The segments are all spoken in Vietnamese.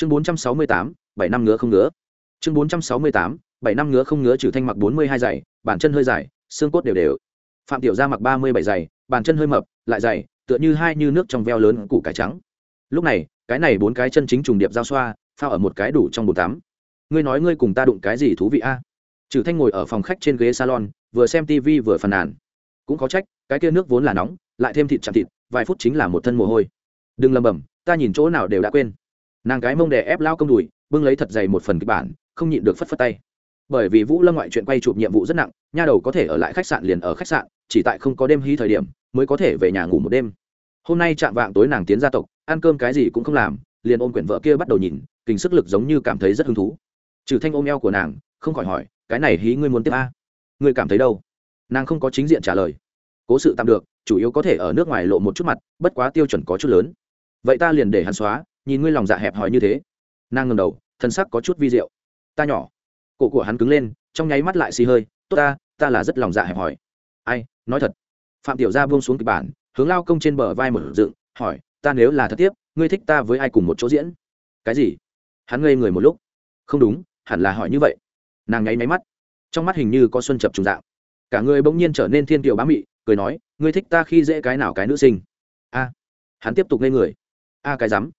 chương bốn trăm sáu mươi tám, bảy năm ngứa không ngứa. Chương bốn trăm sáu mươi tám, bảy năm ngứa không ngứa trừ thanh mặc bốn mươi hai giày bàn chân hơi dài, xương cốt đều đều. Phạm tiểu gia mặc ba mươi bảy giày bàn chân hơi mập, lại dày, tựa như hai như nước trong veo lớn củ cải trắng. Lúc này, cái này bốn cái chân chính trùng điệp giao xoa, phao ở một cái đủ trong bồn tắm. Ngươi nói ngươi cùng ta đụng cái gì thú vị a? Trừ thanh ngồi ở phòng khách trên ghế salon, vừa xem tivi vừa phàn nàn. Cũng có trách, cái kia nước vốn là nóng, lại thêm thịt chạm thịt, vài phút chính là một thân mồ hôi. Đừng lầm bầm, ta nhìn chỗ nào đều đã quên nàng cái mông đè ép lao công đùi, bưng lấy thật dày một phần kịch bản, không nhịn được phất phất tay. Bởi vì vũ lâm ngoại chuyện quay chụp nhiệm vụ rất nặng, nha đầu có thể ở lại khách sạn liền ở khách sạn, chỉ tại không có đêm hy thời điểm mới có thể về nhà ngủ một đêm. Hôm nay chạm vạng tối nàng tiến gia tộc, ăn cơm cái gì cũng không làm, liền ôm quyển vợ kia bắt đầu nhìn kình sức lực giống như cảm thấy rất hứng thú. Trừ thanh ôm eo của nàng, không khỏi hỏi, cái này hí ngươi muốn tiếp a? Ngươi cảm thấy đâu? Nàng không có chính diện trả lời. Cố sự tạm được, chủ yếu có thể ở nước ngoài lộ một chút mặt, bất quá tiêu chuẩn có chút lớn. Vậy ta liền để hắn xóa nhìn ngươi lòng dạ hẹp hòi như thế. Nàng ngầm đầu, thân sắc có chút vi diệu. Ta nhỏ. Cổ của hắn cứng lên, trong nháy mắt lại xì hơi. Tốt ta ta là rất lòng dạ hẹp hòi. Ai, nói thật. Phạm tiểu gia buông xuống kịch bản, hướng lao công trên bờ vai mở dựng, hỏi, ta nếu là thật tiếp, ngươi thích ta với ai cùng một chỗ diễn? Cái gì? Hắn ngây người một lúc. Không đúng, hẳn là hỏi như vậy. Nàng nháy máy mắt. Trong mắt hình như có xuân chập trùng dạng. Cả người bỗng nhiên trở nên thiên kiều bá mị, cười nói, ngươi thích ta khi dễ cái nào cái nữ sinh? A. Hắn tiếp tục ngây người. A cái rắm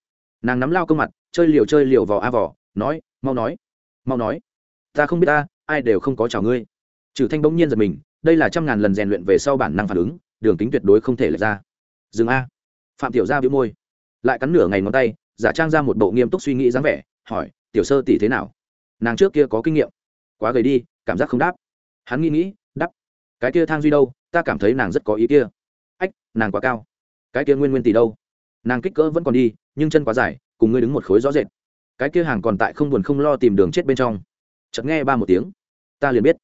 nàng nắm lao công mặt, chơi liều chơi liều vò a vò, nói, mau nói mau nói. Ta không biết ta, ai đều không có chào ngươi. Trừ thanh bỗng nhiên giật mình, đây là trăm ngàn lần rèn luyện về sau bản năng phản ứng, đường tính tuyệt đối không thể lệch ra. Dừng a. Phạm tiểu gia bĩu môi, lại cắn nửa ngày ngón tay, giả trang ra một bộ nghiêm túc suy nghĩ dáng vẻ, hỏi, tiểu sơ tỷ thế nào? Nàng trước kia có kinh nghiệm. Quá gầy đi, cảm giác không đáp. Hắn nghĩ nghĩ đắp cái kia thang duy đâu, ta cảm thấy nàng rất có ý kia. Ách, nàng quá cao. Cái kia nguyên nguyên tỷ đâu? Nàng kích cỡ vẫn còn đi nhưng chân quá dài, cùng ngươi đứng một khối rõ rệt. Cái kia hàng còn tại không buồn không lo tìm đường chết bên trong. Chợt nghe ba một tiếng, ta liền biết.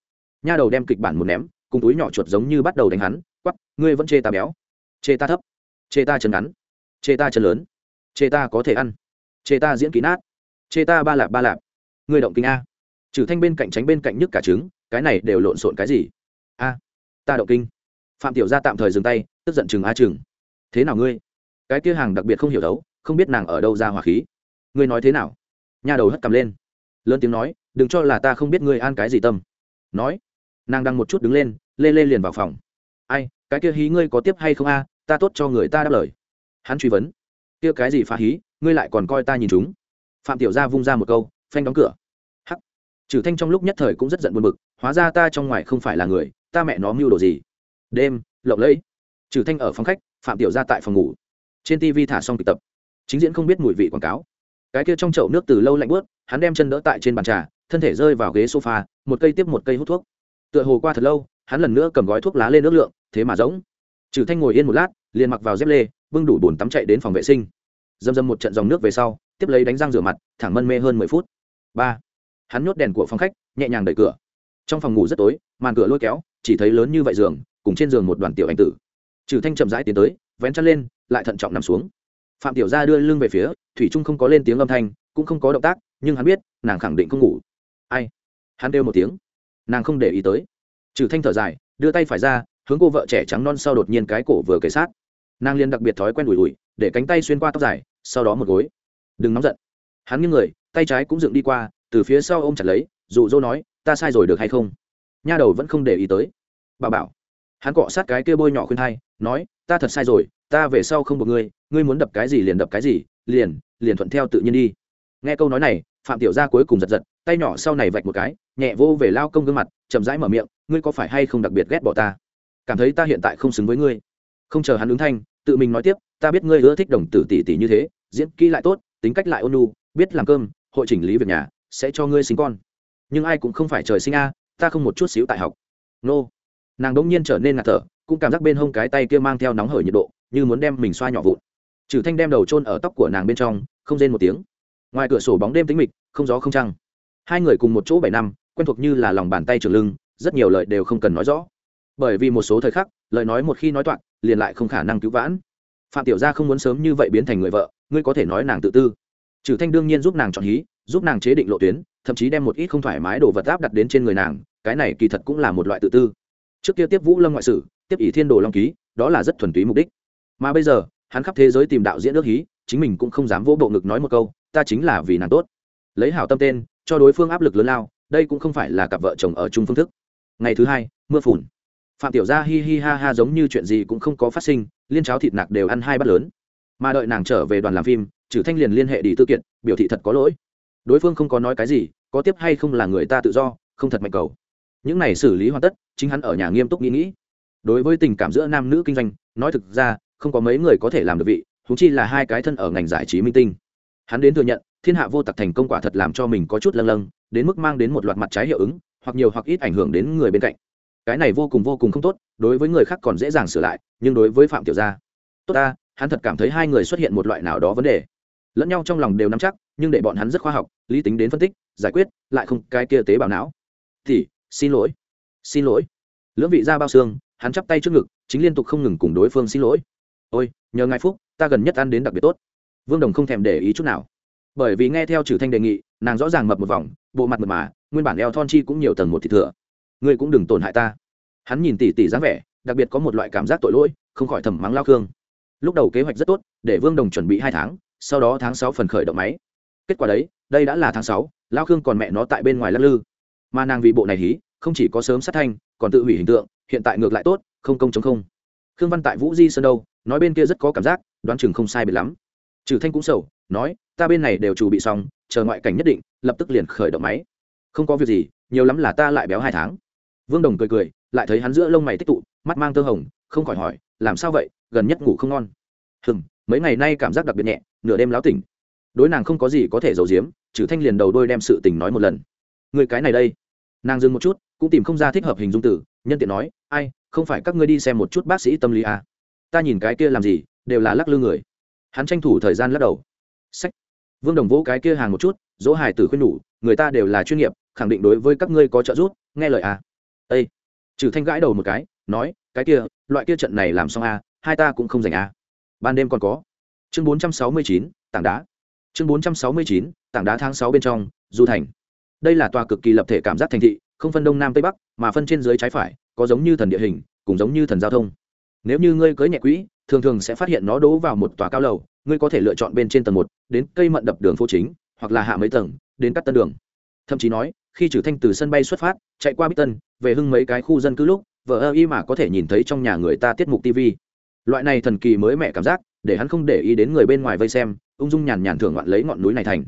Nha đầu đem kịch bản một ném, cùng túi nhỏ chuột giống như bắt đầu đánh hắn quắp ngươi vẫn chê ta béo. Chê ta thấp. Chê ta chân ngắn. Chê ta chân lớn. Chê ta có thể ăn. Chê ta diễn kỹ nát. Chê ta ba lạp ba lạp. Ngươi động kinh a. Trừ thanh bên cạnh tránh bên cạnh nhức cả trứng, cái này đều lộn xộn cái gì? A. Ta động kinh. Phạm tiểu gia tạm thời dừng tay, tức giận chừng a chừng. Thế nào ngươi? Cái kia hàng đặc biệt không hiểu đấu không biết nàng ở đâu ra hỏa khí. Ngươi nói thế nào? Nha đầu hất cầm lên. Lớn tiếng nói, đừng cho là ta không biết ngươi an cái gì tâm. Nói. Nàng đang một chút đứng lên, lê lê liền vào phòng. Ai, cái kia hí ngươi có tiếp hay không a? Ta tốt cho người ta đáp lời. Hắn truy vấn. Kia cái gì phá hí? Ngươi lại còn coi ta nhìn chúng. Phạm tiểu gia vung ra một câu, phanh đóng cửa. Hắc. Trừ thanh trong lúc nhất thời cũng rất giận buồn bực, hóa ra ta trong ngoài không phải là người, ta mẹ nó mưu đồ gì? Đêm, lộng lẫy. Trừ thanh ở phòng khách, phạm tiểu gia tại phòng ngủ. Trên tv thả xong kịch tập chính diễn không biết mùi vị quảng cáo. Cái kia trong chậu nước từ lâu lạnh bớt hắn đem chân đỡ tại trên bàn trà, thân thể rơi vào ghế sofa, một cây tiếp một cây hút thuốc. Tựa hồ qua thật lâu, hắn lần nữa cầm gói thuốc lá lên nước lượng, thế mà giống trừ thanh ngồi yên một lát, liền mặc vào dép lê, bưng đủ bồn tắm chạy đến phòng vệ sinh. Dâm dâm một trận dòng nước về sau, tiếp lấy đánh răng rửa mặt, thẳng mân mê hơn mười phút. Ba. Hắn nhốt đèn của phòng khách, nhẹ nhàng đẩy cửa. Trong phòng ngủ rất tối, màn cửa lôi kéo, chỉ thấy lớn như vậy giường, cùng trên giường một đoàn tiểu anh tử. Trừ thanh chậm rãi tiến tới, vén chân lên, lại thận trọng nằm xuống phạm tiểu gia đưa lưng về phía, thủy trung không có lên tiếng âm thanh, cũng không có động tác, nhưng hắn biết, nàng khẳng định không ngủ. Ai? Hắn kêu một tiếng. Nàng không để ý tới. Trừ thanh thở dài, đưa tay phải ra, hướng cô vợ trẻ trắng non sau đột nhiên cái cổ vừa kề sát. Nàng liền đặc biệt thói quen ủi ủi, để cánh tay xuyên qua tóc dài, sau đó một gối. Đừng nóng giận. Hắn nghiêng người, tay trái cũng dựng đi qua, từ phía sau ôm chặt lấy, dụ dỗ nói, ta sai rồi được hay không? Nha đầu vẫn không để ý tới. Bà bảo. Hắn cọ sát cái kia bôi nhỏ khuyên thai, nói, ta thật sai rồi ta về sau không buộc ngươi ngươi muốn đập cái gì liền đập cái gì, liền liền thuận theo tự nhiên đi. Nghe câu nói này, phạm tiểu gia cuối cùng giật giật, tay nhỏ sau này vạch một cái, nhẹ vô về lao công gương mặt, chậm rãi mở miệng, ngươi có phải hay không đặc biệt ghét bỏ ta? Cảm thấy ta hiện tại không xứng với ngươi. Không chờ hắn ứng thanh, tự mình nói tiếp, ta biết ngươi ưa thích đồng tử tỷ tỷ như thế, diễn kỹ lại tốt, tính cách lại ôn nhu, biết làm cơm, hội chỉnh lý việc nhà, sẽ cho ngươi sinh con. Nhưng ai cũng không phải trời sinh a, ta không một chút xíu tại học. Nô. Nàng đỗng nhiên trở nên ngạt thở, cũng cảm giác bên hông cái tay kia mang theo nóng hởi nhiệt độ như muốn đem mình xoa nhỏ vụn. Trừ thanh đem đầu chôn ở tóc của nàng bên trong, không rên một tiếng. Ngoài cửa sổ bóng đêm tĩnh mịch, không gió không trăng. Hai người cùng một chỗ bảy năm, quen thuộc như là lòng bàn tay trường lưng, rất nhiều lời đều không cần nói rõ. Bởi vì một số thời khắc, lời nói một khi nói toạc, liền lại không khả năng cứu vãn. Phạm tiểu gia không muốn sớm như vậy biến thành người vợ, ngươi có thể nói nàng tự tư. Trừ thanh đương nhiên giúp nàng chọn hí, giúp nàng chế định lộ tuyến, thậm chí đem một ít không thoải mái đồ vật áp đặt đến trên người nàng, cái này kỳ thật cũng là một loại tự tư. Trước kia tiếp vũ lâm ngoại sử, tiếp ỷ thiên đồ long ký, đó là rất thuần túy mục đích mà bây giờ, hắn khắp thế giới tìm đạo diễn ước hí, chính mình cũng không dám vỗ bộ ngực nói một câu, ta chính là vì nàng tốt. Lấy hảo tâm tên, cho đối phương áp lực lớn lao, đây cũng không phải là cặp vợ chồng ở chung phương thức. Ngày thứ hai, mưa phùn. Phạm tiểu gia hi hi ha ha giống như chuyện gì cũng không có phát sinh, liên cháo thịt nạc đều ăn hai bát lớn. Mà đợi nàng trở về đoàn làm phim trừ thanh liền liên hệ đi tư kiện biểu thị thật có lỗi. Đối phương không có nói cái gì, có tiếp hay không là người ta tự do, không thật mạnh cầu. Những này xử lý hoàn tất, chính hắn ở nhà nghiêm túc nghĩ nghĩ. Đối với tình cảm giữa nam nữ kinh doanh, nói thực ra không có mấy người có thể làm được vị húng chi là hai cái thân ở ngành giải trí minh tinh. Hắn đến thừa nhận, thiên hạ vô tặc thành công quả thật làm cho mình có chút lâng lâng, đến mức mang đến một loạt mặt trái hiệu ứng, hoặc nhiều hoặc ít ảnh hưởng đến người bên cạnh. Cái này vô cùng vô cùng không tốt, đối với người khác còn dễ dàng sửa lại, nhưng đối với phạm tiểu gia, tốt ta, hắn thật cảm thấy hai người xuất hiện một loại nào đó vấn đề. Lẫn nhau trong lòng đều nắm chắc, nhưng để bọn hắn rất khoa học, lý tính đến phân tích, giải quyết, lại không cái kia tế bào não. Thì, xin lỗi xin lỗi. Lưỡng vị ra bao xương, hắn chắp tay trước ngực, chính liên tục không ngừng cùng đối phương xin lỗi ôi, nhờ ngài phúc, ta gần nhất ăn đến đặc biệt tốt. Vương đồng không thèm để ý chút nào. Bởi vì nghe theo trừ thanh đề nghị, nàng rõ ràng mập một vòng, bộ mặt mật mà, nguyên bản eo thon chi cũng nhiều tầng một thịt thừa. Ngươi cũng đừng tổn hại ta. Hắn nhìn tỉ tỉ dáng vẻ, đặc biệt có một loại cảm giác tội lỗi, không khỏi thầm mắng lao khương. Lúc đầu kế hoạch rất tốt, để vương đồng chuẩn bị hai tháng, sau đó tháng sáu phần khởi động máy. Kết quả đấy, đây đã là tháng sáu, lao khương còn mẹ nó tại bên ngoài lắc lư. Mà nàng vì bộ này hí, không chỉ có sớm sát thanh, còn tự hủy hình tượng, hiện tại ngược lại tốt, không công chống không. Khương văn tại vũ di sơn đâu nói bên kia rất có cảm giác, đoán chừng không sai biệt lắm. Trừ thanh cũng sầu, nói, ta bên này đều chủ bị xong, chờ ngoại cảnh nhất định, lập tức liền khởi động máy. Không có việc gì, nhiều lắm là ta lại béo hai tháng. Vương đồng cười cười, lại thấy hắn giữa lông mày tích tụ, mắt mang tơ hồng, không khỏi hỏi, làm sao vậy? Gần nhất ngủ không ngon? Hừm, mấy ngày nay cảm giác đặc biệt nhẹ, nửa đêm láo tỉnh. Đối nàng không có gì có thể giấu giếm, trừ thanh liền đầu đôi đem sự tình nói một lần. Người cái này đây. Nàng dừng một chút, cũng tìm không ra thích hợp hình dung tử nhân tiện nói, ai, không phải các ngươi đi xem một chút bác sĩ tâm lý à ta nhìn cái kia làm gì đều là lắc lư người. Hắn tranh thủ thời gian lắc đầu. Sách. Vương đồng vỗ cái kia hàng một chút dỗ hải tử khuyên nhủ người ta đều là chuyên nghiệp khẳng định đối với các ngươi có trợ giúp nghe lời à. ây trừ thanh gãi đầu một cái nói cái kia loại kia trận này làm xong à, hai ta cũng không dành à. ban đêm còn có. Chương bốn trăm sáu mươi chín tảng đá. Chương bốn trăm sáu mươi chín tảng đá tháng sáu bên trong du thành. Đây là tòa cực kỳ lập thể cảm giác thành thị không phân đông nam tây bắc mà phân trên dưới trái phải có giống như thần địa hình cũng giống như thần giao thông nếu như ngươi cưới nhẹ quỹ, thường thường sẽ phát hiện nó đố vào một tòa cao lầu, ngươi có thể lựa chọn bên trên tầng một, đến cây mận đập đường phố chính, hoặc là hạ mấy tầng, đến các tân đường. Thậm chí nói, khi trừ thanh từ sân bay xuất phát, chạy qua bích tân, về hưng mấy cái khu dân cư lúc, vợ ơ y mà có thể nhìn thấy trong nhà người ta tiết mục tv loại này thần kỳ mới mẹ cảm giác, để hắn không để ý đến người bên ngoài vây xem, ung dung nhàn nhàn thưởng ngoạn lấy ngọn núi này thành.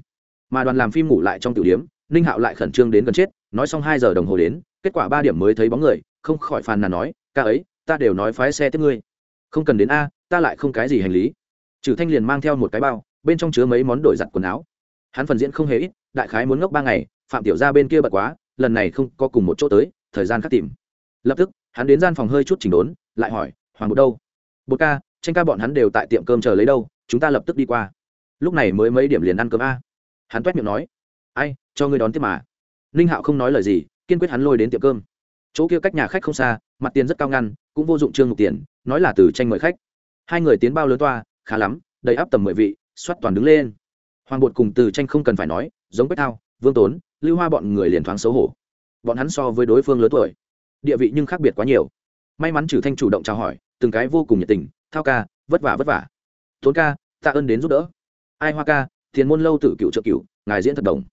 Mà đoàn làm phim ngủ lại trong tiểu điếm ninh hạo lại khẩn trương đến gần chết, nói xong hai giờ đồng hồ đến, kết quả ba điểm mới thấy bóng người, không khỏi phàn nàn nói, ca ấy ta đều nói phái xe tiếp ngươi. Không cần đến a, ta lại không cái gì hành lý. Trừ thanh liền mang theo một cái bao, bên trong chứa mấy món đổi giặt quần áo. Hắn phần diễn không hề ít, đại khái muốn ngốc ba ngày, phạm tiểu ra bên kia bật quá, lần này không có cùng một chỗ tới, thời gian khắc tìm. Lập tức, hắn đến gian phòng hơi chút chỉnh đốn, lại hỏi, hoàng bột đâu? Bột ca, tranh ca bọn hắn đều tại tiệm cơm chờ lấy đâu, chúng ta lập tức đi qua. Lúc này mới mấy điểm liền ăn cơm a. Hắn t miệng nói, ai, cho ngươi đón tiếp mà. Ninh hạo không nói lời gì, kiên quyết hắn lôi đến tiệm cơm chỗ kia cách nhà khách không xa, mặt tiền rất cao ngăn, cũng vô dụng trương mục tiền, nói là từ tranh mời khách. Hai người tiến bao lớn toa, khá lắm, đầy áp tầm mười vị xoát toàn đứng lên. Hoàng bột cùng từ tranh không cần phải nói, giống bách thao, vương tốn, lưu hoa bọn người liền thoáng xấu hổ. Bọn hắn so với đối phương lớn tuổi, địa vị nhưng khác biệt quá nhiều. May mắn trừ thanh chủ động chào hỏi, từng cái vô cùng nhiệt tình, thao ca, vất vả vất vả. Tốn ca, tạ ơn đến giúp đỡ. Ai hoa ca, thiền môn lâu tử cựu trợ cựu, ngài diễn thật đồng.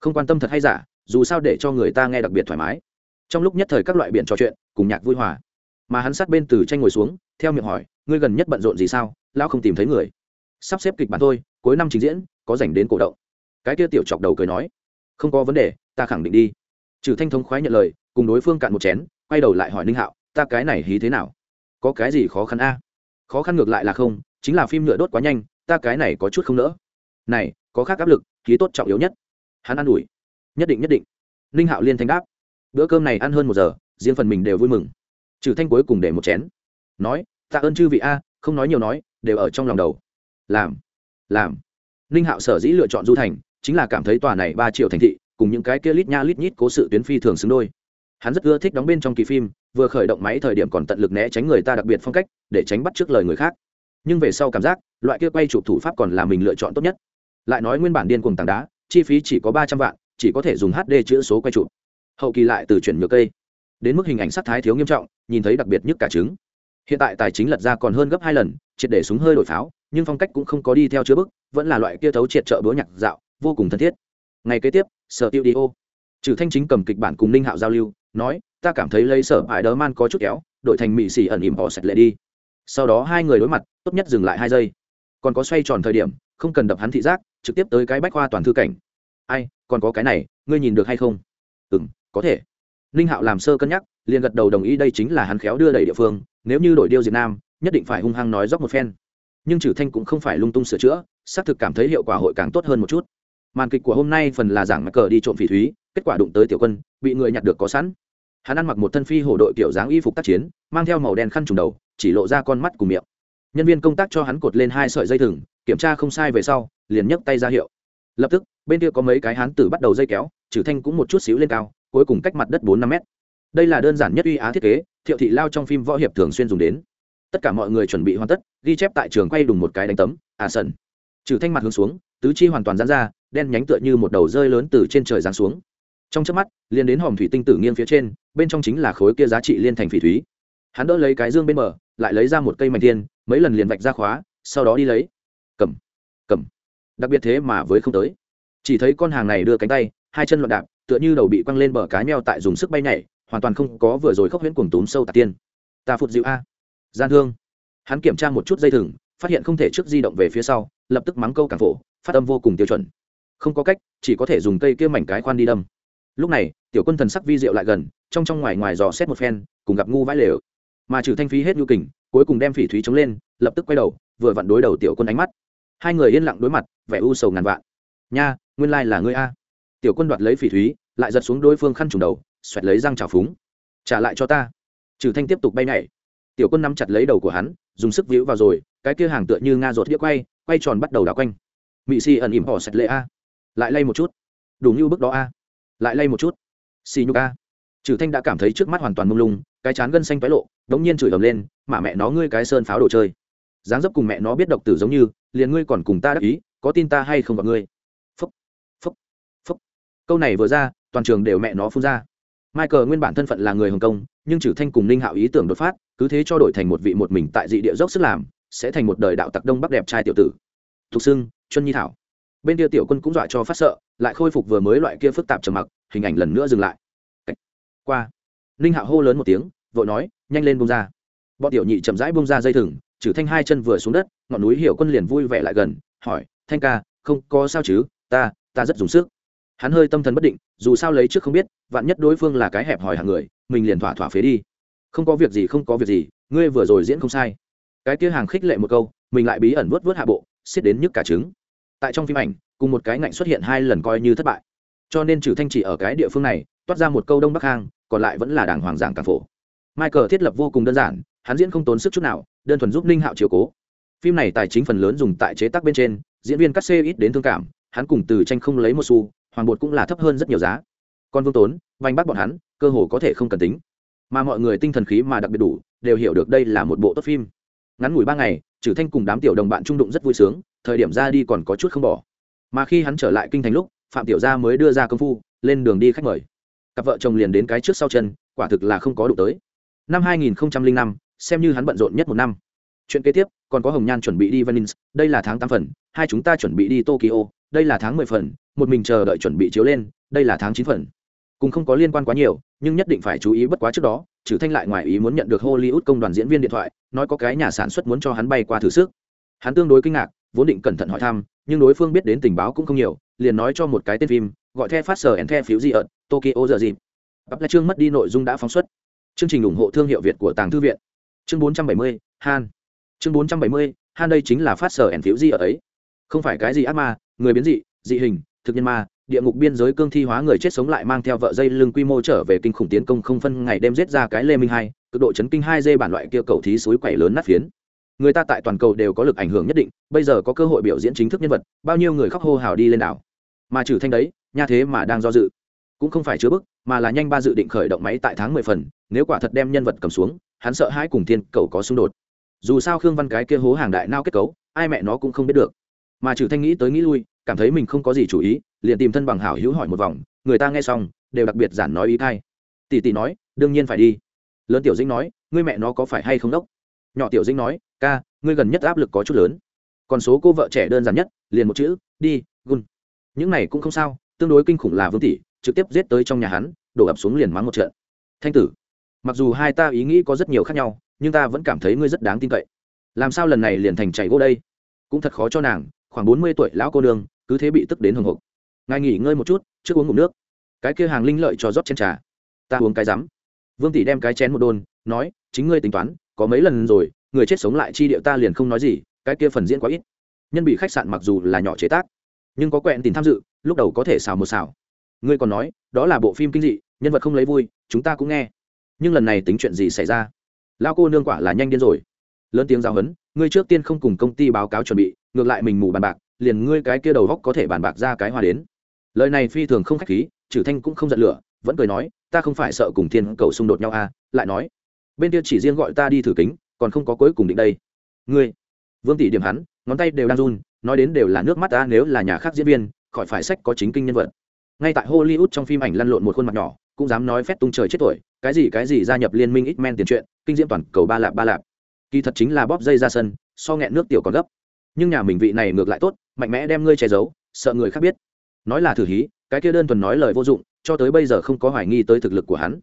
Không quan tâm thật hay giả, dù sao để cho người ta nghe đặc biệt thoải mái trong lúc nhất thời các loại biện trò chuyện, cùng nhạc vui hòa. Mà hắn sát bên từ tranh ngồi xuống, theo miệng hỏi, ngươi gần nhất bận rộn gì sao? Lão không tìm thấy người. Sắp xếp kịch bản thôi, cuối năm trình diễn, có dành đến cổ động. Cái kia tiểu chọc đầu cười nói, không có vấn đề, ta khẳng định đi. Trừ thanh thống khoái nhận lời, cùng đối phương cạn một chén, quay đầu lại hỏi ninh hạo, ta cái này hí thế nào? Có cái gì khó khăn a? Khó khăn ngược lại là không, chính là phim nhựa đốt quá nhanh, ta cái này có chút không nỡ. Này, có khác áp lực, hí tốt trọng yếu nhất. Hắn ăn ủi, nhất định nhất định. Ninh hạo liên thanh đáp bữa cơm này ăn hơn một giờ, riêng phần mình đều vui mừng. Trừ thanh cuối cùng để một chén. Nói, tạ ơn chư vị a, không nói nhiều nói, đều ở trong lòng đầu. Làm làm. Ninh hạo sở dĩ lựa chọn du thành, chính là cảm thấy tòa này ba triệu thành thị, cùng những cái kia lít nha lít nhít cố sự tuyến phi thường xứng đôi. Hắn rất ưa thích đóng bên trong kỳ phim, vừa khởi động máy thời điểm còn tận lực né tránh người ta đặc biệt phong cách, để tránh bắt trước lời người khác. Nhưng về sau cảm giác, loại kia quay chụp thủ pháp còn là mình lựa chọn tốt nhất. Lại nói nguyên bản điên cuồng tảng đá, chi phí chỉ có ba trăm vạn, chỉ có thể dùng hd chữ số quay chụp hậu kỳ lại từ chuyển nhược cây. Đến mức hình ảnh sắc thái thiếu nghiêm trọng, nhìn thấy đặc biệt nhất cả trứng. Hiện tại tài chính lật ra còn hơn gấp hai lần, triệt để súng hơi đổi pháo, nhưng phong cách cũng không có đi theo chứa bức, vẫn là loại kia thấu triệt trợ búa nhạc dạo, vô cùng thân thiết. Ngày kế tiếp, sở tiêu đi ô. Trừ thanh chính cầm kịch bản cùng ninh hạo giao lưu, nói, ta cảm thấy lấy sở ải Đơ man có chút kéo đội thành mỹ xỉ ẩn ỉm họ sạch lệ đi. Sau đó hai người đối mặt, tốt nhất dừng lại hai giây. Còn có xoay tròn thời điểm, không cần đập hắn thị giác, trực tiếp tới cái bách khoa toàn thư cảnh. Ai, còn có cái này, ngươi nhìn được hay không? Ừng có thể. Ninh hạo làm sơ cân nhắc, liền gật đầu đồng ý đây chính là hắn khéo đưa đẩy địa phương, nếu như đổi điêu diệt nam, nhất định phải hung hăng nói dốc một phen. Nhưng trừ thanh cũng không phải lung tung sửa chữa, xác thực cảm thấy hiệu quả hội càng tốt hơn một chút. Màn kịch của hôm nay phần là giảng mặt cờ đi trộm phỉ thúy, kết quả đụng tới tiểu quân, bị người nhặt được có sẵn. Hắn ăn mặc một thân phi hổ đội kiểu dáng y phục tác chiến, mang theo màu đen khăn trùng đầu, chỉ lộ ra con mắt cùng miệng. Nhân viên công tác cho hắn cột lên hai sợi dây thừng, kiểm tra không sai về sau, liền nhấc tay ra hiệu. Lập tức, bên kia có mấy cái hán tử bắt đầu dây kéo trừ thanh cũng một chút xíu lên cao cuối cùng cách mặt đất bốn năm mét. Đây là đơn giản nhất uy á thiết kế, thiệu thị lao trong phim võ hiệp thường xuyên dùng đến. Tất cả mọi người chuẩn bị hoàn tất, ghi chép tại trường quay đùng một cái đánh tấm à sần. Trừ thanh mặt hướng xuống, tứ chi hoàn toàn dán ra, đen nhánh tựa như một đầu rơi lớn từ trên trời giáng xuống. Trong chớp mắt, liền đến hòm thủy tinh tử nghiêng phía trên, bên trong chính là khối kia giá trị liên thành phỉ thúy. Hắn đỡ lấy cái dương bên bờ, lại lấy ra một cây mảnh thiên, mấy lần liền vạch ra khóa, sau đó đi lấy. Cầm cầm. Đặc biệt thế mà với không tới. Chỉ thấy con hàng này đưa cánh tay hai chân loạn đạp, tựa như đầu bị quăng lên bờ cá neo tại dùng sức bay nhảy, hoàn toàn không có vừa rồi khóc huyễn cuồng túm sâu tạc tiên. Ta phụt dịu a. Gian thương. Hắn kiểm tra một chút dây thừng, phát hiện không thể trước di động về phía sau, lập tức mắng câu càng phổ, phát âm vô cùng tiêu chuẩn. Không có cách, chỉ có thể dùng cây kia mảnh cái khoan đi đâm. Lúc này, tiểu quân thần sắc vi diệu lại gần, trong trong ngoài ngoài dò xét một phen, cùng gặp ngu vãi lều. Mà trừ thanh phí hết nhu kình, cuối cùng đem phỉ thúy chống lên, lập tức quay đầu, vừa vặn đối đầu tiểu quân ánh mắt. Hai người yên lặng đối mặt, vẻ u sầu ngàn vạn. Nha, nguyên lai là ngươi a tiểu quân đoạt lấy phỉ thúy, lại giật xuống đối phương khăn trùng đầu, xoẹt lấy răng trào phúng. Trả lại cho ta. Trừ thanh tiếp tục bay nhảy. Tiểu quân nắm chặt lấy đầu của hắn, dùng sức víu vào rồi, cái kia hàng tựa như nga rột đĩa quay quay tròn bắt đầu đảo quanh. Mị si ẩn ỉm họ sạch lệ a. Lại lay một chút. Đủ như bước đó a. Lại lay một chút. Xì nhục a. Trừ thanh đã cảm thấy trước mắt hoàn toàn mông lung, cái chán gân xanh toái lộ, đống nhiên chửi ầm lên mà mẹ nó, ngươi cái sơn pháo đồ chơi. Dáng dấp cùng mẹ nó biết độc tử giống như, liền ngươi còn cùng ta đắc ý, có tin ta hay không gọi ngươi? Câu này vừa ra, toàn trường đều mẹ nó phun ra. Michael nguyên bản thân phận là người hồng kông, nhưng trừ thanh cùng ninh hạo ý tưởng đột phát, cứ thế cho đổi thành một vị một mình tại dị địa dốc sức làm, sẽ thành một đời đạo tặc đông bắc đẹp trai tiểu tử. Thục xưng chuân nhi thảo. Bên kia tiểu quân cũng dọa cho phát sợ, lại khôi phục vừa mới loại kia phức tạp trầm mặc, hình ảnh lần nữa dừng lại. Qua. Ninh hạo hô lớn một tiếng, vội nói, nhanh lên bông ra. Bọn tiểu nhị chậm rãi bông ra dây thừng trừ thanh hai chân vừa xuống đất, ngọn núi hiểu quân liền vui vẻ lại gần, hỏi, thanh ca, không có sao chứ? Ta ta rất dùng sức hắn hơi tâm thần bất định, dù sao lấy trước không biết, vạn nhất đối phương là cái hẹp hòi hàng người, mình liền thỏa thỏa phế đi. Không có việc gì, không có việc gì, ngươi vừa rồi diễn không sai. Cái kia hàng khích lệ một câu, mình lại bí ẩn vớt vớt hạ bộ, xiết đến nhức cả trứng. Tại trong phim ảnh, cùng một cái ngạnh xuất hiện hai lần coi như thất bại. Cho nên trừ thanh chỉ ở cái địa phương này, toát ra một câu đông bắc hang, còn lại vẫn là đảng hoàng giảng càng phổ. Michael thiết lập vô cùng đơn giản, hắn diễn không tốn sức chút nào, đơn thuần giúp ninh hạo chiều cố. Phim này tài chính phần lớn dùng tại chế tác bên trên, diễn viên cắt xê ít đến thương cảm, hắn cùng từ tranh không lấy một xu hoàng bột cũng là thấp hơn rất nhiều giá. Còn vương tốn vanh bắt bọn hắn cơ hồ có thể không cần tính. Mà mọi người tinh thần khí mà đặc biệt đủ đều hiểu được đây là một bộ tốt phim. Ngắn ngủi ba ngày trừ thanh cùng đám tiểu đồng bạn trung đụng rất vui sướng thời điểm ra đi còn có chút không bỏ. Mà khi hắn trở lại kinh thành lúc phạm tiểu gia mới đưa ra công phu lên đường đi khách mời. Cặp vợ chồng liền đến cái trước sau chân quả thực là không có đủ tới. Năm 2005, xem như hắn bận rộn nhất một năm. Chuyện kế tiếp còn có hồng nhan chuẩn bị đi venice đây là tháng tám phần hai chúng ta chuẩn bị đi tokyo đây là tháng mười phần một mình chờ đợi chuẩn bị chiếu lên đây là tháng chín phần. Cùng không có liên quan quá nhiều nhưng nhất định phải chú ý bất quá trước đó trừ thanh lại ngoài ý muốn nhận được hollywood công đoàn diễn viên điện thoại nói có cái nhà sản xuất muốn cho hắn bay qua thử sức. Hắn tương đối kinh ngạc vốn định cẩn thận hỏi thăm nhưng đối phương biết đến tình báo cũng không nhiều liền nói cho một cái tên phim gọi the phát sở and the phiếu di ợt tokyo giờ gì bắp là chương mất đi nội dung đã phóng xuất. Chương trình ủng hộ thương hiệu việt của tàng thư viện. Chương 470, han. Chương 470, han đây chính là phát sở and phiếu di ở ấy. Không phải cái gì ác ma người biến dị dị hình, thực nhân ma, địa ngục biên giới cương thi hóa người chết sống lại mang theo vợ dây lưng quy mô trở về kinh khủng tiến công không phân ngày đêm giết ra cái lê minh hai, cực độ chấn kinh hai dê bản loại kia cầu thí suối quẩy lớn nát phiến. Người ta tại toàn cầu đều có lực ảnh hưởng nhất định, bây giờ có cơ hội biểu diễn chính thức nhân vật, bao nhiêu người khóc hô hào đi lên đảo. Mà trừ thanh đấy, nha thế mà đang do dự. Cũng không phải chứa bức, mà là nhanh ba dự định khởi động máy tại tháng mười phần, nếu quả thật đem nhân vật cầm xuống, hắn sợ hãi cùng thiên cầu có xung đột. Dù sao khương văn cái kia hố hàng đại nao kết cấu, ai mẹ nó cũng không biết được mà trừ thanh nghĩ tới nghĩ lui, cảm thấy mình không có gì chủ ý, liền tìm thân bằng hảo hữu hỏi một vòng, người ta nghe xong, đều đặc biệt giản nói ý thay tỷ tỷ nói, đương nhiên phải đi. Lớn tiểu dĩnh nói, ngươi mẹ nó có phải hay không đốc? Nhỏ tiểu dĩnh nói, ca, ngươi gần nhất áp lực có chút lớn. Còn số cô vợ trẻ đơn giản nhất, liền một chữ, đi, gun. Những này cũng không sao, tương đối kinh khủng là vương tỷ, trực tiếp giết tới trong nhà hắn, đổ ập xuống liền mắng một trận. Thanh tử, mặc dù hai ta ý nghĩ có rất nhiều khác nhau, nhưng ta vẫn cảm thấy ngươi rất đáng tin cậy. Làm sao lần này liền thành chảy gỗ đây? Cũng thật khó cho nàng khoảng bốn mươi tuổi lão cô nương, cứ thế bị tức đến hồng hộc. Ngài nghỉ ngơi một chút, trước uống ngụm nước. Cái kia hàng linh lợi cho rót chén trà. Ta uống cái rắm. Vương tỷ đem cái chén một đôn, nói, chính ngươi tính toán, có mấy lần rồi, người chết sống lại chi điệu ta liền không nói gì, cái kia phần diễn quá ít. Nhân bị khách sạn mặc dù là nhỏ chế tác, nhưng có quẹn tìm tham dự, lúc đầu có thể xào một xào. Ngươi còn nói, đó là bộ phim kinh dị, nhân vật không lấy vui, chúng ta cũng nghe. Nhưng lần này tính chuyện gì xảy ra? Lao cô nương quả là nhanh điên rồi. Lớn tiếng giáo huấn ngươi trước tiên không cùng công ty báo cáo chuẩn bị, ngược lại mình mù bàn bạc, liền ngươi cái kia đầu góc có thể bàn bạc ra cái hoa đến. Lời này phi thường không khách khí trừ thanh cũng không giận lửa, vẫn cười nói, ta không phải sợ cùng thiên cầu xung đột nhau à lại nói, bên kia chỉ riêng gọi ta đi thử kính, còn không có cuối cùng định đây. Ngươi, vương tỷ điểm hắn, ngón tay đều đang run, nói đến đều là nước mắt ta, nếu là nhà khác diễn viên, khỏi phải sách có chính kinh nhân vật. Ngay tại hollywood trong phim ảnh lăn lộn một khuôn mặt nhỏ, cũng dám nói phép tung trời chết tuổi, cái gì cái gì gia nhập liên minh x men tiền truyện, kinh diễm toàn cầu ba lạp ba lạp kỳ thật chính là bóp dây ra sân, so nghẹn nước tiểu còn gấp. Nhưng nhà mình vị này ngược lại tốt, mạnh mẽ đem ngươi che giấu, sợ người khác biết. Nói là thử hí, cái kia đơn thuần nói lời vô dụng, cho tới bây giờ không có hoài nghi tới thực lực của hắn.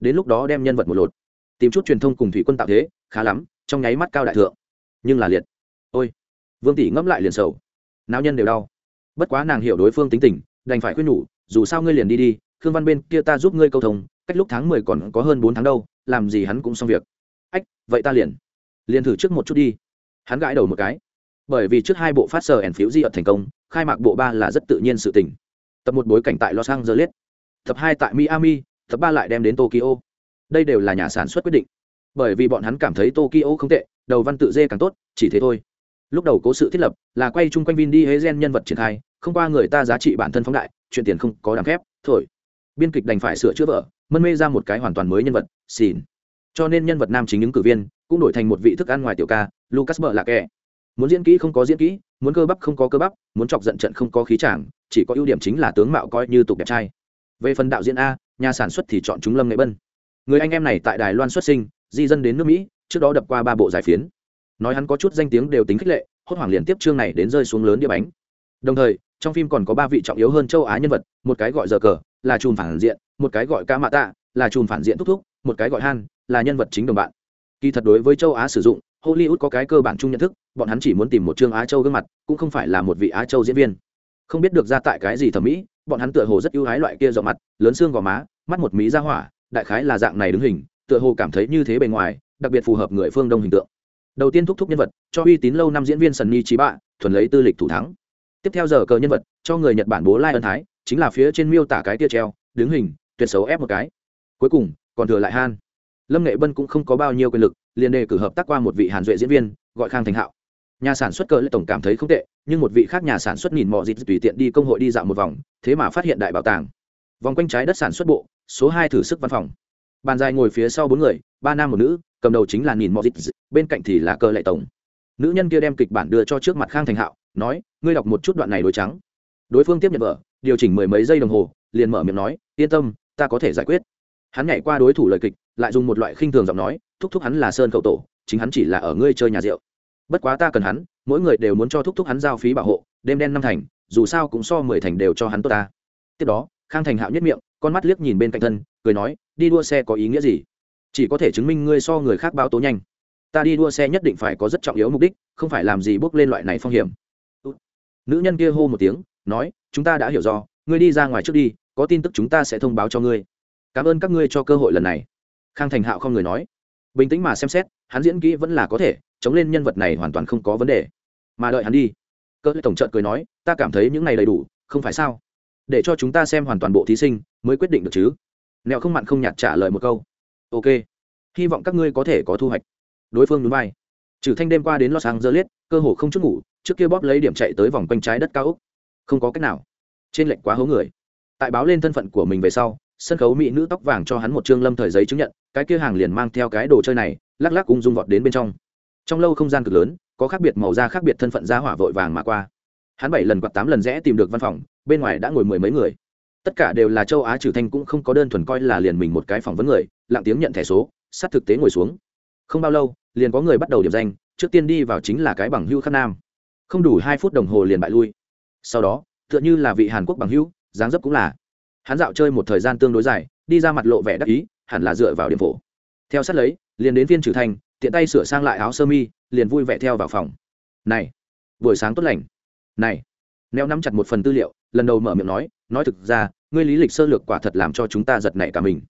Đến lúc đó đem nhân vật một lột. Tìm chút truyền thông cùng thủy quân tạo thế, khá lắm, trong nháy mắt cao đại thượng. Nhưng là liệt. Ôi. Vương tỷ ngẫm lại liền sầu. Não nhân đều đau. Bất quá nàng hiểu đối phương tính tình, đành phải khuyên nhủ, dù sao ngươi liền đi đi, khương văn bên kia ta giúp ngươi câu thông, cách lúc tháng mười còn có hơn bốn tháng đâu, làm gì hắn cũng xong việc. Ách, vậy ta liền liền thử trước một chút đi. Hắn gãi đầu một cái. Bởi vì trước hai bộ phát sờ ẩn phiếu di ợt thành công khai mạc bộ ba là rất tự nhiên sự tình. Tập một bối cảnh tại los angeles. Tập hai tại miami. Tập ba lại đem đến tokyo. Đây đều là nhà sản xuất quyết định. Bởi vì bọn hắn cảm thấy tokyo không tệ đầu văn tự dê càng tốt chỉ thế thôi. Lúc đầu cố sự thiết lập là quay chung quanh vin đi hế gen nhân vật triển khai không qua người ta giá trị bản thân phóng đại chuyện tiền không có đàm khép thổi biên kịch đành phải sửa chữa vợ mân mê ra một cái hoàn toàn mới nhân vật xin, cho nên nhân vật nam chính ứng cử viên cũng đổi thành một vị thức ăn ngoài tiểu ca, lucas bợ lạ kẻ. Muốn diễn kỹ không có diễn kỹ, muốn cơ bắp không có cơ bắp, muốn chọc giận trận không có khí tràng chỉ có ưu điểm chính là tướng mạo coi như tục đẹp trai. Về phần đạo diễn a, nhà sản xuất thì chọn chúng lâm nghệ bân. Người anh em này tại đài loan xuất sinh, di dân đến nước mỹ, trước đó đập qua ba bộ giải phiến. Nói hắn có chút danh tiếng đều tính khích lệ, hốt hoảng liền tiếp chương này đến rơi xuống lớn địa bánh. Đồng thời, trong phim còn có ba vị trọng yếu hơn châu á nhân vật, một cái gọi giờ cờ, là chùm phản diện, một cái gọi ca mạ tạ, là chùm phản diện thúc thúc, một cái gọi han, là nhân vật chính đồng bạn kỳ thật đối với châu á sử dụng, hollywood có cái cơ bản chung nhận thức, bọn hắn chỉ muốn tìm một chương á châu gương mặt, cũng không phải là một vị á châu diễn viên. Không biết được ra tại cái gì thẩm mỹ, bọn hắn tựa hồ rất ưu ái loại kia dọ mặt, lớn xương gò má, mắt một mí ra hỏa, đại khái là dạng này đứng hình, tựa hồ cảm thấy như thế bề ngoài, đặc biệt phù hợp người phương đông hình tượng. Đầu tiên thúc thúc nhân vật, cho uy tín lâu năm diễn viên sunny trí bạ thuần lấy tư lịch thủ thắng. Tiếp theo giờ cờ nhân vật, cho người nhật bản bố lai ân thái, chính là phía trên miêu tả cái tia treo, đứng hình, tuyệt xấu ép một cái. Cuối cùng, còn thừa lại han lâm nghệ bân cũng không có bao nhiêu quyền lực, liền đề cử hợp tác qua một vị hàn duệ diễn viên, gọi khang thành hạo. Nhà sản xuất cờ lệ tổng cảm thấy không tệ, nhưng một vị khác nhà sản xuất nhìn mọi dịp tùy tiện đi công hội đi dạo một vòng, thế mà phát hiện đại bảo tàng. Vòng quanh trái đất sản xuất bộ, số hai thử sức văn phòng. Bàn dài ngồi phía sau bốn người, ba nam một nữ, cầm đầu chính là nhìn mọi dịp bên cạnh thì là cờ lệ tổng. Nữ nhân kia đem kịch bản đưa cho trước mặt khang thành hạo, nói, ngươi đọc một chút đoạn này đối trắng. Đối phương tiếp nhận vợ điều chỉnh mười mấy giây đồng hồ, liền mở miệng nói, yên tâm, ta có thể giải quyết hắn nhảy qua đối thủ lời kịch, lại dùng một loại khinh thường giọng nói, thúc thúc hắn là sơn cậu tổ, chính hắn chỉ là ở ngươi chơi nhà rượu. Bất quá ta cần hắn, mỗi người đều muốn cho thúc thúc hắn giao phí bảo hộ, đêm đen năm thành, dù sao cũng so mười thành đều cho hắn tốt ta. Tiếp đó, khang thành hạo nhất miệng, con mắt liếc nhìn bên cạnh thân, cười nói, đi đua xe có ý nghĩa gì? Chỉ có thể chứng minh ngươi so người khác báo tố nhanh. Ta đi đua xe nhất định phải có rất trọng yếu mục đích, không phải làm gì bước lên loại này phong hiểm. Nữ nhân kia hô một tiếng, nói, chúng ta đã hiểu do, ngươi đi ra ngoài trước đi, có tin tức chúng ta sẽ thông báo cho ngươi cảm ơn các ngươi cho cơ hội lần này. Khang thành hạo không người nói. Bình tĩnh mà xem xét, hắn diễn kỹ vẫn là có thể, chống lên nhân vật này hoàn toàn không có vấn đề. Mà đợi hắn đi, cơ tổng trợn cười nói, ta cảm thấy những này đầy đủ, không phải sao? Để cho chúng ta xem hoàn toàn bộ thí sinh, mới quyết định được chứ. Nẹo không mặn không nhạt trả lời một câu. Ok, hy vọng các ngươi có thể có thu hoạch. Đối phương núi bay. trừ thanh đêm qua đến los angeles, cơ hồ không chút ngủ, trước kia bóp lấy điểm chạy tới vòng quanh trái đất cao úc không có cách nào. Trên lệnh quá hố người. Tại báo lên thân phận của mình về sau sân khấu mỹ nữ tóc vàng cho hắn một chương lâm thời giấy chứng nhận cái kia hàng liền mang theo cái đồ chơi này lắc lắc ung dung vọt đến bên trong. Trong lâu không gian cực lớn có khác biệt màu da khác biệt thân phận ra hỏa vội vàng mà qua. Hắn bảy lần hoặc tám lần rẽ tìm được văn phòng bên ngoài đã ngồi mười mấy người. Tất cả đều là châu á trừ thanh cũng không có đơn thuần coi là liền mình một cái phỏng vấn người lặng tiếng nhận thẻ số sát thực tế ngồi xuống. Không bao lâu liền có người bắt đầu điểm danh trước tiên đi vào chính là cái bằng hưu khắc nam. Không đủ hai phút đồng hồ liền bại lui. Sau đó tựa như là vị hàn quốc bằng hưu, dáng dấp cũng là hắn dạo chơi một thời gian tương đối dài, đi ra mặt lộ vẻ đắc ý, hẳn là dựa vào điểm phổ. Theo sát lấy, liền đến viên trừ thành, tiện tay sửa sang lại áo sơ mi, liền vui vẻ theo vào phòng. Này, buổi sáng tốt lành. Này, neo nắm chặt một phần tư liệu, lần đầu mở miệng nói nói thực ra, ngươi lý lịch sơ lược quả thật làm cho chúng ta giật nảy cả mình.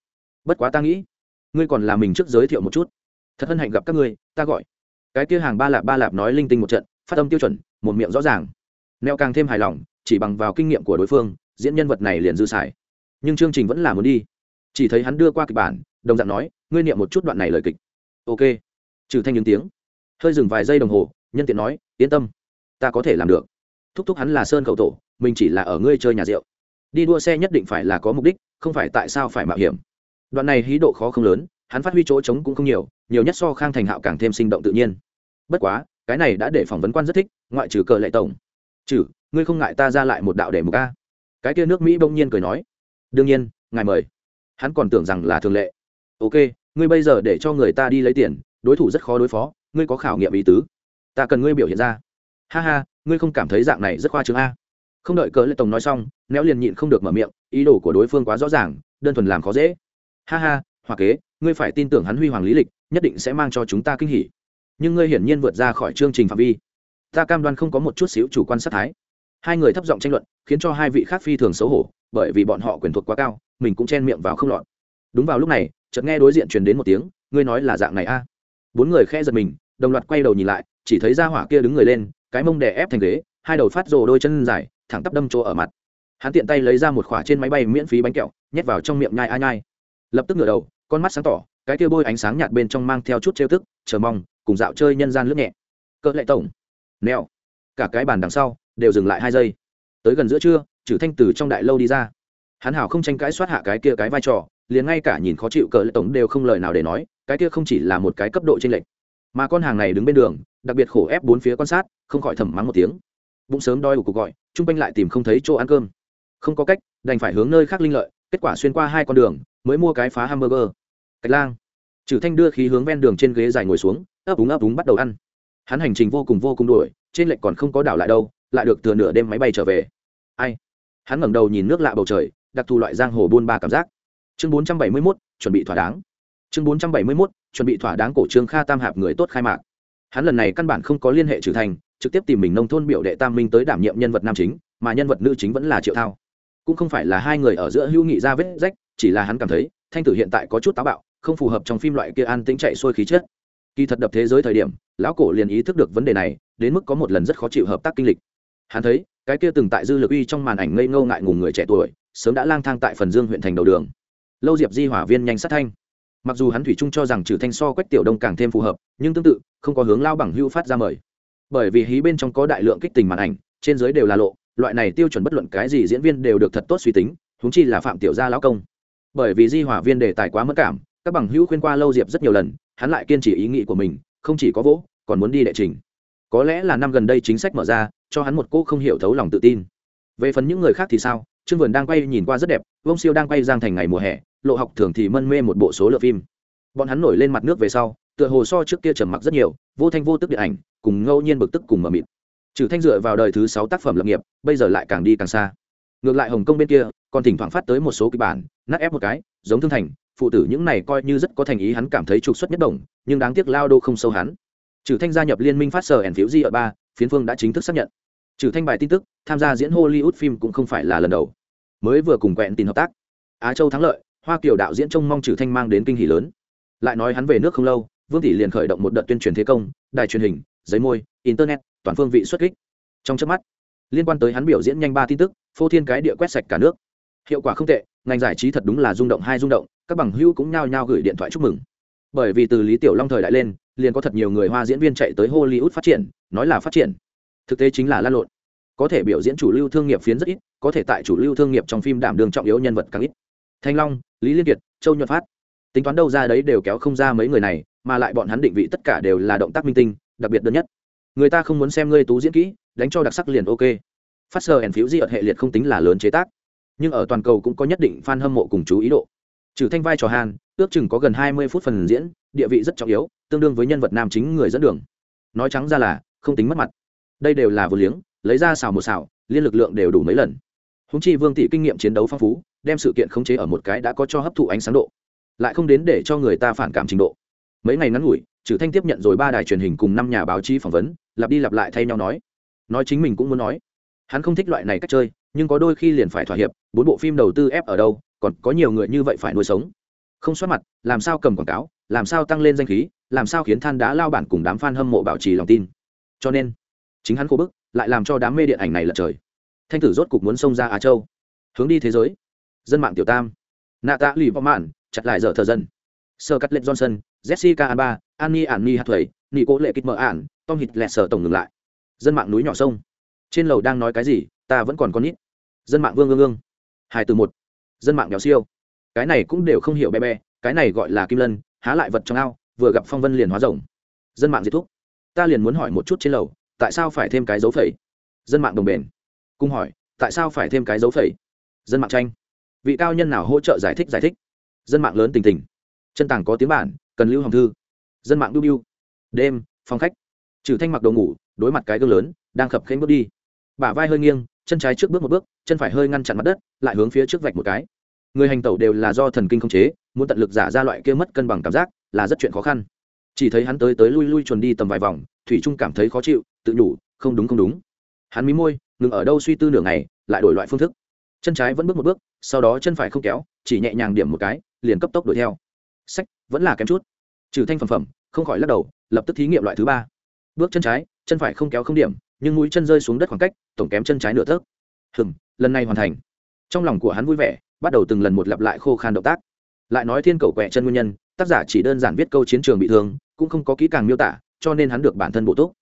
Bất quá ta nghĩ, ngươi còn là mình trước giới thiệu một chút. Thật hân hạnh gặp các ngươi, ta gọi. Cái kia hàng ba lạp ba lạp nói linh tinh một trận, phát âm tiêu chuẩn, một miệng rõ ràng. Neo càng thêm hài lòng, chỉ bằng vào kinh nghiệm của đối phương, diễn nhân vật này liền dư xài nhưng chương trình vẫn là muốn đi. Chỉ thấy hắn đưa qua kịch bản, đồng dạng nói, ngươi niệm một chút đoạn này lời kịch. Ok. Trừ thanh những tiếng, hơi dừng vài giây đồng hồ, nhân tiện nói, yên tâm, ta có thể làm được. Thúc thúc hắn là sơn cầu tổ, mình chỉ là ở ngươi chơi nhà rượu. Đi đua xe nhất định phải là có mục đích, không phải tại sao phải mạo hiểm. Đoạn này hí độ khó không lớn, hắn phát huy chỗ trống cũng không nhiều nhiều nhất so khang thành hạo càng thêm sinh động tự nhiên. Bất quá, cái này đã để phỏng vấn quan rất thích, ngoại trừ cờ lệ tổng. Trừ, ngươi không ngại ta ra lại một đạo để một ca cái kia nước mỹ bỗng nhiên cười nói đương nhiên, ngài mời. Hắn còn tưởng rằng là thường lệ. Ok, ngươi bây giờ để cho người ta đi lấy tiền, đối thủ rất khó đối phó, ngươi có khảo nghiệm ý tứ. Ta cần ngươi biểu hiện ra. Ha ha, ngươi không cảm thấy dạng này rất khoa trương a. Không đợi cờ lệ tổng nói xong, néo liền nhịn không được mở miệng, ý đồ của đối phương quá rõ ràng, đơn thuần làm khó dễ. Ha ha hoa kế, ngươi phải tin tưởng hắn huy hoàng lý lịch, nhất định sẽ mang cho chúng ta kinh hỉ. Nhưng ngươi hiển nhiên vượt ra khỏi chương trình phạm vi. Ta cam đoan không có một chút xíu chủ quan sát thái. Hai người thấp giọng tranh luận, khiến cho hai vị khác phi thường xấu hổ bởi vì bọn họ quyền thuộc quá cao, mình cũng chen miệng vào không lọt. Đúng vào lúc này, chợt nghe đối diện truyền đến một tiếng, ngươi nói là dạng này a? Bốn người khe giật mình, đồng loạt quay đầu nhìn lại, chỉ thấy ra hỏa kia đứng người lên, cái mông đè ép thành ghế, hai đầu phát rồ đôi chân dài, thẳng tắp đâm chỗ ở mặt. Hắn tiện tay lấy ra một khỏa trên máy bay miễn phí bánh kẹo, nhét vào trong miệng nhai a nhai. Lập tức ngửa đầu, con mắt sáng tỏ, cái kia bôi ánh sáng nhạt bên trong mang theo chút trêu tức, chờ mong, cùng dạo chơi nhân gian lướt nhẹ. Cỡ lệ tổng. Neo cả cái bàn đằng sau, đều dừng lại hai giây. Tới gần giữa trưa trừ thanh từ trong đại lâu đi ra. Hắn hảo không tranh cãi soát hạ cái kia cái vai trò, liền ngay cả nhìn khó chịu cỡ lệ tổng đều không lời nào để nói, cái kia không chỉ là một cái cấp độ trên lệnh mà con hàng này đứng bên đường, đặc biệt khổ ép bốn phía quan sát, không khỏi thầm mắng một tiếng. Bụng sớm đói của cuộc gọi, chung quanh lại tìm không thấy chỗ ăn cơm. Không có cách, đành phải hướng nơi khác linh lợi, kết quả xuyên qua hai con đường, mới mua cái phá hamburger. Cách lang. Trừ thanh đưa khí hướng ven đường trên ghế dài ngồi xuống, ấp úng ấp úng bắt đầu ăn. Hắn hành trình vô cùng vô cùng đuổi trên lệch còn không có đảo lại đâu, lại được thừa nửa đêm máy bay trở về. Ai? Hắn ngẩng đầu nhìn nước lạ bầu trời đặc thù loại giang hồ buôn ba cảm giác. Chương bốn trăm bảy mươi 471, chuẩn bị thỏa đáng. Chương bốn trăm bảy mươi 471, chuẩn bị thỏa đáng cổ trương kha tam hạp người tốt khai mạc. Hắn lần này căn bản không có liên hệ trừ thành trực tiếp tìm mình nông thôn biểu đệ tam minh tới đảm nhiệm nhân vật nam chính mà nhân vật nữ chính vẫn là triệu thao. Cũng không phải là hai người ở giữa hữu nghị ra vết rách chỉ là hắn cảm thấy thanh tử hiện tại có chút táo bạo không phù hợp trong phim loại kia an tĩnh chạy xuôi khí chết kỳ thật đập thế giới thời điểm lão cổ liền ý thức được vấn đề này đến mức có một lần rất khó chịu hợp tác kinh lịch hắn thấy, cái kia từng tại dư lực uy trong màn ảnh ngây ngâu ngại ngùng người trẻ tuổi, sớm đã lang thang tại phần dương huyện thành đầu đường. Lâu diệp di hỏa viên nhanh sát thanh. Mặc dù hắn thủy trung cho rằng trừ thanh so quách tiểu đông càng thêm phù hợp, nhưng tương tự, không có hướng lao bằng hưu phát ra mời. Bởi vì hí bên trong có đại lượng kích tình màn ảnh, trên giới đều là lộ, loại này tiêu chuẩn bất luận cái gì diễn viên đều được thật tốt suy tính thúng chi là phạm tiểu gia lão công. Bởi vì di hỏa viên đề tài quá mất cảm, các bằng hữu khuyên qua lâu diệp rất nhiều lần, hắn lại kiên trì ý nghĩ của mình, không chỉ có vỗ, còn muốn đi đệ trình. Có lẽ là năm gần đây chính sách mở ra cho hắn một cô không hiểu thấu lòng tự tin. Về phần những người khác thì sao? Trương vườn đang quay nhìn qua rất đẹp vông siêu đang quay giang thành ngày mùa hè, lộ học thường thì mân mê một bộ số lượng phim. Bọn hắn nổi lên mặt nước về sau, tựa hồ so trước kia trầm mặc rất nhiều, vô thanh vô tức điện ảnh, cùng ngẫu nhiên bực tức cùng mờ mịt. Trừ thanh dựa vào đời thứ sáu tác phẩm lập nghiệp, bây giờ lại càng đi càng xa. Ngược lại hồng kông bên kia, còn thỉnh thoảng phát tới một số kịch bản, nát ép một cái, giống thương thành, phụ tử những này coi như rất có thành ý hắn cảm thấy trục xuất nhất đồng nhưng đáng tiếc lao đô không sâu hắn. Trừ thanh gia nhập liên minh phát sở ẩn phiếu di ở ba phiến phương đã chính thức xác nhận. Trừ thanh bài tin tức, tham gia diễn hollywood phim cũng không phải là lần đầu. Mới vừa cùng quẹn tin hợp tác. Á châu thắng lợi, hoa kiều đạo diễn trông mong trừ thanh mang đến kinh hỷ lớn. Lại nói hắn về nước không lâu, vương tỷ liền khởi động một đợt tuyên truyền thế công, đài truyền hình, giấy môi, internet, toàn phương vị xuất kích. Trong trước mắt, liên quan tới hắn biểu diễn nhanh ba tin tức, phô thiên cái địa quét sạch cả nước. Hiệu quả không tệ, ngành giải trí thật đúng là rung động hai rung động, các bằng hữu cũng nhao nhao gửi điện thoại chúc mừng. Bởi vì từ lý tiểu long thời đại lên, liền có thật nhiều người hoa diễn viên chạy tới hollywood phát triển nói là phát triển. Thực tế chính là lan lộn. Có thể biểu diễn chủ lưu thương nghiệp phiến rất ít, có thể tại chủ lưu thương nghiệp trong phim đảm đường trọng yếu nhân vật càng ít. Thanh long, lý liên kiệt, châu nhuận phát. Tính toán đâu ra đấy đều kéo không ra mấy người này, mà lại bọn hắn định vị tất cả đều là động tác minh tinh, đặc biệt đơn nhất. Người ta không muốn xem ngươi tú diễn kỹ, đánh cho đặc sắc liền ok. Phát sơ ẩn phiếu di ợt hệ liệt không tính là lớn chế tác. Nhưng ở toàn cầu cũng có nhất định fan hâm mộ cùng chú ý độ. Trừ thanh vai trò hàn, ước chừng có gần hai mươi phút phần diễn, địa vị rất trọng yếu, tương đương với nhân vật nam chính người dẫn đường. Nói trắng ra là không tính mất mặt. Đây đều là vô liếng, lấy ra xào một xào, liên lực lượng đều đủ mấy lần. Húng chi vương tỷ kinh nghiệm chiến đấu phong phú, đem sự kiện khống chế ở một cái đã có cho hấp thụ ánh sáng độ, lại không đến để cho người ta phản cảm trình độ. Mấy ngày ngắn ngủi trừ thanh tiếp nhận rồi ba đài truyền hình cùng năm nhà báo chí phỏng vấn, lặp đi lặp lại thay nhau nói. Nói chính mình cũng muốn nói. Hắn không thích loại này cách chơi, nhưng có đôi khi liền phải thỏa hiệp, bốn bộ phim đầu tư ép ở đâu, còn có nhiều người như vậy phải nuôi sống. Không soát mặt, làm sao cầm quảng cáo, làm sao tăng lên danh khí, làm sao khiến than đá lao bản cùng đám f a n hâm mộ bảo trì lòng tin cho nên, chính hắn khô bức, lại làm cho đám mê điện ảnh này lật trời. Thanh tử rốt cục muốn xông ra á châu, hướng đi thế giới. Dân mạng tiểu tam nạ tạ lì võ mạn chặt lại dở thờ dân. Sơ cắt lệ johnson, jessica alba, annie ản ni hạt thuầy nị cố lệ kích mở ản, tom hít lẹt sở tổng ngừng lại. Dân mạng núi nhỏ sông. Trên lầu đang nói cái gì, ta vẫn còn con nít. Dân mạng vương ương ương hai từ một. Dân mạng béo siêu. Cái này cũng đều không hiểu bé bé, cái này gọi là kim lân, há lại vật trong ao, vừa gặp phong vân liền hóa rồng. Dân mạng diệt thúc ta liền muốn hỏi một chút trên lầu, tại sao phải thêm cái dấu phẩy? Dân mạng đồng bền. Cung hỏi, tại sao phải thêm cái dấu phẩy? Dân mạng tranh. Vị cao nhân nào hỗ trợ giải thích giải thích? Dân mạng lớn tình tình. Chân tàng có tiếng bản, cần lưu hồng thư. Dân mạng đu biu. Đêm, phòng khách. Trừ thanh mặc đồ ngủ, đối mặt cái gương lớn, đang khập khênh bước đi. Bả vai hơi nghiêng, chân trái trước bước một bước, chân phải hơi ngăn chặn mặt đất, lại hướng phía trước vạch một cái. Người hành tẩu đều là do thần kinh không chế, muốn tận lực giả ra loại kia mất cân bằng cảm giác, là rất chuyện khó khăn chỉ thấy hắn tới tới lui lui chuồn đi tầm vài vòng, thủy trung cảm thấy khó chịu, tự nhủ, không đúng không đúng. Hắn mí môi, ngừng ở đâu suy tư nửa ngày, lại đổi loại phương thức. Chân trái vẫn bước một bước, sau đó chân phải không kéo, chỉ nhẹ nhàng điểm một cái, liền cấp tốc đuổi theo. Sách, vẫn là kém chút. Trừ thanh phẩm phẩm, không khỏi lắc đầu, lập tức thí nghiệm loại thứ ba. Bước chân trái, chân phải không kéo không điểm, nhưng mũi chân rơi xuống đất khoảng cách, tổng kém chân trái nửa thước. hừng lần này hoàn thành. Trong lòng của hắn vui vẻ, bắt đầu từng lần một lặp lại khô khan động tác. Lại nói thiên cầu quẹ chân nguyên nhân, tác giả chỉ đơn giản viết câu chiến trường bị thương cũng không có kỹ càng miêu tả, cho nên hắn được bản thân bổ túc.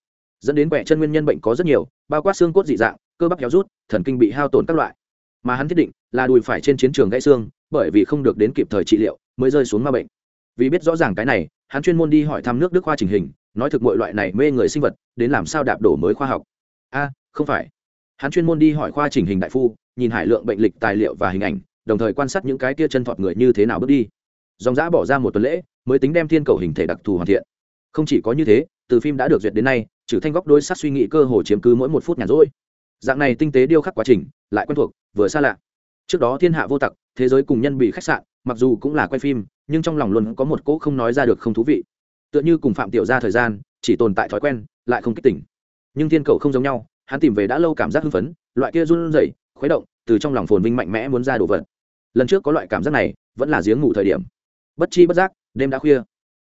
Dẫn đến quẹ chân nguyên nhân bệnh có rất nhiều, bao quát xương cốt dị dạng, cơ bắp héo rút, thần kinh bị hao tổn các loại. Mà hắn thiết định là đùi phải trên chiến trường gãy xương, bởi vì không được đến kịp thời trị liệu, mới rơi xuống ma bệnh. Vì biết rõ ràng cái này, hắn chuyên môn đi hỏi thăm nước đức khoa trình hình, nói thực mọi loại này mê người sinh vật, đến làm sao đạp đổ mới khoa học. A, không phải. Hắn chuyên môn đi hỏi khoa trình hình đại phu, nhìn hải lượng bệnh lịch tài liệu và hình ảnh, đồng thời quan sát những cái kia chân thọt người như thế nào bước đi. Dòng giã bỏ ra một tuần lễ mới tính đem thiên cầu hình thể đặc thù hoàn thiện. Không chỉ có như thế, từ phim đã được duyệt đến nay, trừ thanh góc đôi sát suy nghĩ cơ hồ chiếm cứ mỗi một phút nhàn rỗi. Dạng này tinh tế điêu khắc quá trình, lại quen thuộc, vừa xa lạ. Trước đó thiên hạ vô tặc, thế giới cùng nhân bị khách sạn, mặc dù cũng là quay phim, nhưng trong lòng luôn có một cỗ không nói ra được không thú vị. Tựa như cùng phạm tiểu ra thời gian, chỉ tồn tại thói quen, lại không kích tỉnh. Nhưng thiên cầu không giống nhau, hắn tìm về đã lâu cảm giác hưng phấn, loại kia run rẩy, khuấy động, từ trong lòng phồn vinh mạnh mẽ muốn ra đồ vật. Lần trước có loại cảm giác này, vẫn là giếng ngủ thời điểm bất chi bất giác, đêm đã khuya.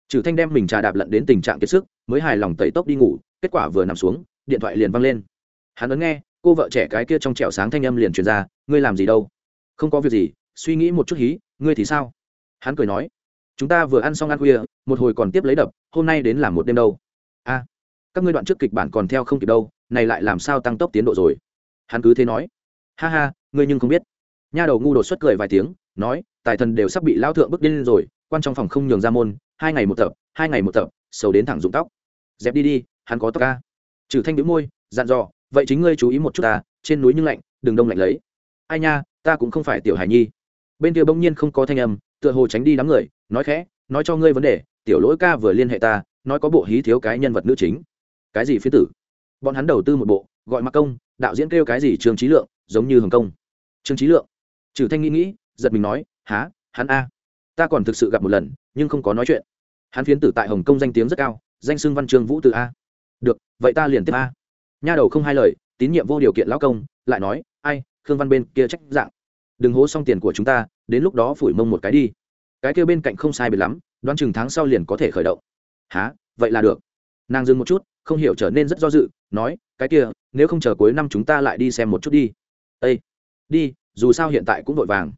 Trừ thanh đem mình trà đạp lận đến tình trạng kiệt sức, mới hài lòng tẩy tốc đi ngủ, kết quả vừa nằm xuống, điện thoại liền văng lên. Hắn ấn nghe, cô vợ trẻ cái kia trong trẻo sáng thanh âm liền truyền ra, ngươi làm gì đâu? Không có việc gì, suy nghĩ một chút hí, ngươi thì sao? Hắn cười nói, chúng ta vừa ăn xong ăn khuya, một hồi còn tiếp lấy đập, hôm nay đến làm một đêm đâu. A, các ngươi đoạn trước kịch bản còn theo không kịp đâu, này lại làm sao tăng tốc tiến độ rồi? Hắn cứ thế nói, ha ha, ngươi nhưng không biết. Nha đầu ngu đột xuất cười vài tiếng, nói, tài thần đều sắp bị lao thượng bước điên rồi quan trong phòng không nhường ra môn, hai ngày một tập, hai ngày một tập, sầu đến thẳng rụng tóc. Dẹp đi đi, hắn có tóc ca trừ thanh đĩu môi, dặn dò, vậy chính ngươi chú ý một chút ta, trên núi nhưng lạnh, đừng đông lạnh lấy. Ai nha, ta cũng không phải tiểu hải nhi. Bên kia bỗng nhiên không có thanh âm, tựa hồ tránh đi đám người, nói khẽ, nói cho ngươi vấn đề, tiểu lỗi ca vừa liên hệ ta, nói có bộ hí thiếu cái nhân vật nữ chính. Cái gì phía tử? Bọn hắn đầu tư một bộ, gọi mặc công, đạo diễn kêu cái gì trương trí lượng, giống như hồng công. Trương trí lượng. Trừ thanh nghĩ nghĩ, giật mình nói há hắn a? Ta còn thực sự gặp một lần, nhưng không có nói chuyện. Hắn phiến tử tại hồng kông danh tiếng rất cao, danh xưng văn chương vũ từ a. Được, vậy ta liền tiếp a. Nha đầu không hai lời, tín nhiệm vô điều kiện lão công, lại nói, ai, khương văn bên kia trách dạng. Đừng hố xong tiền của chúng ta, đến lúc đó phủi mông một cái đi. Cái kia bên cạnh không sai biệt lắm, đoán chừng tháng sau liền có thể khởi động. Há vậy là được. Nàng dừng một chút, không hiểu trở nên rất do dự, nói, cái kia, nếu không chờ cuối năm chúng ta lại đi xem một chút đi. Ây đi, dù sao hiện tại cũng vội vàng.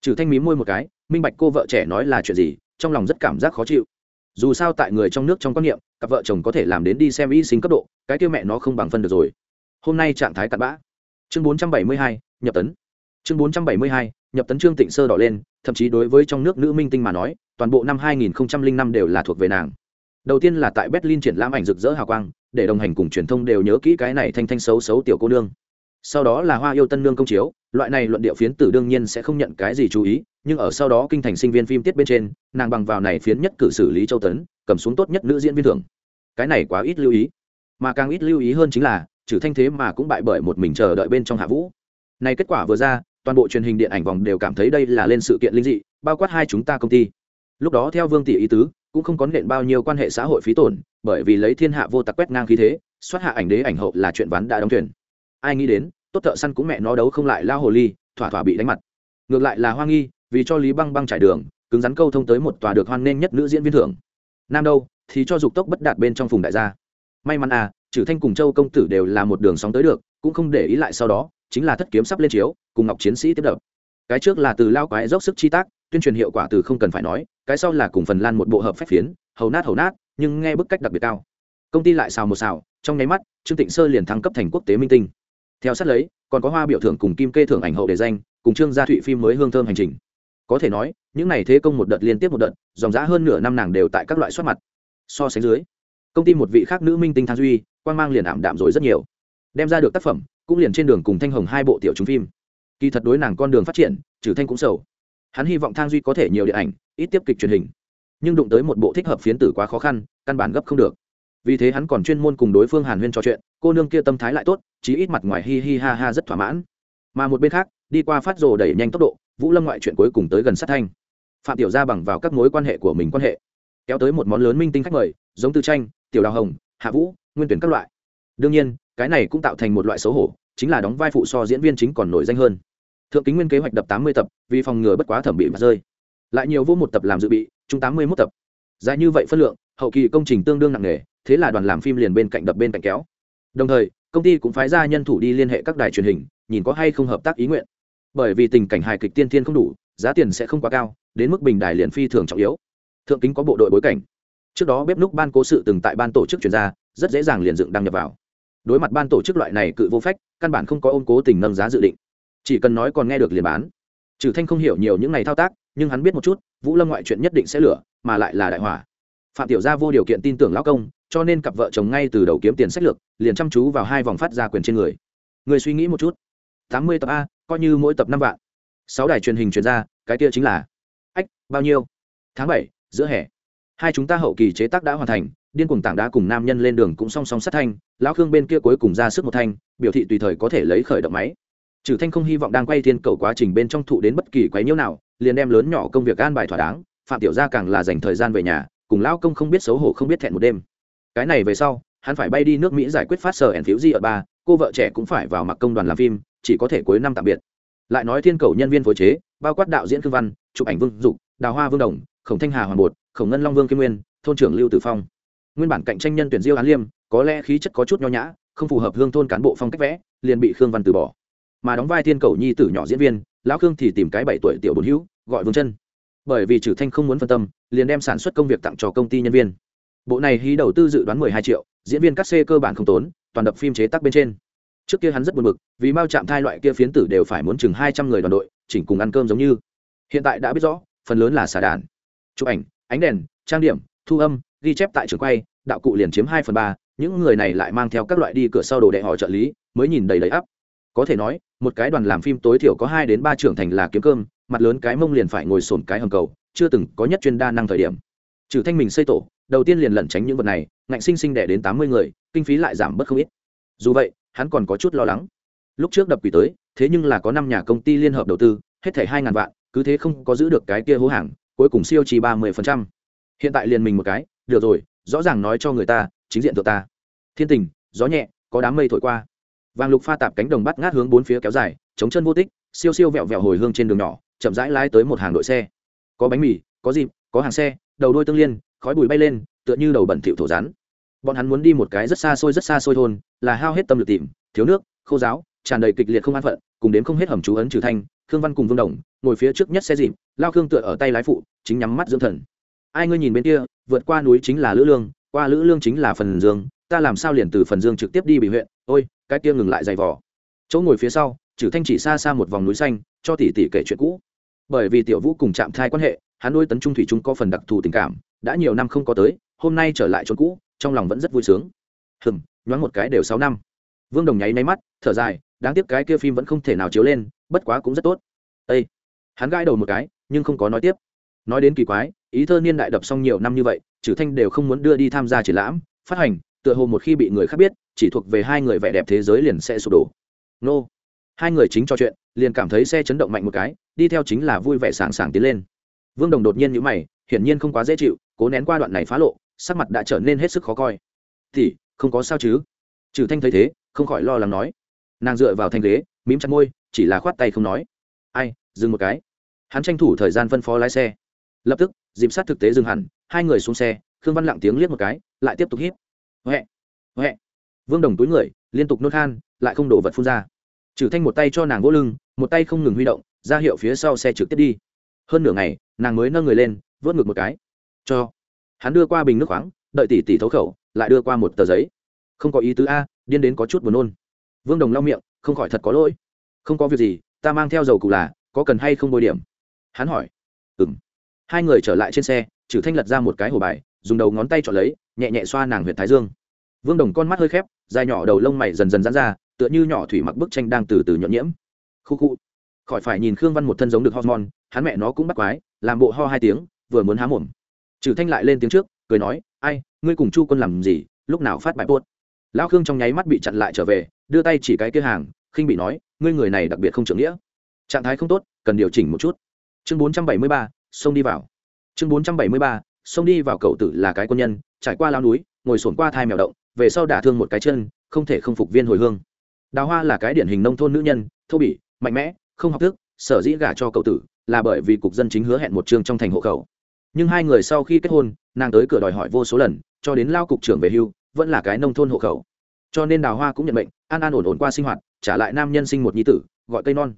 Trừ thanh mí môi một cái minh bạch cô vợ trẻ nói là chuyện gì, trong lòng rất cảm giác khó chịu. Dù sao tại người trong nước trong quan niệm, cặp vợ chồng có thể làm đến đi xem y sinh cấp độ, cái tiêu mẹ nó không bằng phân được rồi. Hôm nay trạng thái cặn bã. Chương bốn trăm bảy mươi hai, nhập tấn. Chương bốn trăm bảy mươi hai, nhập tấn trương tịnh sơ đỏ lên, thậm chí đối với trong nước nữ minh tinh mà nói, toàn bộ năm hai nghìn năm đều là thuộc về nàng. Đầu tiên là tại berlin triển lãm ảnh rực rỡ hào quang, để đồng hành cùng truyền thông đều nhớ kỹ cái này thanh thanh xấu xấu tiểu cô nương. Sau đó là hoa yêu tân nương công chiếu, loại này luận điệu phiến tử đương nhiên sẽ không nhận cái gì chú ý nhưng ở sau đó kinh thành sinh viên phim tiết bên trên, nàng bằng vào này phiến nhất cử xử lý châu tấn, cầm xuống tốt nhất nữ diễn viên thưởng. Cái này quá ít lưu ý. Mà càng ít lưu ý hơn chính là, trừ thanh thế mà cũng bại bởi một mình chờ đợi bên trong hạ vũ. Này kết quả vừa ra, toàn bộ truyền hình điện ảnh vòng đều cảm thấy đây là lên sự kiện linh dị, bao quát hai chúng ta công ty. Lúc đó theo vương tỷ ý tứ, cũng không có nện bao nhiêu quan hệ xã hội phí tổn, bởi vì lấy thiên hạ vô tặc quét ngang khí thế xoát hạ ảnh đế ảnh hậu là chuyện ván đã đóng thuyền. Ai nghĩ đến, tốt thợ săn cũng mẹ nó đấu không lại lao hồ ly, thỏa thỏa bị đánh mặt. Ngược lại là hoa nghi vì cho lý băng băng trải đường, cứng rắn câu thông tới một tòa được hoan nghênh nhất nữ diễn viên thưởng. Nam đâu, thì cho dục tốc bất đạt bên trong phùng đại gia. May mắn à trừ thanh cùng châu công tử đều là một đường sóng tới được, cũng không để ý lại sau đó, chính là thất kiếm sắp lên chiếu, cùng ngọc chiến sĩ tiếp đập. Cái trước là từ lao quái dốc sức chi tác, tuyên truyền hiệu quả từ không cần phải nói, cái sau là cùng phần lan một bộ hợp phép phiến, hầu nát hầu nát, nhưng nghe bức cách đặc biệt cao. Công ty lại xào một xào, trong nháy mắt, trương tịnh sơ liền thăng cấp thành quốc tế minh tinh. Theo sát lấy, còn có hoa biểu thưởng cùng kim kê thưởng ảnh hậu đề danh, cùng trương gia thụy phim mới hương thơm hành trình có thể nói, những này thế công một đợt liên tiếp một đợt, dòng giã hơn nửa năm nàng đều tại các loại soát mặt. So sánh dưới, công ty một vị khác nữ minh tinh thang duy quan mang liền ảm đạm rồi rất nhiều. Đem ra được tác phẩm, cũng liền trên đường cùng thanh hồng hai bộ tiểu chúng phim. Kỳ thật đối nàng con đường phát triển, trừ thanh cũng sầu. Hắn hy vọng thang duy có thể nhiều điện ảnh, ít tiếp kịch truyền hình. Nhưng đụng tới một bộ thích hợp phiến tử quá khó khăn, căn bản gấp không được. Vì thế hắn còn chuyên môn cùng đối phương hàn huyên trò chuyện, cô nương kia tâm thái lại tốt, chí ít mặt ngoài hi hi ha ha rất thỏa mãn. Mà một bên khác, đi qua phát rồ đẩy nhanh tốc độ vũ lâm ngoại chuyện cuối cùng tới gần sát thanh. Phạm tiểu gia bằng vào các mối quan hệ của mình quan hệ, kéo tới một món lớn minh tinh khách mời, giống tư tranh, tiểu đào hồng, hạ vũ, nguyên tuyển các loại. Đương nhiên, cái này cũng tạo thành một loại xấu hổ, chính là đóng vai phụ so diễn viên chính còn nổi danh hơn. Thượng kính nguyên kế hoạch đập tám mươi tập, vì phòng ngừa bất quá thẩm bị mà rơi. Lại nhiều vô một tập làm dự bị, chung tám mươi mốt tập. Dài như vậy phân lượng, hậu kỳ công trình tương đương nặng nề, thế là đoàn làm phim liền bên cạnh đập bên cạnh kéo. Đồng thời, công ty cũng phái ra nhân thủ đi liên hệ các đài truyền hình, nhìn có hay không hợp tác ý nguyện bởi vì tình cảnh hài kịch tiên thiên không đủ, giá tiền sẽ không quá cao, đến mức bình đài liền phi thường trọng yếu. Thượng kính có bộ đội bối cảnh. Trước đó bếp núc ban cố sự từng tại ban tổ chức chuyển ra, rất dễ dàng liền dựng đăng nhập vào. Đối mặt ban tổ chức loại này cự vô phách, căn bản không có ôm cố tình nâng giá dự định. Chỉ cần nói còn nghe được liền bán. Trừ thanh không hiểu nhiều những này thao tác, nhưng hắn biết một chút, vũ lâm ngoại chuyện nhất định sẽ lửa, mà lại là đại hỏa. Phạm tiểu gia vô điều kiện tin tưởng lão công, cho nên cặp vợ chồng ngay từ đầu kiếm tiền sách lược, liền chăm chú vào hai vòng phát ra quyền trên người. Người suy nghĩ một chút. Tám mươi tập a coi như mỗi tập năm vạn. Sáu đài truyền hình truyền ra, cái kia chính là, ách, bao nhiêu? Tháng bảy, giữa hè. Hai chúng ta hậu kỳ chế tác đã hoàn thành, điên cuồng tảng đá cùng nam nhân lên đường cũng song song sát thanh, lão khương bên kia cuối cùng ra sức một thanh, biểu thị tùy thời có thể lấy khởi động máy. Trừ thanh không hy vọng đang quay thiên cầu quá trình bên trong thụ đến bất kỳ quấy nhiễu nào, liền đem lớn nhỏ công việc an bài thỏa đáng, phạm tiểu gia càng là dành thời gian về nhà, cùng lão công không biết xấu hổ không biết thẹn một đêm. Cái này về sau, hắn phải bay đi nước mỹ giải quyết phát sở ẩn phiếu gì ở ba, cô vợ trẻ cũng phải vào mặc công đoàn làm phim chỉ có thể cuối năm tạm biệt. Lại nói thiên cầu nhân viên phối chế, bao quát đạo diễn cư văn, chụp ảnh vương dục, đào hoa vương đồng, khổng thanh hà hoàng bột, khổng ngân long vương kim nguyên, thôn trưởng lưu tử phong. Nguyên bản cạnh tranh nhân tuyển diêu án liêm, có lẽ khí chất có chút nho nhã, không phù hợp hương thôn cán bộ phong cách vẽ, liền bị khương văn từ bỏ. Mà đóng vai thiên cầu nhi tử nhỏ diễn viên, lão khương thì tìm cái bảy tuổi tiểu bồn hữu, gọi vương chân. Bởi vì trừ thanh không muốn phân tâm, liền đem sản xuất công việc tặng cho công ty nhân viên. Bộ này hí đầu tư dự đoán mười hai triệu, diễn viên cắt xê cơ bản không tốn, toàn đập phim chế tác bên trên trước kia hắn rất buồn bực, vì mao chạm thai loại kia phiến tử đều phải muốn chừng hai trăm người đoàn đội, chỉnh cùng ăn cơm giống như. Hiện tại đã biết rõ, phần lớn là xà đàn. Chụp ảnh, ánh đèn, trang điểm, thu âm, ghi chép tại trường quay, đạo cụ liền chiếm hai phần ba, những người này lại mang theo các loại đi cửa sau đồ đệ họ trợ lý, mới nhìn đầy đầy ắp. Có thể nói, một cái đoàn làm phim tối thiểu có hai đến ba trưởng thành là kiếm cơm, mặt lớn cái mông liền phải ngồi sồn cái hầm cầu, chưa từng có nhất chuyên đa năng thời điểm. Trừ thanh mình xây tổ, đầu tiên liền lẩn tránh những vật này, ngạnh sinh sinh đẻ đến tám mươi người, kinh phí lại giảm bớt không ít dù vậy, hắn còn có chút lo lắng. Lúc trước đập quỷ tới, thế nhưng là có năm nhà công ty liên hợp đầu tư, hết thảy hai ngàn vạn, cứ thế không có giữ được cái kia hố hàng, cuối cùng siêu chỉ ba mươi phần trăm. Hiện tại liền mình một cái, được rồi, rõ ràng nói cho người ta, chính diện tự ta. Thiên tình, gió nhẹ, có đám mây thổi qua. Vàng lục pha tạp cánh đồng bắt ngát hướng bốn phía kéo dài, chống chân vô tích, siêu siêu vẹo vẹo hồi hương trên đường nhỏ, chậm rãi lái tới một hàng đội xe. Có bánh mì, có dịp, có hàng xe, đầu đôi tương liên, khói bụi bay lên, tựa như đầu bẩn thịu thổ rắn bọn hắn muốn đi một cái rất xa xôi, rất xa xôi thôn, là hao hết tâm lực tìm, thiếu nước, khô giáo, tràn đầy kịch liệt không an phận, cùng đến không hết hầm chú ấn trừ thanh, khương văn cùng vương đồng, ngồi phía trước nhất xe dịp, lao khương tựa ở tay lái phụ, chính nhắm mắt dưỡng thần. Ai ngươi nhìn bên kia, vượt qua núi chính là lữ lương, qua lữ lương chính là phần dương, ta làm sao liền từ phần dương trực tiếp đi bị huyện, ôi, cái kia ngừng lại dày vò. Chỗ ngồi phía sau trừ thanh chỉ xa xa một vòng núi xanh, cho tỷ tỷ kể chuyện cũ. Bởi vì tiểu vũ cùng chạm thai quan hệ, hắn nuôi tấn trung thủy trung có phần đặc thù tình cảm, đã nhiều năm không có tới, hôm nay trở lại chỗ cũ trong lòng vẫn rất vui sướng. Hừm, nhoáng một cái đều sáu năm. Vương đồng nháy máy mắt, thở dài, đáng tiếc cái kia phim vẫn không thể nào chiếu lên, bất quá cũng rất tốt. Ây hắn gãi đầu một cái, nhưng không có nói tiếp. Nói đến kỳ quái, ý thơ niên đại đập xong nhiều năm như vậy trừ thanh đều không muốn đưa đi tham gia triển lãm, phát hành, tựa hồ một khi bị người khác biết, chỉ thuộc về hai người vẻ đẹp thế giới liền sẽ sụp đổ. Nô, hai người chính trò chuyện, liền cảm thấy xe chấn động mạnh một cái, đi theo chính là vui vẻ sảng sảng tiến lên. Vương đồng đột nhiên nhíu mày, hiển nhiên không quá dễ chịu, cố nén qua đoạn này phá lộ sắc mặt đã trở nên hết sức khó coi. Thì không có sao chứ? Trừ thanh thấy thế, không khỏi lo lắng nói. Nàng dựa vào thanh ghế, mím chặt môi, chỉ là khoát tay không nói. Ai, dừng một cái. Hắn tranh thủ thời gian phân phó lái xe. Lập tức dìm sát thực tế dừng hẳn, hai người xuống xe, khương văn lặng tiếng liếc một cái, lại tiếp tục hít. Huệ huệ. Vương đồng túi người, liên tục nôn khan, lại không đổ vật phun ra. Trừ thanh một tay cho nàng gỗ lưng, một tay không ngừng huy động, ra hiệu phía sau xe trực tiếp đi. Hơn nửa ngày, nàng mới nâng người lên, vớt ngược một cái. Cho hắn đưa qua bình nước khoáng, đợi tỷ tỷ thấu khẩu, lại đưa qua một tờ giấy. Không có ý tứ a, điên đến có chút buồn nôn. Vương đồng lau miệng, không khỏi thật có lỗi. Không có việc gì, ta mang theo dầu cụ là, có cần hay không bôi điểm? Hắn hỏi. Ừng hai người trở lại trên xe trừ thanh lật ra một cái hồ bài, dùng đầu ngón tay chọn lấy, nhẹ nhẹ xoa nàng huyện thái dương. Vương đồng con mắt hơi khép, dài nhỏ đầu lông mày dần dần dán ra, tựa như nhỏ thủy mặc bức tranh đang từ từ nhuận nhiễm. Khu khu. Khỏi phải nhìn khương văn một thân giống được hormone, hắn mẹ nó cũng bắt quái, làm bộ ho hai tiếng, vừa muốn há mồm trừ thanh lại lên tiếng trước, cười nói, ai, ngươi cùng chu quân làm gì, lúc nào phát bài buốt lão khương trong nháy mắt bị chặn lại trở về, đưa tay chỉ cái kia hàng, khinh bị nói, ngươi người này đặc biệt không trưởng nghĩa. Trạng thái không tốt, cần điều chỉnh một chút. Chương bốn trăm bảy mươi ba, xông đi vào. Chương bốn trăm bảy mươi ba, xông đi vào cậu tử là cái quân nhân, trải qua lao núi, ngồi sồn qua thai mèo động, về sau đả thương một cái chân, không thể không phục viên hồi hương. Đào hoa là cái điển hình nông thôn nữ nhân, thô bỉ, mạnh mẽ, không học thức, sở dĩ gả cho cậu tử là bởi vì cục dân chính hứa hẹn một trường trong thành hộ khẩu nhưng hai người sau khi kết hôn, nàng tới cửa đòi hỏi vô số lần, cho đến lao cục trưởng về hưu, vẫn là cái nông thôn hộ khẩu. Cho nên đào hoa cũng nhận mệnh, an an ổn ổn qua sinh hoạt, trả lại nam nhân sinh một nhi tử, gọi cây non.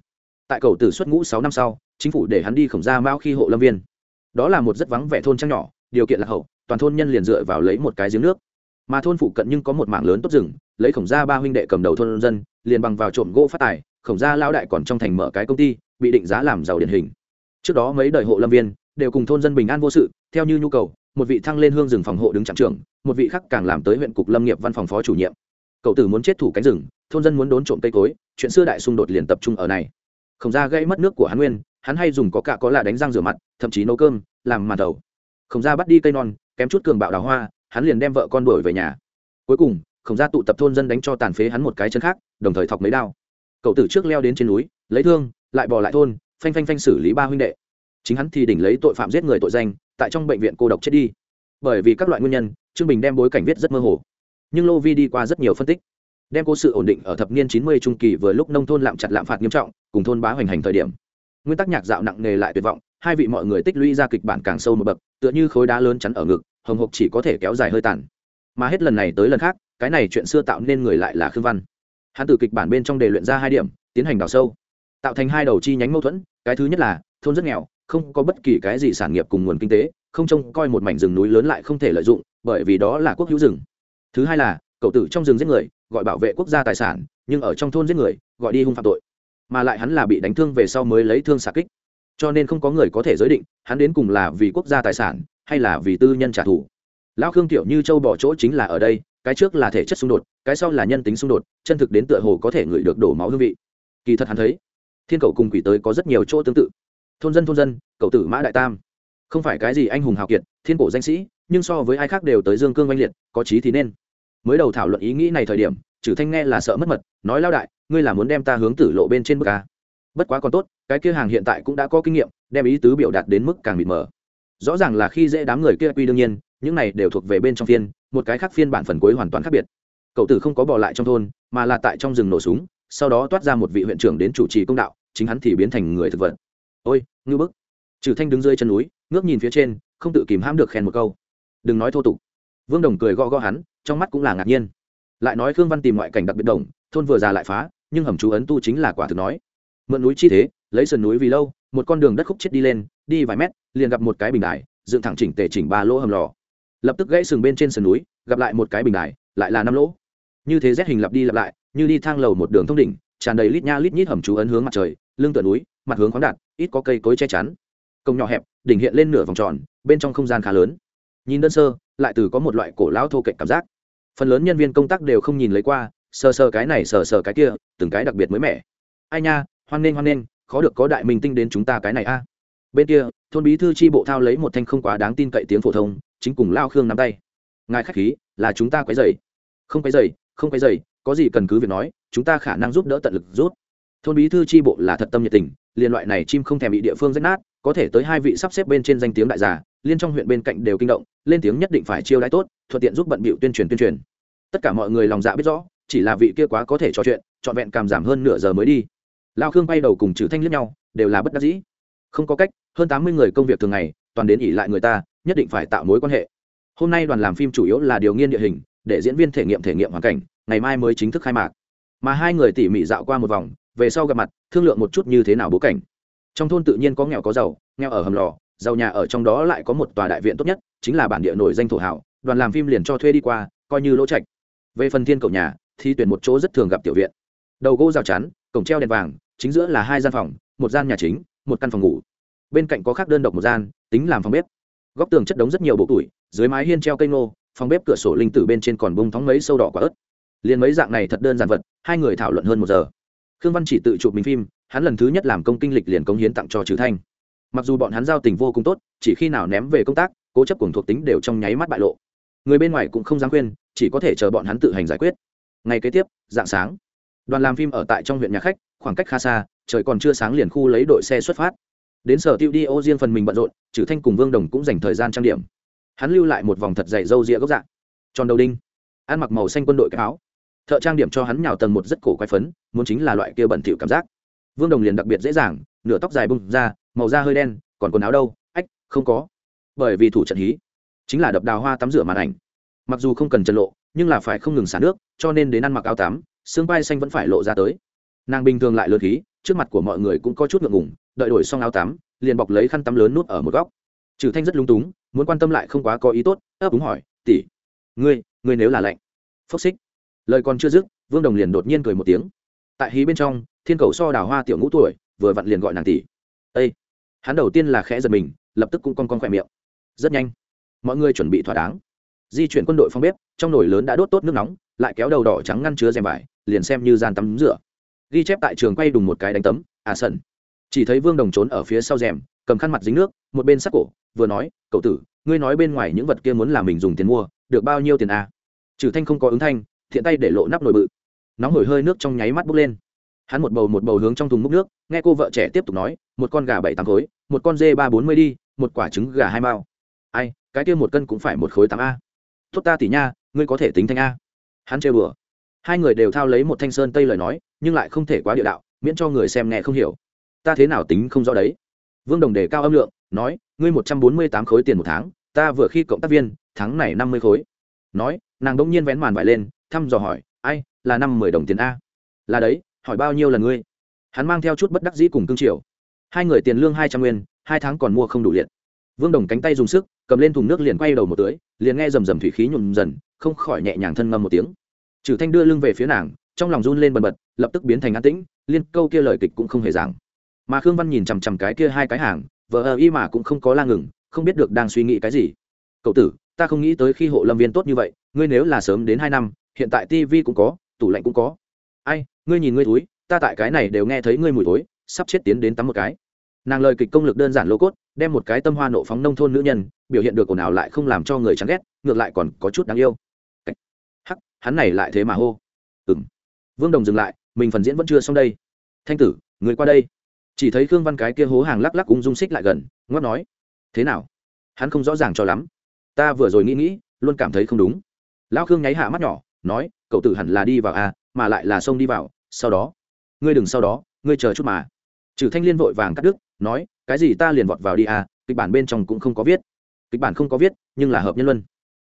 Tại cầu tử xuất ngũ sáu năm sau, chính phủ để hắn đi khổng gia mao khi hộ lâm viên. Đó là một rất vắng vẻ thôn trang nhỏ, điều kiện là hậu, toàn thôn nhân liền dựa vào lấy một cái giếng nước. Mà thôn phụ cận nhưng có một mảng lớn tốt rừng, lấy khổng gia ba huynh đệ cầm đầu thôn dân, liền bằng vào trộm gỗ phát tài, khổng gia lao đại còn trong thành mở cái công ty, bị định giá làm giàu điển hình. Trước đó mấy đời hộ lâm viên đều cùng thôn dân bình an vô sự, theo như nhu cầu, một vị thăng lên hương rừng phòng hộ đứng trạm trưởng, một vị khác càng làm tới huyện cục lâm nghiệp văn phòng phó chủ nhiệm. Cậu tử muốn chết thủ cánh rừng, thôn dân muốn đốn trộm cây cối, chuyện xưa đại xung đột liền tập trung ở này. Không ra gây mất nước của hắn nguyên, hắn hay dùng có cả có là đánh răng rửa mặt, thậm chí nấu cơm, làm màn đầu không ra bắt đi cây non, kém chút cường bạo đào hoa, hắn liền đem vợ con đuổi về nhà. Cuối cùng, không ra tụ tập thôn dân đánh cho tàn phế hắn một cái chân khác, đồng thời thọc mấy đao. Cậu tử trước leo đến trên núi, lấy thương, lại bỏ lại thôn, phanh phanh phanh xử lý ba huynh đệ chính hắn thì đỉnh lấy tội phạm giết người tội danh, tại trong bệnh viện cô độc chết đi. Bởi vì các loại nguyên nhân, trương bình đem bối cảnh viết rất mơ hồ. Nhưng lô vi đi qua rất nhiều phân tích. Đem cô sự ổn định ở thập niên chín mươi trung kỳ vừa lúc nông thôn lạm chặt lạm phạt nghiêm trọng, cùng thôn bá hoành hành thời điểm. Nguyên tắc nhạc dạo nặng nề lại tuyệt vọng, hai vị mọi người tích lũy ra kịch bản càng sâu một bậc, tựa như khối đá lớn chắn ở ngực, hồng hộc chỉ có thể kéo dài hơi tàn. Mà hết lần này tới lần khác, cái này chuyện xưa tạo nên người lại là khương văn. Hắn từ kịch bản bên trong đề luyện ra hai điểm, tiến hành đào sâu. Tạo thành hai đầu chi nhánh mâu thuẫn, cái thứ nhất là, thôn rất nghèo không có bất kỳ cái gì sản nghiệp cùng nguồn kinh tế, không trông coi một mảnh rừng núi lớn lại không thể lợi dụng, bởi vì đó là quốc hữu rừng. Thứ hai là, cậu tử trong rừng giết người, gọi bảo vệ quốc gia tài sản, nhưng ở trong thôn giết người, gọi đi hung phạm tội. Mà lại hắn là bị đánh thương về sau mới lấy thương xạ kích. Cho nên không có người có thể giới định, hắn đến cùng là vì quốc gia tài sản, hay là vì tư nhân trả thù. Lão khương tiểu như châu bỏ chỗ chính là ở đây, cái trước là thể chất xung đột, cái sau là nhân tính xung đột, chân thực đến tựa hồ có thể ngửi được đổ máu hương vị. Kỳ thật hắn thấy, thiên cầu cùng quỷ tới có rất nhiều chỗ tương tự thôn dân thôn dân, cậu tử mã đại tam. Không phải cái gì anh hùng hào kiệt, thiên cổ danh sĩ, nhưng so với ai khác đều tới dương cương oanh liệt, có trí thì nên. Mới đầu thảo luận ý nghĩ này thời điểm chử thanh nghe là sợ mất mật, nói lao đại, ngươi là muốn đem ta hướng tử lộ bên trên bức ca bất quá còn tốt, cái kia hàng hiện tại cũng đã có kinh nghiệm, đem ý tứ biểu đạt đến mức càng mịt mờ. Rõ ràng là khi dễ đám người kia quy đương nhiên, những này đều thuộc về bên trong phiên, một cái khác phiên bản phần cuối hoàn toàn khác biệt. Cậu tử không có bỏ lại trong thôn, mà là tại trong rừng nổ súng, sau đó toát ra một vị huyện trưởng đến chủ trì công đạo, chính hắn thì biến thành người thực vật ôi, ngư bức. Trừ thanh đứng dưới chân núi, ngước nhìn phía trên, không tự kìm hãm được khen một câu. Đừng nói thô tục. Vương đồng cười gõ gõ hắn, trong mắt cũng là ngạc nhiên. Lại nói khương văn tìm ngoại cảnh đặc biệt đồng, thôn vừa già lại phá, nhưng hầm chú ấn tu chính là quả thực nói. Mượn núi chi thế, lấy sườn núi vì lâu, một con đường đất khúc chết đi lên, đi vài mét, liền gặp một cái bình đài, dựng thẳng chỉnh tề chỉnh ba lỗ hầm lò. Lập tức gãy sừng bên trên sườn núi, gặp lại một cái bình đài, lại là năm lỗ. Như thế rét hình lặp đi lặp lại, như đi thang lầu một đường thông đỉnh, tràn đầy lít nha lít nhít hầm chú ấn hướng mặt trời, lưng tựa núi, mặt hướng khoáng đạt ít có cây cối che chắn. Công nhỏ hẹp, đỉnh hiện lên nửa vòng tròn, bên trong không gian khá lớn. Nhìn đơn sơ, lại từ có một loại cổ lão thô kệch cảm giác. Phần lớn nhân viên công tác đều không nhìn lấy qua, sờ sờ cái này, sờ sờ cái kia, từng cái đặc biệt mới mẻ. Ai nha, hoan nghênh hoan nghênh, khó được có đại minh tinh đến chúng ta cái này a. Bên kia, thôn bí thư tri bộ thao lấy một thanh không quá đáng tin cậy tiếng phổ thông, chính cùng lao khương nắm tay. Ngài khách khí, là chúng ta quấy dày không quấy dày không quấy dày có gì cần cứ việc nói, chúng ta khả năng giúp đỡ tận lực rút thôn bí thư tri bộ là thật tâm nhiệt tình liên loại này chim không thèm bị địa phương rách nát, có thể tới hai vị sắp xếp bên trên danh tiếng đại giả liên trong huyện bên cạnh đều kinh động, lên tiếng nhất định phải chiêu đãi tốt, thuận tiện giúp bận bịu tuyên truyền tuyên truyền. Tất cả mọi người lòng dạ biết rõ, chỉ là vị kia quá có thể trò chuyện, trọn vẹn cảm giảm hơn nửa giờ mới đi. Lao khương bay đầu cùng trừ thanh liếc nhau, đều là bất đắc dĩ. Không có cách, hơn tám mươi người công việc thường ngày, toàn đến ỉ lại người ta, nhất định phải tạo mối quan hệ. Hôm nay đoàn làm phim chủ yếu là điều nghiên địa hình, để diễn viên thể nghiệm thể nghiệm hoàn cảnh, ngày mai mới chính thức khai mạc. Mà hai người tỉ mỉ dạo qua một vòng về sau gặp mặt, thương lượng một chút như thế nào bố cảnh. Trong thôn tự nhiên có nghèo có giàu, nghèo ở hầm lò, giàu nhà ở trong đó lại có một tòa đại viện tốt nhất, chính là bản địa nổi danh thổ hảo, đoàn làm phim liền cho thuê đi qua, coi như lỗ trạch. Về phần thiên cầu nhà thì tuyển một chỗ rất thường gặp tiểu viện. Đầu gỗ rào chắn, cổng treo đèn vàng, chính giữa là hai gian phòng, một gian nhà chính, một căn phòng ngủ. Bên cạnh có khác đơn độc một gian, tính làm phòng bếp. Góc tường chất đống rất nhiều bộ tuổi dưới mái hiên treo cây ngô, phòng bếp cửa sổ linh tử bên trên còn bông thóng mấy sâu đỏ quả ớt. Liền mấy dạng này thật đơn giản vật, hai người thảo luận hơn một giờ khương văn chỉ tự chụp mình phim, hắn lần thứ nhất làm công kinh lịch liền công hiến tặng cho trừ thanh. Mặc dù bọn hắn giao tình vô cùng tốt, chỉ khi nào ném về công tác, cố chấp cùng thuộc tính đều trong nháy mắt bại lộ. Người bên ngoài cũng không dám khuyên, chỉ có thể chờ bọn hắn tự hành giải quyết. Ngày kế tiếp, dạng sáng, đoàn làm phim ở tại trong huyện nhà khách, khoảng cách khá xa, trời còn chưa sáng liền khu lấy đội xe xuất phát. Đến sở tiêu đi ô riêng phần mình bận rộn, trừ thanh cùng vương đồng cũng dành thời gian trang điểm. Hắn lưu lại một vòng thật dày râu ria gốc dạng. Tròn đầu đinh, ăn mặc màu xanh quân đội cái áo thợ trang điểm cho hắn nhào tầng một rất cổ quái phấn, muốn chính là loại kia bẩn thỉu cảm giác. Vương đồng liền đặc biệt dễ dàng, nửa tóc dài bung ra, màu da hơi đen, còn quần áo đâu? Ách, không có. Bởi vì thủ trận hí, chính là đập đào hoa tắm rửa màn ảnh. Mặc dù không cần trần lộ, nhưng là phải không ngừng xả nước, cho nên đến ăn mặc áo tắm, xương vai xanh vẫn phải lộ ra tới. Nàng bình thường lại lượt khí, trước mặt của mọi người cũng có chút ngượng ngùng, đợi đổi xong áo tắm, liền bọc lấy khăn tắm lớn nút ở một góc. Trừ thanh rất lung túng, muốn quan tâm lại không quá có ý tốt, ấp úng hỏi, tỷ, ngươi ngươi nếu là lạnh? Phốc xích lời còn chưa dứt, vương đồng liền đột nhiên cười một tiếng. Tại hí bên trong, thiên cầu so đào hoa tiểu ngũ tuổi, vừa vặn liền gọi nàng tỷ. Ây hắn đầu tiên là khẽ giật mình, lập tức cũng con con khỏe miệng. Rất nhanh. Mọi người chuẩn bị thỏa đáng. Di chuyển quân đội phong bếp, trong nồi lớn đã đốt tốt nước nóng, lại kéo đầu đỏ trắng ngăn chứa rèm vải, liền xem như gian tắm rửa. Ghi chép tại trường quay đùng một cái đánh tấm à sần. Chỉ thấy vương đồng trốn ở phía sau rèm, cầm khăn mặt dính nước, một bên sắc cổ, vừa nói, cậu tử, ngươi nói bên ngoài những vật kia muốn là mình dùng tiền mua, được bao nhiêu tiền à? trừ thanh không có ứng thanh thiện tay để lộ nắp nồi bự. Nóng hổi hơi nước trong nháy mắt bốc lên. Hắn một bầu một bầu hướng trong thùng múc nước, nghe cô vợ trẻ tiếp tục nói, một con gà bảy tám khối, một con dê ba bốn mươi đi, một quả trứng gà hai mao. Ai, cái kia một cân cũng phải một khối tám a. Tốt ta tỉ nha, ngươi có thể tính thanh a. Hắn chơi bừa hai người đều thao lấy một thanh sơn tây lời nói, nhưng lại không thể quá địa đạo, miễn cho người xem nghe không hiểu. Ta thế nào tính không rõ đấy? Vương đồng đề cao âm lượng, nói, ngươi một trăm bốn mươi tám khối tiền một tháng, ta vừa khi cộng tác viên, tháng này năm mươi khối. Nói, nàng đ ỗ n g nhiên vén màn vải lên thăm dò hỏi, ai, là năm mười đồng tiền a. Là đấy, hỏi bao nhiêu lần ngươi? Hắn mang theo chút bất đắc dĩ cùng cương triều. Hai người tiền lương hai trăm nguyên, hai tháng còn mua không đủ liệt. Vương đồng cánh tay dùng sức, cầm lên thùng nước liền quay đầu một tưới liền nghe rầm rầm thủy khí nhùm dần, không khỏi nhẹ nhàng thân ngâm một tiếng. Trừ thanh đưa lưng về phía nàng, trong lòng run lên bần bật, lập tức biến thành an tĩnh, liên câu kia lời kịch cũng không hề giảng. Mà khương văn nhìn chằm chằm cái kia hai cái hàng vợ ờ y mà cũng không có la ngừng, không biết được đang suy nghĩ cái gì. Cậu tử, ta không nghĩ tới khi hộ lâm viên tốt như vậy, ngươi nếu là sớm đến hai năm hiện tại tivi cũng có, tủ lạnh cũng có. Ai, ngươi nhìn ngươi túi, ta tại cái này đều nghe thấy ngươi mùi tối sắp chết tiến đến tắm một cái. Nàng lời kịch công lực đơn giản lô cốt, đem một cái tâm hoa nộ phóng nông thôn nữ nhân, biểu hiện được ồn ào lại không làm cho người chán ghét, ngược lại còn có chút đáng yêu. Hắc, hắn này lại thế mà hô. Ừng vương đồng dừng lại, mình phần diễn vẫn chưa xong đây. Thanh tử, người qua đây. Chỉ thấy khương văn cái kia hố hàng lắc lắc ung dung xích lại gần ngót nói. Thế nào? Hắn không rõ ràng cho lắm. Ta vừa rồi nghĩ nghĩ, luôn cảm thấy không đúng. Lão khương nháy hạ mắt nhỏ nói, cậu tử hẳn là đi vào à mà lại là xông đi vào, sau đó. Ngươi đừng sau đó, ngươi chờ chút mà. Trừ thanh liên vội vàng cắt đứt, nói, cái gì ta liền vọt vào đi à kịch bản bên trong cũng không có viết. Kịch bản không có viết, nhưng là hợp nhân luân.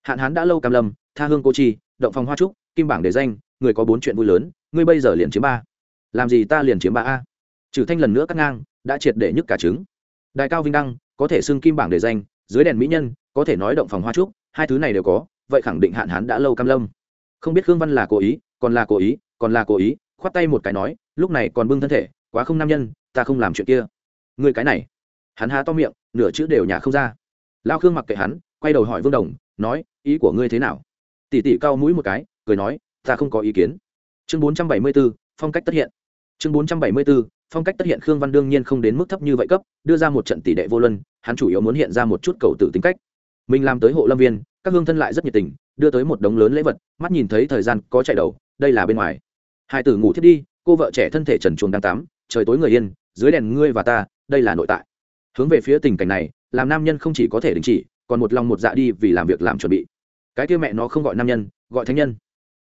Hạn hán đã lâu cam lâm, tha hương cô chi, động phòng hoa trúc, kim bảng đề danh, người có bốn chuyện vui lớn, ngươi bây giờ liền chiếm ba. Làm gì ta liền chiếm ba a? Trừ thanh lần nữa cắt ngang, đã triệt để nhức cả trứng. Đại cao vinh đăng, có thể xưng kim bảng đề danh, dưới đèn mỹ nhân, có thể nói động phòng hoa trúc, hai thứ này đều có, vậy khẳng định hạn hán đã lâu cam lâm không biết khương văn là cố ý, còn là cố ý, còn là cố ý, khoát tay một cái nói, lúc này còn bưng thân thể, quá không nam nhân, ta không làm chuyện kia. Người cái này. Hắn há to miệng, nửa chữ đều nhà không ra. Lao khương mặc kệ hắn, quay đầu hỏi vương đồng, nói, ý của ngươi thế nào? Tỷ tỷ cao mũi một cái, cười nói, ta không có ý kiến. Chương bốn trăm bảy mươi b ố phong cách tất hiện. Chương bốn trăm bảy mươi b ố phong cách tất hiện khương văn đương nhiên không đến mức thấp như vậy cấp, đưa ra một trận tỷ đệ vô luân, hắn chủ yếu muốn hiện ra một chút cầu tử tính cách. Mình làm tới hộ lâm viên, các hương thân lại rất nhiệt tình đưa tới một đống lớn lễ vật, mắt nhìn thấy thời gian có chạy đầu, đây là bên ngoài. Hai tử ngủ thiết đi, cô vợ trẻ thân thể trần chuồng đang tắm, trời tối người yên, dưới đèn ngươi và ta, đây là nội tại. Hướng về phía tình cảnh này, làm nam nhân không chỉ có thể đình chỉ, còn một lòng một dạ đi vì làm việc làm chuẩn bị. Cái kia mẹ nó không gọi nam nhân, gọi thánh nhân.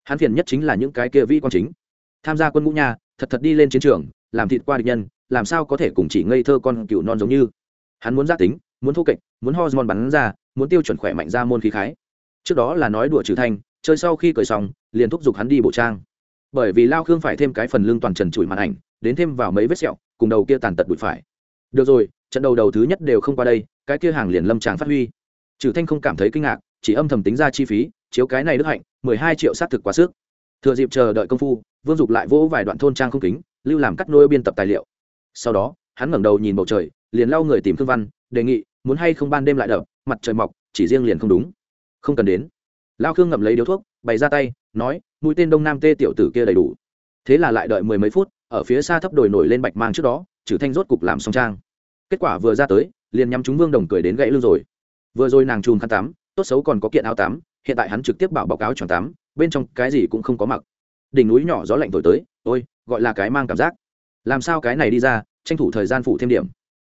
Hắn phiền nhất chính là những cái kia vi quan chính. Tham gia quân ngũ nha, thật thật đi lên chiến trường, làm thịt qua địch nhân, làm sao có thể cùng chỉ ngây thơ con cựu non giống như. Hắn muốn giác tính, muốn thô kệch, muốn hormone bắn ra, muốn tiêu chuẩn khỏe mạnh ra môn khí khái trước đó là nói đùa trừ thanh, chơi sau khi cười xong, liền thúc giục hắn đi bộ trang. Bởi vì lao khương phải thêm cái phần lưng toàn trần trụi màn ảnh, đến thêm vào mấy vết sẹo, cùng đầu kia tàn tật bụi phải. Được rồi, trận đầu đầu thứ nhất đều không qua đây, cái kia hàng liền lâm tràng phát huy. Trừ thanh không cảm thấy kinh ngạc, chỉ âm thầm tính ra chi phí, chiếu cái này đức hạnh, mười hai triệu xác thực quá sức. Thừa dịp chờ đợi công phu, vương dục lại vỗ vài đoạn thôn trang không kính, lưu làm cắt nôi biên tập tài liệu. Sau đó, hắn ngẩng đầu nhìn bầu trời, liền lau người tìm khương văn, đề nghị, muốn hay không ban đêm lại đập, mặt trời mọc, chỉ riêng liền không đúng không cần đến. Lao khương ngậm lấy điếu thuốc, bày ra tay, nói, mũi tên đông nam tê tiểu tử kia đầy đủ. Thế là lại đợi mười mấy phút, ở phía xa thấp đồi nổi lên bạch mang trước đó, trừ thanh rốt cục làm xong trang. Kết quả vừa ra tới, liền nhắm chúng vương đồng cười đến gãy lưng rồi. Vừa rồi nàng chùm khăn tắm, tốt xấu còn có kiện áo tắm, hiện tại hắn trực tiếp bảo báo cáo tròn tắm, bên trong cái gì cũng không có mặc. Đỉnh núi nhỏ gió lạnh thổi tới, ôi, gọi là cái mang cảm giác. Làm sao cái này đi ra, tranh thủ thời gian phụ thêm điểm.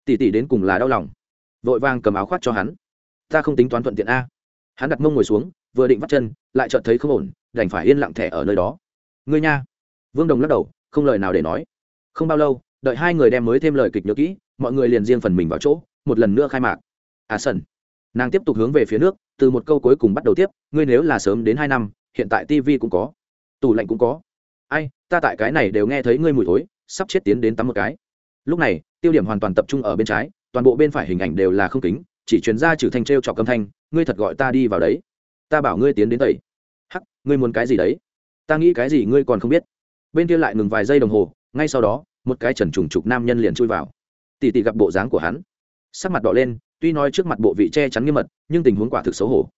Tỷ tỷ đến cùng là đau lòng. Vội vàng cầm áo khoác cho hắn. Ta không tính toán thuận tiện a hắn đặt mông ngồi xuống, vừa định vắt chân, lại chợt thấy không ổn, đành phải yên lặng thẻ ở nơi đó. Ngươi nha. Vương đồng lắc đầu, không lời nào để nói. Không bao lâu, đợi hai người đem mới thêm lời kịch nhớ kỹ, mọi người liền riêng phần mình vào chỗ, một lần nữa khai mạc. À sân nàng tiếp tục hướng về phía nước, từ một câu cuối cùng bắt đầu tiếp, ngươi nếu là sớm đến hai năm, hiện tại tv cũng có. Tủ lạnh cũng có. Ai, ta tại cái này đều nghe thấy ngươi mùi thối, sắp chết tiến đến tắm một cái. Lúc này, tiêu điểm hoàn toàn tập trung ở bên trái, toàn bộ bên phải hình ảnh đều là không kính, chỉ chuyển ra trừ thanh t r e o trọc âm thanh ngươi thật gọi ta đi vào đấy. Ta bảo ngươi tiến đến tẩy. Hắc, ngươi muốn cái gì đấy? Ta nghĩ cái gì ngươi còn không biết. Bên kia lại ngừng vài giây đồng hồ, ngay sau đó, một cái trần trùng trục nam nhân liền chui vào. Tỉ tỉ gặp bộ dáng của hắn. Sắc mặt đỏ lên, tuy nói trước mặt bộ vị che chắn nghiêm mật, nhưng tình huống quả thực xấu hổ.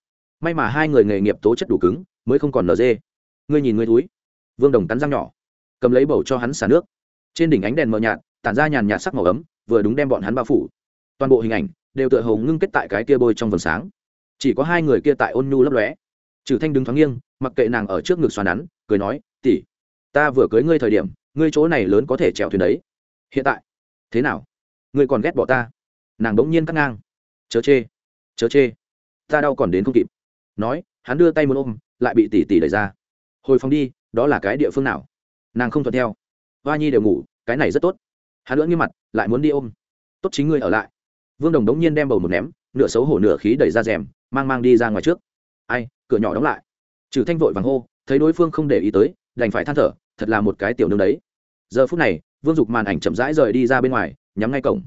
May mà hai người nghề nghiệp tố chất đủ cứng, mới không còn nở dê. Ngươi nhìn ngươi túi. Vương đồng cắn răng nhỏ. Cầm lấy bầu cho hắn xả nước. Trên đỉnh ánh đèn mờ nhạt, tản ra nhàn nhạt sắc màu ấm, vừa đúng đem bọn hắn bao phủ. Toàn bộ hình ảnh đều tựa hồ ngưng kết tại cái kia bôi trong vầng sáng chỉ có hai người kia tại ôn nhu lấp lóe. Trừ thanh đứng thoáng nghiêng, mặc kệ nàng ở trước ngực xoắn nắn, cười nói tỉ ta vừa cưới ngươi thời điểm, ngươi chỗ này lớn có thể trèo thuyền đấy. Hiện tại, thế nào? Ngươi còn ghét bỏ ta? Nàng bỗng nhiên cắt ngang. Chớ chê chớ chê, ta đau còn đến không kịp. Nói, hắn đưa tay muốn ôm, lại bị tỉ tỉ đẩy ra. Hồi phòng đi, đó là cái địa phương nào? Nàng không thuận theo. Hoa nhi đều ngủ, cái này rất tốt. Hắn lưỡng như mặt, lại muốn đi ôm. Tốt chính ngươi ở lại. Vương đồng đống nhiên đem bầu một ném, nửa xấu hổ nửa khí đẩy ra rèm mang mang đi ra ngoài trước. Ai, cửa nhỏ đóng lại. Trừ thanh vội vàng hô, thấy đối phương không để ý tới, đành phải than thở, thật là một cái tiểu nương đấy. Giờ phút này, vương dục màn ảnh chậm rãi rời đi ra bên ngoài, nhắm ngay cổng.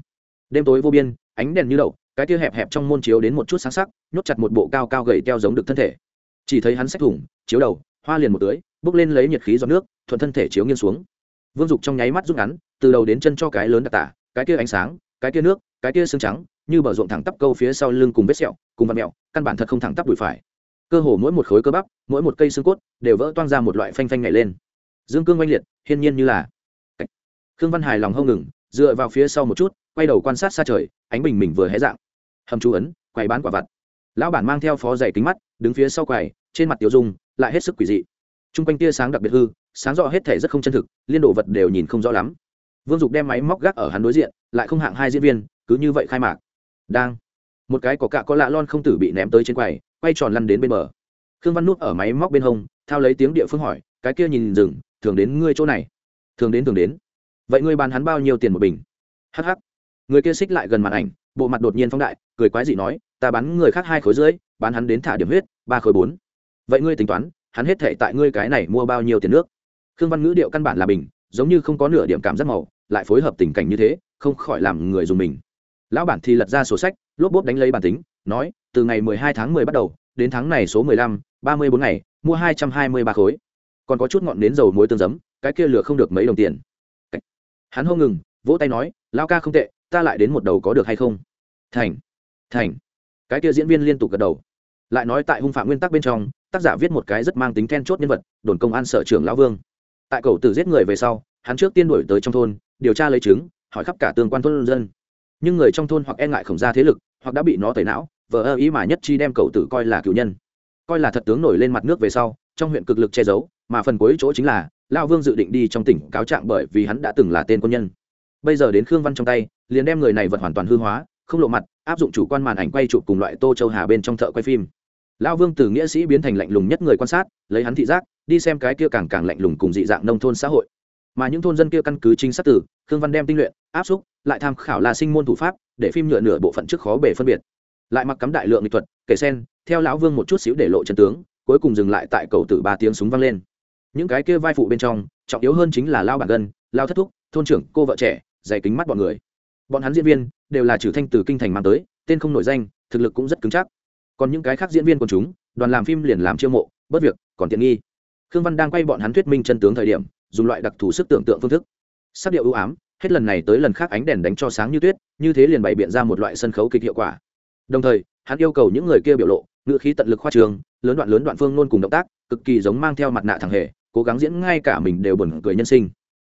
Đêm tối vô biên, ánh đèn như đậu, cái tia hẹp hẹp trong môn chiếu đến một chút sáng sắc, nhốt chặt một bộ cao cao gầy teo giống được thân thể. Chỉ thấy hắn xách thủng, chiếu đầu, hoa liền một tưới bốc lên lấy nhiệt khí giọt nước, thuận thân thể chiếu nghiêng xuống. Vương dục trong nháy mắt rút ngắn, từ đầu đến chân cho cái lớn đặc tả, cái kia ánh sáng, cái kia nước, cái kia xương trắng như bờ ruộng thẳng tắp câu phía sau lưng cùng vết sẹo, cùng vạt mẹo, căn bản thật không thẳng tắp đùi phải. Cơ hồ mỗi một khối cơ bắp, mỗi một cây xương cốt đều vỡ toang ra một loại phanh phanh nhảy lên. Dương cương oanh liệt, hiên nhiên như là. Khương văn hài lòng hông ngừng, dựa vào phía sau một chút, quay đầu quan sát xa trời, ánh bình mình vừa hé dạng. Hầm chú ấn, quầy bán quả vặt. Lão bản mang theo phó giày kính mắt, đứng phía sau quầy, trên mặt tiêu dung, lại hết sức quỷ dị. T r u n g quanh tia sáng đặc biệt hư, sáng rõ hết thể rất không chân thực, liên đồ vật đều nhìn không rõ lắm. Vương dục đem máy móc gác ở hắn đối diện, lại không hạng hai diễn viên, cứ như vậy khai mạc đang. Một cái có cạ có lạ lon không tử bị ném tới trên quầy, quay tròn lăn đến bên bờ. Khương văn nút ở máy móc bên hông, thao lấy tiếng địa phương hỏi, cái kia nhìn rừng, thường đến ngươi chỗ này? Thường đến thường đến. Vậy ngươi bán hắn bao nhiêu tiền một bình? Hh người kia xích lại gần màn ảnh, bộ mặt đột nhiên phóng đại, cười quái dị nói, ta bán người khác hai khối rưỡi, bán hắn đến thả điểm huyết, ba khối bốn. Vậy ngươi tính toán, hắn hết thệ tại ngươi cái này mua bao nhiêu tiền nước? Khương văn ngữ điệu căn bản là bình, giống như không có nửa điểm cảm giác màu, lại phối hợp tình cảnh như thế, không khỏi làm người dùng mình lão bản thì lật ra sổ sách, lốp bốp đánh lấy bản tính, nói, từ ngày mười hai tháng mười bắt đầu, đến tháng này số mười lăm, ba mươi bốn ngày, mua hai trăm hai mươi ba khối. Còn có chút ngọn nến dầu muối tương giấm, cái kia lừa không được mấy đồng tiền. Hắn hô ngừng, vỗ tay nói lao ca không tệ, ta lại đến một đầu có được hay không? Thành. Thành. Cái kia diễn viên liên tục gật đầu. Lại nói tại hung phạm nguyên tắc bên trong, tác giả viết một cái rất mang tính then chốt nhân vật, đồn công an sở trưởng lão vương. Tại cầu tử giết người về sau, hắn trước tiên đổi tới trong thôn, điều tra lấy chứng, hỏi khắp cả tương quan thôn dân nhưng người trong thôn hoặc e ngại khổng ra thế lực, hoặc đã bị nó tẩy não, vờ ơ ý mà nhất chi đem cầu tử coi là cựu nhân. Coi là thật tướng nổi lên mặt nước về sau, trong huyện cực lực che giấu, mà phần cuối chỗ chính là lao vương dự định đi trong tỉnh cáo trạng bởi vì hắn đã từng là tên quân nhân. Bây giờ đến khương văn trong tay, liền đem người này vật hoàn toàn hư hóa, không lộ mặt, áp dụng chủ quan màn ảnh quay chụp cùng loại tô châu hà bên trong thợ quay phim. Lao vương từ nghĩa sĩ biến thành lạnh lùng nhất người quan sát, lấy hắn thị giác, đi xem cái kia càng càng lạnh lùng cùng dị dạng nông thôn xã hội. Mà những thôn dân kia căn cứ chính xác tử khương văn đem tinh luyện, áp xúc, lại tham khảo là sinh môn thủ pháp, để phim nhựa nửa bộ phận trước khó bể phân biệt. Lại mặc cắm đại lượng nghệ thuật, kể sen, theo lão vương một chút xíu để lộ chân tướng, cuối cùng dừng lại tại cầu tử ba tiếng súng vang lên. Những cái kia vai phụ bên trong, trọng yếu hơn chính là lao bản gân, lao thất thúc, thôn trưởng, cô vợ trẻ, dày kính mắt bọn người. Bọn hắn diễn viên, đều là trừ thanh từ kinh thành mang tới, tên không nổi danh, thực lực cũng rất cứng chắc. Còn những cái khác diễn viên của chúng, đoàn làm phim liền làm chiêu mộ bất việc, còn tiện nghi. Khương văn đang quay bọn hắn thuyết minh chân tướng thời điểm, dùng loại đặc thù sức tưởng tượng phương thức sắc điệu ưu ám, hết lần này tới lần khác ánh đèn đánh cho sáng như tuyết, như thế liền bày biện ra một loại sân khấu kịch hiệu quả. Đồng thời, hắn yêu cầu những người kia biểu lộ, ngữ khí tận lực khoa trường, lớn đoạn lớn đoạn phương nôn cùng động tác, cực kỳ giống mang theo mặt nạ thằng hề, cố gắng diễn ngay cả mình đều buồn cười nhân sinh.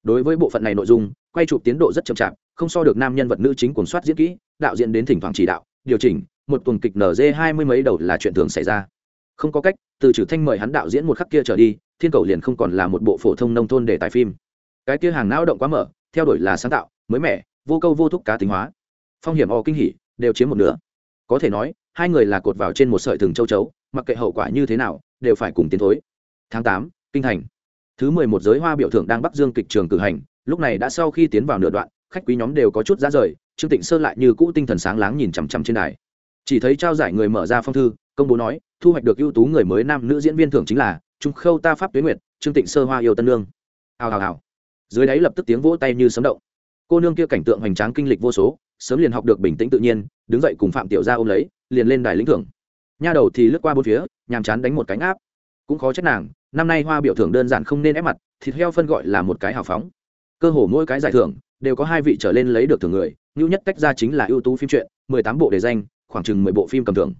Đối với bộ phận này nội dung, quay chụp tiến độ rất chậm chạp, không so được nam nhân vật nữ chính cuốn soát diễn kỹ, đạo diễn đến thỉnh thoảng chỉ đạo, điều chỉnh, một tuần kịch nở dê hai mươi mấy đầu là chuyện thường xảy ra. Không có cách, từ trừ thanh mời hắn đạo diễn một khắc kia trở đi, thiên cầu liền không còn là một bộ phổ thông nông thôn để tài phim cái kia hàng não động quá mở, theo đuổi là sáng tạo, mới mẻ, vô câu vô thúc cá tính hóa. Phong hiểm o kinh hỉ, đều chiếm một nửa. Có thể nói, hai người là cột vào trên một sợi thừng châu chấu, mặc kệ hậu quả như thế nào, đều phải cùng tiến thối. Tháng tám, kinh thành. Thứ mười một giới hoa biểu thưởng đang bắc dương kịch trường cử hành, lúc này đã sau khi tiến vào nửa đoạn, khách quý nhóm đều có chút ra rời, trương tịnh sơ lại như cũ tinh thần sáng láng nhìn chằm chằm trên đài. Chỉ thấy trao giải người mở ra phong thư, công bố nói, thu hoạch được ưu tú người mới nam nữ diễn viên thưởng chính là trung khâu ta pháp tuyến nguyệt, trương tịnh sơ hoa yêu tân lương. Hào hào hào dưới đáy lập tức tiếng vỗ tay như sấm động. Cô nương kia cảnh tượng hoành tráng kinh lịch vô số, sớm liền học được bình tĩnh tự nhiên, đứng dậy cùng phạm tiểu gia ôm lấy, liền lên đài lĩnh thưởng. Nha đầu thì lướt qua bốn phía, nhàm chán đánh một cánh áp cũng khó trách nàng, năm nay hoa biểu thưởng đơn giản không nên ép mặt, thịt heo phân gọi là một cái hào phóng. Cơ hồ mỗi cái giải thưởng, đều có hai vị trở lên lấy được thưởng người ngưu nhất tách ra chính là ưu tú phim truyện, mười tám bộ đề danh, khoảng chừng mười bộ phim cầm thưởng.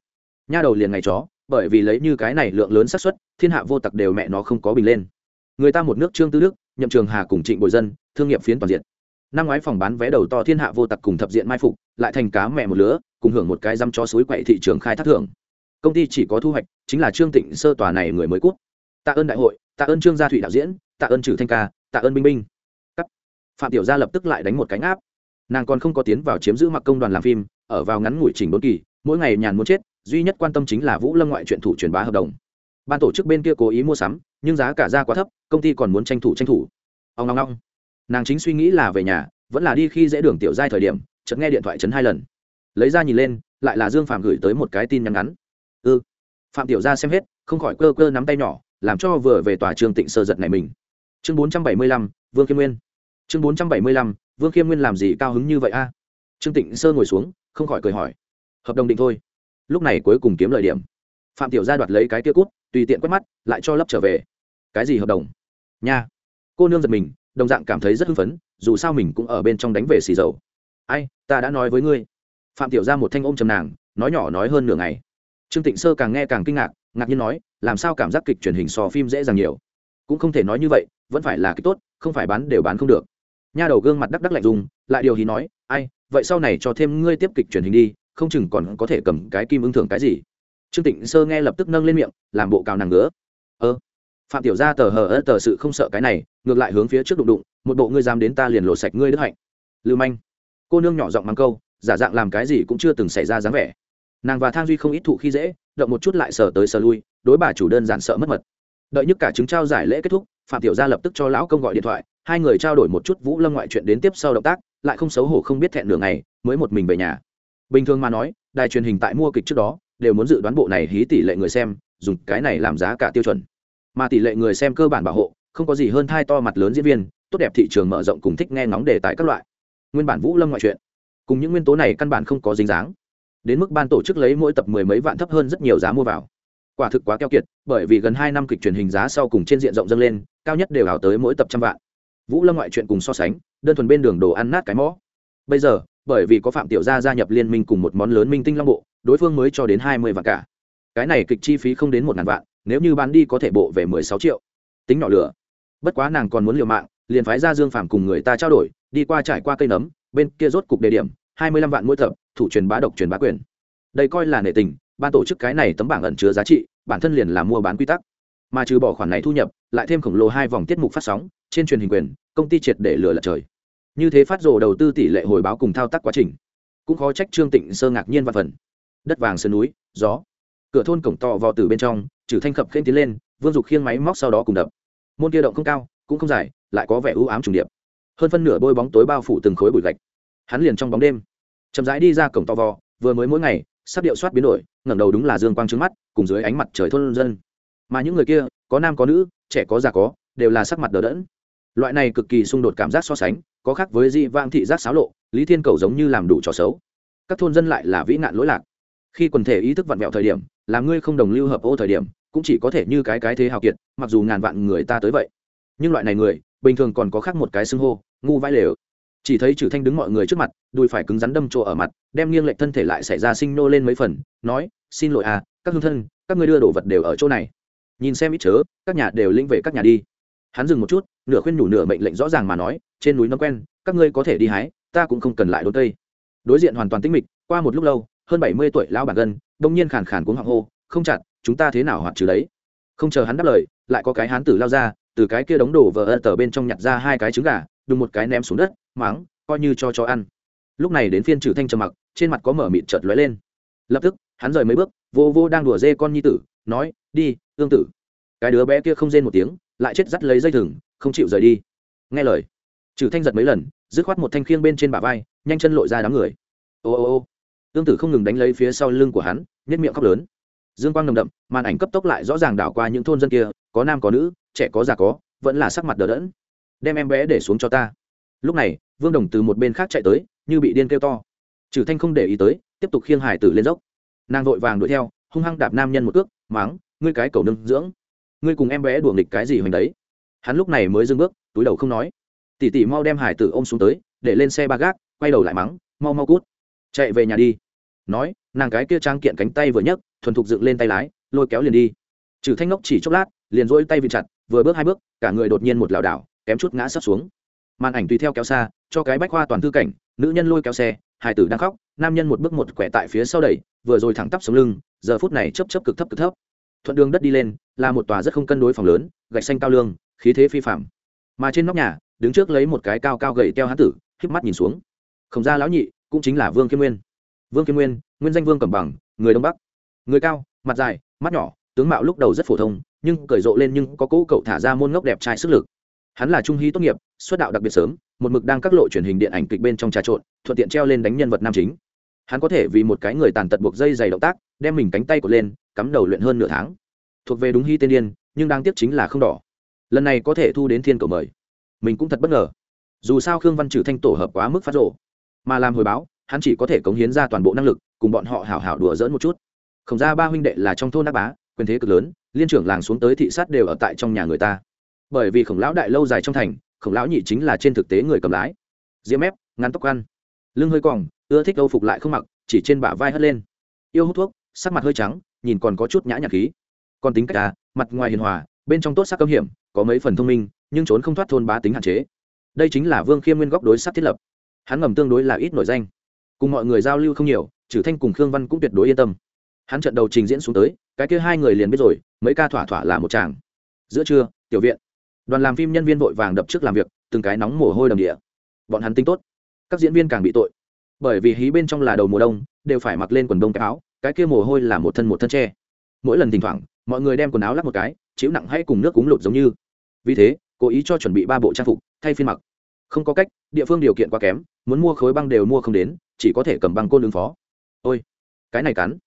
Nha đầu liền ngày chó, bởi vì lấy như cái này lượng lớn xác suất, thiên hạ vô tặc đều mẹ nó không có bình lên. Người ta một nước trương tư đức nhậm trường hà cùng trịnh bồi dân, thương nghiệp phiến toàn diện. Năm ngoái phòng bán vé đầu to thiên hạ vô tặc cùng thập diện mai phục, lại thành cá mẹ một lứa, cùng hưởng một cái dăm cho suối quậy thị trường khai thác thưởng. Công ty chỉ có thu hoạch, chính là trương tịnh sơ tòa này người mới cút. Tạ ơn đại hội, tạ ơn trương gia thụy đạo diễn, tạ ơn trừ thanh ca, tạ ơn binh binh. Cắt. phạm tiểu gia lập tức lại đánh một cánh áp nàng còn không có tiến vào chiếm giữ mặc công đoàn làm phim, ở vào ngắn ngủi trình bốn kỳ, mỗi ngày nhàn muốn chết, duy nhất quan tâm chính là vũ lâm ngoại chuyện thủ truyền bá hợp đồng ban tổ chức bên kia cố ý mua sắm, nhưng giá cả ra quá thấp, công ty còn muốn tranh thủ tranh thủ. Ông ngong ngong nàng chính suy nghĩ là về nhà, vẫn là đi khi dễ đường tiểu giai thời điểm, chợt nghe điện thoại chấn hai lần. Lấy ra nhìn lên, lại là dương phạm gửi tới một cái tin nhắn ngắn. Ư ừ. phạm tiểu gia xem hết, không khỏi cơ cơ nắm tay nhỏ, làm cho vừa về tòa trương tịnh sơ giật này mình. Chương bốn trăm bảy mươi lăm, vương khiêm nguyên. Chương bốn trăm bảy mươi lăm, vương khiêm nguyên làm gì cao hứng như vậy a? Trương tịnh sơ ngồi xuống, không khỏi cười hỏi. Hợp đồng định thôi. Lúc này cuối cùng kiếm lời điểm. Phạm tiểu gia đoạt lấy cái kia cút tùy tiện quét mắt, lại cho lấp trở về. Cái gì hợp đồng? Nha. Cô nương giật mình, đồng dạng cảm thấy rất hưng phấn, dù sao mình cũng ở bên trong đánh về xì dầu. Ai, ta đã nói với ngươi. Phạm tiểu gia một thanh ôm trầm nàng, nói nhỏ nói hơn nửa ngày. Trương tịnh sơ càng nghe càng kinh ngạc ngạc nhiên nói, làm sao cảm giác kịch truyền hình so phim dễ dàng nhiều? Cũng không thể nói như vậy, vẫn phải là cái tốt, không phải bán đều bán không được. Nha đầu gương mặt đắc đắc lạnh dùng lại điều hí nói, ai, vậy sau này cho thêm ngươi tiếp kịch truyền hình đi, không chừng còn có thể cầm cái kim ưng thưởng cái gì trương tịnh sơ nghe lập tức nâng lên miệng, làm bộ cào nàng ngứa. Ơ, phạm tiểu gia tờ hờ ơ tờ sự không sợ cái này, ngược lại hướng phía trước đụng đụng, một bộ ngươi dám đến ta liền lộ sạch ngươi đức hạnh. Lưu manh. Cô nương nhỏ giọng mắng câu, giả dạng làm cái gì cũng chưa từng xảy ra dáng vẻ. Nàng và thang duy không ít thụ khi dễ, động một chút lại sờ tới sờ lui, đối bà chủ đơn giản sợ mất mật. Đợi nhất cả chứng trao giải lễ kết thúc, phạm tiểu gia lập tức cho lão công gọi điện thoại, hai người trao đổi một chút vũ lâm ngoại chuyện đến tiếp sau động tác, lại không xấu hổ không biết thẹn nửa ngày, mới một mình về nhà. Bình thường mà nói, đài truyền hình tại mua kịch trước đó đều muốn dự đoán bộ này hí tỷ lệ người xem, dùng cái này làm giá cả tiêu chuẩn. Mà tỷ lệ người xem cơ bản bảo hộ, không có gì hơn thai to mặt lớn diễn viên, tốt đẹp thị trường mở rộng cùng thích nghe ngóng đề tài các loại. Nguyên bản vũ lâm ngoại truyện, cùng những nguyên tố này căn bản không có dính dáng. Đến mức ban tổ chức lấy mỗi tập mười mấy vạn thấp hơn rất nhiều giá mua vào. Quả thực quá keo kiệt, bởi vì gần hai năm kịch truyền hình giá sau cùng trên diện rộng dâng lên, cao nhất đều hào tới mỗi tập trăm vạn. Vũ lâm ngoại truyện cùng so sánh, đơn thuần bên đường đồ ăn nát cái mõ. Bây giờ, bởi vì có phạm tiểu gia gia nhập liên minh cùng một món lớn minh tinh long bộ đối phương mới cho đến hai mươi vạn cả. Cái này kịch chi phí không đến một ngàn vạn, nếu như bán đi có thể bộ về mười sáu triệu. Tính nhỏ lửa. Bất quá nàng còn muốn liều mạng, liền phái ra dương Phàm cùng người ta trao đổi, đi qua trải qua cây nấm, bên kia rốt cục đề điểm, hai mươi lăm vạn mỗi tập thủ truyền bá độc truyền bá quyền. Đây coi là nệ tình, ban tổ chức cái này tấm bảng ẩn chứa giá trị, bản thân liền là mua bán quy tắc. Mà trừ bỏ khoản này thu nhập, lại thêm khổng lồ hai vòng tiết mục phát sóng, trên truyền hình quyền, công ty triệt để lừa lật trời. Như thế phát rồ đầu tư tỷ lệ hồi báo cùng thao tác quá trình, cũng khó trách trương tịnh sơ ngạc nhiên và phần đất vàng sơn núi, gió. Cửa thôn cổng to vò từ bên trong, trừ thanh khập khênh tiến lên, vương dục khiêng máy móc sau đó cùng đập. Môn kia động không cao, cũng không dài, lại có vẻ ưu ám trùng điệp. Hơn phân nửa bôi bóng tối bao phủ từng khối bụi gạch. Hắn liền trong bóng đêm, chậm rãi đi ra cổng to vò, vừa mới mỗi ngày, sắp điệu soát biến đổi, ngẩng đầu đúng là dương quang trứng mắt, cùng dưới ánh mặt trời thôn dân. Mà những người kia, có nam có nữ, trẻ có già có, đều là sắc mặt đờ đẫn. Loại này cực kỳ xung đột cảm giác so sánh, có khác với dị vang thị giác xáo lộ, lý thiên cầu giống như làm đủ trò xấu. Các thôn dân lại là vĩ nạn lỗi lạc khi quần thể ý thức vặn vẹo thời điểm làm ngươi không đồng lưu hợp ô thời điểm, cũng chỉ có thể như cái cái thế hào kiệt, mặc dù ngàn vạn người ta tới vậy. Nhưng loại này người, bình thường còn có khác một cái xưng hô, ngu vãi lều. Chỉ thấy trừ thanh đứng mọi người trước mặt, đùi phải cứng rắn đâm chỗ ở mặt, đem nghiêng lệch thân thể lại xảy ra sinh nô lên mấy phần, nói, xin lỗi à các hương thân, các ngươi đưa đồ vật đều ở chỗ này. Nhìn xem ít chớ, các nhà đều lĩnh về các nhà đi. Hắn dừng một chút, nửa khuyên nhủ nửa mệnh lệnh rõ ràng mà nói, trên núi nó quen, các ngươi có thể đi hái, ta cũng không cần lại đốn tây đối diện hoàn toàn tĩnh mịch, qua một lúc lâu hơn bảy mươi tuổi lão bản gân, đông nhiên khàn khàn cuống họng hô, không chặt, chúng ta thế nào hoạt trừ đấy? Không chờ hắn đáp lời, lại có cái hán tử lao ra, từ cái kia đống đổ vờ ơ tờ bên trong nhặt ra hai cái trứng gà, đùng một cái ném xuống đất, máng, coi như cho chó ăn. Lúc này đến phiên trừ thanh trầm mặc, trên mặt có mở mịt chợt lóe lên. Lập tức, hắn rời mấy bước, vô vô đang đùa dê con nhi tử, nói, đi, ương tử. Cái đứa bé kia không rên một tiếng, lại chết dắt lấy dây thừng, không chịu rời đi. Nghe lời, trừ thanh giật mấy lần, dứt khoát một thanh khiêng bên trên bả vai, nhanh chân lội ra đám người. Ô ô ô tương tử không ngừng đánh lấy phía sau lưng của hắn nhất miệng khóc lớn. Dương quang nồng đậm, màn ảnh cấp tốc lại rõ ràng đảo qua những thôn dân kia, có nam có nữ, trẻ có già có, vẫn là sắc mặt đờ đẫn. Đem em bé để xuống cho ta. Lúc này, vương đồng từ một bên khác chạy tới, như bị điên kêu to. Trừ thanh không để ý tới, tiếp tục khiêng hải tử lên dốc. Nàng vội vàng đuổi theo, hung hăng đạp nam nhân một cước máng ngươi cái cầu nâng dưỡng, ngươi cùng em bé đùa nghịch cái gì hoành đấy? Hắn lúc này mới dưng bước, túi đầu không nói. Tỉ tỉ mau đem hải tử ôm xuống tới, để lên xe ba gác, quay đầu lại mắng, mau mau cút chạy về nhà đi. Nói, nàng cái kia trang kiện cánh tay vừa nhấc, thuần thục dựng lên tay lái, lôi kéo liền đi. Trừ thanh ngốc chỉ chốc lát, liền dỗi tay vị chặt, vừa bước hai bước, cả người đột nhiên một lảo đảo, kém chút ngã sấp xuống. Màn ảnh tùy theo kéo xa, cho cái bách khoa toàn thư cảnh, nữ nhân lôi kéo xe, hải tử đang khóc, nam nhân một bước một quẹ tại phía sau đẩy, vừa rồi thẳng tắp xuống lưng, giờ phút này chấp chấp cực thấp cực thấp. Thuận đường đất đi lên, là một tòa rất không cân đối phòng lớn, gạch xanh cao lương, khí thế phi phạm mà trên nóc nhà, đứng trước lấy một cái cao cao gậy keo hán tử, híp mắt nhìn xuống. Không ra lão nhị cũng chính là vương kiên nguyên. Vương kiên nguyên nguyên danh vương cẩm bằng, người đông bắc. Người cao, mặt dài, mắt nhỏ, tướng mạo lúc đầu rất phổ thông, nhưng cởi rộ lên nhưng có cỗ cậu thả ra môn ngốc đẹp trai sức lực. Hắn là trung hy tốt nghiệp, xuất đạo đặc biệt sớm, một mực đang các lộ truyền hình điện ảnh kịch bên trong trà trộn, thuận tiện treo lên đánh nhân vật nam chính. Hắn có thể vì một cái người tàn tật buộc dây dày động tác, đem mình cánh tay cột lên, cắm đầu luyện hơn nửa tháng. Thuộc về đúng hy tên điên, nhưng đáng tiếc chính là không đỏ. Lần này có thể thu đến thiên cầu mời. Mình cũng thật bất ngờ. Dù sao khương văn trừ thanh tổ hợp quá mức phát rộ mà làm hồi báo, hắn chỉ có thể cống hiến ra toàn bộ năng lực, cùng bọn họ hảo hảo đùa dỡn một chút. Không ra ba huynh đệ là trong thôn đắc bá, quyền thế cực lớn, liên trưởng làng xuống tới thị sát đều ở tại trong nhà người ta. Bởi vì khổng lão đại lâu dài trong thành, khổng lão nhị chính là trên thực tế người cầm lái. Diễm ép ngắn tóc ăn. Lưng hơi còng, ưa thích âu phục lại không mặc, chỉ trên bả vai hất lên. Yêu hút thuốc, sắc mặt hơi trắng, nhìn còn có chút nhã nhạc khí. Còn tính cách à mặt ngoài hiền hòa, bên trong tốt sắc cấm hiểm, có mấy phần thông minh, nhưng trốn không thoát thôn bá tính hạn chế. Đây chính là vương khiêm nguyên góc đối sắc thiết lập hắn ngầm tương đối là ít nổi danh. Cùng mọi người giao lưu không nhiều trừ thanh cùng khương văn cũng tuyệt đối yên tâm. Hắn trận đầu trình diễn xuống tới, cái kia hai người liền biết rồi, mấy ca thỏa thỏa là một chàng giữa trưa, tiểu viện. Đoàn làm phim nhân viên vội vàng đập trước làm việc, từng cái nóng mồ hôi đầm địa. Bọn hắn tính tốt. Các diễn viên càng bị tội. Bởi vì hí bên trong là đầu mùa đông, đều phải mặc lên quần đông cái áo, cái kia mồ hôi là một thân một thân tre mỗi lần thỉnh thoảng, mọi người đem quần áo lắp một cái, chịu nặng hay cùng nước cúng lụt giống như. Vì thế, cố ý cho chuẩn bị ba bộ trang phục, thay phiên mặc không có cách, địa phương điều kiện quá kém, muốn mua khối băng đều mua không đến, chỉ có thể cầm băng côn ứng phó. Ôi, cái này cắn.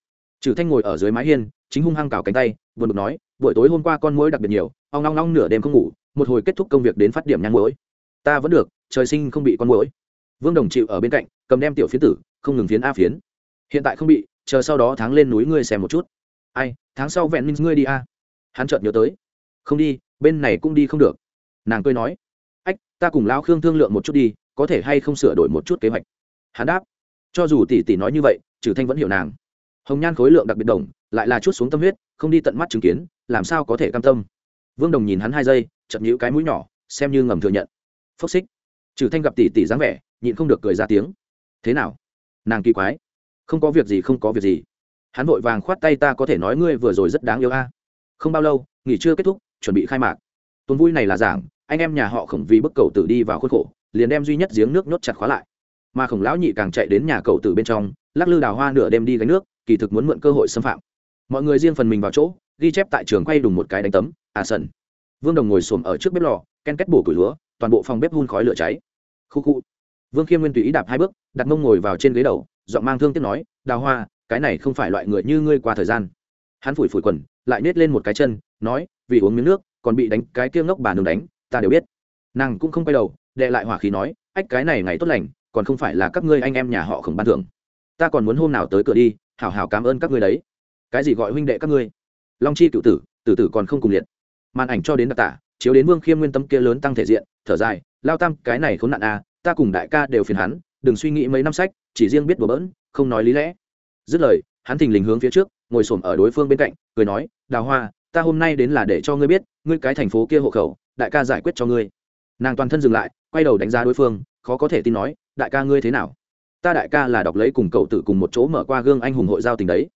Trừ thanh ngồi ở dưới mái hiên, chính hung hăng cào cánh tay vừa được nói, buổi tối hôm qua con muỗi đặc biệt nhiều, ong ong ong nửa đêm không ngủ, một hồi kết thúc công việc đến phát điểm nhang muỗi. Ta vẫn được, trời sinh không bị con muỗi. Vương đồng chịu ở bên cạnh, cầm đem tiểu phiến tử, không ngừng phiến a phiến. Hiện tại không bị, chờ sau đó tháng lên núi ngươi xem một chút. Ai, tháng sau vẹn minh ngươi đi a. Hắn chợt nhớ tới. Không đi, bên này cũng đi không được. Nàng cười nói ách, ta cùng lão khương thương lượng một chút đi, có thể hay không sửa đổi một chút kế hoạch? Hắn đáp. Cho dù tỷ tỷ nói như vậy trừ thanh vẫn hiểu nàng. Hồng nhan khối lượng đặc biệt đồng, lại là chút xuống tâm huyết, không đi tận mắt chứng kiến, làm sao có thể cam tâm. Vương đồng nhìn hắn hai giây chậm nhũ cái mũi nhỏ, xem như ngầm thừa nhận. Phốc xích. Trừ thanh gặp tỷ tỷ dáng vẻ, nhịn không được cười ra tiếng. Thế nào? Nàng kỳ quái. Không có việc gì, không có việc gì. Hắn vội vàng khoát tay ta có thể nói ngươi vừa rồi rất đáng yêu a. Không bao lâu, nghỉ trưa kết thúc, chuẩn bị khai mạc. Tuần vui này là giảng anh em nhà họ khổng vì bức cầu tử đi vào khuôn khổ, liền đem duy nhất giếng nước nhốt chặt khóa lại. Mà khổng lão nhị càng chạy đến nhà cầu tử bên trong, lắc lư đào hoa nửa đêm đi gánh nước, kỳ thực muốn mượn cơ hội xâm phạm. Mọi người riêng phần mình vào chỗ, ghi chép tại trường quay đùng một cái đánh tấm à sần. Vương đồng ngồi xổm ở trước bếp lò, ken kết bổ củi lúa, toàn bộ phòng bếp hun khói lửa cháy. Khu khu. Vương khiêm nguyên tùy ý đạp hai bước, đặt mông ngồi vào trên ghế đầu, giọng mang thương tiếc nói, đào hoa, cái này không phải loại người như ngươi qua thời gian. Hắn phủi phủi quần, lại nết lên một cái chân, nói, vì uống miếng nước, còn bị đánh cái kia ngốc bà nương đánh ta đều biết. Nàng cũng không quay đầu đệ lại hỏa khí nói ách cái này ngày tốt lành còn không phải là các ngươi anh em nhà họ khổng ban thưởng. Ta còn muốn hôm nào tới cửa đi hảo hảo cảm ơn các ngươi đấy. Cái gì gọi huynh đệ các ngươi? Long chi cựu tử tử tử còn không cùng liệt. Màn ảnh cho đến đặc tả chiếu đến vương khiêm nguyên tâm kia lớn tăng thể diện thở dài lao tam cái này khốn nạn à, ta cùng đại ca đều phiền hắn đừng suy nghĩ mấy năm sách chỉ riêng biết bừa bỡn không nói lý lẽ. Dứt lời hắn thình lình hướng phía trước ngồi xổm ở đối phương bên cạnh cười nói đào hoa ta hôm nay đến là để cho ngươi biết, ngươi cái thành phố kia hộ khẩu, đại ca giải quyết cho ngươi. Nàng toàn thân dừng lại, quay đầu đánh giá đối phương, khó có thể tin nói, đại ca ngươi thế nào? Ta đại ca là đọc lấy cùng cậu tử cùng một chỗ mở qua gương anh hùng hội giao tình đấy.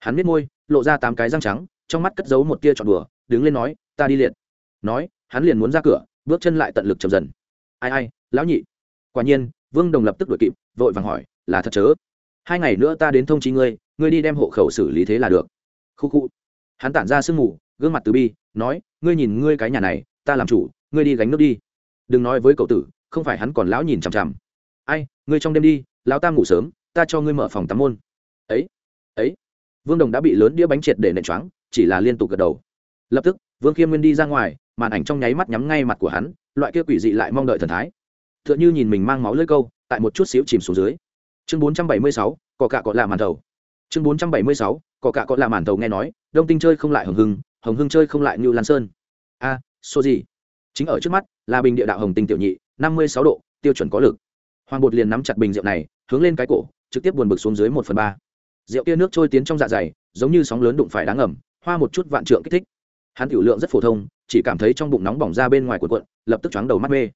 Hắn biết môi, lộ ra tám cái răng trắng, trong mắt cất giấu một tia trọn đùa, đứng lên nói, ta đi liệt. Nói, hắn liền muốn ra cửa, bước chân lại tận lực chậm dần. Ai ai, lão nhị. Quả nhiên, vương đồng lập tức đuổi kịp, vội vàng hỏi, là thật chớ? Hai ngày nữa ta đến thông chí ngươi ngươi đi đem hộ khẩu xử lý thế là được. Khu khu. Hắn tản ra sương mù gương mặt từ bi, nói, ngươi nhìn ngươi cái nhà này, ta làm chủ, ngươi đi gánh nước đi. Đừng nói với cậu tử, không phải hắn còn lão nhìn chằm chằm. Ai, ngươi trong đêm đi, lão ta ngủ sớm, ta cho ngươi mở phòng tắm môn. Ấy ấy. Vương đồng đã bị lớn đĩa bánh triệt để nện choáng, chỉ là liên tục gật đầu. Lập tức, vương khiêm nguyên đi ra ngoài, màn ảnh trong nháy mắt nhắm ngay mặt của hắn, loại kia quỷ dị lại mong đợi thần thái. T h ư ợ n h ư nhìn mình mang máu lơi câu, tại một chút xíu chìm xuống dưới. Chương bốn trăm bảy mươi sáu cỏ cạ cọ là màn thầu. Chương bốn trăm bảy mươi sáu cỏ cạ cọ là màn thầu nghe nói, đông tinh chơi không lại hưởng hưng hồng hưng chơi không lại như lan sơn a à, số gì? chính ở trước mắt là bình địa đạo hồng tinh tiểu nhị, năm mươi sáu độ, tiêu chuẩn có lực. hoàng bột liền nắm chặt bình rượu này, hướng lên cái cổ, trực tiếp buồn bực xuống dưới một phần ba. rượu kia nước trôi tiến trong dạ dày, giống như sóng lớn đụng phải đáng ẩm hoa một chút vạn trượng kích thích. hắn tiểu lượng rất phổ thông, chỉ cảm thấy trong bụng nóng bỏng ra bên ngoài cuộn cuộn, lập tức chóng đầu mắt mê.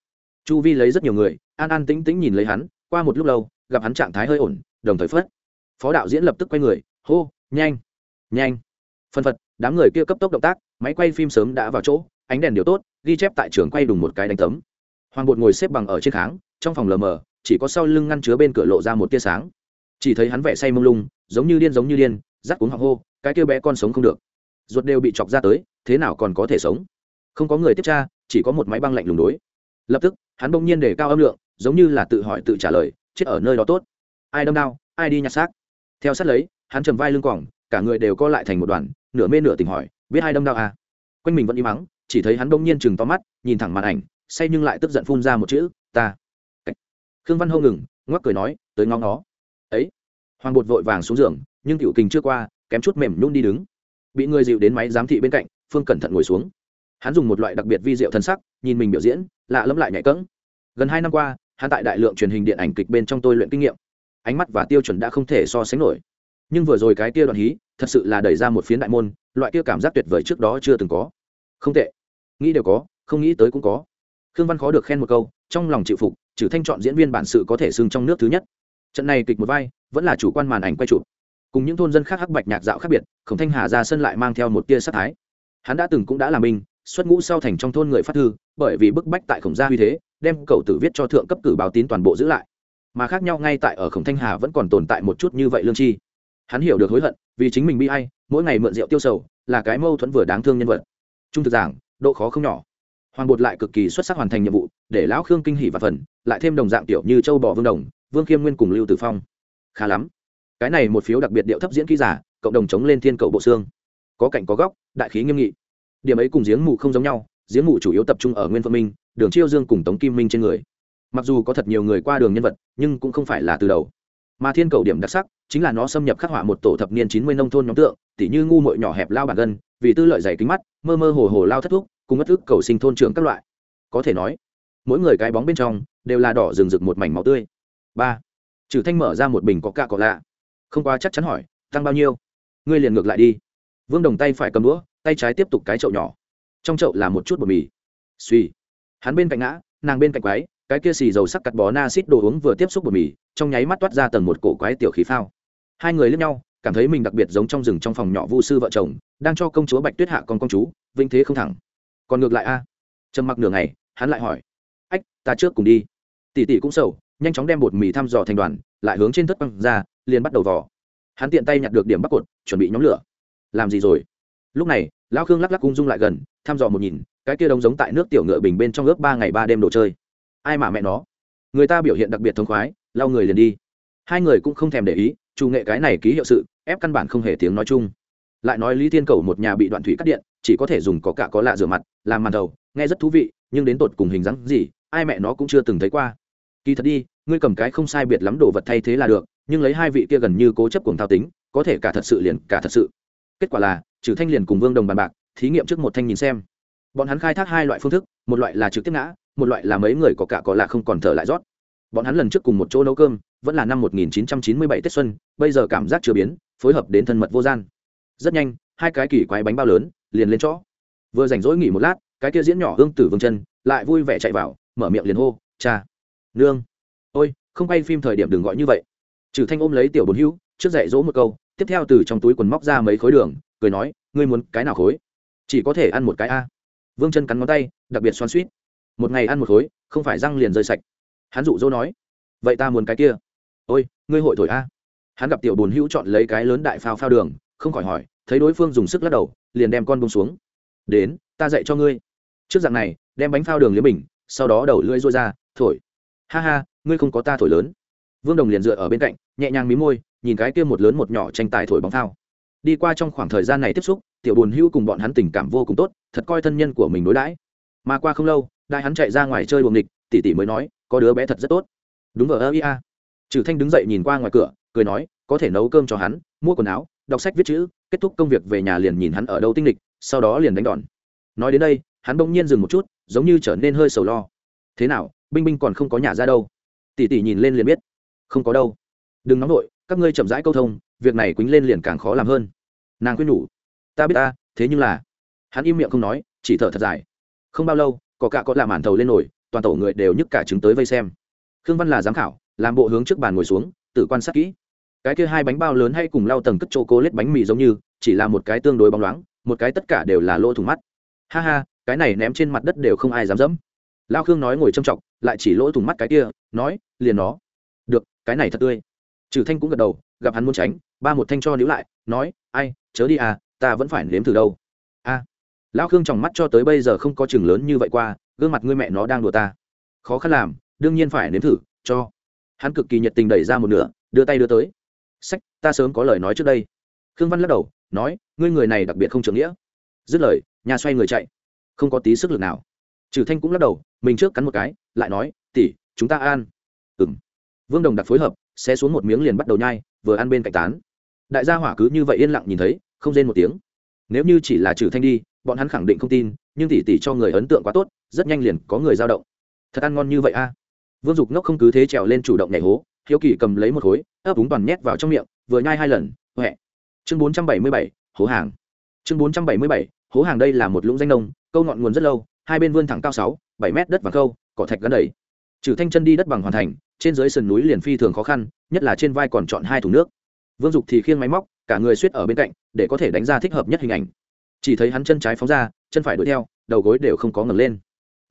chu vi lấy rất nhiều người, an an tĩnh tĩnh nhìn lấy hắn, qua một lúc lâu, gặp hắn trạng thái hơi ổn, đồng thời phất. phó đạo diễn lập tức quay người, hô, nhanh nhanh. phân phật đám người kia cấp tốc động tác, máy quay phim sớm đã vào chỗ, ánh đèn điều tốt, ghi chép tại trường quay đùng một cái đánh tấm. Hoàng bột ngồi xếp bằng ở trên kháng, trong phòng lờ mờ, chỉ có sau lưng ngăn chứa bên cửa lộ ra một tia sáng. Chỉ thấy hắn vẻ say mông lung, giống như điên giống như điên rắt cuống họng hô, cái kia bé con sống không được. Ruột đều bị chọc ra tới, thế nào còn có thể sống? Không có người tiếp tra, chỉ có một máy băng lạnh lùng đối. Lập tức, hắn bỗng nhiên để cao âm lượng, giống như là tự hỏi tự trả lời, chết ở nơi đó tốt. Ai đâm đau, ai đi nhặt xác. Theo sát lấy, hắn trầm vai lưng quỏng cả người đều co lại thành một đoàn, nửa mê nửa tỉnh hỏi, biết hai đâm đau à? Quanh mình vẫn im mắng, chỉ thấy hắn đông nhiên chừng to mắt, nhìn thẳng màn ảnh, say nhưng lại tức giận phun ra một chữ, ta. Khương văn hô ngừng, ngoắc cười nói, tới ngóng nó ấy. Hoàng bột vội vàng xuống giường, nhưng cựu kình chưa qua, kém chút mềm nhún đi đứng. Bị người dịu đến máy giám thị bên cạnh, phương cẩn thận ngồi xuống. Hắn dùng một loại đặc biệt vi diệu thân sắc, nhìn mình biểu diễn, lạ lẫm lại nhạy cẫng gần hai năm qua, hắn tại đại lượng truyền hình điện ảnh kịch bên trong tôi luyện kinh nghiệm. Ánh mắt và tiêu chuẩn đã không thể so sánh nổi nhưng vừa rồi cái kia đoạn hí, thật sự là đẩy ra một phiến đại môn, loại kia cảm giác tuyệt vời trước đó chưa từng có. Không tệ. Nghĩ đều có, không nghĩ tới cũng có. Khương văn khó được khen một câu, trong lòng chịu phục, trừ thanh chọn diễn viên bản sự có thể xưng trong nước thứ nhất. Trận này kịch một vai, vẫn là chủ quan màn ảnh quay chụp. Cùng những thôn dân khác hắc bạch nhạc dạo khác biệt, khổng thanh hà ra sân lại mang theo một tia sát thái. Hắn đã từng cũng đã làm mình xuất ngũ sau thành trong thôn người phát thư, bởi vì bức bách tại khổng gia huy thế, đem cầu tử viết cho thượng cấp cử báo tín toàn bộ giữ lại. Mà khác nhau ngay tại ở khổng thanh hà vẫn còn tồn tại một chút như vậy lương chi hắn hiểu được hối hận, vì chính mình bi hay mỗi ngày mượn rượu tiêu sầu, là cái mâu thuẫn vừa đáng thương nhân vật. Trung thực giảng, độ khó không nhỏ. Hoàng bột lại cực kỳ xuất sắc hoàn thành nhiệm vụ, để lão khương kinh hỉ và phần, lại thêm đồng dạng tiểu như châu bò vương đồng, vương khiêm nguyên cùng lưu tử phong. Khá lắm. Cái này một phiếu đặc biệt điệu thấp diễn kỹ giả, cộng đồng chống lên thiên cầu bộ xương. Có cạnh có góc, đại khí nghiêm nghị. Điểm ấy cùng giếng mù không giống nhau, giếng mù chủ yếu tập trung ở nguyên phượng minh, đường chiêu dương cùng tống kim minh trên người. Mặc dù có thật nhiều người qua đường nhân vật, nhưng cũng không phải là từ đầu mà thiên cầu điểm đặc sắc chính là nó xâm nhập khắc họa một tổ thập niên chín mươi nông thôn nhóm tượng, tỉ như ngu mội nhỏ hẹp lao bản gân, vì tư lợi dày kính mắt, mơ mơ hồ hồ lao thất thúc, cùng ất ức cầu sinh thôn trưởng các loại. Có thể nói, mỗi người cái bóng bên trong đều là đỏ rừng rực một mảnh máu tươi. Ba trừ thanh mở ra một bình có cạ cọ lạ. Không quá chắc chắn hỏi, tăng bao nhiêu? Ngươi liền ngược lại đi. Vương đồng tay phải cầm đũa, tay trái tiếp tục cái chậu nhỏ. Trong chậu là một chút bột mì. Suy hắn bên cạnh ngã, nàng bên cạnh quái cái kia xì dầu sắc cắt bó na xít đồ uống vừa tiếp xúc bột mì, trong nháy mắt toát ra tầng một cổ quái tiểu khí phao. Hai người lướt nhau, cảm thấy mình đặc biệt giống trong rừng trong phòng nhỏ vu sư vợ chồng, đang cho công chúa bạch tuyết hạ con công chú vinh thế không thẳng. Còn ngược lại a. Trầm mặc nửa ngày, hắn lại hỏi. Ách, ta trước cùng đi. Tỷ tỷ cũng sầu, nhanh chóng đem bột mì thăm dò thành đoàn, lại hướng trên thất băng ra, liền bắt đầu vò. Hắn tiện tay nhặt được điểm bắt cột, chuẩn bị nhóm lửa. Làm gì rồi? Lúc này, lão khương lắc lắc cung dung lại gần, thăm dò một nhìn, cái kia đống giống tại nước tiểu ngựa bình bên trong ướp ba ngày ba đêm đồ chơi ai mà mẹ nó? Người ta biểu hiện đặc biệt thống khoái, lau người liền đi. Hai người cũng không thèm để ý, chủ nghệ cái này ký hiệu sự, ép căn bản không hề tiếng nói chung. Lại nói lý thiên cầu một nhà bị đoạn thủy cắt điện, chỉ có thể dùng có cả có lạ rửa mặt, làm màn đầu, nghe rất thú vị, nhưng đến tột cùng hình dáng gì, ai mẹ nó cũng chưa từng thấy qua. Kỳ thật đi, ngươi cầm cái không sai biệt lắm đồ vật thay thế là được, nhưng lấy hai vị kia gần như cố chấp cùng thao tính, có thể cả thật sự liền cả thật sự. Kết quả là trừ thanh liền cùng vương đồng bàn bạc, thí nghiệm trước một thanh nhìn xem. Bọn hắn khai thác hai loại phương thức, một loại là trực tiếp ngã một loại là mấy người có cả có lạ không còn thở lại rót. Bọn hắn lần trước cùng một chỗ nấu cơm, vẫn là năm 1997 tết xuân, bây giờ cảm giác chưa biến, phối hợp đến thân mật vô gian. Rất nhanh, hai cái kỳ quái bánh bao lớn, liền lên chỗ. Vừa rảnh rỗi nghỉ một lát, cái kia diễn nhỏ hương tử vương chân, lại vui vẻ chạy vào, mở miệng liền hô, cha, nương. Ôi, không quay phim thời điểm đừng gọi như vậy. Trừ thanh ôm lấy tiểu bồn hữu trước dạy dỗ một câu, tiếp theo từ trong túi quần móc ra mấy khối đường, cười nói, ngươi muốn cái nào khối? Chỉ có thể ăn một cái a. Vương chân cắn ngón tay, đặc biệt xoắn suýt một ngày ăn một khối, không phải răng liền rơi sạch. Hắn dụ dỗ nói, vậy ta muốn cái kia. Ôi, ngươi hội thổi a. Hắn gặp tiểu bồn hữu chọn lấy cái lớn đại phao phao đường, không khỏi hỏi, thấy đối phương dùng sức lắc đầu, liền đem con bông xuống. Đến, ta dạy cho ngươi. Trước dạng này, đem bánh phao đường liếm bình, sau đó đầu lưỡi rôi ra, thổi. Ha ha, ngươi không có ta thổi lớn. Vương đồng liền dựa ở bên cạnh, nhẹ nhàng mí môi, nhìn cái kia một lớn một nhỏ tranh tài thổi bóng phao. Đi qua trong khoảng thời gian này tiếp xúc, tiểu bồn hưu cùng bọn hắn tình cảm vô cùng tốt, thật coi thân nhân của mình đối đãi. Mà qua không lâu đại hắn chạy ra ngoài chơi buồng địch tỷ tỷ mới nói, có đứa bé thật rất tốt. Đúng ở ơ ia trừ thanh đứng dậy nhìn qua ngoài cửa, cười nói, có thể nấu cơm cho hắn, mua quần áo, đọc sách viết chữ, kết thúc công việc về nhà liền nhìn hắn ở đâu tinh lịch sau đó liền đánh đòn. Nói đến đây, hắn bỗng nhiên dừng một chút, giống như trở nên hơi sầu lo. Thế nào, binh binh còn không có nhà ra đâu? Tỷ tỷ nhìn lên liền biết. Không có đâu. Đừng nóng nổi các ngươi chậm rãi câu thông, việc này quýnh lên liền càng khó làm hơn. Nàng quyết nhủ. Ta biết ta, thế nhưng là hắn im miệng không nói, chỉ thở thật dài. Không bao lâu có cả có làm màn thầu lên nổi, toàn tổ người đều nhức cả chứng tới vây xem. Khương văn là giám khảo, làm bộ hướng trước bàn ngồi xuống tự quan sát kỹ. Cái kia hai bánh bao lớn hay cùng lau tầng cất chỗ cố lết bánh mì giống như, chỉ là một cái tương đối bóng loáng, một cái tất cả đều là lỗ thủng mắt. Ha ha, cái này ném trên mặt đất đều không ai dám dẫm. Lao khương nói ngồi trâm trọng lại chỉ lỗ thủng mắt cái kia, nói, liền nó. Được, cái này thật tươi. Trừ thanh cũng gật đầu, gặp hắn muốn tránh, ba một thanh cho níu lại, nói, ai, chớ đi à ta vẫn phải nếm thử đâu. A à lão khương tròng mắt cho tới bây giờ không có chừng lớn như vậy qua, gương mặt ngươi mẹ nó đang đùa ta. Khó khăn làm, đương nhiên phải nếm thử, cho. Hắn cực kỳ nhiệt tình đẩy ra một nửa, đưa tay đưa tới. Sách, ta sớm có lời nói trước đây. Khương văn lắc đầu, nói, ngươi người này đặc biệt không trưởng nghĩa. Dứt lời, nhà xoay người chạy. Không có tí sức lực nào. Trừ thanh cũng lắc đầu, mình trước cắn một cái, lại nói, tỷ, chúng ta an ừm. Vương đồng đặc phối hợp, xé xuống một miếng liền bắt đầu nhai, vừa ăn bên cạnh tán. Đại gia hỏa cứ như vậy yên lặng nhìn thấy, không rên một tiếng. Nếu như chỉ là trừ thanh đi bọn hắn khẳng định không tin, nhưng tỉ tỉ cho người ấn tượng quá tốt, rất nhanh liền có người dao động. Thật ăn ngon như vậy a. Vương dục ngốc không cứ thế trèo lên chủ động nhảy hố, hiếu kỳ cầm lấy một khối, ấp úng toàn nhét vào trong miệng, vừa nhai hai lần huệ chương bốn trăm bảy mươi bảy, hố hàng. Chương bốn trăm bảy mươi bảy, hố hàng đây là một lũng danh nông, câu ngọn nguồn rất lâu, hai bên vươn thẳng cao sáu, bảy mét đất vàng câu, cỏ thạch gắn đầy. Trừ thanh chân đi đất bằng hoàn thành, trên dưới sườn núi liền phi thường khó khăn, nhất là trên vai còn chọn hai thùng nước. Vương dục thì khiêng máy móc, cả người suýt ở bên cạnh, để có thể đánh ra thích hợp nhất hình ảnh chỉ thấy hắn chân trái phóng ra, chân phải đuổi theo, đầu gối đều không có ngẩng lên.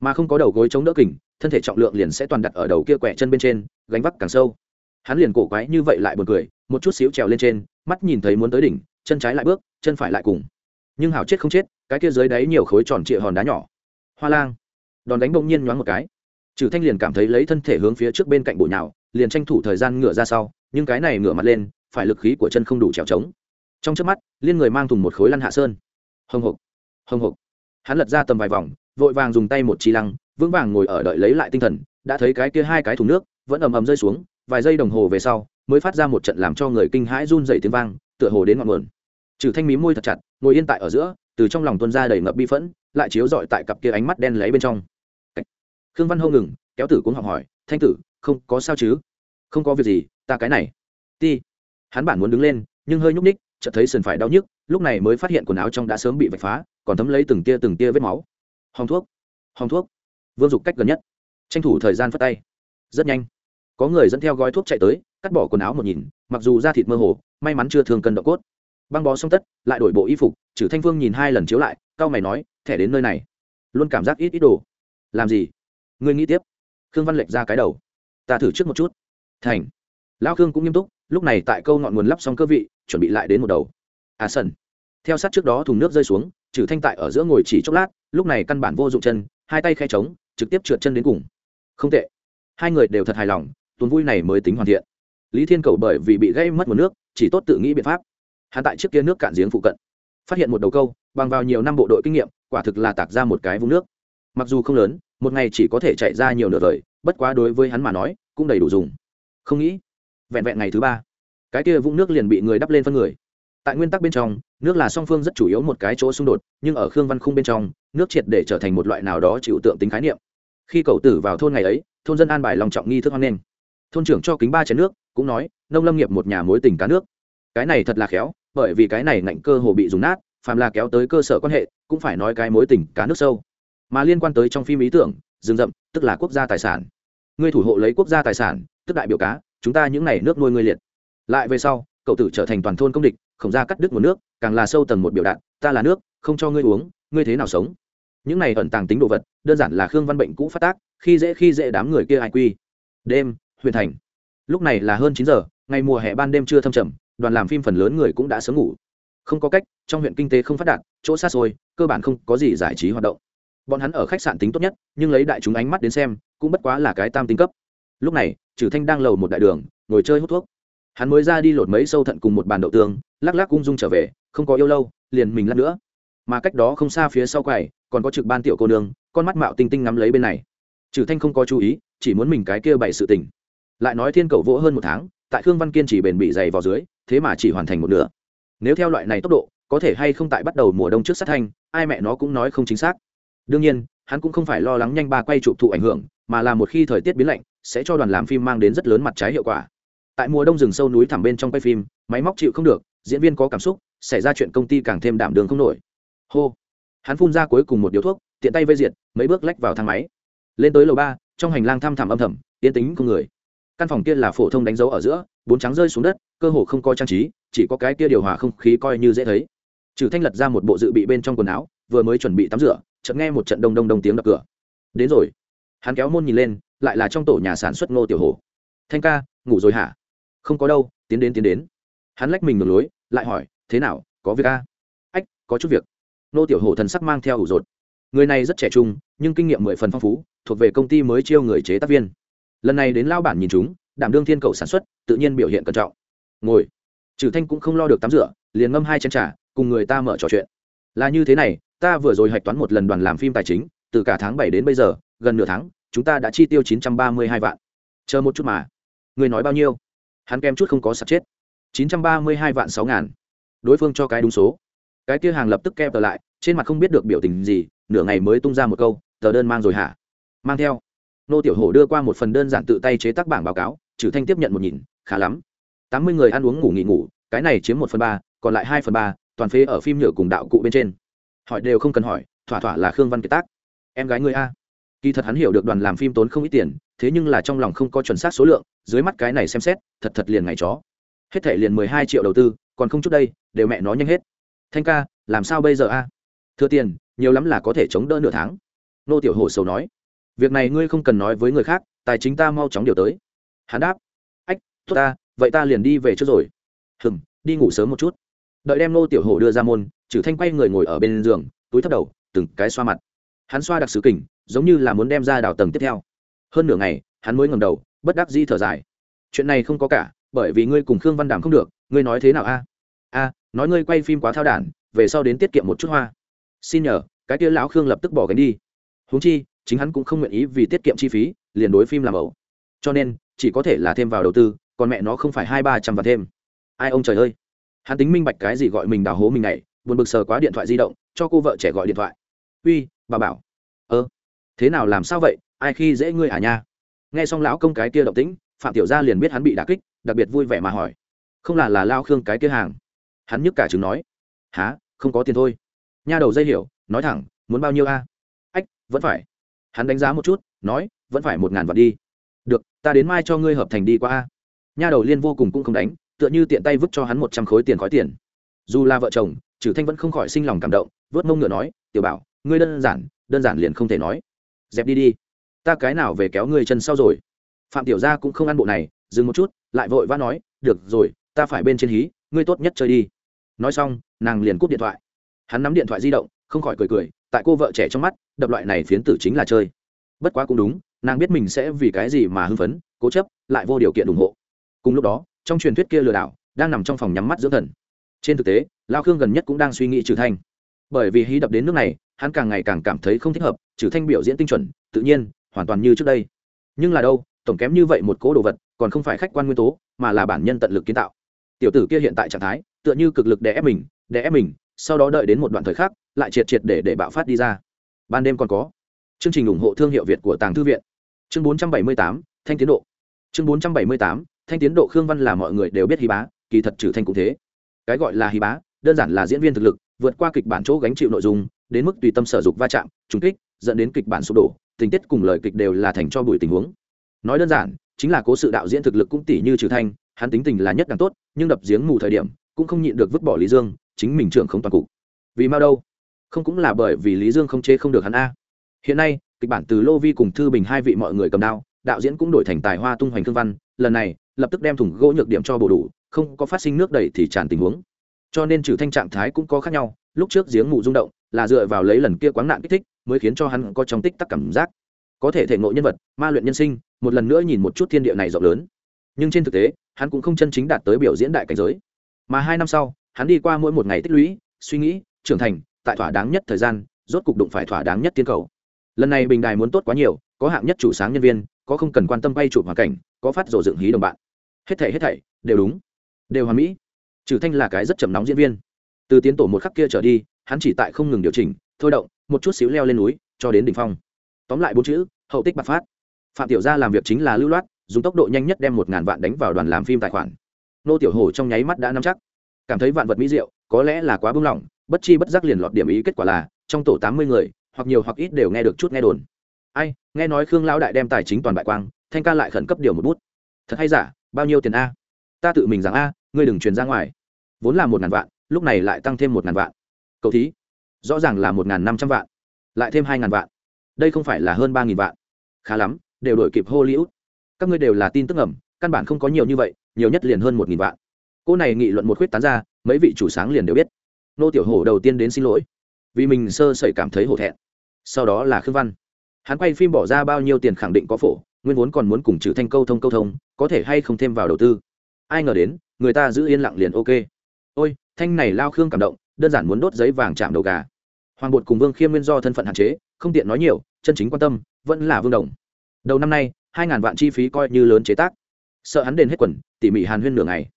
Mà không có đầu gối chống đỡ kình, thân thể trọng lượng liền sẽ toàn đặt ở đầu kia quẹ chân bên trên, gánh vác càng sâu. Hắn liền cổ quái như vậy lại buồn cười, một chút xíu trèo lên trên, mắt nhìn thấy muốn tới đỉnh, chân trái lại bước, chân phải lại cùng. Nhưng hảo chết không chết, cái kia dưới đáy nhiều khối tròn trịa hòn đá nhỏ. Hoa lang. Đòn đánh bỗng nhiên nhoáng một cái. Trừ thanh liền cảm thấy lấy thân thể hướng phía trước bên cạnh bụi nhào, liền tranh thủ thời gian ngửa ra sau, nhưng cái này ngửa mặt lên, phải lực khí của chân không đủ trèo trống. Trong trước mắt, liên người mang thùng một khối lăn hạ sơn hồng hộc hồng hộc. Hắn lật ra tầm vài vòng, vội vàng dùng tay một chi lăng, vững vàng ngồi ở đợi lấy lại tinh thần, đã thấy cái kia hai cái thùng nước vẫn ầm ầm rơi xuống, vài giây đồng hồ về sau, mới phát ra một trận làm cho người kinh hãi run dày tiếng vang, tựa hồ đến ngọn nguồn. Trừ thanh mí môi thật chặt, ngồi yên tại ở giữa, từ trong lòng tuân ra đầy ngập bi phẫn, lại chiếu dọi tại cặp kia ánh mắt đen lấy bên trong. Khương văn hô ngừng, kéo tử cũng học hỏi, thanh tử, không có sao chứ? Không có việc gì, ta cái này. Ti. Hắn bản muốn đứng lên, nhưng hơi nhúc ních chợt thấy sườn phải đau nhức, lúc này mới phát hiện quần áo trong đã sớm bị vạch phá, còn thấm lấy từng tia từng tia vết máu. Hòng thuốc hòng thuốc. Vương dục cách gần nhất. Tranh thủ thời gian phất tay. Rất nhanh. Có người dẫn theo gói thuốc chạy tới, cắt bỏ quần áo một nhìn, mặc dù da thịt mơ hồ, may mắn chưa thường cần độ cốt. Băng bó xong tất, lại đổi bộ y phục chử thanh phương nhìn hai lần chiếu lại cao mày nói, thẻ đến nơi này. Luôn cảm giác ít ít đồ. Làm gì? Ngươi nghĩ tiếp. Khương văn lệch ra cái đầu. Ta thử trước một chút. Thành. Lão khương cũng nghiêm túc lúc này tại câu ngọn nguồn lắp xong cơ vị, chuẩn bị lại đến một đầu. À sân theo sát trước đó thùng nước rơi xuống trừ thanh tại ở giữa ngồi chỉ chốc lát, lúc này căn bản vô dụng chân, hai tay khe trống trực tiếp trượt chân đến cùng. Không tệ. Hai người đều thật hài lòng, tuần vui này mới tính hoàn thiện. Lý thiên cầu bởi vì bị gây mất nguồn nước, chỉ tốt tự nghĩ biện pháp. Hắn tại trước kia nước cạn giếng phụ cận, phát hiện một đầu câu, bằng vào nhiều năm bộ đội kinh nghiệm, quả thực là tạc ra một cái vũng nước. Mặc dù không lớn, một ngày chỉ có thể chạy ra nhiều nửa vời, bất quá đối với hắn mà nói, cũng đầy đủ dùng. Không nghĩ vẹn vẹn ngày thứ ba, cái kia vũng nước liền bị người đắp lên phân người. Tại nguyên tắc bên trong, nước là song phương rất chủ yếu một cái chỗ xung đột, nhưng ở khương văn khung bên trong, nước triệt để trở thành một loại nào đó chịu tượng tính khái niệm. Khi cậu tử vào thôn ngày ấy, thôn dân an bài lòng trọng nghi thức hoan nghênh. Thôn trưởng cho kính ba chén nước, cũng nói, nông lâm nghiệp một nhà mối tình cá nước. Cái này thật là khéo, bởi vì cái này ngạnh cơ hồ bị dùng nát, phàm là kéo tới cơ sở quan hệ, cũng phải nói cái mối tình cá nước sâu. Mà liên quan tới trong phim ý tưởng, rừng rậm, tức là quốc gia tài sản. Ngươi thủ hộ lấy quốc gia tài sản, tức đại biểu cá chúng ta những n à y nước nuôi ngươi liệt. Lại về sau, cậu tử trở thành toàn thôn công địch khổng ra cắt đứt nguồn nước, càng là sâu tầng một biểu đạn ta là nước, không cho ngươi uống, ngươi thế nào sống? Những này ẩn tàng tính đồ vật, đơn giản là khương văn bệnh cũ phát tác, khi dễ khi dễ đám người kia ai quy. Đêm huyền thành. Lúc này là hơn chín giờ, ngày mùa hè ban đêm chưa thâm trầm, đoàn làm phim phần lớn người cũng đã sớm ngủ. Không có cách, trong huyện kinh tế không phát đạt, chỗ xa xôi, cơ bản không có gì giải trí hoạt động. Bọn hắn ở khách sạn tính tốt nhất, nhưng lấy đại chúng ánh mắt đến xem, cũng bất quá là cái tam tính cấp lúc này trừ thanh đang lầu một đại đường, ngồi chơi hút thuốc. Hắn mới ra đi lột mấy sâu thận cùng một bàn đậu tương, lắc lắc ung dung trở về, không có yêu lâu, liền mình lắc nữa. Mà cách đó không xa phía sau quầy, còn có trực ban tiểu cô nương, con mắt mạo tinh tinh ngắm lấy bên này. Trừ thanh không có chú ý, chỉ muốn mình cái kia bày sự tình. Lại nói thiên cầu vỗ hơn một tháng, tại khương văn kiên chỉ bền bị dày vào dưới, thế mà chỉ hoàn thành một nửa. Nếu theo loại này tốc độ, có thể hay không tại bắt đầu mùa đông trước sát thanh, ai mẹ nó cũng nói không chính xác. Đương nhiên, hắn cũng không phải lo lắng nhanh ba quay chụp thụ ảnh hưởng, mà là một khi thời tiết biến lạnh sẽ cho đoàn làm phim mang đến rất lớn mặt trái hiệu quả. Tại mùa đông rừng sâu núi thẳm bên trong quay phim, máy móc chịu không được, diễn viên có cảm xúc, xảy ra chuyện công ty càng thêm đảm đường không nổi. Hô. Hắn phun ra cuối cùng một điếu thuốc, tiện tay vây diệt, mấy bước lách vào thang máy. Lên tới lầu ba, trong hành lang thăm thẳm âm thầm, yên tính không người. Căn phòng kia là phổ thông đánh dấu ở giữa, bốn trắng rơi xuống đất, cơ hồ không có trang trí, chỉ có cái kia điều hòa không khí coi như dễ thấy. Trừ thanh lật ra một bộ dự bị bên trong quần áo, vừa mới chuẩn bị tắm rửa, chợt nghe một trận đông đông đông tiếng đập cửa. Đến rồi. Hắn kéo môn nhìn lên lại là trong tổ nhà sản xuất ngô tiểu hồ thanh ca ngủ rồi hả? Không có đâu tiến đến tiến đến. Hắn lách mình ngược lối lại hỏi thế nào có việc a ách có chút việc. Ngô tiểu hổ thần sắc mang theo ủ rột. Người này rất trẻ trung nhưng kinh nghiệm mười phần phong phú thuộc về công ty mới chiêu người chế tác viên. Lần này đến lao bản nhìn chúng đảm đương thiên cầu sản xuất tự nhiên biểu hiện cẩn trọng. Ngồi. Trừ thanh cũng không lo được tắm rửa liền ngâm hai chân trà, cùng người ta mở trò chuyện. Là như thế này ta vừa rồi hạch toán một lần đoàn làm phim tài chính từ cả tháng bảy đến bây giờ gần nửa tháng chúng ta đã chi tiêu chín trăm ba mươi hai vạn. Chờ một chút mà. Người nói bao nhiêu? Hắn kem chút không có sạch chết. Chín trăm ba mươi hai vạn sáu ngàn. Đối phương cho cái đúng số. Cái kia hàng lập tức kẹp tờ lại, trên mặt không biết được biểu tình gì, nửa ngày mới tung ra một câu, tờ đơn mang rồi hả? Mang theo. Nô tiểu hổ đưa qua một phần đơn giản tự tay chế tác bảng báo cáo, trừ thanh tiếp nhận một nhìn, khá lắm. Tám mươi người ăn uống ngủ nghỉ ngủ, cái này chiếm một phần ba, còn lại hai phần ba, toàn phế ở phim nhựa cùng đạo cụ bên trên. Hỏi đều không cần hỏi, thỏa thỏa là khương văn kiệt tác. Em gái người a kỳ thật hắn hiểu được đoàn làm phim tốn không ít tiền, thế nhưng là trong lòng không có chuẩn xác số lượng, dưới mắt cái này xem xét, thật thật liền ngày chó. Hết thể liền mười hai triệu đầu tư, còn không chút đây, đều mẹ nó nhanh hết. Thanh ca, làm sao bây giờ a? Thừa tiền, nhiều lắm là có thể chống đỡ nửa tháng. Nô tiểu hồ sầu nói. Việc này ngươi không cần nói với người khác, tài chính ta mau chóng điều tới. Hắn đáp. Ách, tốt ta, vậy ta liền đi về trước rồi. Hừm, đi ngủ sớm một chút. Đợi đem nô tiểu hồ đưa ra môn trừ thanh quay người ngồi ở bên giường, túi thấp đầu, từng cái xoa mặt. Hắn xoa đặc sứ kình giống như là muốn đem ra đào tầng tiếp theo. Hơn nửa ngày, hắn mới ngầm đầu, bất đắc di thở dài. Chuyện này không có cả, bởi vì ngươi cùng khương văn đàm không được, ngươi nói thế nào a? A, nói ngươi quay phim quá thao đản, về sau đến tiết kiệm một chút hoa. Xin nhờ, cái kia lão khương lập tức bỏ gánh đi. Huống chi, chính hắn cũng không nguyện ý vì tiết kiệm chi phí, liền đối phim làm ẩu. Cho nên, chỉ có thể là thêm vào đầu tư, còn mẹ nó không phải hai ba trăm và thêm. Ai ông trời ơi. Hắn tính minh bạch cái gì gọi mình đào hố mình này buồn bực sờ quá điện thoại di động, cho cô vợ trẻ gọi điện thoại. Uy, bà bảo. Ơ thế nào làm sao vậy, ai khi dễ ngươi à nha? Nghe xong lão công cái kia động tĩnh, phạm tiểu gia liền biết hắn bị đả kích, đặc biệt vui vẻ mà hỏi. Không là là lao khương cái kia hàng? Hắn nhức cả chứng nói. Há không có tiền thôi. Nha đầu dây hiểu, nói thẳng, muốn bao nhiêu a? Ách, vẫn phải. Hắn đánh giá một chút, nói, vẫn phải một ngàn vạn đi. Được, ta đến mai cho ngươi hợp thành đi qua a. Nha đầu liên vô cùng cũng không đánh, tựa như tiện tay vứt cho hắn một trăm khối tiền khói tiền. Dù là vợ chồng trừ thanh vẫn không khỏi sinh lòng cảm động, vớt mông ngựa nói, tiểu bảo, ngươi đơn giản đơn giản liền không thể nói dẹp đi đi. Ta cái nào về kéo người chân sau rồi? Phạm tiểu gia cũng không ăn bộ này, dừng một chút, lại vội vã nói, được rồi, ta phải bên trên hí, ngươi tốt nhất chơi đi. Nói xong, nàng liền cúp điện thoại. Hắn nắm điện thoại di động, không khỏi cười cười, tại cô vợ trẻ trong mắt, đập loại này phiến tử chính là chơi. Bất quá cũng đúng, nàng biết mình sẽ vì cái gì mà hưng phấn, cố chấp, lại vô điều kiện ủng hộ. Cùng lúc đó, trong truyền thuyết kia lừa đảo, đang nằm trong phòng nhắm mắt dưỡng thần. Trên thực tế, lao khương gần nhất cũng đang suy nghĩ trừ thanh. Bởi vì hí đập đến nước này, hắn càng ngày càng cảm thấy không thích hợp trừ thanh biểu diễn tinh chuẩn tự nhiên hoàn toàn như trước đây. Nhưng là đâu tổng kém như vậy một cố đồ vật còn không phải khách quan nguyên tố mà là bản nhân tận lực kiến tạo. Tiểu tử kia hiện tại trạng thái tựa như cực lực đè ép mình đè ép mình sau đó đợi đến một đoạn thời khắc lại triệt triệt để để bạo phát đi ra. Ban đêm còn có. Chương trình ủng hộ thương hiệu việt của tàng thư viện. Chương 478, thanh tiến độ. Chương 478, thanh tiến độ khương văn là mọi người đều biết hí bá kỳ thật trừ thanh cũng thế. Cái gọi là hí bá đơn giản là diễn viên thực lực vượt qua kịch bản chỗ gánh chịu nội dung đến mức tùy tâm sở dục va chạm trùng kích dẫn đến kịch bản sụp đổ, tình tiết cùng lời kịch đều là thành cho bụi tình huống. Nói đơn giản, chính là cố sự đạo diễn thực lực cũng tỷ như trừ thanh, hắn tính tình là nhất đẳng tốt, nhưng đập giếng mù thời điểm, cũng không nhịn được vứt bỏ lý dương, chính mình trưởng không toàn cục. Vì mao đâu? Không cũng là bởi vì lý dương không chế không được hắn a. Hiện nay, kịch bản từ lô vi cùng thư bình hai vị mọi người cầm đao, đạo diễn cũng đổi thành tài hoa tung hoành thương văn, lần này, lập tức đem thùng gỗ nhược điểm cho bổ đủ, không có phát sinh nước đầy thì tràn tình huống. Cho nên trừ thanh trạng thái cũng có khác nhau, lúc trước giếng mù rung động, là dựa vào lấy lần kia quáng nạn kích thích mới khiến cho hắn có trong tích tắc cảm giác. Có thể thể ngộ nhân vật, ma luyện nhân sinh, một lần nữa nhìn một chút thiên địa này rộng lớn. Nhưng trên thực tế, hắn cũng không chân chính đạt tới biểu diễn đại cảnh giới. Mà hai năm sau, hắn đi qua mỗi một ngày tích lũy, suy nghĩ, trưởng thành, tại thỏa đáng nhất thời gian, rốt cục đụng phải thỏa đáng nhất tiên cầu. Lần này bình đài muốn tốt quá nhiều, có hạng nhất chủ sáng nhân viên, có không cần quan tâm bay chụp hoàn cảnh, có phát rổ dựng hí đồng bạn. Hết thảy hết thảy, đều đúng. Đều hoàn mỹ. Trừ thanh là cái rất chậm nóng diễn viên. Từ tiến tổ một khắc kia trở đi, hắn chỉ tại không ngừng điều chỉnh thôi động, một chút xíu leo lên núi, cho đến đỉnh phong. Tóm lại bốn chữ, hậu tích bạc phát. Phạm tiểu gia làm việc chính là lưu loát, dùng tốc độ nhanh nhất đem một ngàn vạn đánh vào đoàn làm phim tài khoản. Nô tiểu hồ trong nháy mắt đã nắm chắc. Cảm thấy vạn vật mỹ diệu, có lẽ là quá bưng lỏng, bất chi bất giác liền lọt điểm ý kết quả là, trong tổ tám mươi người, hoặc nhiều hoặc ít đều nghe được chút nghe đồn. Ai, nghe nói khương lão đại đem tài chính toàn bại quang, thanh ca lại khẩn cấp điều một bút. Thật hay giả, bao nhiêu tiền a? Ta tự mình rằng a, ngươi đừng truyền ra ngoài. Vốn là một ngàn vạn, lúc này lại tăng thêm một ngàn vạn. Cậu thí rõ ràng là một ngàn năm trăm vạn, lại thêm hai ngàn vạn. Đây không phải là hơn ba nghìn vạn. Khá lắm, đều đổi kịp hollywood. Các ngươi đều là tin tức ẩm căn bản không có nhiều như vậy, nhiều nhất liền hơn một nghìn vạn. Cô này nghị luận một khuyết tán ra, mấy vị chủ sáng liền đều biết. Nô tiểu hổ đầu tiên đến xin lỗi, vì mình sơ sẩy cảm thấy hổ thẹn. Sau đó là khương văn. Hắn quay phim bỏ ra bao nhiêu tiền khẳng định có phổ, nguyên vốn còn muốn cùng trừ thanh câu thông câu thông, có thể hay không thêm vào đầu tư. Ai ngờ đến, người ta giữ yên lặng liền ok. Ôi, thanh này lao khương cảm động đơn giản muốn đốt giấy vàng chạm đầu gà. Hoàng bột cùng vương khiêm nguyên do thân phận hạn chế, không tiện nói nhiều, chân chính quan tâm, vẫn là vương đồng. Đầu năm nay, hai ngàn vạn chi phí coi như lớn chế tác. Sợ hắn đền hết quần, tỉ mỉ hàn huyên nửa ngày.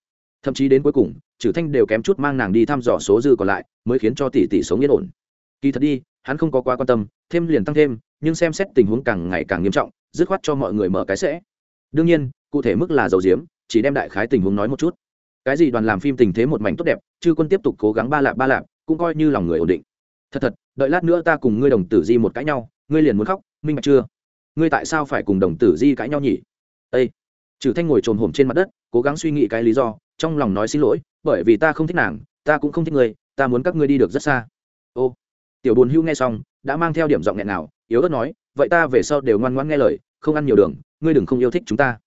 Thậm chí đến cuối cùng trừ thanh đều kém chút mang nàng đi thăm dò số dư còn lại, mới khiến cho tỷ tỷ sống yên ổn. Kỳ thật đi, hắn không có quá quan tâm, thêm liền tăng thêm, nhưng xem xét tình huống càng ngày càng nghiêm trọng, dứt khoát cho mọi người mở cái sẽ. Đương nhiên, cụ thể mức là dầu diếm, chỉ đem đại khái tình huống nói một chút cái gì đoàn làm phim tình thế một mảnh tốt đẹp, chư quân tiếp tục cố gắng ba lạp ba lạp, cũng coi như lòng người ổn định. Thật thật, đợi lát nữa ta cùng ngươi đồng tử di một cãi nhau, ngươi liền muốn khóc, minh bạch chưa? Ngươi tại sao phải cùng đồng tử di cãi nhau nhỉ? Ây trừ thanh ngồi trồm hổm trên mặt đất, cố gắng suy nghĩ cái lý do, trong lòng nói xin lỗi, bởi vì ta không thích nàng, ta cũng không thích ngươi, ta muốn các ngươi đi được rất xa. Ô! Tiểu bồn hưu nghe xong, đã mang theo điểm giọng nghẹn nào, yếu ớt nói, vậy ta về sau đều ngoan ngoãn nghe lời, không ăn nhiều đường, ngươi đừng không yêu thích chúng ta.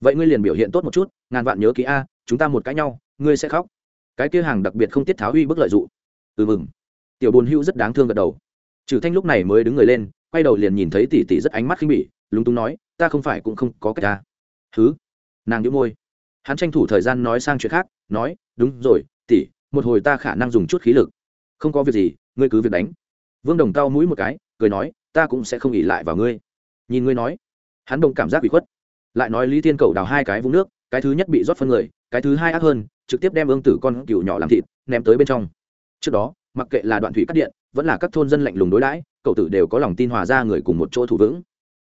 Vậy ngươi liền biểu hiện tốt một chút, ngàn vạn nhớ kỹ a chúng ta một cãi nhau, ngươi sẽ khóc. Cái kia hàng đặc biệt không tiết tháo uy bức lợi dụ. ừ mừng. Tiểu bồn hưu rất đáng thương gật đầu. Trừ thanh lúc này mới đứng người lên, quay đầu liền nhìn thấy tỷ tỷ rất ánh mắt khinh bỉ, lúng túng nói, ta không phải cũng không có cách à. ta thứ nàng nhũ môi. Hắn tranh thủ thời gian nói sang chuyện khác, nói, đúng rồi, tỷ, một hồi ta khả năng dùng chút khí lực. Không có việc gì, ngươi cứ việc đánh. Vương đồng cao mũi một cái, cười nói, ta cũng sẽ không ỉ lại vào ngươi. Nhìn ngươi nói, hắn đồng cảm giác bị khuất. Lại nói lý tiên cầu đào hai cái vũng nước cái thứ nhất bị rót phân người, cái thứ hai ác hơn, trực tiếp đem ương tử con cừu nhỏ làm thịt, ném tới bên trong. Trước đó, mặc kệ là đoạn thủy cắt điện, vẫn là các thôn dân lạnh lùng đối đãi, cậu tử đều có lòng tin hòa ra người cùng một chỗ thủ vững.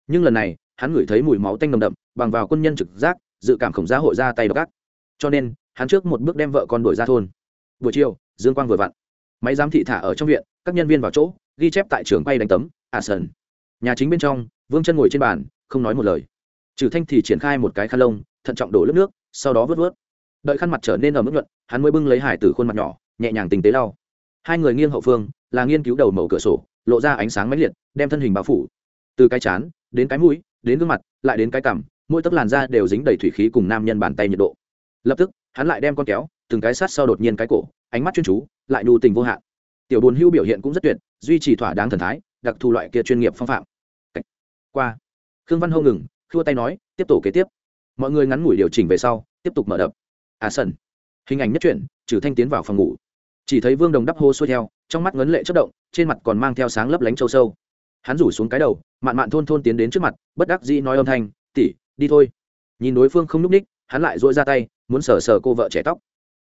Nhưng lần này, hắn ngửi thấy mùi máu tanh nồng đậm, bằng vào quân nhân trực giác, dự cảm khổng giá hội ra tay đ gác cho nên, hắn trước một bước đem vợ con đuổi ra thôn. Buổi chiều, dương quang vừa vặn. Máy giám thị thả ở trong viện, các nhân viên vào chỗ, ghi chép tại trường quay đánh tấm à sần. Nhà chính bên trong, vương chân ngồi trên bàn, không nói một lời. Trừ thanh thì triển khai một cái khăn lông thận trọng đổ lớp nước, sau đó vớt vớt. Đợi khăn mặt trở nên ở mức nhuận, hắn mới bưng lấy hải tử khuôn mặt nhỏ, nhẹ nhàng tình tế lau. Hai người nghiêng hậu phương, là nghiên cứu đầu màu cửa sổ, lộ ra ánh sáng mãnh liệt, đem thân hình bao phủ. Từ cái chán, đến cái mũi, đến gương mặt, lại đến cái cằm, mỗi tấc làn da đều dính đầy thủy khí cùng nam nhân bàn tay nhiệt độ. Lập tức, hắn lại đem con kéo, từng cái sát sau đột nhiên cái cổ, ánh mắt chuyên chú, lại nhu tình vô hạn. Tiểu bồn hưu biểu hiện cũng rất tuyệt, duy trì thỏa đáng thần thái, đặc thù loại kia chuyên nghiệp phong phạm. Qua. Khương văn hâu ngừng, khua tay nói, tiếp tổ kế tiếp mọi người ngắn ngủi điều chỉnh về sau, tiếp tục mở đập. À sân hình ảnh nhất chuyển, trừ thanh tiến vào phòng ngủ. Chỉ thấy vương đồng đắp hô xuôi theo, trong mắt ngấn lệ chất động, trên mặt còn mang theo sáng lấp lánh châu sâu. Hắn rủ xuống cái đầu, mạn mạn thôn thôn tiến đến trước mặt, bất đắc dĩ nói âm thanh tỉ đi thôi. Nhìn đối phương không n ú c ních, hắn lại dỗi ra tay, muốn sờ sờ cô vợ trẻ tóc.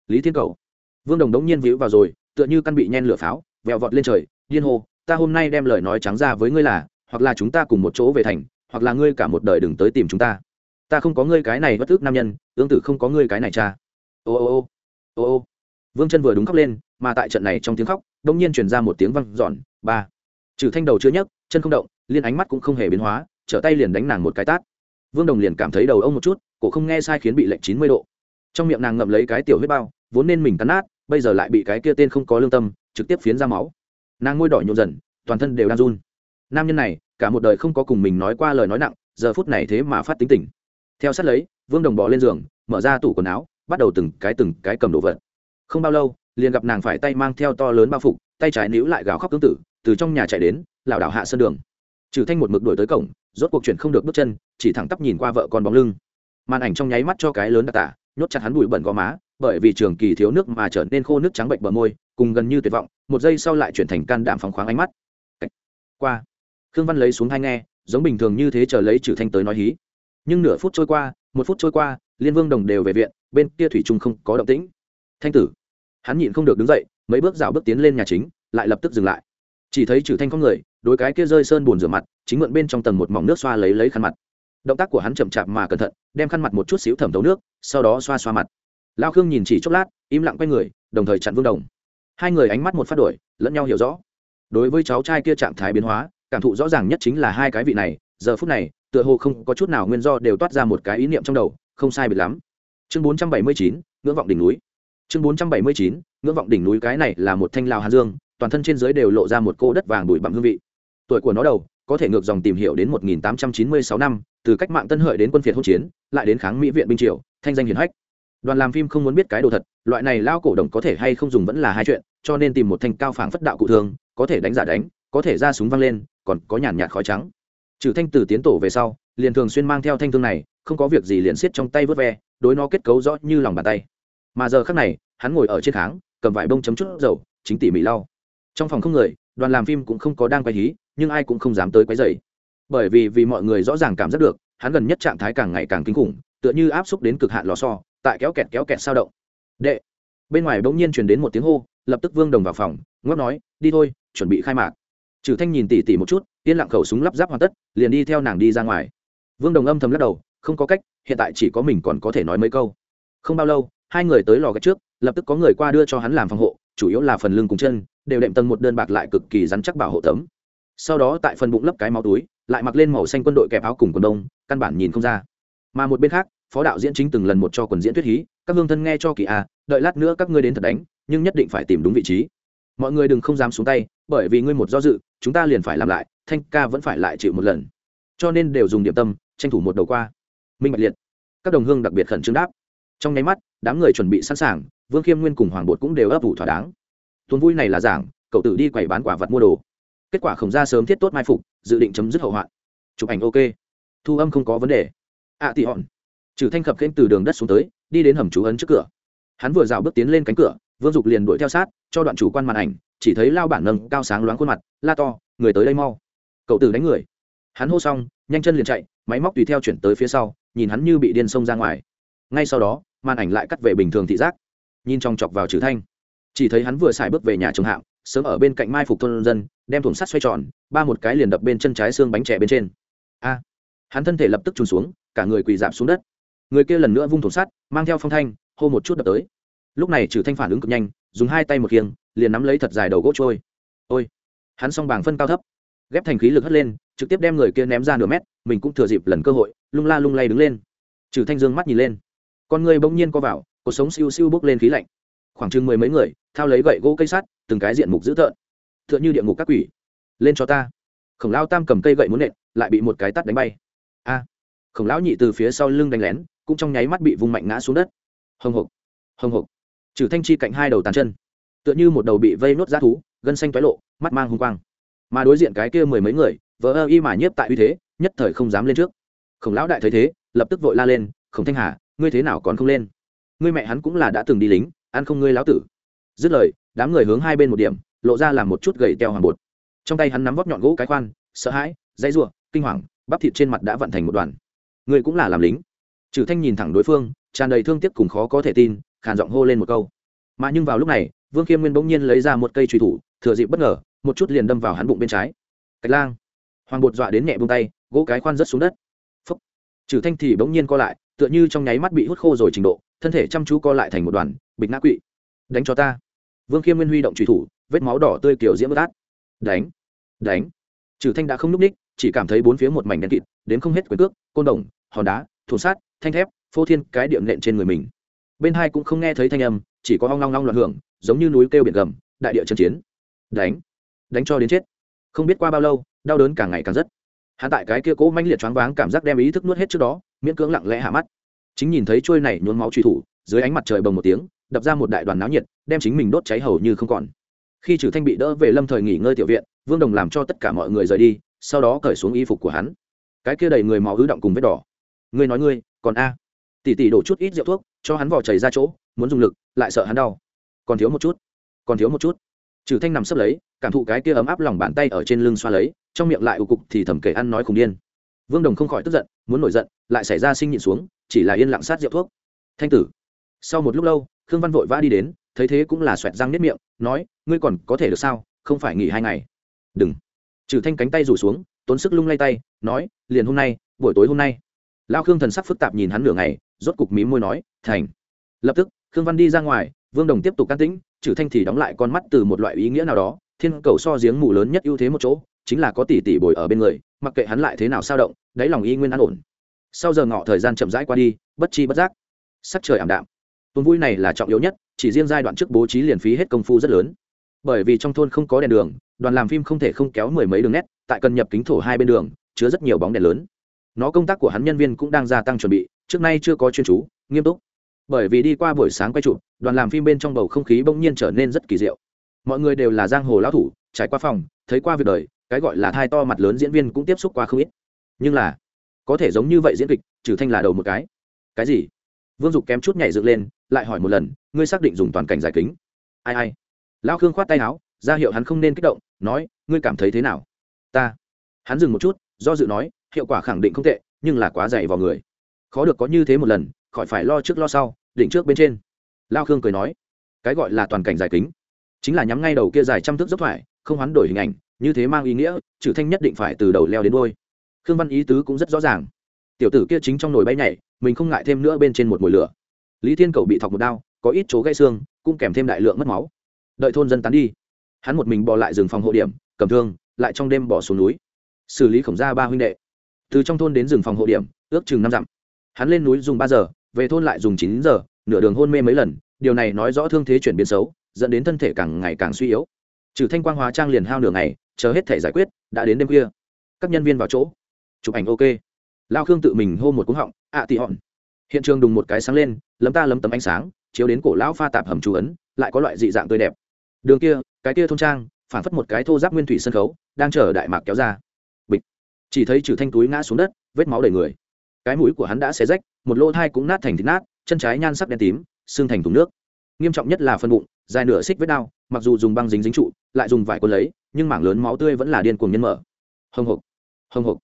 Lý thiên cầu. Vương đồng đống nhiên víu vào rồi, tựa như căn bị nhen lửa pháo vẹo vọt lên trời, điên hô ta hôm nay đem lời nói trắng ra với ngươi là, hoặc là chúng ta cùng một chỗ về thành, hoặc là ngươi cả một đời đừng tới tìm chúng ta ta không có ngươi cái này bất ức nam nhân tương tự không có ngươi cái này cha. Ô ô ô ô ô. Vương chân vừa đúng khóc lên, mà tại trận này trong tiếng khóc đông nhiên truyền ra một tiếng văng giòn ba. Trừ thanh đầu chưa nhấc, chân không động, liên ánh mắt cũng không hề biến hóa, trở tay liền đánh nàng một cái tát. Vương đồng liền cảm thấy đầu ông một chút, cổ không nghe sai khiến bị lệnh chín mươi độ. Trong miệng nàng ngậm lấy cái tiểu huyết bao, vốn nên mình cắn nát, bây giờ lại bị cái kia tên không có lương tâm, trực tiếp phiến ra máu. Nàng ngôi đỏ nhộn dần, toàn thân đều đang run. Nam nhân này, cả một đời không có cùng mình nói qua lời nói nặng, giờ phút này thế mà phát tính tình theo sát lấy, vương đồng bỏ lên giường, mở ra tủ quần áo, bắt đầu từng cái từng cái cầm đồ vật. Không bao lâu, liền gặp nàng phải tay mang theo to lớn bao phục, tay trái níu lại gào khóc tương tự, từ trong nhà chạy đến, lảo đảo hạ sân đường. Trừ thanh một mực đuổi tới cổng, rốt cuộc chuyện không được bước chân, chỉ thẳng tắp nhìn qua vợ con bóng lưng. Màn ảnh trong nháy mắt cho cái lớn đặc tả, nhốt chặt hắn bụi bẩn gò má, bởi vì trường kỳ thiếu nước mà trở nên khô nước trắng bệnh bờ môi, cùng gần như tuyệt vọng, một giây sau lại chuyển thành can đảm phóng khoáng ánh mắt. Qua. Khương văn lấy xuống hai nghe, giống bình thường như thế chờ lấy trừ thanh tới nói hí nhưng nửa phút trôi qua, một phút trôi qua, liên vương đồng đều về viện, bên kia thủy trung không có động tĩnh. Thanh tử. Hắn nhịn không được đứng dậy, mấy bước dạo bước tiến lên nhà chính, lại lập tức dừng lại. Chỉ thấy trừ thanh con người đôi cái kia rơi sơn bùn rửa mặt, chính mượn bên trong tầng một mỏng nước xoa lấy lấy khăn mặt. Động tác của hắn chậm chạp mà cẩn thận, đem khăn mặt một chút xíu thẩm thấu nước, sau đó xoa xoa mặt. Lao khương nhìn chỉ chốc lát, im lặng quay người, đồng thời chặn vương đồng. Hai người ánh mắt một phát đổi, lẫn nhau hiểu rõ. Đối với cháu trai kia trạng thái biến hóa, cảm thụ rõ ràng nhất chính là hai cái vị này, giờ phút này tựa hồ không có chút nào nguyên do đều toát ra một cái ý niệm trong đầu, không sai biệt lắm. Chương bốn trăm bảy mươi chín, ngưỡng vọng đỉnh núi. Chương bốn trăm bảy mươi chín, ngưỡng vọng đỉnh núi cái này là một thanh lào hàn dương, toàn thân trên dưới đều lộ ra một cô đất vàng bụi bặm hương vị. Tuổi của nó đầu, có thể ngược dòng tìm hiểu đến 1896 năm, từ cách mạng tân hợi đến quân phiệt hỗn chiến, lại đến kháng mỹ viện binh triều, thanh danh hiển hách. Đoàn làm phim không muốn biết cái đồ thật, loại này lao cổ đồng có thể hay không dùng vẫn là hai chuyện, cho nên tìm một thanh cao phảng phất đạo cụ thường, có thể đánh giả đánh, có thể ra súng văng lên, còn có nhàn nhạt khói trắng trừ thanh từ tiến tổ về sau, liền thường xuyên mang theo thanh thương này, không có việc gì liền siết trong tay vớt ve, đối nó kết cấu rõ như lòng bàn tay. Mà giờ khắc này, hắn ngồi ở trên kháng, cầm vải bông chấm chút dầu, chính tỉ mỉ lau. Trong phòng không người, đoàn làm phim cũng không có đang quay hí, nhưng ai cũng không dám tới quấy dày bởi vì vì mọi người rõ ràng cảm giác được, hắn gần nhất trạng thái càng ngày càng kinh khủng, tựa như áp xúc đến cực hạn lò so tại kéo kẹt kéo kẹt sao động. Đệ. Bên ngoài bỗng nhiên truyền đến một tiếng hô, lập tức vương đồng vào phòng ngóc nói, đi thôi, chuẩn bị khai mạc. Trừ thanh nhìn tỉ tỉ một chút yên lặng khẩu súng lắp ráp hoàn tất, liền đi theo nàng đi ra ngoài. Vương đồng âm thầm lắc đầu, không có cách, hiện tại chỉ có mình còn có thể nói mấy câu. Không bao lâu, hai người tới lò gạch trước, lập tức có người qua đưa cho hắn làm phòng hộ, chủ yếu là phần lưng cùng chân, đều đệm tầng một đơn bạc lại cực kỳ rắn chắc bảo hộ tấm. Sau đó tại phần bụng lấp cái máu túi, lại mặc lên màu xanh quân đội kẹp áo cùng quần đông, căn bản nhìn không ra. Mà một bên khác, phó đạo diễn chính từng lần một cho quần diễn thuyết hí, các hương thân nghe cho kỳ a đợi lát nữa các ngươi đến thật đánh, nhưng nhất định phải tìm đúng vị trí. Mọi người đừng không dám xuống tay, bởi vì ngươi một do dự, chúng ta liền phải làm lại thanh ca vẫn phải lại chịu một lần. Cho nên đều dùng điểm tâm tranh thủ một đầu qua. Minh bạch liệt các đồng hương đặc biệt khẩn trương đáp. Trong nháy mắt đám người chuẩn bị sẵn sàng vương khiêm nguyên cùng hoàng bột cũng đều ấp ủ thỏa đáng. Tuần vui này là giảng cậu tử đi quầy bán quả vật mua đồ. Kết quả khổng ra sớm thiết tốt mai phục dự định chấm dứt hậu hoạn. Chụp ảnh ok. Thu âm không có vấn đề. Ạ à, tị hòn. Trừ thanh khập kênh từ đường đất xuống tới đi đến hầm chú ấn trước cửa. Hắn vừa rào bước tiến lên cánh cửa vương dục liền đuổi theo sát cho đoạn chủ quan màn ảnh chỉ thấy lao bản nâng cao sáng loáng khuôn mặt la to người tới đây mau cậu tử đánh người. Hắn hô xong, nhanh chân liền chạy, máy móc tùy theo chuyển tới phía sau, nhìn hắn như bị điên xông ra ngoài. Ngay sau đó, màn ảnh lại cắt về bình thường thị giác. Nhìn trong chọc vào trừ thanh. Chỉ thấy hắn vừa xài bước về nhà trồng hạng, sớm ở bên cạnh mai phục thôn dân, đem thùng sắt xoay tròn, ba một cái liền đập bên chân trái xương bánh trẻ bên trên. A! Hắn thân thể lập tức trùn xuống, cả người quỳ dạp xuống đất. Người kia lần nữa vung thùng sắt, mang theo phong thanh, hô một chút đập tới. Lúc này trừ thanh phản ứng cực nhanh, dùng hai tay một kiêng liền nắm lấy thật dài đầu gỗ trôi. Ôi! Hắn xong bảng phân cao thấp ghép thành khí lực hất lên, trực tiếp đem người kia ném ra nửa mét, mình cũng thừa dịp lần cơ hội, lung la lung lay đứng lên. Trừ thanh dương mắt nhìn lên, con người bỗng nhiên co vào, cuộc sống siêu siêu bốc lên khí lạnh. Khoảng chừng mười mấy người, thao lấy gậy gỗ cây sắt, từng cái diện mục dữ tợn. Tựa như địa ngục các quỷ. Lên cho ta. Khổng lao tam cầm cây gậy muốn nện, lại bị một cái tắt đánh bay. A. Khổng lão nhị từ phía sau lưng đánh lén, cũng trong nháy mắt bị vung mạnh ngã xuống đất. Hồng hộc hồng hộc. Trừ thanh chi cạnh hai đầu tàn chân, tựa như một đầu bị vây nốt giá thú, gân xanh toái lộ, mắt mang hung quang mà đối diện cái kia mười mấy người vỡ ơ y mà nhiếp tại uy thế, nhất thời không dám lên trước. Khổng lão đại thấy thế, lập tức vội la lên, khổng thanh hà, ngươi thế nào còn không lên? Ngươi mẹ hắn cũng là đã từng đi lính, ăn không ngươi lão tử. Dứt lời, đám người hướng hai bên một điểm, lộ ra làm một chút gậy teo hoàng bột. Trong tay hắn nắm vóc nhọn gỗ cái khoan, sợ hãi, dãy giụa kinh hoàng, bắp thịt trên mặt đã vận thành một đoàn. Ngươi cũng là làm lính? Trừ thanh nhìn thẳng đối phương, tràn đầy thương tiếc cùng khó có thể tin, khàn giọng hô lên một câu. Mà nhưng vào lúc này, vương khiêm nguyên bỗng nhiên lấy ra một cây truy thủ, thừa dịp bất ngờ một chút liền đâm vào hắn bụng bên trái. Cách lang. Hoàng bột dọa đến nhẹ buông tay, gỗ cái khoan rớt xuống đất. Phúc. Trừ thanh thì bỗng nhiên co lại, tựa như trong nháy mắt bị hút khô rồi trình độ, thân thể chăm chú co lại thành một đoàn, bịch ngã quỵ. Đánh cho ta. Vương khiêm nguyên huy động trùy thủ, vết máu đỏ tươi kiểu diễm bất át. Đánh. Đánh. Trừ thanh đã không núp ních, chỉ cảm thấy bốn phía một mảnh đen kịt, đến không hết quyền cước, côn đồng, hòn đá thủ sát, thanh thép, phô thiên, cái điệm nện trên người mình. Bên hai cũng không nghe thấy thanh âm, chỉ có hoang long long loạn hưởng, giống như núi kêu biển gầm, đại địa chân chiến. Đánh đánh cho đến chết. Không biết qua bao lâu, đau đớn càng ngày càng rất. Hắn tại cái kia cố manh liệt choáng váng cảm giác đem ý thức nuốt hết trước đó, miễn cưỡng lặng lẽ hạ mắt. Chính nhìn thấy trôi này nhuốm máu truy thủ, dưới ánh mặt trời bồng một tiếng, đập ra một đại đoàn náo nhiệt, đem chính mình đốt cháy hầu như không còn. Khi trừ thanh bị đỡ về lâm thời nghỉ ngơi tiểu viện, vương đồng làm cho tất cả mọi người rời đi, sau đó cởi xuống y phục của hắn. Cái kia đầy người máu ứ động cùng vết đỏ. Ngươi nói ngươi, còn a? Tỷ tỷ đổ chút ít rượu thuốc, cho hắn vỏ chảy ra chỗ, muốn dùng lực, lại sợ hắn đau. Còn thiếu một chút, còn thiếu một chút trừ thanh nằm sấp lấy, cảm thụ cái kia ấm áp lòng bàn tay ở trên lưng xoa lấy, trong miệng lại ù cục thì thầm kể ăn nói khùng điên. Vương đồng không khỏi tức giận, muốn nổi giận, lại xảy ra sinh nhịn xuống, chỉ là yên lặng sát rượu thuốc. Thanh tử, sau một lúc lâu, khương văn vội vã đi đến, thấy thế cũng là xoẹt răng nếp miệng, nói, ngươi còn có thể được sao? Không phải nghỉ hai ngày. Đừng. Trừ thanh cánh tay rủ xuống, tốn sức lung lay tay, nói, liền hôm nay, buổi tối hôm nay. Lao khương thần sắc phức tạp nhìn hắn nửa ngày, rốt cục mí môi nói, thành. Lập tức, khương văn đi ra ngoài vương đồng tiếp tục can tĩnh trừ thanh thì đóng lại con mắt từ một loại ý nghĩa nào đó, thiên cầu so giếng mù lớn nhất ưu thế một chỗ, chính là có tỷ tỷ bồi ở bên người, mặc kệ hắn lại thế nào sao động, đáy lòng y nguyên an ổn. Sau giờ ngọ thời gian chậm rãi qua đi, bất chi bất giác, sắc trời ảm đạm. Tuần vui này là trọng yếu nhất, chỉ riêng giai đoạn trước bố trí liền phí hết công phu rất lớn. Bởi vì trong thôn không có đèn đường, đoàn làm phim không thể không kéo mười mấy đường nét, tại cần nhập kính thổ hai bên đường, chứa rất nhiều bóng đèn lớn. Nó công tác của hắn nhân viên cũng đang gia tăng chuẩn bị, trước nay chưa có chuyên chú, nghiêm túc bởi vì đi qua buổi sáng quay chụp, đoàn làm phim bên trong bầu không khí bỗng nhiên trở nên rất kỳ diệu. Mọi người đều là giang hồ lão thủ, trải qua phòng, thấy qua việc đời, cái gọi là thai to mặt lớn diễn viên cũng tiếp xúc qua không ít. Nhưng là, có thể giống như vậy diễn kịch, trừ thanh là đầu một cái. Cái gì? Vương dục kém chút nhảy dựng lên, lại hỏi một lần, ngươi xác định dùng toàn cảnh giải kính? Ai ai. Lao khương khoát tay áo, ra hiệu hắn không nên kích động, nói, ngươi cảm thấy thế nào? Ta. Hắn dừng một chút, do dự nói, hiệu quả khẳng định không tệ, nhưng là quá dày vào người. Khó được có như thế một lần, khỏi phải lo trước lo sau định trước bên trên. Lao khương cười nói, cái gọi là toàn cảnh giải kính, chính là nhắm ngay đầu kia dài trăm thước dốc thoại, không hoán đổi hình ảnh, như thế mang ý nghĩa, trừ thanh nhất định phải từ đầu leo đến đôi khương văn ý tứ cũng rất rõ ràng. Tiểu tử kia chính trong nồi bay nhảy, mình không ngại thêm nữa bên trên một mồi lửa. Lý thiên cầu bị thọc một đao, có ít chỗ gãy xương, cũng kèm thêm đại lượng mất máu. Đợi thôn dân tán đi, hắn một mình bỏ lại rừng phòng hộ điểm, cầm thương, lại trong đêm bỏ xuống núi. Xử lý khổng ra ba huynh đệ. Từ trong thôn đến rừng phòng hộ điểm, ước chừng năm dặm. Hắn lên núi dùng ba giờ về thôn lại dùng chín giờ, nửa đường hôn mê mấy lần, điều này nói rõ thương thế chuyển biến xấu, dẫn đến thân thể càng ngày càng suy yếu. Trừ thanh quang hóa trang liền hao nửa ngày, chờ hết thể giải quyết, đã đến đêm khuya. Các nhân viên vào chỗ. Chụp ảnh ok. Lao khương tự mình hô một cúng họng ạ à tị hòn hiện trường đùng một cái sáng lên, lấm ta lấm tấm ánh sáng, chiếu đến cổ lão pha tạp hầm chú ấn, lại có loại dị dạng tươi đẹp. Đường kia, cái kia thôn trang, phản phất một cái thô giáp nguyên thủy sân khấu, đang chờ đại mạc kéo ra. Bịch. Chỉ thấy trừ thanh túi ngã xuống đất, vết máu đầy người cái mũi của hắn đã xé rách, một lỗ thai cũng nát thành thịt nát, chân trái nhan sắc đen tím, xương thành thùng nước. Nghiêm trọng nhất là phân bụng, dài nửa xích vết đau, mặc dù dùng băng dính dính trụ, lại dùng vải quân lấy, nhưng mảng lớn máu tươi vẫn là điên cuồng nhân mở. Hồng hộc hồng hộc.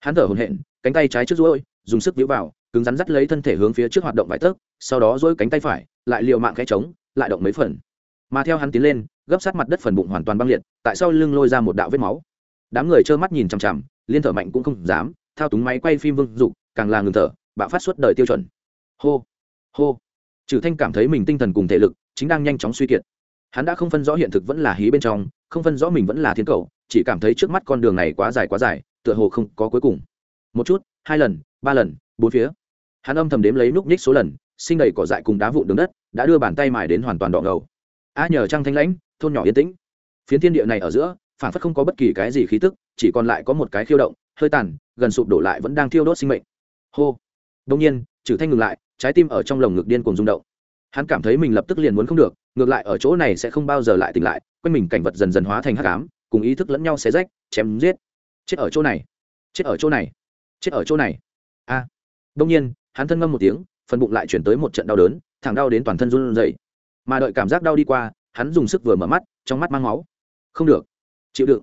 Hắn thở hồn hện cánh tay trái trước rối dùng sức víu vào, cứng rắn dắt lấy thân thể hướng phía trước hoạt động vải tấc sau đó rối cánh tay phải, lại liều mạng khẽ trống lại động mấy phần. Mà theo hắn tiến lên, gấp sát mặt đất phần bụng hoàn toàn băng liệt, tại sau lưng lôi ra một đạo vết máu. Đám người trơ mắt nhìn chằm chằm, liên thở mạnh cũng không dám, thao túng máy quay phim vương dục càng là ngừng thở, bạo phát suốt đời tiêu chuẩn. Hô hô. Trừ thanh cảm thấy mình tinh thần cùng thể lực chính đang nhanh chóng suy kiệt. Hắn đã không phân rõ hiện thực vẫn là hí bên trong, không phân rõ mình vẫn là thiên cầu, chỉ cảm thấy trước mắt con đường này quá dài quá dài, tựa hồ không có cuối cùng. Một chút, hai lần, ba lần, bốn phía. Hắn âm thầm đếm lấy núc nhích số lần, sinh đầy cỏ dại cùng đá vụn đường đất, đã đưa bàn tay mài đến hoàn toàn đỏ ngầu. A nhờ trăng thanh lãnh, thôn nhỏ yên tĩnh. Phiến thiên địa này ở giữa phản phất không có bất kỳ cái gì khí tức, chỉ còn lại có một cái khiêu động, hơi tàn, gần sụp đổ lại vẫn đang thiêu đốt sinh mệnh hô. Đông nhiên, trừ thanh ngừng lại, trái tim ở trong lồng ngực điên cuồng rung động. Hắn cảm thấy mình lập tức liền muốn không được, ngược lại ở chỗ này sẽ không bao giờ lại tỉnh lại, quanh mình cảnh vật dần dần hóa thành hắc ám, cùng ý thức lẫn nhau xé rách, chém giết. Chết ở chỗ này. Chết ở chỗ này. Chết ở chỗ này. A. Đông nhiên, hắn thân ngâm một tiếng, phần bụng lại chuyển tới một trận đau đớn, thẳng đau đến toàn thân run rẩy. Mà đợi cảm giác đau đi qua, hắn dùng sức vừa mở mắt, trong mắt mang máu. Không được. Chịu đựng.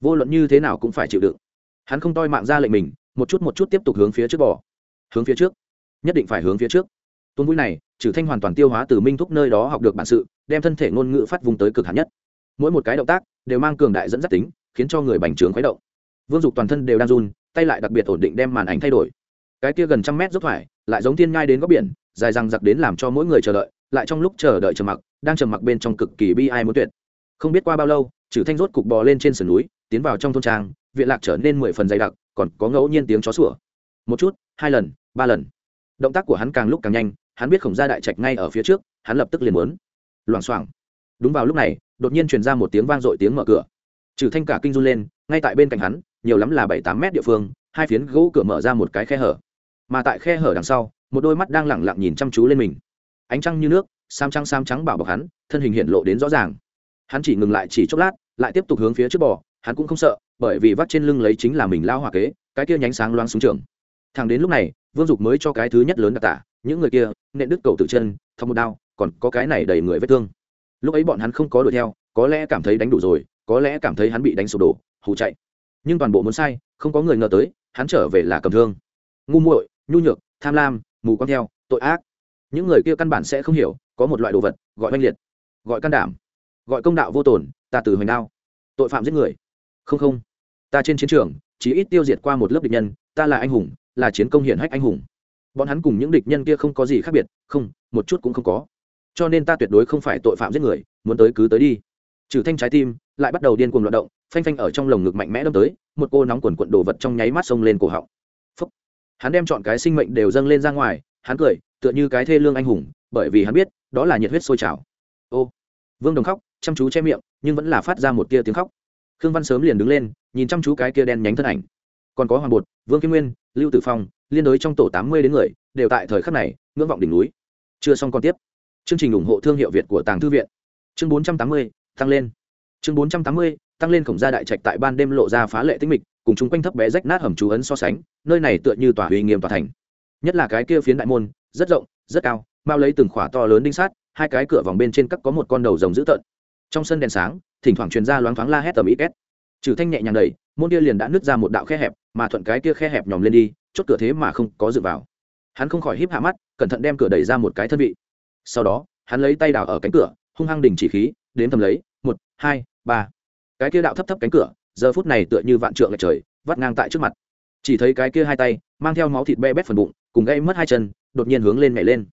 Vô luận như thế nào cũng phải chịu đựng. Hắn không toi mạng ra lệnh mình, một chút một chút tiếp tục hướng phía trước bỏ hướng phía trước. Nhất định phải hướng phía trước. Tuôn mũi này trừ thanh hoàn toàn tiêu hóa từ minh thúc nơi đó học được bản sự, đem thân thể ngôn ngữ phát vùng tới cực hạn nhất. Mỗi một cái động tác, đều mang cường đại dẫn dắt tính, khiến cho người bành trướng khuấy động. Vương dục toàn thân đều đang run, tay lại đặc biệt ổn định đem màn ảnh thay đổi. Cái kia gần trăm mét dốc thoải, lại giống thiên ngai đến góc biển, dài răng giặc đến làm cho mỗi người chờ đợi, lại trong lúc chờ đợi trầm mặc, đang trầm mặc bên trong cực kỳ bi ai muốn tuyệt. Không biết qua bao lâu trừ thanh rốt cục bò lên trên sườn núi, tiến vào trong thôn trang, viện lạc trở nên mười phần dày đặc, còn có ngẫu nhiên tiếng chó sủa. Một chút, hai lần ba lần. Động tác của hắn càng lúc càng nhanh, hắn biết khổng gia đại trạch ngay ở phía trước, hắn lập tức liền muốn loảng xoảng. Đúng vào lúc này, đột nhiên truyền ra một tiếng vang dội tiếng mở cửa. Trừ thanh cả kinh run lên, ngay tại bên cạnh hắn, nhiều lắm là bảy tám mét địa phương, hai phiến gỗ cửa mở ra một cái khe hở. Mà tại khe hở đằng sau, một đôi mắt đang lẳng lặng nhìn chăm chú lên mình. Ánh trăng như nước sam trăng sam trắng bảo bọc hắn, thân hình hiện lộ đến rõ ràng. Hắn chỉ ngừng lại chỉ chốc lát, lại tiếp tục hướng phía trước bò, hắn cũng không sợ, bởi vì vắt trên lưng lấy chính là mình lao hỏa kế, cái kia nhánh sáng loáng xuống trường thằng đến lúc này, vương dục mới cho cái thứ nhất lớn đặc tả, những người kia, nện đứt cầu tự chân, thọc một đao, còn có cái này đầy người vết thương. Lúc ấy bọn hắn không có đuổi theo, có lẽ cảm thấy đánh đủ rồi, có lẽ cảm thấy hắn bị đánh sụp đổ, hù chạy. Nhưng toàn bộ muốn sai, không có người ngờ tới, hắn trở về là cầm thương. Ngu muội, nhu nhược, tham lam, mù quăng theo, tội ác. Những người kia căn bản sẽ không hiểu, có một loại đồ vật, gọi oanh liệt, gọi can đảm, gọi công đạo vô tổn, ta từ hoành đao. Tội phạm giết người. Không không. Ta trên chiến trường, chỉ ít tiêu diệt qua một lớp địch nhân, ta là anh hùng là chiến công hiển hách anh hùng. Bọn hắn cùng những địch nhân kia không có gì khác biệt, không, một chút cũng không có. Cho nên ta tuyệt đối không phải tội phạm giết người, muốn tới cứ tới đi. Trừ thanh trái tim, lại bắt đầu điên cuồng loạt động, phanh phanh ở trong lồng ngực mạnh mẽ đâm tới, một cô nóng quần quận đồ vật trong nháy mắt xông lên cổ họng. Phúc. hắn đem chọn cái sinh mệnh đều dâng lên ra ngoài, hắn cười, tựa như cái thê lương anh hùng, bởi vì hắn biết, đó là nhiệt huyết sôi trào. Ô. Vương đồng khóc, chăm chú che miệng, nhưng vẫn là phát ra một tia tiếng khóc. Khương văn sớm liền đứng lên, nhìn chăm chú cái kia đen nhánh thân ảnh còn có hoàng bột, vương kim nguyên, lưu tử phong, liên đối trong tổ tám mươi đến người, đều tại thời khắc này, ngưỡng vọng đỉnh núi. Chưa xong còn tiếp. Chương trình ủng hộ thương hiệu việt của tàng thư viện. Chương bốn trăm tám mươi, tăng lên. Chương bốn trăm tám mươi, tăng lên khổng gia đại trạch tại ban đêm lộ ra phá lệ tinh mịch, cùng chung quanh thấp bé rách nát hầm chú ấn so sánh, nơi này tựa như tòa huy nghiêm tòa thành. Nhất là cái kia phiến đại môn, rất rộng, rất cao, bao lấy từng khỏa to lớn đinh sát, hai cái cửa vòng bên trên cắt có một con đầu rồng dữ tợn. Trong sân đèn sáng, thỉnh thoảng truyền ra loáng thoáng la hét tầm ít két. Trừ thanh nhẹ nhàng đầy môn kia liền đã nứt ra một đạo khe hẹp, mà thuận cái kia khe hẹp nhòm lên đi, chốt cửa thế mà không có dựa vào. Hắn không khỏi híp hạ mắt, cẩn thận đem cửa đẩy ra một cái thân vị. Sau đó, hắn lấy tay đào ở cánh cửa, hung hăng đình chỉ khí, đến thầm lấy, một, hai, ba. Cái kia đạo thấp thấp cánh cửa, giờ phút này tựa như vạn trượng lệch trời, vắt ngang tại trước mặt. Chỉ thấy cái kia hai tay, mang theo máu thịt be bét phần bụng, cùng gây mất hai chân, đột nhiên hướng lên nhảy lên.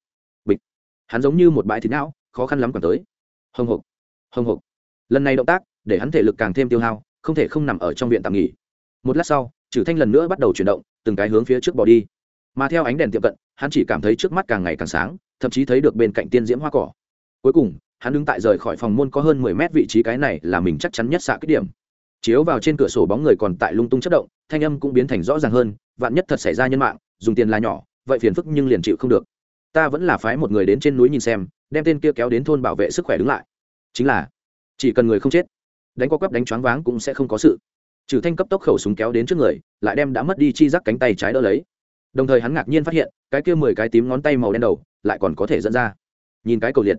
Bịch. Hắn giống như một bãi thịt não, khó khăn lắm còn tới. Hồng hộc. Hồng hộc. Lần này động tác, để hắn thể lực càng thêm tiêu hao không thể không nằm ở trong viện tạm nghỉ. Một lát sau trừ thanh lần nữa bắt đầu chuyển động, từng cái hướng phía trước bỏ đi. Mà theo ánh đèn tiệm cận, hắn chỉ cảm thấy trước mắt càng ngày càng sáng, thậm chí thấy được bên cạnh tiên diễm hoa cỏ. Cuối cùng, hắn đứng tại rời khỏi phòng môn có hơn mười mét vị trí cái này là mình chắc chắn nhất xạ kích điểm. Chiếu vào trên cửa sổ bóng người còn tại lung tung chất động, thanh âm cũng biến thành rõ ràng hơn, vạn nhất thật xảy ra nhân mạng, dùng tiền là nhỏ, vậy phiền phức nhưng liền chịu không được. Ta vẫn là phái một người đến trên núi nhìn xem, đem tên kia kéo đến thôn bảo vệ sức khỏe đứng lại. Chính là, chỉ cần người không chết đánh có quắp đánh choáng váng cũng sẽ không có sự. Trừ thanh cấp tốc khẩu súng kéo đến trước người, lại đem đã mất đi chi giác cánh tay trái đỡ lấy. Đồng thời hắn ngạc nhiên phát hiện, cái kia mười cái tím ngón tay màu đen đầu, lại còn có thể dẫn ra. Nhìn cái cầu liệt,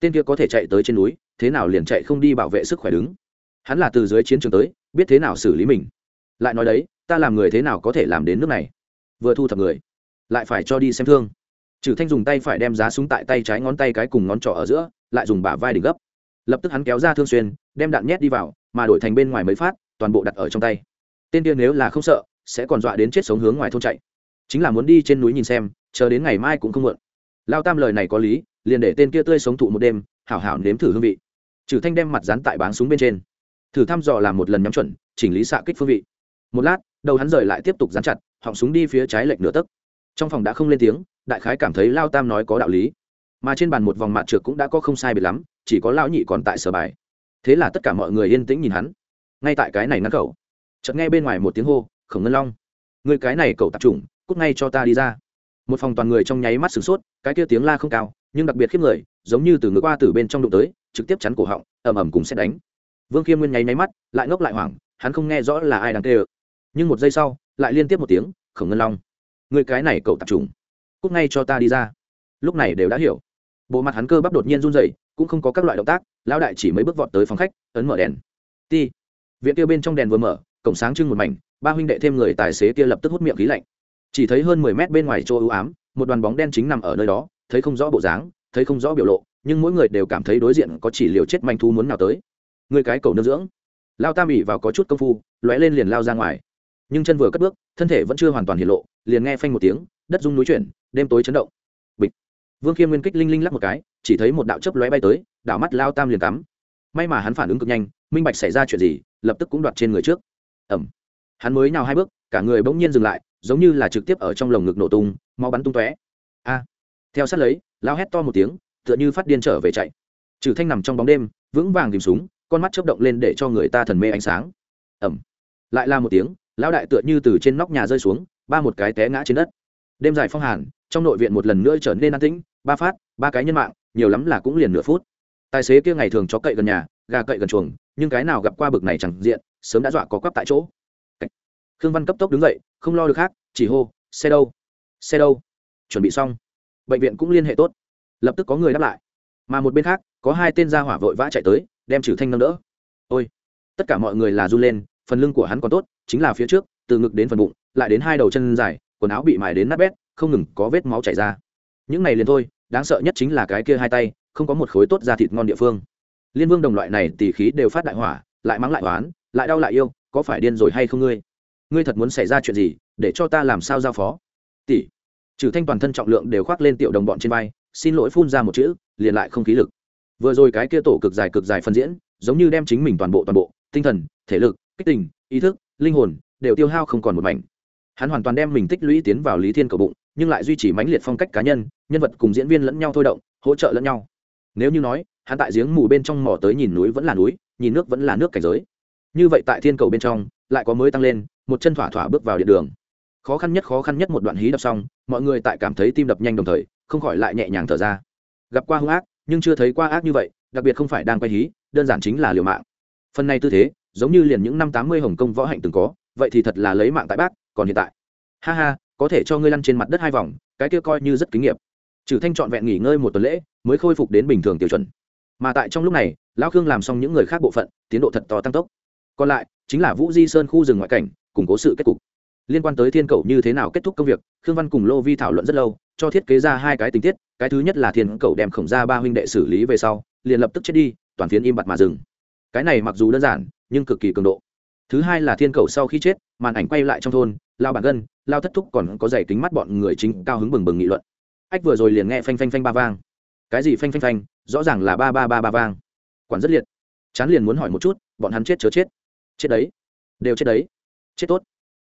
tên kia có thể chạy tới trên núi, thế nào liền chạy không đi bảo vệ sức khỏe đứng. Hắn là từ dưới chiến trường tới, biết thế nào xử lý mình. Lại nói đấy, ta làm người thế nào có thể làm đến nước này? Vừa thu thập người, lại phải cho đi xem thương. Trừ thanh dùng tay phải đem giá súng tại tay trái ngón tay cái cùng ngón trỏ ở giữa, lại dùng bả vai đỉnh gấp lập tức hắn kéo ra thương xuyên, đem đạn nhét đi vào, mà đổi thành bên ngoài mới phát, toàn bộ đặt ở trong tay. Tên kia nếu là không sợ, sẽ còn dọa đến chết sống hướng ngoài thôn chạy. Chính là muốn đi trên núi nhìn xem, chờ đến ngày mai cũng không muộn. Lao tam lời này có lý, liền để tên kia tươi sống thụ một đêm, hảo hảo nếm thử hương vị. Trừ thanh đem mặt dán tại báng súng bên trên. Thử thăm dò làm một lần nhắm chuẩn, chỉnh lý xạ kích phương vị. Một lát, đầu hắn rời lại tiếp tục dán chặt, họng súng đi phía trái lệch nửa tấc. Trong phòng đã không lên tiếng, đại khái cảm thấy lao tam nói có đạo lý. Mà trên bàn một vòng mặt trượt cũng đã có không sai biệt lắm chỉ có lão nhị còn tại sở bài. Thế là tất cả mọi người yên tĩnh nhìn hắn. Ngay tại cái này ngăn cậu, chợt nghe bên ngoài một tiếng hô, khổng ngân long người cái này cậu tập trung cút ngay cho ta đi ra. Một phòng toàn người trong nháy mắt sửng sốt, cái kia tiếng la không cao, nhưng đặc biệt khiếp người, giống như từ ngựa qua từ bên trong đụng tới, trực tiếp chắn cổ họng, ầm ầm cùng xét đánh. Vương khiêm nguyên nháy nháy mắt, lại ngốc lại hoảng, hắn không nghe rõ là ai đang tê nhưng một giây sau, lại liên tiếp một tiếng, khổng ngân long người cái này cậu tập trung cút ngay cho ta đi ra. Lúc này đều đã hiểu bộ mặt hắn cơ bắp đột nhiên run rẩy, cũng không có các loại động tác, lão đại chỉ mấy bước vọt tới phòng khách, ấn mở đèn. Ti. Viện kia bên trong đèn vừa mở, cổng sáng trưng một mảnh, ba huynh đệ thêm người tài xế kia lập tức hút miệng khí lạnh. Chỉ thấy hơn mười mét bên ngoài chỗ ưu ám, một đoàn bóng đen chính nằm ở nơi đó, thấy không rõ bộ dáng, thấy không rõ biểu lộ, nhưng mỗi người đều cảm thấy đối diện có chỉ liều chết manh thu muốn nào tới. Người cái cầu nương dưỡng. Lao tam ỉ vào có chút công phu, lóe lên liền lao ra ngoài. Nhưng chân vừa cất bước, thân thể vẫn chưa hoàn toàn hiện lộ, liền nghe phanh một tiếng, đất rung núi chuyển, đêm tối chấn động vương khiêm nguyên kích linh linh lắc một cái, chỉ thấy một đạo chớp lóe bay tới, đảo mắt lao tam liền cắm. May mà hắn phản ứng cực nhanh, minh bạch xảy ra chuyện gì, lập tức cũng đoạt trên người trước. Ẩm hắn mới nào hai bước, cả người bỗng nhiên dừng lại, giống như là trực tiếp ở trong lồng ngực nổ tung, máu bắn tung tóe. A. Theo sát lấy, lao hét to một tiếng, tựa như phát điên trở về chạy. Trừ thanh nằm trong bóng đêm, vững vàng tìm súng, con mắt chớp động lên để cho người ta thần mê ánh sáng. Ẩm lại là một tiếng, lão đại tựa như từ trên nóc nhà rơi xuống, ba một cái té ngã trên đất. Đêm dài phong hàn trong nội viện một lần nữa trở nên an tĩnh, ba phát, ba cái nhân mạng, nhiều lắm là cũng liền nửa phút. Tài xế kia ngày thường chó cậy gần nhà, gà cậy gần chuồng, nhưng cái nào gặp qua bực này chẳng diện, sớm đã dọa có quắp tại chỗ. Khương văn cấp tốc đứng dậy, không lo được khác, chỉ hô, xe đâu? Xe đâu? Chuẩn bị xong. Bệnh viện cũng liên hệ tốt. Lập tức có người đáp lại. Mà một bên khác, có hai tên gia hỏa vội vã chạy tới, đem trừ thanh nâng đỡ. Ôi. Tất cả mọi người là run lên, phần lưng của hắn còn tốt, chính là phía trước, từ ngực đến phần bụng, lại đến hai đầu chân dài, quần áo bị mài đến nát bét không ngừng có vết máu chảy ra. Những này liền thôi, đáng sợ nhất chính là cái kia hai tay, không có một khối tốt da thịt ngon địa phương. Liên vương đồng loại này tỉ khí đều phát đại hỏa, lại mắng lại oán, lại đau lại yêu, có phải điên rồi hay không ngươi? Ngươi thật muốn xảy ra chuyện gì, để cho ta làm sao giao phó? Tỷ, trừ thanh toàn thân trọng lượng đều khoác lên tiểu đồng bọn trên vai, xin lỗi phun ra một chữ, liền lại không khí lực. Vừa rồi cái kia tổ cực dài cực dài phân diễn, giống như đem chính mình toàn bộ toàn bộ, tinh thần, thể lực, kích tình, ý thức, linh hồn, đều tiêu hao không còn một mảnh. Hắn hoàn toàn đem mình tích lũy tiến vào lý thiên cầu bụng nhưng lại duy trì mãnh liệt phong cách cá nhân nhân vật cùng diễn viên lẫn nhau thôi động, hỗ trợ lẫn nhau. Nếu như nói, hắn tại giếng mù bên trong mỏ tới nhìn núi vẫn là núi, nhìn nước vẫn là nước cảnh giới. Như vậy tại thiên cầu bên trong, lại có mới tăng lên, một chân thỏa thỏa bước vào điện đường. Khó khăn nhất khó khăn nhất một đoạn hí đập xong, mọi người tại cảm thấy tim đập nhanh đồng thời, không khỏi lại nhẹ nhàng thở ra. Gặp qua hung ác, nhưng chưa thấy qua ác như vậy, đặc biệt không phải đang quay hí, đơn giản chính là liều mạng. Phần này tư thế, giống như liền những năm tám mươi hồng kông võ hạnh từng có, vậy thì thật là lấy mạng tại bác, còn hiện tại. Ha ha có thể cho ngươi lăn trên mặt đất hai vòng, cái kia coi như rất kinh nghiệm trừ thanh trọn vẹn nghỉ ngơi một tuần lễ, mới khôi phục đến bình thường tiêu chuẩn. Mà tại trong lúc này, lão khương làm xong những người khác bộ phận, tiến độ thật to tăng tốc. Còn lại, chính là vũ di sơn khu rừng ngoại cảnh, củng cố sự kết cục. Liên quan tới thiên cầu như thế nào kết thúc công việc, khương văn cùng lô vi thảo luận rất lâu, cho thiết kế ra hai cái tình tiết. Cái thứ nhất là thiên cầu đem khổng ra ba huynh đệ xử lý về sau, liền lập tức chết đi, toàn phiến im bặt mà dừng. Cái này mặc dù đơn giản, nhưng cực kỳ cường độ. Thứ hai là thiên cầu sau khi chết, màn ảnh quay lại trong thôn lao bản gân, lao thất thúc còn có giày kính mắt bọn người chính cao hứng bừng bừng nghị luận. Ách vừa rồi liền nghe phanh phanh phanh ba vang. Cái gì phanh phanh phanh? Rõ ràng là ba ba ba ba vang. Quản rất liệt. Chán liền muốn hỏi một chút, bọn hắn chết chớ chết. Chết đấy. Đều chết đấy. Chết tốt.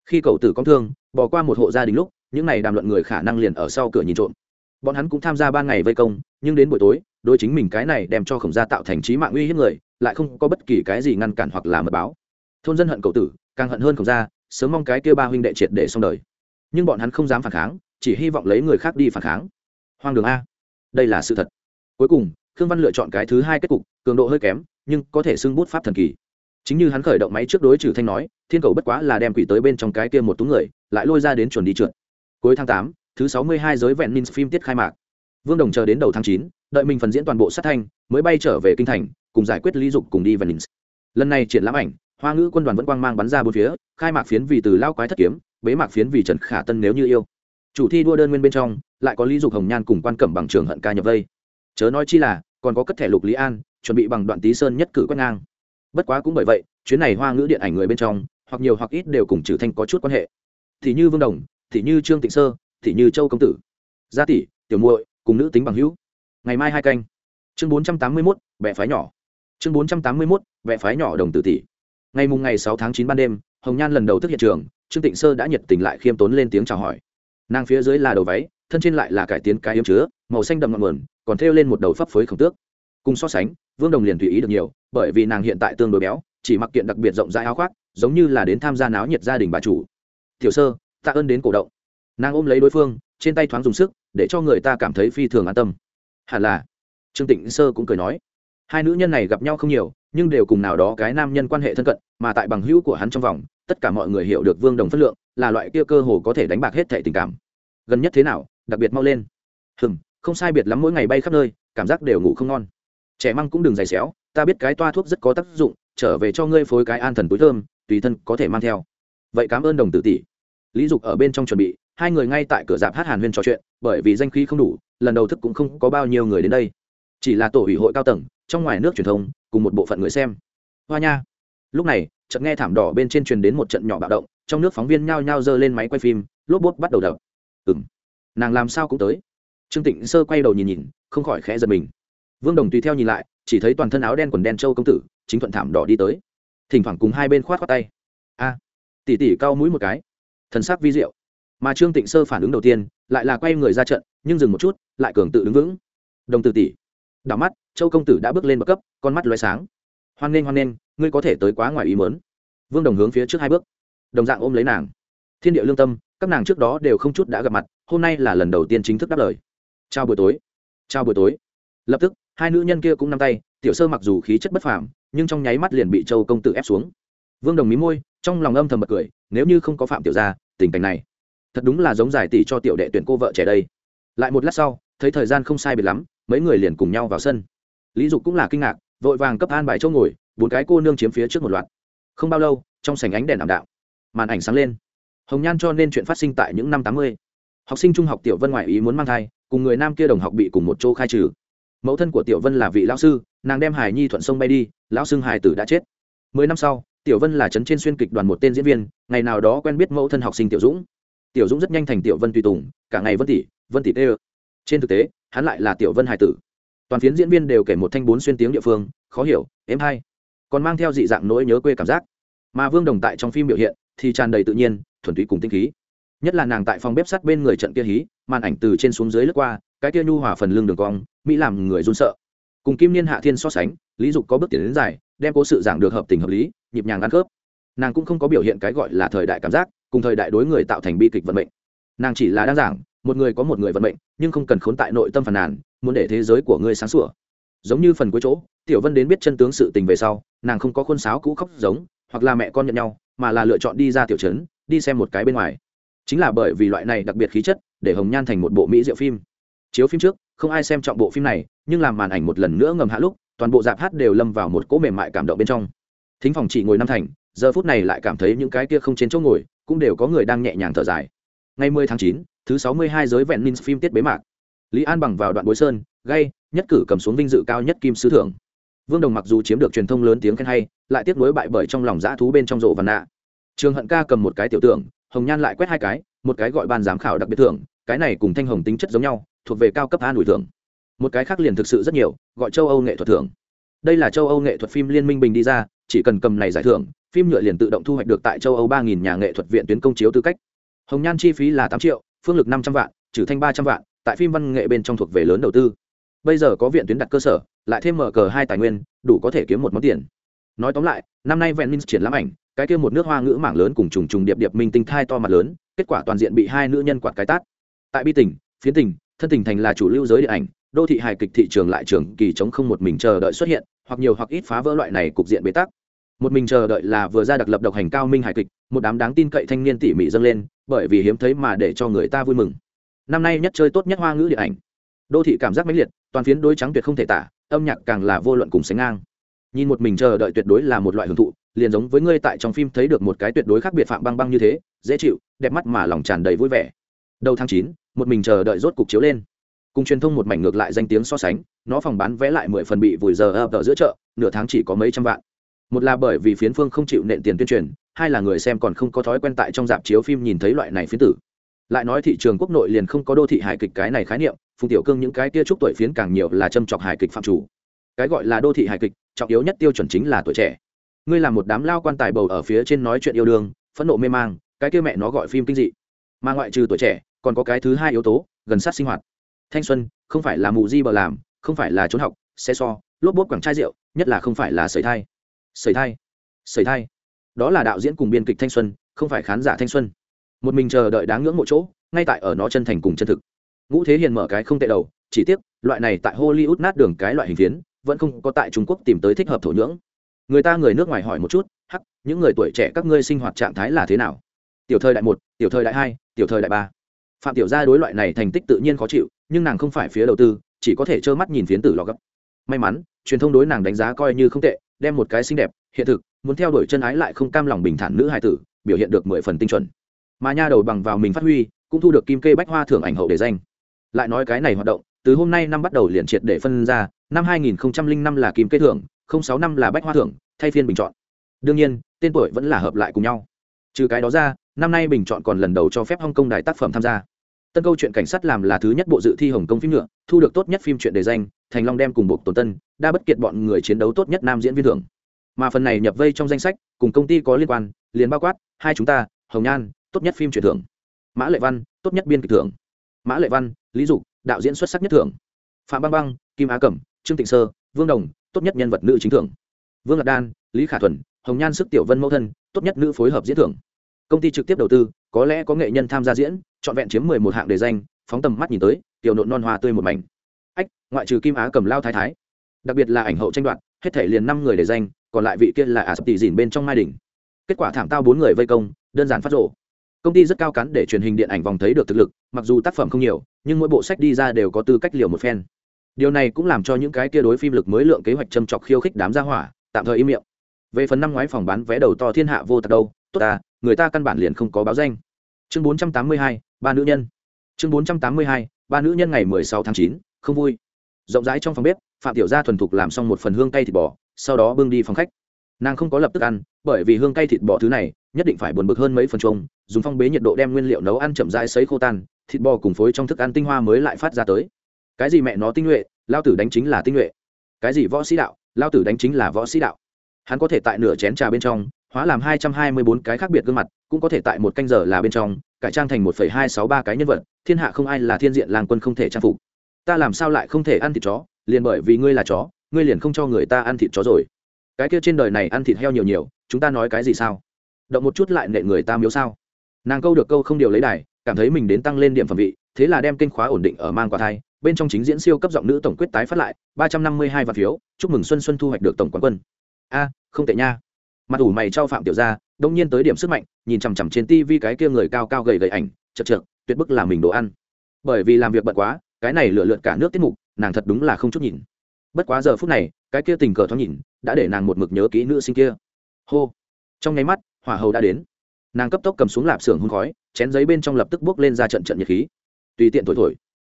Khi cậu tử công thương, bỏ qua một hộ gia đình lúc, những này đàm luận người khả năng liền ở sau cửa nhìn trộm. Bọn hắn cũng tham gia ban ngày vây công, nhưng đến buổi tối đôi chính mình cái này đem cho khổng gia tạo thành trí mạng uy hiếp người, lại không có bất kỳ cái gì ngăn cản hoặc là mật báo. Thôn dân hận cậu tử, càng hận hơn khổng gia sớm mong cái kia ba huynh đệ triệt để xong đời. Nhưng bọn hắn không dám phản kháng, chỉ hy vọng lấy người khác đi phản kháng. Hoang đường a. Đây là sự thật. Cuối cùng, khương văn lựa chọn cái thứ hai kết cục, cường độ hơi kém, nhưng có thể xưng bút pháp thần kỳ. Chính như hắn khởi động máy trước đối trừ thanh nói, thiên cầu bất quá là đem quỷ tới bên trong cái kia một túng người, lại lôi ra đến chuẩn đi trượt. Cuối tháng tám, thứ sáu mươi hai giới vẹn ninh phim tiết khai mạc. Vương đồng chờ đến đầu tháng chín, đợi mình phần diễn toàn bộ sát thanh, mới bay trở về kinh thành, cùng giải quyết lý dục cùng đi vẹn ninh lần này triển lãm ảnh hoa ngữ quân đoàn vẫn quang mang bắn ra bốn phía, khai mạc phiến vì từ lao quái thất kiếm, bế mạc phiến vì trần khả tân nếu như yêu. Chủ thi đua đơn nguyên bên trong, lại có lý dục hồng nhan cùng quan cẩm bằng trường hận ca nhập vây. Chớ nói chi là, còn có cất thẻ lục lý an, chuẩn bị bằng đoạn tý sơn nhất cử quét ngang. Bất quá cũng bởi vậy, chuyến này hoa ngữ điện ảnh người bên trong, hoặc nhiều hoặc ít đều cùng trừ thanh có chút quan hệ. Thì như vương đồng, thì như trương tịnh sơ, thì như châu công tử, gia tỷ, tiểu muội, cùng nữ tính bằng hữu. Ngày mai hai canh. Chương bốn trăm tám mươi mốt vẽ phái nhỏ. Chương bốn trăm tám mươi mốt vẽ phái nhỏ đồng tử tỷ ngày mùng ngày sáu tháng chín ban đêm, hồng nhan lần đầu thức hiện trường, trương tịnh sơ đã nhiệt tình lại khiêm tốn lên tiếng chào hỏi. Nàng phía dưới là đầu váy, thân trên lại là cải tiến cái yếm chứa, màu xanh đậm ngọn nguồn, còn thêu lên một đầu phấp phới khổng tước. Cùng so sánh, vương đồng liền tùy ý được nhiều, bởi vì nàng hiện tại tương đối béo, chỉ mặc kiện đặc biệt rộng rãi áo khoác, giống như là đến tham gia náo nhiệt gia đình bà chủ. Tiểu sơ, tạ ơn đến cổ động. Nàng ôm lấy đối phương, trên tay thoáng dùng sức, để cho người ta cảm thấy phi thường an tâm. Hẳn là. Trương tịnh sơ cũng cười nói. Hai nữ nhân này gặp nhau không nhiều nhưng đều cùng nào đó cái nam nhân quan hệ thân cận, mà tại bằng hữu của hắn trong vòng, tất cả mọi người hiểu được vương đồng phất lượng là loại kia cơ hồ có thể đánh bạc hết thảy tình cảm. Gần nhất thế nào? Đặc biệt mau lên. Hừng không sai biệt lắm mỗi ngày bay khắp nơi, cảm giác đều ngủ không ngon. Trẻ măng cũng đừng dày xéo, ta biết cái toa thuốc rất có tác dụng, trở về cho ngươi phối cái an thần túi thơm, tùy thân có thể mang theo. Vậy cảm ơn đồng tử tỷ. Lý dục ở bên trong chuẩn bị, hai người ngay tại cửa dạp hát hàn huyên trò chuyện, bởi vì danh khí không đủ, lần đầu thức cũng không có bao nhiêu người đến đây. Chỉ là tổ ủy hội cao tầng trong ngoài nước truyền thông, cùng một bộ phận người xem. Hoa nha. Lúc này, chợt nghe thảm đỏ bên trên truyền đến một trận nhỏ bạo động, trong nước phóng viên nhao nhao giơ lên máy quay phim, lốp bút bắt đầu đập. Ừng nàng làm sao cũng tới. Trương tịnh sơ quay đầu nhìn nhìn, không khỏi khẽ giật mình. Vương đồng tùy theo nhìn lại, chỉ thấy toàn thân áo đen quần đen châu công tử, chính thuận thảm đỏ đi tới. Thỉnh thoảng cùng hai bên khoát khoát tay. A. Tỷ tỷ cao mũi một cái. Thần sắc vi diệu. Mà trương tịnh sơ phản ứng đầu tiên, lại là quay người ra trận, nhưng dừng một chút, lại cường tự đứng vững. Đồng tử tỷ đảo mắt, châu công tử đã bước lên bậc cấp, con mắt loay sáng. Hoan nghênh hoan nghênh, ngươi có thể tới quá ngoài ý mớn vương đồng hướng phía trước hai bước, đồng dạng ôm lấy nàng. Thiên địa lương tâm, các nàng trước đó đều không chút đã gặp mặt, hôm nay là lần đầu tiên chính thức đáp lời. Chào buổi tối, chào buổi tối. Lập tức, hai nữ nhân kia cũng nắm tay, tiểu sơ mặc dù khí chất bất phàm, nhưng trong nháy mắt liền bị châu công tử ép xuống. Vương đồng mí môi, trong lòng âm thầm bật cười, nếu như không có phạm tiểu gia, tình cảnh này, thật đúng là giống giải tỷ cho tiểu đệ tuyển cô vợ trẻ đây. Lại một lát sau, thấy thời gian không sai biệt lắm mấy người liền cùng nhau vào sân. Lý dục cũng là kinh ngạc, vội vàng cấp an bài chỗ ngồi, bốn cái cô nương chiếm phía trước một loạt. Không bao lâu, trong sảnh ánh đèn ảm đạo màn ảnh sáng lên. Hồng nhan cho nên chuyện phát sinh tại những năm tám mươi. Học sinh trung học tiểu vân ngoại ý muốn mang thai, cùng người nam kia đồng học bị cùng một chỗ khai trừ. Mẫu thân của tiểu vân là vị lão sư, nàng đem hải nhi thuận sông bay đi, lão xưng hải tử đã chết. Mười năm sau, tiểu vân là trấn trên xuyên kịch đoàn một tên diễn viên, ngày nào đó quen biết mẫu thân học sinh tiểu dũng. Tiểu dũng rất nhanh thành tiểu vân tùy tùng, cả ngày vân tỷ vân tỷ tê trên thực tế, hắn lại là tiểu vân hải tử. Toàn phiến diễn viên đều kể một thanh bốn xuyên tiếng địa phương, khó hiểu, êm hay. Còn mang theo dị dạng nỗi nhớ quê cảm giác. Mà vương đồng tại trong phim biểu hiện thì tràn đầy tự nhiên, thuần túy cùng tinh khí. Nhất là nàng tại phòng bếp sắt bên người trận kia hí, màn ảnh từ trên xuống dưới lướt qua, cái kia nhu hòa phần lưng đường cong, mỹ làm người run sợ. Cùng kim niên hạ thiên so sánh, lý dục có bước tiến đến dài, đem cố sự giảng được hợp tình hợp lý, nhịp nhàng ăn khớp. Nàng cũng không có biểu hiện cái gọi là thời đại cảm giác, cùng thời đại đối người tạo thành bi kịch vận mệnh. Nàng chỉ là đang giảng một người có một người vận mệnh nhưng không cần khốn tại nội tâm phàn nàn muốn để thế giới của ngươi sáng sủa. Giống như phần cuối chỗ tiểu vân đến biết chân tướng sự tình về sau nàng không có khuôn sáo cũ khóc giống hoặc là mẹ con nhận nhau mà là lựa chọn đi ra tiểu trấn đi xem một cái bên ngoài. Chính là bởi vì loại này đặc biệt khí chất để hồng nhan thành một bộ mỹ diệu phim. Chiếu phim trước không ai xem trọng bộ phim này nhưng làm màn ảnh một lần nữa ngầm hạ lúc toàn bộ dạp hát đều lâm vào một cỗ mềm mại cảm động bên trong. Thính phòng chỉ ngồi năm thành giờ phút này lại cảm thấy những cái kia không trên chỗ ngồi cũng đều có người đang nhẹ nhàng thở dài. Ngày 10 tháng 9, thứ 62 giới vẹn minh phim tiết bế mạc. Lý an bằng vào đoạn bối sơn gây nhất cử cầm xuống vinh dự cao nhất kim sứ thưởng. Vương đồng mặc dù chiếm được truyền thông lớn tiếng khen hay, lại tiếc nối bại bởi trong lòng dã thú bên trong rộ và nạ. Trường hận ca cầm một cái tiểu tưởng, hồng nhan lại quét hai cái, một cái gọi ban giám khảo đặc biệt thưởng, cái này cùng thanh hồng tính chất giống nhau, thuộc về cao cấp an ủi thưởng. Một cái khác liền thực sự rất nhiều, gọi châu âu nghệ thuật thưởng. Đây là châu âu nghệ thuật phim liên minh bình đi ra, chỉ cần cầm này giải thưởng, phim nhựa liền tự động thu hoạch được tại châu âu ba nghìn nhà nghệ thuật viện tuyến công chiếu tư cách. Hồng nhan chi phí là tám triệu phương lực năm trăm vạn trừ thanh ba trăm vạn, tại phim văn nghệ bên trong thuộc về lớn đầu tư. Bây giờ có viện tuyến đặt cơ sở, lại thêm mở cờ hai tài nguyên, đủ có thể kiếm một món tiền. Nói tóm lại, năm nay vẹn minh triển lãm ảnh, cái kia một nước hoa ngữ mảng lớn cùng trùng trùng điệp điệp minh tinh thai to mặt lớn, kết quả toàn diện bị hai nữ nhân quạt cái tát. Tại bi tỉnh phiến tỉnh thân tỉnh thành là chủ lưu giới điện ảnh, đô thị hài kịch thị trường lại trường kỳ chống không một mình chờ đợi xuất hiện, hoặc nhiều hoặc ít phá vỡ loại này cục diện bế tắc một mình chờ đợi là vừa ra đặc lập độc hành cao minh hài kịch, một đám đáng tin cậy thanh niên tỉ mỉ dâng lên, bởi vì hiếm thấy mà để cho người ta vui mừng. Năm nay nhất chơi tốt nhất hoa ngữ điện ảnh. Đô thị cảm giác mãnh liệt, toàn phiến đôi trắng tuyệt không thể tả, âm nhạc càng là vô luận cùng sánh ngang. Nhìn một mình chờ đợi tuyệt đối là một loại hưởng thụ, liền giống với ngươi tại trong phim thấy được một cái tuyệt đối khác biệt phạm băng băng như thế, dễ chịu, đẹp mắt mà lòng tràn đầy vui vẻ. Đầu tháng chín, một mình chờ đợi rốt cục chiếu lên. Cùng truyền thông một mảnh ngược lại danh tiếng so sánh, nó phòng bán vé lại mười phần bị vùi giờ ập ở giữa chợ, nửa tháng chỉ có mấy trăm vạn một là bởi vì phiến phương không chịu nện tiền tuyên truyền, hai là người xem còn không có thói quen tại trong dạp chiếu phim nhìn thấy loại này phiến tử. Lại nói thị trường quốc nội liền không có đô thị hài kịch cái này khái niệm, phùng tiểu cương những cái kia trúc tuổi phiến càng nhiều là châm chọc hài kịch phạm chủ. Cái gọi là đô thị hài kịch, trọng yếu nhất tiêu chuẩn chính là tuổi trẻ. Ngươi là một đám lao quan tài bầu ở phía trên nói chuyện yêu đương, phẫn nộ mê mang, cái kia mẹ nó gọi phim kinh dị. Mà ngoại trừ tuổi trẻ, còn có cái thứ hai yếu tố, gần sát sinh hoạt. Thanh xuân, không phải là mù di bờ làm, không phải là trốn học, xe so, lốp bốt quảng chai rượu, nhất là không phải là sởi thai sởi thai. Sởi thai. Đó là đạo diễn cùng biên kịch thanh xuân, không phải khán giả thanh xuân. Một mình chờ đợi đáng ngưỡng mộ chỗ, ngay tại ở nó chân thành cùng chân thực. Ngũ thế hiền mở cái không tệ đầu, chỉ tiếc, loại này tại hollywood nát đường cái loại hình phiến, vẫn không có tại trung quốc tìm tới thích hợp thổ nhưỡng. Người ta người nước ngoài hỏi một chút, hắc, những người tuổi trẻ các ngươi sinh hoạt trạng thái là thế nào? Tiểu thời đại một, tiểu thời đại hai, tiểu thời đại ba. Phạm tiểu gia đối loại này thành tích tự nhiên khó chịu, nhưng nàng không phải phía đầu tư, chỉ có thể trơ mắt nhìn phiến tử lò gấp. May mắn, truyền thông đối nàng đánh giá coi như không tệ đem một cái xinh đẹp, hiện thực, muốn theo đuổi chân ái lại không cam lòng bình thản nữ hài tử, biểu hiện được mười phần tinh chuẩn. Mà nha đầu bằng vào mình phát huy, cũng thu được kim kê bách hoa thưởng ảnh hậu để danh. Lại nói cái này hoạt động, từ hôm nay năm bắt đầu liền triệt để phân ra, năm 2005 là kim kê thưởng 06 năm là bách hoa thưởng, thay phiên bình chọn. Đương nhiên, tên tuổi vẫn là hợp lại cùng nhau. Trừ cái đó ra, năm nay bình chọn còn lần đầu cho phép hong kong đài tác phẩm tham gia. Tân câu chuyện cảnh sát làm là thứ nhất bộ dự thi hồng kông phim nhựa, thu được tốt nhất phim truyện đề danh, thành long đem cùng bộ tồn tân đa bất kiệt bọn người chiến đấu tốt nhất nam diễn viên thưởng. Mà phần này nhập vây trong danh sách, cùng công ty có liên quan, liền bao quát hai chúng ta, hồng nhan, tốt nhất phim truyền thưởng. Mã lệ văn, tốt nhất biên kịch thưởng. Mã lệ văn, lý dục, đạo diễn xuất sắc nhất thưởng. Phạm băng băng, kim á cẩm, trương tịnh sơ, vương đồng, tốt nhất nhân vật nữ chính thưởng. Vương lạc đan, lý khả thuần, hồng nhan sức tiểu vân mẫu thân, tốt nhất nữ phối hợp diễn thưởng. Công ty trực tiếp đầu tư, có lẽ có nghệ nhân tham gia diễn, trọn vẹn chiếm mười một hạng đề danh, phóng tầm mắt nhìn tới, tiểu nộn non hoa tươi một mảnh. Ách, ngoại trừ kim á cầm lao thái thái đặc biệt là ảnh hậu tranh đoạt hết thể liền năm người để danh còn lại vị kia là ả sập tỷ dìn bên trong mai đỉnh kết quả thảm tao bốn người vây công đơn giản phát rộ công ty rất cao cắn để truyền hình điện ảnh vòng thấy được thực lực mặc dù tác phẩm không nhiều nhưng mỗi bộ sách đi ra đều có tư cách liều một phen. Điều này cũng làm cho những cái kia đối phim lực mới lượng kế hoạch châm chọc khiêu khích đám gia hỏa tạm thời im miệng. Về phần năm ngoái phòng bán vé đầu to thiên hạ vô tật đâu tốt ta người ta căn bản liền không có báo danh. Chương 482, ba nữ nhân. Chương 482, ba nữ nhân ngày 16 tháng 9, không vui rộng rãi trong phòng bếp, phạm tiểu gia thuần thục làm xong một phần hương cay thịt bò, sau đó bưng đi phòng khách. Nàng không có lập tức ăn, bởi vì hương cay thịt bò thứ này, nhất định phải buồn bực hơn mấy phần chung dùng phong bế nhiệt độ đem nguyên liệu nấu ăn chậm rãi sấy khô tan, thịt bò cùng phối trong thức ăn tinh hoa mới lại phát ra tới. Cái gì mẹ nó tinh nhuệ, lao tử đánh chính là tinh nhuệ. Cái gì võ sĩ đạo, lao tử đánh chính là võ sĩ đạo. Hắn có thể tại nửa chén trà bên trong, hóa làm hai trăm hai mươi bốn cái khác biệt gương mặt, cũng có thể tại một canh giờ là bên trong, cải trang thành một phẩy hai sáu ba cái nhân vật, thiên hạ không ai là thiên diện, làng quân không thể trang phục ta làm sao lại không thể ăn thịt chó? Liền bởi vì ngươi là chó, ngươi liền không cho người ta ăn thịt chó rồi. Cái kia trên đời này ăn thịt heo nhiều nhiều, chúng ta nói cái gì sao? Động một chút lại nệ người ta miếu sao? Nàng câu được câu không điều lấy đài, cảm thấy mình đến tăng lên điểm phẩm vị, thế là đem kênh khóa ổn định ở mang quả thai, bên trong chính diễn siêu cấp giọng nữ tổng quyết tái phát lại, ba trăm năm mươi hai vạn phiếu, chúc mừng xuân xuân thu hoạch được tổng quán quân. A, không tệ nha. Mặt ủ mày trao phạm tiểu ra đông nhiên tới điểm sức mạnh, nhìn chằm chằm trên tivi cái kia người cao cao gầy gầy ảnh, chật chật tuyệt bức là mình đồ ăn. Bởi vì làm việc bận quá cái này lựa lượt cả nước tiết mục, nàng thật đúng là không chút nhìn. Bất quá giờ phút này, cái kia tình cờ thoáng nhìn, đã để nàng một mực nhớ kỹ nữ sinh kia. Hô! Trong nháy mắt, hỏa hầu đã đến. Nàng cấp tốc cầm xuống lạp xưởng hôn khói, chén giấy bên trong lập tức bước lên ra trận trận nhiệt khí. Tùy tiện thổi thổi.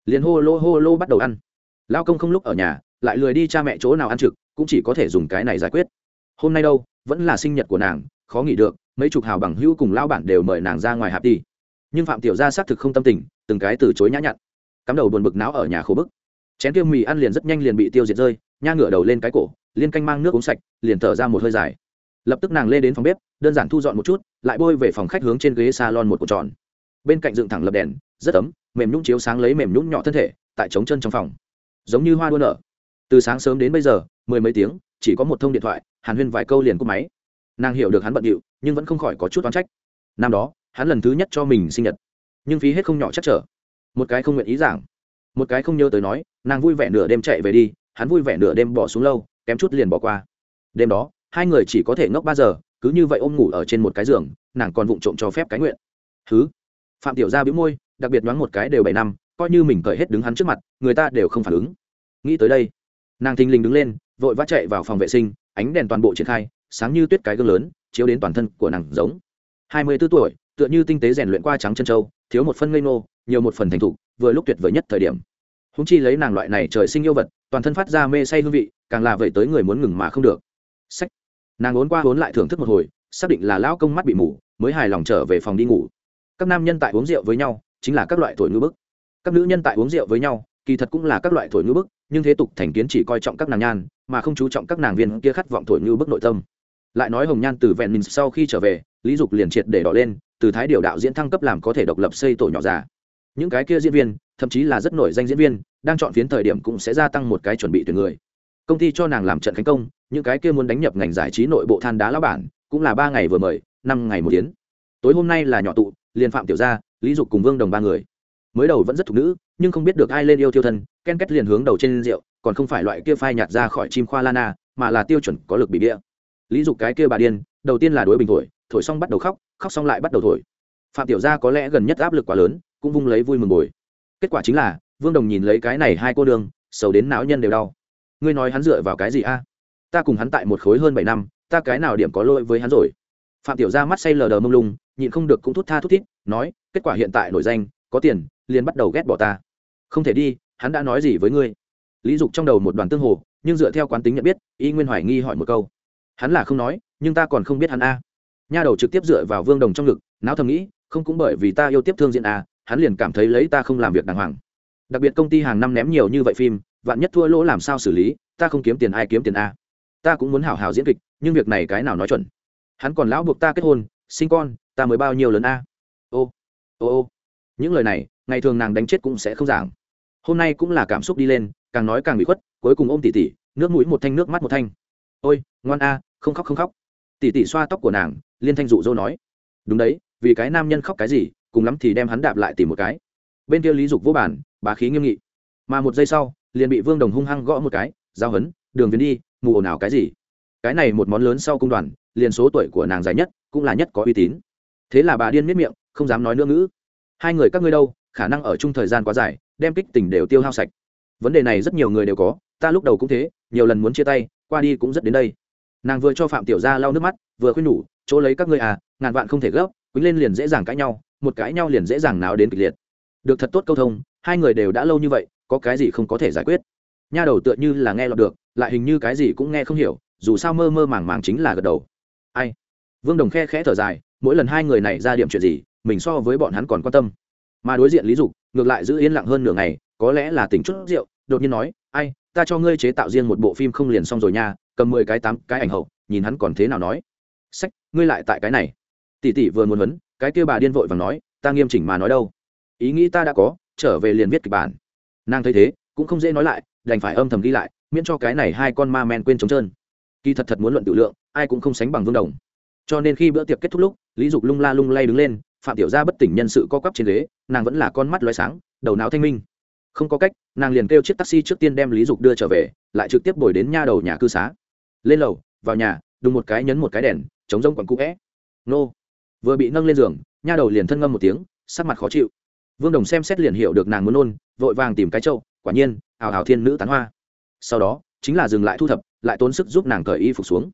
Liền hô lô hô lô bắt đầu ăn. Lao công không lúc ở nhà, lại lười đi cha mẹ chỗ nào ăn trực, cũng chỉ có thể dùng cái này giải quyết. Hôm nay đâu, vẫn là sinh nhật của nàng, khó nghỉ được, mấy chục hào bằng hữu cùng lao bản đều mời nàng ra ngoài hạp đi. Nhưng phạm tiểu gia xác thực không tâm tình, từng cái từ chối nhã nhặn cắm đầu buồn bực não ở nhà khổ bức. Chén tiêu mì ăn liền rất nhanh liền bị tiêu diệt rơi, nha ngửa đầu lên cái cổ, liên canh mang nước uống sạch, liền thở ra một hơi dài. Lập tức nàng lê đến phòng bếp, đơn giản thu dọn một chút, lại bôi về phòng khách hướng trên ghế salon một cột tròn. Bên cạnh dựng thẳng lập đèn, rất ấm, mềm nhũng chiếu sáng lấy mềm nhũng nhỏ thân thể, tại trống chân trong phòng. Giống như hoa đua nở. Từ sáng sớm đến bây giờ, mười mấy tiếng, chỉ có một thông điện thoại, hàn huyên vài câu liền cúp máy. Nàng hiểu được hắn bận điệu, nhưng vẫn không khỏi có chút oán trách. Năm đó, hắn lần thứ nhất cho mình sinh nhật. Nhưng phí hết không nhỏ chắc trở một cái không nguyện ý giảng. Một cái không nhớ tới nói, nàng vui vẻ nửa đêm chạy về đi, hắn vui vẻ nửa đêm bỏ xuống lâu, kém chút liền bỏ qua. Đêm đó, hai người chỉ có thể ngốc ba giờ, cứ như vậy ôm ngủ ở trên một cái giường, nàng còn vụng trộm cho phép cái nguyện. Thứ phạm tiểu gia bĩu môi, đặc biệt đoán một cái đều bảy năm, coi như mình cởi hết đứng hắn trước mặt, người ta đều không phản ứng. Nghĩ tới đây, nàng thình lình đứng lên, vội vã chạy vào phòng vệ sinh, ánh đèn toàn bộ triển khai, sáng như tuyết cái gương lớn, chiếu đến toàn thân của nàng giống. Hai mươi 24 tuổi tựa như tinh tế rèn luyện qua trắng chân châu thiếu một phân ngây ngô, nhiều một phần thành thục vừa lúc tuyệt vời nhất thời điểm. Húng chi lấy nàng loại này trời sinh yêu vật toàn thân phát ra mê say hương vị càng là vậy tới người muốn ngừng mà không được. Sách. Nàng ốn qua uốn lại thưởng thức một hồi xác định là lão công mắt bị mù mới hài lòng trở về phòng đi ngủ. Các nam nhân tại uống rượu với nhau chính là các loại thổi ngư bức. Các nữ nhân tại uống rượu với nhau kỳ thật cũng là các loại thổi ngư bức nhưng thế tục thành kiến chỉ coi trọng các nàng nhan mà không chú trọng các nàng viên kia khát vọng thổi ngư bức nội tâm. Lại nói hồng nhan từ vẹn mình sau khi trở về lý dục liền triệt để đỏ lên, từ thái điều đạo diễn thăng cấp làm có thể độc lập xây tổ nhỏ giả. những cái kia diễn viên, thậm chí là rất nổi danh diễn viên, đang chọn phiến thời điểm cũng sẽ gia tăng một cái chuẩn bị tuyển người công ty cho nàng làm trận khánh công, những cái kia muốn đánh nhập ngành giải trí nội bộ than đá lão bản, cũng là ba ngày vừa mời, năm ngày một tiến tối hôm nay là nhỏ tụ, liền phạm tiểu gia, lý dục cùng vương đồng ba người mới đầu vẫn rất thục nữ, nhưng không biết được ai lên yêu tiêu thân, ken kết liền hướng đầu trên rượu, còn không phải loại kia phai nhạt ra khỏi chim khoa lana, mà là tiêu chuẩn có lực bị địa. lý dục cái kia bà điên, đầu tiên là đối bình thổi thổi xong bắt đầu khóc khóc xong lại bắt đầu thổi. Phạm tiểu gia có lẽ gần nhất áp lực quá lớn, cũng vung lấy vui mừng bồi kết quả chính là, vương đồng nhìn lấy cái này hai cô đường sầu đến não nhân đều đau. Ngươi nói hắn dựa vào cái gì a? Ta cùng hắn tại một khối hơn bảy năm, ta cái nào điểm có lỗi với hắn rồi? Phạm tiểu gia mắt say lờ đờ mông lung, nhịn không được cũng thút tha thút thít, nói, kết quả hiện tại nổi danh, có tiền, liền bắt đầu ghét bỏ ta. Không thể đi, hắn đã nói gì với ngươi? Lý dục trong đầu một đoàn tương hồ, nhưng dựa theo quán tính nhận biết, y nguyên hoài nghi hỏi một câu. Hắn là không nói, nhưng ta còn không biết hắn a nha đầu trực tiếp dựa vào vương đồng trong ngực não thầm nghĩ, không cũng bởi vì ta yêu tiếp thương diện a à, hắn liền cảm thấy lấy ta không làm việc đàng hoàng. Đặc biệt công ty hàng năm ném nhiều như vậy phim, vạn nhất thua lỗ làm sao xử lý, ta không kiếm tiền ai kiếm tiền a ta cũng muốn hảo hảo diễn kịch, nhưng việc này cái nào nói chuẩn. Hắn còn lão buộc ta kết hôn, sinh con, ta mới bao nhiêu lớn a ô ô ô. Những lời này, ngày thường nàng đánh chết cũng sẽ không giảng. Hôm nay cũng là cảm xúc đi lên, càng nói càng bị khuất, cuối cùng ôm tỉ tỉ, nước mũi một thanh, nước mắt một thanh. Ôi, ngoan a không khóc không khóc tỉ tỉ xoa tóc của nàng, liên thanh dụ dỗ nói. Đúng đấy, vì cái nam nhân khóc cái gì, cùng lắm thì đem hắn đạp lại tìm một cái. Bên kia lý dục vô bản bá khí nghiêm nghị. Mà một giây sau, liền bị vương đồng hung hăng gõ một cái, giao hấn, đường viến đi, mù ồn ào cái gì? Cái này một món lớn sau công đoàn, liền số tuổi của nàng dài nhất, cũng là nhất có uy tín. Thế là bà điên miết miệng, không dám nói nữa ngữ. Hai người các ngươi đâu, khả năng ở chung thời gian quá dài, đem kích tình đều tiêu hao sạch. Vấn đề này rất nhiều người đều có, ta lúc đầu cũng thế, nhiều lần muốn chia tay, qua đi cũng rất đến đây nàng vừa cho phạm tiểu gia lau nước mắt, vừa khuyên nhủ, chỗ lấy các ngươi à ngàn vạn không thể gấp, quýnh lên liền dễ dàng cãi nhau, một cãi nhau liền dễ dàng nào đến kịch liệt. Được thật tốt câu thông, hai người đều đã lâu như vậy, có cái gì không có thể giải quyết. Nha đầu tựa như là nghe lọt được, lại hình như cái gì cũng nghe không hiểu, dù sao mơ mơ màng màng chính là gật đầu. Ai? Vương đồng khe khẽ thở dài, mỗi lần hai người này ra điểm chuyện gì, mình so với bọn hắn còn quan tâm. Mà đối diện lý dục, ngược lại giữ yên lặng hơn nửa ngày, có lẽ là tỉnh chút rượu, đột nhiên nói, ai, ta cho ngươi chế tạo riêng một bộ phim không liền xong rồi nha cầm mười cái tám cái ảnh hậu, nhìn hắn còn thế nào nói. Sách, ngươi lại tại cái này. Tỷ tỷ vừa muốn huấn, cái kia bà điên vội và nói, ta nghiêm chỉnh mà nói đâu. Ý nghĩ ta đã có, trở về liền viết kịch bản. Nàng thấy thế, cũng không dễ nói lại, đành phải âm thầm ghi lại, miễn cho cái này hai con ma men quên trống trơn. Kỳ thật thật muốn luận tự lượng, ai cũng không sánh bằng vương đồng. Cho nên khi bữa tiệc kết thúc lúc, lý dục lung la lung lay đứng lên, phạm tiểu gia bất tỉnh nhân sự co quắp trên ghế, nàng vẫn là con mắt loay sáng, đầu não thanh minh. Không có cách, nàng liền kêu chiếc taxi trước tiên đem lý dục đưa trở về, lại trực tiếp bồi đến nha đầu nhà cư xá lên lầu, vào nhà, đùng một cái nhấn một cái đèn chống rông quặn cũ vẽ nô. Vừa bị nâng lên giường, nha đầu liền thân ngâm một tiếng, sắc mặt khó chịu. Vương đồng xem xét liền hiểu được nàng muốn nôn, vội vàng tìm cái trâu quả nhiên, ảo ảo thiên nữ tán hoa. Sau đó, chính là dừng lại thu thập, lại tốn sức giúp nàng cởi y phục xuống.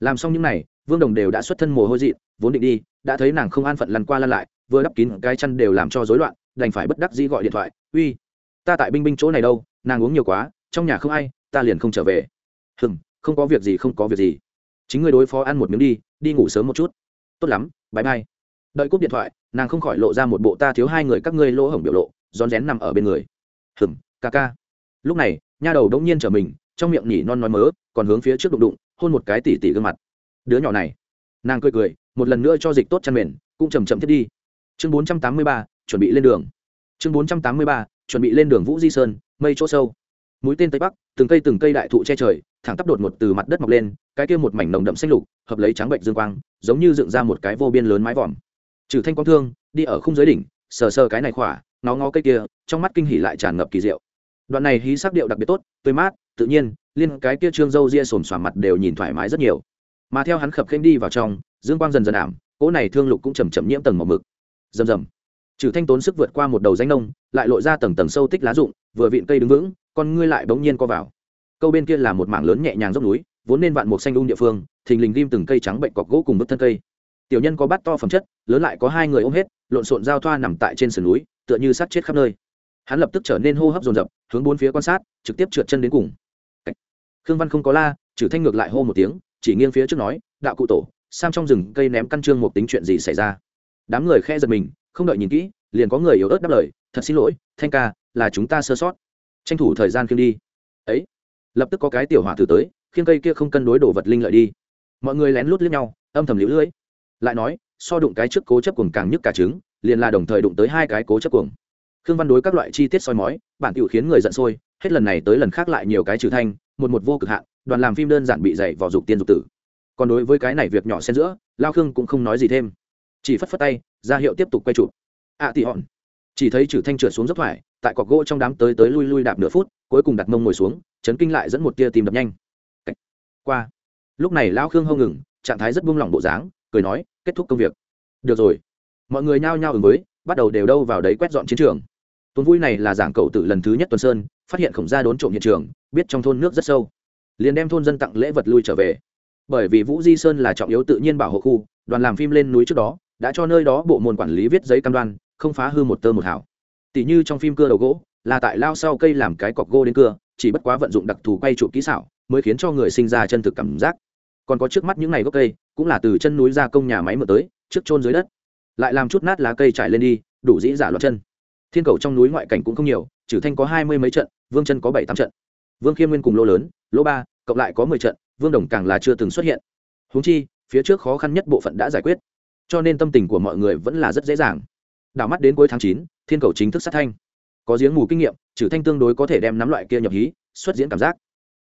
Làm xong những n à y vương đồng đều đã xuất thân mồ hôi dị vốn định đi, đã thấy nàng không an phận lăn qua lăn lại, vừa đắp kín cái chăn đều làm cho rối loạn, đành phải bất đắc dĩ gọi điện thoại, uy, ta tại binh binh chỗ này đâu, nàng uống nhiều quá, trong nhà không ai, ta liền không trở về. Hừng không có việc gì, không có việc gì. Chính người đối phó ăn một miếng đi đi ngủ sớm một chút. Tốt lắm bãi bay đợi cúp điện thoại, nàng không khỏi lộ ra một bộ ta thiếu hai người các ngươi lỗ hổng biểu lộ, rón rén nằm ở bên người. Hừng ca ca. Lúc này, nha đầu đống nhiên trở mình, trong miệng nhỉ non nói mớ, còn hướng phía trước đụng đụng, hôn một cái tỉ tỉ gương mặt. Đứa nhỏ này. Nàng cười cười, một lần nữa cho dịch tốt chăn mền, cũng chầm chậm thiết đi. Chương bốn trăm tám mươi ba, chuẩn bị lên đường. Chương bốn trăm tám mươi ba, chuẩn bị lên đường vũ di sơn, mây chỗ sâu mũi tên tây bắc, từng cây từng cây đại thụ che trời, thẳng tắp đột một từ mặt đất mọc lên, cái kia một mảnh nồng đậm xanh lục, hợp lấy trắng bệnh dương quang, giống như dựng ra một cái vô biên lớn mái vòm. Trừ thanh quang thương, đi ở khung giới đỉnh, sờ sờ cái này khỏa nó ngó cây kia, trong mắt kinh hỉ lại tràn ngập kỳ diệu. Đoạn này hí sắc điệu đặc biệt tốt, tươi mát, tự nhiên, liên cái kia trương dâu ria sồn xòa mặt đều nhìn thoải mái rất nhiều. Mà theo hắn khập khênh đi vào trong, dương quang dần dần ảm, cỗ này thương lục cũng chầm chậm nhiễm tầng màu mực. Rầm rầm. Trừ thanh tốn sức vượt qua một đầu danh nông, lại lội ra tầng tầng sâu tích lá rụng vừa vịn cây đứng vững, con ngươi lại bỗng nhiên co vào. Câu bên kia là một mảng lớn nhẹ nhàng dốc núi, vốn nên vạn một xanh ung địa phương, thình lình ghim từng cây trắng bệnh cọc gỗ cùng bức thân cây. Tiểu nhân có bát to phẩm chất, lớn lại có hai người ôm hết, lộn xộn giao thoa nằm tại trên sườn núi, tựa như sát chết khắp nơi. Hắn lập tức trở nên hô hấp dồn dập, hướng bốn phía quan sát, trực tiếp trượt chân đến cùng. Khương văn không có la, trừ thanh ngược lại hô một tiếng, chỉ nghiêng phía trước nói, đạo cụ tổ sam trong rừng cây ném căn trương một tính chuyện gì xảy ra? Đám người khe giật mình, không đợi nhìn kỹ, liền có người yếu ớt đáp lời, thật xin lỗi, thanh ca là chúng ta sơ sót. Tranh thủ thời gian khiêng đi. Ấy lập tức có cái tiểu hỏa thử tới khiêng cây kia không cân đối đồ vật linh lợi đi. Mọi người lén lút liếc nhau âm thầm liễu lưỡi lại nói so đụng cái trước cố chấp cuồng càng nhức cả trứng liền là đồng thời đụng tới hai cái cố chấp cuồng. Khương văn đối các loại chi tiết soi mói bản tiểu khiến người giận sôi hết lần này tới lần khác lại nhiều cái trừ thanh một một vô cực hạn đoàn làm phim đơn giản bị dạy vào dục tiên dục tử. Còn đối với cái này việc nhỏ xen giữa lao khương cũng không nói gì thêm. Chỉ phất phất tay ra hiệu tiếp tục quay chụp. Ạ à, tị hòn chỉ thấy trừ thanh trượt xuống dốc thoải tại cọc gỗ trong đám tới tới lui lui đạp nửa phút, cuối cùng đặt mông ngồi xuống, chấn kinh lại dẫn một tia tìm đập nhanh. Qua. Lúc này lão khương hông ngừng, trạng thái rất buông lỏng bộ dáng, cười nói, kết thúc công việc. Được rồi. Mọi người nhao nhao ứng với, bắt đầu đều đâu vào đấy quét dọn chiến trường. Tuần vui này là giảng cậu tử lần thứ nhất tuần sơn, phát hiện khổng gia đốn trộm hiện trường, biết trong thôn nước rất sâu. Liền đem thôn dân tặng lễ vật lui trở về. Bởi vì vũ di sơn là trọng yếu tự nhiên bảo hộ khu, đoàn làm phim lên núi trước đó, đã cho nơi đó bộ môn quản lý viết giấy cam đoan, không phá hư một tơ một hảo tỷ như trong phim cưa đầu gỗ, là tại lao sau cây làm cái cọc gỗ đến cưa, chỉ bất quá vận dụng đặc thù quay trụ kỹ xảo mới khiến cho người sinh ra chân thực cảm giác. Còn có trước mắt những ngày gốc cây, cũng là từ chân núi ra công nhà máy mở tới, trước trôn dưới đất. Lại làm chút nát lá cây trải lên đi, đủ dĩ giả loạt chân. Thiên cầu trong núi ngoại cảnh cũng không nhiều, trừ thanh có hai mươi mấy trận, vương chân có bảy tám trận. Vương khiêm nguyên cùng lô lớn, lô ba, cộng lại có mười trận, vương đồng càng là chưa từng xuất hiện. Húng chi, phía trước khó khăn nhất bộ phận đã giải quyết. Cho nên tâm tình của mọi người vẫn là rất dễ dàng đảo mắt đến cuối tháng chín, thiên cầu chính thức sát thanh. Có giếng mù kinh nghiệm, trừ thanh tương đối có thể đem nắm loại kia nhập hí, xuất diễn cảm giác.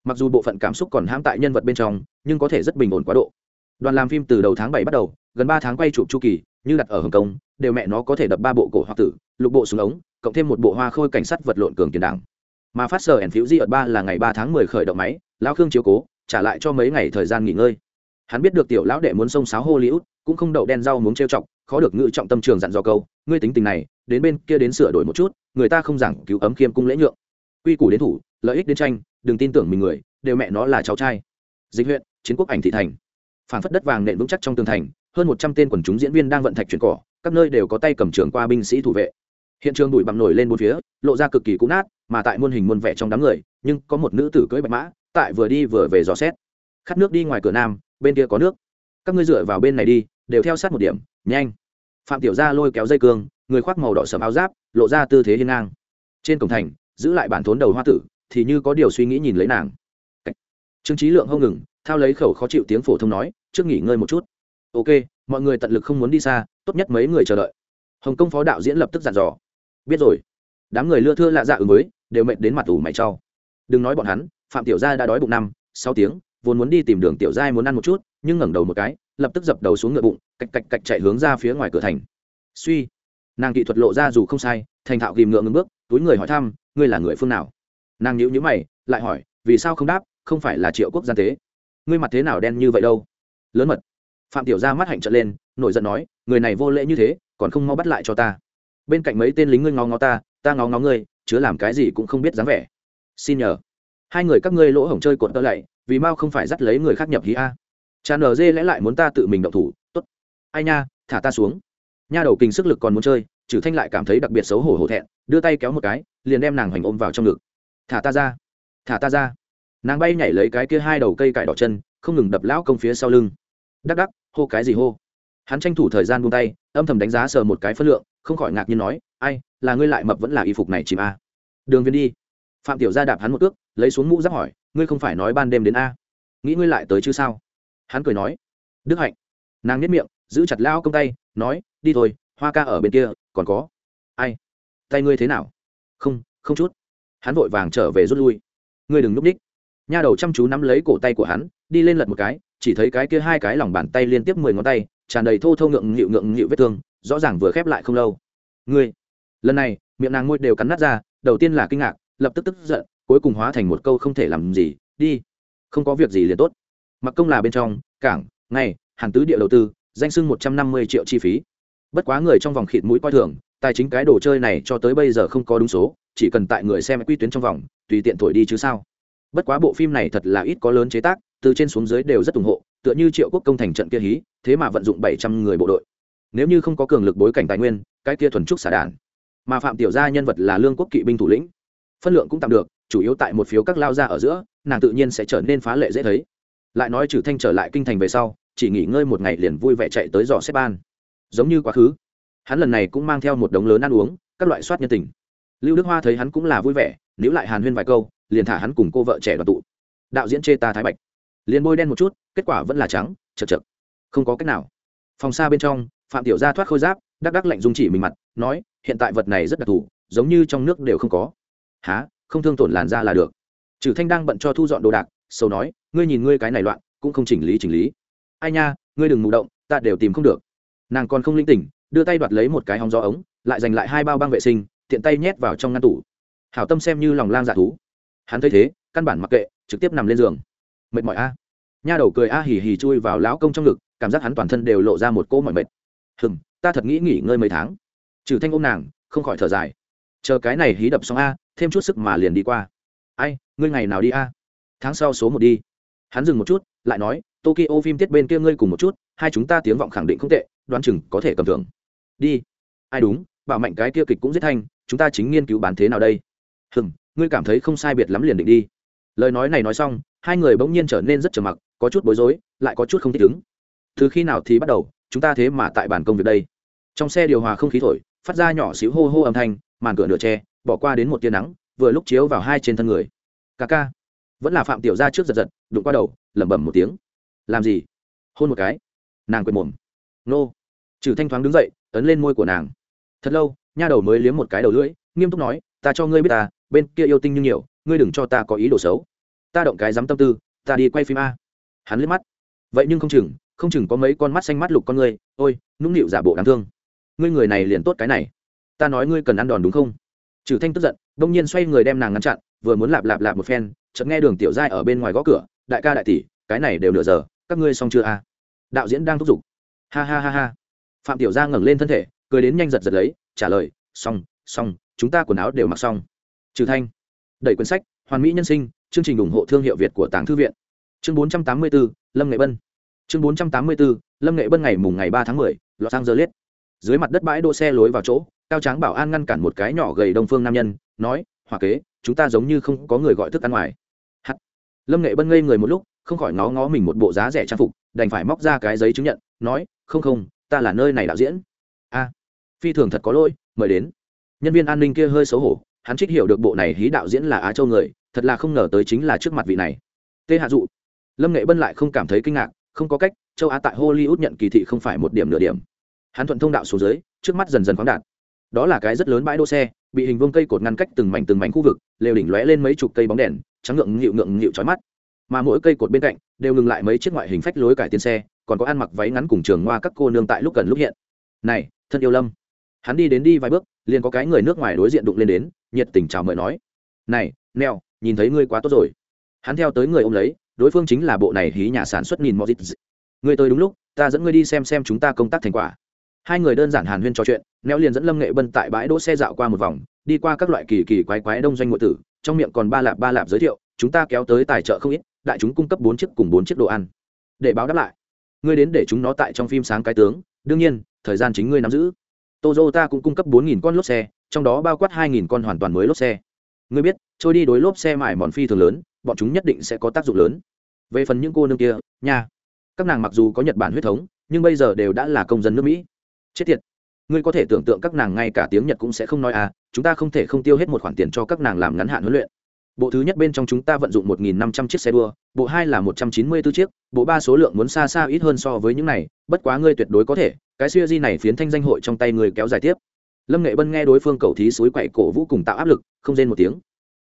Mặc dù bộ phận cảm xúc còn hãm tại nhân vật bên trong, nhưng có thể rất bình ổn quá độ. Đoàn làm phim từ đầu tháng bảy bắt đầu, gần ba tháng quay chụp chu kỳ, như đặt ở hồng kông, đều mẹ nó có thể đập ba bộ cổ hoặc tử, lục bộ súng ống, cộng thêm một bộ hoa khôi cảnh sát vật lộn cường tiền đảng. Mà phát sở ẩn phiếu di ở ba là ngày ba tháng mười khởi động máy, lão khương chiếu cố, trả lại cho mấy ngày thời gian nghỉ ngơi. Hắn biết được tiểu lão đệ muốn xông sáo hollywood, cũng không đậu đen rau muốn trêu chọc khó được ngự trọng tâm trường dặn dò câu, ngươi tính tình này, đến bên kia đến sửa đổi một chút, người ta không giảng cứu ấm khiêm cung lễ nhượng. Quy củ đến thủ, lợi ích đến tranh, đừng tin tưởng mình người, đều mẹ nó là cháu trai. Dịch huyện, chiến quốc ảnh thị thành. Phản phất đất vàng nện vững chắc trong tường thành, hơn một trăm tên quần chúng diễn viên đang vận thạch chuyển cỏ, các nơi đều có tay cầm trường qua binh sĩ thủ vệ. Hiện trường bụi bặm nổi lên bốn phía, lộ ra cực kỳ cũ nát, mà tại muôn hình muôn vẻ trong đám người, nhưng có một nữ tử cưỡi bạch mã, tại vừa đi vừa về dò xét. Khát nước đi ngoài cửa nam, bên kia có nước. Các ngươi dựa vào bên này đi, đều theo sát một điểm nhanh. Phạm tiểu gia lôi kéo dây cương, người khoác màu đỏ sẫm áo giáp, lộ ra tư thế hiên ngang. Trên cổng thành, giữ lại bản thốn đầu hoa tử, thì như có điều suy nghĩ nhìn lấy nàng. Trương trí lượng không ngừng, thao lấy khẩu khó chịu tiếng phổ thông nói, trước nghỉ ngơi một chút. Ok, mọi người tận lực không muốn đi xa, tốt nhất mấy người chờ đợi. Hồng kông phó đạo diễn lập tức dặn dò. Biết rồi. Đám người lưa thưa lạ dạ ứng mới đều mệt đến mặt ủ mày trau đừng nói bọn hắn, phạm tiểu gia đã đói bụng năm, sáu tiếng, vốn muốn đi tìm đường tiểu giai muốn ăn một chút, nhưng ngẩng đầu một cái lập tức dập đầu xuống ngựa bụng, cạch cạch cạch chạy hướng ra phía ngoài cửa thành. Suy, nàng kỹ thuật lộ ra dù không sai, thành thạo ghìm ngựa ngưng bước, túi người hỏi thăm, ngươi là người phương nào? Nàng nhữ nhữ mày, lại hỏi, vì sao không đáp, không phải là triệu quốc gian tế? Ngươi mặt thế nào đen như vậy đâu? Lớn mật, phạm tiểu gia mắt hạnh trợn lên, nổi giận nói, người này vô lễ như thế, còn không mau bắt lại cho ta. Bên cạnh mấy tên lính ngươi ngó ngó ta ta ngó ngó ngươi, chứa làm cái gì cũng không biết dáng vẻ. Xin nhờ. Hai người các ngươi lỗ hổng chơi cuộn tơ lạy, vì mau không phải dắt lấy người khác nhập hí a cha nở dê lẽ lại muốn ta tự mình động thủ, tốt. Ai nha, thả ta xuống. Nha đầu kinh sức lực còn muốn chơi trừ thanh lại cảm thấy đặc biệt xấu hổ hổ thẹn, đưa tay kéo một cái, liền đem nàng hoành ôm vào trong ngực. Thả ta ra, thả ta ra. Nàng bay nhảy lấy cái kia hai đầu cây cải đỏ chân, không ngừng đập lão công phía sau lưng. Đắc đắc, hô cái gì hô? Hắn tranh thủ thời gian buông tay, âm thầm đánh giá sờ một cái phân lượng, không khỏi ngạc nhiên nói, ai, là ngươi lại mập vẫn là y phục này chìm a? Đường viên đi. Phạm tiểu gia đạp hắn một cước, lấy xuống mũ giáp hỏi, ngươi không phải nói ban đêm đến a? Nghĩ ngươi lại tới chứ sao? Hắn cười nói, đức hạnh. Nàng nhất miệng, giữ chặt lao công tay, nói, đi thôi, hoa ca ở bên kia, còn có. Ai? Tay ngươi thế nào? Không không chút. Hắn vội vàng trở về rút lui. Ngươi đừng núp ních nha đầu chăm chú nắm lấy cổ tay của hắn, đi lên lật một cái, chỉ thấy cái kia hai cái lòng bàn tay liên tiếp mười ngón tay, tràn đầy thô thô ngượng nghịu ngượng nghịu vết thương, rõ ràng vừa khép lại không lâu. Ngươi? Lần này, miệng nàng môi đều cắn nát ra, đầu tiên là kinh ngạc, lập tức tức giận, cuối cùng hóa thành một câu không thể làm gì, đi, không có việc gì liền tốt mặc công là bên trong, cảng, ngay, hàn tứ địa đầu tư, danh sưng một trăm năm mươi triệu chi phí. Bất quá người trong vòng khịt mũi coi thường, tài chính cái đồ chơi này cho tới bây giờ không có đúng số, chỉ cần tại người xem quy tuyến trong vòng, tùy tiện thổi đi chứ sao. Bất quá bộ phim này thật là ít có lớn chế tác, từ trên xuống dưới đều rất ủng hộ, tựa như triệu quốc công thành trận kia hí, thế mà vận dụng bảy trăm người bộ đội. Nếu như không có cường lực bối cảnh tài nguyên, cái kia thuần trúc xả đàn mà phạm tiểu gia nhân vật là lương quốc kỵ binh thủ lĩnh. Phân lượng cũng tạm được, chủ yếu tại một phiếu các lao ra ở giữa, nàng tự nhiên sẽ trở nên phá lệ dễ thấy lại nói trừ thanh trở lại kinh thành về sau, chỉ nghỉ ngơi một ngày liền vui vẻ chạy tới dò xếp ban. Giống như quá khứ, hắn lần này cũng mang theo một đống lớn ăn uống, các loại soát nhân tình. Lưu đức hoa thấy hắn cũng là vui vẻ nếu lại hàn huyên vài câu, liền thả hắn cùng cô vợ trẻ đoàn tụ. Đạo diễn chê ta thái bạch. Liền bôi đen một chút, kết quả vẫn là trắng, chật chật. Không có cách nào. Phòng xa bên trong, phạm tiểu gia thoát khôi giáp, đắc đắc lạnh dung chỉ mình mặt, nói, hiện tại vật này rất đặc thù, giống như trong nước đều không có. Há không thương tổn làn da là được. Trừ thanh đang bận cho thu dọn đồ đạc sâu nói ngươi nhìn ngươi cái này loạn, cũng không chỉnh lý chỉnh lý. Ai nha, ngươi đừng mù động, ta đều tìm không được. Nàng còn không linh tỉnh, đưa tay đoạt lấy một cái hóng gió ống, lại giành lại hai bao băng vệ sinh, tiện tay nhét vào trong ngăn tủ. Hảo tâm xem như lòng lang dạ thú. Hắn thấy thế, căn bản mặc kệ, trực tiếp nằm lên giường. Mệt mỏi a. Nha đầu cười a hì hì chui vào lão công trong ngực, cảm giác hắn toàn thân đều lộ ra một cỗ mỏi mệt. Hừng ta thật nghĩ nghỉ ngơi mấy tháng. Trừ thanh ôm nàng, không khỏi thở dài. Chờ cái này hí đập xong a, thêm chút sức mà liền đi qua. Ai, ngươi ngày nào đi a? Tháng sau số một đi hắn dừng một chút, lại nói, tokyo phim tiết bên kia ngươi cùng một chút, hai chúng ta tiếng vọng khẳng định không tệ, đoán chừng có thể cầm thưởng. Đi. Ai đúng, bảo mạnh cái kia kịch cũng giết thanh, chúng ta chính nghiên cứu bán thế nào đây? Hừm, ngươi cảm thấy không sai biệt lắm liền định đi. Lời nói này nói xong, hai người bỗng nhiên trở nên rất trầm mặc, có chút bối rối, lại có chút không thích ứng. Từ khi nào thì bắt đầu, chúng ta thế mà tại bàn công việc đây? Trong xe điều hòa không khí thổi, phát ra nhỏ xíu hô hô âm thanh, màn cửa nửa tre bỏ qua đến một tia nắng, vừa lúc chiếu vào hai trên thân người. Ca ca vẫn là phạm tiểu gia trước giật giật, đụng qua đầu, lẩm bẩm một tiếng. Làm gì? Hôn một cái. Nàng quệt mồm. Nô. Trừ thanh thoáng đứng dậy, ấn lên môi của nàng. Thật lâu, nha đầu mới liếm một cái đầu lưỡi, nghiêm túc nói, ta cho ngươi biết ta, bên kia yêu tinh như nhiều, ngươi đừng cho ta có ý đồ xấu. Ta động cái dám tâm tư, ta đi quay phim a. Hắn liếc mắt. Vậy nhưng không chừng không chừng có mấy con mắt xanh mắt lục con ngươi, ôi, nũng nịu giả bộ đáng thương. Ngươi người này liền tốt cái này. Ta nói ngươi cần ăn đòn đúng không? Trừ thanh tức giận đông nhiên xoay người đem nàng ngăn chặn, vừa muốn lạp lạp lạp một phen chợt nghe đường tiểu giai ở bên ngoài gõ cửa đại ca đại tỷ cái này đều nửa giờ các ngươi xong chưa a? Đạo diễn đang thúc giục. Ha ha ha ha. Phạm tiểu gia ngẩng lên thân thể cười đến nhanh giật giật lấy trả lời xong xong chúng ta quần áo đều mặc xong. Trừ thanh đẩy quyển sách hoàn mỹ nhân sinh chương trình ủng hộ thương hiệu việt của tàng thư viện. Chương 484, lâm nghệ bân. Chương 484, lâm nghệ bân ngày mùng ngày ba tháng 10, dơ liết. dưới mặt đất bãi đỗ xe lối vào chỗ cao tráng bảo an ngăn cản một cái nhỏ gầy đông phương nam nhân nói hòa kế chúng ta giống như không có người gọi thức ăn ngoài lâm nghệ bân ngây người một lúc, không khỏi ngó ngó mình một bộ giá rẻ trang phục, đành phải móc ra cái giấy chứng nhận, nói, không không, ta là nơi này đạo diễn. A, phi thường thật có lỗi, mời đến. Nhân viên an ninh kia hơi xấu hổ, hắn trích hiểu được bộ này hí đạo diễn là á châu người, thật là không ngờ tới chính là trước mặt vị này. Tê hạ dụ. Lâm nghệ bân lại không cảm thấy kinh ngạc, không có cách, châu á tại hollywood nhận kỳ thị không phải một điểm nửa điểm. Hắn thuận thông đạo xuống dưới, trước mắt dần dần khoáng đạt đó là cái rất lớn bãi đỗ xe, bị hình vuông cây cột ngăn cách từng mảnh từng mảnh khu vực, lều đỉnh lóe lên mấy chục cây bóng đèn, trắng ngượng nghịu ngượng nghịu trói mắt. Mà mỗi cây cột bên cạnh đều ngừng lại mấy chiếc ngoại hình phách lối cải tiến xe, còn có ăn mặc váy ngắn cùng trường hoa các cô nương tại lúc cần lúc hiện. Này, thân yêu lâm. Hắn đi đến đi vài bước, liền có cái người nước ngoài đối diện đụng lên đến, nhiệt tình chào mời nói, này, neo, nhìn thấy ngươi quá tốt rồi. Hắn theo tới người ô m lấy, đối phương chính là bộ này hí nhà sản xuất nhìn mozit ngươi tới đúng lúc, ta dẫn ngươi đi xem xem chúng ta công tác thành quả hai người đơn giản hàn huyên trò chuyện neo liền dẫn lâm nghệ bân tại bãi đỗ xe dạo qua một vòng đi qua các loại kỳ kỳ quái quái đông doanh ngụ tử trong miệng còn ba lạp ba lạp giới thiệu chúng ta kéo tới tài trợ không ít đại chúng cung cấp bốn chiếc cùng bốn chiếc đồ ăn để báo đáp lại ngươi đến để chúng nó tại trong phim sáng cái tướng đương nhiên thời gian chính ngươi nắm giữ Toyota cũng cung cấp 4000 con lốp xe, trong đó bao quát 2000 con hoàn toàn mới lốp xe. Ngươi biết, trôi đi đối lốp xe mài mòn phi thường lớn, bọn chúng nhất định sẽ có tác dụng lớn. Về phần những cô nương kia, nha, các nàng mặc dù có Nhật Bản huyết thống, nhưng bây giờ đều đã là công dân nước Mỹ. Chết tiệt. Ngươi có thể tưởng tượng các nàng ngay cả tiếng Nhật cũng sẽ không nói à, chúng ta không thể không tiêu hết một khoản tiền cho các nàng làm ngắn hạn huấn luyện. Bộ thứ nhất bên trong chúng ta vận dụng 1500 chiếc xe đua, bộ hai là 194 chiếc, bộ ba số lượng muốn xa xa ít hơn so với những này, bất quá ngươi tuyệt đối có thể, cái siêu di này phiến thanh danh hội trong tay người kéo dài tiếp lâm nghệ bân nghe đối phương cầu thí suối quậy cổ vũ cùng tạo áp lực không rên một tiếng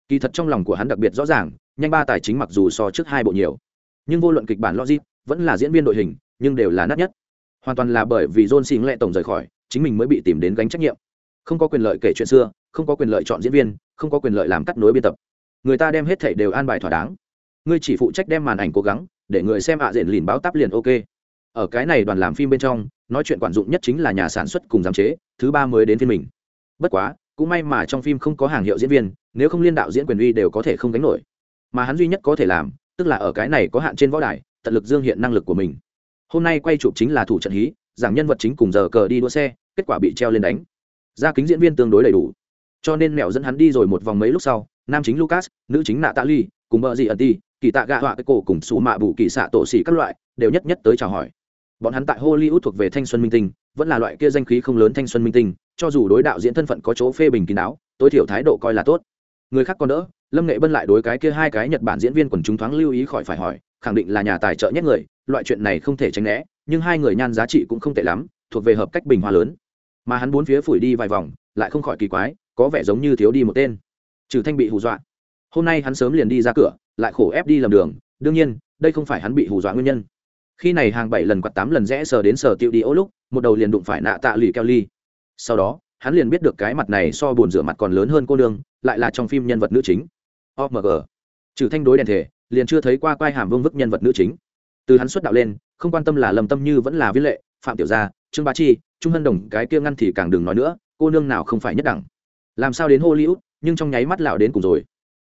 kỳ thật trong lòng của hắn đặc biệt rõ ràng nhanh ba tài chính mặc dù so trước hai bộ nhiều nhưng vô luận kịch bản logic vẫn là diễn viên đội hình nhưng đều là nát nhất hoàn toàn là bởi vì john xin lệ tổng rời khỏi, chính mình mới bị tìm đến gánh trách nhiệm. Không có quyền lợi kể chuyện xưa, không có quyền lợi chọn diễn viên, không có quyền lợi làm cắt nối biên tập. Người ta đem hết thảy đều an bài thỏa đáng. Ngươi chỉ phụ trách đem màn ảnh cố gắng, để người xem ạ à diện lìn báo táp liền ok. Ở cái này đoàn làm phim bên trong, nói chuyện quản dụng nhất chính là nhà sản xuất cùng giám chế, thứ ba mới đến phiên mình. Bất quá, cũng may mà trong phim không có hàng hiệu diễn viên, nếu không liên đạo diễn quyền uy đều có thể không gánh nổi. Mà hắn duy nhất có thể làm, tức là ở cái này có hạn trên võ đài, tận lực dương hiện năng lực của mình hôm nay quay chụp chính là thủ trận hí, giảng nhân vật chính cùng giờ cờ đi đua xe, kết quả bị treo lên đánh. Gia kính diễn viên tương đối đầy đủ. Cho nên mẹo dẫn hắn đi rồi một vòng mấy lúc sau, nam chính lucas, nữ chính nạ tạ ly cùng vợ dị ẩn ti kỳ tạ gạ họa cái cổ cùng xù mạ bù kỳ xạ tổ xỉ các loại, đều nhất nhất tới chào hỏi. Bọn hắn tại hollywood thuộc về thanh xuân minh tinh, vẫn là loại kia danh khí không lớn thanh xuân minh tinh, cho dù đối đạo diễn thân phận có chỗ phê bình kín đáo, tối thiểu thái độ coi là tốt. Người khác còn đỡ, lâm nghệ bân lại đối cái kia hai cái nhật bản diễn viên quần chúng thoáng lưu ý khỏi phải hỏi khẳng định là nhà tài trợ nhất người, loại chuyện này không thể tránh né, nhưng hai người nhan giá trị cũng không tệ lắm, thuộc về hợp cách bình hoa lớn. Mà hắn bốn phía phủi đi vài vòng, lại không khỏi kỳ quái, có vẻ giống như thiếu đi một tên. Trừ thanh bị hù dọa. Hôm nay hắn sớm liền đi ra cửa, lại khổ ép đi lầm đường, đương nhiên, đây không phải hắn bị hù dọa nguyên nhân. Khi này hàng bảy lần quạt tám lần rẽ sờ đến sờ tiêu đi ô lúc, một đầu liền đụng phải nạ tạ lì keo ly. Sau đó, hắn liền biết được cái mặt này so buồn rửa mặt còn lớn hơn cô nương, lại là trong phim nhân vật nữ chính. Omg trừ thanh đối đèn thể liền chưa thấy qua quai hàm vương vức nhân vật nữ chính. Từ hắn xuất đạo lên, không quan tâm là lầm tâm như vẫn là viết lệ, phạm tiểu gia, trương bá chi, trung hân đồng, cái kia ngăn thì càng đừng nói nữa, cô nương nào không phải nhất đẳng. Làm sao đến hollywood, nhưng trong nháy mắt lão đến cùng rồi.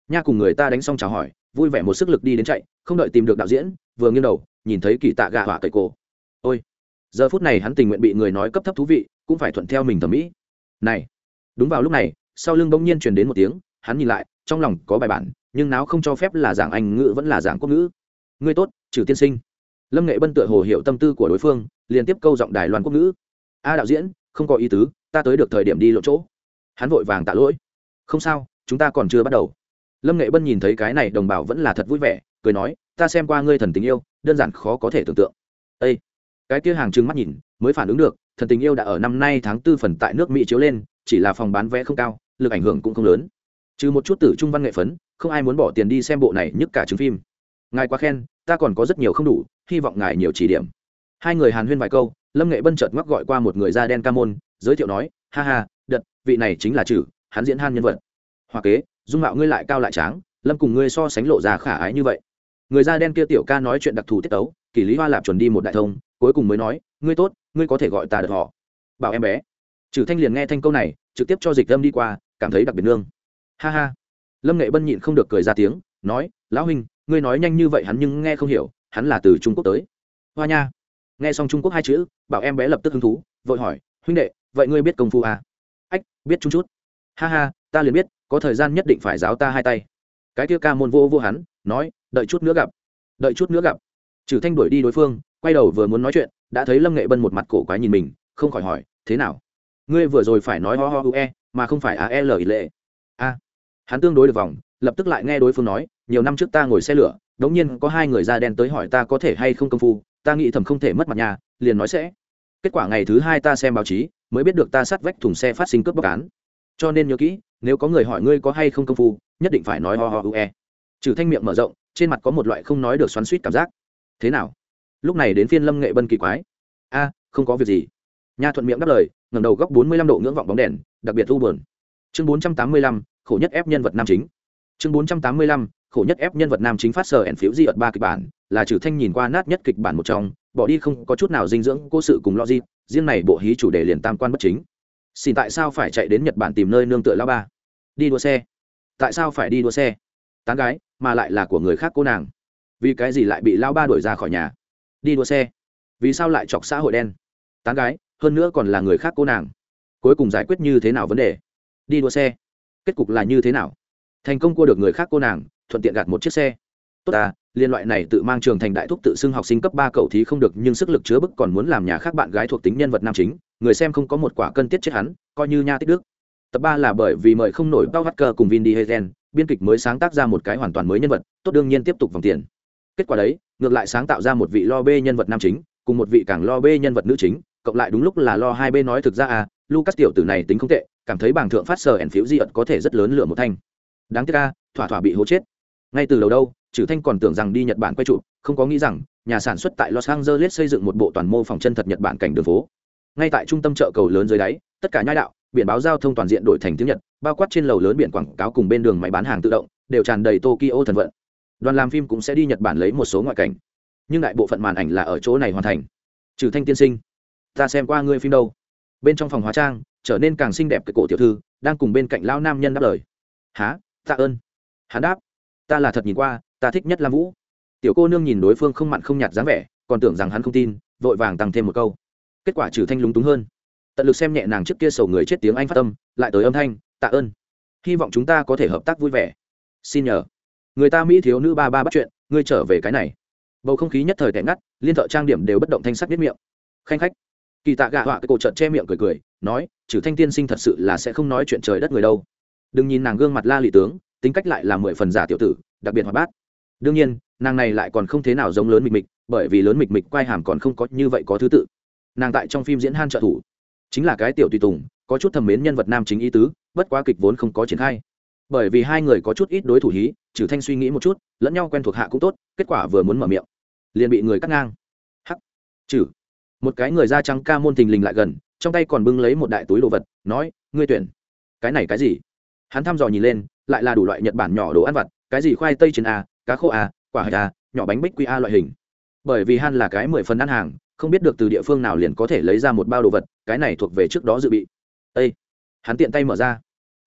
Nha cùng người ta đánh xong chào hỏi, vui vẻ một sức lực đi đến chạy, không đợi tìm được đạo diễn, vừa nghiêng đầu, nhìn thấy kỳ tạ gạ hỏa cậy cổ. Ôi, giờ phút này hắn tình nguyện bị người nói cấp thấp thú vị, cũng phải thuận theo mình thẩm mỹ. Này, đúng vào lúc này, sau lưng bỗng nhiên truyền đến một tiếng, hắn nhìn lại, trong lòng có bài bản nhưng não không cho phép là giảng anh ngữ vẫn là giảng quốc ngữ. Ngươi tốt trừ tiên sinh. Lâm nghệ bân tựa hồ hiểu tâm tư của đối phương, liên tiếp câu giọng đài loan quốc ngữ. A đạo diễn, không có ý tứ, ta tới được thời điểm đi lộ chỗ. Hắn vội vàng tạ lỗi. Không sao, chúng ta còn chưa bắt đầu. Lâm nghệ bân nhìn thấy cái này đồng bào vẫn là thật vui vẻ, cười nói, ta xem qua ngươi thần tình yêu, đơn giản khó có thể tưởng tượng. Â cái kia hàng trừng mắt nhìn, mới phản ứng được, thần tình yêu đã ở năm nay tháng tư phần tại nước mỹ chiếu lên, chỉ là phòng bán vé không cao, lực ảnh hưởng cũng không lớn. Trừ một chút tử trung văn nghệ phấn không ai muốn bỏ tiền đi xem bộ này nhất cả chứng phim. Ngài quá khen, ta còn có rất nhiều không đủ, hy vọng ngài nhiều chỉ điểm. Hai người hàn huyên vài câu, lâm nghệ bân chợt ngoắc gọi qua một người da đen ca môn, giới thiệu nói, ha ha, đợt, vị này chính là chử hắn diễn han nhân vật. Hoa kế, dung mạo ngươi lại cao lại tráng, lâm cùng ngươi so sánh lộ ra khả ái như vậy. Người da đen kia tiểu ca nói chuyện đặc thù tiết tấu, kỷ lý hoa lạp chuẩn đi một đại thông, cuối cùng mới nói, ngươi tốt, ngươi có thể gọi ta được họ. Bảo em bé. Chử thanh liền nghe thanh câu này, trực tiếp cho dịch lâm đi qua, cảm thấy đặc biệt nương. Ha ha lâm nghệ bân nhịn không được cười ra tiếng, nói, lão huynh, ngươi nói nhanh như vậy hắn nhưng nghe không hiểu, hắn là từ trung quốc tới. Hoa nha. Nghe xong trung quốc hai chữ, bảo em bé lập tức hứng thú, vội hỏi, huynh đệ, vậy ngươi biết công phu à? ách, biết chút chút. Ha ha, ta liền biết, có thời gian nhất định phải giáo ta hai tay. Cái kia ca môn vô vô hắn, nói, đợi chút nữa gặp, đợi chút nữa gặp. Trừ thanh đuổi đi đối phương, quay đầu vừa muốn nói chuyện, đã thấy lâm nghệ bân một mặt cổ quái nhìn mình, không khỏi hỏi, thế nào? Ngươi vừa rồi phải nói ho ho u e mà không phải a e l ý lệ? A hắn tương đối được vòng, lập tức lại nghe đối phương nói, nhiều năm trước ta ngồi xe lửa, đống nhiên có hai người da đen tới hỏi ta có thể hay không công phu, ta nghĩ thầm không thể mất mặt nhà, liền nói sẽ. Kết quả ngày thứ hai ta xem báo chí, mới biết được ta sát vách thùng xe phát sinh cướp bóc án. Cho nên nhớ kỹ, nếu có người hỏi ngươi có hay không công phu, nhất định phải nói ho ho u e. Trừ thanh miệng mở rộng, trên mặt có một loại không nói được xoắn suýt cảm giác. Thế nào? Lúc này đến phiên lâm nghệ bân kỳ quái. A, không có việc gì. Nha thuận miệng đáp lời ngầm đầu góc bốn mươi lăm độ ngưỡng vọng bóng đèn, đặc biệt u buồn. Chương bốn trăm tám mươi lăm khổ nhất ép nhân vật nam chính. Chương bốn trăm tám mươi lăm, khổ nhất ép nhân vật nam chính phát sở ẩn phiếu di ợt ba kịch bản, là trừ thanh nhìn qua nát nhất kịch bản một trong, bỏ đi không có chút nào dinh dưỡng cô sự cùng logic, riêng này bộ hí chủ đề liền tam quan bất chính. Xin tại sao phải chạy đến nhật bản tìm nơi nương tựa lao ba? Đi đua xe. Tại sao phải đi đua xe? Tán gái, mà lại là của người khác cô nàng. Vì cái gì lại bị lao ba đuổi ra khỏi nhà? Đi đua xe. Vì sao lại chọc xã hội đen? Tán gái, hơn nữa còn là người khác cô nàng. Cuối cùng giải quyết như thế nào vấn đề? Đi đua xe kết cục là như thế nào? Thành công cua được người khác cô nàng thuận tiện gạt một chiếc xe. Tốt à liên loại này tự mang trường thành đại thúc tự xưng học sinh cấp ba cậu thì không được nhưng sức lực chứa bức còn muốn làm nhà khác bạn gái thuộc tính nhân vật nam chính người xem không có một quả cân tiết chết hắn coi như nha tích đức. Tập ba là bởi vì mời không nổi bao hacker cùng vin Diesel, hezen biên kịch mới sáng tác ra một cái hoàn toàn mới nhân vật tốt đương nhiên tiếp tục vòng tiền. Kết quả đấy ngược lại sáng tạo ra một vị lo bê nhân vật nam chính cùng một vị càng lo bê nhân vật nữ chính cộng lại đúng lúc là lo hai bên nói thực ra à lucas tiểu tử này tính không tệ cảm thấy bảng thượng phát sờ ẩn phiếu di ật có thể rất lớn lửa một thanh. Đáng tiếc ca thỏa thỏa bị hố chết. Ngay từ đầu đâu trừ thanh còn tưởng rằng đi nhật bản quay trụ, không có nghĩ rằng nhà sản xuất tại los angeles xây dựng một bộ toàn mô phòng chân thật nhật bản cảnh đường phố. Ngay tại trung tâm chợ cầu lớn dưới đáy, tất cả nhai đạo, biển báo giao thông toàn diện đổi thành tiếng nhật, bao quát trên lầu lớn biển quảng cáo cùng bên đường máy bán hàng tự động, đều tràn đầy tokyo thần vận. Đoàn làm phim cũng sẽ đi nhật bản lấy một số ngoại cảnh. Nhưng đại bộ phận màn ảnh là ở chỗ này hoàn thành. Trừ thanh tiên sinh, ta xem qua ngươi phim đâu? Bên trong phòng hóa trang trở nên càng xinh đẹp cái cổ tiểu thư, đang cùng bên cạnh lao nam nhân đáp lời. Há tạ ơn. Hắn đáp. Ta là thật nhìn qua, ta thích nhất lam vũ. Tiểu cô nương nhìn đối phương không mặn không nhạt dáng vẻ, còn tưởng rằng hắn không tin, vội vàng tăng thêm một câu. Kết quả trừ thanh lúng túng hơn. Tận lực xem nhẹ nàng trước kia sầu người chết tiếng anh phát tâm lại tới âm thanh, tạ ơn. Hy vọng chúng ta có thể hợp tác vui vẻ. Xin nhờ. Người ta mỹ thiếu nữ ba ba bắt chuyện, ngươi trở về cái này. Bầu không khí nhất thời tẻ ngắt, liên thợ trang điểm đều bất động thanh sắc biết miệng. Khanh khách kỳ tạ gạ họa cái cổ trợn che miệng cười cười, nói, trừ thanh tiên sinh thật sự là sẽ không nói chuyện trời đất người đâu. Đừng nhìn nàng gương mặt la lị tướng, tính cách lại là mười phần giả tiểu tử, đặc biệt hoạt bát. Đương nhiên, nàng này lại còn không thế nào giống lớn mịch mịch, bởi vì lớn mịch mịch quai hàm còn không có như vậy có thứ tự. Nàng tại trong phim diễn han trợ thủ, chính là cái tiểu tùy tùng, có chút thầm mến nhân vật nam chính ý tứ, bất quá kịch vốn không có triển khai. Bởi vì hai người có chút ít đối thủ hí, trừ thanh suy nghĩ một chút, lẫn nhau quen thuộc hạ cũng tốt, kết quả vừa muốn mở miệng, liền bị người cắt ngang. Hắc. Trừ một cái người da trắng ca môn thình lình lại gần, trong tay còn bưng lấy một đại túi đồ vật, nói, ngươi tuyển. Cái này cái gì? Hắn thăm dò nhìn lên, lại là đủ loại nhật bản nhỏ đồ ăn vặt, cái gì khoai tây trên a, cá khô a, quả hạch a, nhỏ bánh bích quy a loại hình. Bởi vì han là cái mười phần ăn hàng, không biết được từ địa phương nào liền có thể lấy ra một bao đồ vật, cái này thuộc về trước đó dự bị. Ây hắn tiện tay mở ra.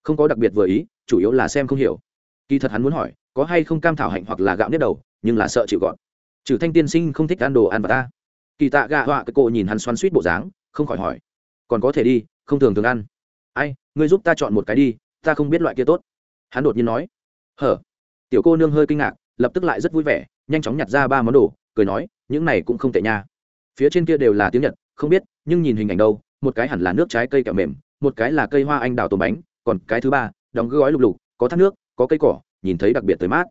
Không có đặc biệt vừa ý, chủ yếu là xem không hiểu. Kỳ thật hắn muốn hỏi, có hay không cam thảo hạnh hoặc là gạo nếp đầu, nhưng là sợ chịu gọn. Trừ thanh tiên sinh không thích ăn đồ ăn và ta kỳ tạ gạ họa cái cô nhìn hắn xoắn suýt bộ dáng, không khỏi hỏi. Còn có thể đi, không thường thường ăn. Ai, ngươi giúp ta chọn một cái đi, ta không biết loại kia tốt. Hắn đột nhiên nói. Hở. Tiểu cô nương hơi kinh ngạc, lập tức lại rất vui vẻ, nhanh chóng nhặt ra ba món đồ, cười nói, những này cũng không tệ nha. Phía trên kia đều là tiếng nhật, không biết, nhưng nhìn hình ảnh đâu, một cái hẳn là nước trái cây kẹo mềm, một cái là cây hoa anh đào tồn bánh, còn cái thứ ba, đóng gói lục lục, có thác nước, có cây cỏ, nhìn thấy đặc biệt tới mát.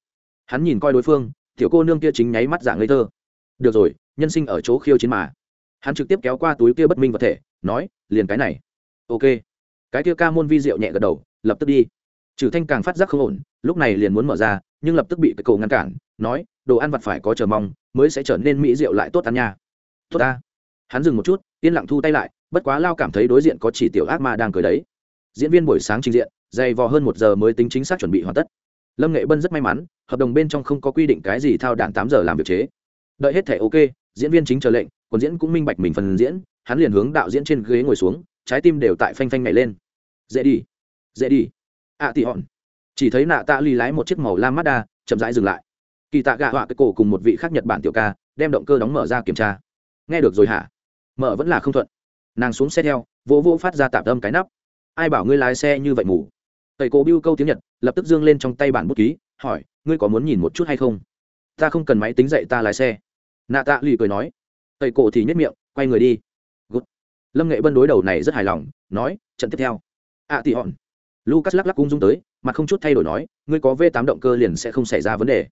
Hắn nhìn coi đối phương, tiểu cô nương kia chính nháy mắt dạng ngây thơ. Được rồi nhân sinh ở chỗ khiêu chiến mà. Hắn trực tiếp kéo qua túi kia bất minh vật thể, nói, liền cái này. Ok. Cái kia ca môn vi rượu nhẹ gật đầu, lập tức đi. Trừ thanh càng phát giác không ổn, lúc này liền muốn mở ra, nhưng lập tức bị cái cầu ngăn cản, nói, đồ ăn vặt phải có chờ mong, mới sẽ trở nên mỹ rượu lại tốt ăn nha. Tốt ta. Hắn dừng một chút, yên lặng thu tay lại, bất quá lao cảm thấy đối diện có chỉ tiểu ác ma đang cười đấy. Diễn viên buổi sáng trình diện, dày vò hơn một giờ mới tính chính xác chuẩn bị hoàn tất. Lâm nghệ bân rất may mắn, hợp đồng bên trong không có quy định cái gì thao đảng tám giờ làm việc chế. Đợi hết thẻ ok diễn viên chính chờ lệnh còn diễn cũng minh bạch mình phần diễn hắn liền hướng đạo diễn trên ghế ngồi xuống trái tim đều tại phanh phanh nhảy lên. Dễ đi dễ đi. Ạ à, tị hòn. Chỉ thấy nạ tạ ly lái một chiếc màu lam mazda chậm rãi dừng lại. Kỳ tạ gạ họa cái cổ cùng một vị khác nhật bản tiểu ca đem động cơ đóng mở ra kiểm tra. Nghe được rồi hả? Mở vẫn là không thuận. Nàng xuống xe theo vỗ vỗ phát ra tạm âm cái nắp. Ai bảo ngươi lái xe như vậy mù? Tẩy cổ biêu câu tiếng nhật lập tức dương lên trong tay bản bút ký hỏi ngươi có muốn nhìn một chút hay không? Ta không cần máy tính dạy ta lái xe nạ tạ lì cười nói tẩy cổ thì nhất miệng quay người đi. Good. lâm nghệ bân đối đầu này rất hài lòng nói trận tiếp theo. Ạ à, tị hòn. Lucas lắc lắc cung dung tới mà không chút thay đổi nói ngươi có v tám động cơ liền sẽ không xảy ra vấn đề.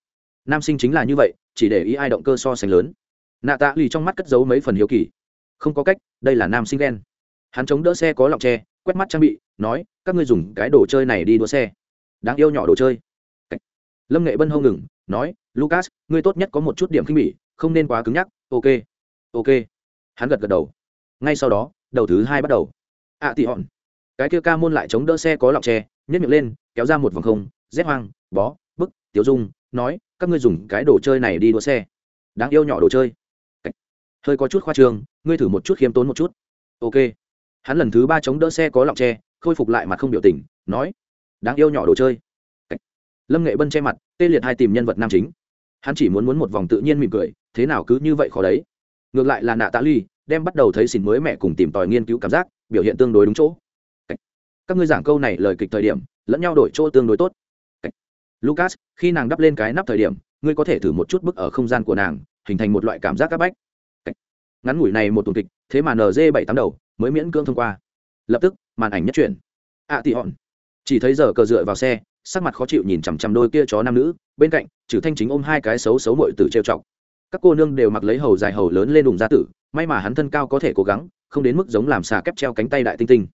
Nam sinh chính là như vậy chỉ để ý ai động cơ so sánh lớn. Nạ tạ lì trong mắt cất giấu mấy phần hiếu kỳ. Không có cách đây là nam sinh ghen. Hắn chống đỡ xe có lọng tre quét mắt trang bị nói các ngươi dùng cái đồ chơi này đi đua xe. Đáng yêu nhỏ đồ chơi. Lâm nghệ bân hông ngừng nói lucas ngươi tốt nhất có một chút điểm khinh bỉ không nên quá cứng nhắc ok ok. Hắn gật gật đầu. Ngay sau đó đầu thứ hai bắt đầu. Ạ à, tị hòn. Cái kia ca môn lại chống đỡ xe có lọng tre nhét miệng lên kéo ra một vòng không rét hoang bó bức tiểu dung nói các ngươi dùng cái đồ chơi này đi đua xe. Đáng yêu nhỏ đồ chơi. Hơi có chút khoa trương ngươi thử một chút khiêm tốn một chút. Ok. Hắn lần thứ ba chống đỡ xe có lọng tre khôi phục lại mặt không biểu tình nói đáng yêu nhỏ đồ chơi. Lâm nghệ bân che mặt tê liệt hai tìm nhân vật nam chính hắn chỉ muốn muốn một vòng tự nhiên mỉm cười thế nào cứ như vậy khó đấy. Ngược lại là nạ tạ ly đem bắt đầu thấy xỉn mới mẹ cùng tìm tòi nghiên cứu cảm giác biểu hiện tương đối đúng chỗ. Các ngươi giảng câu này lời kịch thời điểm lẫn nhau đổi chỗ tương đối tốt. Lucas khi nàng đắp lên cái nắp thời điểm ngươi có thể thử một chút bức ở không gian của nàng hình thành một loại cảm giác c áp bách. Ngắn ngủi này một tuần kịch thế mà nz bảy tám đầu mới miễn cưỡng thông qua. Lập tức màn ảnh nhất chuyển. Ạ à, tị hòn. Chỉ thấy giờ cờ dựa vào xe sắc mặt khó chịu nhìn chằm chằm đôi kia chó nam nữ bên cạnh trừ thanh chính ôm hai cái xấu xấu mội tử trêu chọc. Các cô nương đều mặc lấy hầu dài hầu lớn lên đùng gia tử, may mà hắn thân cao có thể cố gắng, không đến mức giống làm xà kép treo cánh tay đại tinh tinh.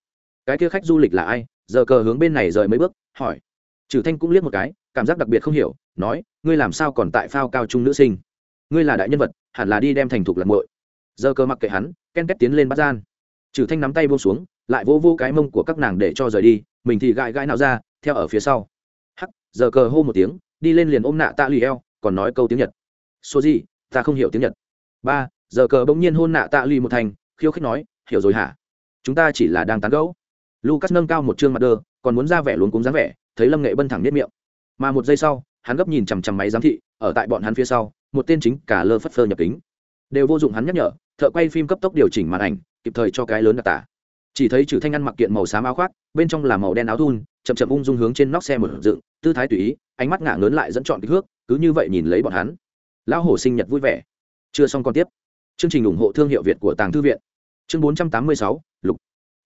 Cái kia khách du lịch là ai? Giờ cờ hướng bên này rời mấy bước, hỏi. Trừ thanh cũng liếc một cái, cảm giác đặc biệt không hiểu, nói, ngươi làm sao còn tại phao cao trung nữ sinh? Ngươi là đại nhân vật, hẳn là đi đem thành thục lật muội. Giờ cờ mặc kệ hắn, ken két tiến lên bắt gian. Trừ thanh nắm tay buông xuống, lại vô vô cái mông của các nàng để cho rời đi, mình thì gãi gãi nào ra, theo ở phía sau. Hắc, giờ cờ hô một tiếng đi lên liền ôm nạ tạ lì eo, còn nói câu tiếng nhật. Số gì, ta không hiểu tiếng nhật. Ba, giờ cờ bỗng nhiên hôn nạ tạ lì một thành, khiêu khích nói, hiểu rồi hả? Chúng ta chỉ là đang tán gẫu. Lucas nâng cao một chương mặt đơ còn muốn ra vẻ luống cúng dáng vẻ, thấy lâm nghệ bân thẳng biết miệng. Mà một giây sau, hắn gấp nhìn chằm chằm máy giám thị, ở tại bọn hắn phía sau, một tên chính cả lơ phất phơ nhập kính. Đều vô dụng hắn nhắc nhở, thợ quay phim cấp tốc điều chỉnh màn ảnh, kịp thời cho cái lớn đặc tả. Chỉ thấy trừ thanh ăn mặc kiện màu xám áo khoác, bên trong là màu đen áo thun, chậm chậm ung dung hướng trên nóc xe một dựng, tư thái tùy ý ánh mắt ngả ngớn lại dẫn chọn kích thước cứ như vậy nhìn lấy bọn hắn. Lão hổ sinh nhật vui vẻ. Chưa xong còn tiếp. Chương trình ủng hộ thương hiệu việt của tàng thư viện. Chương 486, lục.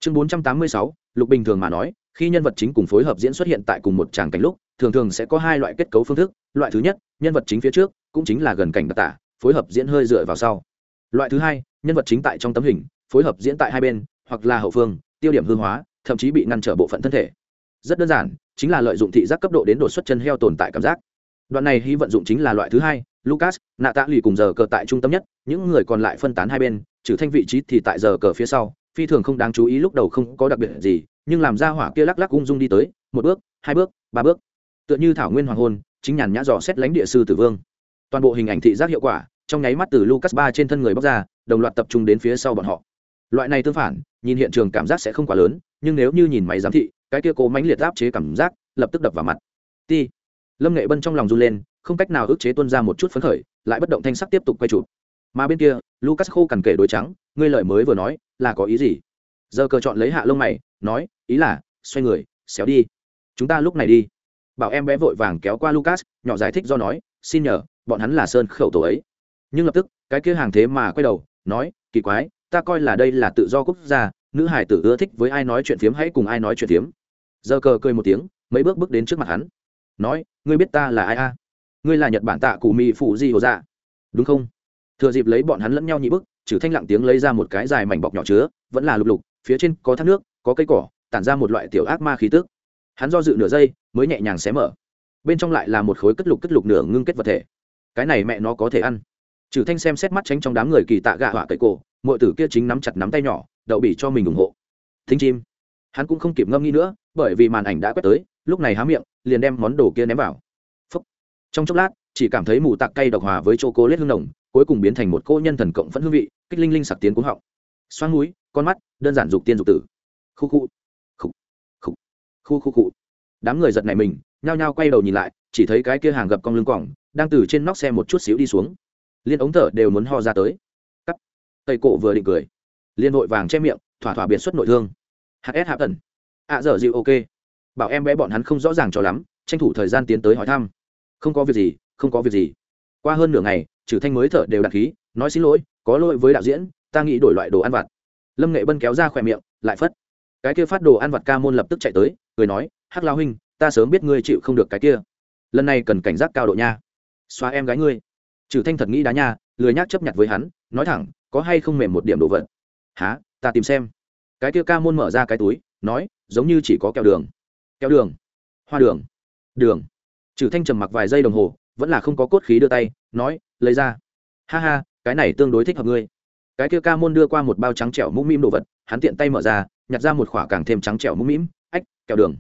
Chương 486, lục bình thường mà nói khi nhân vật chính cùng phối hợp diễn xuất hiện tại cùng một tràng cảnh lúc thường thường sẽ có hai loại kết cấu phương thức. Loại thứ nhất nhân vật chính phía trước cũng chính là gần cảnh đặc tả phối hợp diễn hơi dựa vào sau. Loại thứ hai nhân vật chính tại trong tấm hình phối hợp diễn tại hai bên hoặc là hậu phương tiêu điểm hư hóa thậm chí bị ngăn trở bộ phận thân thể. Rất đơn giản chính là lợi dụng thị giác cấp độ đến đột xuất chân heo tồn tại cảm giác. Đoạn này hy vận dụng chính là loại thứ hai, lucas nạ tạ lì cùng giờ cờ tại trung tâm nhất, những người còn lại phân tán hai bên, trừ thanh vị trí thì tại giờ cờ phía sau, phi thường không đáng chú ý lúc đầu không có đặc biệt gì, nhưng làm ra hỏa kia lắc lắc ung dung đi tới, một bước, hai bước, ba bước. Tựa như thảo nguyên hoàng hôn, chính nhàn nhã dò xét lãnh địa sư tử vương. Toàn bộ hình ảnh thị giác hiệu quả, trong nháy mắt từ lucas ba trên thân người bóc ra, đồng loạt tập trung đến phía sau bọn họ. Loại này tương phản, nhìn hiện trường cảm giác sẽ không quá lớn, nhưng nếu như nhìn máy giám thị cái kia cố mãnh liệt áp chế cảm giác lập tức đập vào mặt. Ti. Lâm nghệ bân trong lòng run lên, không cách nào ức chế tuân ra một chút phấn khởi, lại bất động thanh sắc tiếp tục quay chụp. Mà bên kia, lucas khô cằn kể đôi trắng, ngươi lời mới vừa nói, là có ý gì? Giờ cờ chọn lấy hạ lông mày, nói, ý là, xoay người, xéo đi. Chúng ta lúc này đi. Bảo em bé vội vàng kéo qua lucas, nhỏ giải thích do nói, xin nhờ, bọn hắn là sơn khẩu tổ ấy. Nhưng lập tức, cái kia hàng thế mà quay đầu, nói, kỳ quái, ta coi là đây là tự do quốc gia, nữ hải tử ưa thích với ai nói chuyện phiếm hãy cùng ai nói chuyện phiếm giờ cờ cười một tiếng, mấy bước bước đến trước mặt hắn. Nói, ngươi biết ta là ai a? Ngươi là nhật bản tạ cụ mỹ phụ di hồ dạ? Đúng không? Thừa dịp lấy bọn hắn lẫn nhau nhị bức trừ thanh lặng tiếng lấy ra một cái dài mảnh bọc nhỏ chứa, vẫn là lục lục, phía trên có thác nước, có cây cỏ, tản ra một loại tiểu ác ma khí tước hắn do dự nửa giây, mới nhẹ nhàng xé mở. Bên trong lại là một khối cất lục cất lục nửa ngưng kết vật thể. Cái này mẹ nó có thể ăn. Trừ thanh xem xét mắt tránh trong đám người kỳ tạ gạ họa cậy cổ mọi tử kia chính nắm chặt nắm tay nhỏ, đậu bỉ cho mình ủng hộ. Thính chim. Hắn cũng không kịp ngâm nghĩ nữa bởi vì màn ảnh đã quét tới, lúc này há miệng, liền đem món đồ kia ném vào. Phúc. trong chốc lát, chỉ cảm thấy mù tạc cay độc hòa với chỗ cố lết hương nồng, cuối cùng biến thành một cô nhân thần cộng phẫn hương vị, kích linh linh sặc tiến cuống họng. Xoan núi, con mắt, đơn giản dục tiên dục tử. Khu khu. Khu khu khu khu khu. Đám người giật này mình, nhao nhao quay đầu nhìn lại, chỉ thấy cái kia hàng gập con lưng quỏng đang từ trên nóc xe một chút xíu đi xuống. Liên ống thở đều muốn ho ra tới. Cắt tây cổ vừa định cười. Liên hội vàng che miệng, thỏa thỏa biệt xuất nội thương. Hs hạ tần ạ à, dở dịu ok. Bảo em bé bọn hắn không rõ ràng cho lắm tranh thủ thời gian tiến tới hỏi thăm. Không có việc gì không có việc gì. Qua hơn nửa ngày trừ thanh mới thở đều đặt khí nói xin lỗi có lỗi với đạo diễn ta nghĩ đổi loại đồ ăn vặt. Lâm nghệ bân kéo ra khỏe miệng lại phất. Cái kia phát đồ ăn vặt ca môn lập tức chạy tới cười nói hắc lao huynh ta sớm biết ngươi chịu không được cái kia. Lần này cần cảnh giác cao độ nha. Xóa em gái ngươi. Trừ thanh thật nghĩ đá nha lười nhác chấp nhận với hắn nói thẳng có hay không mềm một điểm đồ vật? Há ta tìm xem. Cái kia ca môn mở ra cái túi nói, giống như chỉ có kẹo đường. Kẹo đường. Hoa đường. Đường. Trừ thanh trầm mặc vài giây đồng hồ, vẫn là không có cốt khí đưa tay, nói, lấy ra. Ha ha, cái này tương đối thích hợp ngươi. Cái kia ca môn đưa qua một bao trắng trẻo mũm mĩm đồ vật, hắn tiện tay mở ra, nhặt ra một khỏa càng thêm trắng trẻo mũm mĩm, ách, kẹo đường.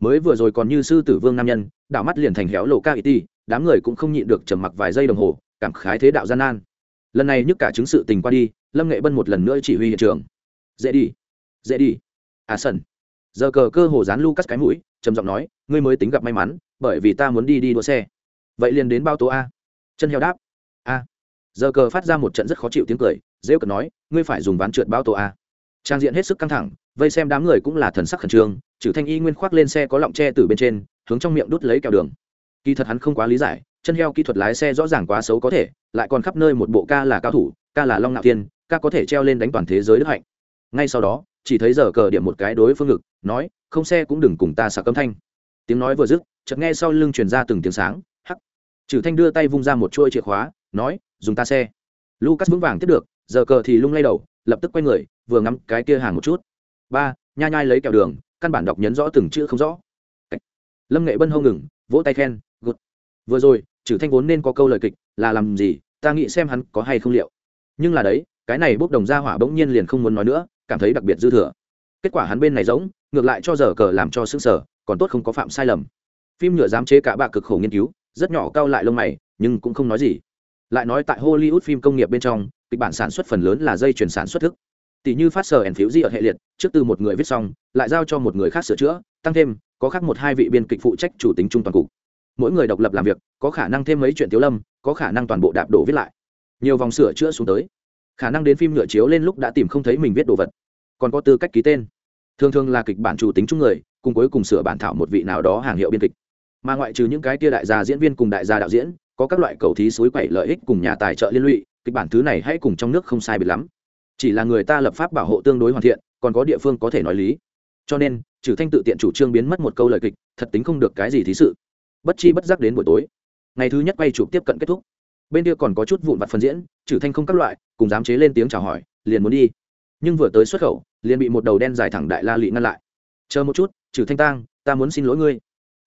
Mới vừa rồi còn như sư tử vương nam nhân, đảo mắt liền thành héo lộ ca ít ti, đám người cũng không nhịn được trầm mặc vài giây đồng hồ, cảm khái thế đạo gian nan. Lần này nhức cả chứng sự tình qua đi, lâm nghệ bân một lần nữa chỉ huy hiện trường. Dễ đi. Dễ đi à sần, giờ cờ cơ hồ dán lucas cái mũi trầm giọng nói ngươi mới tính gặp may mắn bởi vì ta muốn đi đi đua xe. Vậy liền đến bao tố a? Chân heo đáp a. Giờ cờ phát ra một trận rất khó chịu tiếng cười dễ cờ nói ngươi phải dùng ván trượt bao tố a. Trang diện hết sức căng thẳng vây xem đám người cũng là thần sắc khẩn trương trừ thanh y nguyên khoác lên xe có lọng tre từ bên trên hướng trong miệng đút lấy kẹo đường. Kỳ thật hắn không quá lý giải chân heo kỹ thuật lái xe rõ ràng quá xấu có thể lại còn khắp nơi một bộ ca là cao thủ ca là long ngạo tiên ca có thể treo lên đánh toàn thế giới đức hạnh. Ngay sau đó chỉ thấy giờ cờ điểm một cái đối phương ngực, nói, không xe cũng đừng cùng ta xả cấm thanh. Tiếng nói vừa dứt, chợt nghe sau lưng truyền ra từng tiếng sáng, hắc. Trừ thanh đưa tay vung ra một chuôi chìa khóa, nói, dùng ta xe. Lucas vững vàng tiếp được, giờ cờ thì lung lay đầu, lập tức quay người, vừa ngắm cái kia hàng một chút. Ba, nha nhai lấy kẹo đường, căn bản đọc nhấn rõ từng chữ không rõ. Lâm nghệ bân hông ngừng, vỗ tay khen gút vừa rồi, trừ thanh vốn nên có câu lời kịch, là làm gì, ta nghĩ xem hắn có hay không liệu. Nhưng là đấy, cái này bốc đồng ra hỏa bỗng nhiên liền không muốn nói nữa cảm thấy đặc biệt dư thừa. Kết quả hắn bên này giống, ngược lại cho giờ cờ làm cho xứng sở còn tốt không có phạm sai lầm. Phim nhựa dám chế cả bạ cực khổ nghiên cứu, rất nhỏ cao lại lông mày, nhưng cũng không nói gì. Lại nói tại hollywood phim công nghiệp bên trong, kịch bản sản xuất phần lớn là dây chuyển sản xuất thức. Tỷ như phát sở ẩn phiếu di ở hệ liệt, trước từ một người viết xong, lại giao cho một người khác sửa chữa, tăng thêm, có khác một hai vị biên kịch phụ trách chủ tính trung toàn cục. Mỗi người độc lập làm việc, có khả năng thêm mấy chuyện tiếu lâm, có khả năng toàn bộ đạp đổ viết lại. Nhiều vòng sửa chữa xuống tới. Khả năng đến phim nhựa chiếu lên lúc đã tìm không thấy mình viết đồ vật còn có tư cách ký tên. Thường thường là kịch bản chủ tính chung người, cùng cuối cùng sửa bản thảo một vị nào đó hàng hiệu biên kịch. Mà ngoại trừ những cái tia đại gia diễn viên cùng đại gia đạo diễn, có các loại cầu thí suối quẩy lợi ích cùng nhà tài trợ liên lụy, kịch bản thứ này hãy cùng trong nước không sai biệt lắm. Chỉ là người ta lập pháp bảo hộ tương đối hoàn thiện, còn có địa phương có thể nói lý. Cho nên, trừ thanh tự tiện chủ trương biến mất một câu lời kịch, thật tính không được cái gì thí sự. Bất chi bất giác đến buổi tối. Ngày thứ nhất quay chụp tiếp cận kết thúc. Bên kia còn có chút vụn vặt phần diễn, trừ thanh không các loại, cùng dám chế lên tiếng chào hỏi, liền muốn đi nhưng vừa tới xuất khẩu, liền bị một đầu đen dài thẳng đại la lị ngăn lại. Chờ một chút, trừ thanh tang, ta muốn xin lỗi ngươi.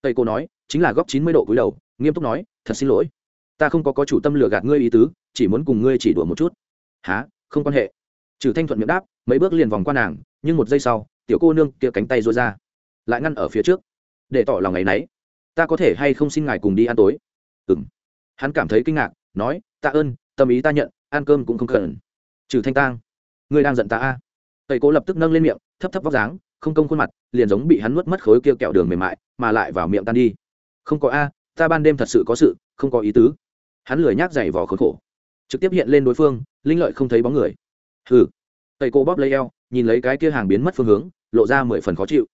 Tây cô nói, chính là góc chín mươi độ cúi đầu, nghiêm túc nói, thật xin lỗi. Ta không có có chủ tâm lừa gạt ngươi ý tứ, chỉ muốn cùng ngươi chỉ đùa một chút. Há không quan hệ. Trừ thanh thuận miệng đáp, mấy bước liền vòng qua nàng, nhưng một giây sau, tiểu cô nương kia cánh tay rối ra, lại ngăn ở phía trước, để tỏ lòng ngày nấy. Ta có thể hay không xin ngài cùng đi ăn tối? Ừng hắn cảm thấy kinh ngạc, nói, tạ ơn, tâm ý ta nhận, ăn cơm cũng không cần. Trừ thanh tang ngươi đang giận ta a? Tây cố lập tức nâng lên miệng, thấp thấp vóc dáng, không công khuôn mặt, liền giống bị hắn nuốt mất khối kia kẹo đường mềm mại, mà lại vào miệng tan đi. Không có a, ta ban đêm thật sự có sự, không có ý tứ. Hắn lười nhác giày vò khốn khổ. Trực tiếp hiện lên đối phương, linh lợi không thấy bóng người. Hừ. Tây cô bóp lấy eo, nhìn lấy cái kia hàng biến mất phương hướng, lộ ra mười phần khó chịu.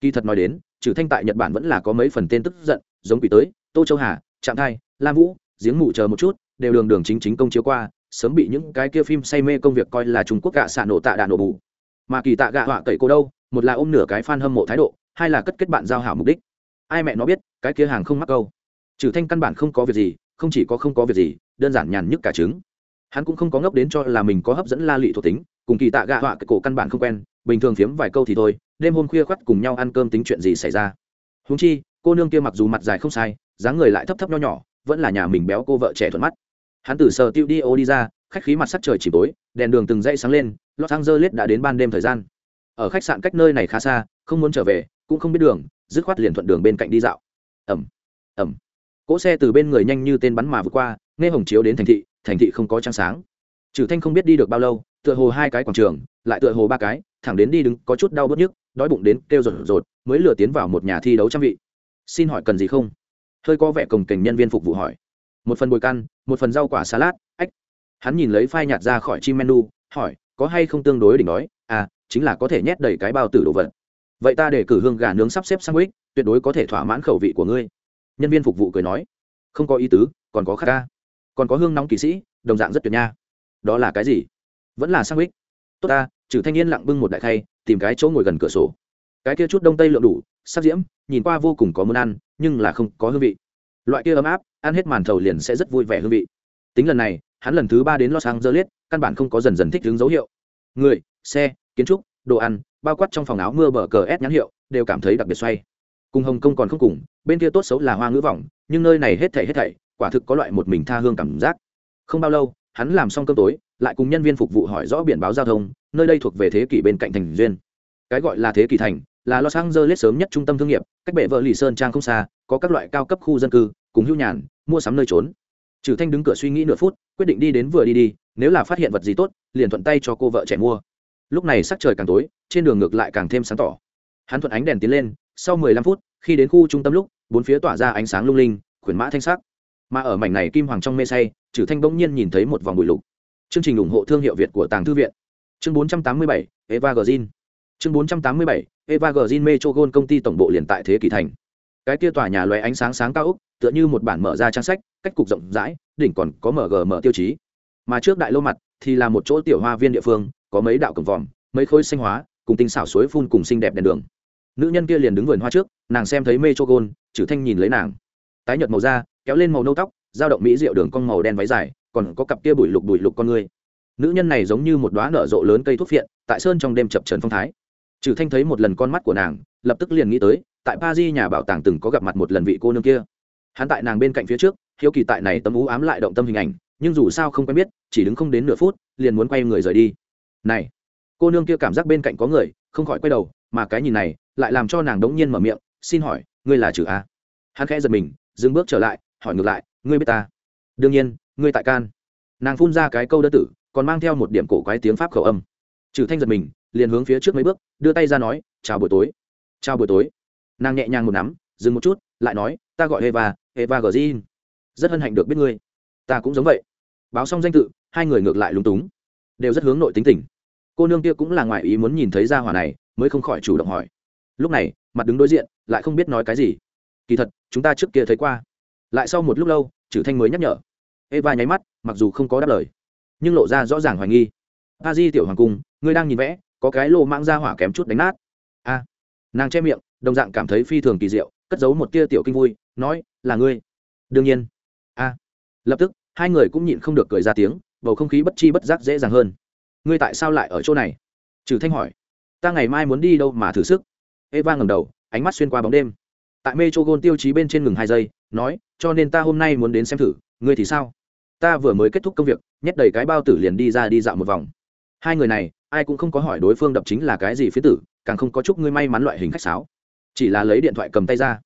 Kỳ thật nói đến, trừ thanh tại nhật bản vẫn là có mấy phần tên tức giận, giống quỷ tới, tô châu hà trạm thai, lam vũ, giếng mụ chờ một chút, đều đường đường chính chính công chiếu qua sớm bị những cái kia phim say mê công việc coi là trung quốc gạ xạ nổ tạ đà nổ bù. Mà kỳ tạ gạ họa cậy cô đâu, một là ôm nửa cái fan hâm mộ thái độ, hai là cất kết bạn giao hảo mục đích. Ai mẹ nó biết, cái kia hàng không mắc câu. Trừ thanh căn bản không có việc gì, không chỉ có không có việc gì, đơn giản nhàn nhức cả trứng. Hắn cũng không có ngốc đến cho là mình có hấp dẫn la lị thuộc tính, cùng kỳ tạ gạ họa cái cổ căn bản không quen, bình thường phiếm vài câu thì thôi, đêm hôm khuya khoắt cùng nhau ăn cơm tính chuyện gì xảy ra. Húng chi, cô nương kia mặc dù mặt dài không sai, dáng người lại thấp thấp nho nhỏ, vẫn là nhà mình béo cô vợ trẻ thuận mắt hắn từ sở tiêu đi ô đi ra, khách khí mặt sắt trời chỉ tối, đèn đường từng dãy sáng lên, los angeles đã đến ban đêm thời gian. Ở khách sạn cách nơi này khá xa, không muốn trở về, cũng không biết đường, dứt khoát liền thuận đường bên cạnh đi dạo. Ẩm ẩm. Cỗ xe từ bên người nhanh như tên bắn mà vượt qua, nghe hồng chiếu đến thành thị thành thị không có trăng sáng. Trừ thanh không biết đi được bao lâu, tựa hồ hai cái quảng trường, lại tựa hồ ba cái, thẳng đến đi đứng có chút đau bớt nhức, đói bụng đến kêu rột rột, mới lừa tiến vào một nhà thi đấu trăm vị xin hỏi cần gì không? Hơi có vẻ cồng kềnh nhân viên phục vụ hỏi một phần bồi căn, một phần rau quả salad, ách. Hắn nhìn lấy phai nhạt ra khỏi chim menu, hỏi, có hay không tương đối đỉnh đói? À chính là có thể nhét đầy cái bao tử đồ vật. Vậy ta để cử hương gà nướng sắp xếp sandwich tuyệt đối có thể thỏa mãn khẩu vị của ngươi. Nhân viên phục vụ cười nói, không có ý tứ, còn có khắc ca. Còn có hương nóng kỳ sĩ, đồng dạng rất tuyệt nha. Đó là cái gì? Vẫn là sandwich tốt ta, trừ thanh niên lặng bưng một đại khay, tìm cái chỗ ngồi gần cửa sổ. Cái kia chút đông tây lượng đủ sắc diễm, nhìn qua vô cùng có muốn ăn, nhưng là không có hương vị. Loại kia ấm áp ăn hết màn thầu liền sẽ rất vui vẻ hương vị. Tính lần này, hắn lần thứ ba đến los angeles, căn bản không có dần dần thích ứng dấu hiệu. Người, xe, kiến trúc, đồ ăn, bao quát trong phòng áo mưa bờ cờ ép nhãn hiệu, đều cảm thấy đặc biệt xoay. Cùng hồng kông còn không cùng, bên kia tốt xấu là hoa ngữ vọng, nhưng nơi này hết thảy hết thảy, quả thực có loại một mình tha hương cảm giác. Không bao lâu, hắn làm xong cơm tối, lại cùng nhân viên phục vụ hỏi rõ biển báo giao thông, nơi đây thuộc về thế kỷ bên cạnh thành duyên. Cái gọi là thế kỷ thành, là los angeles sớm nhất trung tâm thương nghiệp, cách bệ vợ lì sơn trang không xa, có các loại cao cấp khu dân cư cùng hưu nhàn, mua sắm nơi trốn. Trừ thanh đứng cửa suy nghĩ nửa phút, quyết định đi đến vừa đi đi, nếu là phát hiện vật gì tốt, liền thuận tay cho cô vợ trẻ mua. Lúc này sắc trời càng tối, trên đường ngược lại càng thêm sáng tỏ. Hắn thuận ánh đèn tiến lên, sau mười lăm phút, khi đến khu trung tâm lúc, bốn phía tỏa ra ánh sáng lung linh, khuyển mã thanh sắc. Mà ở mảnh này kim hoàng trong mê say, trừ thanh bỗng nhiên nhìn thấy một vòng bụi lục. Chương trình ủng hộ thương hiệu việt của tàng thư viện. Chương bốn trăm tám mươi bảy, eva gzin chương bốn trăm tám mươi bảy, eva gzin metro gold công ty tổng bộ liền tại thế kỷ thành. Cái kia tòa nhà loé ánh sáng sáng cao úc tựa như một bản mở ra trang sách, cách cục rộng rãi, đỉnh còn có mở gm tiêu chí. Mà trước đại lô mặt thì là một chỗ tiểu hoa viên địa phương, có mấy đạo cầm vòm, mấy khối xanh hóa, cùng tinh xảo suối phun cùng xinh đẹp đèn đường. Nữ nhân kia liền đứng vườn hoa trước, nàng xem thấy mê cho gôn chử thanh nhìn lấy nàng. Tái nhợt màu da, kéo lên màu nâu tóc, dao động mỹ rượu đường cong màu đen váy dài, còn có cặp kia bụi lục bụi lục con người. Nữ nhân này giống như một đóa nở rộ lớn cây thuốc phiện, tại sơn trong đêm chập trần phong thái. Trừ thanh thấy một lần con mắt của nàng, lập tức liền nghĩ tới, tại paris di nhà bảo tàng từng có gặp mặt một lần vị cô nương kia hắn tại nàng bên cạnh phía trước, hiếu kỳ tại này tấm ú ám lại động tâm hình ảnh, nhưng dù sao không quen biết, chỉ đứng không đến nửa phút, liền muốn quay người rời đi. Này, cô nương kia cảm giác bên cạnh có người, không khỏi quay đầu, mà cái nhìn này, lại làm cho nàng đống nhiên mở miệng, xin hỏi, ngươi là chử a? Hắn khẽ giật mình, dừng bước trở lại, hỏi ngược lại, ngươi biết ta? Đương nhiên, ngươi tại can. Nàng phun ra cái câu đơn tử, còn mang theo một điểm cổ quái tiếng pháp khẩu âm. Trừ thanh giật mình, liền hướng phía trước mấy bước, đưa tay ra nói, chào buổi tối. Chào buổi tối. Nàng nhẹ nhàng một nắm, dừng một chút, lại nói ta gọi eva eva gờ rất hân hạnh được biết ngươi. Ta cũng giống vậy. Báo xong danh tự, hai người ngược lại lúng túng. Đều rất hướng nội tính tình. Cô nương kia cũng là ngoại ý muốn nhìn thấy gia hỏa này, mới không khỏi chủ động hỏi. Lúc này, mặt đứng đối diện, lại không biết nói cái gì. Kỳ thật, chúng ta trước kia thấy qua. Lại sau một lúc lâu trừ thanh mới nhắc nhở. Eva nháy mắt, mặc dù không có đáp lời, nhưng lộ ra rõ ràng hoài nghi. A di tiểu hoàng cung, ngươi đang nhìn vẽ, có cái lô mang ra hỏa kém chút đánh nát. A. Nàng che miệng, đồng dạng cảm thấy phi thường kỳ diệu, cất giấu một tia tiểu kinh vui nói, là ngươi. Đương nhiên. A. Lập tức, hai người cũng nhịn không được cười ra tiếng, bầu không khí bất chi bất giác dễ dàng hơn. Ngươi tại sao lại ở chỗ này? Trừ thanh hỏi. Ta ngày mai muốn đi đâu mà thử sức? Eva ngẩng đầu, ánh mắt xuyên qua bóng đêm. Tại metro gôn tiêu chí bên trên ngừng hai giây, nói, cho nên ta hôm nay muốn đến xem thử, ngươi thì sao? Ta vừa mới kết thúc công việc, nhét đầy cái bao tử liền đi ra đi dạo một vòng. Hai người này, ai cũng không có hỏi đối phương đập chính là cái gì phía tử, càng không có chúc ngươi may mắn loại hình khách sáo. Chỉ là lấy điện thoại cầm tay ra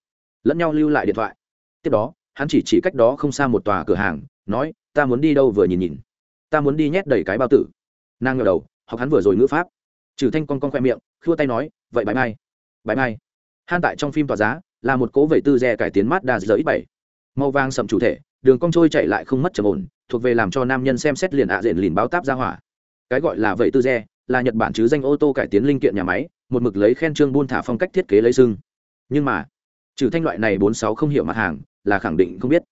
lẫn nhau lưu lại điện thoại. Tiếp đó, hắn chỉ chỉ cách đó không xa một tòa cửa hàng, nói, ta muốn đi đâu vừa nhìn nhìn. Ta muốn đi nhét đầy cái bao tử. Nàng ngờ đầu, học hắn vừa rồi ngữ pháp. Trừ thanh con con khoe miệng, khua tay nói, vậy bãi mai bãi mai. Han tại trong phim tòa giá, là một cố vẩy tư dè cải tiến mát đa giới bảy. Màu vàng sậm chủ thể, đường cong trôi chạy lại không mất trầm ổn, thuộc về làm cho nam nhân xem xét liền ạ diện liền báo táp ra hỏa. Cái gọi là vẩy tư dè, là nhật bản chứ danh ô tô cải tiến linh kiện nhà máy, một mực lấy khen trương buôn thả phong cách thiết kế lấy sưng nhưng mà trừ thanh loại này bốn sáu không hiểu mặt hàng, là khẳng định không biết.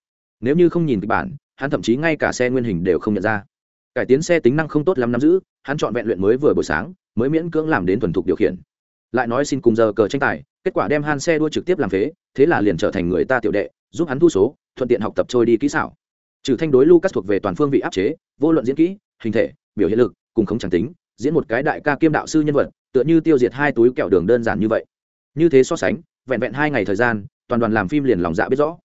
Nếu như không nhìn kịch bản, hắn thậm chí ngay cả xe nguyên hình đều không nhận ra. Cải tiến xe tính năng không tốt lắm nắm giữ, hắn chọn vẹn luyện mới vừa buổi sáng, mới miễn cưỡng làm đến thuần thục điều khiển. Lại nói xin cùng giờ cờ tranh tài, kết quả đem han xe đua trực tiếp làm phế, thế là liền trở thành người ta tiểu đệ, giúp hắn thu số, thuận tiện học tập trôi đi kỹ xảo. Trừ thanh đối lucas thuộc về toàn phương vị áp chế, vô luận diễn kỹ, hình thể, biểu hiện lực, cùng không chẳng tính, diễn một cái đại ca kiêm đạo sư nhân vật, tựa như tiêu diệt hai túi kẹo đường đơn giản như vậy. Như thế so sánh vẹn vẹn hai ngày thời gian, toàn đoàn làm phim liền lòng dạ biết rõ.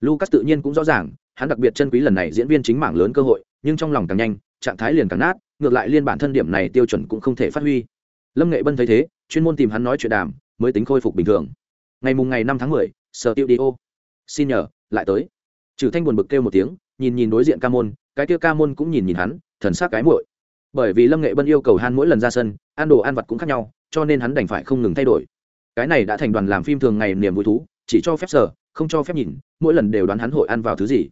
Lucas tự nhiên cũng rõ ràng, hắn đặc biệt chân quý lần này diễn viên chính mảng lớn cơ hội, nhưng trong lòng càng nhanh, trạng thái liền càng nát, ngược lại liên bản thân điểm này tiêu chuẩn cũng không thể phát huy. Lâm nghệ bân thấy thế, chuyên môn tìm hắn nói chuyện đàm, mới tính khôi phục bình thường. Ngày mùng ngày năm tháng mười sở tiêu đi ô xin nhờ, lại tới. Trừ thanh buồn bực kêu một tiếng, nhìn nhìn đối diện ca môn, cái kia ca môn cũng nhìn nhìn hắn, thần sắc cái muội. Bởi vì lâm nghệ bân yêu cầu han mỗi lần ra sân, ăn đồ ăn vặt cũng khác nhau, cho nên hắn đành phải không ngừng thay đổi cái này đã thành đoàn làm phim thường ngày niềm vui thú, chỉ cho phép sở không cho phép nhìn, mỗi lần đều đoán hắn hội ăn vào thứ gì.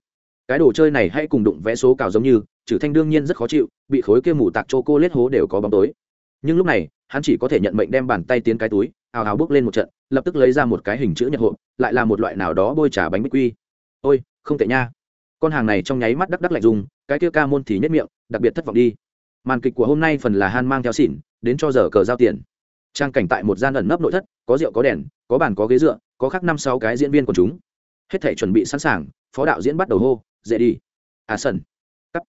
Cái đồ chơi này hay cùng đụng vẽ số cào giống như, trừ thanh đương nhiên rất khó chịu, bị khối kia mù tạc chô cô lết hố đều có bóng tối. Nhưng lúc này, hắn chỉ có thể nhận mệnh đem bàn tay tiến cái túi ào ào bước lên một trận, lập tức lấy ra một cái hình chữ nhật hộp, lại là một loại nào đó bôi trà bánh bích quy. Ôi, không tệ nha. Con hàng này trong nháy mắt đắc đắc lạnh dùng, cái kia ca môn thì nhất miệng, đặc biệt thất vọng đi. Màn kịch của hôm nay phần là han mang theo xỉn, đến cho giờ cờ giao tiền trang cảnh tại một gian ẩn nấp nội thất, có rượu, có đèn, có bàn, có ghế dựa, có khác năm, sáu cái diễn viên của chúng. Hết thể chuẩn bị sẵn sàng, phó đạo diễn bắt đầu hô dễ đi. À sân cắt.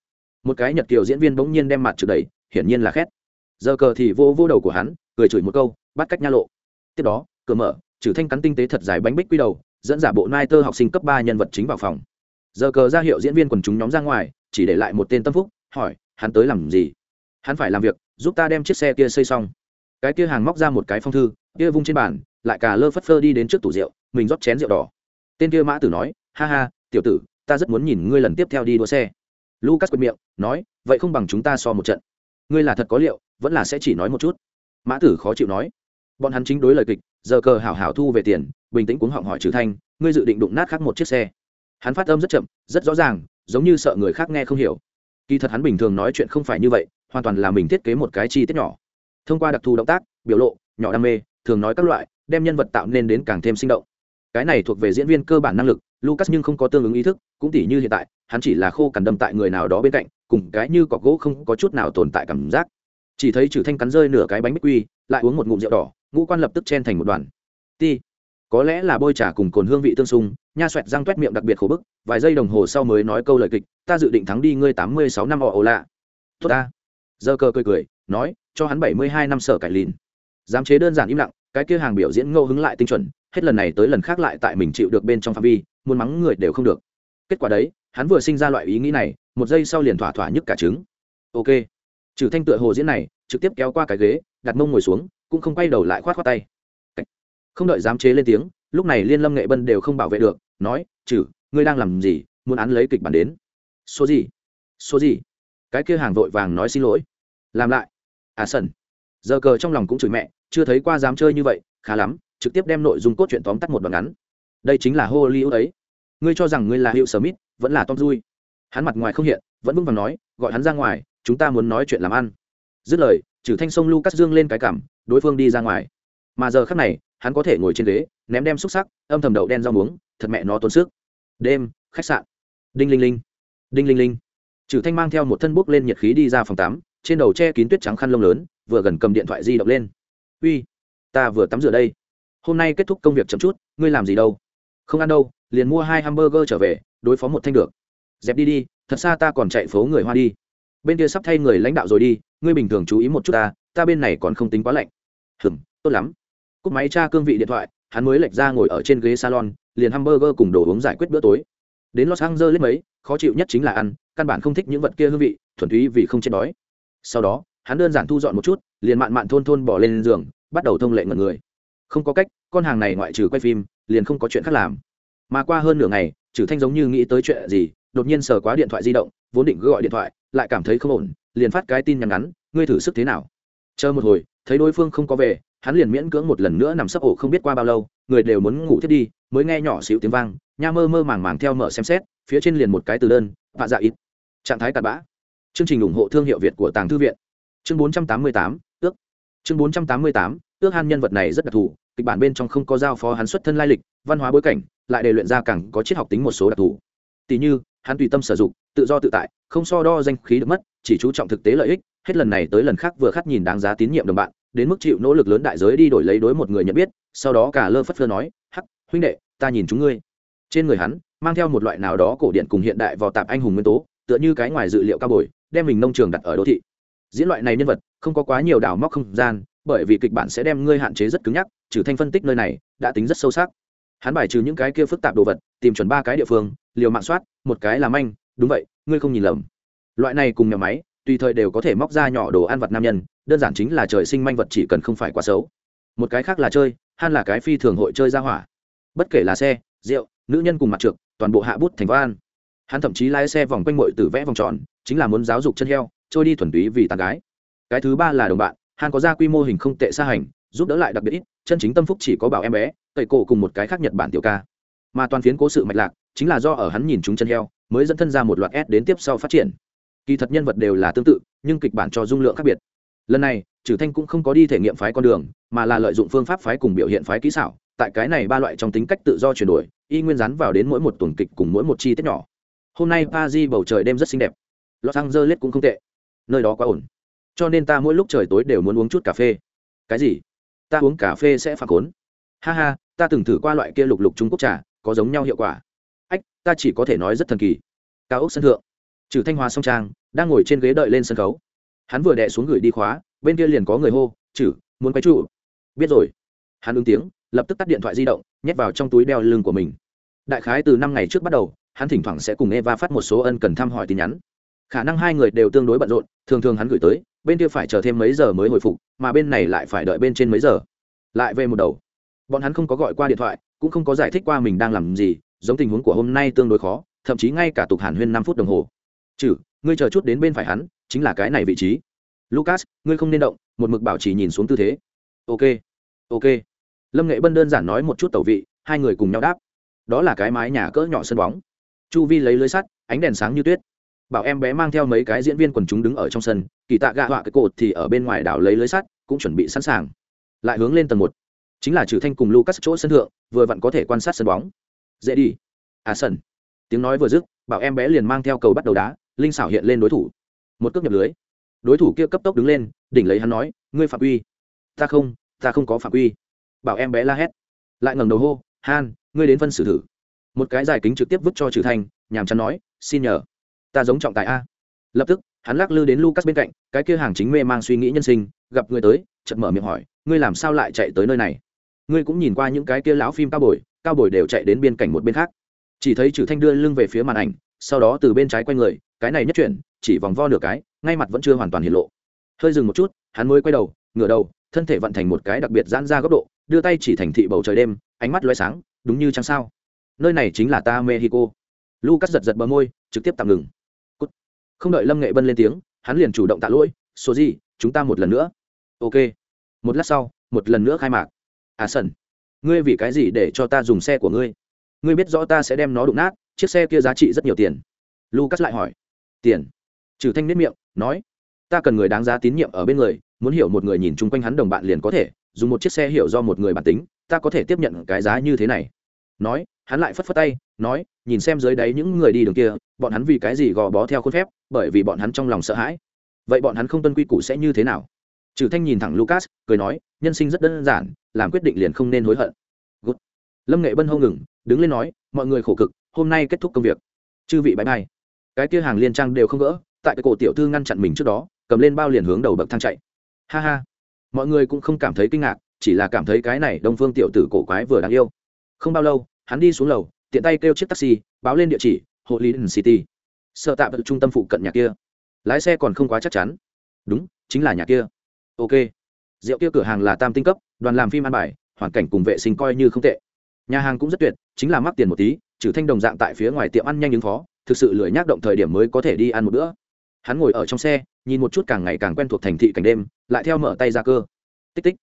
Một cái nhật kiều diễn viên bỗng nhiên đem mặt trực đẩy hiển nhiên là khét. Giờ cờ thì vô vô đầu của hắn, cười chửi một câu, bắt cách nha lộ. Tiếp đó, cửa mở, trừ thanh cắn tinh tế thật dài bánh bích quy đầu, dẫn giả bộ nai tơ học sinh cấp ba nhân vật chính vào phòng. Giờ cờ ra hiệu diễn viên quần chúng nhóm ra ngoài, chỉ để lại một tên tâm phúc, hỏi, hắn tới làm gì? Hắn phải làm việc, giúp ta đem chiếc xe kia xây xong cái kia hàng móc ra một cái phong thư, kia vung trên bàn, lại cả lơ phất phơ đi đến trước tủ rượu, mình rót chén rượu đỏ. Tên kia mã tử nói, ha ha, tiểu tử, ta rất muốn nhìn ngươi lần tiếp theo đi đua xe. Lucas quệt miệng, nói, vậy không bằng chúng ta so một trận. Ngươi là thật có liệu, vẫn là sẽ chỉ nói một chút. Mã tử khó chịu nói, bọn hắn chính đối lời kịch, giờ cờ hảo hảo thu về tiền, bình tĩnh cuống họng hỏi trừ thanh, ngươi dự định đụng nát khác một chiếc xe. Hắn phát âm rất chậm, rất rõ ràng, giống như sợ người khác nghe không hiểu. Kỳ thật hắn bình thường nói chuyện không phải như vậy, hoàn toàn là mình thiết kế một cái chi tiết nhỏ thông qua đặc thù động tác, biểu lộ, nhỏ đam mê, thường nói các loại, đem nhân vật tạo nên đến càng thêm sinh động. Cái này thuộc về diễn viên cơ bản năng lực, lucas nhưng không có tương ứng ý thức, cũng tỉ như hiện tại, hắn chỉ là khô cằn đâm tại người nào đó bên cạnh, cùng cái như cọc gỗ không có chút nào tồn tại cảm giác. Chỉ thấy trừ thanh cắn rơi nửa cái bánh bích quy, lại uống một ngụm rượu đỏ, ngũ quan lập tức chen thành một đoàn. Ti, có lẽ là bôi trà cùng cồn hương vị tương xung, nha xoẹt răng toét miệng đặc biệt khổ bức, vài giây đồng hồ sau mới nói câu lời kịch, ta dự định thắng đi ngươi tám mươi sáu năm họ ồ lạ tốt ta. Giờ cơ cười cười, nói cho hắn bảy mươi hai năm sở cải lìn. Giám chế đơn giản im lặng, cái kia hàng biểu diễn ngẫu hứng lại tinh chuẩn, hết lần này tới lần khác lại tại mình chịu được bên trong phạm vi, muốn mắng người đều không được. Kết quả đấy, hắn vừa sinh ra loại ý nghĩ này, một giây sau liền thỏa thỏa nhức cả trứng. Ok. Trừ thanh tựa hồ diễn này, trực tiếp kéo qua cái ghế, đặt mông ngồi xuống, cũng không quay đầu lại khoát khoát tay. Không đợi dám chế lên tiếng, lúc này liên lâm nghệ bân đều không bảo vệ được, nói, trừ, ngươi đang làm gì? Muốn án lấy kịch bản đến. Số gì? Số gì? Cái kia hàng vội vàng nói xin lỗi. Làm lại à sần. Giờ cờ trong lòng cũng chửi mẹ, chưa thấy qua dám chơi như vậy, khá lắm, trực tiếp đem nội dung cốt truyện tóm tắt một đoạn ngắn. Đây chính là hollywood ấy. Ngươi cho rằng ngươi là hiệu smith, vẫn là tom dui hắn mặt ngoài không hiện, vẫn vững vàng nói, gọi hắn ra ngoài, chúng ta muốn nói chuyện làm ăn. Dứt lời, trừ thanh sông lucas dương lên cái cảm, đối phương đi ra ngoài. Mà giờ khắc này, hắn có thể ngồi trên ghế, ném đem xúc sắc, âm thầm đậu đen rau muống, thật mẹ nó tốn sức. Đêm, khách sạn. Đinh linh linh. Đinh linh linh. Trừ thanh mang theo một thân bốc lên nhiệt khí đi ra phòng tắm trên đầu che kín tuyết trắng khăn lông lớn, vừa gần cầm điện thoại di động lên. Uy, ta vừa tắm rửa đây. Hôm nay kết thúc công việc chậm chút, ngươi làm gì đâu? Không ăn đâu, liền mua hai hamburger trở về, đối phó một thanh được. Dẹp đi đi, thật xa ta còn chạy phố người hoa đi. Bên kia sắp thay người lãnh đạo rồi đi, ngươi bình thường chú ý một chút ta ta bên này còn không tính quá lạnh. Hừng tốt lắm. Cúp máy tra cương vị điện thoại, hắn mới lệch ra ngồi ở trên ghế salon, liền hamburger cùng đồ uống giải quyết bữa tối. Đến los angeles mấy, khó chịu nhất chính là ăn, căn bản không thích những vật kia hương vị, thuần túy vì không chết đói sau đó, hắn đơn giản thu dọn một chút, liền mạn mạn thôn thôn bỏ lên giường, bắt đầu thông lệ ngẩn người. Không có cách, con hàng này ngoại trừ quay phim, liền không có chuyện khác làm. Mà qua hơn nửa ngày trừ thanh giống như nghĩ tới chuyện gì, đột nhiên sờ quá điện thoại di động, vốn định gọi điện thoại, lại cảm thấy không ổn, liền phát cái tin nhắn ngắn, ngươi thử sức thế nào? Chờ một hồi, thấy đối phương không có về, hắn liền miễn cưỡng một lần nữa nằm sấp ổ không biết qua bao lâu, người đều muốn ngủ thiết đi, mới nghe nhỏ xíu tiếng vang, nha mơ mơ màng màng theo mở xem xét, phía trên liền một cái từ đơn, vạ dạ ít. Trạng thái tạt bã chương trình ủng hộ thương hiệu việt của tàng thư viện. Chương 488, ước. Chương 488, ước han nhân vật này rất đặc thù kịch bản bên trong không có giao phó hắn xuất thân lai lịch văn hóa bối cảnh lại để luyện ra càng có triết học tính một số đặc thù. Tỷ như hắn tùy tâm sử dụng tự do tự tại không so đo danh khí được mất chỉ chú trọng thực tế lợi ích hết lần này tới lần khác vừa khắt nhìn đáng giá tín nhiệm đồng bạn đến mức chịu nỗ lực lớn đại giới đi đổi lấy đối một người nhận biết sau đó cả lơ phất phơ nói hắc huynh đệ ta nhìn chúng ngươi. Trên người hắn mang theo một loại nào đó cổ điển cùng hiện đại vào tạp anh hùng nguyên tố tựa như cái ngoài dự liệu cao bồi đem mình nông trường đặt ở đô thị. Diễn loại này nhân vật, không có quá nhiều đào móc không gian, bởi vì kịch bản sẽ đem ngươi hạn chế rất cứng nhắc, trừ thanh phân tích nơi này, đã tính rất sâu sắc. Hắn bài trừ những cái kia phức tạp đồ vật, tìm chuẩn ba cái địa phương, liều mạng soát, một cái làm anh đúng vậy, ngươi không nhìn lầm. Loại này cùng nhà máy, tùy thời đều có thể móc ra nhỏ đồ ăn vật nam nhân, đơn giản chính là trời sinh manh vật chỉ cần không phải quá xấu. Một cái khác là chơi han là cái phi thường hội chơi ra hỏa. Bất kể là xe, rượu, nữ nhân cùng mặt trượt, toàn bộ hạ bút thành văn hắn thậm chí lái xe vòng quanh mội từ vẽ vòng tròn chính là muốn giáo dục chân heo, trôi đi thuần túy vì tàn gái. Cái thứ ba là đồng bạn han có ra quy mô hình không tệ xa hành, giúp đỡ lại đặc biệt ít, chân chính tâm phúc chỉ có bảo em bé, tẩy cổ cùng một cái khác nhật bản tiểu ca. Mà toàn phiến cố sự mạch lạc, chính là do ở hắn nhìn chúng chân heo, mới dẫn thân ra một loạt s đến tiếp sau phát triển. Kỳ thật nhân vật đều là tương tự, nhưng kịch bản cho dung lượng khác biệt. Lần này trừ thanh cũng không có đi thể nghiệm phái con đường, mà là lợi dụng phương pháp phái cùng biểu hiện phái kỹ xảo, tại cái này ba loại trong tính cách tự do chuyển đổi, y nguyên rắn vào đến mỗi một tuần kịch cùng mỗi một chi tiết nhỏ. Hôm nay paris bầu trời đêm rất xinh đẹp los angeles cũng không tệ. Nơi đó quá ổn. Cho nên ta mỗi lúc trời tối đều muốn uống chút cà phê. Cái gì? Ta uống cà phê sẽ phạt cốn ha ha, ta từng thử qua loại kia lục lục trung quốc trà, có giống nhau hiệu quả. Ách, ta chỉ có thể nói rất thần kỳ. Cao ốc sân thượng. Trừ thanh hoa song trang, đang ngồi trên ghế đợi lên sân khấu. Hắn vừa đẻ xuống gửi đi khóa, bên kia liền có người hô, chử, muốn quay trụ. Biết rồi. Hắn ứng tiếng, lập tức tắt điện thoại di động, nhét vào trong túi đeo lưng của mình. Đại khái từ năm ngày trước bắt đầu, hắn thỉnh thoảng sẽ cùng eva phát một số ân cần thăm hỏi tin nhắn khả năng hai người đều tương đối bận rộn, thường thường hắn gửi tới, bên kia phải chờ thêm mấy giờ mới hồi phục, mà bên này lại phải đợi bên trên mấy giờ. Lại về một đầu. Bọn hắn không có gọi qua điện thoại, cũng không có giải thích qua mình đang làm gì, giống tình huống của hôm nay tương đối khó, thậm chí ngay cả tục hàn huyên năm phút đồng hồ. Chử, ngươi chờ chút đến bên phải hắn, chính là cái này vị trí. Lucas, ngươi không nên động, một mực bảo trì nhìn xuống tư thế. Ok ok. Lâm nghệ bân đơn giản nói một chút tẩu vị, hai người cùng nhau đáp. Đó là cái mái nhà cỡ nhỏ sân bóng. Chu vi lấy lưới sắt, ánh đèn sáng như tuyết bảo em bé mang theo mấy cái diễn viên quần chúng đứng ở trong sân, kỳ tạ gạ họa cái cột thì ở bên ngoài đảo lấy lưới sắt, cũng chuẩn bị sẵn sàng. Lại hướng lên tầng một. Chính là trừ thanh cùng lucas chỗ sân thượng, vừa vặn có thể quan sát sân bóng. Dễ đi. À sân tiếng nói vừa dứt, bảo em bé liền mang theo cầu bắt đầu đá, linh xảo hiện lên đối thủ. Một cước nhập lưới. Đối thủ kia cấp tốc đứng lên, đỉnh lấy hắn nói, ngươi phạm quy. Ta không ta không có phạm quy. Bảo em bé la hét. Lại ngẩng đầu hô, han, ngươi đến phân xử thử. Một cái dài kính trực tiếp vứt cho trừ thanh, nhàm chán nói, xin nhờ ta giống trọng tài a. Lập tức, hắn lắc lư đến lucas bên cạnh, cái kia hàng chính mê mang suy nghĩ nhân sinh, gặp người tới, chợt mở miệng hỏi, ngươi làm sao lại chạy tới nơi này? Ngươi cũng nhìn qua những cái kia lão phim cao bồi cao bồi đều chạy đến biên cảnh một bên khác. Chỉ thấy trừ thanh đưa lưng về phía màn ảnh, sau đó từ bên trái quay người, cái này nhất chuyển, chỉ vòng vo nửa cái, ngay mặt vẫn chưa hoàn toàn hiện lộ. Hơi dừng một chút, hắn mới quay đầu, ngửa đầu, thân thể vận thành một cái đặc biệt giãn ra góc độ, đưa tay chỉ thành thị bầu trời đêm, ánh mắt loé sáng, đúng như trăng sao? Nơi này chính là ta mexico lucas giật giật bờ môi, trực tiếp tạm ngừng không đợi lâm nghệ bân lên tiếng, hắn liền chủ động tạ lỗi số gì chúng ta một lần nữa. Ok. Một lát sau, một lần nữa khai mạc. À sần ngươi vì cái gì để cho ta dùng xe của ngươi? Ngươi biết rõ ta sẽ đem nó đụng nát, chiếc xe kia giá trị rất nhiều tiền. Lucas lại hỏi. Tiền? Trừ thanh nếp miệng, nói. Ta cần người đáng giá tín nhiệm ở bên người, muốn hiểu một người nhìn chung quanh hắn đồng bạn liền có thể, dùng một chiếc xe hiểu do một người bản tính, ta có thể tiếp nhận cái giá như thế này nói, hắn lại phất phất tay, nói, nhìn xem dưới đáy những người đi đường kia, bọn hắn vì cái gì gò bó theo khuôn phép, bởi vì bọn hắn trong lòng sợ hãi. Vậy bọn hắn không tuân quy củ sẽ như thế nào? Trừ thanh nhìn thẳng lucas, cười nói, nhân sinh rất đơn giản, làm quyết định liền không nên hối hận. Good. lâm nghệ bân hâu ngừng, đứng lên nói, mọi người khổ cực, hôm nay kết thúc công việc. Chư vị bãi bay cái kia hàng liên trang đều không gỡ, tại cái cổ tiểu thư ngăn chặn mình trước đó, cầm lên bao liền hướng đầu bậc thang chạy. Ha ha. Mọi người cũng không cảm thấy kinh ngạc, chỉ là cảm thấy cái này đông phương tiểu tử cổ quái vừa đáng yêu không bao lâu, hắn đi xuống lầu, tiện tay kêu chiếc taxi, báo lên địa chỉ hộ lý city. Sợ tạm trung tâm phụ cận nhà kia. Lái xe còn không quá chắc chắn. Đúng, chính là nhà kia. Ok. Rượu kia cửa hàng là tam tinh cấp, đoàn làm phim ăn bài, hoàn cảnh cùng vệ sinh coi như không tệ. Nhà hàng cũng rất tuyệt, chính là mắc tiền một tí, trừ thanh đồng dạng tại phía ngoài tiệm ăn nhanh ứng phó, thực sự lười nhác động thời điểm mới có thể đi ăn một bữa. Hắn ngồi ở trong xe, nhìn một chút càng ngày càng quen thuộc thành thị cảnh đêm, lại theo mở tay ra cơ. Tích tích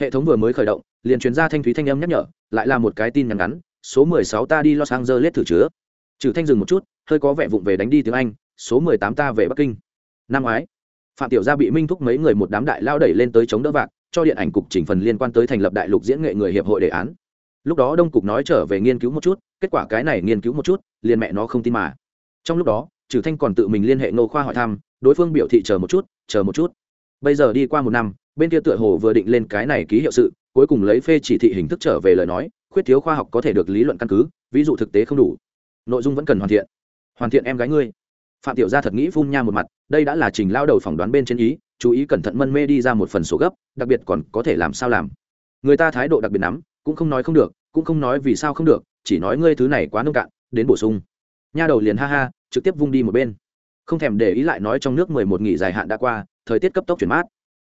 hệ thống vừa mới khởi động, liền chuyên ra thanh thúy thanh âm nhắc nhở, lại là một cái tin nhắn ngắn, số mười sáu ta đi los angeles thử chứa. Trừ thanh dừng một chút, hơi có vẻ vụng về đánh đi tiếng anh, số mười tám ta về bắc kinh. Năm ngoái, phạm tiểu gia bị minh thúc mấy người một đám đại lao đẩy lên tới chống đỡ vạc, cho điện ảnh cục chỉnh phần liên quan tới thành lập đại lục diễn nghệ người hiệp hội đề án. Lúc đó đông cục nói trở về nghiên cứu một chút, kết quả cái này nghiên cứu một chút, liền mẹ nó không tin mà. Trong lúc đó, trừ thanh còn tự mình liên hệ nô khoa hỏi thăm, đối phương biểu thị chờ một chút, chờ một chút. Bây giờ đi qua một năm bên kia tựa hồ vừa định lên cái này ký hiệu sự, cuối cùng lấy phê chỉ thị hình thức trở về lời nói, khuyết thiếu khoa học có thể được lý luận căn cứ, ví dụ thực tế không đủ. Nội dung vẫn cần hoàn thiện. Hoàn thiện em gái ngươi. Phạm tiểu gia thật nghĩ phun nha một mặt, đây đã là trình lao đầu phỏng đoán bên trên ý, chú ý cẩn thận mân mê đi ra một phần sổ gấp, đặc biệt còn có thể làm sao làm. Người ta thái độ đặc biệt nắm, cũng không nói không được, cũng không nói vì sao không được, chỉ nói ngươi thứ này quá nông cạn, đến bổ sung. Nha đầu liền ha ha, trực tiếp vung đi một bên. Không thèm để ý lại nói trong nước mười một nghỉ dài hạn đã qua, thời tiết cấp tốc chuyển mát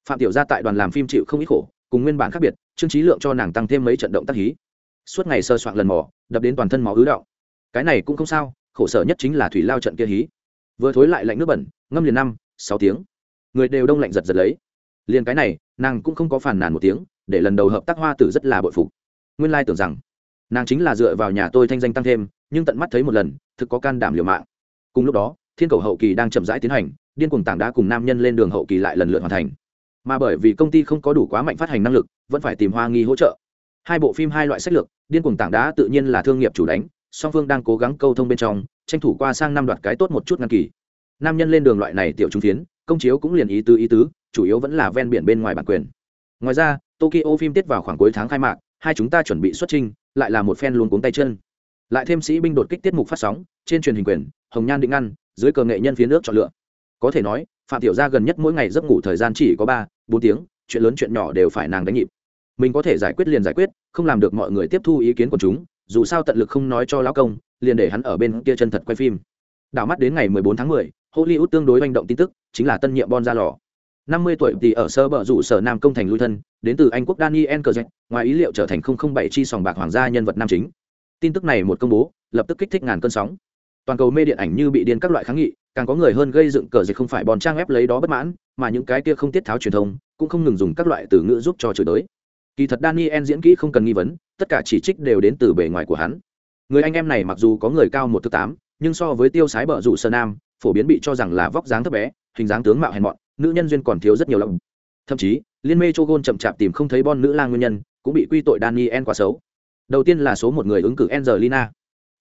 phạm tiểu gia tại đoàn làm phim chịu không ít khổ, cùng nguyên bản khác biệt, trương trí lượng cho nàng tăng thêm mấy trận động tác hí. Suốt ngày sơ soạn lần mò, đập đến toàn thân máu ứ đạo cái này cũng không sao, khổ sở nhất chính là thủy lao trận kia hí. Vừa thối lại lạnh nước bẩn, ngâm liền năm, sáu tiếng. Người đều đông lạnh giật giật lấy. Liền cái này, nàng cũng không có phản nàn một tiếng, để lần đầu hợp tác hoa tử rất là bội phục. Nguyên lai tưởng rằng, nàng chính là dựa vào nhà tôi thanh danh tăng thêm, nhưng tận mắt thấy một lần, thực có can đảm liều mạng. Cùng lúc đó, thiên cầu hậu kỳ đang chậm rãi tiến hành, điên cuồng tảng đá cùng nam nhân lên đường hậu kỳ lại lần lượt hoàn thành mà bởi vì công ty không có đủ quá mạnh phát hành năng lực, vẫn phải tìm hoa nghi hỗ trợ. Hai bộ phim hai loại sách lược, điên cuồng tảng đá tự nhiên là thương nghiệp chủ đánh, song phương đang cố gắng câu thông bên trong, tranh thủ qua sang năm đoạt cái tốt một chút ngăn kỳ. Nam nhân lên đường loại này tiểu trung phiến, công chiếu cũng liền ý tứ ý tứ, chủ yếu vẫn là ven biển bên ngoài bản quyền. Ngoài ra, tokyo phim tiết vào khoảng cuối tháng khai mạc, hai chúng ta chuẩn bị xuất trình, lại là một phen luôn cuống tay chân. Lại thêm sĩ binh đột kích tiết mục phát sóng, trên truyền hình quyền, hồng nhan định ngăn, dưới cờ nghệ nhân phía nước chọn lựa. Có thể nói phạm tiểu gia gần nhất mỗi ngày giấc ngủ thời gian chỉ có ba bốn tiếng chuyện lớn chuyện nhỏ đều phải nàng đánh nhịp. Mình có thể giải quyết liền giải quyết không làm được mọi người tiếp thu ý kiến của chúng dù sao tận lực không nói cho lão công liền để hắn ở bên kia chân thật quay phim. Đảo mắt đến ngày 14 tháng 10, hollywood tương đối manh động tin tức chính là tân nhiệm bon ra lò. 50 tuổi thì ở sơ bờ rủ sở nam công thành lui thân đến từ anh quốc daniel cờ ngoài ý liệu trở thành 007 chi sòng bạc hoàng gia nhân vật nam chính. Tin tức này một công bố lập tức kích thích ngàn cơn sóng toàn cầu mê điện ảnh như bị điên các loại kháng nghị, càng có người hơn gây dựng cờ dịch không phải bòn trang ép lấy đó bất mãn, mà những cái kia không tiết tháo truyền thông cũng không ngừng dùng các loại từ ngữ giúp cho chửi tới kỳ thật daniel diễn kỹ không cần nghi vấn, tất cả chỉ trích đều đến từ bề ngoài của hắn. Người anh em này mặc dù có người cao một thứ tám, nhưng so với tiêu sái bờ rủ sơ nam, phổ biến bị cho rằng là vóc dáng thấp bé, hình dáng tướng mạo hèn mọn, nữ nhân duyên còn thiếu rất nhiều lòng thậm chí, liên mê chogon chậm chạp tìm không thấy bon nữ lang nguyên nhân, cũng bị quy tội daniel quá xấu. Đầu tiên là số một người ứng cử angelina.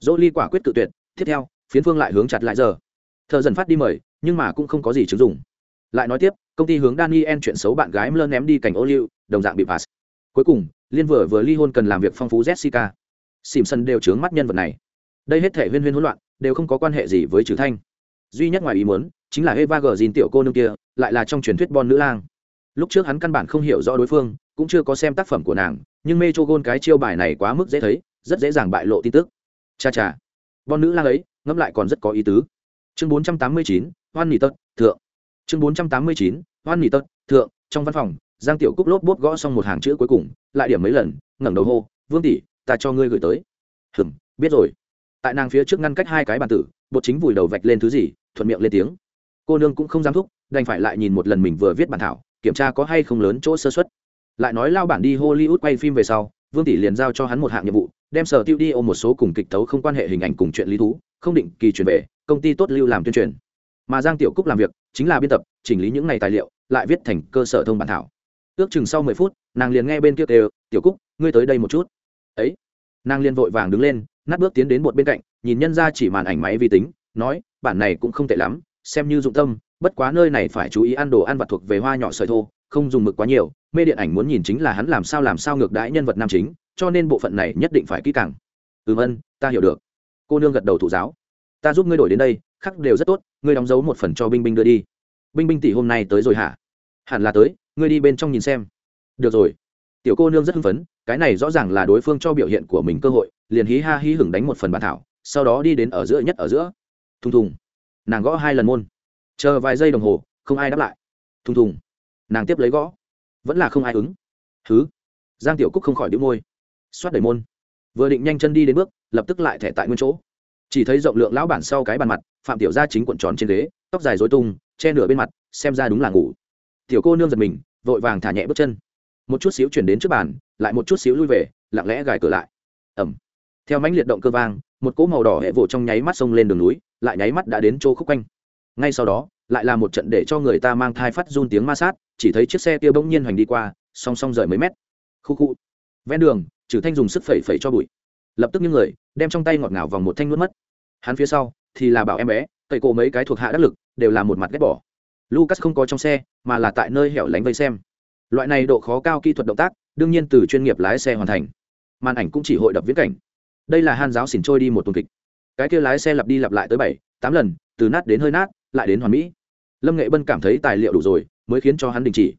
Dỗ ly quả quyết tự tuyệt, tiếp theo phiến phương lại hướng chặt lại giờ. Thợ dần phát đi mời, nhưng mà cũng không có gì chứng dùng. lại nói tiếp, công ty hướng daniel chuyện xấu bạn gái mơ ném đi cảnh ô liu đồng dạng bị pass. Cuối cùng, liên vừa vừa ly hôn cần làm việc phong phú jessica. Simpson đều trướng mắt nhân vật này. Đây hết thể huyên huyên hỗn loạn, đều không có quan hệ gì với trừ thanh. Duy nhất ngoài ý muốn, chính là eva gờ dìn tiểu cô nương kia, lại là trong truyền thuyết bon nữ lang. Lúc trước hắn căn bản không hiểu rõ đối phương, cũng chưa có xem tác phẩm của nàng, nhưng mê cho gôn cái chiêu bài này quá mức dễ thấy, rất dễ dàng bại lộ tin tức. Cha cha bon nữ lang ấy, ngẫm lại còn rất có ý tứ. Chương bốn trăm tám mươi chín, hoan nỉ tật thượng. Chương bốn trăm tám mươi chín, hoan nỉ tật thượng. Trong văn phòng, giang tiểu cúc lốp bốp gõ xong một hàng chữ cuối cùng, lại điểm mấy lần, ngẩng đầu hô, vương tỷ, ta cho ngươi gửi tới. Hừm, biết rồi. Tại nàng phía trước ngăn cách hai cái bàn tử, bột chính vùi đầu vạch lên thứ gì, thuận miệng lên tiếng. Cô nương cũng không dám thúc, đành phải lại nhìn một lần mình vừa viết bản thảo, kiểm tra có hay không lớn chỗ sơ xuất lại nói lao bản đi hollywood quay phim về sau, vương tỷ liền giao cho hắn một hạng nhiệm vụ đem sở tiêu đi ôm một số cùng kịch tấu không quan hệ hình ảnh cùng chuyện lý thú, không định kỳ chuyển về, công ty tốt lưu làm tuyên truyền. Mà giang tiểu cúc làm việc, chính là biên tập, chỉnh lý những ngày tài liệu, lại viết thành cơ sở thông bản thảo. Ước chừng sau mười phút, nàng liền nghe bên kia kêu, tiểu cúc, ngươi tới đây một chút. Ấy, nàng liền vội vàng đứng lên, nát bước tiến đến một bên cạnh, nhìn nhân ra chỉ màn ảnh máy vi tính, nói, bản này cũng không tệ lắm, xem như dụng tâm, bất quá nơi này phải chú ý ăn đồ ăn vặt thuộc về hoa nhỏ sợi thô, không dùng mực quá nhiều, mê điện ảnh muốn nhìn chính là hắn làm sao làm sao ngược đãi nhân vật nam chính cho nên bộ phận này nhất định phải kỹ càng. Ừ vân, ta hiểu được. Cô nương gật đầu thụ giáo. Ta giúp ngươi đổi đến đây, khắc đều rất tốt, ngươi đóng dấu một phần cho binh binh đưa đi. Binh binh tỷ hôm nay tới rồi hả? Hẳn là tới, ngươi đi bên trong nhìn xem. Được rồi. Tiểu cô nương rất hưng phấn, cái này rõ ràng là đối phương cho biểu hiện của mình cơ hội, liền hí ha hí hửng đánh một phần bàn thảo, sau đó đi đến ở giữa nhất ở giữa. Thùng thùng. Nàng gõ hai lần môn. Chờ vài giây đồng hồ, không ai đáp lại. Thùng thùng. Nàng tiếp lấy gõ. Vẫn là không ai ứng. Thứ giang tiểu cúc không khỏi đĩu môi xoát đẩy môn. Vừa định nhanh chân đi đến bước, lập tức lại thẻ tại nguyên chỗ. Chỉ thấy rộng lượng lão bản sau cái bàn mặt, phạm tiểu gia chính cuộn tròn trên ghế, tóc dài rối tung, che nửa bên mặt, xem ra đúng là ngủ. Tiểu cô nương giật mình, vội vàng thả nhẹ bước chân. Một chút xíu chuyển đến trước bàn, lại một chút xíu lui về, lặng lẽ gài cửa lại. Ẩm theo mãnh liệt động cơ vang, một cỗ màu đỏ hệ vỗ trong nháy mắt xông lên đường núi, lại nháy mắt đã đến chỗ khúc quanh. Ngay sau đó, lại là một trận để cho người ta mang thai phát run tiếng ma sát, chỉ thấy chiếc xe kia bỗng nhiên hoành đi qua, song song rời mấy mét. Khu khu. Ven đường trừ thanh dùng sức phẩy phẩy cho bụi. Lập tức những người đem trong tay ngọt ngào vòng một thanh nuốt mất. Hắn phía sau thì là bảo em bé, cậy cổ mấy cái thuộc hạ đắc lực, đều là một mặt ghét bỏ. Lucas không có trong xe, mà là tại nơi hẻo lánh vây xem. Loại này độ khó cao kỹ thuật động tác, đương nhiên từ chuyên nghiệp lái xe hoàn thành. Màn ảnh cũng chỉ hội đập viễn cảnh. Đây là han giáo xỉn trôi đi một tuần kịch. Cái kia lái xe lặp đi lặp lại tới bảy, tám lần, từ nát đến hơi nát, lại đến hoàn mỹ. Lâm nghệ bân cảm thấy tài liệu đủ rồi, mới khiến cho hắn đình chỉ.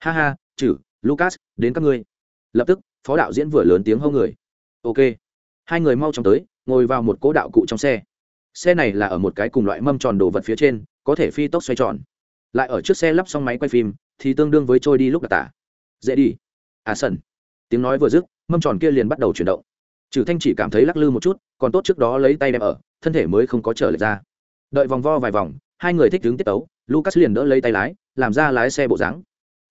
Ha ha chử lucas, đến các ngươi. Lập tức phó đạo diễn vừa lớn tiếng hô người. Ok. Hai người mau chóng tới, ngồi vào một cố đạo cụ trong xe. Xe này là ở một cái cùng loại mâm tròn đồ vật phía trên, có thể phi tốc xoay tròn. Lại ở trước xe lắp xong máy quay phim, thì tương đương với trôi đi lúc đặc tả. Dễ đi. À sân tiếng nói vừa dứt, mâm tròn kia liền bắt đầu chuyển động. Trừ thanh chỉ cảm thấy lắc lư một chút, còn tốt trước đó lấy tay đem ở, thân thể mới không có trở lại ra. Đợi vòng vo vài vòng, hai người thích đứng tiết tấu, lucas liền đỡ lấy tay lái, làm ra lái xe bộ dáng.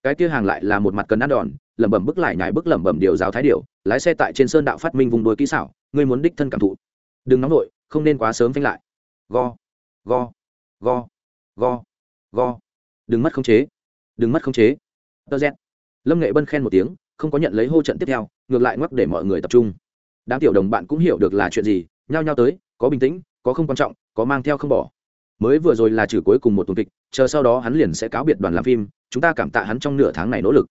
Cái kia hàng lại là một mặt cần ăn đòn lẩm bẩm bức lại nhải bức lẩm bẩm điều giáo thái điệu lái xe tại trên sơn đạo phát minh vùng đuôi kỹ xảo, ngươi muốn đích thân cảm thụ. Đừng nóng nổi không nên quá sớm phanh lại. Go go go go go. Đừng mất khống chế, đừng mất khống chế. Tơ z. Lâm nghệ bân khen một tiếng, không có nhận lấy hô trận tiếp theo, ngược lại ngoắc để mọi người tập trung. Đám tiểu đồng bạn cũng hiểu được là chuyện gì, nhao nhao tới, có bình tĩnh, có không quan trọng, có mang theo không bỏ. Mới vừa rồi là trừ cuối cùng một tuần kịch, chờ sau đó hắn liền sẽ cáo biệt đoàn làm phim, chúng ta cảm tạ hắn trong nửa tháng này nỗ lực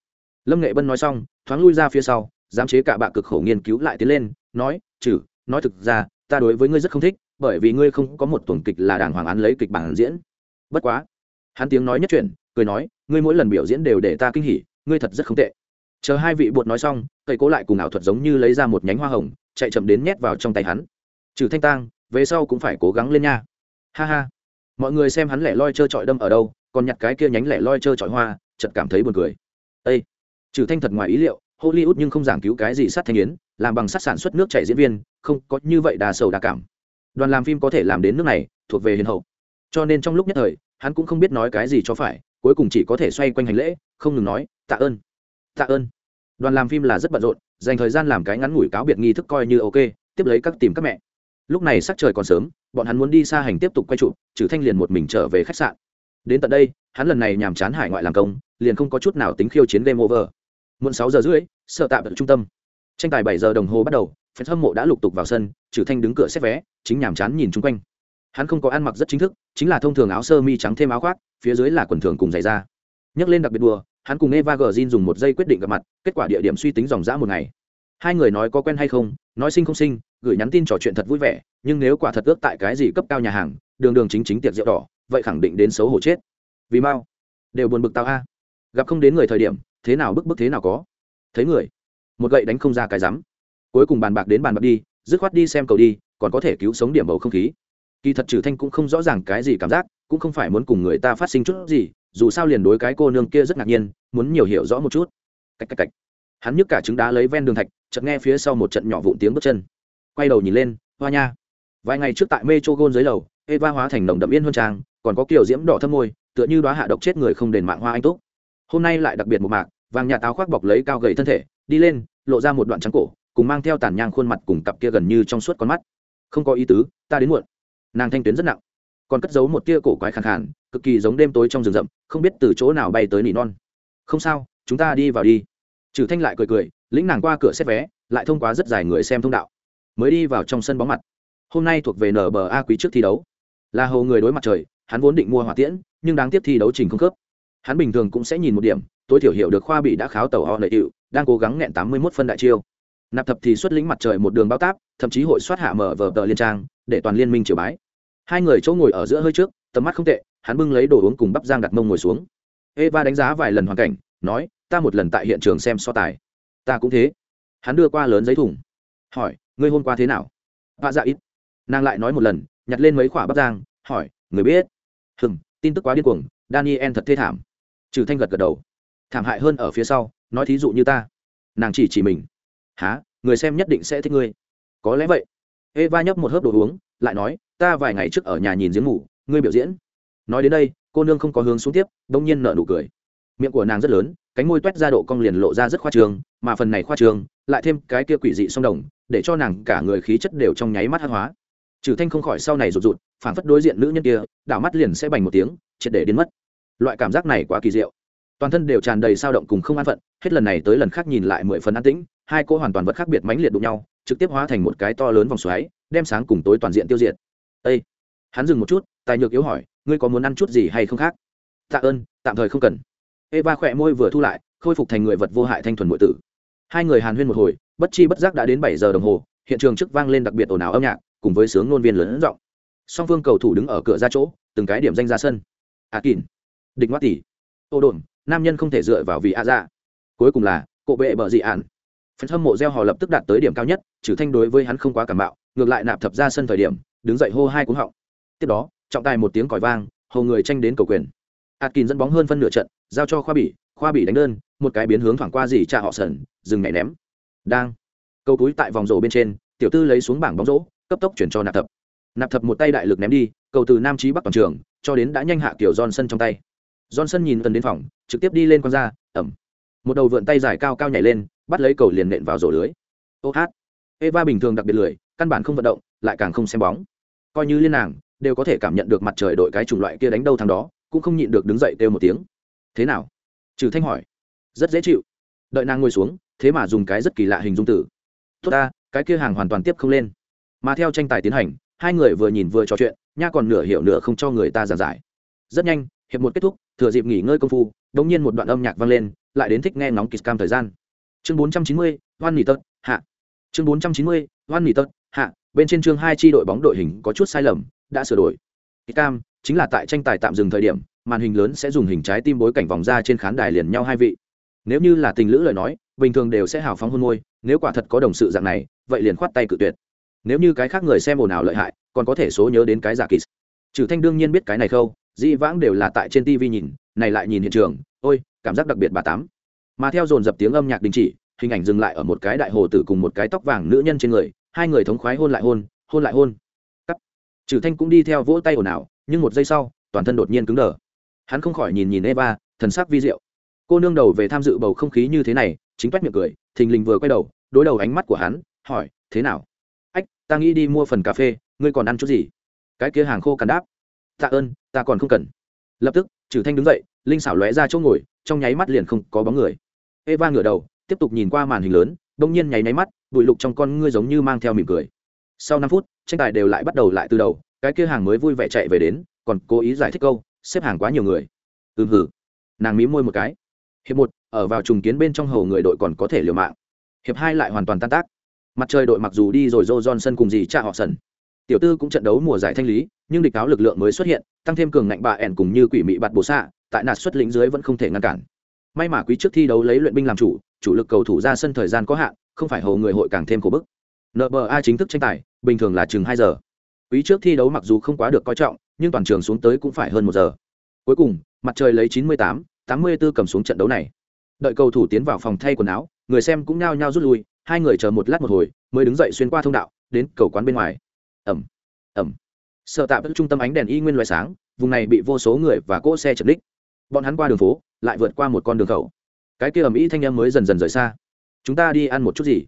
lâm nghệ bân nói xong, thoáng lui ra phía sau, giám chế cả bạ cực khổ nghiên cứu lại tiến lên, nói, trừ, nói thực ra, ta đối với ngươi rất không thích, bởi vì ngươi không có một tuần kịch là đàng hoàng án lấy kịch bản diễn. Bất quá, hắn tiếng nói nhất chuyển, cười nói, ngươi mỗi lần biểu diễn đều để ta kinh hỉ, ngươi thật rất không tệ. Chờ hai vị bột nói xong cây cố lại cùng ảo thuật giống như lấy ra một nhánh hoa hồng, chạy chậm đến nhét vào trong tay hắn. Trừ thanh tang, về sau cũng phải cố gắng lên nha. Ha ha. Mọi người xem hắn lẻ loi trơ trọi đâm ở đâu, còn nhặt cái kia nhánh lẻ loi trơ trọi hoa, chợt cảm thấy buồn cười. Ây trừ thanh thật ngoài ý liệu, hollywood nhưng không giảng cứu cái gì sát thanh yến, làm bằng sắt sản xuất nước chảy diễn viên, không có như vậy đa sầu đa cảm. Đoàn làm phim có thể làm đến nước này, thuộc về hiền hậu. Cho nên trong lúc nhất thời, hắn cũng không biết nói cái gì cho phải, cuối cùng chỉ có thể xoay quanh hành lễ, không ngừng nói, tạ ơn tạ ơn. Đoàn làm phim là rất bận rộn, dành thời gian làm cái ngắn ngủi cáo biệt nghi thức coi như ok, tiếp lấy các tìm các mẹ. Lúc này sắc trời còn sớm, bọn hắn muốn đi xa hành tiếp tục quay trụ trừ thanh liền một mình trở về khách sạn. Đến tận đây, hắn lần này nhàm chán hải ngoại làm công, liền không có chút nào tính khiêu chiến game over muộn sáu giờ rưỡi sợ tạm ở trung tâm. Tranh tài bảy giờ đồng hồ bắt đầu phen hâm mộ đã lục tục vào sân trừ thanh đứng cửa xếp vé, chính nhàm chán nhìn chung quanh. Hắn không có ăn mặc rất chính thức, chính là thông thường áo sơ mi trắng thêm áo khoác, phía dưới là quần thường cùng giày da. Nhấc lên đặc biệt đùa, hắn cùng eva gờ dùng một giây quyết định gặp mặt, kết quả địa điểm suy tính dòng dã một ngày. Hai người nói có quen hay không, nói sinh không sinh, gửi nhắn tin trò chuyện thật vui vẻ, nhưng nếu quả thật ước tại cái gì cấp cao nhà hàng, đường đường chính chính tiệc rượu đỏ, vậy khẳng định đến xấu hổ chết. Vì mau, đều buồn bực tao a gặp không đến người thời điểm, thế nào bức bức thế nào có. Thấy người, một gậy đánh không ra cái rắm. Cuối cùng bàn bạc đến bàn bạc đi, dứt khoát đi xem cầu đi, còn có thể cứu sống điểm bầu không khí. Kỳ thật trừ thanh cũng không rõ ràng cái gì cảm giác, cũng không phải muốn cùng người ta phát sinh chút gì, dù sao liền đối cái cô nương kia rất ngạc nhiên, muốn nhiều hiểu rõ một chút. Cách cách cách. Hắn nhức cả trứng đá lấy ven đường thạch, chợt nghe phía sau một trận nhỏ vụn tiếng bước chân. Quay đầu nhìn lên, hoa nha. Vài ngày trước tại metro gôn dưới lầu, eva hóa thành nồng đậm yên huân trang, còn có kiểu diễm đỏ thâm môi, tựa như đóa hạ độc chết người không đền mạng hoa anh túc hôm nay lại đặc biệt một mạc, vàng nhà táo khoác bọc lấy cao gầy thân thể, đi lên, lộ ra một đoạn trắng cổ, cùng mang theo tàn nhang khuôn mặt cùng cặp kia gần như trong suốt con mắt. Không có ý tứ, ta đến muộn. Nàng thanh tuyến rất nặng, còn cất giấu một tia cổ quái khàn khàn, cực kỳ giống đêm tối trong rừng rậm, không biết từ chỗ nào bay tới nỉ non. Không sao, chúng ta đi vào đi. Trừ thanh lại cười cười, lĩnh nàng qua cửa xếp vé, lại thông qua rất dài người xem thông đạo. Mới đi vào trong sân bóng mặt. Hôm nay thuộc về nba quý trước thi đấu. Là hầu người đối mặt trời, hắn vốn định mua hỏa tiễn, nhưng đáng tiếc thi đấu trình không khớp hắn bình thường cũng sẽ nhìn một điểm, tối thiểu hiểu được khoa bị đã kháo tàu ho lợi hiệu đang cố gắng nghẹn tám mươi mốt phân đại chiêu. Nạp thập thì xuất lĩnh mặt trời một đường bao táp, thậm chí hội soát hạ mở vờ tờ liên trang, để toàn liên minh triều bái. Hai người chỗ ngồi ở giữa hơi trước, tầm mắt không tệ, hắn bưng lấy đồ uống cùng bắp giang đặt mông ngồi xuống. Eva đánh giá vài lần hoàn cảnh, nói, ta một lần tại hiện trường xem so tài. Ta cũng thế. Hắn đưa qua lớn giấy thùng. Hỏi, ngươi hôm qua thế nào? Vạ dạ ít. Nàng lại nói một lần, nhặt lên mấy khoả bắp giang hỏi, người biết? Hừng tin tức quá điên cuồng, daniel thật thê thảm trừ thanh gật gật đầu. Thảm hại hơn ở phía sau, nói thí dụ như ta. Nàng chỉ chỉ mình. Há người xem nhất định sẽ thích ngươi. Có lẽ vậy. Eva nhấp một hớp đồ uống, lại nói, ta vài ngày trước ở nhà nhìn giếng ngủ, ngươi biểu diễn. Nói đến đây, cô nương không có hướng xuống tiếp đông nhiên nợ nụ cười. Miệng của nàng rất lớn, cánh môi toét ra độ cong liền lộ ra rất khoa trường mà phần này khoa trường lại thêm cái kia quỷ dị song đồng, để cho nàng cả người khí chất đều trong nháy mắt hát hóa. Trừ thanh không khỏi sau này rụt rụt, phảng phất đối diện nữ nhân kia, đảo mắt liền sẽ bành một tiếng, triệt để đến mất loại cảm giác này quá kỳ diệu. Toàn thân đều tràn đầy sao động cùng không an phận hết lần này tới lần khác nhìn lại mười phần an tĩnh hai cô hoàn toàn vật khác biệt mãnh liệt đụng nhau trực tiếp hóa thành một cái to lớn vòng xoáy đem sáng cùng tối toàn diện tiêu diệt. Ây hắn dừng một chút tài nhược yếu hỏi ngươi có muốn ăn chút gì hay không khác? Tạ ơn tạm thời không cần. Eva khỏe môi vừa thu lại khôi phục thành người vật vô hại thanh thuần nội tử. Hai người hàn huyên một hồi bất chi bất giác đã đến bảy giờ đồng hồ hiện trường trước vang lên đặc biệt ồn ào âm nhạc cùng với sướng ngôn viên lớn giọng. Song phương cầu thủ đứng ở cửa ra chỗ từng cái điểm danh ra sân. A à, kín địch ngoát tỷ ô đồn nam nhân không thể dựa vào vì a dạ cuối cùng là cộ bệ bờ dị ạn phần hâm mộ gieo hò lập tức đạt tới điểm cao nhất trừ thanh đối với hắn không quá cảm bạo ngược lại nạp thập ra sân thời điểm đứng dậy hô hai cúng họng tiếp đó trọng tài một tiếng còi vang hầu người tranh đến cầu quyền Atkin dẫn bóng hơn phân nửa trận, giao cho Khoa Bỉ, Khoa Bỉ đánh đơn, một cái biến hướng thoảng qua dì trả họ sần, dừng nhảy ném. Đang. Cầu túi tại vòng rổ bên trên, tiểu tư lấy xuống bảng bóng rổ, cấp tốc chuyển cho nạp thập. Nạp thập một tay đại lực ném đi, cầu từ nam chí bắc toàn trường, cho đến đã nhanh hạ kiểu sân trong tay. Johnson nhìn tần đến phòng, trực tiếp đi lên quan ra, ẩm. Một đầu vượn tay dài cao cao nhảy lên, bắt lấy cầu liền nện vào rổ lưới. Ô hát. Eva bình thường đặc biệt lười, căn bản không vận động, lại càng không xem bóng. Coi như liên nàng, đều có thể cảm nhận được mặt trời đội cái chủng loại kia đánh đâu thằng đó, cũng không nhịn được đứng dậy kêu một tiếng thế nào trừ thanh hỏi rất dễ chịu đợi nàng ngồi xuống thế mà dùng cái rất kỳ lạ hình dung tử tốt ta cái kia hàng hoàn toàn tiếp không lên mà theo tranh tài tiến hành hai người vừa nhìn vừa trò chuyện nha còn nửa hiểu nửa không cho người ta giảng giải rất nhanh hiệp một kết thúc, thừa dịp nghỉ ngơi công phu đống nhiên một đoạn âm nhạc vang lên, lại đến thích nghe ngóng kịch cam thời gian. Chương bốn trăm chín mươi, hoan nỉ tật hạ. Chương bốn trăm chín mươi, hoan nỉ tật hạ. Bên trên chương hai tri đội bóng đội hình có chút sai lầm, đã sửa đổi. Kịch cam chính là tại tranh tài tạm dừng thời điểm, màn hình lớn sẽ dùng hình trái tim bối cảnh vòng ra trên khán đài liền nhau hai vị. Nếu như là tình lữ lời nói, bình thường đều sẽ hào phóng hôn môi, nếu quả thật có đồng sự dạng này, vậy liền khoát tay cự tuyệt. Nếu như cái khác người xem ồn ào lợi hại, còn có thể số nhớ đến cái giả kỳ trừ thanh đương nhiên biết cái này khâu dĩ vãng đều là tại trên tv nhìn, này lại nhìn hiện trường, ôi, cảm giác đặc biệt bà tám. Mà theo dồn dập tiếng âm nhạc đình chỉ, hình ảnh dừng lại ở một cái đại hồ tử cùng một cái tóc vàng nữ nhân trên người, hai người thống khoái hôn lại hôn hôn lại hôn. Cắt. Trừ thanh cũng đi theo vỗ tay ồn ào, nhưng một giây sau, toàn thân đột nhiên cứng đờ. Hắn không khỏi nhìn nhìn eva, thần sắc vi diệu. Cô nương đầu về tham dự bầu không khí như thế này, chính quét miệng cười, thình lình vừa quay đầu, đối đầu ánh mắt của hắn, hỏi, thế nào? Ách, ta nghĩ đi mua phần cà phê, ngươi còn ăn chút gì? Cái kia hàng khô cằn đáp tạ ơn, ta còn không cần. Lập tức trừ thanh đứng dậy, linh xảo lóe ra chỗ ngồi, trong nháy mắt liền không có bóng người. Eva ngửa đầu, tiếp tục nhìn qua màn hình lớn đông nhiên nháy nháy mắt, bụi lục trong con ngươi giống như mang theo mỉm cười. Sau năm phút, tranh tài đều lại bắt đầu lại từ đầu, cái kia hàng mới vui vẻ chạy về đến, còn cố ý giải thích câu, xếp hàng quá nhiều người. Ừm, hử. Nàng mí môi một cái. Hiệp một, ở vào trùng kiến bên trong hầu người đội còn có thể liều mạng. Hiệp hai lại hoàn toàn tan tác. Mặt trời đội mặc dù đi rồi joe johnson cùng gì cha họ sần tiểu tư cũng trận đấu mùa giải thanh lý nhưng địch cáo lực lượng mới xuất hiện tăng thêm cường ngạnh bà ẻn cùng như quỷ mị bạt bồ xạ tại nạt xuất lĩnh dưới vẫn không thể ngăn cản. May mà quý trước thi đấu lấy luyện binh làm chủ chủ lực cầu thủ ra sân thời gian có hạn không phải hầu người hội càng thêm khổ bức. Nba chính thức tranh tài bình thường là chừng hai giờ. Quý trước thi đấu mặc dù không quá được coi trọng nhưng toàn trường xuống tới cũng phải hơn một giờ. Cuối cùng mặt trời lấy 98, 84 cầm xuống trận đấu này. Đợi cầu thủ tiến vào phòng thay quần áo người xem cũng nhao nhao rút lui hai người chờ một lát một hồi mới đứng dậy xuyên qua thông đạo đến cầu quán bên ngoài ẩm ẩm. Sợ tạm trung tâm ánh đèn y nguyên loại sáng, vùng này bị vô số người và cỗ xe chật ních. Bọn hắn qua đường phố, lại vượt qua một con đường khẩu. Cái kia ẩm ý thanh em mới dần dần rời xa. Chúng ta đi ăn một chút gì?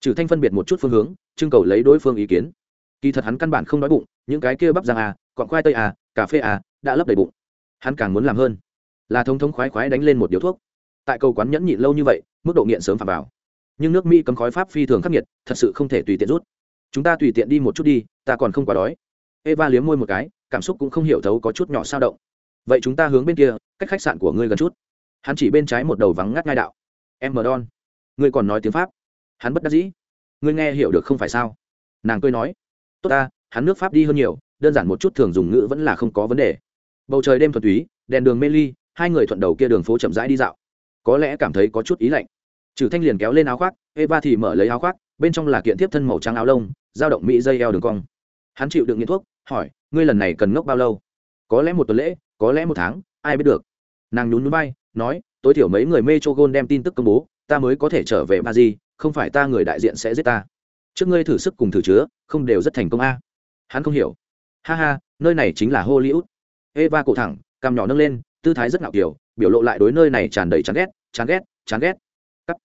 Trừ thanh phân biệt một chút phương hướng, trưng cầu lấy đối phương ý kiến. Kỳ thật hắn căn bản không đói bụng, những cái kia bắp rang à cọn khoai tây à cà phê à đã lấp đầy bụng. Hắn càng muốn làm hơn, là thống thống khoái khoái đánh lên một điếu thuốc. Tại cầu quán nhẫn nhịn lâu như vậy, mức độ nghiện sớm phạm vào. Nhưng nước mỹ cấm khói pháp phi thường khắc nghiệt, thật sự không thể tùy tiện rút chúng ta tùy tiện đi một chút đi, ta còn không quá đói. Eva liếm môi một cái, cảm xúc cũng không hiểu thấu có chút nhỏ sao động. Vậy chúng ta hướng bên kia, cách khách sạn của ngươi gần chút. Hắn chỉ bên trái một đầu vắng ngắt ngai đạo. Em mờ đon ngươi còn nói tiếng pháp. Hắn bất đắc dĩ. Ngươi nghe hiểu được không phải sao? Nàng cười nói. Tốt ta, hắn nước pháp đi hơn nhiều, đơn giản một chút thường dùng ngữ vẫn là không có vấn đề. Bầu trời đêm thuần túy, đèn đường mê ly, hai người thuận đầu kia đường phố chậm rãi đi dạo. Có lẽ cảm thấy có chút ý lạnh. Trừ thanh liền kéo lên áo khoác, eva thì mở lấy áo khoác bên trong là kiện tiếp thân màu trắng áo lông, dao động mỹ dây eo đường cong. Hắn chịu đựng nghiện thuốc, hỏi, ngươi lần này cần ngốc bao lâu? Có lẽ một tuần lễ, có lẽ một tháng, ai biết được. Nàng nhún núi bay nói, tối thiểu mấy người mê cho gôn đem tin tức công bố, ta mới có thể trở về ba di, không phải ta người đại diện sẽ giết ta. Trước ngươi thử sức cùng thử chứa, không đều rất thành công a. Hắn không hiểu. Ha ha, nơi này chính là hollywood. Eva cổ thẳng, cằm nhỏ nâng lên, tư thái rất ngạo kiểu biểu lộ lại đối nơi này tràn đầy chán ghét chán ghét chán ghét. Cắt.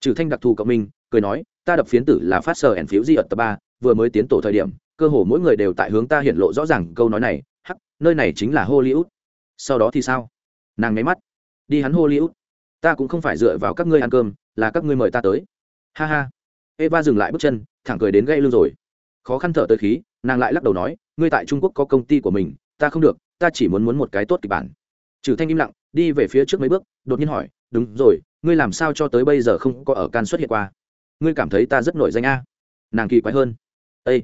Trừ thanh đặc thù cộng minh cười nói, ta đập phiến tử là phát sờ ẩn phiếu di ở tập ba, vừa mới tiến tổ thời điểm, cơ hồ mỗi người đều tại hướng ta hiện lộ rõ ràng câu nói này, hắc, nơi này chính là hollywood. Sau đó thì sao? Nàng nháy mắt. Đi hắn hollywood. Ta cũng không phải dựa vào các ngươi ăn cơm, là các ngươi mời ta tới. Ha ha. Eva dừng lại bước chân, thẳng cười đến gây lưng rồi. Khó khăn thở tới khí, nàng lại lắc đầu nói, ngươi tại trung quốc có công ty của mình, ta không được, ta chỉ muốn muốn một cái tốt kịch bản. Trừ thanh im lặng, đi về phía trước mấy bước, đột nhiên hỏi, đúng rồi, ngươi làm sao cho tới bây giờ không có ở can xuất hiện qua? Ngươi cảm thấy ta rất nổi danh a? Nàng kỳ quái hơn. Ây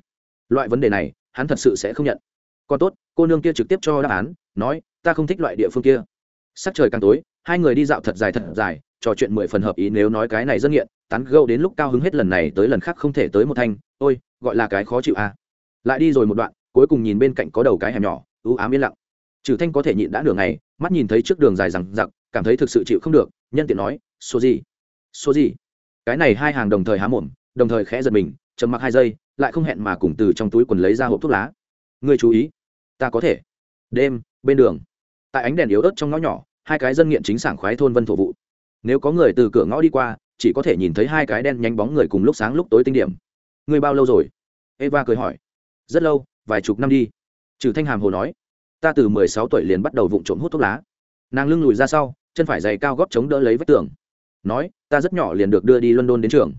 loại vấn đề này, hắn thật sự sẽ không nhận. Còn tốt, cô nương kia trực tiếp cho đáp án, nói, ta không thích loại địa phương kia. Sắc trời càng tối, hai người đi dạo thật dài thật dài, trò chuyện mười phần hợp ý nếu nói cái này rất nghiện, tán gâu đến lúc cao hứng hết lần này tới lần khác không thể tới một thanh. Ôi, gọi là cái khó chịu à. lại đi rồi một đoạn, cuối cùng nhìn bên cạnh có đầu cái hẻm nhỏ ưu ám yên lặng. Trừ thanh có thể nhịn đã nửa ngày, mắt nhìn thấy trước đường dài rằng giặc cảm thấy thực sự chịu không được, nhân tiện nói, số gì? Số gì? Cái này hai hàng đồng thời há mồm, đồng thời khẽ giật mình chầm mặc hai giây, lại không hẹn mà cùng từ trong túi quần lấy ra hộp thuốc lá. Người chú ý, ta có thể. Đêm, bên đường. Tại ánh đèn yếu ớt trong ngõ nhỏ, hai cái dân nghiện chính sảng khoái thôn vân thổ vụ. Nếu có người từ cửa ngõ đi qua, chỉ có thể nhìn thấy hai cái đen nhánh bóng người cùng lúc sáng lúc tối tinh điểm. Người bao lâu rồi? Eva cười hỏi. Rất lâu, vài chục năm đi. Trừ thanh hàm hồ nói. Ta từ mười sáu tuổi liền bắt đầu vụng trộm hút thuốc lá. Nàng lưng lùi ra sau, chân phải giày cao góp chống đỡ lấy vách tường nói, ta rất nhỏ liền được đưa đi london đến trường.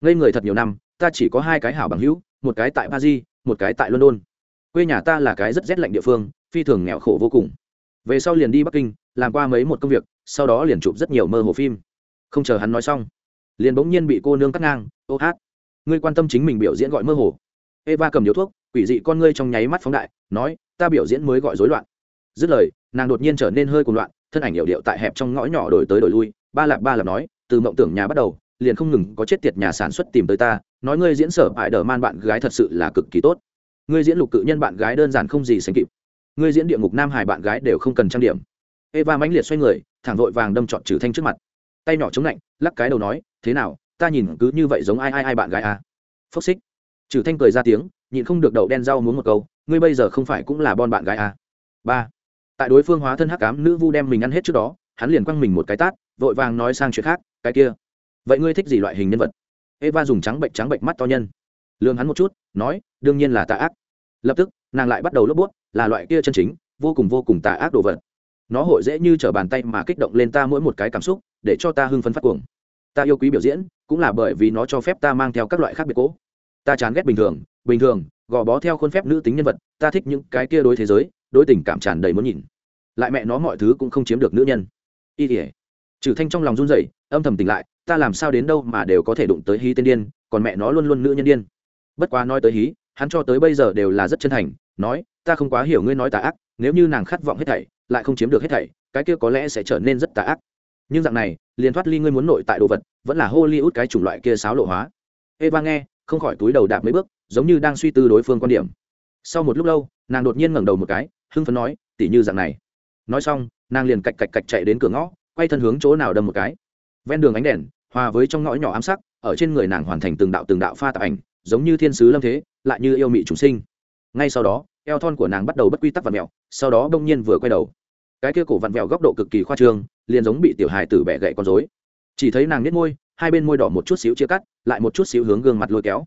Ngây người thật nhiều năm, ta chỉ có hai cái hảo bằng hữu, một cái tại paris, một cái tại london. Quê nhà ta là cái rất rét lạnh địa phương, phi thường nghèo khổ vô cùng. Về sau liền đi bắc kinh, làm qua mấy một công việc, sau đó liền chụp rất nhiều mơ hồ phim. Không chờ hắn nói xong, liền bỗng nhiên bị cô nương cắt ngang, ô hát, ngươi quan tâm chính mình biểu diễn gọi mơ hồ. Eva cầm điếu thuốc, quỷ dị con ngươi trong nháy mắt phóng đại, nói, ta biểu diễn mới gọi rối loạn. Dứt lời, nàng đột nhiên trở nên hơi cuồng loạn, thân ảnh hiệu điệu tại hẹp trong ngõ nhỏ đổi tới đổi lui ba lạp ba lạp nói, từ mộng tưởng nhà bắt đầu, liền không ngừng có chết tiệt nhà sản xuất tìm tới ta, nói ngươi diễn sở hại đờ man bạn gái thật sự là cực kỳ tốt. Ngươi diễn lục cự nhân bạn gái đơn giản không gì sánh kịp. Ngươi diễn địa ngục nam hải bạn gái đều không cần trang điểm. Eva mãnh liệt xoay người, thẳng vội vàng đâm trọn trừ thanh trước mặt. Tay nhỏ chống lạnh, lắc cái đầu nói, thế nào, ta nhìn cứ như vậy giống ai ai ai bạn gái à? Phốc xích. Trừ thanh cười ra tiếng, nhịn không được đậu đen rau muốn một câu, ngươi bây giờ không phải cũng là bon bạn gái à? Ba. Tại đối phương hóa thân hắc cám nữ vu đem mình ăn hết trước đó, hắn liền quăng mình một cái tát vội vàng nói sang chuyện khác, cái kia, vậy ngươi thích gì loại hình nhân vật? Eva dùng trắng bệnh trắng bệnh mắt to nhân. Lương hắn một chút, nói, đương nhiên là tà ác. Lập tức, nàng lại bắt đầu lốp bút, là loại kia chân chính, vô cùng vô cùng tà ác đồ vật. Nó hội dễ như t r ở bàn tay mà kích động lên ta mỗi một cái cảm xúc, để cho ta hưng phấn phát cuồng. Ta yêu quý biểu diễn, cũng là bởi vì nó cho phép ta mang theo các loại khác biệt cố. Ta chán ghét bình thường bình thường, gò bó theo khuôn phép nữ tính nhân vật, ta thích những cái kia đối thế giới, đối tình cảm tràn đầy muốn nhìn. Lại mẹ nó mọi thứ cũng không chiếm được nữ nhân. Y tỉa trừ thanh trong lòng run rẩy, âm thầm tỉnh lại, ta làm sao đến đâu mà đều có thể đụng tới hí tên điên, còn mẹ nó luôn luôn nữ nhân điên. Bất quá nói tới hí, hắn cho tới bây giờ đều là rất chân thành, nói, ta không quá hiểu ngươi nói tà ác, nếu như nàng khát vọng hết thảy, lại không chiếm được hết thảy, cái kia có lẽ sẽ trở nên rất tà ác. Nhưng dạng này, liền thoát ly ngươi muốn nội tại đồ vật, vẫn là hollywood cái chủng loại kia sáo lộ hóa. Eva nghe, không khỏi túi đầu đạp mấy bước, giống như đang suy tư đối phương quan điểm. Sau một lúc lâu, nàng đột nhiên ngẩng đầu một cái, hưng phấn nói, tỉ như dạng này. Nói xong, nàng liền cạch cạch cạch chạy đến cửa ngõ quay thân hướng chỗ nào đâm một cái. Ven đường ánh đèn, hòa với trong ngõ nhỏ ám sắc, ở trên người nàng hoàn thành từng đạo từng đạo pha tạp ảnh, giống như thiên sứ lâm thế, lại như yêu mị chúng sinh. Ngay sau đó, eo thon của nàng bắt đầu bất quy tắc và mẹo sau đó đông nhiên vừa quay đầu. Cái kia cổ vặn vẹo góc độ cực kỳ khoa trương, liền giống bị tiểu hài tử bẻ gậy con dối chỉ thấy nàng nết môi, hai bên môi đỏ một chút xíu chia cắt, lại một chút xíu hướng gương mặt lôi kéo.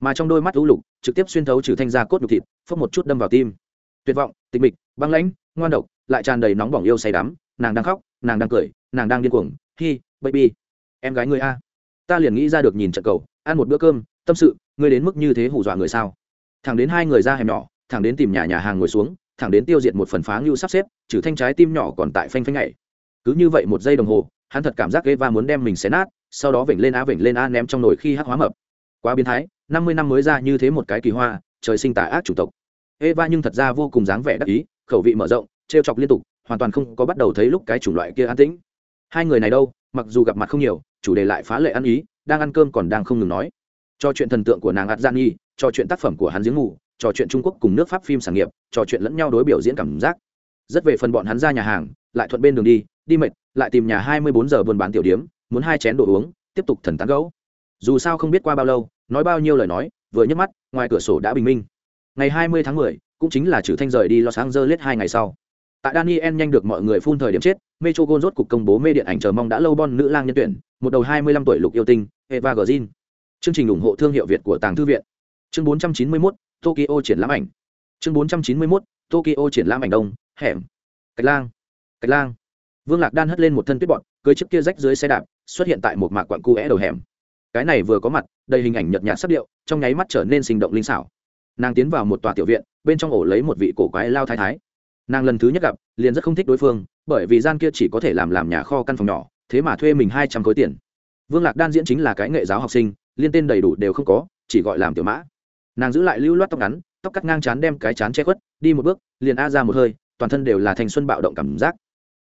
Mà trong đôi mắt lũ lục, trực tiếp xuyên thấu trừ thanh ra cốt nhục thịt, phốc một chút đâm vào tim. Tuyệt vọng, tịch mịch, băng lãnh, ngoan độc, lại tràn đầy nóng bỏng yêu say đắm, nàng đang khóc nàng đang cười, nàng đang điên cuồng, hi, baby, em gái người a. Ta liền nghĩ ra được nhìn trận cầu, ăn một bữa cơm, tâm sự, ngươi đến mức như thế hù dọa người sao? Thẳng đến hai người ra hẻm nhỏ, thẳng đến tìm nhà nhà hàng ngồi xuống, thẳng đến tiêu diệt một phần phá ngưu sắp xếp, trừ thanh trái tim nhỏ còn tại phanh phanh nhảy. Cứ như vậy một giây đồng hồ, hắn thật cảm giác ghê va muốn đem mình xé nát, sau đó vểnh lên á vểnh lên á ném trong nồi khi hắc hóa mập. Quá biến thái, năm mươi năm mới ra như thế một cái kỳ hoa, trời sinh tả ác chủ tộc. Eva nhưng thật ra vô cùng dáng vẻ đắc ý, khẩu vị mở rộng, trêu chọc liên tục hoàn toàn không có bắt đầu thấy lúc cái chủng loại kia an tĩnh. Hai người này đâu mặc dù gặp mặt không nhiều chủ đề lại phá lệ ăn ý đang ăn cơm còn đang không ngừng nói. Cho chuyện thần tượng của nàng ạt gian nhi cho chuyện tác phẩm của hắn giếng ngủ trò chuyện trung quốc cùng nước pháp phim sản nghiệp trò chuyện lẫn nhau đối biểu diễn cảm giác. Rất về phần bọn hắn ra nhà hàng lại thuận bên đường đi đi mệt lại tìm nhà hai mươi bốn giờ buôn bán tiểu điếm muốn hai chén đồ uống tiếp tục thần tán gấu. Dù sao không biết qua bao lâu nói bao nhiêu lời nói vừa nhấc mắt ngoài cửa sổ đã bình minh. Ngày hai mươi tháng 10, cũng chính là trừ thanh rời đi lo sáng dơ angeles hai ngày sau tại daniel nhanh được mọi người phun thời điểm chết metro gold rốt cục công bố mê điện ảnh chờ mong đã lâu bon nữ lang nhân tuyển một đầu hai mươi lăm tuổi lục yêu tinh eva grzin chương trình ủng hộ thương hiệu việt của tàng thư viện. Chương bốn trăm chín mươi 491, tokyo triển lãm ảnh. Chương bốn trăm chín mươi 491, tokyo triển lãm ảnh đông hẻm. Cạch lang. Cạch lang. Vương lạc đan hất lên một thân tuyết bọn cưới chiếc kia rách dưới xe đạp xuất hiện tại một mạc quặng cu é đầu hẻm. Cái này vừa có mặt đầy hình ảnh nhợt nhạt sắc điệu trong nháy mắt trở nên sinh động linh xảo. Nàng tiến vào một tòa tiểu viện bên trong ổ lấy một vị cổ quái lao thái thái nàng lần thứ nhất gặp, liền rất không thích đối phương, bởi vì gian kia chỉ có thể làm làm nhà kho căn phòng nhỏ, thế mà thuê mình hai trăm khối tiền. Vương lạc đan diễn chính là cái nghệ giáo học sinh, liên tên đầy đủ đều không có, chỉ gọi làm tiểu mã. Nàng giữ lại lưu loát tóc ngắn, tóc cắt ngang chán đem cái chán che khuất, đi một bước, liền a ra một hơi, toàn thân đều là thanh xuân bạo động cảm giác.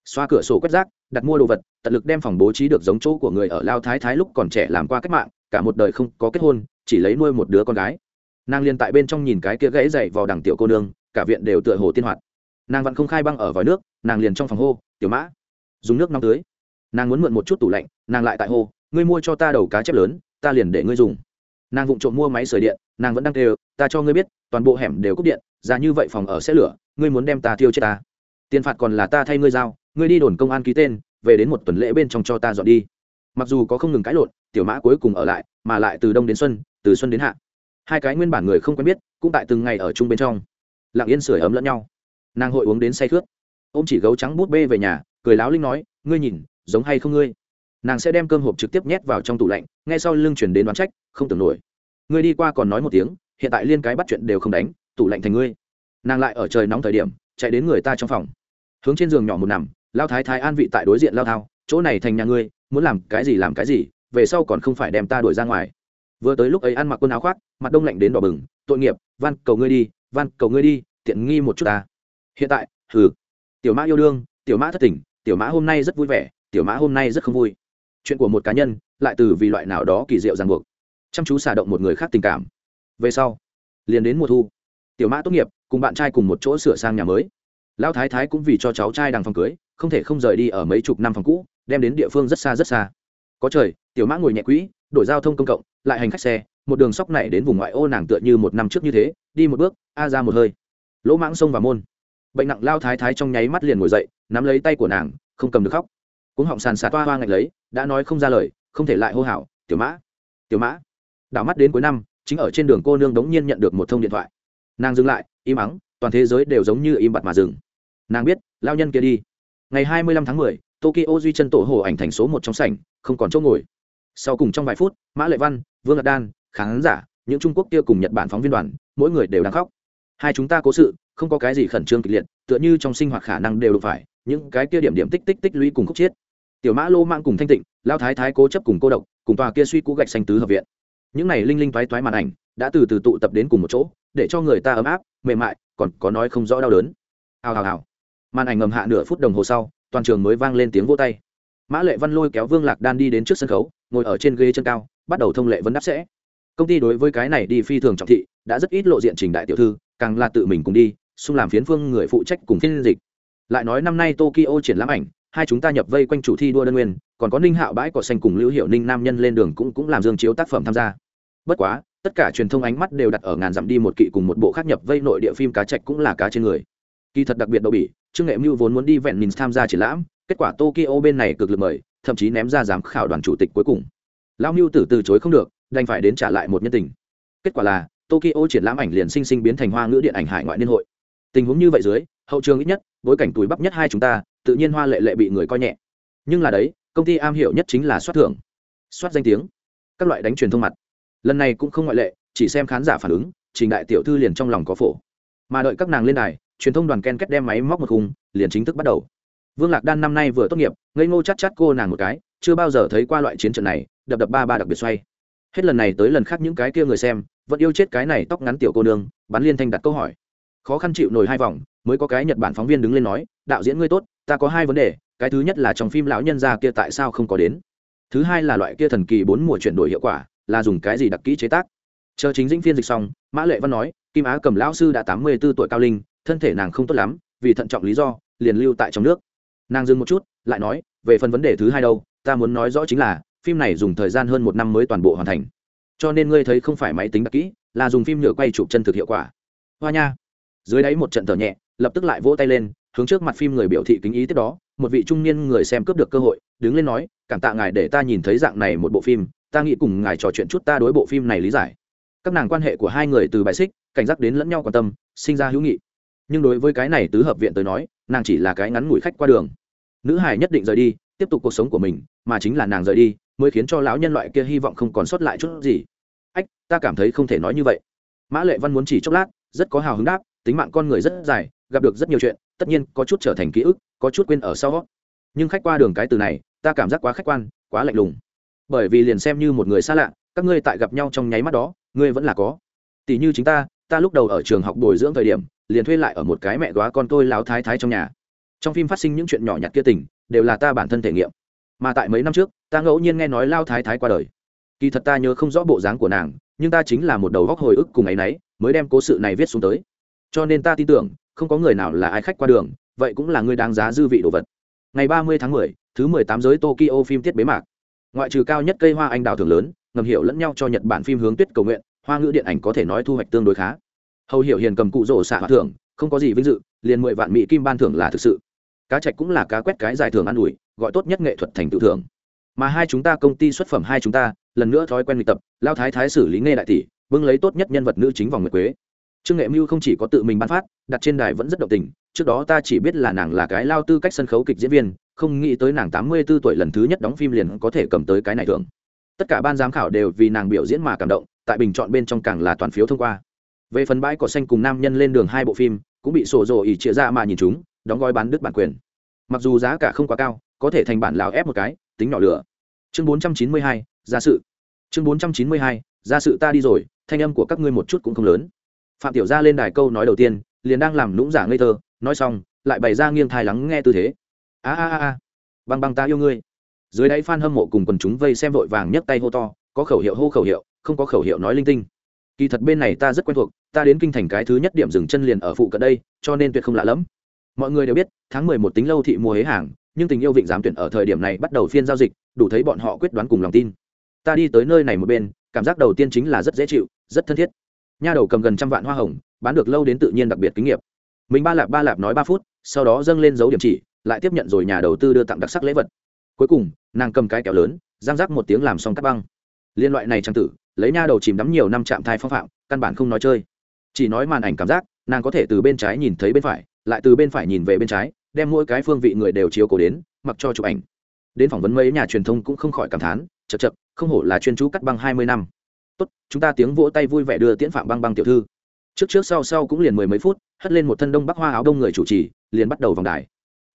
Xoa cửa sổ quét rác, đặt mua đồ vật, tận lực đem phòng bố trí được giống chỗ của người ở lao thái thái lúc còn trẻ làm qua cách mạng, cả một đời không có kết hôn, chỉ lấy nuôi một đứa con gái. Nàng liền tại bên trong nhìn cái kia gãy dậy vào đằng tiểu cô nương, cả viện đều tựa hồ tiên hoạt nàng vẫn không khai băng ở vòi nước, nàng liền trong phòng hô, tiểu mã, dùng nước nóng tưới. Nàng muốn mượn một chút tủ lạnh, nàng lại tại hô, ngươi mua cho ta đầu cá chép lớn, ta liền để ngươi dùng. Nàng vụng trộm mua máy sửa điện, nàng vẫn đang kêu, ta cho ngươi biết, toàn bộ hẻm đều cúp điện, ra như vậy phòng ở sẽ lửa, ngươi muốn đem ta thiêu chết ta. Tiền phạt còn là ta thay ngươi giao, ngươi đi đồn công an ký tên, về đến một tuần lễ bên trong cho ta dọn đi. Mặc dù có không ngừng cãi lộn, tiểu mã cuối cùng ở lại, mà lại từ đông đến xuân, từ xuân đến hạ. Hai cái nguyên bản người không quen biết, cũng tại từng ngày ở chung bên trong. Lặng yên sưởi ấm lẫn nhau nàng hội uống đến say khướt. Ô m chỉ gấu trắng bút bê về nhà, cười láo linh nói, ngươi nhìn, giống hay không ngươi? Nàng sẽ đem cơm hộp trực tiếp nhét vào trong tủ lạnh ngay sau lưng chuyển đến đoán trách, không tưởng nổi. Ngươi đi qua còn nói một tiếng, hiện tại liên cái bắt chuyện đều không đánh, tủ lạnh thành ngươi. Nàng lại ở trời nóng thời điểm, chạy đến người ta trong phòng. Hướng trên giường nhỏ một nằm, lao thái thái an vị tại đối diện lao thao, chỗ này thành nhà ngươi, muốn làm cái gì làm cái gì, về sau còn không phải đem ta đuổi ra ngoài. Vừa tới lúc ấy ăn mặc quần áo khoác, mặt đông lạnh đến đỏ bừng, tội nghiệp, van cầu ngươi đi, van cầu ngươi đi, tiện nghi một chút ta hiện tại, hừ, tiểu mã yêu đương, tiểu mã thất tình, tiểu mã hôm nay rất vui vẻ, tiểu mã hôm nay rất không vui. Chuyện của một cá nhân, lại từ vì loại nào đó kỳ diệu ràng buộc. Chăm chú xả động một người khác tình cảm. Về sau, liền đến mùa thu. Tiểu mã tốt nghiệp, cùng bạn trai cùng một chỗ sửa sang nhà mới. Lão thái thái cũng vì cho cháu trai đằng phòng cưới, không thể không rời đi ở mấy chục năm phòng cũ, đem đến địa phương rất xa rất xa. Có trời, tiểu mã ngồi nhẹ quỹ, đổi giao thông công cộng, lại hành khách xe, một đường sóc này đến vùng ngoại ô nàng tựa như một năm trước như thế, đi một bước, a ra một hơi. Lỗ mãng sông và môn bệnh nặng lao thái thái trong nháy mắt liền ngồi dậy, nắm lấy tay của nàng, không cầm được khóc. Cũng họng sàn xà toa hoa ngạch lấy, đã nói không ra lời, không thể lại hô hào, tiểu mã tiểu mã. Đảo mắt đến cuối năm, chính ở trên đường cô nương đống nhiên nhận được một thông điện thoại. Nàng dừng lại, im ắng, toàn thế giới đều giống như im bặt mà dừng. Nàng biết, lao nhân kia đi. Ngày hai mươi lăm tháng mười, tokyo duy chân tổ hồ ảnh thành số một trong sảnh, không còn chỗ ngồi. Sau cùng trong vài phút, mã lệ văn, vương lạc đan, khán giả, những trung quốc kia cùng nhật bản phóng viên đoàn, mỗi người đều đang khóc hai chúng ta cố sự, không có cái gì khẩn trương kịch liệt, tựa như trong sinh hoạt khả năng đều đụng phải, những cái kia điểm điểm tích tích tích lũy cùng khúc chiết. Tiểu mã lô mang cùng thanh tịnh, lao thái thái cố chấp cùng cô độc, cùng tòa kia suy cũ gạch xanh tứ hợp viện. Những này linh linh toái toái màn ảnh, đã từ từ tụ tập đến cùng một chỗ, để cho người ta ấm áp, mềm mại, còn có nói không rõ đau đớn. Hào hào hào. Màn ảnh ngầm hạ nửa phút đồng hồ sau, toàn trường mới vang lên tiếng vô tay. Mã lệ văn lôi kéo vương lạc đan đi đến trước sân khấu, ngồi ở trên ghế chân cao, bắt đầu thông lệ vấn đáp sẽ. Công ty đối với cái này đi phi thường trọng thị, đã rất ít lộ diện trình đại tiểu thư càng là tự mình cùng đi, xung làm phiến phương người phụ trách cùng phiên dịch. Lại nói năm nay tokyo triển lãm ảnh, hai chúng ta nhập vây quanh chủ thi đua đơn nguyên, còn có ninh hạo bãi cỏ xanh cùng lưu hiệu ninh nam nhân lên đường cũng cũng làm dương chiếu tác phẩm tham gia. Bất quá, tất cả truyền thông ánh mắt đều đặt ở ngàn dặm đi một kỵ cùng một bộ khác nhập vây nội địa phim cá trạch cũng là cá trên người. Kỳ thật đặc biệt đậu bỉ, trương nghệ mưu vốn muốn đi vẹn mình tham gia triển lãm, kết quả tokyo bên này cực lực mời, thậm chí ném ra giám khảo đoàn chủ tịch cuối cùng. Lão mưu tử từ chối không được, đành phải đến trả lại một nhân tình. Kết quả là tokyo triển lãm ảnh liền sinh sinh biến thành hoa ngữ điện ảnh hải ngoại niên hội. Tình huống như vậy dưới, hậu trường ít nhất, bối cảnh túi bắp nhất hai chúng ta, tự nhiên hoa lệ lệ bị người coi nhẹ. Nhưng là đấy, công ty am hiểu nhất chính là soát thưởng, soát danh tiếng, các loại đánh truyền thông mặt. Lần này cũng không ngoại lệ, chỉ xem khán giả phản ứng, trình đại tiểu thư liền trong lòng có phổ. Mà đợi các nàng lên đài, truyền thông đoàn ken kết đem máy móc một khung, liền chính thức bắt đầu. Vương lạc đan năm nay vừa tốt nghiệp, ngây ngô chắc chắc cô nàng một cái, chưa bao giờ thấy qua loại chiến trận này, đập đập ba ba đặc biệt xoay hết lần này tới lần khác những cái kia người xem, vẫn yêu chết cái này tóc ngắn tiểu cô nương, bắn liên thanh đặt câu hỏi. Khó khăn chịu nổi hai vòng, mới có cái nhật bản phóng viên đứng lên nói, đạo diễn ngươi tốt, ta có hai vấn đề, cái thứ nhất là trong phim lão nhân gia kia tại sao không có đến? Thứ hai là loại kia thần kỳ bốn mùa chuyển đổi hiệu quả, là dùng cái gì đặc kỹ chế tác? Chờ chính dĩnh phiên dịch xong, mã lệ văn nói, kim á cầm lão sư đã tám mươi b ố tuổi cao linh, thân thể nàng không tốt lắm, vì thận trọng lý do, liền lưu tại trong nước. Nàng dừng một chút, lại nói, về phần vấn đề thứ hai đâu, ta muốn nói rõ chính là phim này dùng thời gian hơn một năm mới toàn bộ hoàn thành. Cho nên ngươi thấy không phải máy tính đặc kỹ, là dùng phim nhựa quay chụp chân thực hiệu quả. Hoa nha. Dưới đáy một trận thở nhẹ, lập tức lại vỗ tay lên, hướng trước mặt phim người biểu thị kính ý tiếp đó, một vị trung niên người xem cướp được cơ hội, đứng lên nói, cảm tạ ngài để ta nhìn thấy dạng này một bộ phim, ta nghĩ cùng ngài trò chuyện chút ta đối bộ phim này lý giải. Các nàng quan hệ của hai người từ bài xích, cảnh giác đến lẫn nhau quan tâm, sinh ra hữu nghị. Nhưng đối với cái này tứ hợp viện tới nói, nàng chỉ là cái ngắn ngủi khách qua đường. Nữ hải nhất định rời đi, tiếp tục cuộc sống của mình, mà chính là nàng rời đi mới khiến cho lão nhân loại kia hy vọng không còn sót lại chút gì. Ách, ta cảm thấy không thể nói như vậy. Mã lệ văn muốn chỉ chốc lát, rất có hào hứng đáp, tính mạng con người rất dài, gặp được rất nhiều chuyện, tất nhiên có chút trở thành ký ức, có chút quên ở sau nhưng khách qua đường cái từ này, ta cảm giác quá khách quan, quá lạnh lùng. Bởi vì liền xem như một người xa lạ, các ngươi tại gặp nhau trong nháy mắt đó, ngươi vẫn là có. Tỷ như chính ta ta lúc đầu ở trường học bồi dưỡng thời điểm, liền thuê lại ở một cái mẹ góa con tôi láo thái thái trong nhà. Trong phim phát sinh những chuyện nhỏ nhặt kia tình, đều là ta bản thân thể nghiệm. Mà tại mấy năm trước ta ngẫu nhiên nghe nói lao thái thái qua đời. Kỳ thật ta nhớ không rõ bộ dáng của nàng, nhưng ta chính là một đầu góc hồi ức cùng ấy nấy mới đem cố sự này viết xuống tới. Cho nên ta tin tưởng, không có người nào là ai khách qua đường, vậy cũng là người đáng giá dư vị đồ vật. Ngày ba mươi tháng mười, thứ mười tám giới tokyo phim tiết bế mạc. Ngoại trừ cao nhất cây hoa anh đào thường lớn, ngầm hiểu lẫn nhau cho nhật bản phim hướng tuyết cầu nguyện, hoa ngữ điện ảnh có thể nói thu hoạch tương đối khá. Hầu hiểu hiền cầm cụ rổ xạ hòa thưởng, không có gì vinh dự, liền mười vạn mỹ kim ban thưởng là thực sự. Cá trạch cũng là cá quét cái giải thưởng an ủi, gọi tốt nhất nghệ thuật thành tự thưởng mà hai chúng ta công ty xuất phẩm hai chúng ta, lần nữa thói quen luyện tập, lao thái thái xử lý nghe đại tỷ, bưng lấy tốt nhất nhân vật nữ chính vòng nguyệt quế. Trương nghệ mưu không chỉ có tự mình ban phát, đặt trên đài vẫn rất động tình, trước đó ta chỉ biết là nàng là cái lao tư cách sân khấu kịch diễn viên, không nghĩ tới nàng tám mươi b ố tuổi lần thứ nhất đóng phim liền có thể cầm tới cái này thường tất cả ban giám khảo đều vì nàng biểu diễn mà cảm động, tại bình chọn bên trong càng là toàn phiếu thông qua. Về phần bãi cỏ xanh cùng nam nhân lên đường hai bộ phim, cũng bị sổ rồ ỉ chia ra mà nhìn chúng, đóng gói bán đứt bản quyền. Mặc dù giá cả không quá cao, có thể thành bản lào ép một cái tính nhỏ lửa. Chương bốn trăm chín mươi hai, gia sự. Chương bốn trăm chín mươi hai, gia sự ta đi rồi, thanh âm của các ngươi một chút cũng không lớn. Phạm tiểu gia lên đài câu nói đầu tiên, liền đang làm lũng giả ngây thơ, nói xong, lại bày ra nghiêng thai lắng nghe tư thế. A a a a. Băng băng ta yêu ngươi. Dưới đáy fan hâm mộ cùng quần chúng vây xem vội vàng nhấc tay hô to, có khẩu hiệu hô khẩu hiệu, không có khẩu hiệu nói linh tinh. Kỳ thật bên này ta rất quen thuộc, ta đến kinh thành cái thứ nhất điểm dừng chân liền ở phụ cận đây, cho nên tuyệt không lạ lẫm. Mọi người đều biết, tháng mười một tính lâu thị mua hế hàng nhưng tình yêu vịnh giám tuyển ở thời điểm này bắt đầu phiên giao dịch, đủ thấy bọn họ quyết đoán cùng lòng tin. Ta đi tới nơi này một bên, cảm giác đầu tiên chính là rất dễ chịu, rất thân thiết. Nha đầu cầm gần trăm vạn hoa hồng, bán được lâu đến tự nhiên đặc biệt kinh nghiệm mình ba lạp ba lạp nói ba phút, sau đó dâng lên dấu điểm chỉ, lại tiếp nhận rồi nhà đầu tư đưa tặng đặc sắc lễ vật. Cuối cùng, nàng cầm cái kéo lớn, giang rác một tiếng làm xong cắt băng. Liên loại này trang tử, lấy nha đầu chìm đắm nhiều năm chạm thai phong phạm, căn bản không nói chơi. Chỉ nói màn ảnh cảm giác, nàng có thể từ bên trái nhìn thấy bên phải lại từ bên phải nhìn về bên trái, đem mỗi cái phương vị người đều chiếu cổ đến, mặc cho chụp ảnh. Đến phỏng vấn mấy nhà truyền thông cũng không khỏi cảm thán chật chật không hổ là chuyên chú cắt băng hai mươi năm. Tốt, chúng ta tiếng vỗ tay vui vẻ đưa tiễn phạm băng băng tiểu thư. Trước trước sau sau cũng liền mười mấy phút, hất lên một thân đông bắc hoa áo đông người chủ trì, liền bắt đầu vòng đài.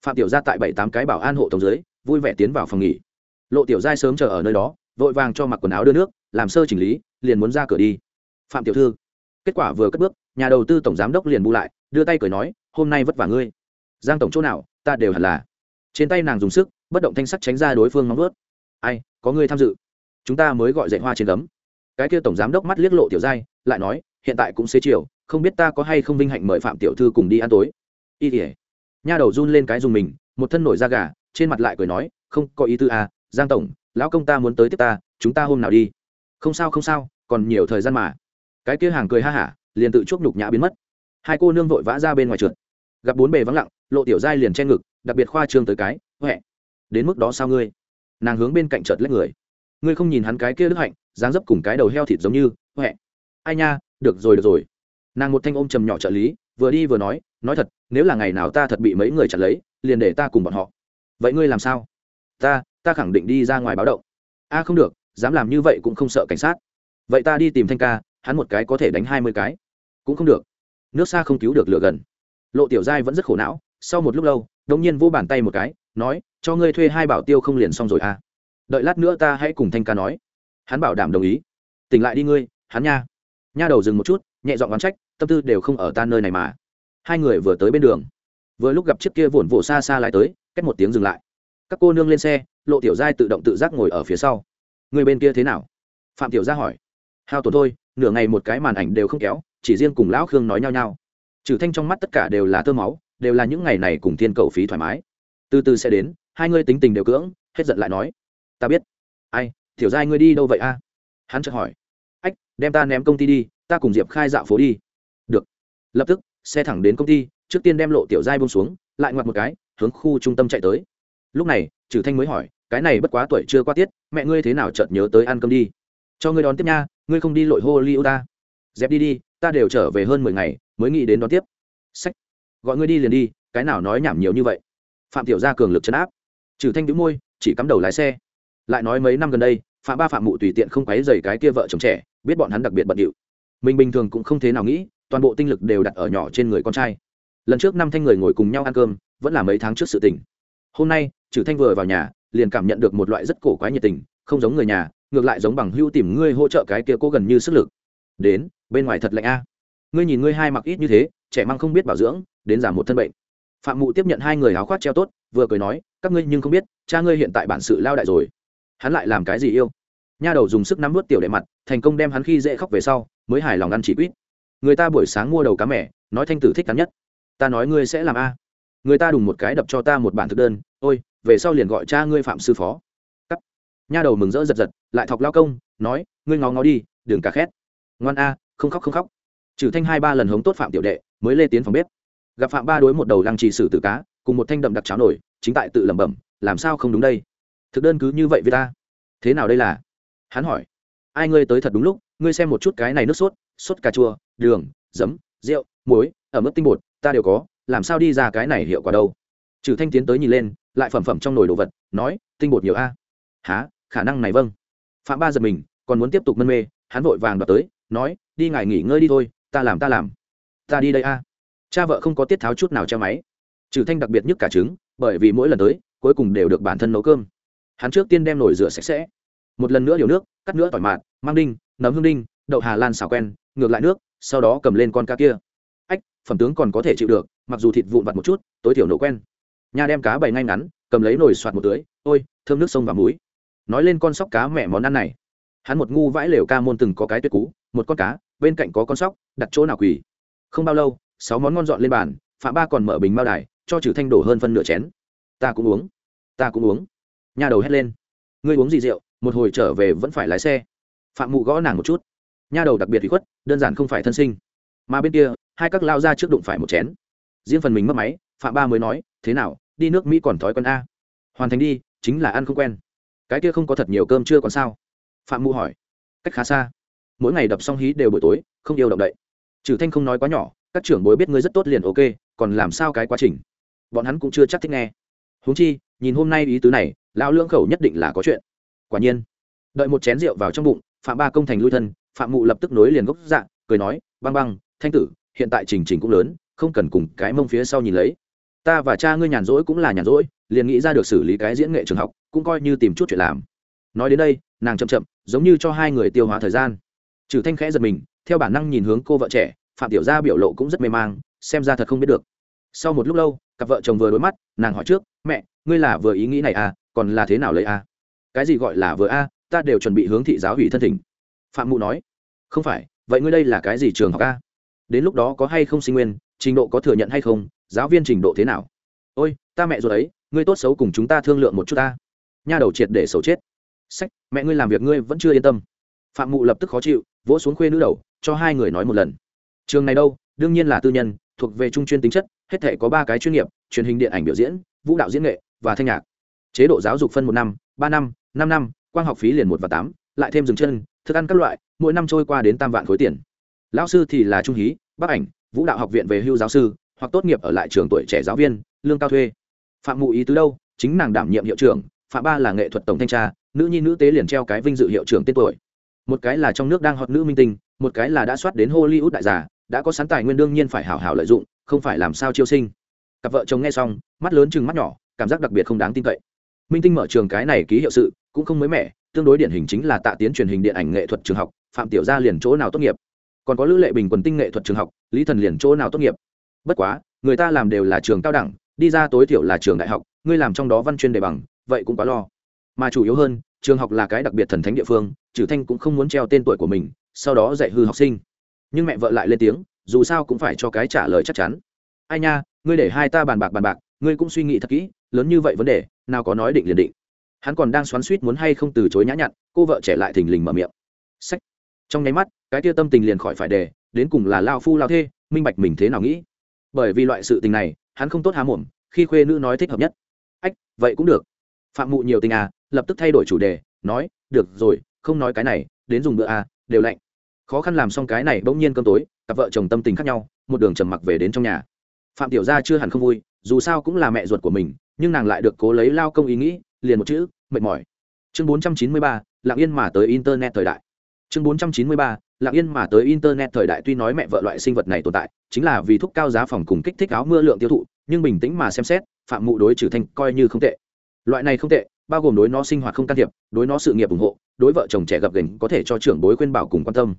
Phạm tiểu ra tại bảy tám cái bảo an hộ tổng dưới, vui vẻ tiến vào phòng nghỉ. Lộ tiểu giai sớm chờ ở nơi đó, vội vàng cho mặc quần áo đưa nước, làm sơ chỉnh lý, liền muốn ra cửa đi. Phạm tiểu thư, kết quả vừa cất bước nhà đầu tư tổng giám đốc liền bu lại, đưa tay cười nói, hôm nay vất vả ngươi. Giang tổng chỗ nào, ta đều hẳn là. Trên tay nàng dùng sức, bất động thanh sắc tránh ra đối phương nóng vớt ai, có ngươi tham dự. Chúng ta mới gọi dạy hoa trên gấm. Cái kia tổng giám đốc mắt liếc lộ tiểu giai, lại nói, hiện tại cũng xế chiều, không biết ta có hay không vinh hạnh mời phạm tiểu thư cùng đi ăn tối. Y tỉa nha đầu run lên cái dùng mình, một thân nổi da gà, trên mặt lại cười nói, không, có ý tư à giang tổng, lão công ta muốn tới tiếp ta, chúng ta hôm nào đi? Không sao không sao, còn nhiều thời gian mà. Cái kia hàng cười ha hả liền tự chuốc nhục nhã biến mất. Hai cô nương vội vã ra bên ngoài trượt. Gặp bốn bề vắng lặng, lộ tiểu giai liền che ngực, đặc biệt khoa trương tới cái, huệ, đến mức đó sao ngươi? Nàng hướng bên cạnh chợt lấy người. Ngươi không nhìn hắn cái kia đức hạnh, dáng dấp cùng cái đầu heo thịt giống như, huệ. Ai nha, được rồi được rồi. Nàng một thanh ôm trầm nhỏ trợ lý, vừa đi vừa nói nói thật, nếu là ngày nào ta thật bị mấy người chặt lấy, liền để ta cùng bọn họ. Vậy ngươi làm sao? Ta ta khẳng định đi ra ngoài báo động. A, không được, dám làm như vậy cũng không sợ cảnh sát. Vậy ta đi tìm thanh ca hắn một cái có thể đánh hai mươi cái. Cũng không được. Nước xa không cứu được lửa gần. Lộ tiểu giai vẫn rất khổ não, sau một lúc lâu đông nhiên vô bàn tay một cái, nói, cho ngươi thuê hai bảo tiêu không liền xong rồi à. Đợi lát nữa ta hãy cùng thanh ca nói. Hắn bảo đảm đồng ý. Tỉnh lại đi ngươi, hắn nha. Nha đầu dừng một chút, nhẹ dọn oán trách, tâm tư đều không ở ta nơi này mà. Hai người vừa tới bên đường, vừa lúc gặp chiếc kia vồn vỗ xa xa lại tới, cách một tiếng dừng lại. Các cô nương lên xe, lộ tiểu giai tự động tự giác ngồi ở phía sau. Người bên kia thế nào? Phạm tiểu gia hỏi hao tổn thôi, nửa ngày một cái màn ảnh đều không kéo, chỉ riêng cùng lão khương nói nhau nhau. Trừ thanh trong mắt tất cả đều là tơ máu, đều là những ngày này cùng thiên cầu phí thoải mái. Từ từ sẽ đến, hai ngươi tính tình đều cưỡng, hết giận lại nói, ta biết. Ai, tiểu giai ngươi đi đâu vậy a? Hắn chợt hỏi. Ách, đem ta ném công ty đi, ta cùng diệp khai dạo phố đi. Được. Lập tức, xe thẳng đến công ty, trước tiên đem lộ tiểu giai buông xuống, lại ngoặt một cái, hướng khu trung tâm chạy tới. Lúc này, trừ thanh mới hỏi, cái này bất quá tuổi chưa qua tiết, mẹ ngươi thế nào chợt nhớ tới ăn cơm đi? Cho ngươi đón tiếp nha ngươi không đi lội hollywood ta. Dẹp đi đi, ta đều trở về hơn mười ngày, mới nghĩ đến đón tiếp. Sách. Gọi ngươi đi liền đi, cái nào nói nhảm nhiều như vậy. Phạm tiểu gia cường lực chấn áp. Trừ thanh đĩu môi, chỉ cắm đầu lái xe. Lại nói mấy năm gần đây, phạm ba phạm mụ tùy tiện không quấy rầy cái kia vợ chồng trẻ, biết bọn hắn đặc biệt bận điệu. Mình bình thường cũng không thế nào nghĩ, toàn bộ tinh lực đều đặt ở nhỏ trên người con trai. Lần trước năm thanh người ngồi cùng nhau ăn cơm, vẫn là mấy tháng trước sự tình. Hôm nay, trừ thanh vừa vào nhà, liền cảm nhận được một loại rất cổ quái nhiệt tình, không giống người nhà ngược lại giống bằng hưu tìm ngươi hỗ trợ cái kia cố gần như sức lực. Đến bên ngoài thật lạnh a. Ngươi nhìn ngươi hai mặc ít như thế trẻ mang không biết bảo dưỡng đến giảm một thân bệnh. Phạm mụ tiếp nhận hai người áo khoác treo tốt vừa cười nói các ngươi nhưng không biết cha ngươi hiện tại bản sự lao đại rồi. Hắn lại làm cái gì yêu? Nha đầu dùng sức nắm vớt tiểu đệ mặt thành công đem hắn khi dễ khóc về sau mới hài lòng ăn chỉ quýt. Người ta buổi sáng mua đầu cá mẹ, nói thanh tử thích hắn nhất. Ta nói ngươi sẽ làm a. Người ta đùng một cái đập cho ta một bản thực đơn ôi về sau liền gọi cha ngươi phạm sư phó nha đầu mừng rỡ giật giật, lại thọc lao công, nói, ngươi ngó ngó đi, đừng cả khét. Ngoan a, không khóc không khóc. Trừ thanh hai ba lần hống tốt phạm tiểu đệ, mới lê tiến phòng bếp. Gặp phạm ba đối một đầu lăng trì sử tử cá, cùng một thanh đậm đặc cháo nổi, chính tại tự lẩm bẩm, làm sao không đúng đây? Thực đơn cứ như vậy với ta. Thế nào đây là? Hắn hỏi. Ai ngươi tới thật đúng lúc, ngươi xem một chút cái này nước sốt sốt cà chua, đường, giấm, rượu, muối ở mức tinh bột, ta đều có, làm sao đi ra cái này hiệu quả đâu? Trừ thanh tiến tới nhìn lên, lại phẩm phẩm trong nồi đồ vật, nói, tinh bột nhiều a. Há khả năng này vâng. Phạm ba giật mình, còn muốn tiếp tục mân mê, hắn vội vàng đoạt tới, nói, đi ngài nghỉ ngơi đi thôi, ta làm ta làm. Ta đi đây a. Cha vợ không có tiết tháo chút nào che máy. Trừ thanh đặc biệt nhất cả trứng, bởi vì mỗi lần tới, cuối cùng đều được bản thân nấu cơm. Hắn trước tiên đem nồi rửa sạch sẽ. Một lần nữa điều nước, cắt nữa tỏi mạt mang đinh, nấm hương đinh, đậu hà lan xào quen, ngược lại nước, sau đó cầm lên con cá kia. Ách, phẩm tướng còn có thể chịu được, mặc dù thịt vụn vặt một chút, tối thiểu nổ quen. Nha đem cá bày ngay ngắn, cầm lấy nồi soạt một tưới, ôi, thơm nước sông và muối nói lên con sóc cá mẹ món ăn này. Hắn một ngu vãi lều ca môn từng có cái tuyệt cú một con cá, bên cạnh có con sóc, đặt chỗ nào quỳ. Không bao lâu, sáu món ngon dọn lên bàn, phạm ba còn mở bình bao đài, cho trừ thanh đổ hơn phân nửa chén. Ta cũng uống, ta cũng uống. Nhà đầu hét lên. Ngươi uống gì rượu, một hồi trở về vẫn phải lái xe. Phạm mụ gõ nàng một chút. Nha đầu đặc biệt bị khuất, đơn giản không phải thân sinh. Mà bên kia, hai các lao ra trước đụng phải một chén. Riêng phần mình mất máy, phạm ba mới nói, thế nào, đi nước mỹ còn thói quen a? Hoàn thành đi, chính là ăn không quen cái kia không có thật nhiều cơm chưa còn sao? Phạm mụ hỏi. Cách khá xa. Mỗi ngày đập xong hí đều buổi tối, không yêu động đậy. Trừ thanh không nói quá nhỏ, các trưởng bối biết ngươi rất tốt liền ok, còn làm sao cái quá trình? Bọn hắn cũng chưa chắc thích nghe. Huống chi, nhìn hôm nay ý tứ này, lão lưỡng khẩu nhất định là có chuyện. Quả nhiên, đợi một chén rượu vào trong bụng, phạm ba công thành lui thân, phạm mụ lập tức nối liền gốc dạng cười nói, băng băng, thanh tử, hiện tại trình trình cũng lớn, không cần cùng cái mông phía sau nhìn lấy. Ta và cha ngươi nhàn rỗi cũng là nhàn rỗi, liền nghĩ ra được xử lý cái diễn nghệ trường học cũng coi như tìm chút chuyện làm. Nói đến đây, nàng chậm chậm, giống như cho hai người tiêu hóa thời gian. Trừ thanh khẽ giật mình, theo bản năng nhìn hướng cô vợ trẻ, phạm tiểu gia biểu lộ cũng rất mê mang, xem ra thật không biết được. Sau một lúc lâu, cặp vợ chồng vừa đối mắt, nàng hỏi trước, mẹ, ngươi là vừa ý nghĩ này à còn là thế nào lấy à? Cái gì gọi là vừa a ta đều chuẩn bị hướng thị giáo hủy thân thỉnh. Phạm mụ nói, không phải, vậy ngươi đây là cái gì trường học a đến lúc đó có hay không sinh nguyên, trình độ có thừa nhận hay không, giáo viên trình độ thế nào? Ôi, ta mẹ rồi ấy, ngươi tốt xấu cùng chúng ta thương lượng một chút ta nha đầu triệt để xấu chết. Sách, mẹ ngươi làm việc ngươi vẫn chưa yên tâm. Phạm mụ lập tức khó chịu, vỗ xuống khuê nữ đầu, cho hai người nói một lần. Trường này đâu? Đương nhiên là tư nhân, thuộc về trung chuyên tính chất, hết thể có ba cái chuyên nghiệp, truyền hình điện ảnh biểu diễn, vũ đạo diễn nghệ, và thanh nhạc. Chế độ giáo dục phân một năm, ba năm năm năm, quang học phí liền một và tám, lại thêm dừng chân, thức ăn các loại, mỗi năm trôi qua đến tam vạn khối tiền. Lão sư thì là trung hí bắc ảnh, vũ đạo học viện về hưu giáo sư, hoặc tốt nghiệp ở lại trường tuổi trẻ giáo viên, lương cao thuê. Phạm mụ ý tứ đâu? Chính nàng đảm nhiệm hiệu trưởng phạm ba là nghệ thuật tổng thanh tra, nữ nhi nữ tế liền treo cái vinh dự hiệu trưởng tên tuổi. Một cái là trong nước đang hot nữ minh tinh, một cái là đã soát đến hollywood đại giả đã có sán tài nguyên đương nhiên phải hảo hảo lợi dụng, không phải làm sao chiêu sinh. Cặp vợ chồng nghe xong, mắt lớn chừng mắt nhỏ, cảm giác đặc biệt không đáng tin cậy. Minh tinh mở trường cái này ký hiệu sự, cũng không mới mẻ, tương đối điển hình chính là tạ tiến truyền hình điện ảnh nghệ thuật trường học, phạm tiểu gia liền chỗ nào tốt nghiệp. Còn có lữ lệ bình quần tinh nghệ thuật trường học, lý thần liền chỗ nào tốt nghiệp. Bất quá, người ta làm đều là trường cao đẳng, đi ra tối thiểu là trường đại học, ngươi làm trong đó văn chuyên đề bằng vậy cũng quá lo. Mà chủ yếu hơn, trường học là cái đặc biệt thần thánh địa phương trừ thanh cũng không muốn treo tên tuổi của mình, sau đó dạy hư học sinh. Nhưng mẹ vợ lại lên tiếng, dù sao cũng phải cho cái trả lời chắc chắn. Ai nha, ngươi để hai ta bàn bạc bàn bạc, ngươi cũng suy nghĩ thật kỹ, lớn như vậy vấn đề, nào có nói định liền định. Hắn còn đang xoắn suýt muốn hay không từ chối nhã nhặn, cô vợ trẻ lại thình lình mở miệng. Sách. Trong nháy mắt, cái tia tâm tình liền khỏi phải đề, đến cùng là lao phu lao thê, minh bạch mình thế nào nghĩ. Bởi vì loại sự tình này, hắn không tốt há mồm, khi khuê nữ nói thích hợp nhất. Ách, vậy cũng được phạm mụ nhiều tình à lập tức thay đổi chủ đề nói được rồi không nói cái này đến dùng bữa à đều lạnh. Khó khăn làm xong cái này bỗng nhiên cơm tối cặp vợ chồng tâm tình khác nhau một đường trầm mặc về đến trong nhà. Phạm tiểu gia chưa hẳn không vui dù sao cũng là mẹ ruột của mình nhưng nàng lại được cố lấy lao công ý nghĩ liền một chữ mệt mỏi. Chương 493, lặng yên mà tới internet thời đại. Chương 493, lặng yên mà tới internet thời đại tuy nói mẹ vợ loại sinh vật này tồn tại chính là vì thúc cao giá phòng cùng kích thích áo mưa lượng tiêu thụ nhưng bình tĩnh mà xem xét phạm mụ đối trừ thanh coi như không tệ loại này không tệ, bao gồm đối nó sinh hoạt không can thiệp, đối nó sự nghiệp ủng hộ, đối vợ chồng trẻ gập ghềnh có thể cho trưởng bối khuyên bảo cùng quan tâm.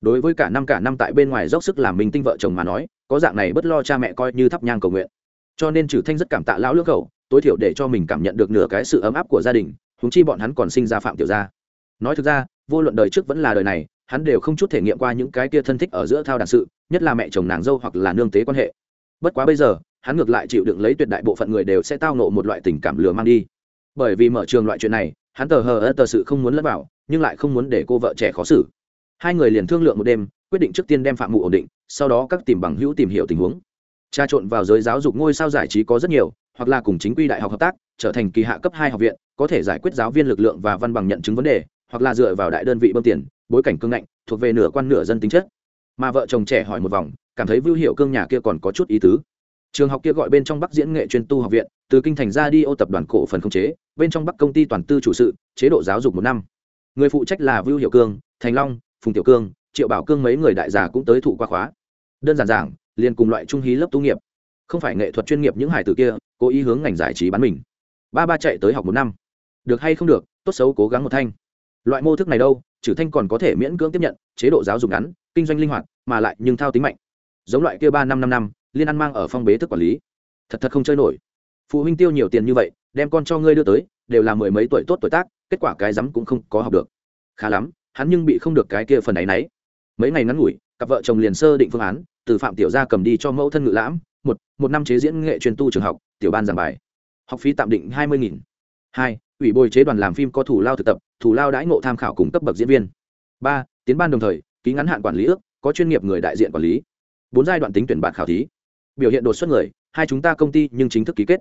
Đối với cả năm cả năm tại bên ngoài dốc sức làm minh tinh vợ chồng mà nói, có dạng này bất lo cha mẹ coi như thắp nhang cầu nguyện. Cho nên trừ thanh rất cảm tạ lão lưỡng cầu, tối thiểu để cho mình cảm nhận được nửa cái sự ấm áp của gia đình húng chi bọn hắn còn sinh ra phạm tiểu gia. Nói thực ra, vô luận đời trước vẫn là đời này, hắn đều không chút thể nghiệm qua những cái kia thân thích ở giữa thao đàn sự, nhất là mẹ chồng nàng dâu hoặc là nương tế quan hệ. Bất quá bây giờ, hắn ngược lại chịu đựng lấy tuyệt đại bộ phận người đều sẽ tao nộ một loại tình cảm lừa mang đi bởi vì mở trường loại chuyện này, hắn tờ hờ ơ tờ sự không muốn lẫn vào, nhưng lại không muốn để cô vợ trẻ khó xử. Hai người liền thương lượng một đêm, quyết định trước tiên đem phạm mụ ổn định, sau đó các tìm bằng hữu tìm hiểu tình huống. Tra trộn vào giới giáo dục ngôi sao giải trí có rất nhiều, hoặc là cùng chính quy đại học hợp tác, trở thành kỳ hạ cấp hai học viện, có thể giải quyết giáo viên lực lượng và văn bằng nhận chứng vấn đề, hoặc là dựa vào đại đơn vị bơm tiền, bối cảnh cương ngạnh, thuộc về nửa quan nửa dân tính chất. Mà vợ chồng trẻ hỏi một vòng, cảm thấy vưu hiệu cương nhà kia còn có chút ý tứ. Trường học kia gọi bên trong bắc diễn nghệ chuyên tu học viện, từ kinh thành ra đi ô tập đoàn cổ phần không chế bên trong bắc công ty toàn tư chủ sự, chế độ giáo dục một năm. Người phụ trách là vưu hiệu cương, thành long, phùng tiểu cương, triệu bảo cương mấy người đại già cũng tới thụ qua khóa. Đơn giản giảng, liền cùng loại trung hí lớp tu nghiệp. Không phải nghệ thuật chuyên nghiệp những hải tử kia, cố ý hướng ngành giải trí bán mình. Ba ba chạy tới học một năm. Được hay không được, tốt xấu cố gắng một thanh. Loại mô thức này đâu, trừ thanh còn có thể miễn cưỡng tiếp nhận, chế độ giáo dục ngắn, kinh doanh linh hoạt, mà lại nhưng thao tính mạnh. Giống loại kia ba năm năm năm, liên ăn mang ở phong bế thức quản lý. Thật thật không chơi nổi. Phụ huynh tiêu nhiều tiền như vậy đem con cho ngươi đưa tới, đều là mười mấy tuổi tốt tuổi tác, kết quả cái rắm cũng không có học được. Khá lắm, hắn nhưng bị không được cái kia phần ấ y n ấ y mấy ngày ngắn ngủi, cặp vợ chồng liền sơ định phương án, từ phạm tiểu gia cầm đi cho mẫu thân ngự lãm, một một năm chế diễn nghệ truyền tu trường học, tiểu ban giảng bài. Học phí tạm định hai mươi nghìn. Hai, ủy bồi chế đoàn làm phim có thủ lao thực tập, thủ lao đãi ngộ tham khảo cùng cấp bậc diễn viên. Ba, tiến ban đồng thời, ký ngắn hạn quản lý ước, có chuyên nghiệp người đại diện quản lý. Bốn giai đoạn tính tuyển bạn khảo thí. Biểu hiện đột xuất người, hai chúng ta công ty nhưng chính thức ký kết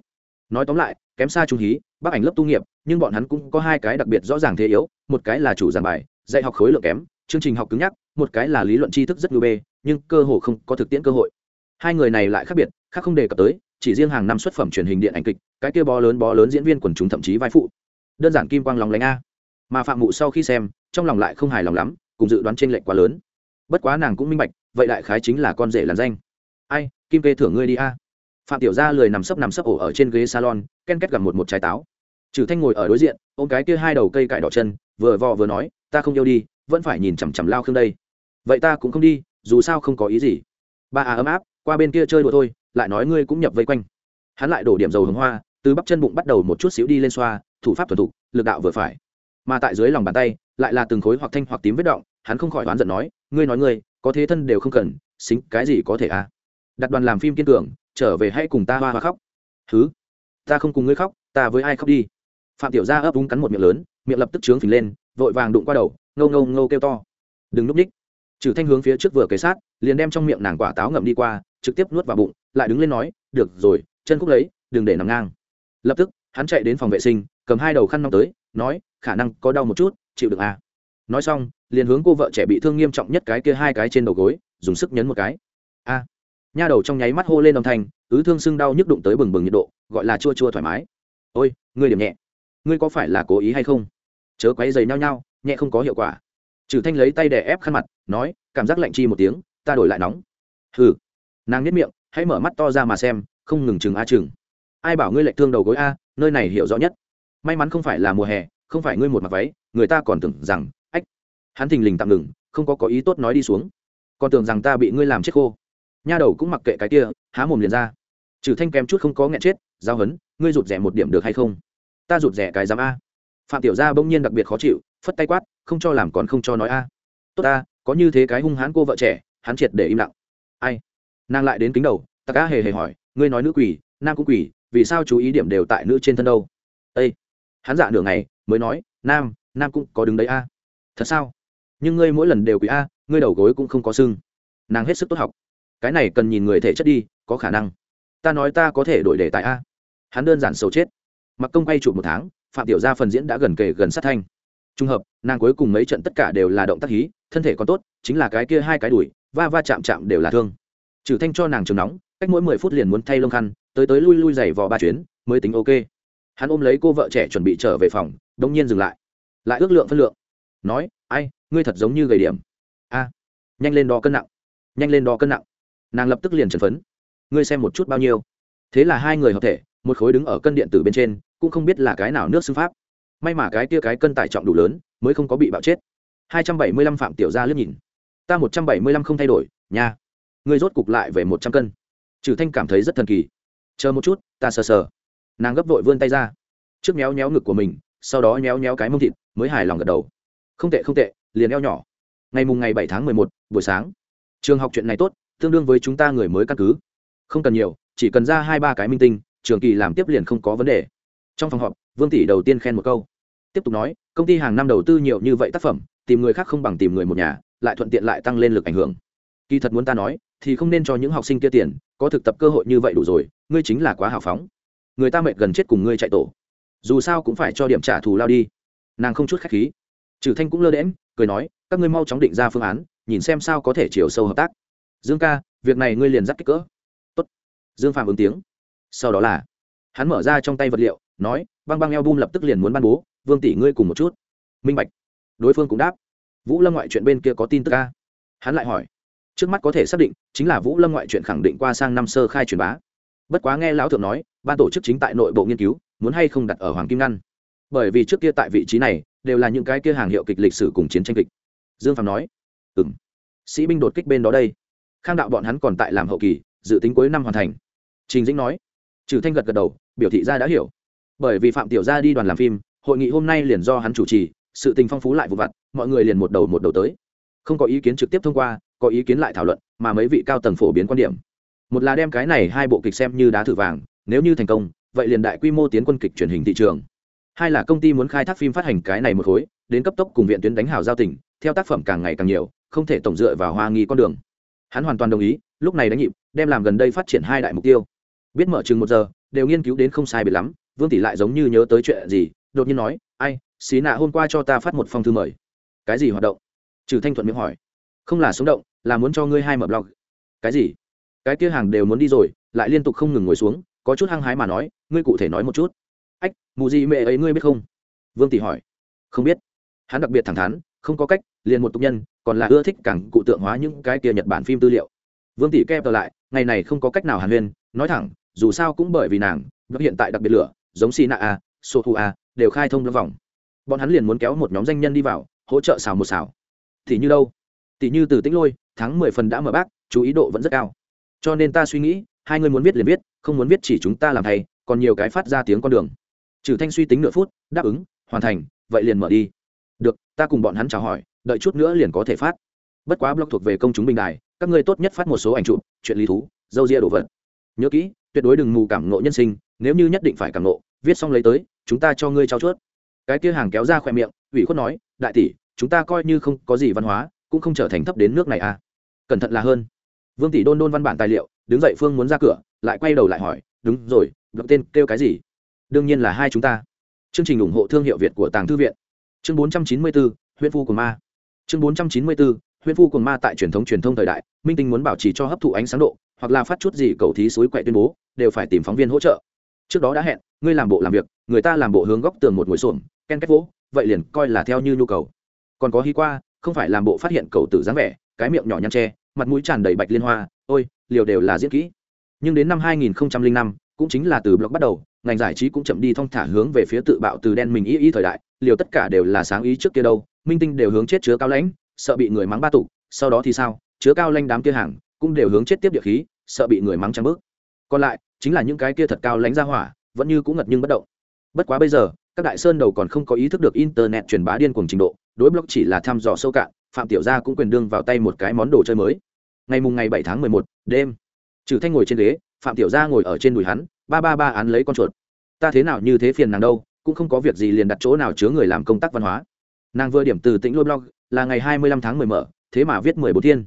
nói tóm lại, kém xa trung hí, bác ảnh lớp tu nghiệp, nhưng bọn hắn cũng có hai cái đặc biệt rõ ràng thế yếu, một cái là chủ giảng bài, dạy học khối lượng kém, chương trình học cứng nhắc, một cái là lý luận tri thức rất ngư bê, nhưng cơ hồ không có thực tiễn cơ hội. Hai người này lại khác biệt, khác không đề cập tới, chỉ riêng hàng năm xuất phẩm truyền hình điện ảnh kịch, cái kia bó lớn bó lớn diễn viên quần chúng thậm chí vai phụ. Đơn giản kim quang lòng lánh a. Mà phạm mụ sau khi xem, trong lòng lại không hài lòng lắm, cùng dự đoán trên lệch quá lớn. Bất quá nàng cũng minh bạch, vậy đại khái chính là con rể làn danh. Ai, kim kê thưởng ngươi đi a phạm tiểu gia lười nằm sấp nằm sấp ổ ở trên ghế salon, ken kết gặm một một trái táo. Trừ thanh ngồi ở đối diện, ôm cái kia hai đầu cây cải đỏ chân, vừa vò vừa nói, ta không yêu đi, vẫn phải nhìn chằm chằm lao khương đây. Vậy ta cũng không đi, dù sao không có ý gì. Ba à ấm áp, qua bên kia chơi đùa thôi, lại nói ngươi cũng nhập vây quanh. Hắn lại đổ điểm dầu hướng hoa, từ bắp chân bụng bắt đầu một chút xíu đi lên xoa, thủ pháp thuần thục, lực đạo vừa phải. Mà tại dưới lòng bàn tay, lại là từng khối hoặc thanh hoặc tím vết động, hắn không khỏi đoán giận nói, ngươi nói ngươi, có thế thân đều không cần, xính cái gì có thể à? Đặt đoàn làm phim kiên cường trở về hãy cùng ta hoa hoa khóc. Thứ ta không cùng ngươi khóc, ta với ai khóc đi? Phạm tiểu gia ấp úng cắn một miệng lớn, miệng lập tức trướng phình lên, vội vàng đụng qua đầu ngâu ngâu ngâu kêu to. Đừng núp ních. Trừ thanh hướng phía trước vừa kế sát, liền đem trong miệng nàng quả táo ngậm đi qua, trực tiếp nuốt vào bụng, lại đứng lên nói, được rồi, chân cúc lấy, đừng để nằm ngang. Lập tức, hắn chạy đến phòng vệ sinh, cầm hai đầu khăn nong tới, nói, khả năng có đau một chút, chịu được à. nói xong, liền hướng cô vợ trẻ bị thương nghiêm trọng nhất cái kia hai cái trên đầu gối, dùng sức nhấn một cái. A nha đầu trong nháy mắt hô lên âm thanh, ứ thương sưng đau nhức đụng tới bừng bừng nhiệt độ, gọi là chua chua thoải mái. Ôi, ngươi điểm nhẹ. Ngươi có phải là cố ý hay không? Chớ quấy giày nhau nhau, nhẹ không có hiệu quả. Trừ thanh lấy tay đè ép khăn mặt, nói, cảm giác lạnh chi một tiếng, ta đổi lại nóng. Hừ. Nàng nhếch miệng, hãy mở mắt to ra mà xem, không ngừng chừng a chừng. Ai bảo ngươi lệch thương đầu gối a, nơi này hiểu rõ nhất. May mắn không phải là mùa hè, không phải ngươi một mặc váy, người ta còn tưởng rằng, ách. Hắn thình lình tạm ngừng, không có có ý tốt nói đi xuống. Còn tưởng rằng ta bị ngươi làm chết khô nha đầu cũng mặc kệ cái kia, há mồm liền ra. Trừ thanh kém chút không có nghẹn chết, giao hấn, ngươi rụt rẻ một điểm được hay không? Ta rụt rẻ cái dám a. Phạm tiểu gia bỗng nhiên đặc biệt khó chịu, phất tay quát, không cho làm còn không cho nói a. Tốt ta có như thế cái hung hãn cô vợ trẻ, hắn triệt để im lặng. Ai? Nàng lại đến kính đầu, ta cá hề hề hỏi, ngươi nói nữ quỷ, nam cũng quỷ, vì sao chú ý điểm đều tại nữ trên thân đâu? Ây hắn dạ nửa ngày, mới nói, nam nam cũng có đứng đấy a. Thật sao? Nhưng ngươi mỗi lần đều quỷ a, ngươi đầu gối cũng không có sưng. Nàng hết sức tốt học cái này cần nhìn người thể chất đi, có khả năng. Ta nói ta có thể đổi đề tài a. Hắn đơn giản xấu chết. Mặc công quay chụp một tháng, phạm tiểu gia phần diễn đã gần kề gần sát thanh. Trung hợp, nàng cuối cùng mấy trận tất cả đều là động tác hí, thân thể còn tốt, chính là cái kia hai cái đùi, va va chạm chạm đều là thương. Trừ thanh cho nàng trường nóng, cách mỗi mười phút liền muốn thay lông khăn, tới tới lui lui giày vò ba chuyến, mới tính ok. Hắn ôm lấy cô vợ trẻ chuẩn bị trở về phòng đông nhiên dừng lại. Lại ước lượng phân lượng. Nói, ai, ngươi thật giống như gầy điểm. A, nhanh lên đo cân nặng, nhanh lên đo cân nặng nàng lập tức liền trần phấn. Ngươi xem một chút bao nhiêu. Thế là hai người hợp thể, một khối đứng ở cân điện tử bên trên, cũng không biết là cái nào nước xưng pháp. May mà cái kia cái cân tải trọng đủ lớn, mới không có bị bạo chết. Hai trăm bảy mươi lăm phạm tiểu gia liếc nhìn. Ta một trăm bảy mươi lăm không thay đổi, nha. Ngươi rốt cục lại về một trăm cân. Trừ thanh cảm thấy rất thần kỳ. Chờ một chút, ta sờ sờ. Nàng gấp vội vươn tay ra. Trước méo méo ngực của mình, sau đó méo méo cái mông thịt, mới hài lòng gật đầu. Không tệ không tệ, liền eo nhỏ. Ngày mùng ngày bảy tháng mười một, buổi sáng. Trường học chuyện này tốt tương đương với chúng ta người mới căn cứ. Không cần nhiều, chỉ cần ra hai ba cái minh tinh, trường kỳ làm tiếp liền không có vấn đề. Trong phòng họp, vương tỷ đầu tiên khen một câu. Tiếp tục nói, công ty hàng năm đầu tư nhiều như vậy tác phẩm, tìm người khác không bằng tìm người một nhà, lại thuận tiện lại tăng lên lực ảnh hưởng. Kỳ thật muốn ta nói, thì không nên cho những học sinh kia tiền, có thực tập cơ hội như vậy đủ rồi, ngươi chính là quá hào phóng. Người ta mệt gần chết cùng ngươi chạy tổ. Dù sao cũng phải cho điểm trả thù lao đi. Nàng không chút khách khí. Trừ thanh cũng lơ đễm cười nói, các ngươi mau chóng định ra phương án, nhìn xem sao có thể chiều sâu hợp tác dương ca, việc này ngươi liền dắt kích cỡ. Tốt. dương phạm ứng tiếng. Sau đó là, hắn mở ra trong tay vật liệu, nói, băng băng eo bum lập tức liền muốn ban bố, vương tỷ ngươi cùng một chút. Minh bạch. Đối phương cũng đáp. Vũ lâm ngoại chuyện bên kia có tin tức ca hắn lại hỏi. Trước mắt có thể xác định, chính là vũ lâm ngoại chuyện khẳng định qua sang năm sơ khai truyền bá. Bất quá nghe lão thượng nói, ban tổ chức chính tại nội bộ nghiên cứu, muốn hay không đặt ở hoàng kim ngăn. Bởi vì trước kia tại vị trí này, đều là những cái kia hàng hiệu kịch lịch sử cùng chiến tranh kịch. Dương phạm nói. Ừ m sĩ binh đột kích bên đó đây khang đạo bọn hắn còn tại làm hậu kỳ, dự tính cuối năm hoàn thành. Trình dĩnh nói. Trừ thanh gật gật đầu, biểu thị ra đã hiểu. Bởi vì phạm tiểu gia đi đoàn làm phim, hội nghị hôm nay liền do hắn chủ trì, sự tình phong phú lại vụ vặt, mọi người liền một đầu một đầu tới. Không có ý kiến trực tiếp thông qua, có ý kiến lại thảo luận, mà mấy vị cao tầng phổ biến quan điểm. Một là đem cái này hai bộ kịch xem như đá thử vàng, nếu như thành công, vậy liền đại quy mô tiến quân kịch truyền hình thị trường. Hai là công ty muốn khai thác phim phát hành cái này một khối, đến cấp tốc cùng viện tuyến đánh hào giao tỉnh theo tác phẩm càng ngày càng nhiều, không thể tổng dựa vào hoa nghi con đường hắn hoàn toàn đồng ý, lúc này đánh nhịp, đem làm gần đây phát triển hai đại mục tiêu. Biết mở chừng một giờ, đều nghiên cứu đến không sai biệt lắm, vương tỷ lại giống như nhớ tới chuyện gì, đột nhiên nói, ai, xí nạ hôm qua cho ta phát một phong thư mời. Cái gì hoạt động? Trừ thanh thuận miệng hỏi. Không là sống động, là muốn cho ngươi hai mở blog. Cái gì? Cái kia hàng đều muốn đi rồi, lại liên tục không ngừng ngồi xuống, có chút hăng hái mà nói, ngươi cụ thể nói một chút. Ách, mù gì mẹ ấy ngươi biết không? Vương tỷ hỏi. Không biết. Hắn đặc biệt thẳng thắn, không có cách liền một tục nhân, còn là ưa thích càng cụ tượng hóa những cái kia nhật bản phim tư liệu. Vương tỷ kép lại, ngày này không có cách nào hàn huyên, nói thẳng, dù sao cũng bởi vì nàng vẫn hiện tại đặc biệt lửa, giống xì nạ a sô thu a, đều khai thông lâm vòng. Bọn hắn liền muốn kéo một nhóm danh nhân đi vào, hỗ trợ xào một xào. Thì như đâu? Tỷ như từ tĩnh lôi, tháng mười phần đã mở bác, chú ý độ vẫn rất cao. Cho nên ta suy nghĩ, hai người muốn viết liền viết, không muốn viết chỉ chúng ta làm thầy, còn nhiều cái phát ra tiếng con đường. Trừ thanh suy tính nửa phút, đáp ứng, hoàn thành, vậy liền mở đi. Được, ta cùng bọn hắn chào hỏi đợi chút nữa liền có thể phát. Bất quá blog thuộc về công chúng bình đài, các ngươi tốt nhất phát một số ảnh chụp, chuyện lý thú, dâu ria đồ vật. Nhớ kỹ, tuyệt đối đừng mù cảm nộ nhân sinh, nếu như nhất định phải cảm nộ viết xong lấy tới, chúng ta cho ngươi trao chuốt. Cái kia hàng kéo ra khỏe miệng, ủy khuất nói, đại tỷ, chúng ta coi như không có gì văn hóa, cũng không trở thành thấp đến nước này à. Cẩn thận là hơn. Vương tỷ đôn đôn văn bản tài liệu, đứng dậy phương muốn ra cửa, lại quay đầu lại hỏi, đúng rồi gặp tên kêu cái gì? Đương nhiên là hai chúng ta. Chương trình ủng hộ thương hiệu việt của tàng thư viện. Chương bốn trăm chín mươi bốn huyện phu của ma chương bốn trăm chín mươi bốn huyện phu cùng ma tại truyền thống truyền thông thời đại, minh tinh muốn bảo trì cho hấp thụ ánh sáng độ, hoặc là phát chút gì cầu thí suối quậy tuyên bố, đều phải tìm phóng viên hỗ trợ. Trước đó đã hẹn, ngươi làm bộ làm việc, người ta làm bộ hướng góc tường một ngồi xuồng ken két vỗ, vậy liền coi là theo như nhu cầu. Còn có hy qua, không phải làm bộ phát hiện cầu tử dáng vẻ, cái miệng nhỏ nhăn tre mặt mũi tràn đầy bạch liên hoa, ôi, liều đều là diễn kỹ. Nhưng đến năm 2005 cũng chính là từ blog bắt đầu, ngành giải trí cũng chậm đi thong thả hướng về phía tự bạo từ đen mình ý ý thời đại, liều tất cả đều là sáng ý trước kia đâu minh tinh đều hướng chết chứa cao lãnh, sợ bị người mắng ba tụ, sau đó thì sao? Chứa cao lãnh đám kia hàng cũng đều hướng chết tiếp địa khí, sợ bị người mắng trăng bước. Còn lại, chính là những cái kia thật cao lãnh ra hỏa, vẫn như cũng ngật nhưng bất động. Bất quá bây giờ, các đại sơn đầu còn không có ý thức được internet truyền bá điên cuồng trình độ, đối blog chỉ là thăm dò sâu cạn, phạm tiểu gia cũng quyền đương vào tay một cái món đồ chơi mới. Ngày mùng ngày bảy tháng mười một, đêm. Trừ thanh ngồi trên ghế, phạm tiểu gia ngồi ở trên đùi hắn, ba ba ba án lấy con chuột. Ta thế nào như thế phiền nàng đâu, cũng không có việc gì liền đặt chỗ nào chứa người làm công tác văn hóa nàng vừa điểm từ tĩnh lôi blog, là ngày hai mươi lăm tháng mười mở, thế mà viết mười bốn thiên.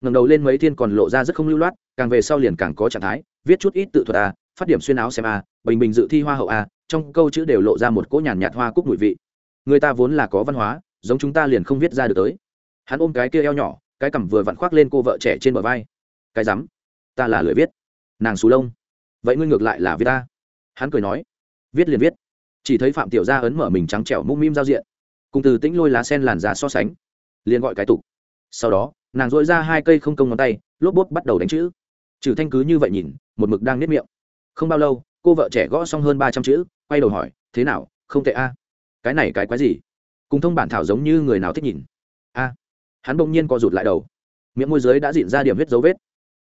Ngẩng đầu lên mấy thiên còn lộ ra rất không lưu loát, càng về sau liền càng có trạng thái, viết chút ít tự thuật a, phát điểm xuyên áo xem a, bình bình dự thi hoa hậu a, trong câu chữ đều lộ ra một cỗ nhàn nhạt hoa cúc mùi vị. Người ta vốn là có văn hóa, giống chúng ta liền không viết ra được tới. Hắn ôm cái kia eo nhỏ, cái cằm vừa vặn khoác lên cô vợ trẻ trên bờ vai. Cái rắm, ta là lười viết. Nàng xù lông. Vậy ngươi ngược lại là viết ta hắn cười nói, viết liền viết. Chỉ thấy phạm tiểu gia ấn mở mình trắng trẻo mũm mĩm giao diện cùng từ tĩnh lôi lá sen làn giá so sánh. Liền gọi cái tục. Sau đó, nàng dội ra hai cây không công ngón tay, lốp bốt bắt đầu đánh chữ. Trừ thanh cứ như vậy nhìn, một mực đang nếp miệng. Không bao lâu, cô vợ trẻ gõ xong hơn ba trăm chữ, quay đầu hỏi, thế nào? Không tệ a. Cái này cái quái gì? Cùng thông bản thảo giống như người nào thích nhìn. A. Hắn bỗng nhiên co rụt lại đầu. Miệng môi giới đã dịn ra điểm vết dấu vết.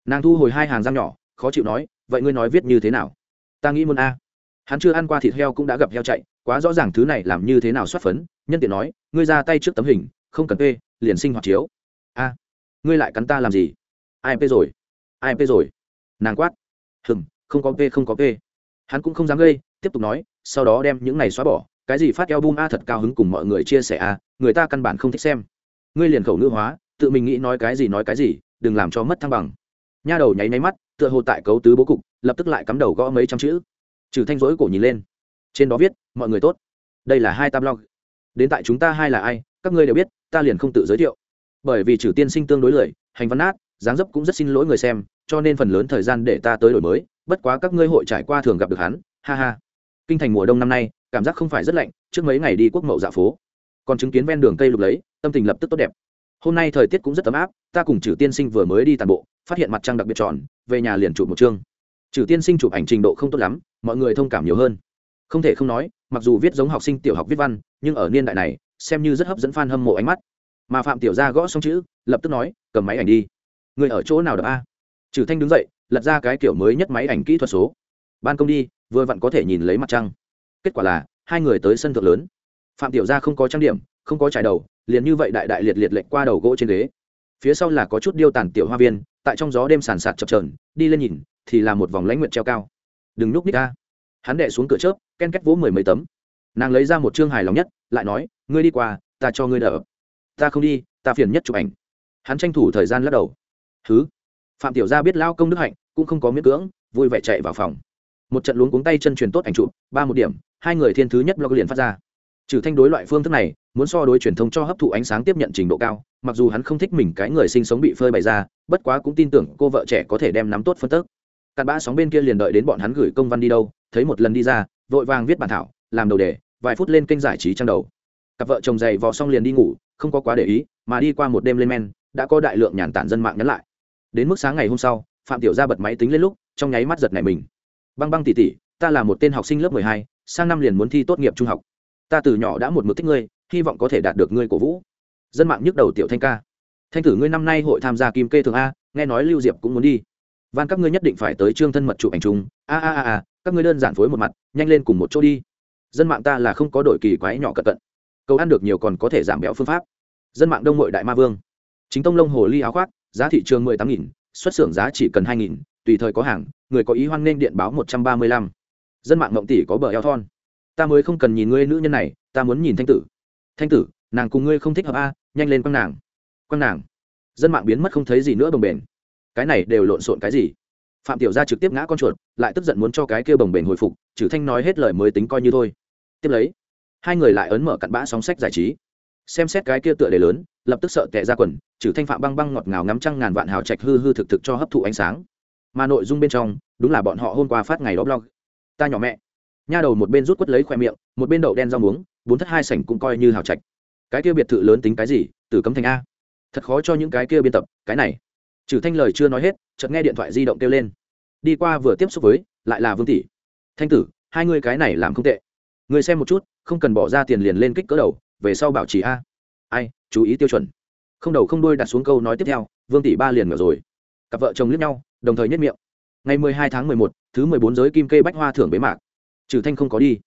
Nàng thu hồi hai hàng răng nhỏ, khó chịu nói, vậy ngươi nói viết như thế nào? Ta nghĩ muốn a. Hắn chưa ăn qua thịt heo cũng đã gặp heo chạy quá rõ ràng thứ này làm như thế nào xuất phấn, nhân tiện nói, ngươi ra tay trước tấm hình, không cần p liền sinh hoạt chiếu. A, ngươi lại cắn ta làm gì? Ai p rồi? Ai p rồi? Nàng quát. Hừng không có p không có p hắn cũng không dám gây, tiếp tục nói, sau đó đem những này xóa bỏ, cái gì phát eo bum a thật cao hứng cùng mọi người chia sẻ a, người ta căn bản không thích xem. Ngươi liền khẩu ngữ hóa, tự mình nghĩ nói cái gì nói cái gì, đừng làm cho mất thăng bằng. Nha đầu nháy nháy mắt, tựa hồ tại cấu tứ bố cục, lập tức lại cắm đầu gõ mấy trăm chữ. Trừ thanh rỗi cổ nhìn lên trên đó viết, mọi người tốt. Đây là hai tam tablog đến tại chúng ta hai là ai, các ngươi đều biết, ta liền không tự giới thiệu. Bởi vì trừ tiên sinh tương đối lười, hành văn nát, dáng dấp cũng rất xin lỗi người xem, cho nên phần lớn thời gian để ta tới đổi mới, bất quá các ngươi hội trải qua thường gặp được hắn, ha ha. Kinh thành mùa đông năm nay, cảm giác không phải rất lạnh, trước mấy ngày đi quốc mậu dạ phố. Còn chứng kiến ven đường cây lục lấy, tâm tình lập tức tốt đẹp. Hôm nay thời tiết cũng rất ấm áp, ta cùng trừ tiên sinh vừa mới đi tàn bộ, phát hiện mặt trăng đặc biệt tròn, về nhà liền chụp một chương. Trừ tiên sinh chụp ảnh trình độ không tốt lắm, mọi người thông cảm nhiều hơn không thể không nói, mặc dù viết giống học sinh tiểu học viết văn, nhưng ở niên đại này, xem như rất hấp dẫn f a n hâm mộ ánh mắt. Mà phạm tiểu gia gõ xong chữ, lập tức nói, cầm máy ảnh đi. Người ở chỗ nào đập a? Trừ thanh đứng dậy, lật ra cái kiểu mới nhất máy ảnh kỹ thuật số. Ban công đi, vừa vặn có thể nhìn lấy mặt trăng. Kết quả là, hai người tới sân thượng lớn. Phạm tiểu gia không có trang điểm, không có trải đầu, liền như vậy đại đại liệt liệt lệnh qua đầu gỗ trên ghế. Phía sau là có chút điêu tàn tiểu hoa viên, tại trong gió đêm sàn sạt chập trờn đi lên nhìn, thì là một vòng lãnh nguyện treo cao. Đừng núp ních ta hắn đệ xuống cửa chớp, ken két vỗ mười mấy tấm. Nàng lấy ra một chương hài lòng nhất, lại nói, ngươi đi qua, ta cho ngươi đỡ. Ta không đi, ta phiền nhất chụp ảnh. Hắn tranh thủ thời gian lắc đầu. Thứ phạm tiểu gia biết lao công đức hạnh, cũng không có miễn cưỡng, vui vẻ chạy vào phòng. Một trận luống cuống tay chân truyền tốt ảnh chụp, ba một điểm, hai người thiên thứ nhất blog liền phát ra. Trừ thanh đối loại phương thức này, muốn so đối truyền thông cho hấp thụ ánh sáng tiếp nhận trình độ cao, mặc dù hắn không thích mình cái người sinh sống bị phơi bày ra, bất quá cũng tin tưởng cô vợ trẻ có thể đem nắm tốt phân tức. Cặn bã sóng bên kia liền đợi đến bọn hắn gửi công văn đi đâu thấy một lần đi ra, vội vàng viết bản thảo, làm đầu đề, vài phút lên kênh giải trí trang đầu. Cặp vợ chồng dày vò xong liền đi ngủ, không có quá để ý, mà đi qua một đêm lên men, đã có đại lượng nhàn tản dân mạng nhắn lại. Đến mức sáng ngày hôm sau, phạm tiểu gia bật máy tính lên lúc, trong nháy mắt giật này mình. Băng băng tỉ tỉ, ta là một tên học sinh lớp mười hai, sang năm liền muốn thi tốt nghiệp trung học. Ta từ nhỏ đã một mực thích ngươi, hy vọng có thể đạt được ngươi cổ vũ. Dân mạng nhức đầu tiểu thanh ca. Thanh tử ngươi năm nay hội tham gia kim kê thường a, nghe nói lưu diệp cũng muốn đi. Van các ngươi nhất định phải tới trương thân mật chụp ảnh chung. A a a a các ngươi đơn giản phối một mặt, nhanh lên cùng một chỗ đi. Dân mạng ta là không có đổi kỳ quái nhỏ cận cận. Cầu ăn được nhiều còn có thể giảm béo phương pháp. Dân mạng đông hội đại ma vương. Chính tông lông hồ ly áo khoác, giá thị trường mười tám nghìn, xuất xưởng giá chỉ cần hai nghìn, tùy thời có hàng, người có ý hoan nghênh điện báo một trăm ba mươi lăm. Dân mạng ngộng tỷ có bờ eo thon. Ta mới không cần nhìn ngươi nữ nhân này, ta muốn nhìn thanh tử. Thanh tử, nàng cùng ngươi không thích hợp a, nhanh lên quăng nàng. Quăng nàng. Dân mạng biến mất không thấy gì nữa đồng bền cái này đều lộn xộn cái gì? Phạm tiểu gia trực tiếp ngã con chuột, lại tức giận muốn cho cái kia bồng bềnh hồi phục, trừ thanh nói hết lời mới tính coi như thôi. Tiếp lấy, hai người lại ấn mở cặn bã sóng sách giải trí. Xem xét cái kia tựa đề lớn, lập tức sợ tệ ra quần, trừ thanh phạm băng băng ngọt ngào ngắm trăng ngàn vạn hào trạch hư hư thực thực cho hấp thụ ánh sáng. Mà nội dung bên trong, đúng là bọn họ hôm qua phát ngày đó blog. Ta nhỏ mẹ. Nha đầu một bên rút quất lấy khoe miệng, một bên đậu đen rau muống, bốn thất hai sảnh cũng coi như hào trạch. Cái kia biệt thự lớn tính cái gì? Từ cấm thành a. Thật khó cho những cái kia biên tập, cái này trừ thanh lời chưa nói hết, chợt nghe điện thoại di động kêu lên. Đi qua vừa tiếp xúc với, lại là vương tỷ. Thanh tử, hai người cái này làm không tệ. Người xem một chút, không cần bỏ ra tiền liền lên kích cỡ đầu, về sau bảo trì a. Ai, chú ý tiêu chuẩn. Không đầu không đuôi đặt xuống câu nói tiếp theo, vương tỷ ba liền mở rồi. Cặp vợ chồng liếc nhau, đồng thời nhất miệng. Ngày mười hai tháng mười một, thứ mười bốn giới kim kê bách hoa thưởng bế mạc. Trừ thanh không có đi.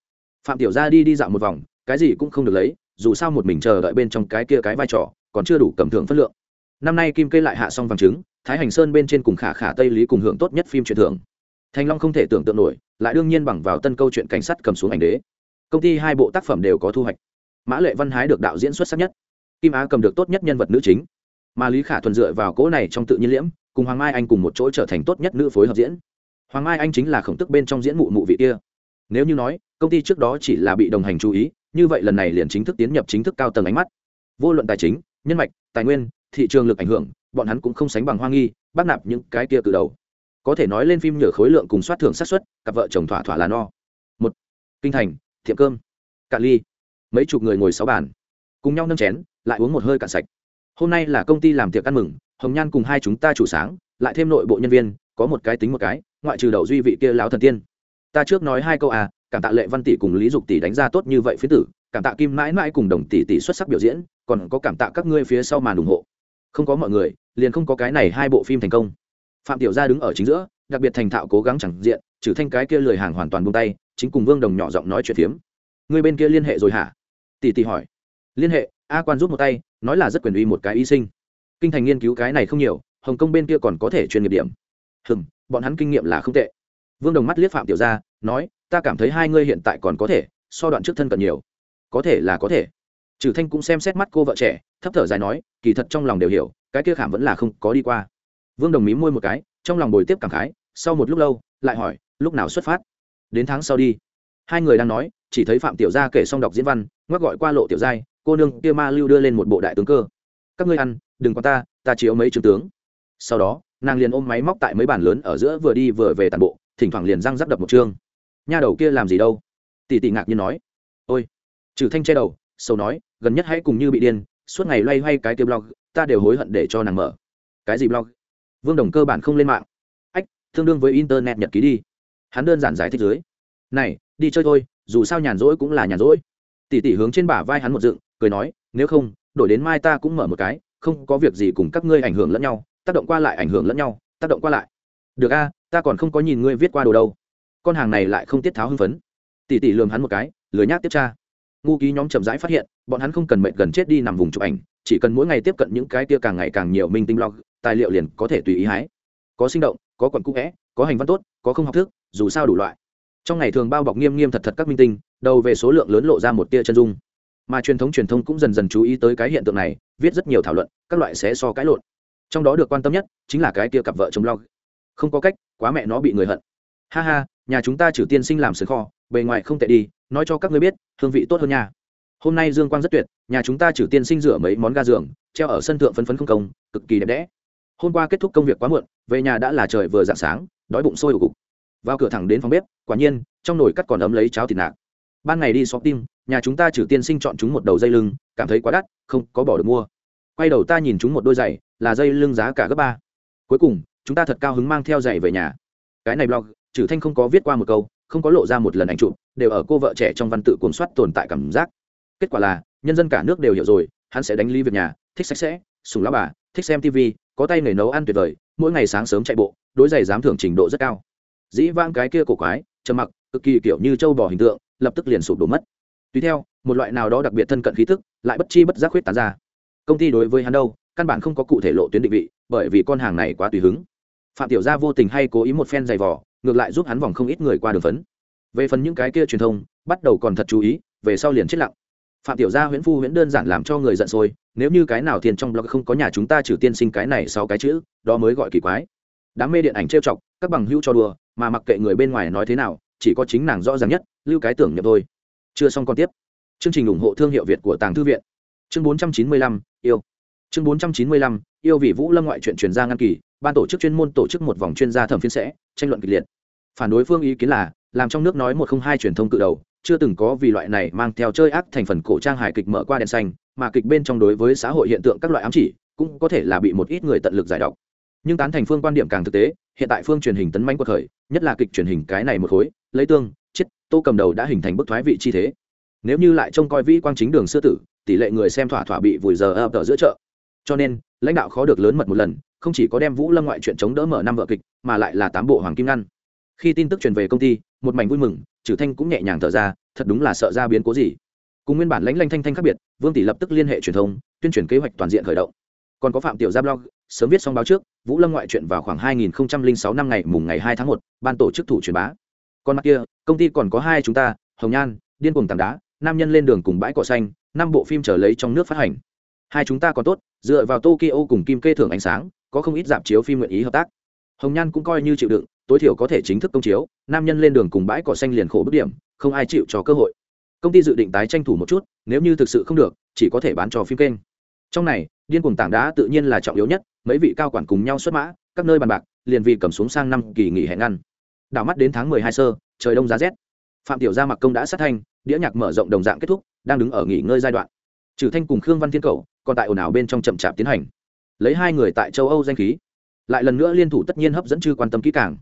Phạm tiểu gia đi đi dạo một vòng, cái gì cũng không được lấy, dù sao một mình chờ đợi bên trong cái kia cái vai trò, còn chưa đủ cầm thưởng phất lượng năm nay kim cây lại hạ xong vàng trứng, thái hành sơn bên trên cùng khả khả tây lý cùng hưởng tốt nhất phim truyền thưởng. Thành long không thể tưởng tượng nổi, lại đương nhiên bằng vào tân câu chuyện cảnh sát cầm xuống ảnh đế. Công ty hai bộ tác phẩm đều có thu hoạch. Mã lệ văn hái được đạo diễn xuất sắc nhất. Kim á cầm được tốt nhất nhân vật nữ chính. Mà lý khả thuần dựa vào cỗ này trong tự nhiên liễm, cùng hoàng mai anh cùng một chỗ trở thành tốt nhất nữ phối hợp diễn. Hoàng mai anh chính là khổng tức bên trong diễn mụ mụ vị kia. Nếu như nói, công ty trước đó chỉ là bị đồng hành chú ý, như vậy lần này liền chính thức tiến nhập chính thức cao tầng ánh mắt. Vô luận tài chính, nhân mạch, tài nguyên thị trường lực ảnh hưởng, bọn hắn cũng không sánh bằng hoa nghi bác nạp những cái kia từ đầu. Có thể nói lên phim nhờ khối lượng cùng soát thưởng sát xuất cặp vợ chồng thỏa thỏa là no. Một, kinh thành, tiệm cơm, cạn ly, mấy chục người ngồi sáu bàn, cùng nhau nâng chén, lại uống một hơi cạn sạch. Hôm nay là công ty làm tiệc ăn mừng, hồng nhan cùng hai chúng ta chủ sáng, lại thêm nội bộ nhân viên, có một cái tính một cái, ngoại trừ đậu duy vị kia lão thần tiên. Ta trước nói hai câu à cảm tạ lệ văn tỷ cùng lý dục tỷ đánh ra tốt như vậy phía tử, cảm tạ kim mãi mãi cùng đồng tỷ tỷ xuất sắc biểu diễn, còn có cảm tạ các ngươi phía sau màn ủng hộ không có mọi người, liền không có cái này hai bộ phim thành công. Phạm tiểu gia đứng ở chính giữa, đặc biệt thành thạo cố gắng chẳng diện, trừ thanh cái kia lười hàng hoàn toàn buông tay, chính cùng vương đồng nhỏ giọng nói chuyện phiếm. Người bên kia liên hệ rồi hả? Tỷ tỷ hỏi. Liên hệ, a quan rút một tay, nói là rất quyền uy một cái y sinh. Kinh thành nghiên cứu cái này không nhiều, hồng kông bên kia còn có thể chuyên nghiệp điểm. Hừm, bọn hắn kinh nghiệm là không tệ. Vương đồng mắt liếc phạm tiểu gia, nói, ta cảm thấy hai ngươi hiện tại còn có thể, so đoạn trước thân cận nhiều. Có thể là có thể trừ thanh cũng xem xét mắt cô vợ trẻ, thấp thở dài nói, kỳ thật trong lòng đều hiểu, cái kia khảm vẫn là không có đi qua. Vương đồng mí môi một cái, trong lòng bồi tiếp cảm khái, sau một lúc lâu, lại hỏi, lúc nào xuất phát? Đến tháng sau đi. Hai người đang nói, chỉ thấy phạm tiểu gia kể xong đọc diễn văn, ngoắc gọi qua lộ tiểu giai, cô nương kia ma lưu đưa lên một bộ đại tướng cơ. Các ngươi ăn, đừng có ta ta chiếu mấy chứng tướng. Sau đó, nàng liền ôm máy móc tại mấy bàn lớn ở giữa vừa đi vừa về tàn bộ, thỉnh thoảng liền răng rắc đập một chương. Nha đầu kia làm gì đâu? Tỷ tỷ ngạc nhiên nói. Ôi. Trừ thanh che đầu sâu nói gần nhất hãy cùng như bị điên, suốt ngày loay hoay cái tiêu blog, ta đều hối hận để cho nàng mở. Cái gì blog? Vương đồng cơ bản không lên mạng. Ách, tương đương với internet nhật ký đi. Hắn đơn giản giải thích dưới. Này, đi chơi thôi, dù sao nhàn rỗi cũng là nhàn rỗi. Tỷ tỷ hướng trên bả vai hắn một dựng, cười nói, nếu không, đổi đến mai ta cũng mở một cái, không có việc gì cùng các ngươi ảnh hưởng lẫn nhau, tác động qua lại ảnh hưởng lẫn nhau, tác động qua lại. Được a, ta còn không có nhìn ngươi viết qua đồ đâu. Con hàng này lại không tiết tháo hưng phấn. Tỷ tỷ lườm hắn một cái, lười nhác tiếp tra ngu ký nhóm chậm rãi phát hiện, bọn hắn không cần mệnh gần chết đi nằm vùng chụp ảnh, chỉ cần mỗi ngày tiếp cận những cái tia càng ngày càng nhiều minh tinh blog, tài liệu liền có thể tùy ý hái. Có sinh động, có quận cũ vẽ, có hành văn tốt, có không học thức, dù sao đủ loại. Trong ngày thường bao bọc nghiêm nghiêm thật thật các minh tinh, đầu về số lượng lớn lộ ra một tia chân dung. Mà truyền thống truyền thông cũng dần dần chú ý tới cái hiện tượng này, viết rất nhiều thảo luận, các loại sẽ so cãi lộn. Trong đó được quan tâm nhất chính là cái tia cặp vợ chồng blog. Không có cách, quá mẹ nó bị người hận ha ha, nhà chúng ta trừ tiên sinh làm sườn kho, bề ngoài không tệ đi, nói cho các ngươi biết, hương vị tốt hơn nha. Hôm nay dương quang rất tuyệt, nhà chúng ta trừ tiên sinh rửa mấy món ga giường, treo ở sân thượng phấn phấn không công, cực kỳ đẹp đẽ. Hôm qua kết thúc công việc quá muộn, về nhà đã là trời vừa d ạ n g sáng, đói bụng sôi ổ cục. Vào cửa thẳng đến phòng bếp, quả nhiên, trong nồi cắt còn ấm lấy cháo thịt nạc. Ban ngày đi xóm tim nhà chúng ta trừ tiên sinh chọn chúng một đầu dây lưng, cảm thấy quá đắt, không có bỏ được mua. Quay đầu ta nhìn chúng một đôi giày, là dây lưng giá cả gấp ba. Cuối cùng, chúng ta thật cao hứng mang theo giày về nhà. Cái này blog trừ thanh không có viết qua một câu, không có lộ ra một lần ảnh chụp, đều ở cô vợ trẻ trong văn tự cuốn soát tồn tại cảm giác. Kết quả là, nhân dân cả nước đều hiểu rồi, hắn sẽ đánh ly việc nhà, thích sạch sẽ sùng lá bà, thích xem tv có tay nghề nấu ăn tuyệt vời, mỗi ngày sáng sớm chạy bộ, đối giày dám thưởng trình độ rất cao. Dĩ vang cái kia cổ quái, trầm mặc, cực kỳ kiểu như châu bò hình tượng, lập tức liền sụp đổ mất. Tùy theo, một loại nào đó đặc biệt thân cận khí tức, lại bất chi bất giác huyết tán ra. Công ty đối với hắn đâu, căn bản không có cụ thể lộ tuyến định vị, bởi vì con hàng này quá tùy hứng. Phạm tiểu gia vô tình hay cố ý một phen giày vò ngược lại giúp hắn vòng không ít người qua đường phấn. Về phần những cái kia truyền thông bắt đầu còn thật chú ý về sau liền chết lặng. Phạm tiểu gia huyễn phu huyễn đơn giản làm cho người giận sôi nếu như cái nào tiền trong blog không có nhà chúng ta trừ tiên sinh cái này sau cái chữ đó mới gọi kỳ quái. Đám mê điện ảnh trêu chọc các bằng hữu cho đùa mà mặc kệ người bên ngoài nói thế nào chỉ có chính nàng rõ ràng nhất lưu cái tưởng nhập thôi. Chưa xong còn tiếp. Chương trình ủng hộ thương hiệu việt của tàng thư viện. Chương 495, yêu. Chương 495, yêu vị vũ lâm ngoại truyện truyền ra ngăn kỳ ban tổ chức chuyên môn tổ chức một vòng chuyên gia thẩm phiên sẽ, tranh luận kịch liệt. Phản đối phương ý kiến là, làm trong nước nói một không hai truyền thông cự đầu, chưa từng có vì loại này mang theo chơi ác thành phần cổ trang hài kịch mở qua đèn xanh, mà kịch bên trong đối với xã hội hiện tượng các loại ám chỉ, cũng có thể là bị một ít người tận lực giải độc. Nhưng tán thành phương quan điểm càng thực tế, hiện tại phương truyền hình tấn manh quật khởi, nhất là kịch truyền hình cái này một khối, lấy tương, chết, tô cầm đầu đã hình thành bức thoái vị chi thế. Nếu như lại trông coi vĩ quang chính đường sư tử, tỷ lệ người xem thỏa thỏa bị vùi giờ ập ở giữa chợ. Cho nên, lãnh đạo khó được lớn mật một lần không chỉ có đem vũ lâm ngoại chuyện chống đỡ mở năm vợ kịch mà lại là tám bộ hoàng kim ngăn. Khi tin tức truyền về công ty một mảnh vui mừng trừ thanh cũng nhẹ nhàng thở ra thật đúng là sợ ra biến cố gì. Cùng nguyên bản lãnh lanh thanh thanh khác biệt vương tỷ lập tức liên hệ truyền thông tuyên truyền kế hoạch toàn diện khởi động. Còn có phạm tiểu gia blog sớm viết xong báo trước vũ lâm ngoại truyện vào khoảng 2006 năm ngày mùng ngày 2 tháng 1, ban tổ chức thủ truyền bá. Còn mặt kia công ty còn có hai chúng ta hồng nhan điên cuồng tảng đá nam nhân lên đường cùng bãi cỏ xanh năm bộ phim trở lấy trong nước phát hành. Hai chúng ta còn tốt dựa vào tokyo cùng kim kê thưởng ánh sáng có không ít dạp chiếu phim nguyện ý hợp tác. Hồng nhan cũng coi như chịu đựng, tối thiểu có thể chính thức công chiếu, nam nhân lên đường cùng bãi cỏ xanh liền khổ bức điểm, không ai chịu cho cơ hội. Công ty dự định tái tranh thủ một chút, nếu như thực sự không được, chỉ có thể bán cho phim kênh. Trong này, điên cuồng tảng đá tự nhiên là trọng yếu nhất, mấy vị cao quản cùng nhau xuất mã, các nơi bàn bạc, liền vì cầm xuống sang năm kỳ nghỉ hẹn ngăn. Đảo mắt đến tháng mười hai sơ, trời đông giá rét. Phạm tiểu gia mặc công đã sát thanh đĩa nhạc mở rộng đồng dạng kết thúc, đang đứng ở nghỉ ngơi giai đoạn. Trừ thanh cùng khương văn thiên cầu còn tại ồn ào bên trong chậm chạp tiến hành lấy hai người tại châu âu danh khí. Lại lần nữa liên thủ tất nhiên hấp dẫn chư quan tâm kỹ càng.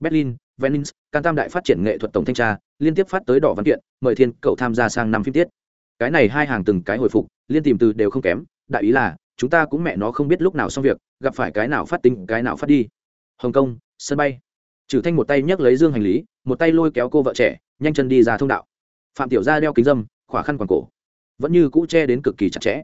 Berlin, venice, can tam đại phát triển nghệ thuật tổng thanh tra, liên tiếp phát tới đỏ văn kiện, mời thiên cậu tham gia sang năm phim tiết. Cái này hai hàng từng cái hồi phục, liên tìm từ đều không kém, đại ý là, chúng ta cũng mẹ nó không biết lúc nào xong việc, gặp phải cái nào phát tính, cái nào phát đi. Hồng kông, sân bay. Trừ thanh một tay nhấc lấy dương hành lý, một tay lôi kéo cô vợ trẻ, nhanh chân đi ra thông đạo. Phạm tiểu gia đeo kính dâm, khỏa khăn quàng cổ. Vẫn như cũ che đến cực kỳ chặt chẽ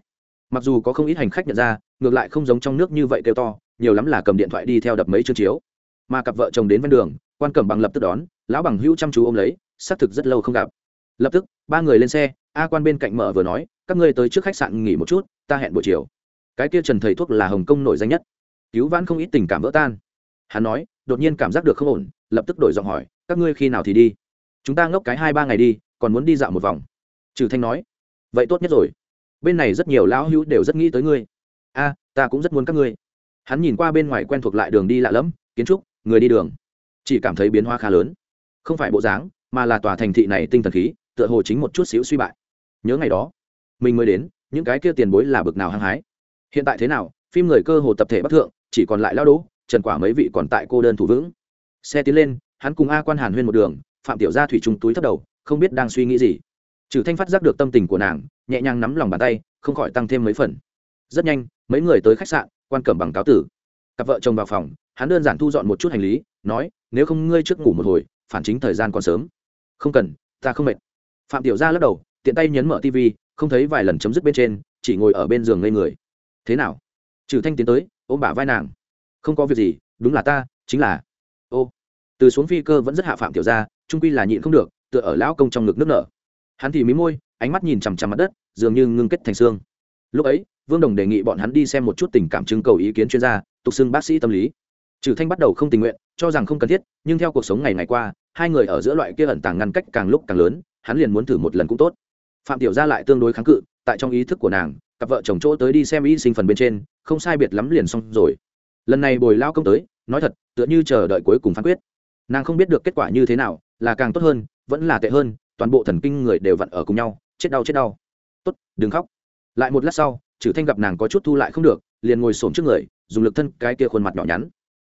mặc dù có không ít hành khách nhận ra, ngược lại không giống trong nước như vậy kêu to, nhiều lắm là cầm điện thoại đi theo đập mấy chương chiếu. Mà cặp vợ chồng đến ven đường, quan cẩm bằng lập tức đón, lão bằng hữu chăm chú ôm lấy, xác thực rất lâu không gặp. Lập tức, ba người lên xe, a quan bên cạnh mở vừa nói, các ngươi tới trước khách sạn nghỉ một chút, ta hẹn buổi chiều. Cái kia trần thầy thuốc là hồng kông nổi danh nhất. Cứu vãn không ít tình cảm vỡ tan. Hắn nói, đột nhiên cảm giác được không ổn, lập tức đổi giọng hỏi, các ngươi khi nào thì đi? Chúng ta ngốc cái hai ba ngày đi, còn muốn đi dạo một vòng. Trừ thanh nói, vậy tốt nhất rồi bên này rất nhiều lão hữu đều rất nghĩ tới ngươi. A, ta cũng rất muốn các ngươi. Hắn nhìn qua bên ngoài quen thuộc lại đường đi lạ lẫm, kiến trúc, người đi đường. Chỉ cảm thấy biến hóa khá lớn. Không phải bộ dáng, mà là tòa thành thị này tinh thần khí, tựa hồ chính một chút xíu suy bại. Nhớ ngày đó, mình mới đến, những cái kia tiền bối là bực nào hăng hái. Hiện tại thế nào, phim người cơ hồ tập thể bắc thượng, chỉ còn lại lao đỗ trần quả mấy vị còn tại cô đơn thủ vững. Xe tiến lên, hắn cùng a quan hàn huyên một đường, phạm tiểu gia thủy trùng túi thấp đầu, không biết đang suy nghĩ gì trừ thanh phát giác được tâm tình của nàng, nhẹ nhàng nắm lòng bàn tay, không khỏi tăng thêm mấy phần. Rất nhanh, mấy người tới khách sạn, quan cẩm bằng cáo tử. Cặp vợ chồng vào phòng, hắn đơn giản thu dọn một chút hành lý, nói, nếu không ngươi trước ngủ một hồi, phản chính thời gian còn sớm. Không cần, ta không mệt. Phạm tiểu gia lắc đầu, tiện tay nhấn mở tv không thấy vài lần chấm dứt bên trên, chỉ ngồi ở bên giường ngây người. Thế nào? Trừ thanh tiến tới, ôm bả vai nàng. Không có việc gì, đúng là ta, chính là. Ô. Từ xuống phi cơ vẫn rất hạ phạm tiểu gia, trung quy là nhịn không được, tựa ở lão công trong ngực nước nở hắn thì mí môi, ánh mắt nhìn chằm chằm mặt đất, dường như ngưng kết thành xương. Lúc ấy, vương đồng đề nghị bọn hắn đi xem một chút tình cảm trưng cầu ý kiến chuyên gia, tục xưng bác sĩ tâm lý. Trừ thanh bắt đầu không tình nguyện, cho rằng không cần thiết, nhưng theo cuộc sống ngày ngày qua, hai người ở giữa loại kia ẩn tàng ngăn cách càng lúc càng lớn, hắn liền muốn thử một lần cũng tốt. Phạm tiểu gia lại tương đối kháng cự, tại trong ý thức của nàng, cặp vợ chồng chỗ tới đi xem y sinh phần bên trên, không sai biệt lắm liền xong rồi. Lần này bồi lao công tới, nói thật, tựa như chờ đợi cuối cùng phán quyết. Nàng không biết được kết quả như thế nào, là càng tốt hơn, vẫn là tệ hơn toàn bộ thần kinh người đều vặn ở cùng nhau, chết đau chết đau. Tốt, đừng khóc. Lại một lát sau trừ thanh gặp nàng có chút thu lại không được, liền ngồi xổm trước người, dùng lực thân cái kia khuôn mặt nhỏ nhắn.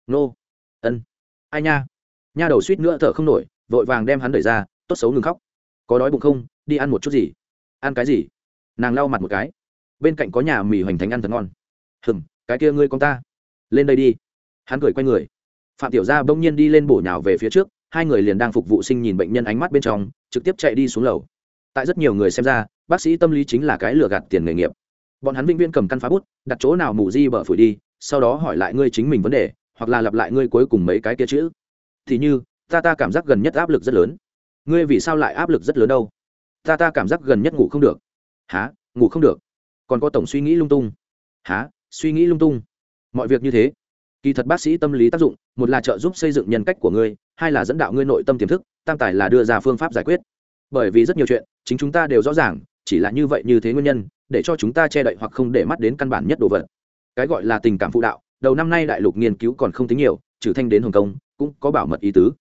Nô. Ân. Ai nha? Nha đầu suýt nữa thở không nổi, vội vàng đem hắn đẩy ra, tốt xấu ngừng khóc. Có đói bụng không? Đi ăn một chút gì? Ăn cái gì? Nàng lau mặt một cái. Bên cạnh có nhà mì hoành thánh ăn thật ngon. Hừm, cái kia ngươi con ta. Lên đây đi. Hắn cười quay người. Phạm tiểu gia bỗng nhiên đi lên bổ nhào về phía trước, hai người liền đang phục vụ sinh nhìn bệnh nhân ánh mắt bên trong trực tiếp chạy đi xuống lầu. Tại rất nhiều người xem ra, bác sĩ tâm lý chính là cái lừa gạt tiền nghề nghiệp. Bọn hắn vĩnh viễn cầm căn phá bút, đặt chỗ nào mù di bở phủi đi, sau đó hỏi lại ngươi chính mình vấn đề, hoặc là lặp lại ngươi cuối cùng mấy cái kia chữ. Thì như, ta ta cảm giác gần nhất áp lực rất lớn. Ngươi vì sao lại áp lực rất lớn đâu? Ta ta cảm giác gần nhất ngủ không được. Há ngủ không được. Còn có tổng suy nghĩ lung tung. Há suy nghĩ lung tung. Mọi việc như thế. Kỳ thật bác sĩ tâm lý tác dụng, một là trợ giúp xây dựng nhân cách của ngươi hai là dẫn đạo ngươi nội tâm tiềm thức, tam tài là đưa ra phương pháp giải quyết. Bởi vì rất nhiều chuyện, chính chúng ta đều rõ ràng, chỉ là như vậy như thế nguyên nhân, để cho chúng ta che đậy hoặc không để mắt đến căn bản nhất đồ vật. Cái gọi là tình cảm phụ đạo, đầu năm nay đại lục nghiên cứu còn không tính nhiều, trừ thanh đến hồng kông, cũng có bảo mật ý tứ.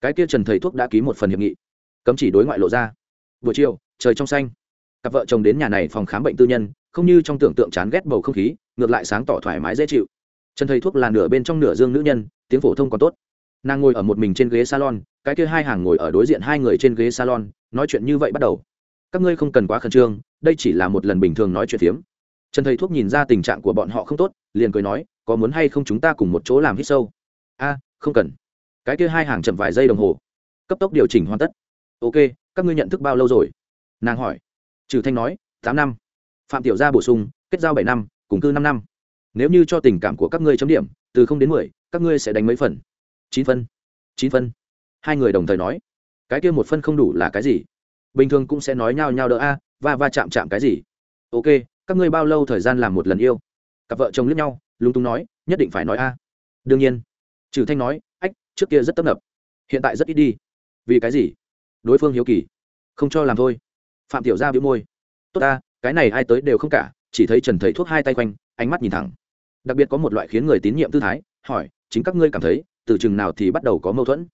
Cái kia trần thầy thuốc đã ký một phần hiệp nghị. Cấm chỉ đối ngoại lộ ra. Buổi chiều, trời trong xanh. Cặp vợ chồng đến nhà này phòng khám bệnh tư nhân, không như trong tưởng tượng chán ghét bầu không khí, ngược lại sáng tỏ thoải mái dễ chịu. Trần thầy thuốc là nửa bên trong nửa dương nữ nhân, tiếng phổ thông còn tốt nàng ngồi ở một mình trên ghế salon, cái kia hai hàng ngồi ở đối diện hai người trên ghế salon, nói chuyện như vậy bắt đầu. Các ngươi không cần quá khẩn trương, đây chỉ là một lần bình thường nói chuyện phiếm. Trần thầy thuốc nhìn ra tình trạng của bọn họ không tốt, liền cười nói, có muốn hay không chúng ta cùng một chỗ làm hít sâu? A, không cần. Cái kia hai hàng chậm vài giây đồng hồ. Cấp tốc điều chỉnh hoàn tất. Ok, các ngươi nhận thức bao lâu rồi? Nàng hỏi. Trừ thanh nói, tám năm. Phạm tiểu gia bổ sung, kết giao bảy năm, cùng cư năm năm. Nếu như cho tình cảm của các ngươi chấm điểm, từ không đến mười, các ngươi sẽ đánh mấy phần? Chín phân chín phân. Hai người đồng thời nói, cái kia một phân không đủ là cái gì? Bình thường cũng sẽ nói nhau nhau đỡ a và va chạm chạm cái gì? Ok, các ngươi bao lâu thời gian làm một lần yêu? Cặp vợ chồng lướt nhau, lúng túng nói, nhất định phải nói a. Đương nhiên. Trừ thanh nói, ách, trước kia rất tấp nập. Hiện tại rất ít đi. Vì cái gì? Đối phương hiếu kỳ. Không cho làm thôi. Phạm tiểu gia bĩu môi. Tốt ta cái này ai tới đều không cả, chỉ thấy trần thầy thuốc hai tay quanh, ánh mắt nhìn thẳng. Đặc biệt có một loại khiến người tín nhiệm tư thái, hỏi, chính các ngươi cảm thấy từ chừng nào thì bắt đầu có mâu thuẫn.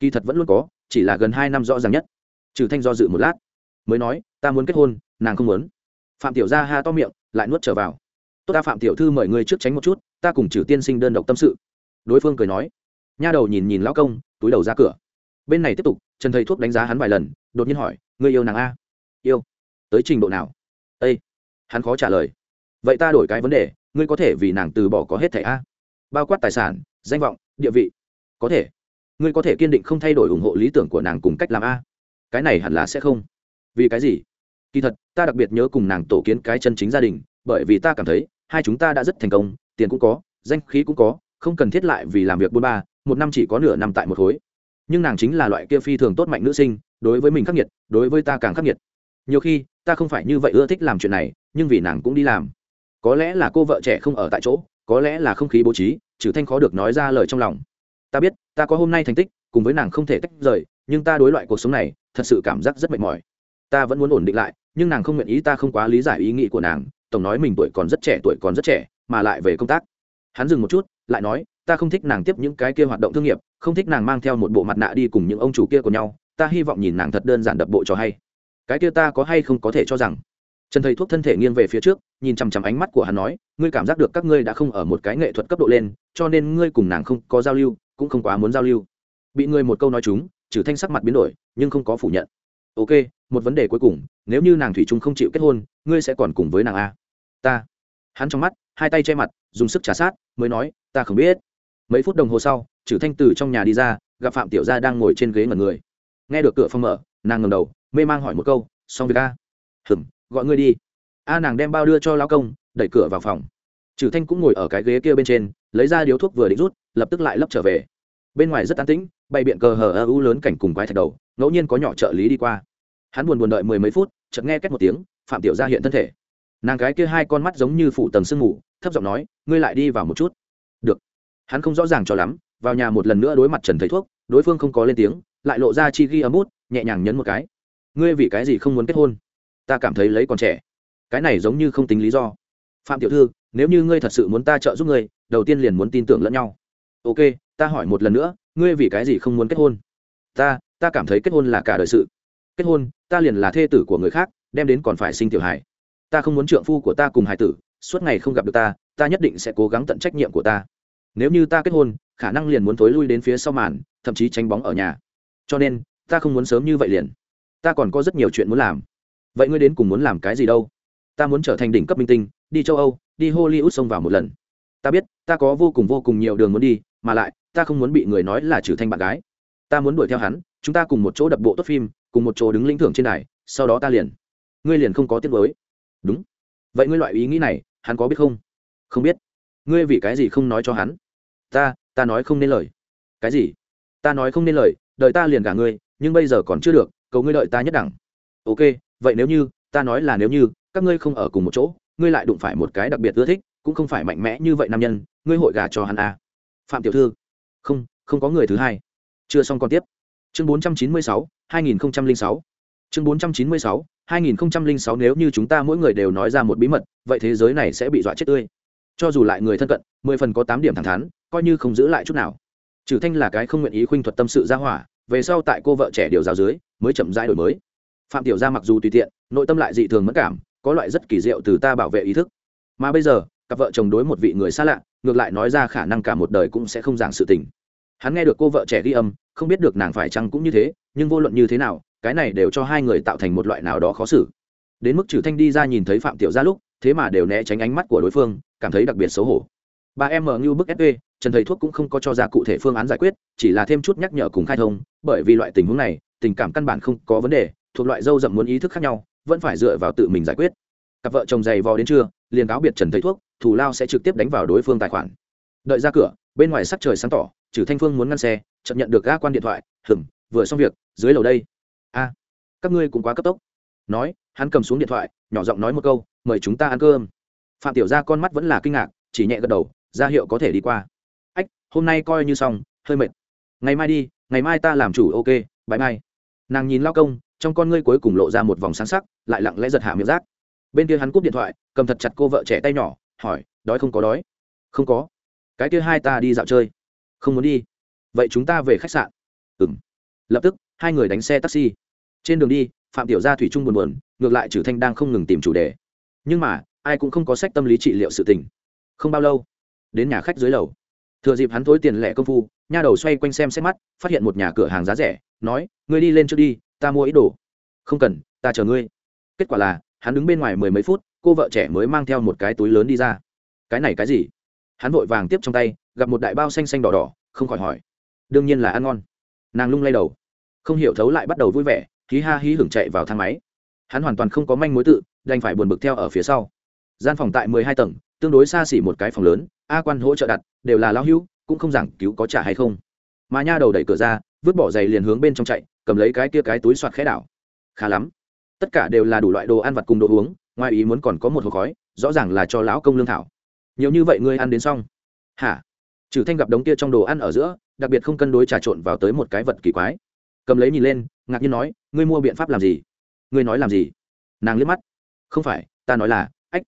Kỳ thật vẫn luôn có, chỉ là gần hai năm rõ ràng nhất. Trừ thanh do dự một lát, mới nói, ta muốn kết hôn, nàng không muốn. Phạm tiểu gia ha to miệng, lại nuốt trở vào. Tốt ta, phạm tiểu thư mời ngươi trước tránh một chút, ta cùng trừ tiên sinh đơn độc tâm sự. Đối phương cười nói. Nha đầu nhìn nhìn lão công, túi đầu ra cửa. Bên này tiếp tục, trần thầy thuốc đánh giá hắn vài lần, đột nhiên hỏi, ngươi yêu nàng a? Yêu. Tới trình độ nào? Ê! hắn khó trả lời. Vậy ta đổi cái vấn đề, ngươi có thể vì nàng từ bỏ có hết thẻ a? Bao quát tài sản, danh vọng, địa vị có thể. Ngươi có thể kiên định không thay đổi ủng hộ lý tưởng của nàng cùng cách làm a. Cái này hẳn là sẽ không. Vì cái gì? Kỳ thật, ta đặc biệt nhớ cùng nàng tổ kiến cái chân chính gia đình, bởi vì ta cảm thấy, hai chúng ta đã rất thành công, tiền cũng có, danh khí cũng có, không cần thiết lại vì làm việc buôn ba, một năm chỉ có nửa năm tại một khối. Nhưng nàng chính là loại kia phi thường tốt mạnh nữ sinh, đối với mình khắc nghiệt, đối với ta càng khắc nghiệt. Nhiều khi, ta không phải như vậy ưa thích làm chuyện này, nhưng vì nàng cũng đi làm. Có lẽ là cô vợ trẻ không ở tại chỗ, có lẽ là không khí bố trí, trừ thanh khó được nói ra lời trong lòng ta biết, ta có hôm nay thành tích, cùng với nàng không thể tách rời, nhưng ta đối loại cuộc sống này, thật sự cảm giác rất mệt mỏi. Ta vẫn muốn ổn định lại, nhưng nàng không nguyện ý, ta không quá lý giải ý nghĩ của nàng, tổng nói mình tuổi còn rất trẻ, tuổi còn rất trẻ, mà lại về công tác. Hắn dừng một chút, lại nói, ta không thích nàng tiếp những cái kia hoạt động thương nghiệp, không thích nàng mang theo một bộ mặt nạ đi cùng những ông chủ kia của nhau, ta hy vọng nhìn nàng thật đơn giản đập bộ cho hay. Cái kia ta có hay không có thể cho rằng? Trần thầy thuốc thân thể nghiêng về phía trước, nhìn chằm chằm ánh mắt của hắn nói, ngươi cảm giác được các ngươi đã không ở một cái nghệ thuật cấp độ lên, cho nên ngươi cùng nàng không có giao lưu cũng không quá muốn giao lưu. Bị ngươi một câu nói chúng, trừ thanh sắc mặt biến đổi, nhưng không có phủ nhận. Ok, một vấn đề cuối cùng, nếu như nàng thủy trung không chịu kết hôn, ngươi sẽ còn cùng với nàng a. Ta. Hắn trong mắt, hai tay che mặt, dùng sức trả sát, mới nói, ta không biết. Mấy phút đồng hồ sau, trừ thanh từ trong nhà đi ra, gặp phạm tiểu gia đang ngồi trên ghế ngẩn người. Nghe được cửa phòng mở, nàng ngẩng đầu, mê mang hỏi một câu, xong việc a. Hừm gọi ngươi đi. A nàng đem bao đưa cho lão công, đẩy cửa vào phòng. Trừ thanh cũng ngồi ở cái ghế kia bên trên, lấy ra điếu thuốc vừa định rút, lập tức lại lấp trở về bên ngoài rất an tĩnh bày biện cờ hờ ơ u lớn cảnh cùng quái thạch đầu ngẫu nhiên có nhỏ trợ lý đi qua. Hắn buồn buồn đợi mười mấy phút chợt nghe két một tiếng phạm tiểu gia hiện thân thể. Nàng gái kia hai con mắt giống như phủ tầng sương mù thấp giọng nói ngươi lại đi vào một chút. Được. Hắn không rõ ràng cho lắm vào nhà một lần nữa đối mặt trần thầy thuốc đối phương không có lên tiếng lại lộ ra chi ghi ấm út, nhẹ nhàng nhấn một cái. Ngươi vì cái gì không muốn kết hôn? Ta cảm thấy lấy còn trẻ. Cái này giống như không tính lý do. Phạm tiểu thư nếu như ngươi thật sự muốn ta trợ giúp ngươi đầu tiên liền muốn tin tưởng lẫn nhau ok, ta hỏi một lần nữa, ngươi vì cái gì không muốn kết hôn? Ta ta cảm thấy kết hôn là cả đời sự. Kết hôn, ta liền là thê tử của người khác, đem đến còn phải sinh tiểu hải ta không muốn trượng phu của ta cùng hải tử, suốt ngày không gặp được ta ta nhất định sẽ cố gắng tận trách nhiệm của ta. Nếu như ta kết hôn, khả năng liền muốn thối lui đến phía sau màn, thậm chí tránh bóng ở nhà. Cho nên, ta không muốn sớm như vậy liền. Ta còn có rất nhiều chuyện muốn làm. Vậy ngươi đến cùng muốn làm cái gì đâu? Ta muốn trở thành đỉnh cấp minh tinh, đi châu âu, đi hollywood xông vào một lần. Ta biết, ta có vô cùng vô cùng nhiều đường muốn đi mà lại, ta không muốn bị người nói là trừ thanh bạn gái. Ta muốn đuổi theo hắn, chúng ta cùng một chỗ đập bộ tốt phim, cùng một chỗ đứng lĩnh thưởng trên đài, sau đó ta liền, ngươi liền không có tiết mới đúng. Vậy ngươi loại ý nghĩ này, hắn có biết không? Không biết. Ngươi vì cái gì không nói cho hắn? Ta ta nói không nên lời. Cái gì? Ta nói không nên lời, đợi ta liền cả ngươi, nhưng bây giờ còn chưa được, cầu ngươi đợi ta nhất đẳng. Ok, vậy nếu như, ta nói là nếu như, các ngươi không ở cùng một chỗ, ngươi lại đụng phải một cái đặc biệt ưa thích, cũng không phải mạnh mẽ như vậy nam nhân, ngươi hội gà cho hắn à phạm tiểu thư. Không không có người thứ hai. Chưa xong còn tiếp. Chương bốn trăm chín mươi sáu, hai nghìn sáu. Chương bốn trăm chín mươi sáu, hai nghìn sáu nếu như chúng ta mỗi người đều nói ra một bí mật, vậy thế giới này sẽ bị dọa chết tươi. Cho dù lại người thân cận, mười phần có tám điểm thẳng thắn, coi như không giữ lại chút nào. Trừ thanh là cái không nguyện ý khuynh thuật tâm sự ra hỏa, về sau tại cô vợ trẻ điều giáo dưới, mới chậm rãi đổi mới. Phạm tiểu gia mặc dù tùy tiện, nội tâm lại dị thường mất cảm, có loại rất kỳ diệu từ ta bảo vệ ý thức. Mà bây giờ cặp vợ chồng đối một vị người xa lạ, ngược lại nói ra khả năng cả một đời cũng sẽ không giảng sự tình. Hắn nghe được cô vợ trẻ ghi âm, không biết được nàng phải chăng cũng như thế, nhưng vô luận như thế nào, cái này đều cho hai người tạo thành một loại nào đó khó xử. Đến mức trừ thanh đi ra nhìn thấy phạm tiểu gia lúc, thế mà đều né tránh ánh mắt của đối phương, cảm thấy đặc biệt xấu hổ. Ba em mở như bức sv trần thầy thuốc cũng không có cho ra cụ thể phương án giải quyết, chỉ là thêm chút nhắc nhở cùng khai thông, bởi vì loại tình huống này, tình cảm căn bản không có vấn đề, thuộc loại dâu dậm muốn ý thức khác nhau, vẫn phải dựa vào tự mình giải quyết cặp vợ chồng giày vò đến trưa, liền cáo biệt trần thấy thuốc thủ lao sẽ trực tiếp đánh vào đối phương tài khoản. Đợi ra cửa, bên ngoài sắc trời sáng tỏ, trừ thanh phương muốn ngăn xe chậm nhận được ga quan điện thoại hừng vừa xong việc, dưới lầu đây. A, các ngươi cũng quá cấp tốc. Nói, hắn cầm xuống điện thoại, nhỏ giọng nói một câu, mời chúng ta ăn cơm. Phạm tiểu gia con mắt vẫn là kinh ngạc, chỉ nhẹ gật đầu ra hiệu có thể đi qua. Ách, hôm nay coi như xong, hơi mệt. Ngày mai đi, ngày mai ta làm chủ, ok bãi mai nàng nhìn lao công, trong con ngươi cuối cùng lộ ra một vòng sáng sắc, lại lặng lẽ giật hạ miệng rác bên kia hắn cúp điện thoại, cầm thật chặt cô vợ trẻ tay nhỏ, hỏi, đói không có đói? Không có. Cái kia hai ta đi dạo chơi. Không muốn đi. Vậy chúng ta về khách sạn. Ừ m lập tức, hai người đánh xe taxi. Trên đường đi, phạm tiểu gia thủy trung buồn buồn, ngược lại trừ thanh đang không ngừng tìm chủ đề. Nhưng mà, ai cũng không có sách tâm lý trị liệu sự tình. Không bao lâu, đến nhà khách dưới lầu. Thừa dịp hắn thối tiền lẻ công phu, nha đầu xoay quanh xem xét mắt, phát hiện một nhà cửa hàng giá rẻ, nói, ngươi đi lên trước đi, ta mua ít đồ. Không cần, ta chờ ngươi. Kết quả là hắn đứng bên ngoài mười mấy phút, cô vợ trẻ mới mang theo một cái túi lớn đi ra. Cái này cái gì? Hắn vội vàng tiếp trong tay, gặp một đại bao xanh xanh đỏ đỏ, không khỏi hỏi. Đương nhiên là ăn ngon. Nàng lung lay đầu. Không hiểu thấu lại bắt đầu vui vẻ, hí ha hí hưởng chạy vào thang máy. Hắn hoàn toàn không có manh mối tự, đành phải buồn bực theo ở phía sau. Gian phòng tại mười hai tầng, tương đối xa xỉ một cái phòng lớn, a quan hỗ trợ đặt, đều là lao hữu, cũng không giảng cứu có trả hay không. Mà nha đầu đẩy cửa ra, vứt bỏ giày liền hướng bên trong chạy, cầm lấy cái kia cái túi soạt khẽ đảo. Khá lắm tất cả đều là đủ loại đồ ăn vặt cùng đồ uống, ngoài ý muốn còn có một hộp khói, rõ ràng là cho lão công lương thảo. Nhiều như vậy ngươi ăn đến xong. Hả? Trừ thanh gặp đống kia trong đồ ăn ở giữa, đặc biệt không cân đối trà trộn vào tới một cái vật kỳ quái. Cầm lấy nhìn lên, ngạc nhiên nói, ngươi mua biện pháp làm gì? Ngươi nói làm gì? Nàng liếc mắt. Không phải, ta nói là, ách,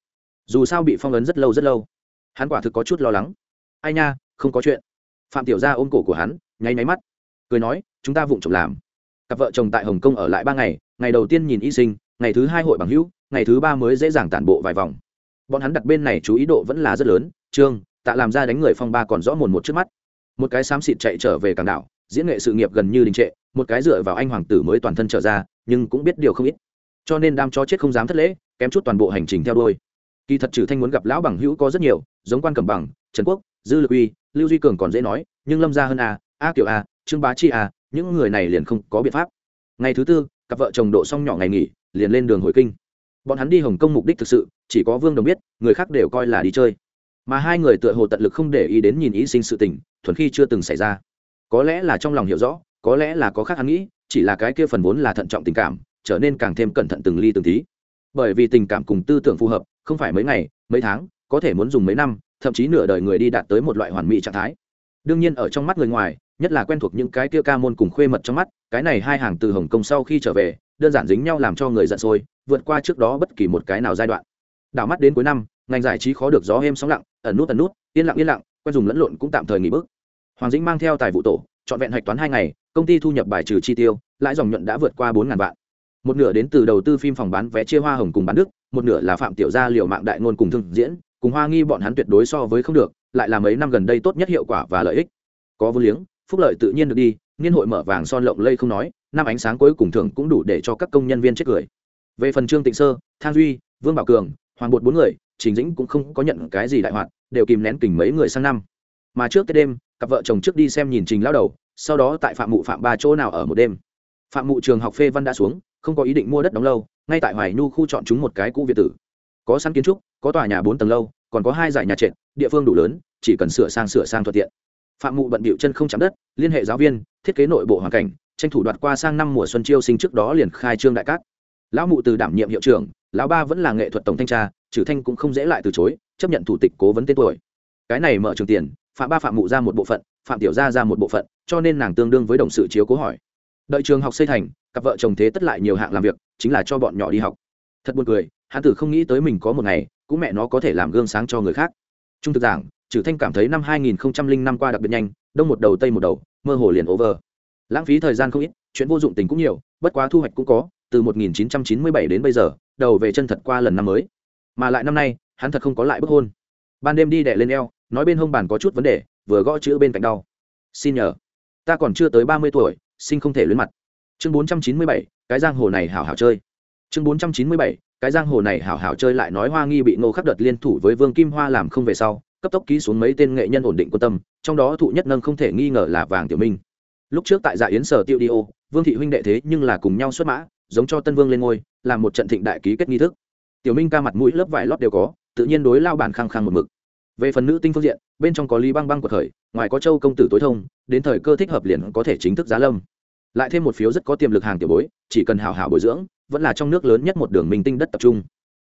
dù sao bị phong ấn rất lâu rất lâu. Hắn quả thực có chút lo lắng. Ai nha, không có chuyện. Phạm tiểu gia ôm cổ của hắn, nháy nháy mắt. Cười nói, chúng ta vụng trộm làm. Cặp vợ chồng tại hồng kông ở lại ba ngày ngày đầu tiên nhìn y sinh, ngày thứ hai hội bằng hữu, ngày thứ ba mới dễ dàng tản bộ vài vòng. Bọn hắn đặt bên này chú ý độ vẫn là rất lớn, trương, tạ làm ra đánh người phong ba còn rõ mồn một trước mắt. Một cái xám xịt chạy trở về cảng đảo, diễn nghệ sự nghiệp gần như đình trệ, một cái dựa vào anh hoàng tử mới toàn thân trở ra, nhưng cũng biết điều không ít. Cho nên đam cho chết không dám thất lễ, kém chút toàn bộ hành trình theo đôi kỳ thật trừ thanh muốn gặp lão bằng hữu có rất nhiều, giống quan cẩm bằng, trần quốc, dư lực uy, lưu duy cường còn dễ nói, nhưng lâm gia hơn a a kiểu a, trương bá chi a, những người này liền không có biện pháp. Ngày thứ tư cặp vợ chồng độ xong nhỏ ngày nghỉ, liền lên đường hồi kinh. Bọn hắn đi hồng kông mục đích thực sự, chỉ có vương đồng biết, người khác đều coi là đi chơi. Mà hai người tựa hồ tận lực không để ý đến nhìn ý sinh sự tình, thuần khi chưa từng xảy ra. Có lẽ là trong lòng hiểu rõ, có lẽ là có khác hắn nghĩ, chỉ là cái kia phần vốn là thận trọng tình cảm, trở nên càng thêm cẩn thận từng ly từng tí. Bởi vì tình cảm cùng tư tưởng phù hợp, không phải mấy ngày, mấy tháng, có thể muốn dùng mấy năm, thậm chí nửa đời người đi đạt tới một loại hoàn mỹ trạng thái. Đương nhiên ở trong mắt người ngoài nhất là quen thuộc những cái kia ca môn cùng khuê mật trong mắt, cái này hai hàng từ hồng kông sau khi trở về, đơn giản dính nhau làm cho người giận sôi, vượt qua trước đó bất kỳ một cái nào giai đoạn. Đảo mắt đến cuối năm, ngành giải trí khó được gió êm sóng lặng, ẩn nút ẩn nút, yên lặng yên lặng, quen dùng lẫn lộn cũng tạm thời nghỉ bước. Hoàng dĩnh mang theo tài vụ tổ, trọn vẹn hạch toán hai ngày, công ty thu nhập bài trừ chi tiêu, lãi dòng nhuận đã vượt qua bốn ngàn vạn. Một nửa đến từ đầu tư phim phòng bán vé chia hoa hồng cùng bán đức, một nửa là phạm tiểu gia liệu mạng đại ngôn cùng thương diễn, cùng hoa nghi bọn hắn tuyệt đối so với không được, lại là mấy năm gần đây tốt nhất hiệu quả và lợi ích. Có vô liếng phúc lợi tự nhiên được đi, niên hội mở vàng son lộng lây không nói, năm ánh sáng cuối cùng thường cũng đủ để cho các công nhân viên chết cười. Về phần trương tịnh sơ, thang duy, vương bảo cường, hoàng bột bốn người, trình dĩnh cũng không có nhận cái gì đại hoạt, đều kìm nén kình mấy người sang năm. Mà trước tết đêm, cặp vợ chồng trước đi xem nhìn trình lao đầu, sau đó tại phạm mụ phạm ba chỗ nào ở một đêm. Phạm mụ trường học phê văn đã xuống, không có ý định mua đất đóng lâu, ngay tại hoài nhu khu chọn chúng một cái cũ việt tử. Có sẵn kiến trúc, có tòa nhà bốn tầng lâu, còn có hai giải nhà trệt, địa phương đủ lớn, chỉ cần sửa sang sửa sang thuận tiện phạm mụ bận bịu chân không chạm đất, liên hệ giáo viên, thiết kế nội bộ hoàn cảnh, tranh thủ đoạt qua sang năm mùa xuân chiêu sinh trước đó liền khai trương đại cát. Lão mụ từ đảm nhiệm hiệu trưởng, lão ba vẫn là nghệ thuật tổng thanh tra, trừ thanh cũng không dễ lại từ chối, chấp nhận thủ tịch cố vấn tên tuổi. Cái này mở trường tiền, phạm ba phạm mụ ra một bộ phận, phạm tiểu gia ra một bộ phận, cho nên nàng tương đương với đồng sự chiếu cố hỏi. Đợi trường học xây thành, cặp vợ chồng thế tất lại nhiều hạng làm việc, chính là cho bọn nhỏ đi học. Thật buồn cười, hắn tử không nghĩ tới mình có một ngày, cũng mẹ nó có thể làm gương sáng cho người khác. Trung thực giảng trừ thanh cảm thấy năm 2005 qua đặc biệt nhanh, đông một đầu, tây một đầu, mơ hồ liền over. Lãng phí thời gian không ít, chuyện vô dụng tình cũng nhiều, bất quá thu hoạch cũng có, từ 1997 đến bây giờ, đầu về chân thật qua lần năm mới. Mà lại năm nay, hắn thật không có lại bức hôn. Ban đêm đi đẻ lên eo, nói bên hông bàn có chút vấn đề, vừa gõ chữ bên cạnh đau. Xin nhờ. Ta còn chưa tới ba mươi tuổi sinh không thể luyến mặt. Chương bốn trăm chín mươi bảy, cái giang hồ này hảo hảo chơi. Chương bốn trăm chín mươi bảy, cái giang hồ này hảo hảo chơi lại nói hoa nghi bị ngô khắc đợt liên thủ với vương kim hoa làm không về sau cấp tốc ký xuống mấy tên nghệ nhân ổn định quan tâm, trong đó thụ nhất nâng không thể nghi ngờ là vàng tiểu minh. Lúc trước tại dạ yến sở tiêu đi ô, vương thị huynh đệ thế nhưng là cùng nhau xuất mã, giống cho tân vương lên ngôi, làm một trận thịnh đại ký kết nghi thức. Tiểu minh ca mặt mũi lớp vải lót đều có, tự nhiên đối lao bản khăng khăng một mực. Về phần nữ tinh phương diện, bên trong có lý băng băng của thời, ngoài có châu công tử tối thông, đến thời cơ thích hợp liền có thể chính thức giá lâm. Lại thêm một phiếu rất có tiềm lực hàng tiểu bối, chỉ cần hào hảo bồi dưỡng, vẫn là trong nước lớn nhất một đường minh tinh đất tập trung.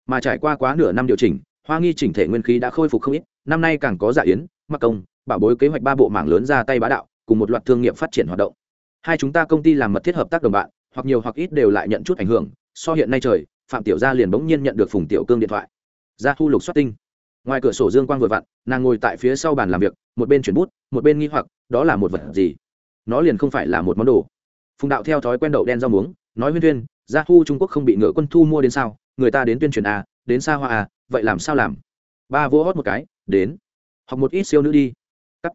Mà trải qua quá nửa năm điều chỉnh, hoa nghi chỉnh thể nguyên khí đã khôi phục không ít năm nay càng có dạ yến, mặc công, bảo bối kế hoạch ba bộ mảng lớn ra tay bá đạo, cùng một loạt thương nghiệp phát triển hoạt động. Hai chúng ta công ty làm mật thiết hợp tác đồng bạn, hoặc nhiều hoặc ít đều lại nhận chút ảnh hưởng, so hiện nay trời, phạm tiểu gia liền bỗng nhiên nhận được phùng tiểu cương điện thoại. Ra thu lục xuất tinh. Ngoài cửa sổ dương quang vừa vặn, nàng ngồi tại phía sau bàn làm việc, một bên chuyển bút, một bên nghi hoặc, đó là một vật gì? Nó liền không phải là một món đồ. Phùng đạo theo thói quen đậu đen rau muống, nói huyên tuyên gia thu, trung quốc không bị ngựa quân thu mua đến sao? Người ta đến tuyên truyền à đến xa hoa à vậy làm sao làm? Ba vỗ hót một cái, đến. Học một ít siêu nữ đi. Cắt.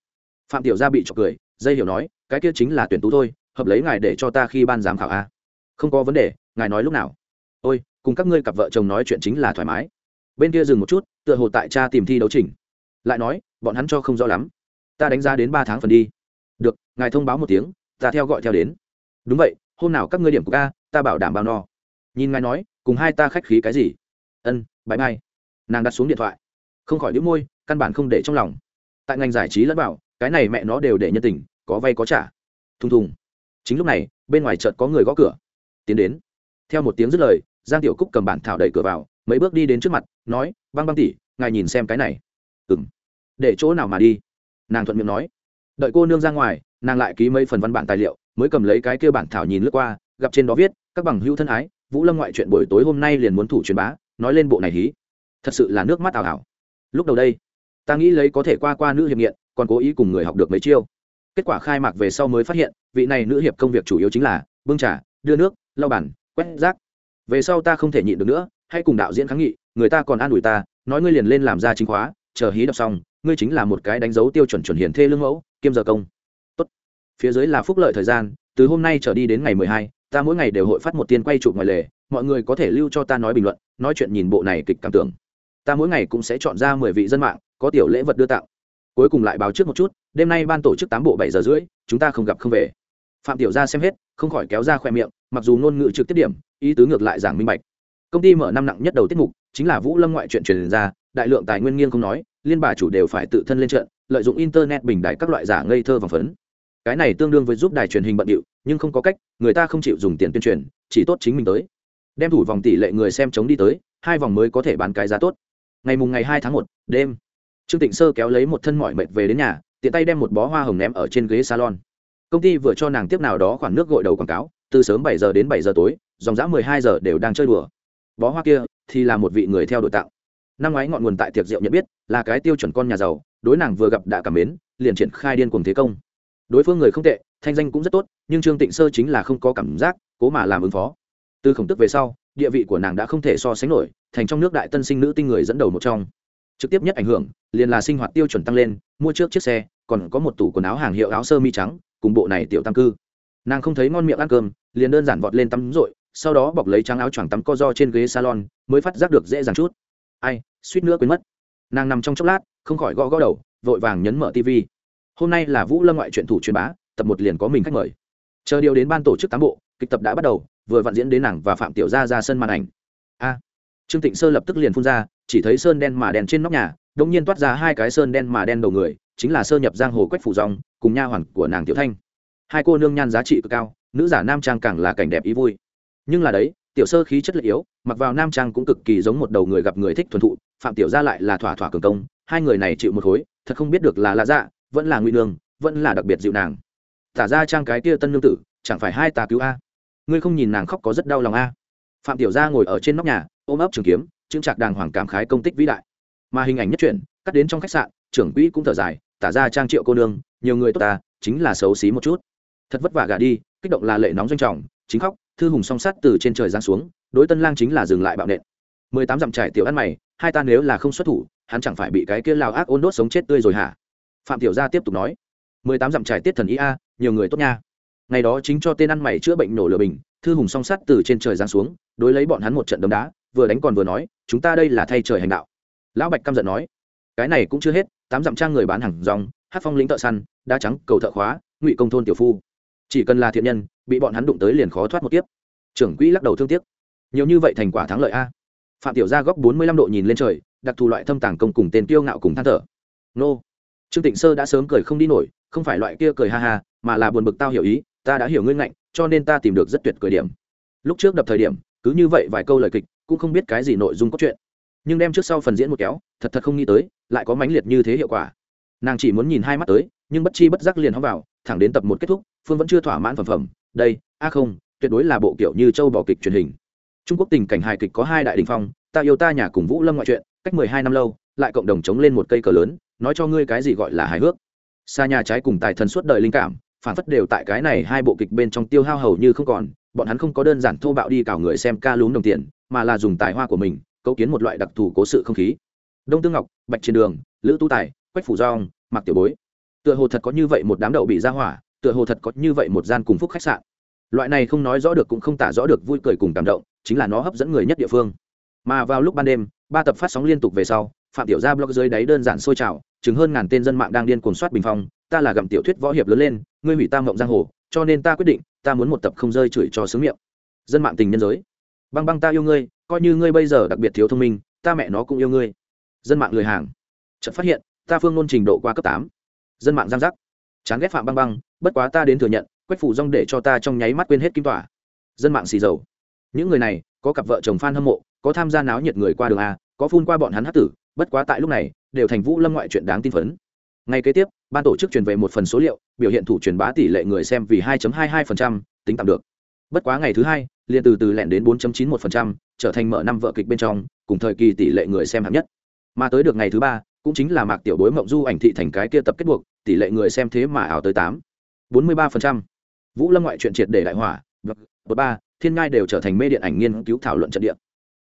Phạm tiểu gia bị chọc cười, dây hiểu nói, cái kia chính là tuyển tú thôi, hợp lấy ngài để cho ta khi ban giám khảo a. Không có vấn đề, ngài nói lúc nào. Ôi, cùng các ngươi cặp vợ chồng nói chuyện chính là thoải mái. Bên kia dừng một chút, tựa hồ tại cha tìm thi đấu trình lại nói, bọn hắn cho không rõ lắm. Ta đánh giá đến ba tháng phần đi. Được, ngài thông báo một tiếng, ta theo gọi theo đến. Đúng vậy, hôm nào các ngươi điểm của ca ta bảo đảm bao no. Nhìn ngài nói, cùng hai ta khách khí cái gì? Ân bãi mai nàng đặt xuống điện thoại không khỏi đĩu môi, căn bản không để trong lòng. Tại ngành giải trí lẫn bảo cái này mẹ nó đều để nhân tình, có vay có trả. Thùng thùng. Chính lúc này, bên ngoài chợt có người gõ cửa. Tiến đến. Theo một tiếng dứt lời, giang tiểu cúc cầm bản thảo đẩy cửa vào, mấy bước đi đến trước mặt, nói, băng băng tỉ ngài nhìn xem cái này. Ừng để chỗ nào mà đi? Nàng thuận miệng nói. Đợi cô nương ra ngoài, nàng lại ký mấy phần văn bản tài liệu, mới cầm lấy cái kia bản thảo nhìn lướt qua, gặp trên đó viết, các bằng hữu thân ái, vũ lâm ngoại chuyện buổi tối hôm nay liền muốn thủ truyền bá, nói lên bộ này hí. Thật sự là nước mắt ảo ảo lúc đầu đây, ta nghĩ lấy có thể qua qua nữ hiệp nghiện, còn cố ý cùng người học được mấy chiêu. Kết quả khai mạc về sau mới phát hiện, vị này nữ hiệp công việc chủ yếu chính là bưng trà, đưa nước, lau bàn, quét rác. Về sau ta không thể nhịn được nữa hay cùng đạo diễn kháng nghị, người ta còn an ủi ta, nói ngươi liền lên làm ra chính khóa, chờ hí đọc xong, ngươi chính là một cái đánh dấu tiêu chuẩn chuẩn hiển thê lương mẫu, kiêm giờ công. Tốt. phía dưới là phúc lợi thời gian, từ hôm nay trở đi đến ngày mười hai, ta mỗi ngày đều hội phát một tiền quay chụp ngoài lề, mọi người có thể lưu cho ta nói bình luận, nói chuyện nhìn bộ này kịch cảm tưởng ta mỗi ngày cũng sẽ chọn ra mười vị dân mạng, có tiểu lễ vật đưa tặng. Cuối cùng lại báo trước một chút, đêm nay ban tổ chức tám bộ bảy giờ rưỡi, chúng ta không gặp không về. Phạm tiểu gia xem hết, không khỏi kéo ra khoe miệng, mặc dù ngôn ngữ trực tiếp điểm, ý tứ ngược lại giảng minh bạch. Công ty mở năm nặng nhất đầu tiết mục, chính là vũ lâm ngoại chuyện truyền ra, đại lượng tài nguyên nghiêng không nói, liên bà chủ đều phải tự thân lên trận, lợi dụng internet bình đại các loại giả ngây thơ và phấn. Cái này tương đương với giúp đài truyền hình bận điệu, nhưng không có cách, người ta không chịu dùng tiền tuyên truyền, chỉ tốt chính mình tới. Đem thủ vòng tỷ lệ người xem chống đi tới, hai vòng mới có thể bán cái giá tốt ngày mùng ngày hai tháng một, đêm. Trương tịnh sơ kéo lấy một thân mỏi mệt về đến nhà, tiện tay đem một bó hoa hồng ném ở trên ghế salon. Công ty vừa cho nàng tiếp nào đó khoản nước gội đầu quảng cáo, từ sớm bảy giờ đến bảy giờ tối, dòng dã mười hai giờ đều đang chơi đùa. Bó hoa kia thì là một vị người theo đội tạo năm ngoái ngọn nguồn tại tiệc rượu nhận biết, là cái tiêu chuẩn con nhà giàu, đối nàng vừa gặp đã cảm mến, liền triển khai điên cuồng thế công. Đối phương người không tệ, thanh danh cũng rất tốt, nhưng trương tịnh sơ chính là không có cảm giác, cố mà làm ứng phó từ khổng tức về sau, địa vị của nàng đã không thể so sánh nổi, thành trong nước đại tân sinh nữ tinh người dẫn đầu một trong. Trực tiếp nhất ảnh hưởng, liền là sinh hoạt tiêu chuẩn tăng lên, mua trước chiếc xe, còn có một tủ quần áo hàng hiệu áo sơ mi trắng, cùng bộ này tiểu tam cư. Nàng không thấy ngon miệng ăn cơm, liền đơn giản vọt lên tắm rội, sau đó bọc lấy trắng áo choàng tắm co do trên ghế salon, mới phát giác được dễ dàng chút. Ai, suýt nữa quên mất. Nàng nằm trong chốc lát, không khỏi gõ gõ đầu, vội vàng nhấn mở tv hôm nay là vũ lâm ngoại truyện thủ truyền bá, tập một liền có mình khách mời. Chờ điều đến ban tổ chức tám bộ, kịch tập đã bắt đầu vừa vặn diễn đến nàng và phạm tiểu gia ra sân màn ảnh. A! Trương tịnh sơ lập tức liền phun ra, chỉ thấy sơn đen mà đen trên nóc nhà đông nhiên toát ra hai cái sơn đen mà đen đầu người, chính là sơ nhập giang hồ quách phủ dòng, cùng nha hoàn của nàng tiểu thanh. Hai cô nương nhan giá trị cực cao, nữ giả nam trang càng là cảnh đẹp ý vui. Nhưng là đấy, tiểu sơ khí chất lợi yếu, mặc vào nam trang cũng cực kỳ giống một đầu người gặp người thích thuần thụ, phạm tiểu gia lại là thỏa thỏa cường công, hai người này chịu một khối, thật không biết được là lạ dạ vẫn là nguy nương, vẫn là đặc biệt dịu nàng. Tả ra trang cái kia tân nương tử, chẳng phải hai ta cứu a? Ngươi không nhìn nàng khóc có rất đau lòng a? Phạm tiểu gia ngồi ở trên nóc nhà, ôm ấp trường kiếm trưng trạc đàng hoàng cảm khái công tích vĩ đại. Mà hình ảnh nhất truyện, cắt đến trong khách sạn, trưởng quỹ cũng thở dài, tả ra trang triệu cô nương, nhiều người tốt ta, chính là xấu xí một chút. Thật vất vả gả đi, kích động là lệ nóng doanh trọng, chính khóc, thư hùng song sắt từ trên trời giáng xuống, đối tân lang chính là dừng lại bạo nện. Mười tám dặm trải tiểu ăn mày, hai ta nếu là không xuất thủ, hắn chẳng phải bị cái kia lao ác ôn đốt sống chết tươi rồi hả? Phạm tiểu gia tiếp tục nói, mười tám dặm trải tiết thần ý a, nhiều người tốt nha ngày đó chính cho tên ăn mày chữa bệnh nổ lửa bình, thư hùng song sắt từ trên trời giáng xuống, đối lấy bọn hắn một trận đấm đá, vừa đánh còn vừa nói, chúng ta đây là thay trời hành đạo. Lão bạch căm giận nói, cái này cũng chưa hết, tám dặm trang người bán hàng rong, hát phong lính thợ săn, đá trắng, cầu thợ khóa, ngụy công thôn tiểu phu. Chỉ cần là thiện nhân, bị bọn hắn đụng tới liền khó thoát một tiếp trưởng quỹ lắc đầu thương tiếc, nhiều như vậy thành quả thắng lợi a. Phạm tiểu gia góc bốn mươi lăm độ nhìn lên trời, đặc thù loại thâm tàng công cùng tên kiêu ngạo cùng than thở. Nô. Trương tịnh sơ đã sớm cười không đi nổi, không phải loại kia cười ha ha, mà là buồn bực tao hiểu ý ta đã hiểu ngươi ngạnh, cho nên ta tìm được rất tuyệt cười điểm. Lúc trước đập thời điểm, cứ như vậy vài câu lời kịch, cũng không biết cái gì nội dung cốt truyện. Nhưng đem trước sau phần diễn một kéo, thật thật không nghĩ tới, lại có mãnh liệt như thế hiệu quả. Nàng chỉ muốn nhìn hai mắt tới, nhưng bất chi bất giác liền hóng vào, thẳng đến tập một kết thúc, phương vẫn chưa thỏa mãn phẩm phẩm, đây, a không, tuyệt đối là bộ kiểu như châu bò kịch truyền hình. Trung quốc tình cảnh hài kịch có hai đại đình phong, ta yêu ta nhà cùng vũ lâm ngoại truyện, cách mười hai năm lâu, lại cộng đồng chống lên một cây cờ lớn, nói cho ngươi cái gì gọi là hài hước. Xa nhà trái cùng tài thần suốt đời linh cảm phản phất đều tại cái này hai bộ kịch bên trong tiêu hao hầu như không còn, bọn hắn không có đơn giản thô bạo đi cào người xem ca lún đồng tiền, mà là dùng tài hoa của mình, cấu kiến một loại đặc thù cố sự không khí. Đông tương ngọc, bạch trên đường, lữ tu tài, quách phủ giong mặc tiểu bối. Tựa hồ thật có như vậy một đám đậu bị ra hỏa, tựa hồ thật có như vậy một gian cùng phúc khách sạn. Loại này không nói rõ được cũng không tả rõ được vui cười cùng cảm động, chính là nó hấp dẫn người nhất địa phương. Mà vào lúc ban đêm, ba tập phát sóng liên tục về sau, phạm tiểu gia blog dưới đáy đơn giản sôi trào chứng hơn ngàn tên dân mạng đang điên cuồng soát bình phong ta là gặm tiểu thuyết võ hiệp lớn lên, ngươi hủy ta mộng giang hồ, cho nên ta quyết định, ta muốn một tập không rơi chửi cho sướng miệng. Dân mạng tình nhân giới. Băng băng ta yêu ngươi, coi như ngươi bây giờ đặc biệt thiếu thông minh, ta mẹ nó cũng yêu ngươi. Dân mạng lười hàng. Chợt phát hiện, ta phương ngôn trình độ qua cấp tám. Dân mạng giang giác. Chán ghét phạm băng băng, bất quá ta đến thừa nhận, quách phủ rong để cho ta trong nháy mắt quên hết kim tỏa. Dân mạng xì dầu. Những người này, có cặp vợ chồng f a n hâm mộ, có tham gia náo nhiệt người qua đường a, có phun qua bọn hắn hát tử, bất quá tại lúc này, đều thành vũ lâm ngoại chuyện đáng tin phấn. Ngay kế tiếp ban tổ chức truyền về một phần số liệu biểu hiện thủ truyền bá tỷ lệ người xem vì 2.22%, tính tạm được. Bất quá ngày thứ hai liền từ từ lẹn đến 4.91%, trở thành mở năm vợ kịch bên trong cùng thời kỳ tỷ lệ người xem hạng nhất. Mà tới được ngày thứ ba cũng chính là mạc tiểu bối mộng du ảnh thị thành cái kia tập kết buộc tỷ lệ người xem thế mà ảo tới tám. bốn mươi ba phần trăm. Vũ lâm ngoại chuyện triệt để đại hỏa bậc ba thiên ngai đều trở thành mê điện ảnh nghiên cứu thảo luận trận địa.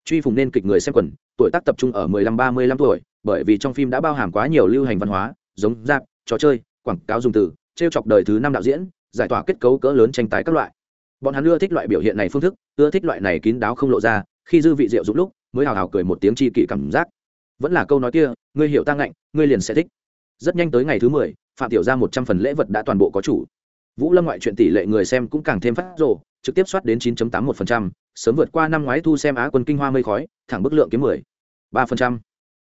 Truy phùng nên kịch người xem quần tuổi tác tập trung ở mười lăm ba mươi lăm tuổi bởi vì trong phim đã bao hàm quá nhiều lưu hành văn hóa giống giáp trò chơi quảng cáo dùng từ t chọc đời thứ năm đạo diễn giải tỏa kết cấu cỡ lớn tranh tài các loại bọn hắn ưa thích loại biểu hiện này phương thức ưa thích loại này kín đáo không lộ ra khi dư vị rượu dũng lúc mới hào hào cười một tiếng tri kỷ cảm giác vẫn là câu nói kia ngươi hiểu ta ngạnh ngươi liền sẽ thích rất nhanh tới ngày thứ mười phạm tiểu ra một trăm phần lễ vật đã toàn bộ có chủ vũ lâm ngoại chuyện tỷ lệ người xem cũng càng thêm phát rộ trực tiếp soát đến 9.81%, sớm vượt qua năm ngoái thu xem á quân kinh hoa mây khói thẳng bức lượng kiếm 10. 3%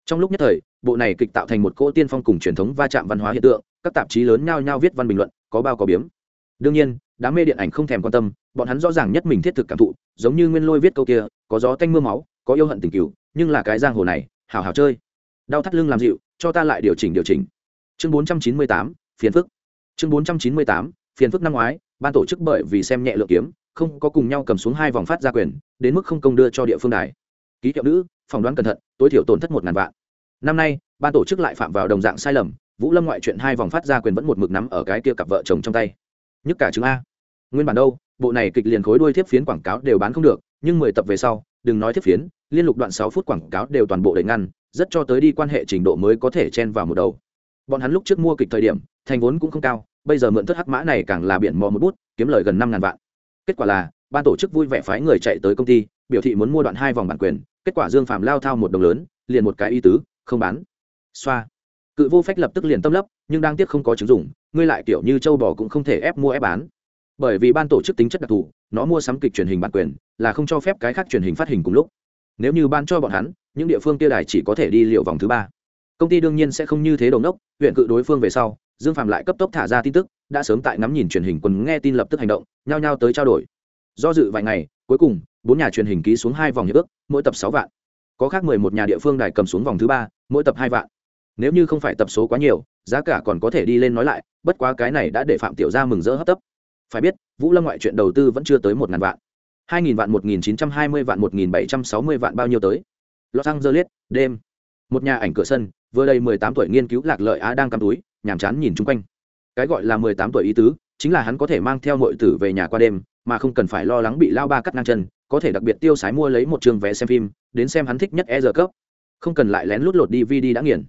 trong lúc nhất thời bộ này kịch tạo thành một cỗ tiên phong cùng truyền thống va chạm văn hóa hiện tượng các tạp chí lớn nhao nhao viết văn bình luận có bao có biếm. Đương nhiên đám mê điện ảnh không thèm quan tâm bọn hắn rõ ràng nhất mình thiết thực cảm thụ giống như nguyên lôi viết câu kia có gió tanh mưa máu có yêu hận tình cừu nhưng là cái giang hồ này hào hào chơi. Đau thắt lưng làm dịu cho ta lại điều chỉnh điều chỉnh. Chương 498, phiền phức. Chương 498, phiền phức năm ngoái ban tổ chức bởi vì xem nhẹ lượng kiếm không có cùng nhau cầm xuống hai vòng phát ra quyền đến mức không công đưa cho địa phương đài. Ký hiệu nữ phỏng đoán cẩn thận, tối thiểu tổn thất một ngàn vạn. Năm nay, ban tổ chức lại phạm vào đồng dạng sai lầm, vũ lâm ngoại chuyện hai vòng phát ra quyền vẫn một mực nắm ở cái kia cặp vợ chồng trong tay. Nhất cả chứng a. Nguyên bản đâu, bộ này kịch liền khối đuôi thiếp phiến quảng cáo đều bán không được, nhưng mười tập về sau, đừng nói thiếp phiến, liên lục đoạn sáu phút quảng cáo đều toàn bộ đẩy ngăn, rất cho tới đi quan hệ trình độ mới có thể chen vào một đầu. Bọn hắn lúc trước mua kịch thời điểm, thành vốn cũng không cao, bây giờ mượn thất hắc mã này càng là biển mò một bút, kiếm lời gần năm ngàn vạn. Kết quả là, ban tổ chức vui vẻ phái người chạy tới công ty, biểu thị muốn mua đoạn hai vòng bản quyền kết quả dương phạm lao thao một đồng lớn, liền một cái y tứ, không bán. Xoa. Cự vô phách lập tức liền tâm lấp, nhưng đang tiếc không có chứng dụng, ngươi lại kiểu như châu bò cũng không thể ép mua ép bán. Bởi vì ban tổ chức tính chất đặc thù, nó mua sắm kịch truyền hình bản quyền, là không cho phép cái khác truyền hình phát hình cùng lúc. Nếu như ban cho bọn hắn, những địa phương kia đài chỉ có thể đi liệu vòng thứ ba. Công ty đương nhiên sẽ không như thế đồng đốc, huyện cự đối phương về sau, dương phạm lại cấp tốc thả ra tin tức, đã sớm tại ngắm nhìn truyền hình quần nghe tin lập tức hành động, nhao nhao tới trao đổi. Do dự vài ngày, cuối cùng bốn nhà truyền hình ký xuống hai vòng hiệp ước, mỗi tập sáu vạn. Có khác mười một nhà địa phương đài cầm xuống vòng thứ ba, mỗi tập hai vạn. Nếu như không phải tập số quá nhiều, giá cả còn có thể đi lên nói lại, bất quá cái này đã để phạm tiểu gia mừng rỡ hấp tấp. Phải biết, vũ lâm ngoại chuyện đầu tư vẫn chưa tới một ngàn vạn. Hai nghìn vạn, một nghìn chín trăm hai mươi vạn, một nghìn bảy trăm sáu mươi vạn bao nhiêu tới? Los angeles, đêm. Một nhà ảnh cửa sân, vừa đây mười tám tuổi nghiên cứu lạc lợi á đang cắm túi, nhàm chán nhìn chung quanh. Cái gọi là mười tám tuổi ý tứ, chính là hắn có thể mang theo nội tử về nhà qua đêm, mà không cần phải lo lắng bị lao ba cắt ngang chân có thể đặc biệt tiêu sái mua lấy một trường vé xem phim, đến xem hắn thích nhất e giờ cấp. Không cần lại lén lút lột đi vd đã nghiền.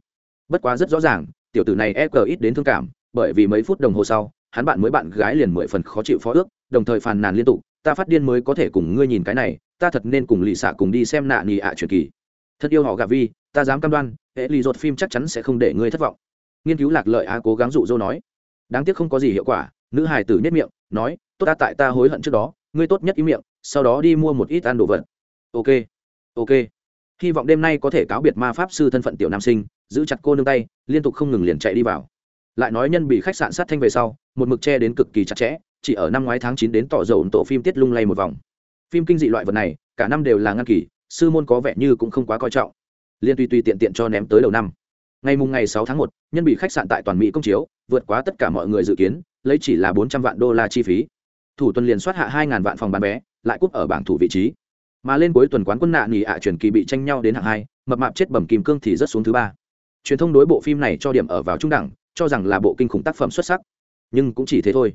Bất quá rất rõ ràng, tiểu tử này e cờ ít đến thương cảm, bởi vì mấy phút đồng hồ sau, hắn bạn mới bạn gái liền mười phần khó chịu phó ước, đồng thời phàn nàn liên tục, ta phát điên mới có thể cùng ngươi nhìn cái này, ta thật nên cùng lì xạ cùng đi xem nạ nì ạ truyền kỳ. Thật yêu họ gà vi, ta dám cam đoan, hệ lì dột phim chắc chắn sẽ không để ngươi thất vọng. Nghiên cứu lạc lợi á cố gắng dụ dỗ nói. Đáng tiếc không có gì hiệu quả, nữ hài tử nhất miệng, nói, tốt ta tại ta hối hận trước đó, ngươi tốt nhất ý miệng sau đó đi mua một ít ăn đồ vật. Ok ok. Hy vọng đêm nay có thể cáo biệt ma pháp sư thân phận tiểu nam sinh, giữ chặt cô nương tay, liên tục không ngừng liền chạy đi vào. Lại nói nhân bị khách sạn sát thanh về sau, một mực che đến cực kỳ chặt chẽ, chỉ ở năm ngoái tháng chín đến tỏ dầu tổ phim tiết lung lay một vòng. Phim kinh dị loại vật này, cả năm đều là ngăn kỳ, sư môn có vẻ như cũng không quá coi trọng. Liên tùy tùy tiện tiện cho ném tới đầu năm. Ngày mùng ngày sáu tháng một, nhân bị khách sạn tại toàn mỹ công chiếu, vượt quá tất cả mọi người dự kiến, lấy chỉ là bốn trăm vạn đô la chi phí. Thủ tuần liền soát hạ hai ngàn vạn phòng bán vé lại cúp ở bảng thủ vị trí. Mà lên cuối tuần quán quân nạ nghỉ ạ truyền kỳ bị tranh nhau đến hạng hai, mập mạp chết bẩm kìm cương thì rất xuống thứ ba. Truyền thông đối bộ phim này cho điểm ở vào trung đẳng, cho rằng là bộ kinh khủng tác phẩm xuất sắc. Nhưng cũng chỉ thế thôi.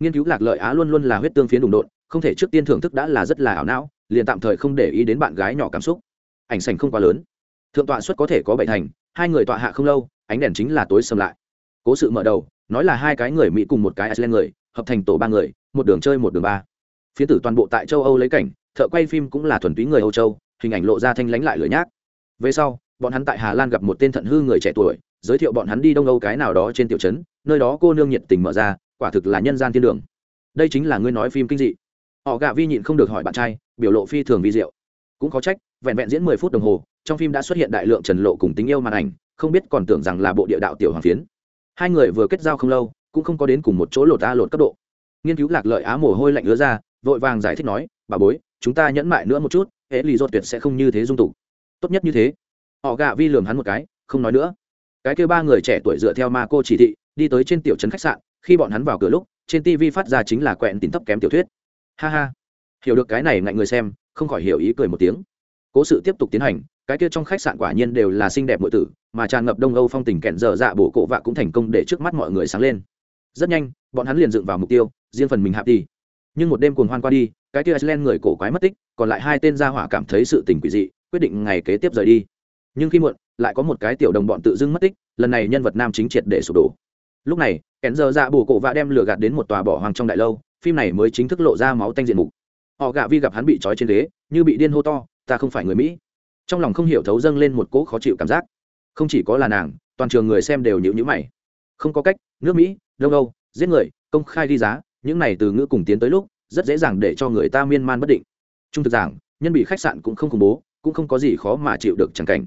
Nghiên cứu lạc lợi á luôn luôn là huyết tương phiến đụng độn, không thể trước tiên thưởng thức đã là rất là ảo não, liền tạm thời không để ý đến bạn gái nhỏ cảm xúc. Ảnh sành không quá lớn. Thượng tọa suất có thể có bảy thành, hai người tọa hạ không lâu, ánh đèn chính là tối sầm lại. Cố sự mở đầu, nói là hai cái người mỹ cùng một cái iceland người, hợp thành tổ ba người, một đường chơi một đường ba phía tử toàn bộ tại châu âu lấy cảnh, thợ quay phim cũng là thuần túy người âu châu, hình ảnh lộ ra thanh lánh lại lửa nhác. Về sau, bọn hắn tại hà lan gặp một tên thận hư người trẻ tuổi, giới thiệu bọn hắn đi đông âu cái nào đó trên tiểu trấn, nơi đó cô nương nhiệt tình mở ra, quả thực là nhân gian thiên đường. Đây chính là ngươi nói phim kinh dị. Họ gạ vi nhịn không được hỏi bạn trai, biểu lộ phi thường vi diệu. Cũng có trách, vẹn vẹn diễn mười phút đồng hồ, trong phim đã xuất hiện đại lượng trần lộ cùng tình yêu màn ảnh, không biết còn tưởng rằng là bộ địa đạo tiểu hoàng phiến. Hai người vừa kết giao không lâu, cũng không có đến cùng một chỗ lột a lột cấp độ. Nghiên cứu lạc lợi á mồ hôi lạnh ứa ra vội vàng giải thích nói, bà bối, chúng ta nhẫn mại nữa một chút hễ lì dột tuyệt sẽ không như thế dung tục. Tốt nhất như thế. Họ gạ vi lường hắn một cái, không nói nữa. Cái kêu ba người trẻ tuổi dựa theo ma cô chỉ thị, đi tới trên tiểu trấn khách sạn, khi bọn hắn vào cửa lúc, trên tv phát ra chính là quẹn tín thấp kém tiểu thuyết. Ha ha. Hiểu được cái này ngại người xem, không khỏi hiểu ý cười một tiếng. Cố sự tiếp tục tiến hành, cái kia trong khách sạn quả nhiên đều là xinh đẹp nội tử, mà tràn ngập đông âu phong tình kẹn dở dạ bổ cổ vạ cũng thành công để trước mắt mọi người sáng lên. Rất nhanh, bọn hắn liền dựng vào mục tiêu, riêng phần mình hạp đi nhưng một đêm cuồng hoan qua đi, cái kia iceland người cổ quái mất tích, còn lại hai tên gia hỏa cảm thấy sự tình quỷ dị, quyết định ngày kế tiếp rời đi. Nhưng khi muộn, lại có một cái tiểu đồng bọn tự dưng mất tích, lần này nhân vật nam chính triệt để sụp đổ. Lúc này kèn giờ dạ bổ cổ vạ đem lửa gạt đến một tòa bỏ hoang trong đại lâu, phim này mới chính thức lộ ra máu tanh diện mục. Họ gạ vi gặp hắn bị trói trên ghế, như bị điên hô to, ta không phải người mỹ. Trong lòng không hiểu thấu dâng lên một cỗ khó chịu cảm giác. Không chỉ có là nàng, toàn trường người xem đều nhịu nhữ mày. Không có cách, nước mỹ, đông âu, giết người, công khai đi giá những này từ ngữ cùng tiến tới lúc, rất dễ dàng để cho người ta miên man bất định. Trung thực giảng, nhân bị khách sạn cũng không khủng bố, cũng không có gì khó mà chịu được chẳng cảnh.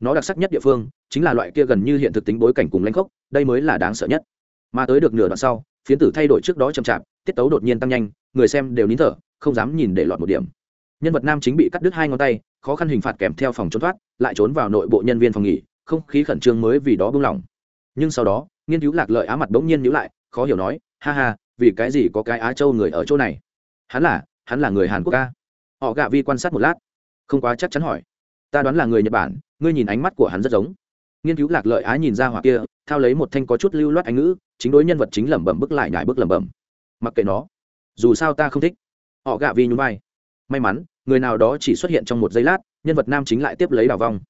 Nó đặc sắc nhất địa phương, chính là loại kia gần như hiện thực tính bối cảnh cùng lãnh khốc, đây mới là đáng sợ nhất. Mà tới được nửa đoạn sau, phiến tử thay đổi trước đó chậm chạp, tiết tấu đột nhiên tăng nhanh, người xem đều nín thở, không dám nhìn để lọt một điểm. Nhân vật nam chính bị cắt đứt hai ngón tay, khó khăn hình phạt kèm theo phòng trốn thoát, lại trốn vào nội bộ nhân viên phòng nghỉ, không khí khẩn trương mới vì đó buông lỏng. Nhưng sau đó, nghiên cứu lạc lợi á mặt bỗng nhiên nhữ lại, khó hiểu nói, ha ha vì cái gì có cái á châu người ở chỗ này? Hắn là hắn là người hàn quốc ca. Họ gạ vi quan sát một lát. Không quá chắc chắn hỏi. Ta đoán là người nhật bản, ngươi nhìn ánh mắt của hắn rất giống. Nghiên cứu lạc lợi á nhìn ra hoặc kia, thao lấy một thanh có chút lưu loát anh ngữ, chính đối nhân vật chính lẩm bẩm bước lại nhải bước lẩm bẩm. Mặc kệ nó, dù sao ta không thích. Họ gạ vi nhún vai. May mắn, người nào đó chỉ xuất hiện trong một giây lát, nhân vật nam chính lại tiếp lấy đào vong.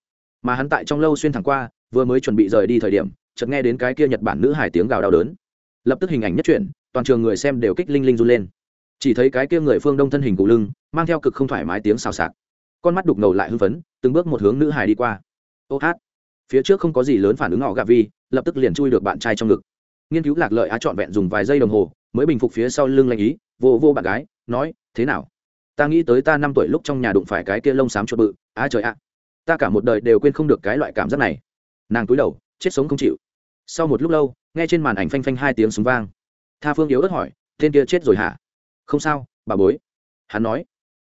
Mà hắn tại trong lâu xuyên thẳng qua, vừa mới chuẩn bị rời đi thời điểm, chợt nghe đến cái kia nhật bản nữ hải tiếng gào đau đớn. Lập tức hình ảnh nhất chuyển toàn trường người xem đều kích linh linh run lên. Chỉ thấy cái kia người phương đông thân hình cụ lưng, mang theo cực không thoải mái tiếng xào xạc. Con mắt đục ngầu lại hưng phấn, từng bước một hướng nữ hải đi qua. Ô hát. Phía trước không có gì lớn phản ứng họ gà vi, lập tức liền chui được bạn trai trong ngực. Nghiên cứu lạc lợi á trọn vẹn dùng vài giây đồng hồ, mới bình phục phía sau lưng lanh ý, vô vô bạn gái, nói, thế nào? Ta nghĩ tới ta năm tuổi lúc trong nhà đụng phải cái kia lông xám chuột bự, á trời ạ. Ta cả một đời đều quên không được cái loại cảm giác này. Nàng túi đầu, chết sống không chịu. Sau một lúc lâu, nghe trên màn ảnh phanh phanh hai tiếng súng vang tha phương yếu ớt hỏi, tên kia chết rồi hả? Không sao, bà bối. Hắn nói.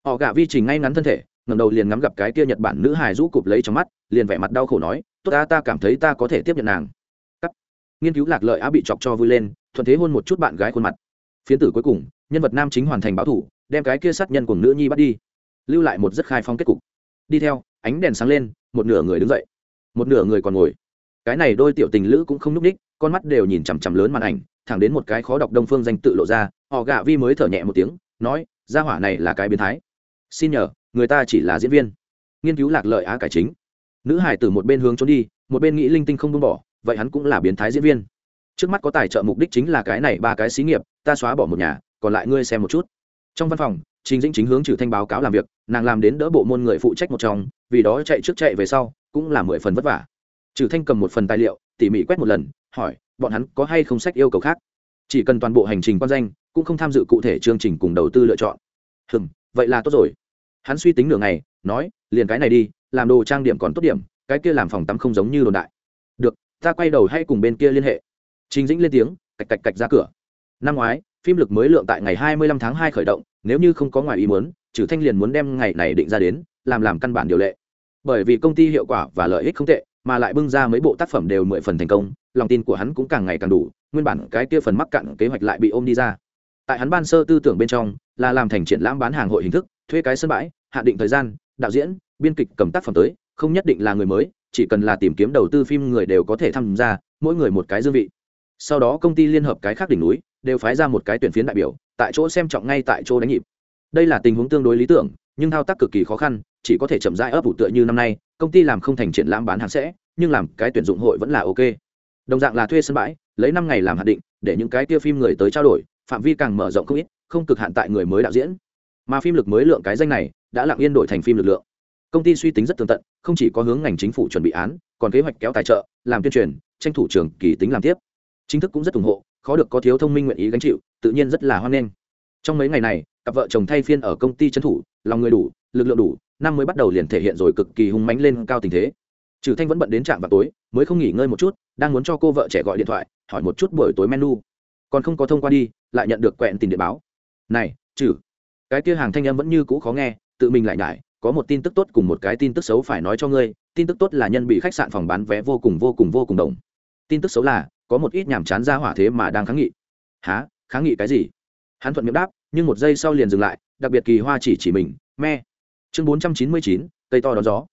Họ gạ vi trình ngay ngắn thân thể ngầm đầu liền ngắm gặp cái kia nhật bản nữ hài rũ cụp lấy trong mắt, liền vẻ mặt đau khổ nói, tốt ta ta cảm thấy ta có thể tiếp nhận nàng. Cắt. nghiên cứu lạc lợi á bị chọc cho vui lên, thuận thế hôn một chút bạn gái khuôn mặt. Phiến tử cuối cùng, nhân vật nam chính hoàn thành báo thủ, đem cái kia sát nhân của nữ nhi bắt đi. Lưu lại một rất khai phong kết cục. Đi theo, ánh đèn sáng lên, một nửa người đứng dậy, một nửa người còn ngồi. Cái này đôi tiểu tình lữ cũng không núp ních, con mắt đều nhìn chằm chằm lớn màn ảnh thẳng đến một cái khó đọc đông phương danh tự lộ ra, họ gạ vi mới thở nhẹ một tiếng, nói, gia hỏa này là cái biến thái. Xin nhờ, người ta chỉ là diễn viên. Nghiên cứu lạc lợi á cải chính. Nữ hải từ một bên hướng trốn đi, một bên nghĩ linh tinh không buông bỏ, vậy hắn cũng là biến thái diễn viên. Trước mắt có tài trợ mục đích chính là cái này ba cái xí nghiệp, ta xóa bỏ một nhà, còn lại ngươi xem một chút. Trong văn phòng, trình dĩnh chính hướng trừ thanh báo cáo làm việc, nàng làm đến đỡ bộ môn người phụ trách một trong vì đó chạy trước chạy về sau, cũng là mười phần vất vả. Trừ thanh cầm một phần tài liệu, tỉ mỉ quét một lần, hỏi bọn hắn có hay không sách yêu cầu khác? Chỉ cần toàn bộ hành trình quan danh, cũng không tham dự cụ thể chương trình cùng đầu tư lựa chọn. Hừm, vậy là tốt rồi. Hắn suy tính nửa ngày, nói, liền cái này đi, làm đồ trang điểm còn tốt điểm, cái kia làm phòng tắm không giống như đồn đại. Được, ta quay đầu hay cùng bên kia liên hệ. Trình dĩnh lên tiếng, cạch cạch cạch ra cửa. Năm ngoái, phim lực mới lượng tại ngày 25 tháng 2 khởi động, nếu như không có ngoài ý muốn trừ thanh liền muốn đem ngày này định ra đến, làm làm căn bản điều lệ. Bởi vì công ty hiệu quả và lợi ích không tệ mà lại bưng ra mấy bộ tác phẩm đều mười phần thành công, lòng tin của hắn cũng càng ngày càng đủ, nguyên bản cái kia phần mắc cạn kế hoạch lại bị ôm đi ra. Tại hắn ban sơ tư tưởng bên trong, là làm thành triển lãm bán hàng hội hình thức, thuê cái sân bãi hạn định thời gian, đạo diễn, biên kịch cầm tác phẩm tới, không nhất định là người mới, chỉ cần là tìm kiếm đầu tư phim người đều có thể tham gia, mỗi người một cái dương vị. Sau đó công ty liên hợp cái khác đỉnh núi, đều phái ra một cái tuyển phiến đại biểu, tại chỗ xem trọng ngay tại chỗ đánh nhịp. Đây là tình huống tương đối lý tưởng nhưng thao tác cực kỳ khó khăn, chỉ có thể chậm rãi ấp ủ tựa như năm nay, công ty làm không thành triển lãm bán hàng sẽ, nhưng làm cái tuyển dụng hội vẫn là ok. Đồng dạng là thuê sân bãi, lấy năm ngày làm hạn định, để những cái kia phim người tới trao đổi, phạm vi càng mở rộng không ít, không cực hạn tại người mới đạo diễn. Mà phim lực mới lượng cái danh này, đã lặng yên đổi thành phim lực lượng. Công ty suy tính rất tường tận, không chỉ có hướng ngành chính phủ chuẩn bị án, còn kế hoạch kéo tài trợ, làm tuyên truyền, tranh thủ trường kỳ tính làm tiếp. Chính thức cũng rất ủng hộ, khó được có thiếu thông minh nguyện ý gánh chịu, tự nhiên rất là hoan nghênh trong mấy ngày này, cặp vợ chồng thay phiên ở công ty trấn thủ, lòng người đủ, lực lượng đủ, năm mới bắt đầu liền thể hiện rồi cực kỳ hung mánh lên cao tình thế. Trừ thanh vẫn bận đến trạm vào tối, mới không nghỉ ngơi một chút, đang muốn cho cô vợ trẻ gọi điện thoại, hỏi một chút buổi tối menu. Còn không có thông qua đi, lại nhận được quẹn tình điện báo. Này, trừ, cái kia hàng thanh âm vẫn như cũ khó nghe, tự mình lại nhải, có một tin tức tốt cùng một cái tin tức xấu phải nói cho ngươi, tin tức tốt là nhân bị khách sạn phòng bán vé vô cùng vô cùng vô cùng đồng. Tin tức xấu là, có một ít nhàm chán ra hỏa thế mà đang kháng nghị. Há kháng nghị cái gì? Hắn thuận miệng đáp, nhưng một giây sau liền dừng lại, đặc biệt kỳ hoa chỉ chỉ mình me chương bốn trăm chín mươi chín, cây to đón gió.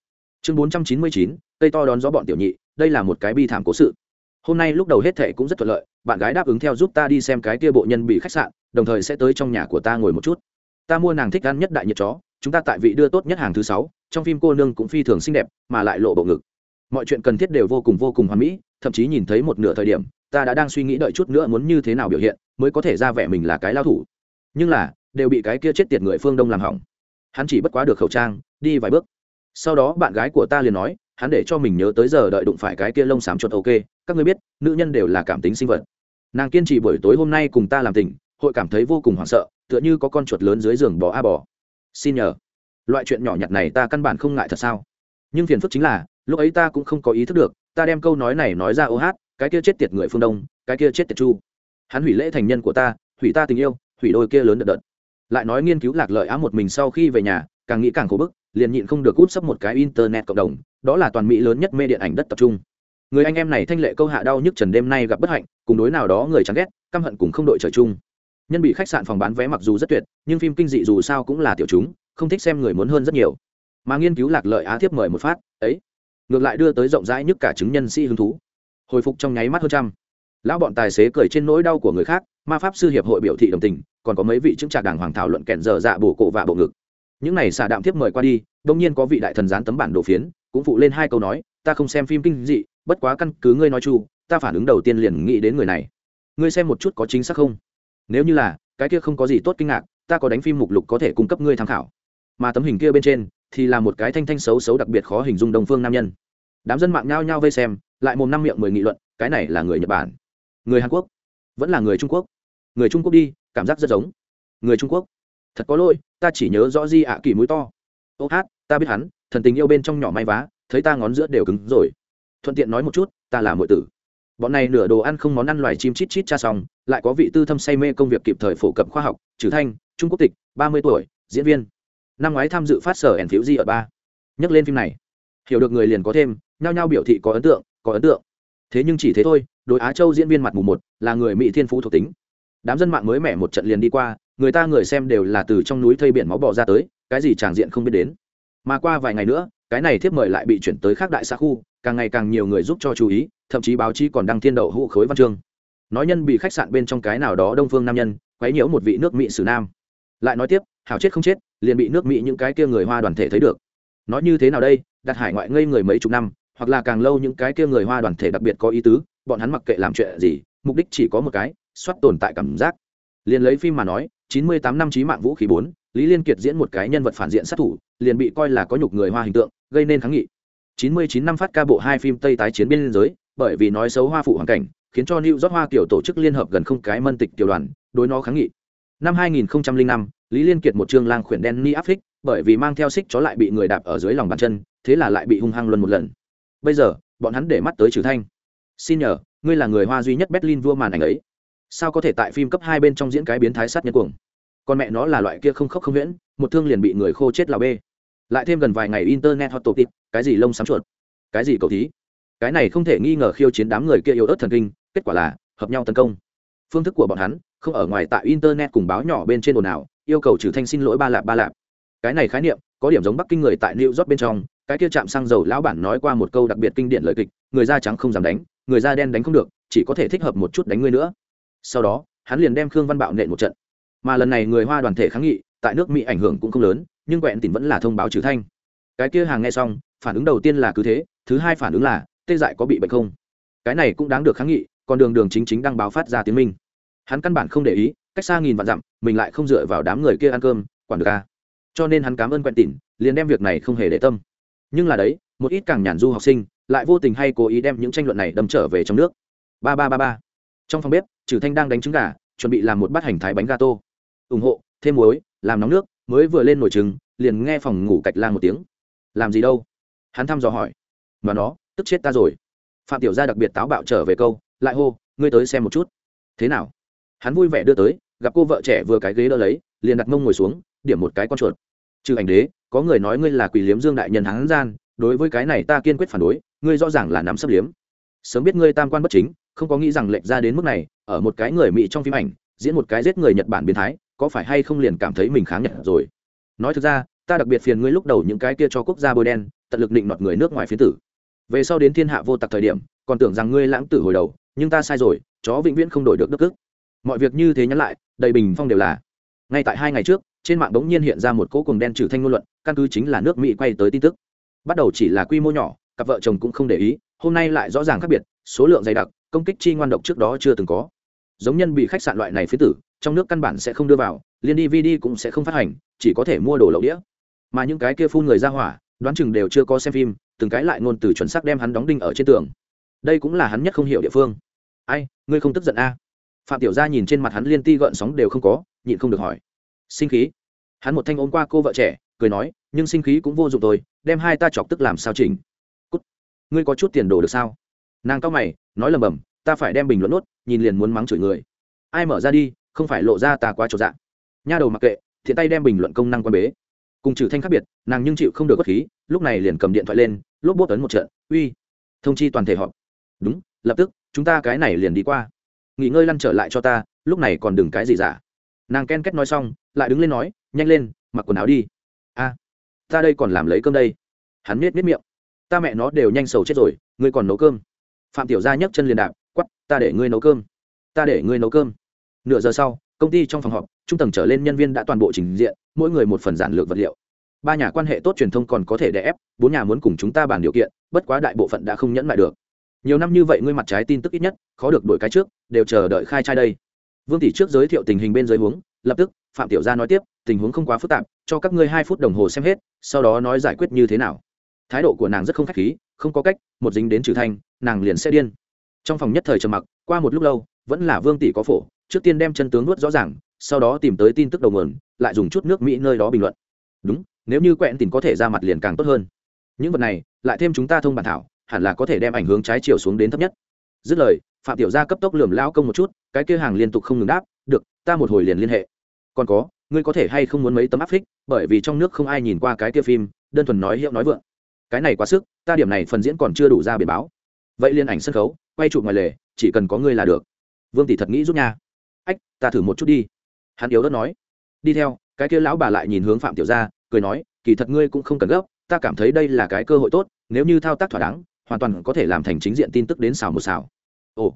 Chương bốn trăm chín mươi chín, cây to đón gió bọn tiểu nhị, đây là một cái bi thảm cố sự. Hôm nay lúc đầu hết thệ cũng rất thuận lợi, bạn gái đáp ứng theo giúp ta đi xem cái kia bộ nhân bị khách sạn, đồng thời sẽ tới trong nhà của ta ngồi một chút. Ta mua nàng thích ăn nhất đại nhiệt chó, chúng ta tại vị đưa tốt nhất hàng thứ sáu, trong phim cô nương cũng phi thường xinh đẹp, mà lại lộ bộ ngực mọi chuyện cần thiết đều vô cùng vô cùng hoàn mỹ, thậm chí nhìn thấy một nửa thời điểm, ta đã đang suy nghĩ đợi chút nữa muốn như thế nào biểu hiện, mới có thể ra vẻ mình là cái lao thủ. Nhưng là, đều bị cái kia chết tiệt người phương đông làm hỏng. Hắn chỉ bất quá được khẩu trang, đi vài bước. Sau đó bạn gái của ta liền nói, hắn để cho mình nhớ tới giờ đợi đụng phải cái kia lông xám chuột, ok, các người biết, nữ nhân đều là cảm tính sinh vật. Nàng kiên trì buổi tối hôm nay cùng ta làm tình, hội cảm thấy vô cùng hoảng sợ, tựa như có con chuột lớn dưới giường bò a bò. Xin nhờ. Loại chuyện nhỏ nhặt này ta căn bản không ngại thật sao? Nhưng phiền phức chính là lúc ấy ta cũng không có ý thức được, ta đem câu nói này nói ra ô hát, cái kia chết tiệt người phương đông, cái kia chết tiệt chu. Hắn hủy lễ thành nhân của ta, hủy ta tình yêu, hủy đôi kia lớn đợt đợt. Lại nói nghiên cứu lạc lợi á một mình sau khi về nhà, càng nghĩ càng khổ bức, liền nhịn không được út sấp một cái internet cộng đồng, đó là toàn mỹ lớn nhất mê điện ảnh đất tập trung. Người anh em này thanh lệ câu hạ đau nhức trần đêm nay gặp bất hạnh, cùng đối nào đó người chán ghét, căm hận cùng không đội trời chung. Nhân bị khách sạn phòng bán vé mặc dù rất tuyệt, nhưng phim kinh dị dù sao cũng là tiểu chúng, không thích xem người muốn hơn rất nhiều. Mà nghiên cứu lạc lợi á thiếp mời một phát, ấy ngược lại đưa tới rộng rãi nhất cả chứng nhân sĩ hứng thú. Hồi phục trong nháy mắt hơn trăm. Lão bọn tài xế cười trên nỗi đau của người khác, ma pháp sư hiệp hội biểu thị đồng tình, còn có mấy vị chứng trạc đảng hoàng thảo luận kẹn dở dạ bổ cổ và bộ ngực. Những này xả đạm tiếp mời qua đi, đông nhiên có vị đại thần gián tấm bản đồ phiến, cũng phụ lên hai câu nói, ta không xem phim kinh dị, bất quá căn cứ ngươi nói chu, ta phản ứng đầu tiên liền nghĩ đến người này. Ngươi xem một chút có chính xác không? Nếu như là, cái kia không có gì tốt kinh ngạc, ta có đánh phim mục lục có thể cung cấp ngươi tham khảo. Mà tấm hình kia bên trên thì là một cái thanh thanh xấu xấu đặc biệt khó hình dung đồng phương nam nhân. Đám dân mạng nhao nhao vây xem, lại mồm năm miệng mười nghị luận, cái này là người nhật bản. Người hàn quốc. Vẫn là người trung quốc. Người trung quốc đi, cảm giác rất giống. Người trung quốc. Thật có lỗi, ta chỉ nhớ rõ di ạ kỳ mũi to. Ô hát, ta biết hắn, thần tình yêu bên trong nhỏ may vá, thấy ta ngón giữa đều cứng rồi. Thuận tiện nói một chút, ta là mọi tử. Bọn này nửa đồ ăn không món ăn loài chim chít chít cha xong, lại có vị tư thâm say mê công việc kịp thời phổ cập khoa học, trừ thanh, trung quốc tịch, ba mươi tuổi, diễn viên năm ngoái tham dự phát sở ẩn phiếu di ở ba. Nhắc lên phim này. Hiểu được người liền có thêm, nhao nhao biểu thị có ấn tượng, có ấn tượng. Thế nhưng chỉ thế thôi đội á châu diễn viên mặt mù một, là người mỹ thiên phú thuộc tính. Đám dân mạng mới mẻ một trận liền đi qua, người ta người xem đều là từ trong núi thây biển máu bò ra tới, cái gì tràng diện không biết đến. Mà qua vài ngày nữa, cái này thiếp mời lại bị chuyển tới khác đại xã khu, càng ngày càng nhiều người giúp cho chú ý, thậm chí báo chí còn đăng thiên đậu hũ khối văn chương. Nói nhân bị khách sạn bên trong cái nào đó đông phương nam nhân, quấy nhiễu một vị nước mỹ sử nam lại nói tiếp, hảo chết không chết, liền bị nước mỹ những cái kia người hoa đoàn thể thấy được. Nói như thế nào đây, đặt hải ngoại ngây người mấy chục năm, hoặc là càng lâu những cái kia người hoa đoàn thể đặc biệt có ý tứ, bọn hắn mặc kệ làm chuyện gì, mục đích chỉ có một cái, soát tồn tại cảm giác. Liền lấy phim mà nói, chín mươi tám năm trí mạng vũ khí bốn, lý liên kiệt diễn một cái nhân vật phản diện sát thủ, liền bị coi là có nhục người hoa hình tượng, gây nên kháng nghị. chín mươi chín năm phát ca bộ hai phim tây tái chiến biên giới, bởi vì nói xấu hoa phụ hoàn cảnh, khiến cho new york hoa kiểu tổ chức liên hợp gần không cái mân tịch tiểu đoàn, đối nó kháng nghị năm 2005, lý liên kiệt một trương lang khuyển đen ni áp phích bởi vì mang theo xích chó lại bị người đạp ở dưới lòng bàn chân thế là lại bị hung hăng luân một lần. Bây giờ bọn hắn để mắt tới trừ thanh. Xin nhờ ngươi là người hoa duy nhất berlin vua màn ảnh ấy. Sao có thể tại phim cấp hai bên trong diễn cái biến thái sát nhân cuồng? Con mẹ nó là loại kia không khóc không viễn một thương liền bị người khô chết là bê. Lại thêm gần vài ngày internet hot tịp cái gì lông sám chuột? Cái gì cầu thí? Cái này không thể nghi ngờ khiêu chiến đám người kia yếu ớt thần kinh kết quả là hợp nhau tấn công. Phương thức của bọn hắn không ở ngoài tại internet cùng báo nhỏ bên trên ồn ào, yêu cầu trừ thanh xin lỗi ba lạp ba lạp. Cái này khái niệm, có điểm giống bắc kinh người tại new york bên trong, cái kia chạm xăng dầu lão bản nói qua một câu đặc biệt kinh điển lời kịch, người da trắng không dám đánh, người da đen đánh không được, chỉ có thể thích hợp một chút đánh ngươi nữa. Sau đó, hắn liền đem khương văn bạo nện một trận. Mà lần này người hoa đoàn thể kháng nghị, tại nước mỹ ảnh hưởng cũng không lớn, nhưng quẹn tỉnh vẫn là thông báo trừ thanh. Cái kia hàng nghe xong, phản ứng đầu tiên là cứ thế, thứ hai phản ứng là, tê dại có bị bệnh không? Cái này cũng đáng được kháng nghị, còn đường đường chính chính đang báo phát ra tiếng minh hắn căn bản không để ý, cách xa nghìn vạn dặm, mình lại không dựa vào đám người kia ăn cơm, quản được ca cho nên hắn cảm ơn quẹn tỉn, liền đem việc này không hề để tâm. Nhưng là đấy, một ít càng nhàn du học sinh, lại vô tình hay cố ý đem những tranh luận này đâm trở về trong nước. Ba ba ba ba. Trong phòng bếp trừ thanh đang đánh trứng gà, chuẩn bị làm một bát hành thái bánh gato. Ủng hộ, thêm muối, làm nóng nước, mới vừa lên nồi trứng, liền nghe phòng ngủ cạch lang một tiếng. Làm gì đâu? Hắn thăm dò hỏi. Mà nó, tức chết ta rồi. Phạm tiểu gia đặc biệt táo bạo trở về câu, lại hô, ngươi tới xem một chút. Thế nào? Hắn vui vẻ đưa tới, gặp cô vợ trẻ vừa cái ghế đỡ lấy, liền đặt mông ngồi xuống, điểm một cái con chuột. Trừ ảnh đế, có người nói ngươi là quỷ liếm dương đại nhân hắn gian, đối với cái này ta kiên quyết phản đối, ngươi rõ ràng là nắm sấp liếm. Sớm biết ngươi tam quan bất chính, không có nghĩ rằng lệnh ra đến mức này, ở một cái người mỹ trong phim ảnh, diễn một cái giết người nhật bản biến thái, có phải hay không liền cảm thấy mình kháng nhật rồi? Nói thực ra, ta đặc biệt phiền ngươi lúc đầu những cái kia cho quốc gia bôi đen, tận lực định đoạt người nước ngoài phía tử. Về sau đến thiên hạ vô tặc thời điểm, còn tưởng rằng ngươi lãng tử hồi đầu, nhưng ta sai rồi, chó vĩnh viễn không đổi được đức ức mọi việc như thế nhắn lại, đầy bình phong đều là. Ngay tại hai ngày trước, trên mạng bỗng nhiên hiện ra một cỗ cùng đen trừ thanh ngôn luận, căn cứ chính là nước mỹ quay tới tin tức. Bắt đầu chỉ là quy mô nhỏ, cặp vợ chồng cũng không để ý, hôm nay lại rõ ràng khác biệt, số lượng dày đặc, công kích chi ngoan độc trước đó chưa từng có. Giống nhân bị khách sạn loại này phía tử, trong nước căn bản sẽ không đưa vào liên dvd cũng sẽ không phát hành, chỉ có thể mua đồ lậu đĩa. Mà những cái kia phun người ra hỏa, đoán chừng đều chưa có xem phim, từng cái lại ngôn từ chuẩn xác đem hắn đóng đinh ở trên tường. Đây cũng là hắn nhất không hiểu địa phương. Ai, ngươi không tức giận a phạm tiểu gia nhìn trên mặt hắn liên ti gợn sóng đều không có, nhịn không được hỏi. Sinh khí? Hắn một thanh ôm qua cô vợ trẻ, cười nói, nhưng sinh khí cũng vô dụng tôi đem hai ta chọc tức làm sao chỉnh? Cút! Ngươi có chút tiền đồ được sao? Nàng cao mày, nói lầm bầm, ta phải đem bình luận nốt, nhìn liền muốn mắng chửi người. Ai mở ra đi, không phải lộ ra ta quá trộn dạng nha đầu mặc kệ, thiện tay đem bình luận công năng quan bế. Cùng trừ thanh khác biệt, nàng nhưng chịu không được bất khí, lúc này liền cầm điện thoại lên, lốp bốt ấn một trận, uy, thông chi toàn thể họp. Đúng, lập tức, chúng ta cái này liền đi qua nghỉ ngơi lăn trở lại cho ta, lúc này còn đừng cái gì giả. Nàng ken kết nói xong, lại đứng lên nói, nhanh lên, mặc quần áo đi. A, ta đây còn làm lấy cơm đây. Hắn miết miết miệng. Ta mẹ nó đều nhanh sầu chết rồi, ngươi còn nấu cơm. Phạm tiểu gia nhấc chân liền đạp quắp ta để ngươi nấu cơm. Ta để ngươi nấu cơm. Nửa giờ sau, công ty trong phòng họp, trung tầng trở lên nhân viên đã toàn bộ trình diện, mỗi người một phần giản lược vật liệu. Ba nhà quan hệ tốt truyền thông còn có thể đè ép, bốn nhà muốn cùng chúng ta bàn điều kiện, bất quá đại bộ phận đã không nhẫn lại được nhiều năm như vậy ngươi mặt trái tin tức ít nhất, khó được đổi cái trước, đều chờ đợi khai trai đây. Vương tỷ trước giới thiệu tình hình bên dưới huống, lập tức, phạm tiểu gia nói tiếp, tình huống không quá phức tạp, cho các ngươi hai phút đồng hồ xem hết, sau đó nói giải quyết như thế nào. Thái độ của nàng rất không khách khí, không có cách, một dính đến trừ thanh, nàng liền sẽ điên. Trong phòng nhất thời trầm mặc, qua một lúc lâu, vẫn là vương tỷ có phổ, trước tiên đem chân tướng nuốt rõ ràng, sau đó tìm tới tin tức đầu nguồn, lại dùng chút nước mỹ nơi đó bình luận. Đúng, nếu như quẹn tìm có thể ra mặt liền càng tốt hơn. Những vật này, lại thêm chúng ta thông bản thảo hẳn là có thể đem ảnh hướng trái chiều xuống đến thấp nhất. Dứt lời, phạm tiểu gia cấp tốc lườm lão công một chút, cái kia hàng liên tục không ngừng đáp, được, ta một hồi liền liên hệ. Còn có, ngươi có thể hay không muốn mấy tấm áp phích, bởi vì trong nước không ai nhìn qua cái kia phim, đơn thuần nói hiệu nói vượng. Cái này quá sức, ta điểm này phần diễn còn chưa đủ ra biển báo. Vậy liên ảnh sân khấu, quay chụp ngoài lề, chỉ cần có ngươi là được. Vương tỷ thật nghĩ giúp nha. Ách, ta thử một chút đi. Hắn yếu đất nói. Đi theo, cái kia lão bà lại nhìn hướng phạm tiểu gia, cười nói, kỳ thật ngươi cũng không cần gấp, ta cảm thấy đây là cái cơ hội tốt, nếu như thao tác thỏa đáng hoàn toàn có thể làm thành chính diện tin tức đến xào một xào. Ồ,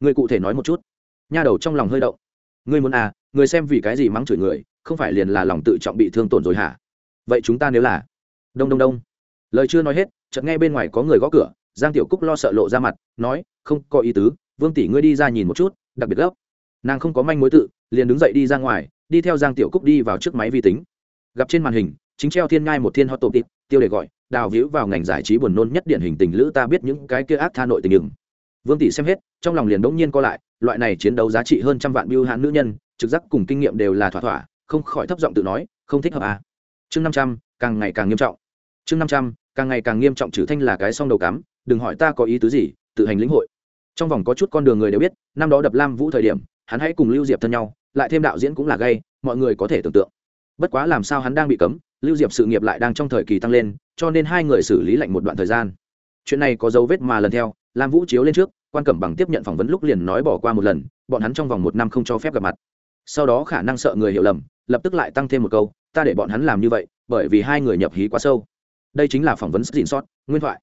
người cụ thể nói một chút. Nha đầu trong lòng hơi động. Ngươi muốn à người xem vì cái gì mắng chửi người, không phải liền là lòng tự trọng bị thương tổn rồi hả? Vậy chúng ta nếu là đông đông đông. Lời chưa nói hết, chợt nghe bên ngoài có người gõ cửa, giang tiểu cúc lo sợ lộ ra mặt, nói, không có ý tứ, vương tỷ ngươi đi ra nhìn một chút, đặc biệt gấp. Nàng không có manh mối tự, liền đứng dậy đi ra ngoài, đi theo giang tiểu cúc đi vào trước máy vi tính. Gặp trên màn hình, chính treo thiên ngai một thiên hot tộp tịp tiêu để gọi đào víu vào ngành giải trí buồn nôn nhất điển hình tình lữ ta biết những cái kia ác tha nội tình đừng vương tỷ xem hết, trong lòng liền đống nhiên co lại, loại này chiến đấu giá trị hơn trăm vạn biêu hạn nữ nhân, trực giác cùng kinh nghiệm đều là thỏa thỏa, không khỏi thấp giọng tự nói, không thích hợp à. chương năm trăm, càng ngày càng nghiêm trọng. Chương năm trăm, càng ngày càng nghiêm trọng trừ thanh là cái song đầu cắm, đừng hỏi ta có ý tứ gì, tự hành lĩnh hội. Trong vòng có chút con đường người đều biết, năm đó đập lam vũ thời điểm, hắn hãy cùng lưu diệp thân nhau, lại thêm đạo diễn cũng là gay, mọi người có thể tưởng tượng. Bất quá làm sao hắn đang bị cấm, lưu diệp sự nghiệp lại đang trong thời kỳ tăng lên cho nên hai người xử lý lạnh một đoạn thời gian. Chuyện này có dấu vết mà lần theo, lam vũ chiếu lên trước, quan cẩm bằng tiếp nhận phỏng vấn lúc liền nói bỏ qua một lần, bọn hắn trong vòng một năm không cho phép gặp mặt. Sau đó khả năng sợ người hiểu lầm, lập tức lại tăng thêm một câu, ta để bọn hắn làm như vậy, bởi vì hai người nhập hí quá sâu. Đây chính là phỏng vấn dịn sót, nguyên thoại.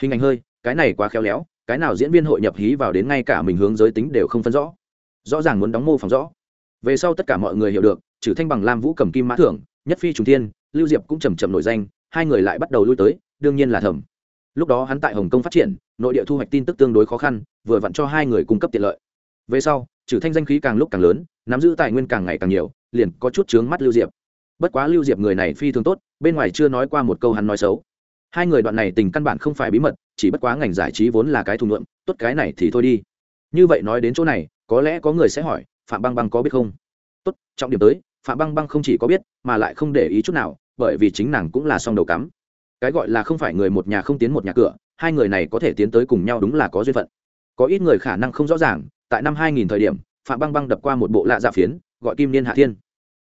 Hình ảnh hơi, cái này quá khéo léo, cái nào diễn viên hội nhập hí vào đến ngay cả mình hướng giới tính đều không phân rõ. Rõ ràng muốn đóng mô phỏng rõ. Về sau tất cả mọi người hiểu được, trừ thanh bằng lam vũ cầm kim mã thưởng, nhất phi trùng thiên, lưu diệp cũng chầm chậm nổi danh hai người lại bắt đầu lui tới, đương nhiên là thầm. Lúc đó hắn tại hồng kông phát triển, nội địa thu hoạch tin tức tương đối khó khăn, vừa vặn cho hai người cung cấp tiện lợi. Về sau, trừ thanh danh khí càng lúc càng lớn, nắm giữ tài nguyên càng ngày càng nhiều, liền có chút chướng mắt lưu diệp. Bất quá lưu diệp người này phi thường tốt, bên ngoài chưa nói qua một câu hắn nói xấu. Hai người đoạn này tình căn bản không phải bí mật, chỉ bất quá ngành giải trí vốn là cái thù ngượng tốt cái này thì thôi đi. Như vậy nói đến chỗ này, có lẽ có người sẽ hỏi, phạm băng băng có biết không? Tốt, trọng điểm tới, phạm băng băng không chỉ có biết, mà lại không để ý chút nào bởi vì chính nàng cũng là song đầu cắm. Cái gọi là không phải người một nhà không tiến một nhà cửa, hai người này có thể tiến tới cùng nhau đúng là có duyên phận. Có ít người khả năng không rõ ràng, tại năm 2000 thời điểm, phạm băng băng đập qua một bộ lạ dạ phiến, gọi kim niên hạ thiên.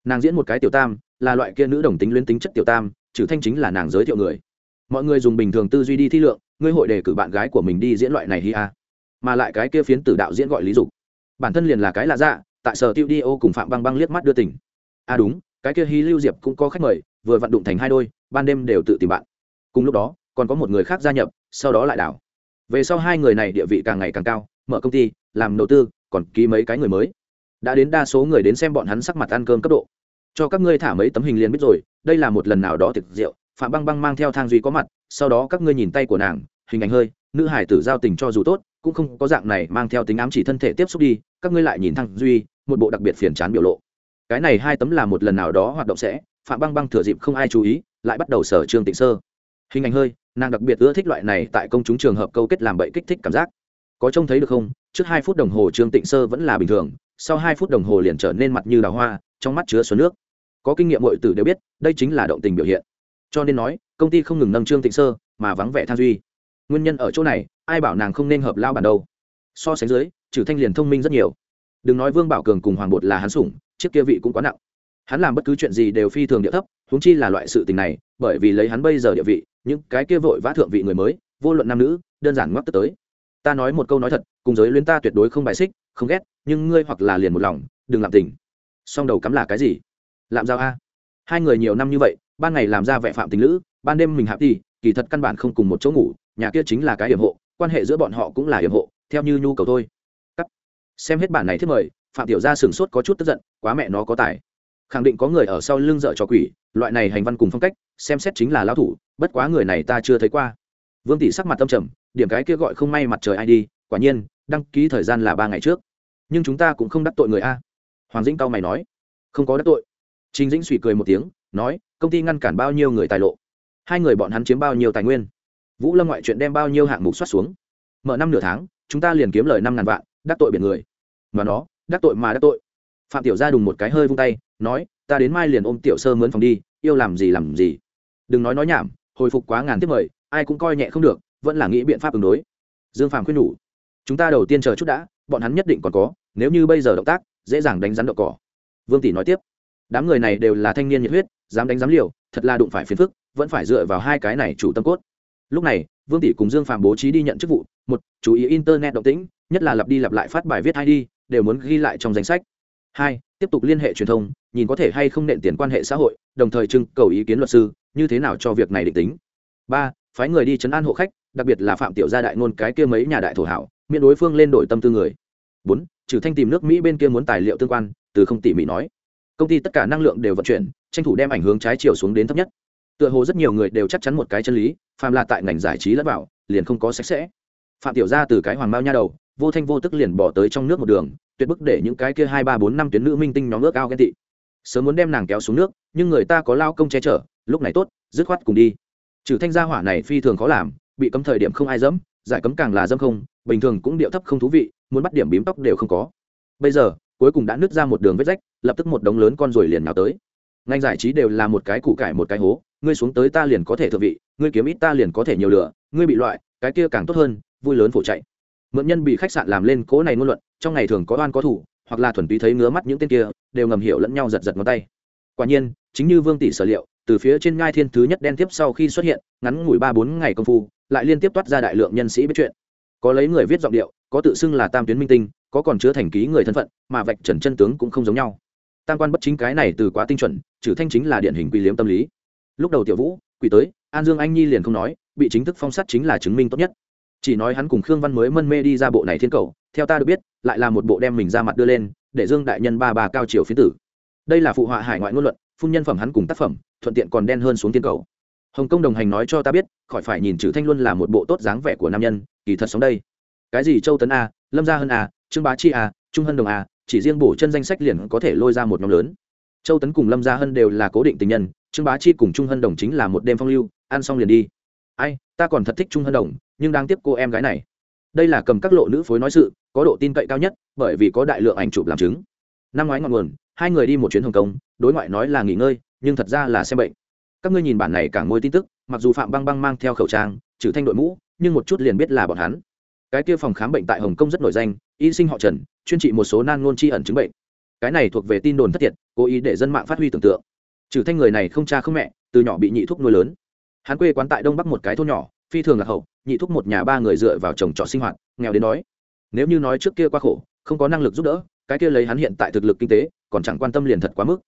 Nàng diễn một cái tiểu tam, là loại kia nữ đồng tính luyến tính chất tiểu tam, trừ thanh chính là nàng giới thiệu người. Mọi người dùng bình thường tư duy đi thi lượng, ngươi hội đề cử bạn gái của mình đi diễn loại này hi a mà lại cái kia phiến tử đạo diễn gọi lý dục. Bản thân liền là cái lạ dạ tại sở tiêu đi ô cùng phạm băng băng liếc mắt đưa tỉnh à đúng, cái kia hi lưu diệp cũng có khách mời vừa vặn đụng thành hai đôi, ban đêm đều tự tìm bạn. Cùng lúc đó, còn có một người khác gia nhập, sau đó lại đảo. Về sau hai người này địa vị càng ngày càng cao, mở công ty, làm đầu tư, còn ký mấy cái người mới. Đã đến đa số người đến xem bọn hắn sắc mặt ăn cơm cấp độ. Cho các ngươi thả mấy tấm hình liền biết rồi, đây là một lần nào đó tiệc rượu, phạm băng băng mang theo thang duy có mặt, sau đó các ngươi nhìn tay của nàng, hình ảnh hơi, nữ hải tử giao tình cho dù tốt, cũng không có dạng này mang theo tính ám chỉ thân thể tiếp xúc đi, các ngươi lại nhìn thang duy, một bộ đặc biệt phiền chán biểu lộ cái này hai tấm là một lần nào đó hoạt động sẽ, phạm băng băng thừa dịp không ai chú ý, lại bắt đầu sở trường tịnh sơ. Hình ảnh hơi, nàng đặc biệt ưa thích loại này tại công chúng trường hợp câu kết làm bậy kích thích cảm giác. Có trông thấy được không? Trước hai phút đồng hồ trương tịnh sơ vẫn là bình thường, sau hai phút đồng hồ liền trở nên mặt như đào hoa, trong mắt chứa xuân nước. Có kinh nghiệm hội tử đều biết, đây chính là động tình biểu hiện. Cho nên nói, công ty không ngừng nâng trương tịnh sơ, mà vắng vẻ than duy. Nguyên nhân ở chỗ này, ai bảo nàng không nên hợp lao bản đâu. So sánh dưới, trừ thanh liền thông minh rất nhiều. Đừng nói vương bảo cường cùng hoàng bột là hắn sủng chiếc kia vị cũng quá nặng. Hắn làm bất cứ chuyện gì đều phi thường địa thấp húng chi là loại sự tình này, bởi vì lấy hắn bây giờ địa vị, những cái kia vội vã thượng vị người mới, vô luận nam nữ, đơn giản ngoắc tức tới. Ta nói một câu nói thật, cùng giới luyến ta tuyệt đối không bài xích, không ghét, nhưng ngươi hoặc là liền một lòng, đừng làm tình. Song đầu cắm là cái gì? Làm giao a. Hai người nhiều năm như vậy, ban ngày làm ra vẻ phạm tình lữ, ban đêm mình hạp đi kỳ thật căn bản không cùng một chỗ ngủ, nhà kia chính là cái hiểm hộ, quan hệ giữa bọn họ cũng là hiểm hộ, theo như nhu cầu thôi. Cắt. xem hết bản này thiết mời phạm tiểu gia sừng sốt có chút tức giận, quá mẹ nó có tài. Khẳng định có người ở sau lưng dợ cho quỷ, loại này hành văn cùng phong cách, xem xét chính là lão thủ, bất quá người này ta chưa thấy qua. Vương tỷ sắc mặt tâm trầm, điểm cái kia gọi không may mặt trời ai đi, quả nhiên, đăng ký thời gian là ba ngày trước. Nhưng chúng ta cũng không đắc tội người a. Hoàng dĩnh cao mày nói, không có đắc tội. Trình dĩnh suy cười một tiếng, nói, công ty ngăn cản bao nhiêu người tài lộ? Hai người bọn hắn chiếm bao nhiêu tài nguyên? Vũ lâm ngoại chuyện đem bao nhiêu hạng mục soát xuống? Mở năm nửa tháng, chúng ta liền kiếm lời năm ngàn vạn, đắc tội biển người. Mà nó đắc tội mà đắc tội. Phạm tiểu gia đùng một cái hơi vung tay, nói, ta đến mai liền ôm tiểu sơ mướn phòng đi, yêu làm gì làm gì. Đừng nói nói nhảm, hồi phục quá ngàn tiếp mời, ai cũng coi nhẹ không được, vẫn là nghĩ biện pháp ứng đối. Dương phàm khuyên nhủ, chúng ta đầu tiên chờ chút đã, bọn hắn nhất định còn có, nếu như bây giờ động tác, dễ dàng đánh rắn đậu cỏ. Vương tỷ nói tiếp, đám người này đều là thanh niên nhiệt huyết, dám đánh dám liều, thật là đụng phải phiền phức, vẫn phải dựa vào hai cái này chủ tâm cốt. Lúc này, vương tỷ cùng dương phàm bố trí đi nhận chức vụ, một, chú ý internet động tĩnh, nhất là lặp đi lặp lại phát bài viết id đều muốn ghi lại trong danh sách. Hai, tiếp tục liên hệ truyền thông, nhìn có thể hay không nện tiền quan hệ xã hội, đồng thời trưng cầu ý kiến luật sư, như thế nào cho việc này định tính. Ba, phái người đi chấn an hộ khách, đặc biệt là phạm tiểu gia đại ngôn cái kia mấy nhà đại thổ hảo, miễn đối phương lên đổi tâm tư người. Bốn, trừ thanh tìm nước mỹ bên kia muốn tài liệu tương quan, từ không tỉ mỉ nói. Công ty tất cả năng lượng đều vận chuyển, tranh thủ đem ảnh hướng trái chiều xuống đến thấp nhất. Tựa hồ rất nhiều người đều chắc chắn một cái chân lý, phàm là tại ngành giải trí lẫn vào, liền không có sạch sẽ. Phạm tiểu gia từ cái hoàng mao nha đầu vô thanh vô tức liền bỏ tới trong nước một đường, tuyệt bức để những cái kia hai, ba, bốn, năm tuyến nữ minh tinh nhóm ước ao ghen tị. Sớm muốn đem nàng kéo xuống nước, nhưng người ta có lao công che chở, lúc này tốt, dứt khoát cùng đi. Trừ thanh gia hỏa này phi thường khó làm, bị cấm thời điểm không ai dẫm, giải cấm càng là dâm không, bình thường cũng điệu thấp không thú vị, muốn bắt điểm bím tóc đều không có. Bây giờ, cuối cùng đã nứt ra một đường vết rách, lập tức một đống lớn con rồi liền nhào tới. Ngành giải trí đều là một cái củ cải một cái hố, ngươi xuống tới ta liền có thể thượng vị, ngươi kiếm ít ta liền có thể nhiều lửa ngươi bị loại, cái kia càng tốt hơn, vui lớn phổ chạy mượn nhân bị khách sạn làm lên cố này ngôn luận, trong ngày thường có oan có thủ, hoặc là thuần túy thấy ngứa mắt những tên kia, đều ngầm hiểu lẫn nhau giật giật ngón tay. Quả nhiên, chính như vương tỷ sở liệu, từ phía trên ngai thiên thứ nhất đen tiếp sau khi xuất hiện, ngắn ngủi ba bốn ngày công phu, lại liên tiếp toát ra đại lượng nhân sĩ biết chuyện. Có lấy người viết giọng điệu, có tự xưng là tam tuyến minh tinh, có còn chứa thành ký người thân phận, mà vạch trần chân tướng cũng không giống nhau. Tam quan bất chính cái này từ quá tinh chuẩn, trừ thanh chính là điển hình quy liếm tâm lý. Lúc đầu tiểu vũ, quỷ tới, an dương anh nhi liền không nói, bị chính thức phong sát chính là chứng minh tốt nhất chỉ nói hắn cùng khương văn mới mân mê đi ra bộ này thiên cầu, theo ta được biết, lại là một bộ đem mình ra mặt đưa lên, để dương đại nhân ba bà cao triều phiến tử. Đây là phụ họa hải ngoại ngôn luận, phun nhân phẩm hắn cùng tác phẩm, thuận tiện còn đen hơn xuống thiên cầu. Hồng kông đồng hành nói cho ta biết, khỏi phải nhìn chữ thanh Luân là một bộ tốt dáng vẻ của nam nhân, kỳ thật sống đây. Cái gì châu tấn a, lâm gia hân a, trương bá chi a, trung hân đồng a, chỉ riêng bổ chân danh sách liền có thể lôi ra một nhóm lớn. Châu tấn cùng lâm gia hân đều là cố định tình nhân, trương bá chi cùng trung hân đồng chính là một đêm phong lưu, ăn xong liền đi. Ai, ta còn thật thích trung hân đồng nhưng đang tiếp cô em gái này. Đây là cầm các lộ nữ phối nói sự, có độ tin cậy cao nhất, bởi vì có đại lượng ảnh chụp làm chứng. Năm ngoái ngọn nguồn, hai người đi một chuyến hồng kông, đối ngoại nói là nghỉ ngơi, nhưng thật ra là xem bệnh. Các ngươi nhìn bản này càng ngôi tin tức, mặc dù phạm băng băng mang theo khẩu trang, trừ thanh đội mũ, nhưng một chút liền biết là bọn hắn. Cái kia phòng khám bệnh tại hồng kông rất nổi danh, y sinh họ trần, chuyên trị một số nan ngôn tri ẩn chứng bệnh. Cái này thuộc về tin đồn thất thiệt, cố ý để dân mạng phát huy tưởng tượng. Trừ thanh người này không cha không mẹ, từ nhỏ bị nhị thuốc nuôi lớn. Hắn quê quán tại đông bắc một cái thôn nhỏ phi thường là hậu, nhị thúc một nhà ba người dựa vào trồng trọt sinh hoạt, nghèo đến đói. Nếu như nói trước kia quá khổ, không có năng lực giúp đỡ, cái kia lấy hắn hiện tại thực lực kinh tế, còn chẳng quan tâm liền thật quá mức.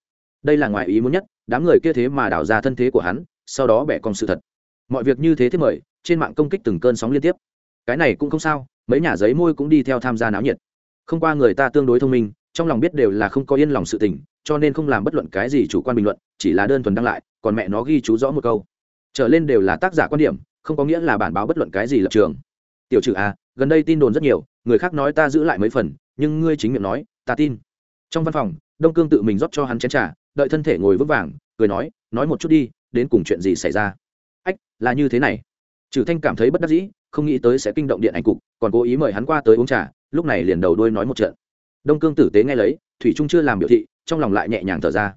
Đây là ngoài ý muốn nhất, đám người kia thế mà đảo ra thân thế của hắn, sau đó bẻ cong sự thật. Mọi việc như thế thế mời, trên mạng công kích từng cơn sóng liên tiếp. Cái này cũng không sao, mấy nhà giấy môi cũng đi theo tham gia náo nhiệt. Không qua người ta tương đối thông minh, trong lòng biết đều là không có yên lòng sự tình, cho nên không làm bất luận cái gì chủ quan bình luận, chỉ là đơn thuần đăng lại, còn mẹ nó ghi chú rõ một câu trở lên đều là tác giả quan điểm, không có nghĩa là bản báo bất luận cái gì lập trường. Tiểu trừ a gần đây tin đồn rất nhiều, người khác nói ta giữ lại mấy phần, nhưng ngươi chính miệng nói, ta tin. Trong văn phòng, đông cương tự mình rót cho hắn chén t r à đợi thân thể ngồi vững vàng, cười nói nói một chút đi, đến cùng chuyện gì xảy ra? Ách, là như thế này. Trừ thanh cảm thấy bất đắc dĩ, không nghĩ tới sẽ kinh động điện ảnh cục, còn cố ý mời hắn qua tới uống trà, lúc này liền đầu đuôi nói một trận. Đông cương tử tế nghe lấy, thủy trung chưa làm biểu thị, trong lòng lại nhẹ nhàng thở ra.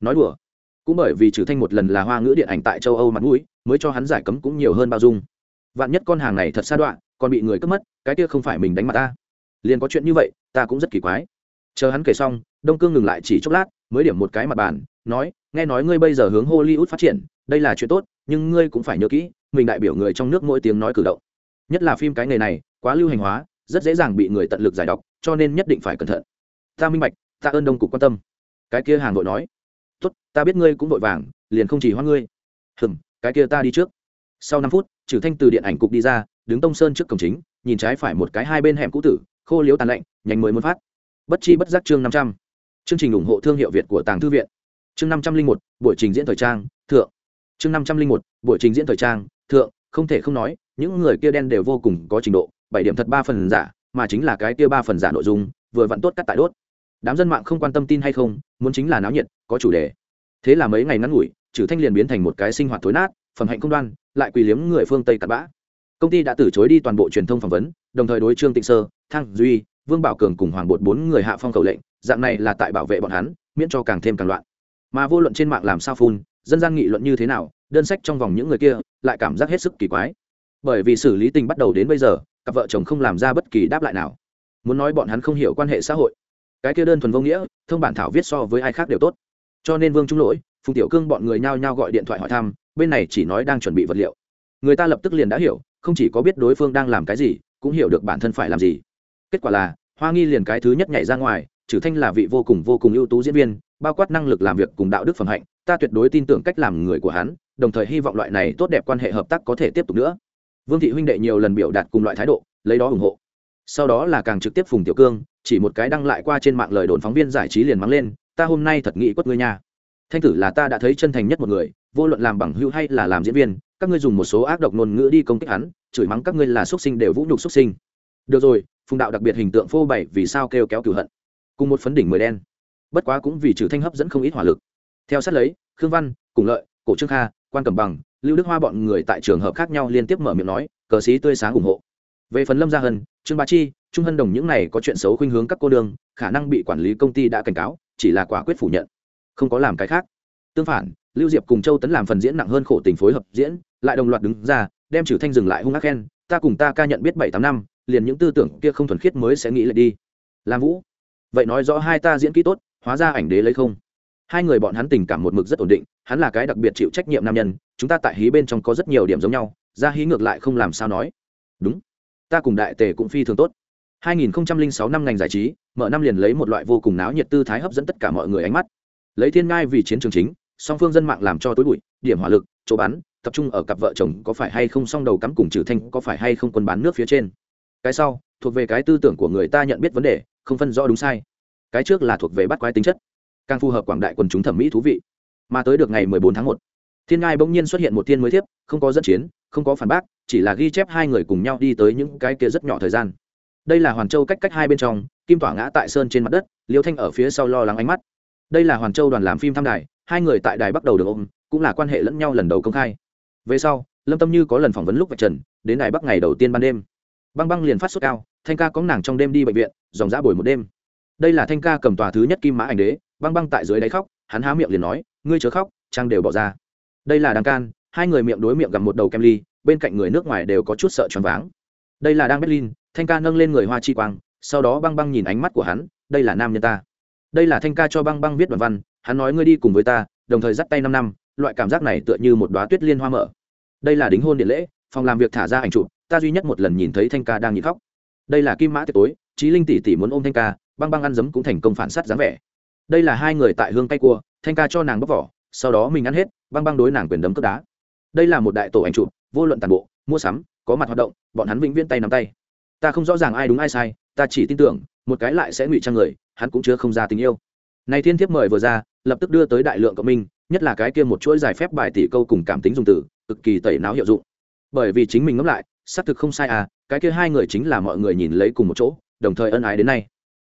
Nói đùa cũng bởi vì trừ thanh một lần là hoa ngữ điện ảnh tại châu âu mặt mũi, mới cho hắn giải cấm cũng nhiều hơn bao dung. Vạn nhất con hàng này thật xa đoạn, còn bị người cướp mất, cái kia không phải mình đánh mặt ta. Liền có chuyện như vậy, ta cũng rất kỳ quái. Chờ hắn kể xong, đông cương ngừng lại chỉ chốc lát, mới điểm một cái mặt bàn, nói, nghe nói ngươi bây giờ hướng hollywood phát triển, đây là chuyện tốt, nhưng ngươi cũng phải nhớ kỹ, mình đại biểu người trong nước mỗi tiếng nói cử động. Nhất là phim cái nghề này, quá lưu hành hóa, rất dễ dàng bị người tận lực giải độc, cho nên nhất định phải cẩn thận. Ta minh bạch, ta ơn đông cục quan tâm. Cái kia hàng vội nói tốt, ta biết ngươi cũng vội vàng, liền không chỉ hoa ngươi. Hừm, cái kia ta đi trước. Sau năm phút, trừ thanh từ điện ảnh cục đi ra, đứng tông sơn trước cổng chính, nhìn trái phải một cái hai bên hẻm cũ tử, khô liếu tàn lạnh nhanh mới muốn phát. Bất chi bất giác chương năm trăm. Chương trình ủng hộ thương hiệu việt của tàng thư viện. Chương năm trăm linh một, buổi trình diễn thời trang, thượng. Chương năm trăm linh một, buổi trình diễn thời trang, thượng, không thể không nói, những người kia đen đều vô cùng có trình độ, bảy điểm thật ba phần giả, mà chính là cái kia ba phần giả nội dung, vừa vặn tốt cắt tại đốt đám dân mạng không quan tâm tin hay không, muốn chính là náo nhiệt, có chủ đề. Thế là mấy ngày ngắn ngủi, trừ thanh liền biến thành một cái sinh hoạt thối nát, phẩm hạnh công đoan, lại quỳ liếm người phương tây cặn bã. Công ty đã từ chối đi toàn bộ truyền thông phỏng vấn, đồng thời đối trương tịnh sơ thăng duy, vương bảo cường cùng hoàng bột bốn người hạ phong khẩu lệnh, dạng này là tại bảo vệ bọn hắn, miễn cho càng thêm càng loạn. Mà vô luận trên mạng làm sao phun, dân gian nghị luận như thế nào, đơn sách trong vòng những người kia, lại cảm giác hết sức kỳ quái. Bởi vì xử lý tình bắt đầu đến bây giờ, cặp vợ chồng không làm ra bất kỳ đáp lại nào. Muốn nói bọn hắn không hiểu quan hệ xã hội cái kia đơn thuần vô nghĩa, thông bản thảo viết so với ai khác đều tốt. Cho nên vương trung lỗi, phùng tiểu cương bọn người nhao nhao gọi điện thoại hỏi thăm, bên này chỉ nói đang chuẩn bị vật liệu. Người ta lập tức liền đã hiểu, không chỉ có biết đối phương đang làm cái gì, cũng hiểu được bản thân phải làm gì. Kết quả là, hoa nghi liền cái thứ nhất nhảy ra ngoài, trừ thanh là vị vô cùng vô cùng ưu tú diễn viên, bao quát năng lực làm việc cùng đạo đức phẩm hạnh, ta tuyệt đối tin tưởng cách làm người của hắn, đồng thời hy vọng loại này tốt đẹp quan hệ hợp tác có thể tiếp tục nữa. Vương thị huynh đệ nhiều lần biểu đạt cùng loại thái độ, lấy đó ủng hộ sau đó là càng trực tiếp phùng tiểu cương, chỉ một cái đăng lại qua trên mạng lời đồn phóng viên giải trí liền mắng lên, ta hôm nay thật nghĩ quất ngươi nha. Thanh tử là ta đã thấy chân thành nhất một người, vô luận làm bằng hữu hay là làm diễn viên, các ngươi dùng một số ác độc ngôn ngữ đi công kích hắn, chửi mắng các ngươi là xuất sinh đều vũ nhục xuất sinh. Được rồi, phùng đạo đặc biệt hình tượng phô bày vì sao kêu kéo cửu hận. Cùng một phấn đỉnh mười đen. Bất quá cũng vì trừ thanh hấp dẫn không ít hỏa lực. Theo sát lấy, khương văn, cùng lợi, cổ trương kha, quan cẩm bằng, lưu đức hoa bọn người tại trường hợp khác nhau liên tiếp mở miệng nói, cờ sĩ tươi sáng ủng hộ về phần lâm gia hân, trương ba chi, trung hân đồng những này có chuyện xấu khuynh hướng các cô đường khả năng bị quản lý công ty đã cảnh cáo, chỉ là quả quyết phủ nhận. Không có làm cái khác. Tương phản, lưu diệp cùng châu tấn làm phần diễn nặng hơn khổ tình phối hợp diễn, lại đồng loạt đứng ra, đem trừ thanh dừng lại hung ác khen, ta cùng ta ca nhận biết bảy tám năm, liền những tư tưởng kia không thuần khiết mới sẽ nghĩ lại đi. Làm vũ, vậy nói rõ hai ta diễn kỹ tốt, hóa ra ảnh đế lấy không? Hai người bọn hắn tình cảm một mực rất ổn định, hắn là cái đặc biệt chịu trách nhiệm nam nhân, chúng ta tại hí bên trong có rất nhiều điểm giống nhau, ra hí ngược lại không làm sao nói. Đúng ta cùng đại tề cũng phi thường tốt. 2006 năm ngành giải trí mở năm liền lấy một loại vô cùng náo nhiệt tư thái hấp dẫn tất cả mọi người ánh mắt. Lấy thiên ngai vì chiến trường chính song phương dân mạng làm cho tối bụi điểm hỏa lực chỗ bắn tập trung ở cặp vợ chồng có phải hay không song đầu cắm cùng trừ thanh có phải hay không quân bán nước phía trên. Cái sau thuộc về cái tư tưởng của người ta nhận biết vấn đề không phân rõ đúng sai. Cái trước là thuộc về bắt quái tính chất càng phù hợp quảng đại quần chúng thẩm mỹ thú vị. Mà tới được ngày 14 tháng 1, thiên ngai bỗng nhiên xuất hiện một thiên mới thiếp không có dẫn chiến không có phản bác chỉ là ghi chép hai người cùng nhau đi tới những cái kia rất nhỏ thời gian. Đây là hoàn châu cách cách hai bên trong, kim tỏa ngã tại sơn trên mặt đất, liêu thanh ở phía sau lo lắng ánh mắt. Đây là hoàn châu đoàn làm phim thăm đài, hai người tại đài bắt đầu được ôm, cũng là quan hệ lẫn nhau lần đầu công khai. Về sau, lâm tâm như có lần phỏng vấn lúc vạch trần, đến đài bắc ngày đầu tiên ban đêm. Băng băng liền phát sốt cao, thanh ca có nàng trong đêm đi bệnh viện, dòng dã buổi một đêm. Đây là thanh ca cầm tòa thứ nhất kim mã ảnh đế, băng băng tại dưới đáy khóc, hắn há miệng liền nói, ngươi chớ khóc, trang đều bỏ ra. Đây là đăng can, hai người miệng đối miệng gặp một đầu kem ly bên cạnh người nước ngoài đều có chút sợ choáng váng. Đây là đang berlin, thanh ca nâng lên người hoa chi quang, sau đó băng băng nhìn ánh mắt của hắn, đây là nam nhân ta. Đây là thanh ca cho băng băng viết đoạn văn, hắn nói ngươi đi cùng với ta, đồng thời dắt tay năm năm, loại cảm giác này tựa như một đoá tuyết liên hoa mở. Đây là đính hôn điện lễ, phòng làm việc thả ra ảnh chụp, ta duy nhất một lần nhìn thấy thanh ca đang nhìn khóc. Đây là kim mã tiệc tối trí linh tỷ tỷ muốn ôm thanh ca, băng băng ăn dấm cũng thành công phản sát dáng vẻ. Đây là hai người tại hương cay cua, thanh ca cho nàng bóc vỏ, sau đó mình ăn hết, băng băng đối nàng quyền đấm cướp đá. Đây là một đại tổ ảnh chụp vô luận toàn bộ, mua sắm, có mặt hoạt động, bọn hắn vĩnh viễn tay nắm tay. Ta không rõ ràng ai đúng ai sai, ta chỉ tin tưởng, một cái lại sẽ ngụy trang người, hắn cũng chưa không ra tình yêu. Này thiên thiếp mời vừa ra, lập tức đưa tới đại lượng cộng minh, nhất là cái kia một chuỗi giải phép bài tỷ câu cùng cảm tính dùng từ, cực kỳ tẩy não hiệu dụng. Bởi vì chính mình ngẫm lại, xác thực không sai à cái kia hai người chính là mọi người nhìn lấy cùng một chỗ, đồng thời ân ái đến nay.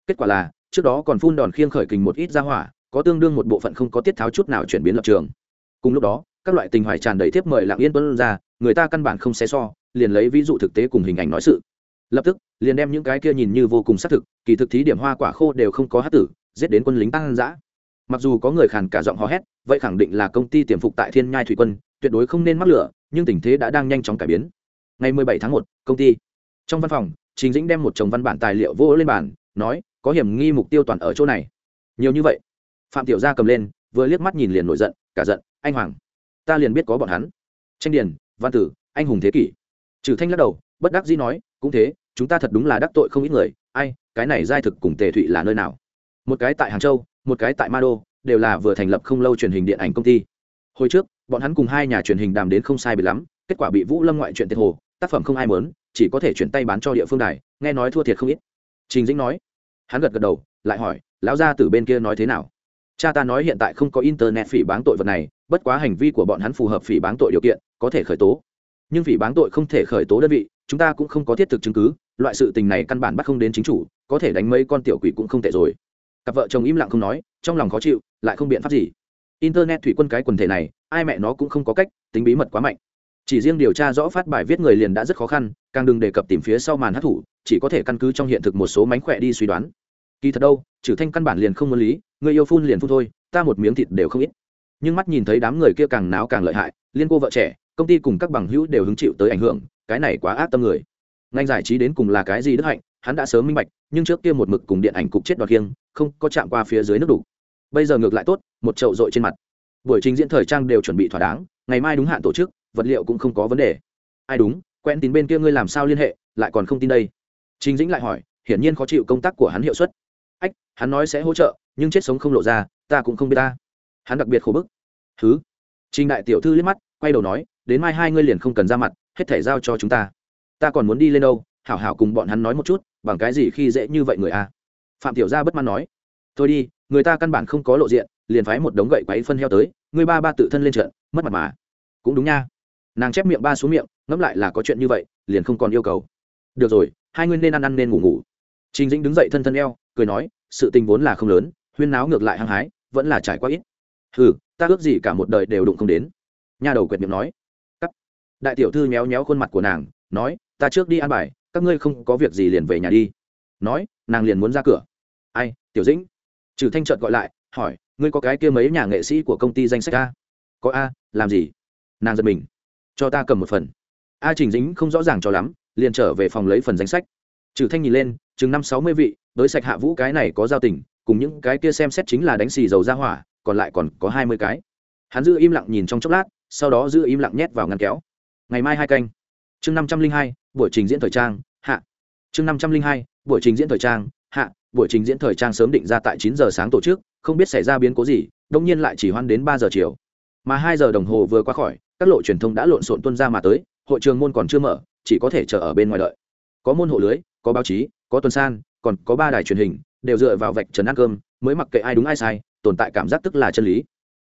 Kết quả là, trước đó còn phun đòn khiêng khởi kình một ít ra hỏa, có tương đương một bộ phận không có tiết tháo chút nào chuyển biến lập trường. Cùng lúc đó, các loại tình hoài tràn đầy thiếp mời lặng yên tuân ra người ta căn bản không xé so liền lấy ví dụ thực tế cùng hình ảnh nói sự. Lập tức liền đem những cái kia nhìn như vô cùng xác thực kỳ thực thí điểm hoa quả khô đều không có hát tử giết đến quân lính tăng giã mặc dù có người khàn cả giọng hò hét vậy khẳng định là công ty tiềm phục tại thiên nhai thủy quân tuyệt đối không nên mắc lửa nhưng tình thế đã đang nhanh chóng cải biến. Ngày 17 tháng 1, công ty. Trong văn phòng trình dĩnh đem một chồng văn bản tài liệu vô lên bàn nói có hiểm nghi mục tiêu toàn ở chỗ này. Nhiều như vậy? Phạm tiểu gia cầm lên vừa liếc mắt nhìn liền nổi giận cả giận anh hoàng ta liền biết có bọn hắn. Tranh điền văn tử, anh hùng thế kỷ. Trừ thanh lắc đầu, bất đắc dĩ nói, cũng thế, chúng ta thật đúng là đắc tội không ít người. Ai, cái này giai thực cùng tề thụy là nơi nào? Một cái tại hàng châu, một cái tại ma đô, đều là vừa thành lập không lâu truyền hình điện ảnh công ty. Hồi trước, bọn hắn cùng hai nhà truyền hình đàm đến không sai biệt lắm, kết quả bị vũ lâm ngoại chuyện tiệt hồ, tác phẩm không ai mớn chỉ có thể chuyển tay bán cho địa phương đài, nghe nói thua thiệt không ít. Trình dĩnh nói, hắn gật gật đầu, lại hỏi, lão gia từ bên kia nói thế nào? Cha ta nói hiện tại không có internet phỉ báng tội vật này, bất quá hành vi của bọn hắn phù hợp phỉ báng tội điều kiện có thể khởi tố. Nhưng vì báng tội không thể khởi tố đơn vị, chúng ta cũng không có thiết thực chứng cứ, loại sự tình này căn bản bắt không đến chính chủ, có thể đánh mấy con tiểu quỷ cũng không tệ rồi. Cặp vợ chồng im lặng không nói, trong lòng khó chịu, lại không biện pháp gì. Internet thủy quân cái quần thể này, ai mẹ nó cũng không có cách, tính bí mật quá mạnh. Chỉ riêng điều tra rõ phát bài viết người liền đã rất khó khăn, càng đừng đề cập tìm phía sau màn hát thủ chỉ có thể căn cứ trong hiện thực một số mánh khỏe đi suy đoán. Kỳ thật đâu, trừ thanh căn bản liền không muốn lý, người yêu phun liền phun thôi, ta một miếng thịt đều không ít nhưng mắt nhìn thấy đám người kia càng náo càng lợi hại, liên cô vợ trẻ, công ty cùng các bằng hữu đều hứng chịu tới ảnh hưởng, cái này quá ác tâm người. Ngành giải trí đến cùng là cái gì đức hạnh, hắn đã sớm minh bạch, nhưng trước kia một mực cùng điện ảnh cục chết đoạt kiêng không có chạm qua phía dưới nước đủ. Bây giờ ngược lại tốt, một chậu dội trên mặt. Buổi trình diễn thời trang đều chuẩn bị thỏa đáng, ngày mai đúng hạn tổ chức, vật liệu cũng không có vấn đề. Ai đúng, quen tín bên kia ngươi làm sao liên hệ, lại còn không tin đây. Trình dĩnh lại hỏi, hiển nhiên khó chịu công tác của hắn hiệu suất. Ách, hắn nói sẽ hỗ trợ, nhưng chết sống không lộ ra, ta cũng không biết ta. Hắn đặc biệt khổ bức thứ trình đại tiểu thư liếc mắt, quay đầu nói, đến mai hai ngươi liền không cần ra mặt, hết thể giao cho chúng ta. Ta còn muốn đi lên đâu, hảo hảo cùng bọn hắn nói một chút, bằng cái gì khi dễ như vậy người a? Phạm tiểu gia bất mãn nói, thôi đi, người ta căn bản không có lộ diện, liền phái một đống gậy quấy phân heo tới người ba ba tự thân lên trận, mất mặt mà. Cũng đúng nha. Nàng chép miệng ba xuống miệng, ngẫm lại là có chuyện như vậy, liền không còn yêu cầu. Được rồi, hai ngươi nên ăn ăn nên ngủ ngủ. Trình dĩnh đứng dậy thân thân eo, cười nói, sự tình vốn là không lớn, huyên náo ngược lại hăng hái, vẫn là trải qua ít. Hừ ta ước gì cả một đời đều đụng không đến. Nhà đầu quyệt miệng nói. Cắt. Đại tiểu thư méo méo khuôn mặt của nàng, nói, ta trước đi ăn bài, các ngươi không có việc gì liền về nhà đi. Nói, nàng liền muốn ra cửa. Ai, tiểu dĩnh. Trừ thanh trợt gọi lại, hỏi, ngươi có cái kia mấy nhà nghệ sĩ của công ty danh sách a? Có a, làm gì? Nàng giật mình. Cho ta cầm một phần. A trình dính không rõ ràng cho lắm, liền trở về phòng lấy phần danh sách. Trừ thanh nhìn lên, chừng năm sáu mươi vị, đối sạch hạ vũ cái này có giao tình, cùng những cái kia xem xét chính là đánh xì dầu ra hỏa còn lại còn có hai mươi cái. Hắn giữ im lặng nhìn trong chốc lát, sau đó giữ im lặng nhét vào ngăn kéo. Ngày mai hai canh. Chương năm trăm linh hai, buổi trình diễn thời trang, hạ. Chương năm trăm linh hai, buổi trình diễn thời trang, hạ. Buổi trình diễn thời trang sớm định ra tại chín giờ sáng tổ chức, không biết xảy ra biến cố gì, đông nhiên lại chỉ hoan đến ba giờ chiều. Mà hai giờ đồng hồ vừa qua khỏi, các lộ truyền thông đã lộn xộn tuân ra mà tới, hội trường môn còn chưa mở, chỉ có thể chờ ở bên ngoài đợi. Có môn hộ lưới, có báo chí, có tuần san, còn có ba đài truyền hình, đều dựa vào vạch trần ăn cơm, mới mặc kệ ai đúng ai sai tồn tại cảm giác tức là chân lý.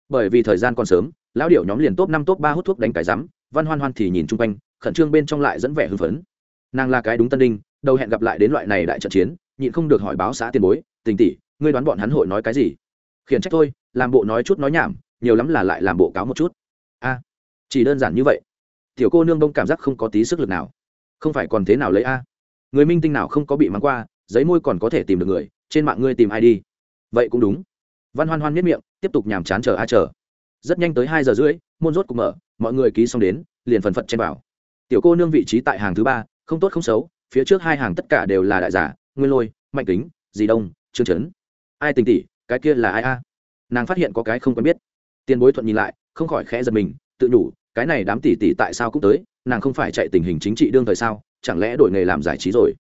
Bởi vì thời gian còn sớm, lão điệu nhóm liền top năm, top ba hút thuốc đánh cải rắm, văn hoan hoan thì nhìn chung quanh, khẩn trương bên trong lại dẫn vẻ hưng phấn. Nàng là cái đúng tân đinh, đầu hẹn gặp lại đến loại này đại trận chiến, nhịn không được hỏi báo xã tiền bối, tình tỷ, ngươi đoán bọn hắn hội nói cái gì? Khiển trách thôi, làm bộ nói chút nói nhảm, nhiều lắm là lại làm bộ cáo một chút. A, chỉ đơn giản như vậy. Tiểu cô nương đông cảm giác không có tí sức lực nào. Không phải còn thế nào lấy a? Người minh tinh nào không có bị mắng qua, giấy môi còn có thể tìm được người, trên mạng ngươi tìm ai đi? Vậy cũng đúng văn hoan hoan miết miệng, tiếp tục nhàm chán chờ a chờ. Rất nhanh tới hai giờ rưỡi, môn rốt cục mở, mọi người ký xong đến, liền phần phật chen vào tiểu cô nương vị trí tại hàng thứ ba, không tốt không xấu, phía trước hai hàng tất cả đều là đại giả, nguyên lôi, mạnh kính, dì đông, trương trấn. Ai tình tỷ, cái kia là ai a? Nàng phát hiện có cái không quen biết. Tiền bối thuận nhìn lại, không khỏi khẽ giật mình, tự nhủ, cái này đám tỷ tỷ tại sao cũng tới, nàng không phải chạy tình hình chính trị đương thời sao, chẳng lẽ đổi nghề làm giải trí rồi?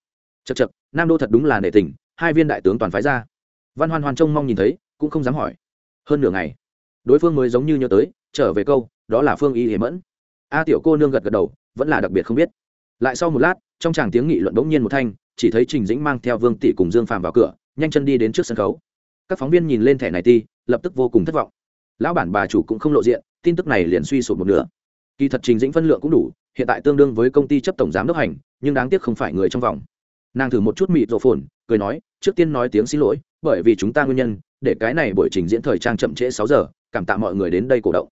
Chật chật nam đô thật đúng là nể tình, hai viên đại tướng toàn phái ra. Văn hoan hoan trông mong nhìn thấy cũng không dám hỏi. Hơn nửa ngày, đối phương mới giống như nhớ tới, trở về câu, đó là phương y hiểm mẫn. A tiểu cô nương gật gật đầu, vẫn là đặc biệt không biết. Lại sau một lát, trong tràng tiếng nghị luận bỗng nhiên một thanh, chỉ thấy trình dĩnh mang theo vương tỷ cùng dương phàm vào cửa, nhanh chân đi đến trước sân khấu. Các phóng viên nhìn lên thẻ này ti, lập tức vô cùng thất vọng. Lão bản bà chủ cũng không lộ diện, tin tức này liền suy sụp một nửa. Kỳ thật trình dĩnh phân lượng cũng đủ, hiện tại tương đương với công ty chấp tổng giám đốc hành, nhưng đáng tiếc không phải người trong vòng. Nàng thử một chút mịt rộ phồn, cười nói, trước tiên nói tiếng xin lỗi, bởi vì chúng ta nguyên nhân để cái này buổi trình diễn thời trang chậm trễ sáu giờ, cảm tạ mọi người đến đây cổ động.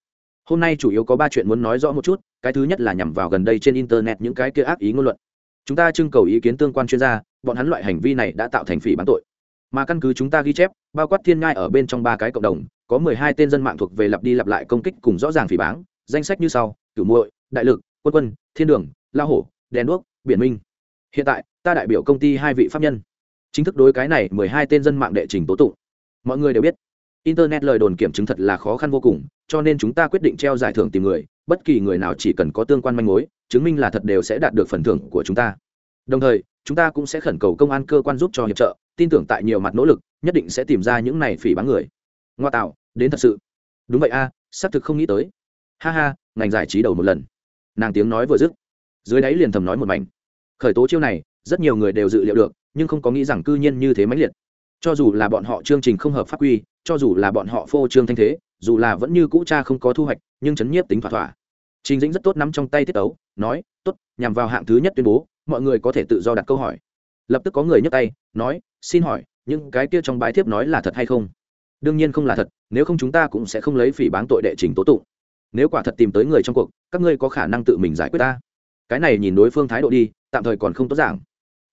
Hôm nay chủ yếu có ba chuyện muốn nói rõ một chút, cái thứ nhất là nhằm vào gần đây trên internet những cái kia ác ý ngôn luận. Chúng ta trưng cầu ý kiến tương quan chuyên gia, bọn hắn loại hành vi này đã tạo thành phỉ bán tội. Mà căn cứ chúng ta ghi chép, bao quát thiên ngai ở bên trong ba cái cộng đồng, có mười hai tên dân mạng thuộc về lặp đi lặp lại công kích cùng rõ ràng phỉ báng, danh sách như sau, cửu muội, đại lực, quân quân, thiên đường la hổ đèn đuốc, biển minh. Hiện tại, ta đại biểu công ty hai vị pháp nhân, chính thức đối cái này mười hai tên dân mạng đệ trình tố tụng mọi người đều biết. Internet lời đồn kiểm chứng thật là khó khăn vô cùng, cho nên chúng ta quyết định treo giải thưởng tìm người, bất kỳ người nào chỉ cần có tương quan manh mối, chứng minh là thật đều sẽ đạt được phần thưởng của chúng ta. Đồng thời, chúng ta cũng sẽ khẩn cầu công an cơ quan giúp cho hiệp trợ, tin tưởng tại nhiều mặt nỗ lực, nhất định sẽ tìm ra những này phỉ bán người. Ngoa tạo, đến thật sự. Đúng vậy a, xác thực không nghĩ tới. Ha ha, ngành giải trí đầu một lần. Nàng tiếng nói vừa dứt. Dưới đáy liền thầm nói một mảnh. Khởi tố chiêu này, rất nhiều người đều dự liệu được, nhưng không có nghĩ rằng cư nhiên như thế mãnh liệt cho dù là bọn họ chương trình không hợp pháp quy, cho dù là bọn họ phô trương thanh thế, dù là vẫn như cũ cha không có thu hoạch, nhưng chấn nhiếp tính thỏa thỏa. Trình dĩnh rất tốt nắm trong tay tiết tấu, nói, tốt, nhằm vào hạng thứ nhất tuyên bố, mọi người có thể tự do đặt câu hỏi. Lập tức có người nhấc tay, nói, xin hỏi, những cái kia trong bãi thiếp nói là thật hay không? Đương nhiên không là thật, nếu không chúng ta cũng sẽ không lấy phỉ báng tội đệ trình tố tụng. Nếu quả thật tìm tới người trong cuộc, các ngươi có khả năng tự mình giải quyết ta. Cái này nhìn đối phương thái độ đi, tạm thời còn không tốt giảng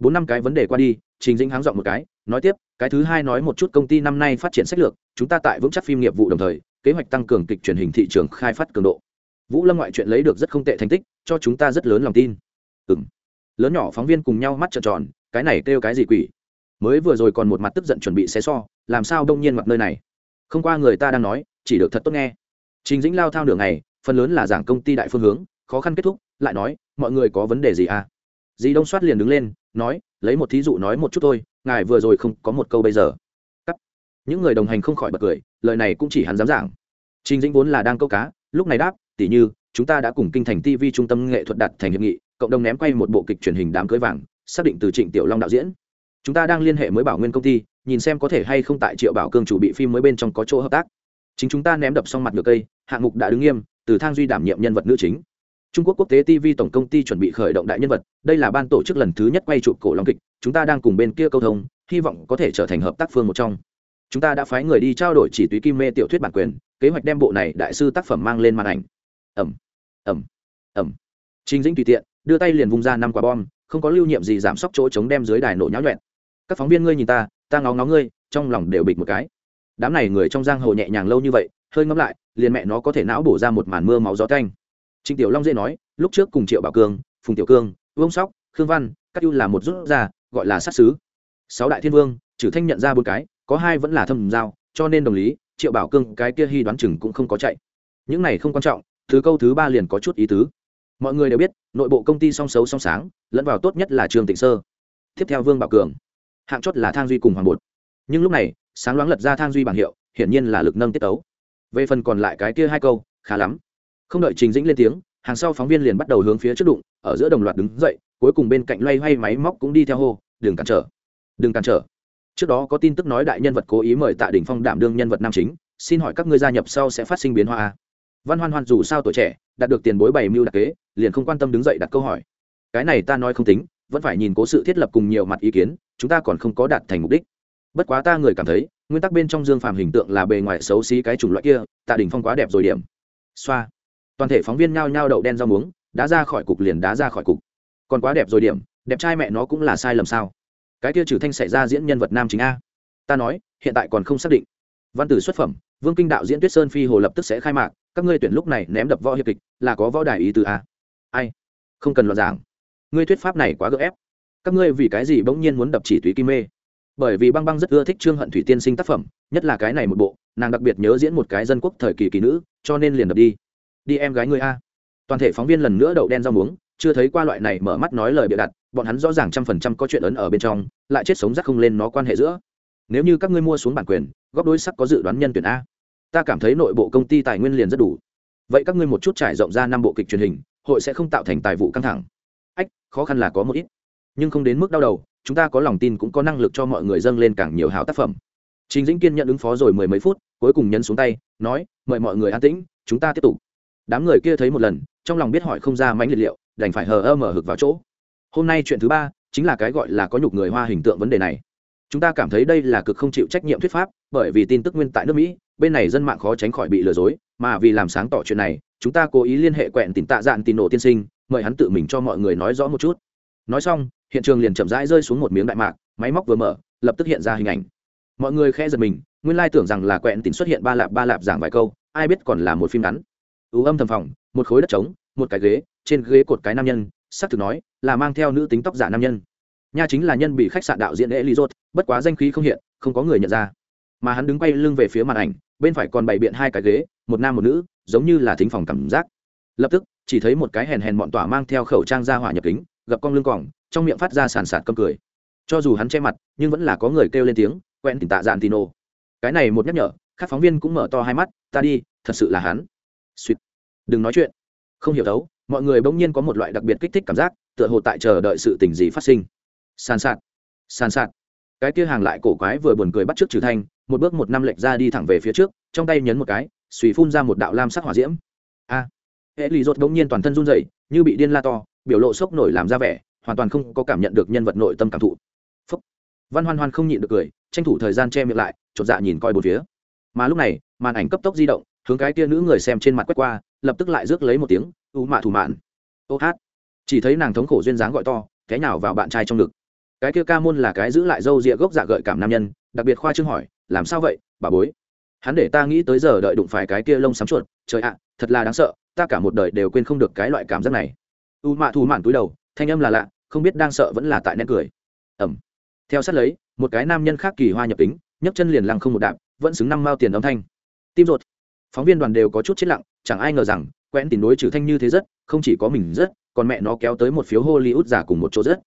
bốn năm cái vấn đề qua đi, trình dĩnh háng dọn một cái, nói tiếp, cái thứ hai nói một chút công ty năm nay phát triển sách lược, chúng ta tại vững chắc phim nghiệp vụ đồng thời, kế hoạch tăng cường kịch truyền hình thị trường khai phát cường độ. Vũ lâm ngoại chuyện lấy được rất không tệ thành tích, cho chúng ta rất lớn lòng tin. Ừ m lớn nhỏ phóng viên cùng nhau mắt trợn tròn, cái này kêu cái gì quỷ? Mới vừa rồi còn một mặt tức giận chuẩn bị xé so, làm sao đông nhiên mặt nơi này? Không qua người ta đang nói, chỉ được thật tốt nghe. Trình dĩnh lao thao nửa ngày, phần lớn là giảng công ty đại phương hướng, khó khăn kết thúc, lại nói, mọi người có vấn đề gì à? Dì đông soát liền đứng lên nói, lấy một thí dụ nói một chút thôi, ngài vừa rồi không có một câu bây giờ. Cắt. Những người đồng hành không khỏi bật cười, lời này cũng chỉ hắn dám giảng. Trình dĩnh vốn là đang câu cá, lúc này đáp, tỉ như, chúng ta đã cùng kinh thành tv trung tâm nghệ thuật đặt thành hiệp nghị, cộng đồng ném quay một bộ kịch truyền hình đám cưới vàng, xác định từ trịnh tiểu long đạo diễn. Chúng ta đang liên hệ mới bảo nguyên công ty, nhìn xem có thể hay không tại triệu bảo cương chủ bị phim mới bên trong có chỗ hợp tác. Chính chúng ta ném đập xong mặt ngược cây, hạng mục đã đứng nghiêm, từ thang duy đảm nhiệm nhân vật nữ chính trung quốc quốc tế tv tổng công ty chuẩn bị khởi động đại nhân vật, đây là ban tổ chức lần thứ nhất quay chụp cổ long kịch, chúng ta đang cùng bên kia câu thông, hy vọng có thể trở thành hợp tác phương một trong chúng ta đã phái người đi trao đổi chỉ túy kim mê tiểu thuyết bản quyền, kế hoạch đem bộ này đại sư tác phẩm mang lên màn ảnh ầm ầm ầm. trình dĩnh tùy tiện, đưa tay liền vung ra năm quả bom, không có lưu nhiệm gì giảm sốc chỗ chống đem dưới đài nổ nháo nhuyễn. các phóng viên ngươi nhìn ta ta ngó ngó ngươi, trong lòng đều bịch một cái đám này người trong giang hồ nhẹ nhàng lâu như vậy, hơi ngẫm lại, liền mẹ nó có thể não bổ ra một màn mưa máu gió tanh trịnh tiểu long dễ nói, lúc trước cùng triệu bảo cương phùng tiểu cương, vương sóc, khương văn, các ưu là một rút ra, gọi là sát sứ. sáu đại thiên vương, trừ thanh nhận ra bốn cái, có hai vẫn là thâm giao, cho nên đồng lý, triệu bảo cương, cái kia hy đoán chừng cũng không có chạy. Những này không quan trọng, thứ câu thứ ba liền có chút ý tứ. Mọi người đều biết, nội bộ công ty song xấu song sáng, lẫn vào tốt nhất là trường tịnh sơ. Tiếp theo vương bảo cường. Hạng chót là thang duy cùng hoàng bột. Nhưng lúc này, sáng loáng lật ra thang duy bảng hiệu, hiển nhiên là lực nâng tiết tấu. Về phần còn lại cái kia hai câu, khá lắm không đợi trình dĩnh lên tiếng, hàng sau phóng viên liền bắt đầu hướng phía trước đụng, ở giữa đồng loạt đứng dậy, cuối cùng bên cạnh loay hoay máy móc cũng đi theo hô, đừng cản trở, đừng cản trở. Trước đó có tin tức nói đại nhân vật cố ý mời tạ đình phong đảm đương nhân vật nam chính, xin hỏi các ngươi gia nhập sau sẽ phát sinh biến hóa à? văn hoan hoan dù sao tuổi trẻ, đạt được tiền bối bày mưu đặc kế, liền không quan tâm đứng dậy đặt câu hỏi. Cái này ta nói không tính, vẫn phải nhìn cố sự thiết lập cùng nhiều mặt ý kiến, chúng ta còn không có đạt thành mục đích. Bất quá ta người cảm thấy, nguyên tắc bên trong dương phàm hình tượng là bề ngoài xấu xí cái chủng loại kia, tạ đình phong quá đẹp rồi điểm. Xoa toàn thể phóng viên nhao nhao đậu đen rau muống, đá ra khỏi cục liền đá ra khỏi cục. Còn quá đẹp rồi điểm, đẹp trai mẹ nó cũng là sai lầm sao? Cái kia trừ thanh xảy ra diễn nhân vật nam chính a. Ta nói, hiện tại còn không xác định. Văn tử xuất phẩm, vương kinh đạo diễn tuyết sơn phi hồ lập tức sẽ khai mạc, các ngươi tuyển lúc này ném đập võ hiệp kịch, là có võ đài ý từ a. Ai? Không cần loạn giảng. Ngươi thuyết pháp này quá gợ ép. Các ngươi vì cái gì bỗng nhiên muốn đập chỉ túy kim mê? Bởi vì băng băng rất ưa thích trương hận thủy tiên sinh tác phẩm, nhất là cái này một bộ, nàng đặc biệt nhớ diễn một cái dân quốc thời kỳ kỳ nữ, cho nên liền đập đi đi em gái ngươi a. Toàn thể phóng viên lần nữa đậu đen rau muống chưa thấy qua loại này mở mắt nói lời bịa đặt bọn hắn rõ ràng trăm phần trăm có chuyện ấn ở bên trong lại chết sống rắc không lên nó quan hệ giữa. Nếu như các ngươi mua xuống bản quyền góp đối sắc có dự đoán nhân tuyển a. Ta cảm thấy nội bộ công ty tài nguyên liền rất đủ. Vậy các ngươi một chút trải rộng ra năm bộ kịch truyền hình hội sẽ không tạo thành tài vụ căng thẳng. Ách khó khăn là có một ít. Nhưng không đến mức đau đầu chúng ta có lòng tin cũng có năng lực cho mọi người dâng lên càng nhiều hảo tác phẩm. Trình Dĩnh Kiên nhận ứng phó rồi mười mấy phút, cuối cùng nhấn xuống tay, nói, mời mọi người an tĩnh, chúng ta tiếp tục. Đám người kia thấy một lần, trong lòng biết hỏi không ra mánh liệt liệu, đành phải hờ ơ mở hực vào chỗ. Hôm nay chuyện thứ ba, chính là cái gọi là có nhục người Hoa hình tượng vấn đề này. Chúng ta cảm thấy đây là cực không chịu trách nhiệm thuyết pháp, bởi vì tin tức nguyên tại nước Mỹ, bên này dân mạng khó tránh khỏi bị lừa dối, mà vì làm sáng tỏ chuyện này, chúng ta cố ý liên hệ quẹn tìm tạ dạn tin nổ tiên sinh, mời hắn tự mình cho mọi người nói rõ một chút. Nói xong, hiện trường liền chậm rãi rơi xuống một miếng đại mạc, máy móc vừa mở, lập tức hiện ra hình ảnh mọi người khẽ giật mình nguyên lai tưởng rằng là quẹn tìm xuất hiện ba lạp ba lạp giảng vài câu ai biết còn là một phim ngắn ưu âm thầm phòng, một khối đất trống, một cái ghế, trên ghế cột cái nam nhân xác thực nói, là mang theo nữ tính tóc giả nam nhân. Nha chính là nhân bị khách sạn đạo diễn e l i bất quá danh khí không hiện, không có người nhận ra. Mà hắn đứng quay lưng về phía màn ảnh, bên phải còn bày biện hai cái ghế, một nam một nữ, giống như là thính phòng cảm giác. Lập tức, chỉ thấy một cái hèn hèn bọn tỏa mang theo khẩu trang ra hỏa nhập kính gập con lưng còng, trong miệng phát ra sàn sạt câm cười. Cho dù hắn che mặt, nhưng vẫn là có người kêu lên tiếng, quen tỉnh tạ dạn tino. Cái này một nhắc nhở, các phóng viên cũng mở to hai mắt, ta đi, thật sự là hắn. Suýt đừng nói chuyện. Không hiểu thấu, mọi người bỗng nhiên có một loại đặc biệt kích thích cảm giác, tựa hồ tại chờ đợi sự tình gì phát sinh. Sàn sạt sàn sạt. Cái kia hàng lại cổ quái vừa buồn cười bắt trước trừ thanh, một bước một năm lệch ra đi thẳng về phía trước, trong tay nhấn một cái, suy phun ra một đạo lam sắc hỏa diễm. A. Hệ lì rột bỗng nhiên toàn thân run rẩy, như bị điên la to, biểu lộ sốc nổi làm ra vẻ, hoàn toàn không có cảm nhận được nhân vật nội tâm cảm thụ. Phúc. văn hoan hoan không nhịn được cười, tranh thủ thời gian che miệng lại, chột dạ nhìn coi bốn phía. Mà lúc này, màn ảnh cấp tốc di động hướng cái kia nữ người xem trên mặt quét qua, lập tức lại rước lấy một tiếng, u mạ thủ mạn. Ô hát. Chỉ thấy nàng thống khổ duyên dáng gọi to cái nào vào bạn trai trong ngực. Cái kia ca môn là cái giữ lại râu rịa gốc dạ gợi cảm nam nhân, đặc biệt khoa trương hỏi, làm sao vậy, bà bối? Hắn để ta nghĩ tới giờ đợi đụng phải cái kia lông sắm chuột, trời ạ, thật là đáng sợ, ta cả một đời đều quên không được cái loại cảm giác này. U mạ thủ mạn túi đầu, thanh âm là lạ, không biết đang sợ vẫn là tại nét cười. Ẩm. Theo sát lấy, một cái nam nhân khác kỳ hoa nhập tính, nhấc chân liền lăng không một đạp, vẫn xứng năm mao tiền âm thanh. Tim ruột phóng viên đoàn đều có chút chết lặng chẳng ai ngờ rằng quen tìm đối trừ thanh như thế rất không chỉ có mình rất còn mẹ nó kéo tới một phiếu hollywood giả cùng một chỗ rất.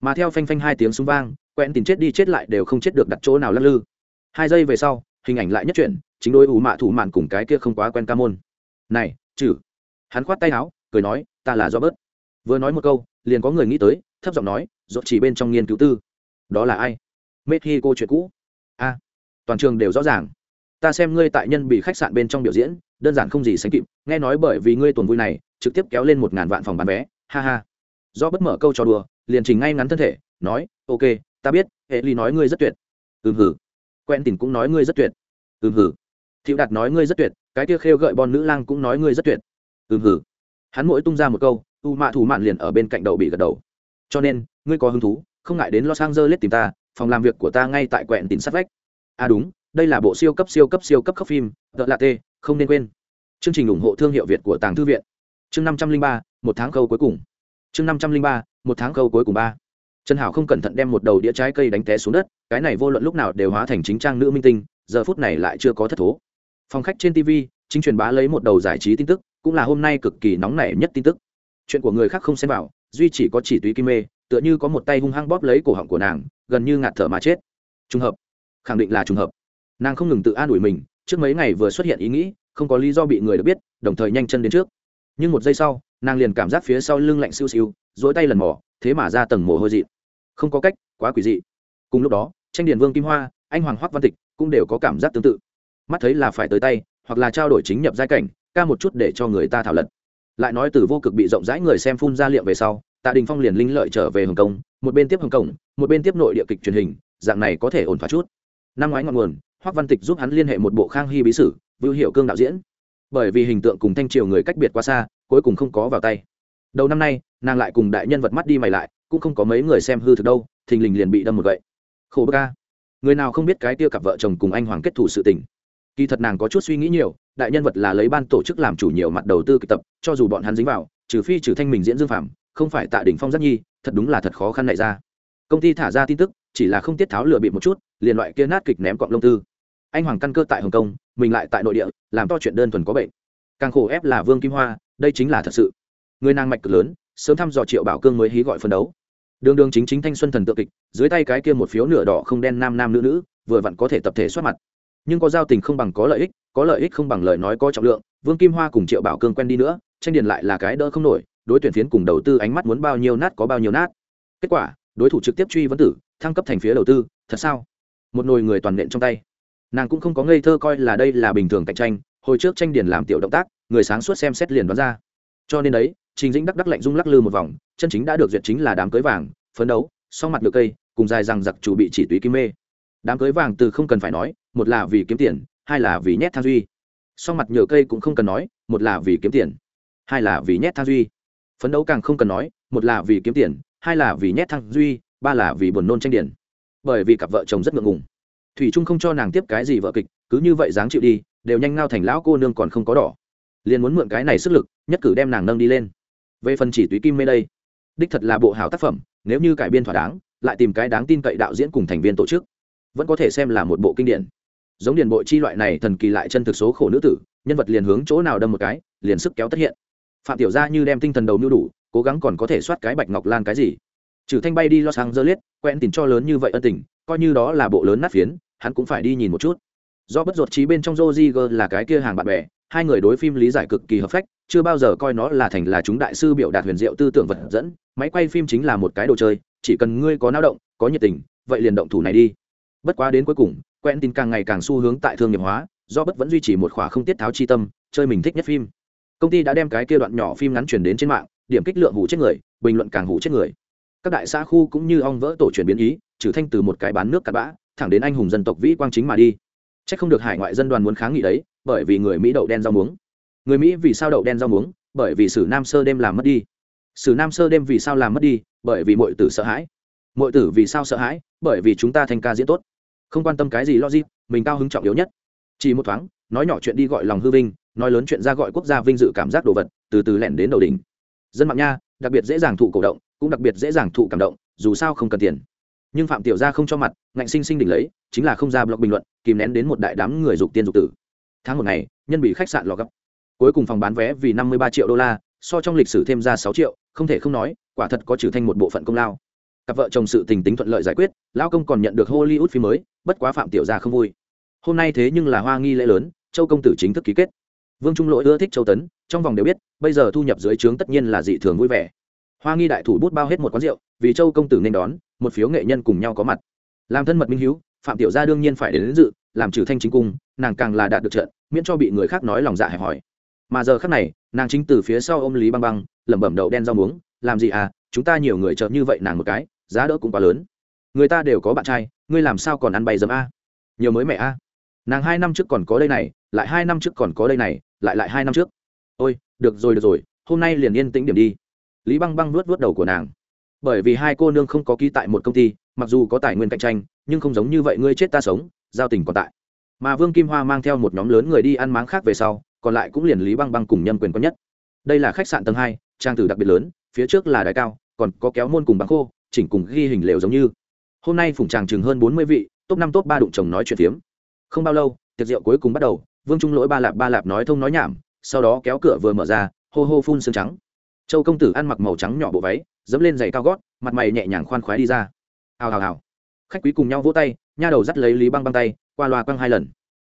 Mà theo phanh phanh hai tiếng súng vang quen tìm chết đi chết lại đều không chết được đặt chỗ nào lắc lư. Hai giây về sau hình ảnh lại nhất chuyển chính đôi ủ mạ thủ mạn cùng cái kia không quá quen ca môn. Này trừ, hắn khoát tay áo cười nói ta là do bớt vừa nói một câu liền có người nghĩ tới thấp giọng nói dốt chỉ bên trong nghiên cứu tư. Đó là ai? Mexico chuyện cũ. A toàn trường đều rõ ràng ta xem ngươi tại nhân bị khách sạn bên trong biểu diễn, đơn giản không gì sánh kịp, nghe nói bởi vì ngươi tuần vui này, trực tiếp kéo lên một ngàn vạn phòng bán vé, ha ha. Do bất mở câu trò đùa, liền trình ngay ngắn thân thể, nói, ok, ta biết hệ ly nói ngươi rất tuyệt. Ừm hử. Quen tình cũng nói ngươi rất tuyệt. Ừm hử. Thiệu đạt nói ngươi rất tuyệt, cái kia khêu gợi bon nữ lang cũng nói ngươi rất tuyệt. Ừm hử. Hắn mỗi tung ra một câu, u mạ thủ mạn liền ở bên cạnh đầu bị gật đầu. Cho nên, ngươi có hứng thú, không ngại đến los angeles tìm ta, phòng làm việc của ta ngay tại quẹn tín sát vách. À đúng đây là bộ siêu cấp siêu cấp siêu cấp khóc phim, tợ lạ t không nên quên. Chương trình ủng hộ thương hiệu việt của tàng thư viện. Chương năm trăm linh ba, một tháng khâu cuối cùng. Chương năm trăm linh ba, một tháng khâu cuối cùng ba. Trần hảo không cẩn thận đem một đầu đĩa trái cây đánh té xuống đất, cái này vô luận lúc nào đều hóa thành chính trang nữ minh tinh, giờ phút này lại chưa có thất thố. Phòng khách trên tv chính truyền bá lấy một đầu giải trí tin tức, cũng là hôm nay cực kỳ nóng nảy nhất tin tức. Chuyện của người khác không xem vào, duy chỉ có chỉ túy kim mê, tựa như có một tay hung hăng bóp lấy cổ họng của nàng, gần như ngạt thở mà chết. Trùng hợp. Khẳng định là trùng hợp nàng không ngừng tự an ủi mình, trước mấy ngày vừa xuất hiện ý nghĩ, không có lý do bị người được biết, đồng thời nhanh chân đến trước. Nhưng một giây sau, nàng liền cảm giác phía sau lưng lạnh siêu siêu dỗi tay lần mỏ thế mà ra tầng mồ hôi dị. Không có cách, quá quỷ dị. Cùng lúc đó, tranh điền vương kim hoa, anh hoàng hoắc văn tịch cũng đều có cảm giác tương tự. Mắt thấy là phải tới tay, hoặc là trao đổi chính nhập giai cảnh, ca một chút để cho người ta thảo luận. Lại nói từ vô cực bị rộng rãi người xem phun ra liệm về sau, tạ đình phong liền linh lợi trở về hồng kông, một bên tiếp hồng kông, một bên tiếp nội địa kịch truyền hình, dạng này có thể ổn thỏa chút. Năm ngoái ngọn nguồn hoắc văn tịch giúp hắn liên hệ một bộ khang hy bí sử, vưu hiệu cương đạo diễn. Bởi vì hình tượng cùng thanh triều người cách biệt quá xa, cuối cùng không có vào tay. Đầu năm nay, nàng lại cùng đại nhân vật mắt đi mày lại, cũng không có mấy người xem hư thực đâu, thình lình liền bị đâm một gậy. Khổ bơ ca người nào không biết cái tiêu cặp vợ chồng cùng anh hoàng kết thủ sự tình. Kỳ thật nàng có chút suy nghĩ nhiều, đại nhân vật là lấy ban tổ chức làm chủ nhiều mặt đầu tư kịch tập, cho dù bọn hắn dính vào, trừ phi trừ thanh mình diễn dương phạm không phải tạ đỉnh phong rất nhi, thật đúng là thật khó khăn lại ra. Công ty thả ra tin tức, chỉ là không tiết tháo lựa bị một chút, liền loại kia nát kịch ném cọng lông tư anh hoàng căn cơ tại hồng kông mình lại tại nội địa làm to chuyện đơn thuần có bệnh càng khổ ép là vương kim hoa đây chính là thật sự người nàng mạch cực lớn sớm thăm dò triệu bảo cương mới hí gọi phân đấu đường đường chính chính thanh xuân thần Tượng kịch dưới tay cái kia một phiếu nửa đỏ không đen nam nam nữ nữ vừa vặn có thể tập thể soát mặt nhưng có giao tình không bằng có lợi ích có lợi ích không bằng lời nói có trọng lượng vương kim hoa cùng triệu bảo cương quen đi nữa tranh điền lại là cái đỡ không nổi đối tuyển phiến cùng đầu tư ánh mắt muốn bao nhiêu nát có bao nhiêu nát kết quả đối thủ trực tiếp truy vấn tử thăng cấp thành phía đầu tư thật sao một nồi người toàn nện trong tay nàng cũng không có ngây thơ coi là đây là bình thường cạnh tranh, hồi trước tranh điền làm tiểu động tác, người sáng suốt xem xét liền đoán ra. Cho nên đấy, trình dĩnh đắc đắc lạnh rung lắc lư một vòng, chân chính đã được duyệt chính là đám cưới vàng, phấn đấu sau mặt được cây, cùng dài rằng giặc chủ bị chỉ túy kim mê. Đám cưới vàng từ không cần phải nói, một là vì kiếm tiền, hai là vì nhét thang duy. Sau mặt nhựa cây cũng không cần nói, một là vì kiếm tiền, hai là vì nhét thang duy. Phấn đấu càng không cần nói, một là vì kiếm tiền, hai là vì nhét thang duy, ba là vì buồn nôn tranh điển bởi vì cặp vợ chồng rất ngượng ngùng thủy trung không cho nàng tiếp cái gì vợ kịch, cứ như vậy dáng chịu đi, đều nhanh ngao thành lão cô nương còn không có đỏ. Liền muốn mượn cái này sức lực, nhất cử đem nàng nâng đi lên. Về phần chỉ túy kim mê đây, đích thật là bộ hảo tác phẩm, nếu như cải biên thỏa đáng, lại tìm cái đáng tin cậy đạo diễn cùng thành viên tổ chức, vẫn có thể xem là một bộ kinh điển. Giống điền bộ chi loại này thần kỳ lại chân thực số khổ nữ tử, nhân vật liền hướng chỗ nào đâm một cái, liền sức kéo tất hiện. Phạm tiểu gia như đem tinh thần đầu nưu đủ, cố gắng còn có thể soát cái bạch ngọc lan cái gì. Trừ thanh bay đi lo sang dơ liết quen tìm cho lớn như vậy ân tình coi như đó là bộ lớn nát phiến, hắn cũng phải đi nhìn một chút. Do bất ruột trí bên trong Joziger là cái kia hàng bạn bè, hai người đối phim lý giải cực kỳ hợp phách, chưa bao giờ coi nó là thành là chúng đại sư biểu đạt huyền diệu tư tưởng vật dẫn, máy quay phim chính là một cái đồ chơi, chỉ cần ngươi có lao động, có nhiệt tình, vậy liền động thủ này đi. Bất quá đến cuối cùng, quen tin càng ngày càng xu hướng tại thương nghiệp hóa, do bất vẫn duy trì một khóa không tiết tháo chi tâm, chơi mình thích nhất phim. Công ty đã đem cái kia đoạn nhỏ phim ngắn chuyển đến trên mạng, điểm kích lượng hủ chết người, bình luận càng hủ chết người các đại xã khu cũng như ong vỡ tổ chuyển biến ý, trừ thanh từ một cái bán nước cặn bã, thẳng đến anh hùng dân tộc vĩ quang chính mà đi. Trách không được hải ngoại dân đoàn muốn kháng nghị đấy, bởi vì người mỹ đậu đen rau muống. Người mỹ vì sao đậu đen rau muống? Bởi vì sử nam sơ đêm làm mất đi. Sử nam sơ đêm vì sao làm mất đi? Bởi vì mọi tử sợ hãi. Mọi tử vì sao sợ hãi? Bởi vì chúng ta thành ca diễn tốt. Không quan tâm cái gì logic, mình cao hứng trọng yếu nhất. Chỉ một thoáng, nói nhỏ chuyện đi gọi lòng hư vinh, nói lớn chuyện ra gọi quốc gia vinh dự cảm giác đồ vật, từ từ lẻn đến đầu đỉnh. Dân mạng nha, đặc biệt dễ dàng thụ cổ động cũng đặc biệt dễ dàng thụ cảm động, dù sao không cần tiền. Nhưng phạm tiểu gia không cho mặt, ngạnh sinh sinh đỉnh lấy, chính là không ra blog bình luận, kìm nén đến một đại đám người dục tiên dục tử. Tháng một ngày, nhân bị khách sạn lò gấp. Cuối cùng phòng bán vé vì năm mươi ba triệu đô la, so trong lịch sử thêm ra sáu triệu, không thể không nói, quả thật có trừ thanh một bộ phận công lao. Cặp vợ chồng sự tình tính thuận lợi giải quyết, lão công còn nhận được hollywood phim mới, bất quá phạm tiểu gia không vui. Hôm nay thế nhưng là hoa nghi lễ lớn, châu công tử chính thức ký kết. Vương trung lỗi ưa thích châu tấn, trong vòng đều biết, bây giờ thu nhập dưới trướng tất nhiên là dị thường vui vẻ hoa nghi đại thủ bút bao hết một quán rượu vì châu công tử nên đón một phiếu nghệ nhân cùng nhau có mặt. Làm thân mật minh hiếu phạm tiểu gia đương nhiên phải đến, đến dự làm trừ thanh chính cung nàng càng là đạt được trận miễn cho bị người khác nói lòng dạ hẹp hỏi mà giờ khác này nàng chính từ phía sau ôm lý băng băng lẩm bẩm đậu đen rau muống làm gì à chúng ta nhiều người chợt như vậy nàng một cái giá đỡ cũng quá lớn. Người ta đều có bạn trai ngươi làm sao còn ăn bay dấm a? Nhiều mới mẹ a. Nàng hai năm trước còn có đây này lại hai năm trước còn có đây này lại lại hai năm trước. Ôi được rồi được rồi hôm nay liền yên tĩnh điểm đi lý băng băng vuốt vuốt đầu của nàng. Bởi vì hai cô nương không có ký tại một công ty, mặc dù có tài nguyên cạnh tranh, nhưng không giống như vậy ngươi chết ta sống, giao tình còn tại. Mà vương kim hoa mang theo một nhóm lớn người đi ăn máng khác về sau, còn lại cũng liền lý băng băng cùng nhân quyền có nhất. Đây là khách sạn tầng hai, trang tử đặc biệt lớn, phía trước là đài cao, còn có kéo môn cùng băng khô, chỉnh cùng ghi hình lều giống như. Hôm nay phủng tràng chừng hơn bốn mươi vị, top năm, top ba đụng chồng nói chuyện phiếm. Không bao lâu, tiệc rượu cuối cùng bắt đầu, vương trung lỗi ba lạp ba lạp nói thông nói nhảm, sau đó kéo cửa vừa mở ra, hô hô phun sương trắng châu công tử ăn mặc màu trắng nhỏ bộ váy, dẫm lên giày cao gót, mặt mày nhẹ nhàng khoan khoái đi ra. Hào hào hào. Khách quý cùng nhau vỗ tay, nha đầu dắt lấy lý băng băng tay, qua loa quăng hai lần.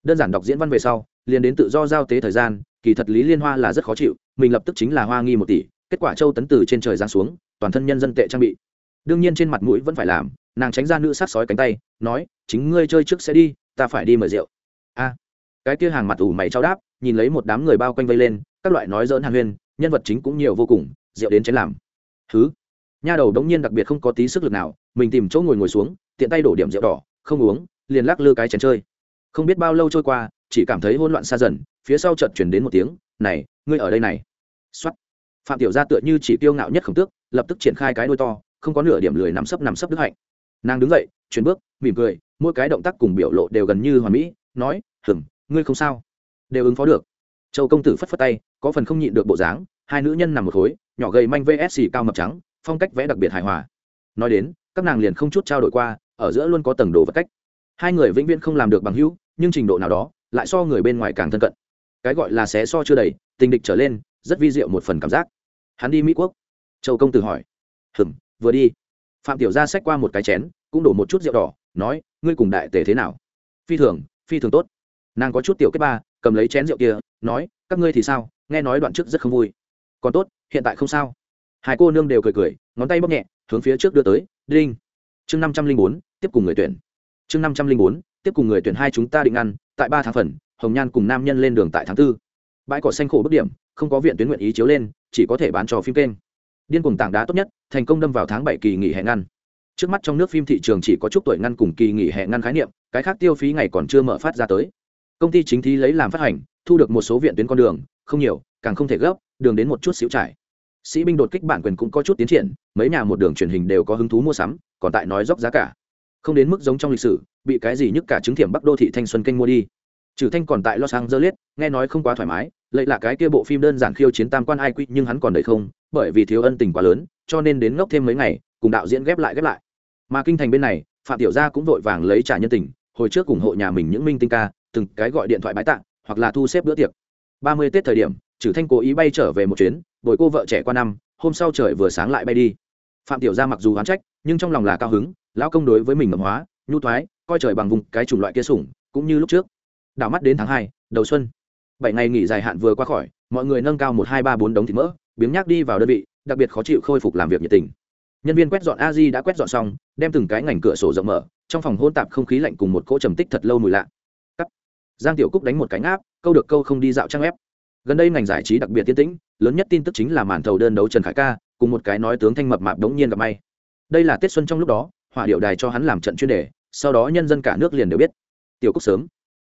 Đơn giản đọc diễn văn về sau, liền đến tự do giao tế thời gian, kỳ thật lý liên hoa là rất khó chịu, mình lập tức chính là hoa nghi một tỷ, kết quả châu tấn từ trên trời giáng xuống, toàn thân nhân dân tệ trang bị. Đương nhiên trên mặt mũi vẫn phải làm, nàng tránh ra nữ sát sói cánh tay, nói, chính ngươi chơi trước sẽ đi, ta phải đi mời rượu. A. Cái kia hàng mặt ủ mày trao đáp, nhìn lấy một đám người bao quanh vây lên, các loại nói dỡn hàn huyên nhân vật chính cũng nhiều vô cùng, rượu đến chén làm. Thứ nha đầu đống nhiên đặc biệt không có tí sức lực nào, mình tìm chỗ ngồi ngồi xuống, tiện tay đổ điểm rượu đỏ, không uống, liền lắc lư cái chén chơi. Không biết bao lâu trôi qua, chỉ cảm thấy hỗn loạn xa dần, phía sau chợt chuyển đến một tiếng, này, ngươi ở đây này. Xuất phạm tiểu gia tựa như chỉ tiêu ngạo nhất khổng tước, lập tức triển khai cái đuôi to, không có nửa điểm lười nằm sấp nằm sấp đức hạnh. Nàng đứng dậy, chuyển bước, mỉm cười, mỗi cái động tác cùng biểu lộ đều gần như hoàn mỹ, nói hừng ngươi không sao. Đều ứng phó được. Châu công tử phất phất tay có phần không nhịn được bộ dáng, hai nữ nhân nằm một khối, nhỏ gầy manh vsc cao mập trắng, phong cách vẽ đặc biệt hài hòa. Nói đến, các nàng liền không chút trao đổi qua, ở giữa luôn có tầng đồ vật cách. Hai người vĩnh viễn không làm được bằng hữu, nhưng trình độ nào đó, lại so người bên ngoài càng thân cận. Cái gọi là xé so chưa đầy, tình địch trở lên, rất vi diệu một phần cảm giác. Hắn đi mỹ quốc. Châu công tử hỏi. Hừm, vừa đi. Phạm tiểu gia xách qua một cái chén, cũng đổ một chút rượu đỏ, nói, ngươi cùng đại tề thế nào? Phi thường phi thường tốt. Nàng có chút tiểu kết ba, cầm lấy chén rượu kia, nói, các ngươi thì sao? Nghe nói đoạn trước rất không vui. Còn tốt, hiện tại không sao. Hai cô nương đều cười cười, ngón tay bóp nhẹ, hướng phía trước đưa tới, đinh. Chương năm trăm linh bốn, tiếp cùng người tuyển. Chương năm trăm linh bốn, tiếp cùng người tuyển hai chúng ta định ăn, tại ba tháng phần, hồng nhan cùng nam nhân lên đường tại tháng tư. Bãi cỏ xanh khổ bức điểm, không có viện tuyến nguyện ý chiếu lên, chỉ có thể bán cho phim kênh. Điên cùng tảng đá tốt nhất, thành công đâm vào tháng bảy kỳ nghỉ hè ngăn. Trước mắt trong nước phim thị trường chỉ có chút tuổi ngăn cùng kỳ nghỉ hè ngăn khái niệm, cái khác tiêu phí ngày còn chưa mở phát ra tới. Công ty chính thi lấy làm phát hành, thu được một số viện tuyến con đường không nhiều, càng không thể gấp, đường đến một chút xíu trải. Sĩ binh đột kích bản quyền cũng có chút tiến triển, mấy nhà một đường truyền hình đều có hứng thú mua sắm, còn tại nói dốc giá cả. Không đến mức giống trong lịch sử, bị cái gì nhức cả chứng thiểm bắc đô thị thanh xuân kênh mua đi. Trừ thanh còn tại los angeles, nghe nói không quá thoải mái lệ là cái kia bộ phim đơn giản khiêu chiến tam quan ai quy, nhưng hắn còn đợi không, bởi vì thiếu ân tình quá lớn, cho nên đến ngốc thêm mấy ngày, cùng đạo diễn ghép lại ghép lại. Mà kinh thành bên này, phạm tiểu gia cũng vội vàng lấy trả nhân tình, hồi trước ủng hộ nhà mình những minh tinh ca, từng cái gọi điện thoại bái tặng hoặc là thu xếp bữa tiệc ba mươi tết thời điểm trừ thanh cố ý bay trở về một chuyến, bồi cô vợ trẻ qua năm, hôm sau trời vừa sáng lại bay đi. Phạm tiểu gia mặc dù oán trách, nhưng trong lòng là cao hứng, lão công đối với mình ngầm hóa, nhu thoái, coi trời bằng vùng cái chủng loại kia sủng, cũng như lúc trước. Đảo mắt đến tháng hai, đầu xuân. Bảy ngày nghỉ dài hạn vừa qua khỏi, mọi người nâng cao một hai ba bốn đống thịt mỡ, biếng nhác đi vào đơn vị, đặc biệt khó chịu khôi phục làm việc nhiệt tình. Nhân viên quét dọn a di đã quét dọn xong, đem từng cái ngành cửa sổ rộng mở, trong phòng hôn tạp không khí lạnh cùng một cỗ trầm tích thật lâu mùi lạ giang tiểu cúc đánh một cánh áp câu được câu không đi dạo trang ép gần đây ngành giải trí đặc biệt tiên tĩnh, lớn nhất tin tức chính là màn thầu đơn đấu trần khải ca, cùng một cái nói tướng thanh mập mạp đống nhiên gặp may. Đây là tết xuân trong lúc đó, hỏa điệu đài cho hắn làm trận chuyên đề, sau đó nhân dân cả nước liền đều biết. Tiểu cúc sớm.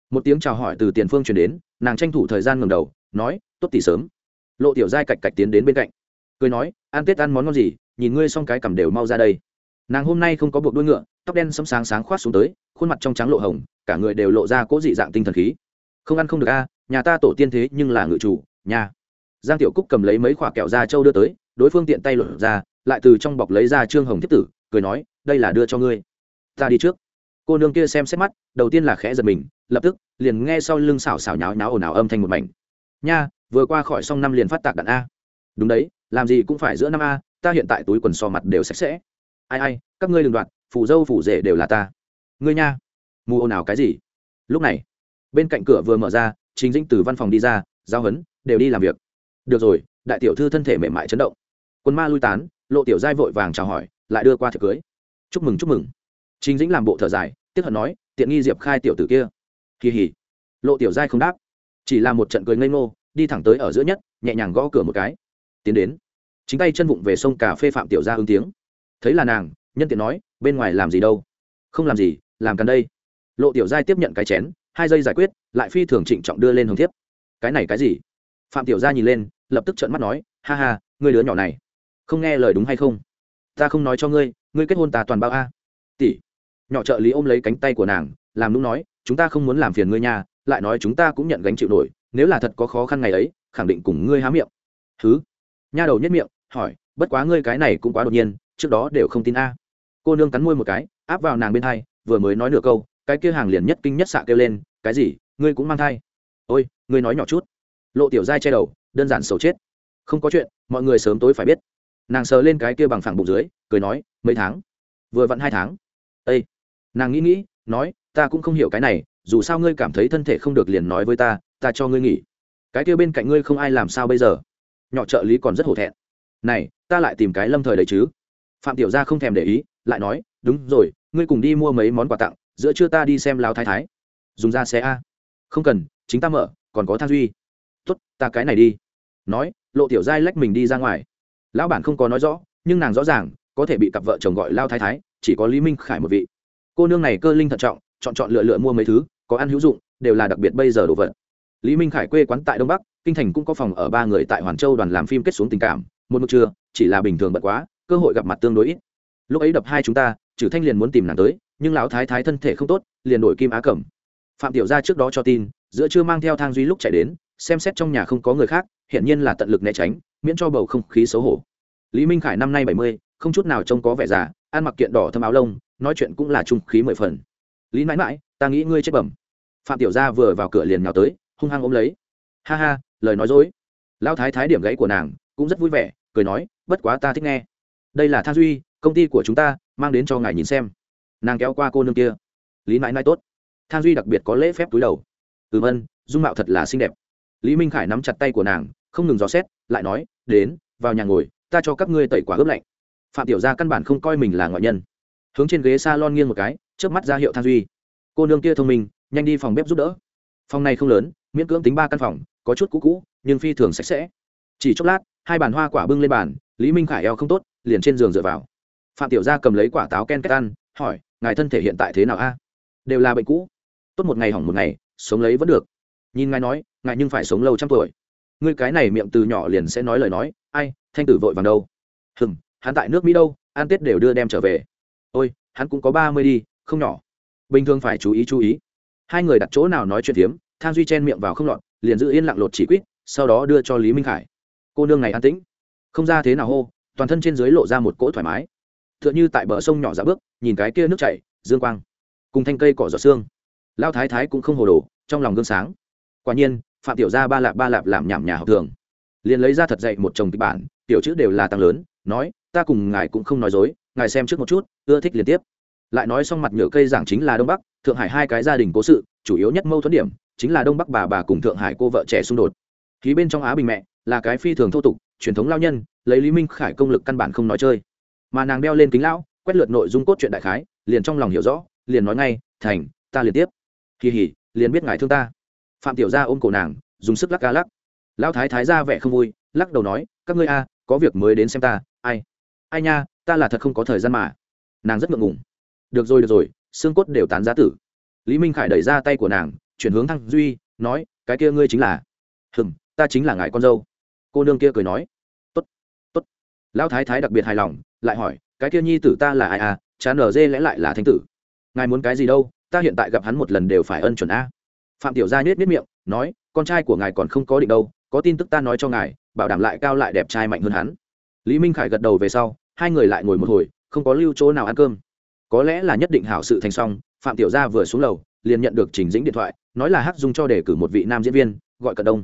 Một tiếng chào hỏi từ tiền phương truyền đến, nàng tranh thủ thời gian ngầm đầu, nói, tốt tỷ sớm. Lộ tiểu giai cạch cạch tiến đến bên cạnh. Cười nói, ăn tết ăn món ngon gì, nhìn ngươi xong cái cầm đều mau ra đây nàng hôm nay không có buộc đuôi ngựa, tóc đen sẫm sáng sáng khoát xuống tới, khuôn mặt trong trắng lộ hồng, cả người đều lộ ra cỗ dị dạng tinh thần khí. Không ăn không được a, nhà ta tổ tiên thế nhưng là ngự chủ, nhà. Giang tiểu cúc cầm lấy mấy khoả kẹo da trâu đưa tới, đối phương tiện tay lột ra, lại từ trong bọc lấy ra trương hồng thiết tử, cười nói, đây là đưa cho ngươi. Ta đi trước. Cô nương kia xem xét mắt, đầu tiên là khẽ giật mình, lập tức liền nghe sau lưng xảo xảo nháo nháo ồn ào âm thanh một mảnh. Nha, vừa qua khỏi xong năm liền phát tạc đạn a. Đúng đấy, làm gì cũng phải giữa năm a, ta hiện tại túi quần so mặt đều sạch sẽ ai ai, các ngươi đừng đoạt phủ dâu phủ rể đều là ta. Ngươi nha. Mù ồn ào cái gì? Lúc này, bên cạnh cửa vừa mở ra chính dĩnh từ văn phòng đi ra giao hấn đều đi làm việc. Được rồi, đại tiểu thư thân thể mềm mại chấn động. Quân ma lui tán, lộ tiểu giai vội vàng chào hỏi, lại đưa qua thiệp cưới. Chúc mừng chúc mừng. Chính dĩnh làm bộ thở dài tiếp hận nói, tiện nghi diệp khai tiểu tử kia. Kỳ hỉ. Lộ tiểu giai không đáp. Chỉ là một trận cười ngây ngô, đi thẳng tới ở giữa nhất, nhẹ nhàng gõ cửa một cái. Tiến đến. Chính tay chân vụng về sông cà phê phạm tiểu gia ứng tiếng thấy là nàng, nhân tiện nói, bên ngoài làm gì đâu? Không làm gì, làm cần đây. Lộ tiểu giai tiếp nhận cái chén, hai giây giải quyết, lại phi thường trịnh trọng đưa lên hồng thiếp. Cái này cái gì? Phạm tiểu gia nhìn lên, lập tức trợn mắt nói, ha ha, ngươi đứa nhỏ này, không nghe lời đúng hay không? Ta không nói cho ngươi ngươi kết hôn ta toàn bao a. Tỷ. Nhỏ trợ lý ôm lấy cánh tay của nàng, làm nũng nói, chúng ta không muốn làm phiền ngươi nha, lại nói chúng ta cũng nhận gánh chịu nổi, nếu là thật có khó khăn ngày ấy, khẳng định cùng ngươi há miệng. Thứ nha đầu nhất miệng, hỏi, bất quá ngươi cái này cũng quá đột nhiên trước đó đều không tin a. Cô nương cắn môi một cái, áp vào nàng bên thai, vừa mới nói nửa câu, cái kia hàng liền nhất kinh nhất xạ kêu lên, cái gì? Ngươi cũng mang thai? Ôi, ngươi nói nhỏ chút. Lộ tiểu giai che đầu, đơn giản xấu chết. Không có chuyện, mọi người sớm tối phải biết. Nàng sờ lên cái kia bằng phẳng bụng dưới, cười nói, mấy tháng? Vừa vặn hai tháng. Â nàng nghĩ nghĩ, nói, ta cũng không hiểu cái này, dù sao ngươi cảm thấy thân thể không được liền nói với ta ta cho ngươi nghỉ. Cái kia bên cạnh ngươi không ai làm sao bây giờ? Nhỏ trợ lý còn rất hổ thẹn. Này, ta lại tìm cái lâm thời đấy chứ phạm tiểu gia không thèm để ý, lại nói, đúng rồi, ngươi cùng đi mua mấy món quà tặng, giữa trưa ta đi xem lao thái thái. Dùng ra xe a. Không cần, chính ta mở, còn có thang duy. Tốt, ta cái này đi. Nói, lộ tiểu giai lách mình đi ra ngoài. Lão bản không có nói rõ, nhưng nàng rõ ràng, có thể bị cặp vợ chồng gọi lao thái thái, chỉ có lý minh khải một vị. Cô nương này cơ linh thận trọng, chọn chọn lựa lựa mua mấy thứ, có ăn hữu dụng, đều là đặc biệt bây giờ đồ vật. Lý minh khải quê quán tại đông bắc, kinh thành cũng có phòng ở ba người tại hoàn châu đoàn làm phim kết xuống tình cảm, một mức trưa chỉ là bình thường bận quá cơ hội gặp mặt tương đối ít. Lúc ấy đập hai chúng ta trừ thanh liền muốn tìm nàng tới, nhưng lão thái thái thân thể không tốt, liền đổi kim á cẩm. Phạm tiểu gia trước đó cho tin, giữa trưa mang theo thang duy lúc chạy đến, xem xét trong nhà không có người khác hiện nhiên là tận lực né tránh, miễn cho bầu không khí xấu hổ. Lý minh khải năm nay bảy mươi, không chút nào trông có vẻ già, ăn mặc kiện đỏ thâm áo lông, nói chuyện cũng là trung khí mười phần. Lý mãi mãi, ta nghĩ ngươi chết bẩm. Phạm tiểu gia vừa vào cửa liền nhào tới, hung hăng ôm lấy. Ha ha, lời nói dối. Lão thái thái điểm gãy của nàng, cũng rất vui vẻ, cười nói, bất quá ta thích nghe đây là thang duy, công ty của chúng ta, mang đến cho ngài nhìn xem. Nàng kéo qua cô nương kia. Lý mãi mãi tốt. Thang duy đặc biệt có lễ phép túi đầu. Ừ vân, dung mạo thật là xinh đẹp. Lý minh khải nắm chặt tay của nàng, không ngừng dò xét, lại nói, đến, vào nhà ngồi, ta cho các ngươi tẩy quả ướp lạnh. Phạm tiểu gia căn bản không coi mình là ngoại nhân. Hướng trên ghế s a lon nghiêng một cái trước mắt ra hiệu thang duy. Cô nương kia thông minh, nhanh đi phòng bếp giúp đỡ. Phòng này không lớn, miễn cưỡng tính ba căn phòng, có chút cũ cũ, nhưng phi thường sạch sẽ. Chỉ chốc lát, hai bàn hoa quả bưng lên bàn lý minh khải eo không tốt, liền trên giường dựa vào. Phạm tiểu gia cầm lấy quả táo ken kết ăn, hỏi, ngài thân thể hiện tại thế nào a? Đều là bệnh cũ. Tốt một ngày hỏng một ngày, sống lấy vẫn được. Nhìn ngài nói, ngài nhưng phải sống lâu trăm tuổi. Ngươi cái này miệng từ nhỏ liền sẽ nói lời nói, ai, thanh tử vội vàng đâu? Hừng hắn tại nước mỹ đâu an tết đều đưa đem trở về. Ôi, hắn cũng có ba mươi đi, không nhỏ. Bình thường phải chú ý chú ý. Hai người đặt chỗ nào nói chuyện tiếm thang duy chen miệng vào không lọt, liền giữ yên lặng lột chỉ quýt, sau đó đưa cho lý minh khải. Cô nương này an tĩnh không ra thế nào hô, toàn thân trên dưới lộ ra một cỗ thoải mái. T h ư ợ n h ư tại bờ sông nhỏ ra bước, nhìn cái kia nước chảy, dương quang, cùng thanh cây cỏ giọt xương lao thái thái cũng không hồ đồ, trong lòng gương sáng. Quả nhiên, phạm tiểu gia ba lạp ba lạp làm nhảm nhà học thường. Liền lấy ra thật dậy một chồng kịch bản, tiểu chữ đều là tăng lớn, nói, ta cùng ngài cũng không nói dối, ngài xem trước một chút, ưa thích liên tiếp. Lại nói xong mặt nhựa cây giảng chính là đông bắc, thượng hải hai cái gia đình cố sự, chủ yếu nhất mâu thuẫn điểm, chính là đông bắc bà bà cùng thượng hải cô vợ trẻ xung đột. Ký bên trong á bình mẹ, là cái phi thường thô tục truyền thống lao nhân, lấy lý minh khải công lực căn bản không nói chơi. Mà nàng đeo lên kính lão, quét lượt nội dung cốt truyện đại khái, liền trong lòng hiểu rõ, liền nói ngay, thành, ta liền tiếp. Kỳ hỉ liền biết ngài thương ta. Phạm tiểu gia ôm cổ nàng, dùng sức lắc ca lắc. Lão thái thái ra vẻ không vui, lắc đầu nói, các ngươi a, có việc mới đến xem ta, ai? Ai nha, ta là thật không có thời gian mà. Nàng rất ngượng ngùng. Được rồi được rồi, xương cốt đều tán giá tử. Lý minh khải đẩy ra tay của nàng, chuyển hướng thăng duy, nói, cái kia ngươi chính là. Hừng ta chính là ngài con dâu cô nương kia cười nói, tốt tốt. Lão thái thái đặc biệt hài lòng, lại hỏi, cái kia nhi tử ta là ai à? Chán ở dê lẽ lại là thanh tử. Ngài muốn cái gì đâu? Ta hiện tại gặp hắn một lần đều phải ân chuẩn a. Phạm tiểu gia nhếch nhếch miệng, nói, con trai của ngài còn không có định đâu, có tin tức ta nói cho ngài, bảo đảm lại cao lại đẹp trai mạnh hơn hắn. Lý minh khải gật đầu về sau, hai người lại ngồi một hồi, không có lưu chỗ nào ăn cơm. Có lẽ là nhất định hảo sự thành xong, phạm tiểu gia vừa xuống lầu, liền nhận được trình dĩnh điện thoại, nói là hắc dung cho đề cử một vị nam diễn viên, gọi cận đông.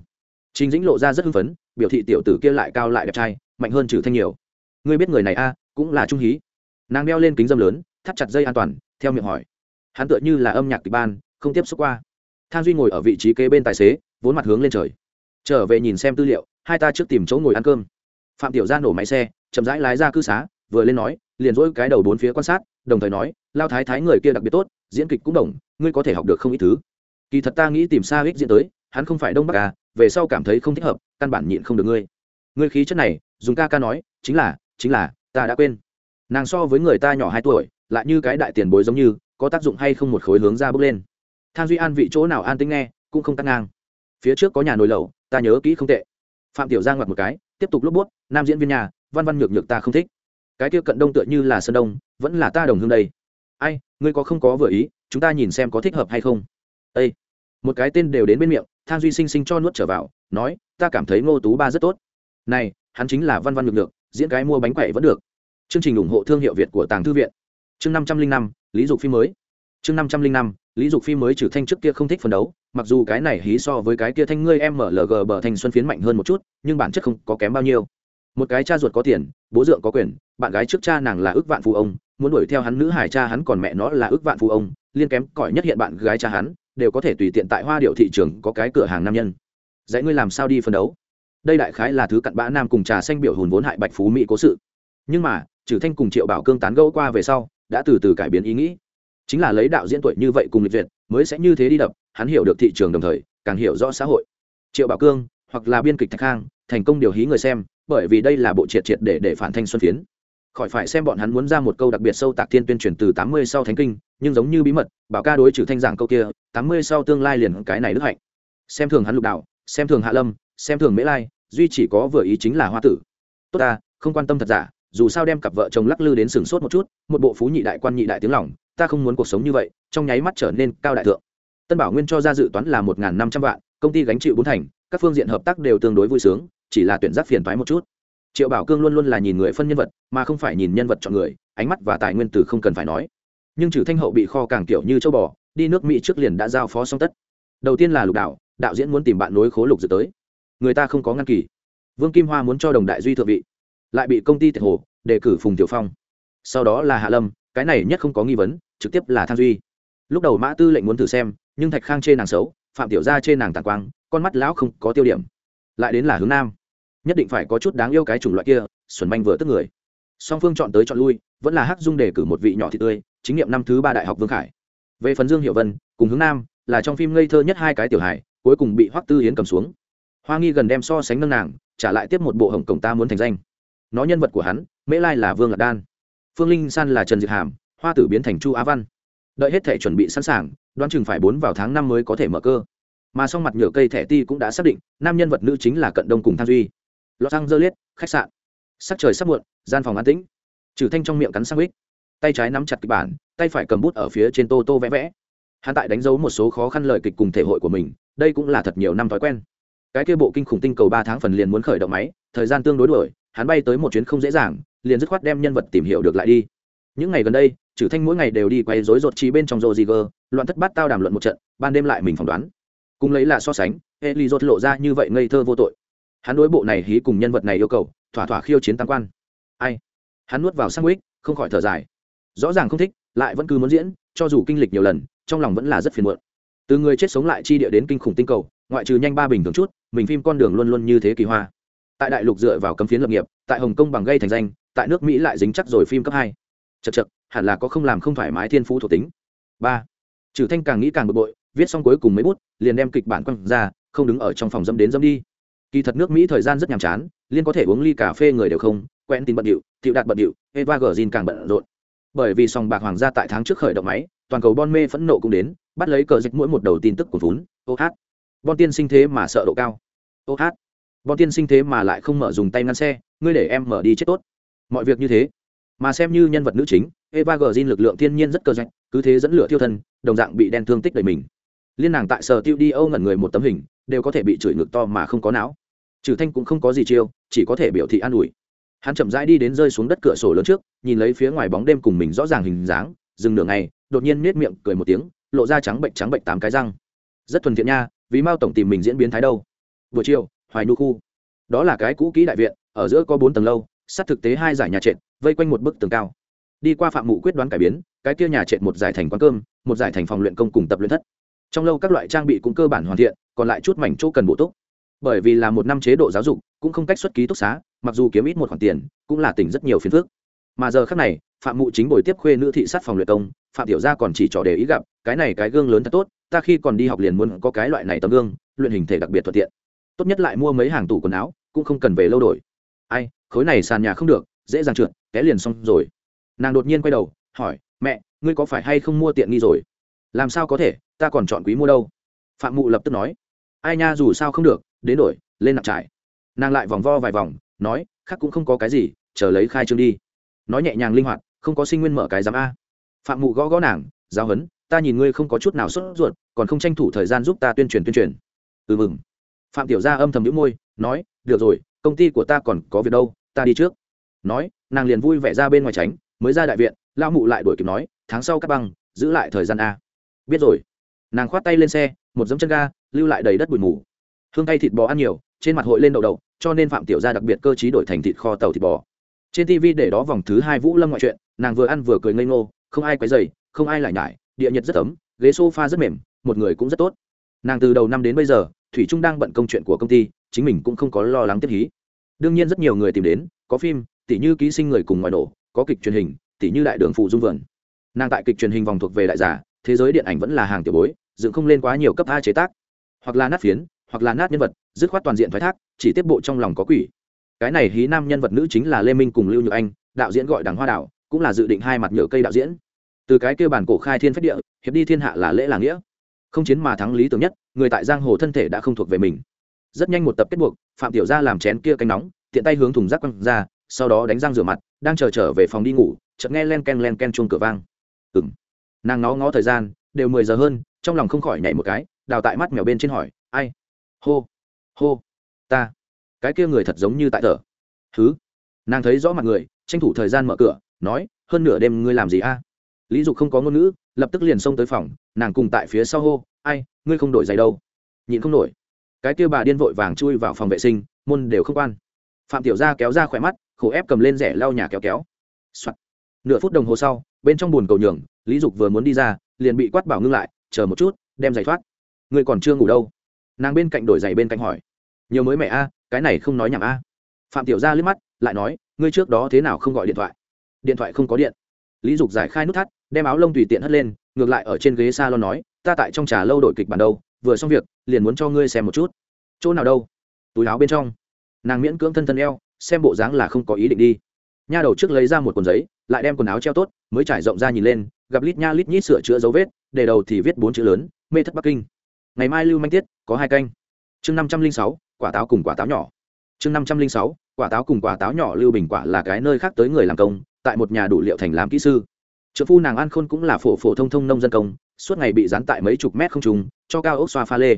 Trình dĩnh lộ ra rất hưng phấn biểu thị tiểu tử kia lại cao lại đẹp trai, mạnh hơn trừ thanh nhiều. Ngươi biết người này a, cũng là trung hí. Nàng đeo lên kính dâm lớn, thắt chặt dây an toàn, theo miệng hỏi. Hắn tựa như là âm nhạc kịch ban, không tiếp xúc qua. Than duy ngồi ở vị trí kế bên tài xế, vốn mặt hướng lên trời. Trở về nhìn xem tư liệu, hai ta trước tìm chỗ ngồi ăn cơm. Phạm tiểu gia nổ máy xe, chậm rãi lái ra cư xá, vừa lên nói, liền dỗi cái đầu bốn phía quan sát, đồng thời nói, lao thái thái người kia đặc biệt tốt, diễn kịch cũng đồng, ngươi có thể học được không ít thứ. Kỳ thật ta nghĩ tìm xa ích diễn tới, hắn không phải đông bắc à về sau cảm thấy không thích hợp, căn bản nhịn không được ngươi. Ngươi khí chất này, dùng ca ca nói, chính là chính là, ta đã quên. Nàng so với người ta nhỏ hai tuổi, lại như cái đại tiền bối giống như, có tác dụng hay không một khối hướng ra bước lên. Thang duy an vị chỗ nào an tính nghe, cũng không tăng ngang. Phía trước có nhà nồi lẩu, ta nhớ kỹ không tệ. Phạm tiểu giang ngoặt một cái, tiếp tục lúc bút, nam diễn viên nhà, văn văn nhược nhược ta không thích. Cái kia cận đông tựa như là sơn đông, vẫn là ta đồng hương đây. Ai, ngươi có không có vừa ý, chúng ta nhìn xem có thích hợp hay không. Ê! một cái tên đều đến bên miệng thang duy sinh sinh cho nuốt trở vào, nói, ta cảm thấy ngô tú ba rất tốt. Này, hắn chính là văn văn ngược ngược diễn cái mua bánh quậy vẫn được. Chương trình ủng hộ thương hiệu việt của tàng thư viện. Chương năm trăm linh năm, lý dục phim mới. Chương năm trăm linh năm, lý dục phim mới trừ thanh trước kia không thích phấn đấu, mặc dù cái này hí so với cái kia thanh ngươi em mlg bờ thanh xuân phiến mạnh hơn một chút, nhưng bản chất không có kém bao nhiêu. Một cái cha ruột có tiền, bố dượng có quyền, bạn gái trước cha nàng là ước vạn phụ ông, muốn đuổi theo hắn nữ hải cha hắn còn mẹ nó là ước vạn phụ ông, liên kém cỏi nhất hiện bạn gái cha hắn đều có thể tùy tiện tại hoa điệu thị trường có cái cửa hàng nam nhân. Dạy ngươi làm sao đi phân đấu. Đây đại khái là thứ cặn bã nam cùng trà xanh biểu hồn vốn hại bạch phú mỹ cố sự. Nhưng mà trừ thanh cùng triệu bảo cương tán gẫu qua về sau, đã từ từ cải biến ý nghĩ. Chính là lấy đạo diễn tuổi như vậy cùng lịch duyệt, mới sẽ như thế đi đập, hắn hiểu được thị trường đồng thời, càng hiểu rõ xã hội. Triệu bảo cương, hoặc là biên kịch thạch khang, thành công điều hí người xem, bởi vì đây là bộ triệt triệt để để phản thanh xuân phiến khỏi phải xem bọn hắn muốn ra một câu đặc biệt sâu tạc thiên tuyên truyền từ tám mươi sau thánh kinh, nhưng giống như bí mật, bảo ca đối trừ thanh giảng câu kia, tám mươi sau tương lai liền cái này đức hạnh. Xem thường hắn lục đạo, xem thường hạ lâm, xem thường mễ lai, duy chỉ có vừa ý chính là hoa tử. Tốt ta, không quan tâm thật giả, dù sao đem cặp vợ chồng lắc lư đến sừng sốt một chút, một bộ phú nhị đại quan nhị đại tiếng lòng, ta không muốn cuộc sống như vậy, trong nháy mắt trở nên cao đại thượng. Tân bảo nguyên cho ra dự toán là một năm trăm vạn, công ty gánh chịu bốn thành, các phương diện hợp tác đều tương đối vui sướng, chỉ là tuyển giác phiền thoái một chút triệu bảo cương luôn luôn là nhìn người phân nhân vật, mà không phải nhìn nhân vật chọn người, ánh mắt và tài nguyên từ không cần phải nói. Nhưng trừ thanh hậu bị kho càng kiểu như châu bò, đi nước mỹ trước liền đã giao phó xong tất. Đầu tiên là lục đạo đạo diễn muốn tìm bạn nối khố lục dự tới. Người ta không có ngăn kỳ. Vương kim hoa muốn cho đồng đại duy thượng vị, lại bị công ty tiệt hồ đề cử phùng tiểu phong. Sau đó là hạ lâm, cái này nhất không có nghi vấn, trực tiếp là thang duy. Lúc đầu mã tư lệnh muốn thử xem, nhưng thạch khang chê nàng xấu, phạm tiểu gia chê nàng tàn quang, con mắt lão không có tiêu điểm. Lại đến là hướng nam nhất định phải có chút đáng yêu cái chủng loại kia, xuẩn manh vừa tức người. Song phương chọn tới chọn lui, vẫn là hắc dung đề cử một vị nhỏ thị tươi, chính nghiệm năm thứ ba đại học vương khải. Về phần dương hiệu vân, cùng hướng nam, là trong phim ngây thơ nhất hai cái tiểu hài, cuối cùng bị hoắc tư hiến cầm xuống. Hoa nghi gần đem so sánh nâng nàng, trả lại tiếp một bộ hồng cổng ta muốn thành danh. Nó nhân vật của hắn, mễ lai là vương lạc đan. Phương linh san là trần Diệc hàm, hoa tử biến thành chu á văn. Đợi hết thể chuẩn bị sẵn sàng, đoán chừng phải bốn vào tháng năm mới có thể mở cơ. Mà song mặt nhựa cây thẻ ti cũng đã xác định, nam nhân vật nữ chính là cận đông cùng tham duy lọt xăng dơ liết khách sạn. Sắc trời sắp muộn, gian phòng an tĩnh. Trừ thanh trong miệng cắn sang ích tay trái nắm chặt kịch bản, tay phải cầm bút ở phía trên tô tô vẽ vẽ. Hắn tại đánh dấu một số khó khăn lời kịch cùng thể hội của mình, đây cũng là thật nhiều năm thói quen. Cái kia bộ kinh khủng tinh cầu ba tháng phần liền muốn khởi động máy, thời gian tương đối đuổi, hắn bay tới một chuyến không dễ dàng, liền dứt khoát đem nhân vật tìm hiểu được lại đi. Những ngày gần đây, trừ thanh mỗi ngày đều đi quay rối rột trí bên trong rô di gơ loạn thất bát tao đàm luận một trận, ban đêm lại mình phỏng đoán. Cùng lấy là so sánh hệ rột lộ ra như vậy ngây thơ vô tội hắn đối bộ này hí cùng nhân vật này yêu cầu, thỏa thỏa khiêu chiến tam quan. Ai? Hắn nuốt vào sang ích không khỏi thở dài. Rõ ràng không thích, lại vẫn cứ muốn diễn, cho dù kinh lịch nhiều lần, trong lòng vẫn là rất phiền muộn. Từ người chết sống lại chi địa đến kinh khủng tinh cầu, ngoại trừ nhanh ba bình thường chút, mình phim con đường luôn luôn như thế kỳ hoa. Tại đại lục dựa vào cấm phiến lập nghiệp, tại hồng kông bằng gây thành danh, tại nước mỹ lại dính chắc rồi phim cấp hai. Chật chật hẳn là có không làm không thoải mái thiên phú thuộc tính. Ba. Trừ thanh càng nghĩ càng bực bội, viết xong cuối cùng mấy bút, liền đem kịch bản quăng ra, không đứng ở trong phòng dâm đến dâm đi kỳ thật nước mỹ thời gian rất nhàm chán, liên có thể uống ly cà phê người đều không, quen tin bận điệu thiệu đạt bận điệu, eva gờ càng bận rộn. Bởi vì sòng bạc hoàng gia tại tháng trước khởi động máy, toàn cầu bon mê phẫn nộ cũng đến, bắt lấy cờ dịch mỗi một đầu tin tức của vốn, ô hát. Bon tiên sinh thế mà sợ độ cao. Ô hát. Bon tiên sinh thế mà lại không mở dùng tay ngăn xe, ngươi để em mở đi chết tốt. Mọi việc như thế. Mà xem như nhân vật nữ chính, eva gờ lực lượng thiên nhiên rất cơ danh cứ thế dẫn lửa thiêu thân, đồng dạng bị đen thương tích đầy mình. Liên nàng tại sở tiêu đi âu ngẩn người một tấm hình, đều có thể bị chửi ngực to mà không có não trừ thanh cũng không có gì chiêu, chỉ có thể biểu thị an ủi. Hắn chậm rãi đi đến rơi xuống đất cửa sổ lớn trước, nhìn lấy phía ngoài bóng đêm cùng mình rõ ràng hình dáng, dừng nửa ngày, đột nhiên nết miệng cười một tiếng, lộ ra trắng bệnh trắng bệnh tám cái răng. Rất thuần thiện nha, vì mao tổng tìm mình diễn biến thái đâu. Buổi chiều, hoài nhu khu. Đó là cái cũ kỹ đại viện, ở giữa có bốn tầng lâu, sát thực tế hai giải nhà trệt, vây quanh một bức tường cao. Đi qua phạm mụ quyết đoán cải biến, cái kia nhà trệt một giải thành quán cơm, một giải thành phòng luyện công cùng tập luyện thất. Trong lâu các loại trang bị cũng cơ bản hoàn thiện, còn lại chút mảnh chỗ cần bổ túc bởi vì là một năm chế độ giáo dục, cũng không cách xuất ký túc xá, mặc dù kiếm ít một khoản tiền, cũng là tỉnh rất nhiều phiền phức. Mà giờ khác này, phạm mụ chính bồi tiếp khuê nữ thị sát phòng luyện công, phạm tiểu gia còn chỉ trò để ý gặp, cái này cái gương lớn thật tốt, ta khi còn đi học liền muốn có cái loại này tấm gương, luyện hình thể đặc biệt thuận tiện. Tốt nhất lại mua mấy hàng tủ quần áo, cũng không cần về lâu đổi. Ai, khối này sàn nhà không được, dễ dàng trượt, té liền xong rồi. Nàng đột nhiên quay đầu, hỏi, mẹ, ngươi có phải hay không mua tiện nghi rồi? Làm sao có thể, ta còn chọn quý mua đâu. Phạm mụ lập tức nói ai nha, dù sao không được, đến đổi, lên nặng trải. Nàng lại vòng vo vài vòng, nói, khác cũng không có cái gì, chờ lấy khai trương đi. Nói nhẹ nhàng linh hoạt, không có sinh nguyên mở cái giám a. Phạm mụ gõ gõ nàng, giáo hấn ta nhìn ngươi không có chút nào sốt ruột, còn không tranh thủ thời gian giúp ta tuyên truyền tuyên truyền. Ừ mừng. Phạm tiểu gia âm thầm nhíu môi, nói, được rồi, công ty của ta còn có việc đâu, ta đi trước. Nói, nàng liền vui vẻ ra bên ngoài tránh, mới ra đại viện lao mụ lại đuổi kịp nói, tháng sau cắt băng, giữ lại thời gian a. Biết rồi nàng khoát tay lên xe, một dấm chân ga, lưu lại đầy đất bụi mù. Hương tay thịt bò ăn nhiều, trên mặt hội lên đậu đậu, cho nên phạm tiểu gia đặc biệt cơ chí đổi thành thịt kho tàu thịt bò. Trên tv để đó vòng thứ hai vũ lâm ngoại truyện, nàng vừa ăn vừa cười ngây ngô, không ai quấy dày không ai lại nhải, địa nhiệt rất ấm, ghế sofa rất mềm, một người cũng rất tốt. Nàng từ đầu năm đến bây giờ, thủy trung đang bận công chuyện của công ty, chính mình cũng không có lo lắng tiếp hí. Đương nhiên rất nhiều người tìm đến, có phim tỷ như ký sinh người cùng ngoài nổ, có kịch truyền hình tỷ như đại đường phụ dung vườn. Nàng tại kịch truyền hình vòng thuộc về đại giả, thế giới điện ảnh vẫn là hàng tiểu bối dựng không lên quá nhiều cấp a chế tác. Hoặc là nát phiến, hoặc là nát nhân vật, dứt khoát toàn diện thoái thác, chỉ tiếp bộ trong lòng có quỷ. Cái này hí nam nhân vật nữ chính là lê minh cùng lưu nhược anh, đạo diễn gọi đằng hoa đảo, cũng là dự định hai mặt nhựa cây đạo diễn. Từ cái kêu bản cổ khai thiên phách địa, hiệp đi thiên hạ là lễ là nghĩa. Không chiến mà thắng lý tưởng nhất, người tại giang hồ thân thể đã không thuộc về mình. Rất nhanh một tập kết buộc, phạm tiểu gia làm chén kia canh nóng, tiện tay hướng thùng rác quăng ra, sau đó đánh răng rửa mặt, đang chờ trở về phòng đi ngủ, chợt nghe len ken len ken chuông cửa vang. Ừng nàng nó ngó thời gian, đều mười giờ hơn trong lòng không khỏi nhảy một cái, đào tại mắt mèo bên trên hỏi, ai? Hô hô, ta? Cái kia người thật giống như tại thở thứ nàng thấy rõ mặt người, tranh thủ thời gian mở cửa, nói, hơn nửa đêm ngươi làm gì a? Lý dục không có ngôn ngữ, lập tức liền xông tới phòng, nàng cùng tại phía sau hô, ai, ngươi không đổi giày đâu? Nhịn không nổi. Cái kia bà điên vội vàng chui vào phòng vệ sinh, môn đều không quan. Phạm tiểu gia kéo ra khỏe mắt, khổ ép cầm lên rẻ lau nhà kéo kéo、Soạn. nửa phút đồng hồ sau, bên trong bùn cầu nhường, lý dục vừa muốn đi ra, liền bị quát bảo ngưng lại chờ một chút, đem giày thoát. Ngươi còn chưa ngủ đâu. Nàng bên cạnh đổi giày bên cạnh hỏi. Nhiều mới mẹ a, cái này không nói nhảm a. Phạm tiểu gia liếc mắt, lại nói, ngươi trước đó thế nào không gọi điện thoại? Điện thoại không có điện. Lý dục giải khai nút thắt, đem áo lông tùy tiện hất lên, ngược lại ở trên ghế s a lon nói, ta tại trong trà lâu đổi kịch bản đâu, vừa xong việc, liền muốn cho ngươi xem một chút. Chỗ nào đâu? Túi áo bên trong. Nàng miễn cưỡng thân thân eo, xem bộ dáng là không có ý định đi. Nha đầu trước lấy ra một cuộn giấy, lại đem quần áo treo tốt, mới trải rộng ra nhìn lên gặp lít nha lít nhít sửa chữa dấu vết, để đầu thì viết bốn chữ lớn, mê thất bắc kinh. Ngày mai lưu manh tiết, có hai canh. Chương năm trăm linh sáu, quả táo cùng quả táo nhỏ. Chương năm trăm linh sáu, quả táo cùng quả táo nhỏ lưu bình quả là cái nơi khác tới người làm công, tại một nhà đủ liệu thành làm kỹ sư. Trợ phu nàng an khôn cũng là phổ phổ thông thông nông dân công, suốt ngày bị dán tại mấy chục mét không trùng cho cao ốc xoa pha lê.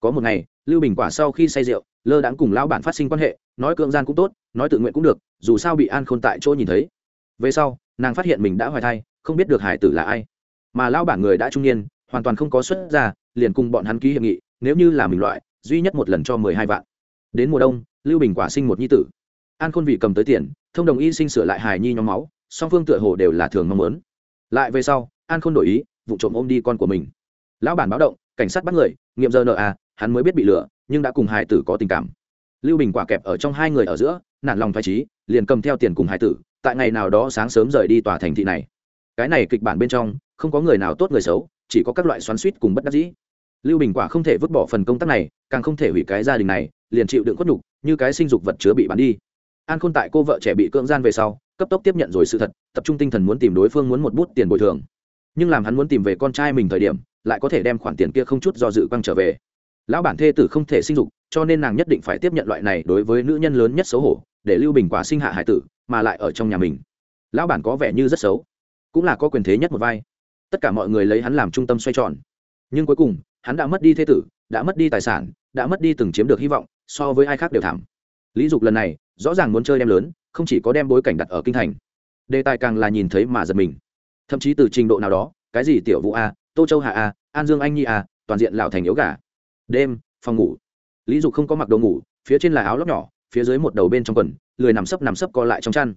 Có một ngày, lưu bình quả sau khi say rượu, lơ đãng cùng lão bản phát sinh quan hệ, nói cưỡng gian cũng tốt, nói tự nguyện cũng được, dù sao bị an khôn tại chỗ nhìn thấy. Về sau, nàng phát hiện mình đã hoài thai không biết được hải tử là ai. Mà lão bản người đã trung niên, hoàn toàn không có xuất ra liền cùng bọn hắn ký hiệp nghị, nếu như là mình loại, duy nhất một lần cho mười hai vạn. Đến mùa đông, lưu bình quả sinh một nhi tử. An khôn vị cầm tới tiền, thông đồng y sinh sửa lại hài nhi nhóm máu, song phương tựa hồ đều là thường mong muốn. Lại về sau, an khôn đổi ý, vụ trộm ôm đi con của mình. Lão bản báo động, cảnh sát bắt người, nghiệm giờ nợ à hắn mới biết bị lừa, nhưng đã cùng hài tử có tình cảm. Lưu bình quả kẹp ở trong hai người ở giữa, nản lòng thoải trí liền cầm theo tiền cùng hài tử, tại ngày nào đó sáng sớm rời đi tòa thành thị này cái này kịch bản bên trong, không có người nào tốt người xấu, chỉ có các loại xoắn suýt cùng bất đắc dĩ. Lưu bình quả không thể vứt bỏ phần công tác này, càng không thể hủy cái gia đình này, liền chịu đựng khuất nhục, như cái sinh dục vật chứa bị bắn đi. An khôn tại cô vợ trẻ bị cưỡng gian về sau, cấp tốc tiếp nhận rồi sự thật, tập trung tinh thần muốn tìm đối phương muốn một bút tiền bồi thường. Nhưng làm hắn muốn tìm về con trai mình thời điểm, lại có thể đem khoản tiền kia không chút do dự quăng trở về. Lão bản thê tử không thể sinh dục, cho nên nàng nhất định phải tiếp nhận loại này đối với nữ nhân lớn nhất xấu hổ, để lưu bình quả sinh hạ hải tử, mà lại ở trong nhà mình. Lão bản có vẻ như rất xấu cũng là có quyền thế nhất một vai. Tất cả mọi người lấy hắn làm trung tâm xoay tròn. Nhưng cuối cùng, hắn đã mất đi thê tử, đã mất đi tài sản, đã mất đi từng chiếm được hy vọng, so với ai khác đều thảm. Lý dục lần này, rõ ràng muốn chơi đem lớn, không chỉ có đem bối cảnh đặt ở kinh thành. Đề tài càng là nhìn thấy mà giật mình. Thậm chí từ trình độ nào đó, cái gì tiểu vũ a, tô châu hạ a, an dương anh nhi a, toàn diện lão thành yếu gà. Đêm, phòng ngủ. Lý dục không có mặc đồ ngủ, phía trên là áo lóc nhỏ, phía dưới một đầu bên trong quần, lười nằm sấp nằm sấp co lại trong chăn.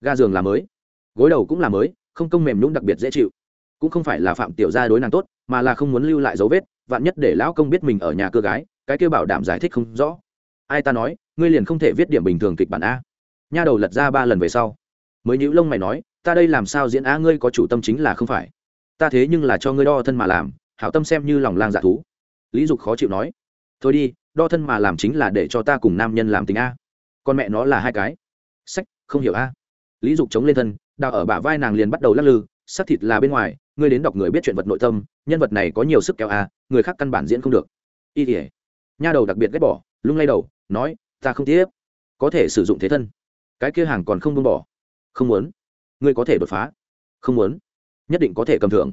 Ga giường là mới. Gối đầu cũng là mới không công mềm nhũng đặc biệt dễ chịu. Cũng không phải là phạm tiểu gia đối nàng tốt, mà là không muốn lưu lại dấu vết, vạn nhất để lão công biết mình ở nhà cơ gái, cái kêu bảo đảm giải thích không rõ. Ai ta nói, ngươi liền không thể viết điểm bình thường kịch bản a. Nha đầu lật ra ba lần về sau. Mới nhữ lông mày nói, ta đây làm sao diễn á ngươi có chủ tâm chính là không phải. Ta thế nhưng là cho ngươi đo thân mà làm, hảo tâm xem như lòng lang dạ thú. Lý dục khó chịu nói, thôi đi, đo thân mà làm chính là để cho ta cùng nam nhân làm tình a. Con mẹ nó là hai cái. Sách, không hiểu a. Lý dục chống lên thân đào ở bả vai nàng liền bắt đầu lắc lư sắc thịt là bên ngoài, ngươi đến đọc người biết chuyện vật nội tâm, nhân vật này có nhiều sức kéo a người khác căn bản diễn không được. Y tỉa nha đầu đặc biệt ghét bỏ, lung lay đầu, nói, ta không tiếp. Có thể sử dụng thế thân. Cái kia hàng còn không buông bỏ. Không muốn. Ngươi có thể đột phá. Không muốn. Nhất định có thể cầm thưởng.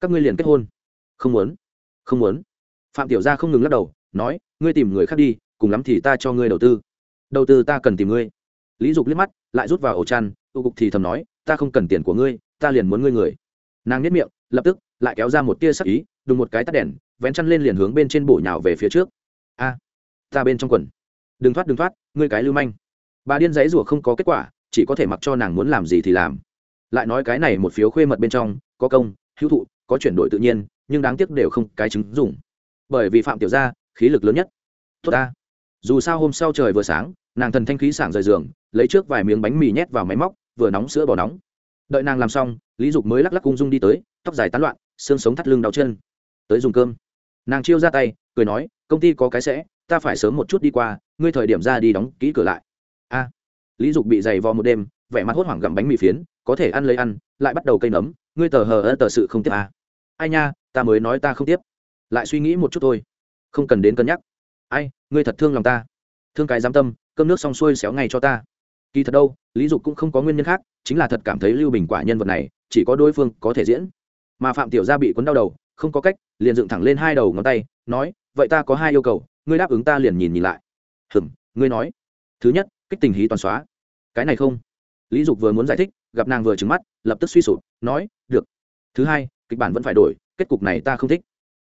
Các ngươi liền kết hôn. Không muốn. Không muốn. Phạm tiểu gia không ngừng lắc đầu, nói, ngươi tìm người khác đi, cùng lắm thì ta cho ngươi đầu tư. Đầu tư ta cần tìm ngươi. Lý dục liếc mắt, lại rút vào ổ chăn tu cục thì thầm nói ta không cần tiền của ngươi, ta liền muốn ngươi người. Nàng nhếch miệng, lập tức, lại kéo ra một tia sắc ý, đùng một cái tắt đèn, vén chăn lên liền hướng bên trên bổ nhào về phía trước. A, ta bên trong quần. Đừng thoát đừng thoát, ngươi cái lưu manh. Bà điên giấy rủa không có kết quả, chỉ có thể mặc cho nàng muốn làm gì thì làm. Lại nói cái này một phiếu khuê mật bên trong, có công, hữu thụ, có chuyển đổi tự nhiên, nhưng đáng tiếc đều không cái chứng dùng bởi vì phạm tiểu gia, khí lực lớn nhất. Tốt ta. Dù sao hôm sau trời vừa sáng, nàng thần thanh khí sảng rời giường, lấy trước vài miếng bánh mì nhét vào máy móc vừa nóng sữa bò nóng. Đợi nàng làm xong, lý dục mới lắc lắc cung dung đi tới, tóc dài tán loạn, xương sống thắt lưng đau chân. Tới dùng cơm. Nàng chiêu ra tay, cười nói, công ty có cái sẽ, ta phải sớm một chút đi qua, ngươi thời điểm ra đi đóng kỹ cửa lại. A. Lý dục bị dày vò một đêm, vẻ mặt hốt hoảng gặm bánh mì phiến, có thể ăn lấy ăn, lại bắt đầu cây nấm, ngươi tờ hờ ơ tờ sự không tiếp à. ai nha, ta mới nói ta không tiếp. Lại suy nghĩ một chút thôi. Không cần đến cân nhắc. Ai, ngươi thật thương lòng ta. Thương cái giám tâm, cơm nước xong xuôi xéo ngay cho ta. Kỳ thật đâu lý dục cũng không có nguyên nhân khác, chính là thật cảm thấy lưu bình quả nhân vật này, chỉ có đối phương có thể diễn. Mà phạm tiểu gia bị cuốn đau đầu, không có cách, liền dựng thẳng lên hai đầu ngón tay, nói, vậy ta có hai yêu cầu, ngươi đáp ứng ta liền nhìn nhìn lại. Hừm, ngươi nói. Thứ nhất, kích tình hí toàn xóa. Cái này không. Lý dục vừa muốn giải thích, gặp nàng vừa trừng mắt, lập tức suy sụp, nói, được. Thứ hai, kịch bản vẫn phải đổi, kết cục này ta không thích.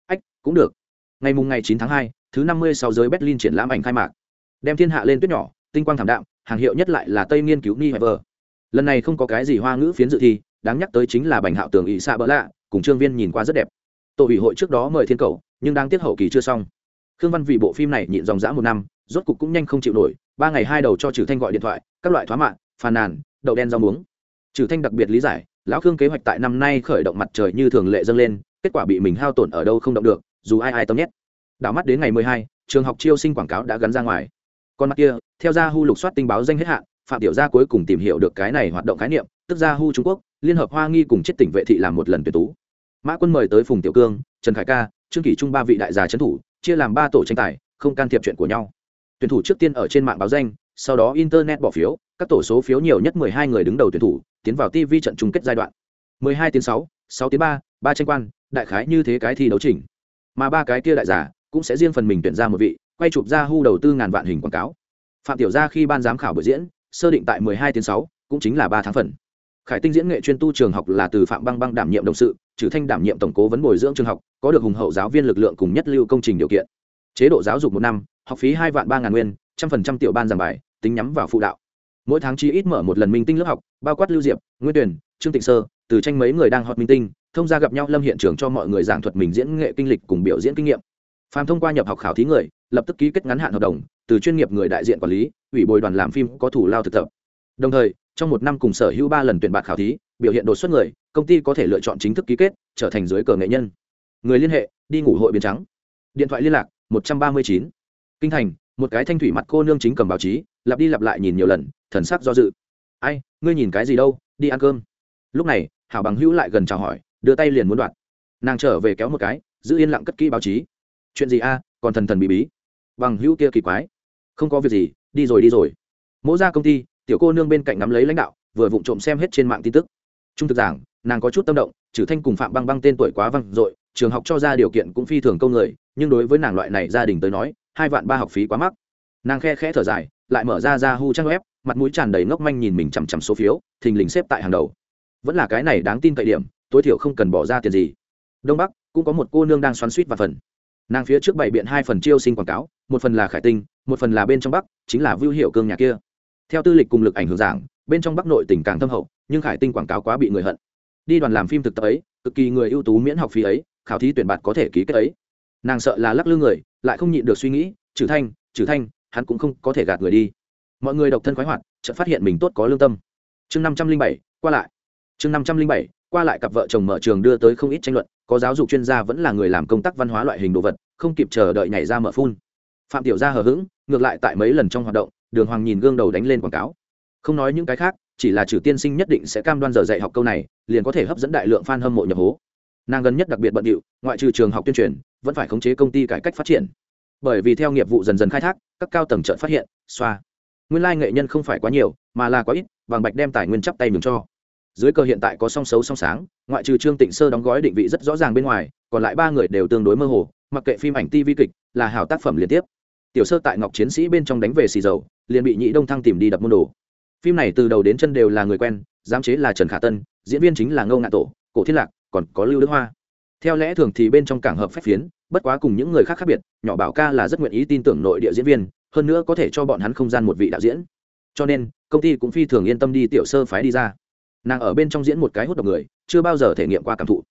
Ách, cũng được. Ngày mùng ngày chín tháng hai, thứ năm mươi sáu giới berlin triển lãm ảnh khai mạc. Đem thiên hạ lên tuyết nhỏ, tinh quang thảm đạm hàng hiệu nhất lại là tây nghiên cứu ni hever lần này không có cái gì hoa ngữ phiến dự thi, đáng nhắc tới chính là bành hạo tường ỵ xạ bỡ lạ, cùng trương viên nhìn qua rất đẹp. Tổ ủy hội trước đó mời thiên cầu, nhưng đang tiết hậu kỳ chưa xong. Khương văn vì bộ phim này nhịn dòng dã một năm, rốt cục cũng nhanh không chịu nổi, ba ngày hai đầu cho trừ thanh gọi điện thoại, các loại thoá mạng phàn nàn, đậu đen rau muống. Trừ thanh đặc biệt lý giải, lão khương kế hoạch tại năm nay khởi động mặt trời như thường lệ dâng lên, kết quả bị mình hao tổn ở đâu không động được, dù ai ai tâm nhét. Đảo mắt đến ngày mười hai, trường học chiêu sinh quảng cáo đã gắn ra ngoài con mặt kia, theo ra hu lục soát tình báo danh hết hạn, phạm tiểu gia cuối cùng tìm hiểu được cái này hoạt động khái niệm, tức ra hu trung quốc, liên hợp hoa nghi cùng chết tỉnh vệ thị làm một lần tuyển tú. Mã quân mời tới phùng tiểu cương, trần khải ca, trương kỷ trung ba vị đại gia trấn thủ, chia làm ba tổ tranh tài, không can thiệp chuyện của nhau. Tuyển thủ trước tiên ở trên mạng báo danh, sau đó internet bỏ phiếu, các tổ số phiếu nhiều nhất mười hai người đứng đầu tuyển thủ, tiến vào tv trận chung kết giai đoạn. mười hai tiếng sáu sáu tiếng ba ba tranh quan, đại khái như thế cái thi đấu trình mà ba cái kia đại giả cũng sẽ riêng phần mình tuyển ra một vị quay chụp ra hu đầu tư ngàn vạn hình quảng cáo. Phạm tiểu gia khi ban giám khảo buổi diễn, sơ định tại mười hai tiếng sáu, cũng chính là ba tháng phần. Khải tinh diễn nghệ chuyên tu trường học là từ phạm băng băng đảm nhiệm đồng sự, trừ thanh đảm nhiệm tổng cố vấn bồi dưỡng trường học, có được hùng hậu giáo viên lực lượng cùng nhất lưu công trình điều kiện. Chế độ giáo dục một năm, học phí hai vạn ba ngàn nguyên, trăm phần trăm tiểu ban giảng bài, tính nhắm vào phụ đạo. Mỗi tháng chi ít mở một lần minh tinh lớp học, bao quát lưu diệp nguyên tuyển trương tịnh sơ, từ tranh mấy người đang họp minh tinh, thông gia gặp nhau lâm hiện trường cho mọi người giảng thuật mình diễn nghệ kinh lịch cùng biểu diễn kinh nghiệm phàm thông qua nhập học khảo thí người, lập tức ký kết ngắn hạn hợp đồng, từ chuyên nghiệp người đại diện quản lý, ủy bồi đoàn làm phim có thủ lao thực tập. Đồng thời, trong một năm cùng sở hữu ba lần tuyển bạt khảo thí, biểu hiện đột xuất người, công ty có thể lựa chọn chính thức ký kết, trở thành dưới cờ nghệ nhân. Người liên hệ, đi ngủ hội biến trắng. Điện thoại liên lạc, một trăm ba mươi chín. Kinh thành, một cái thanh thủy mặt cô nương chính cầm báo chí, lặp đi lặp lại nhìn nhiều lần, thần sắc do dự. Ai, ngươi nhìn cái gì đâu, đi ăn cơm. Lúc này, hảo bằng hữu lại gần chào hỏi, đưa tay liền muốn đoạt. Nàng trở về kéo một cái, giữ yên lặng cất kỹ báo chí chuyện gì a à, còn thần thần bí bí. Bằng hữu kia kỳ quái. Không có việc gì, đi rồi đi rồi. Mỗi ra công ty, tiểu cô nương bên cạnh nắm lấy lãnh đạo, vừa vụng trộm xem hết trên mạng tin tức. Trung thực giảng, nàng có chút tâm động, trừ thanh cùng phạm băng băng tên tuổi quá văng dội, trường học cho ra điều kiện cũng phi thường câu người, nhưng đối với nàng loại này gia đình tới nói, hai vạn ba học phí quá mắc. Nàng khe khẽ thở dài, lại mở ra ra hu trang web, mặt mũi tràn đầy ngốc manh nhìn mình chằm chằm số phiếu, thình lình xếp tại hàng đầu. Vẫn là cái này đáng tin cậy điểm, tối thiểu không cần bỏ ra tiền gì. Đông bắc, cũng có một cô nương đang xoắn suýt và phần nàng phía trước bày biện hai phần chiêu sinh quảng cáo, một phần là khải tinh, một phần là bên trong bắc, chính là vưu hiệu cương nhà kia. Theo tư lịch cùng lực ảnh hưởng giảng, bên trong bắc nội tỉnh càng thâm hậu, nhưng khải tinh quảng cáo quá bị người hận. Đi đoàn làm phim thực tập ấy, cực kỳ người ưu tú miễn học phí ấy, khảo thí tuyển bạt có thể ký kết ấy. Nàng sợ là lắc lư người, lại không nhịn được suy nghĩ, trừ thanh trừ thanh, hắn cũng không có thể gạt người đi. Mọi người độc thân khoái hoạt, chợt phát hiện mình tốt có lương tâm. Chương năm trăm linh bảy, qua lại. Chương năm trăm linh bảy qua lại cặp vợ chồng mở trường đưa tới không ít tranh luận, có giáo dục chuyên gia vẫn là người làm công tác văn hóa loại hình đồ vật, không kịp chờ đợi nhảy ra mở phun. Phạm tiểu gia hờ hững, ngược lại tại mấy lần trong hoạt động, đường hoàng nhìn gương đầu đánh lên quảng cáo. Không nói những cái khác, chỉ là trừ tiên sinh nhất định sẽ cam đoan giờ dạy học câu này, liền có thể hấp dẫn đại lượng fan hâm mộ nhập hố. Nàng gần nhất đặc biệt bận điệu, ngoại trừ trường học tuyên truyền, vẫn phải khống chế công ty cải cách phát triển. Bởi vì theo nghiệp vụ dần dần khai thác, các cao tầng trợn phát hiện, xoa. Nguyên lai nghệ nhân không phải quá nhiều, mà là quá ít, vàng bạch đem tài nguyên chắp tay mừng cho dưới cờ hiện tại có song xấu song sáng, ngoại trừ trương tịnh sơ đóng gói định vị rất rõ ràng bên ngoài, còn lại ba người đều tương đối mơ hồ, mặc kệ phim ảnh ti vi kịch, là hào tác phẩm liên tiếp. Tiểu sơ tại ngọc chiến sĩ bên trong đánh về xì dầu, liền bị nhị đông thăng tìm đi đập môn đồ. Phim này từ đầu đến chân đều là người quen, giám chế là trần khả tân, diễn viên chính là ngô ngạn tổ, cổ thiên lạc, còn có lưu đức hoa. Theo lẽ thường thì bên trong cảng hợp phép phiến, bất quá cùng những người khác khác biệt, nhỏ bảo ca là rất nguyện ý tin tưởng nội địa diễn viên, hơn nữa có thể cho bọn hắn không gian một vị đạo diễn. Cho nên, công ty cũng phi thường yên tâm đi tiểu sơ phái đi ra nàng ở bên trong diễn một cái hút độc người, chưa bao giờ thể nghiệm qua cảm thụ.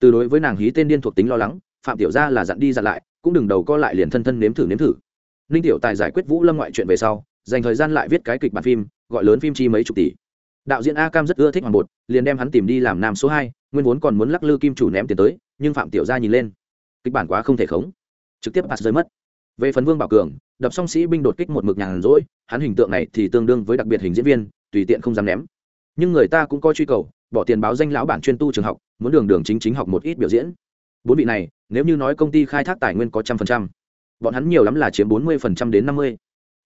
Từ đối với nàng hí tên điên thuộc tính lo lắng, phạm tiểu gia là dặn đi dặn lại, cũng đừng đầu co lại liền thân thân nếm thử nếm thử. Ninh tiểu tài giải quyết vũ lâm ngoại chuyện về sau, dành thời gian lại viết cái kịch bản phim, gọi lớn phim chi mấy chục tỷ. Đạo diễn a cam rất ưa thích hoàng bột, liền đem hắn tìm đi làm nam số hai, nguyên vốn còn muốn lắc lư kim chủ ném tiền tới, nhưng phạm tiểu gia nhìn lên. Kịch bản quá không thể khống. Trực tiếp bạt rơi mất. Về phần vương bảo cường, đập song sĩ binh đột kích một mực nhàn rỗi, hắn hình tượng này thì tương đương với đặc biệt hình diễn viên, tùy tiện không dám ném nhưng người ta cũng coi truy cầu, bỏ tiền báo danh lão bản chuyên tu trường học, muốn đường đường chính chính học một ít biểu diễn. Bốn vị này, nếu như nói công ty khai thác tài nguyên có trăm phần trăm, bọn hắn nhiều lắm là chiếm bốn mươi phần trăm đến năm mươi.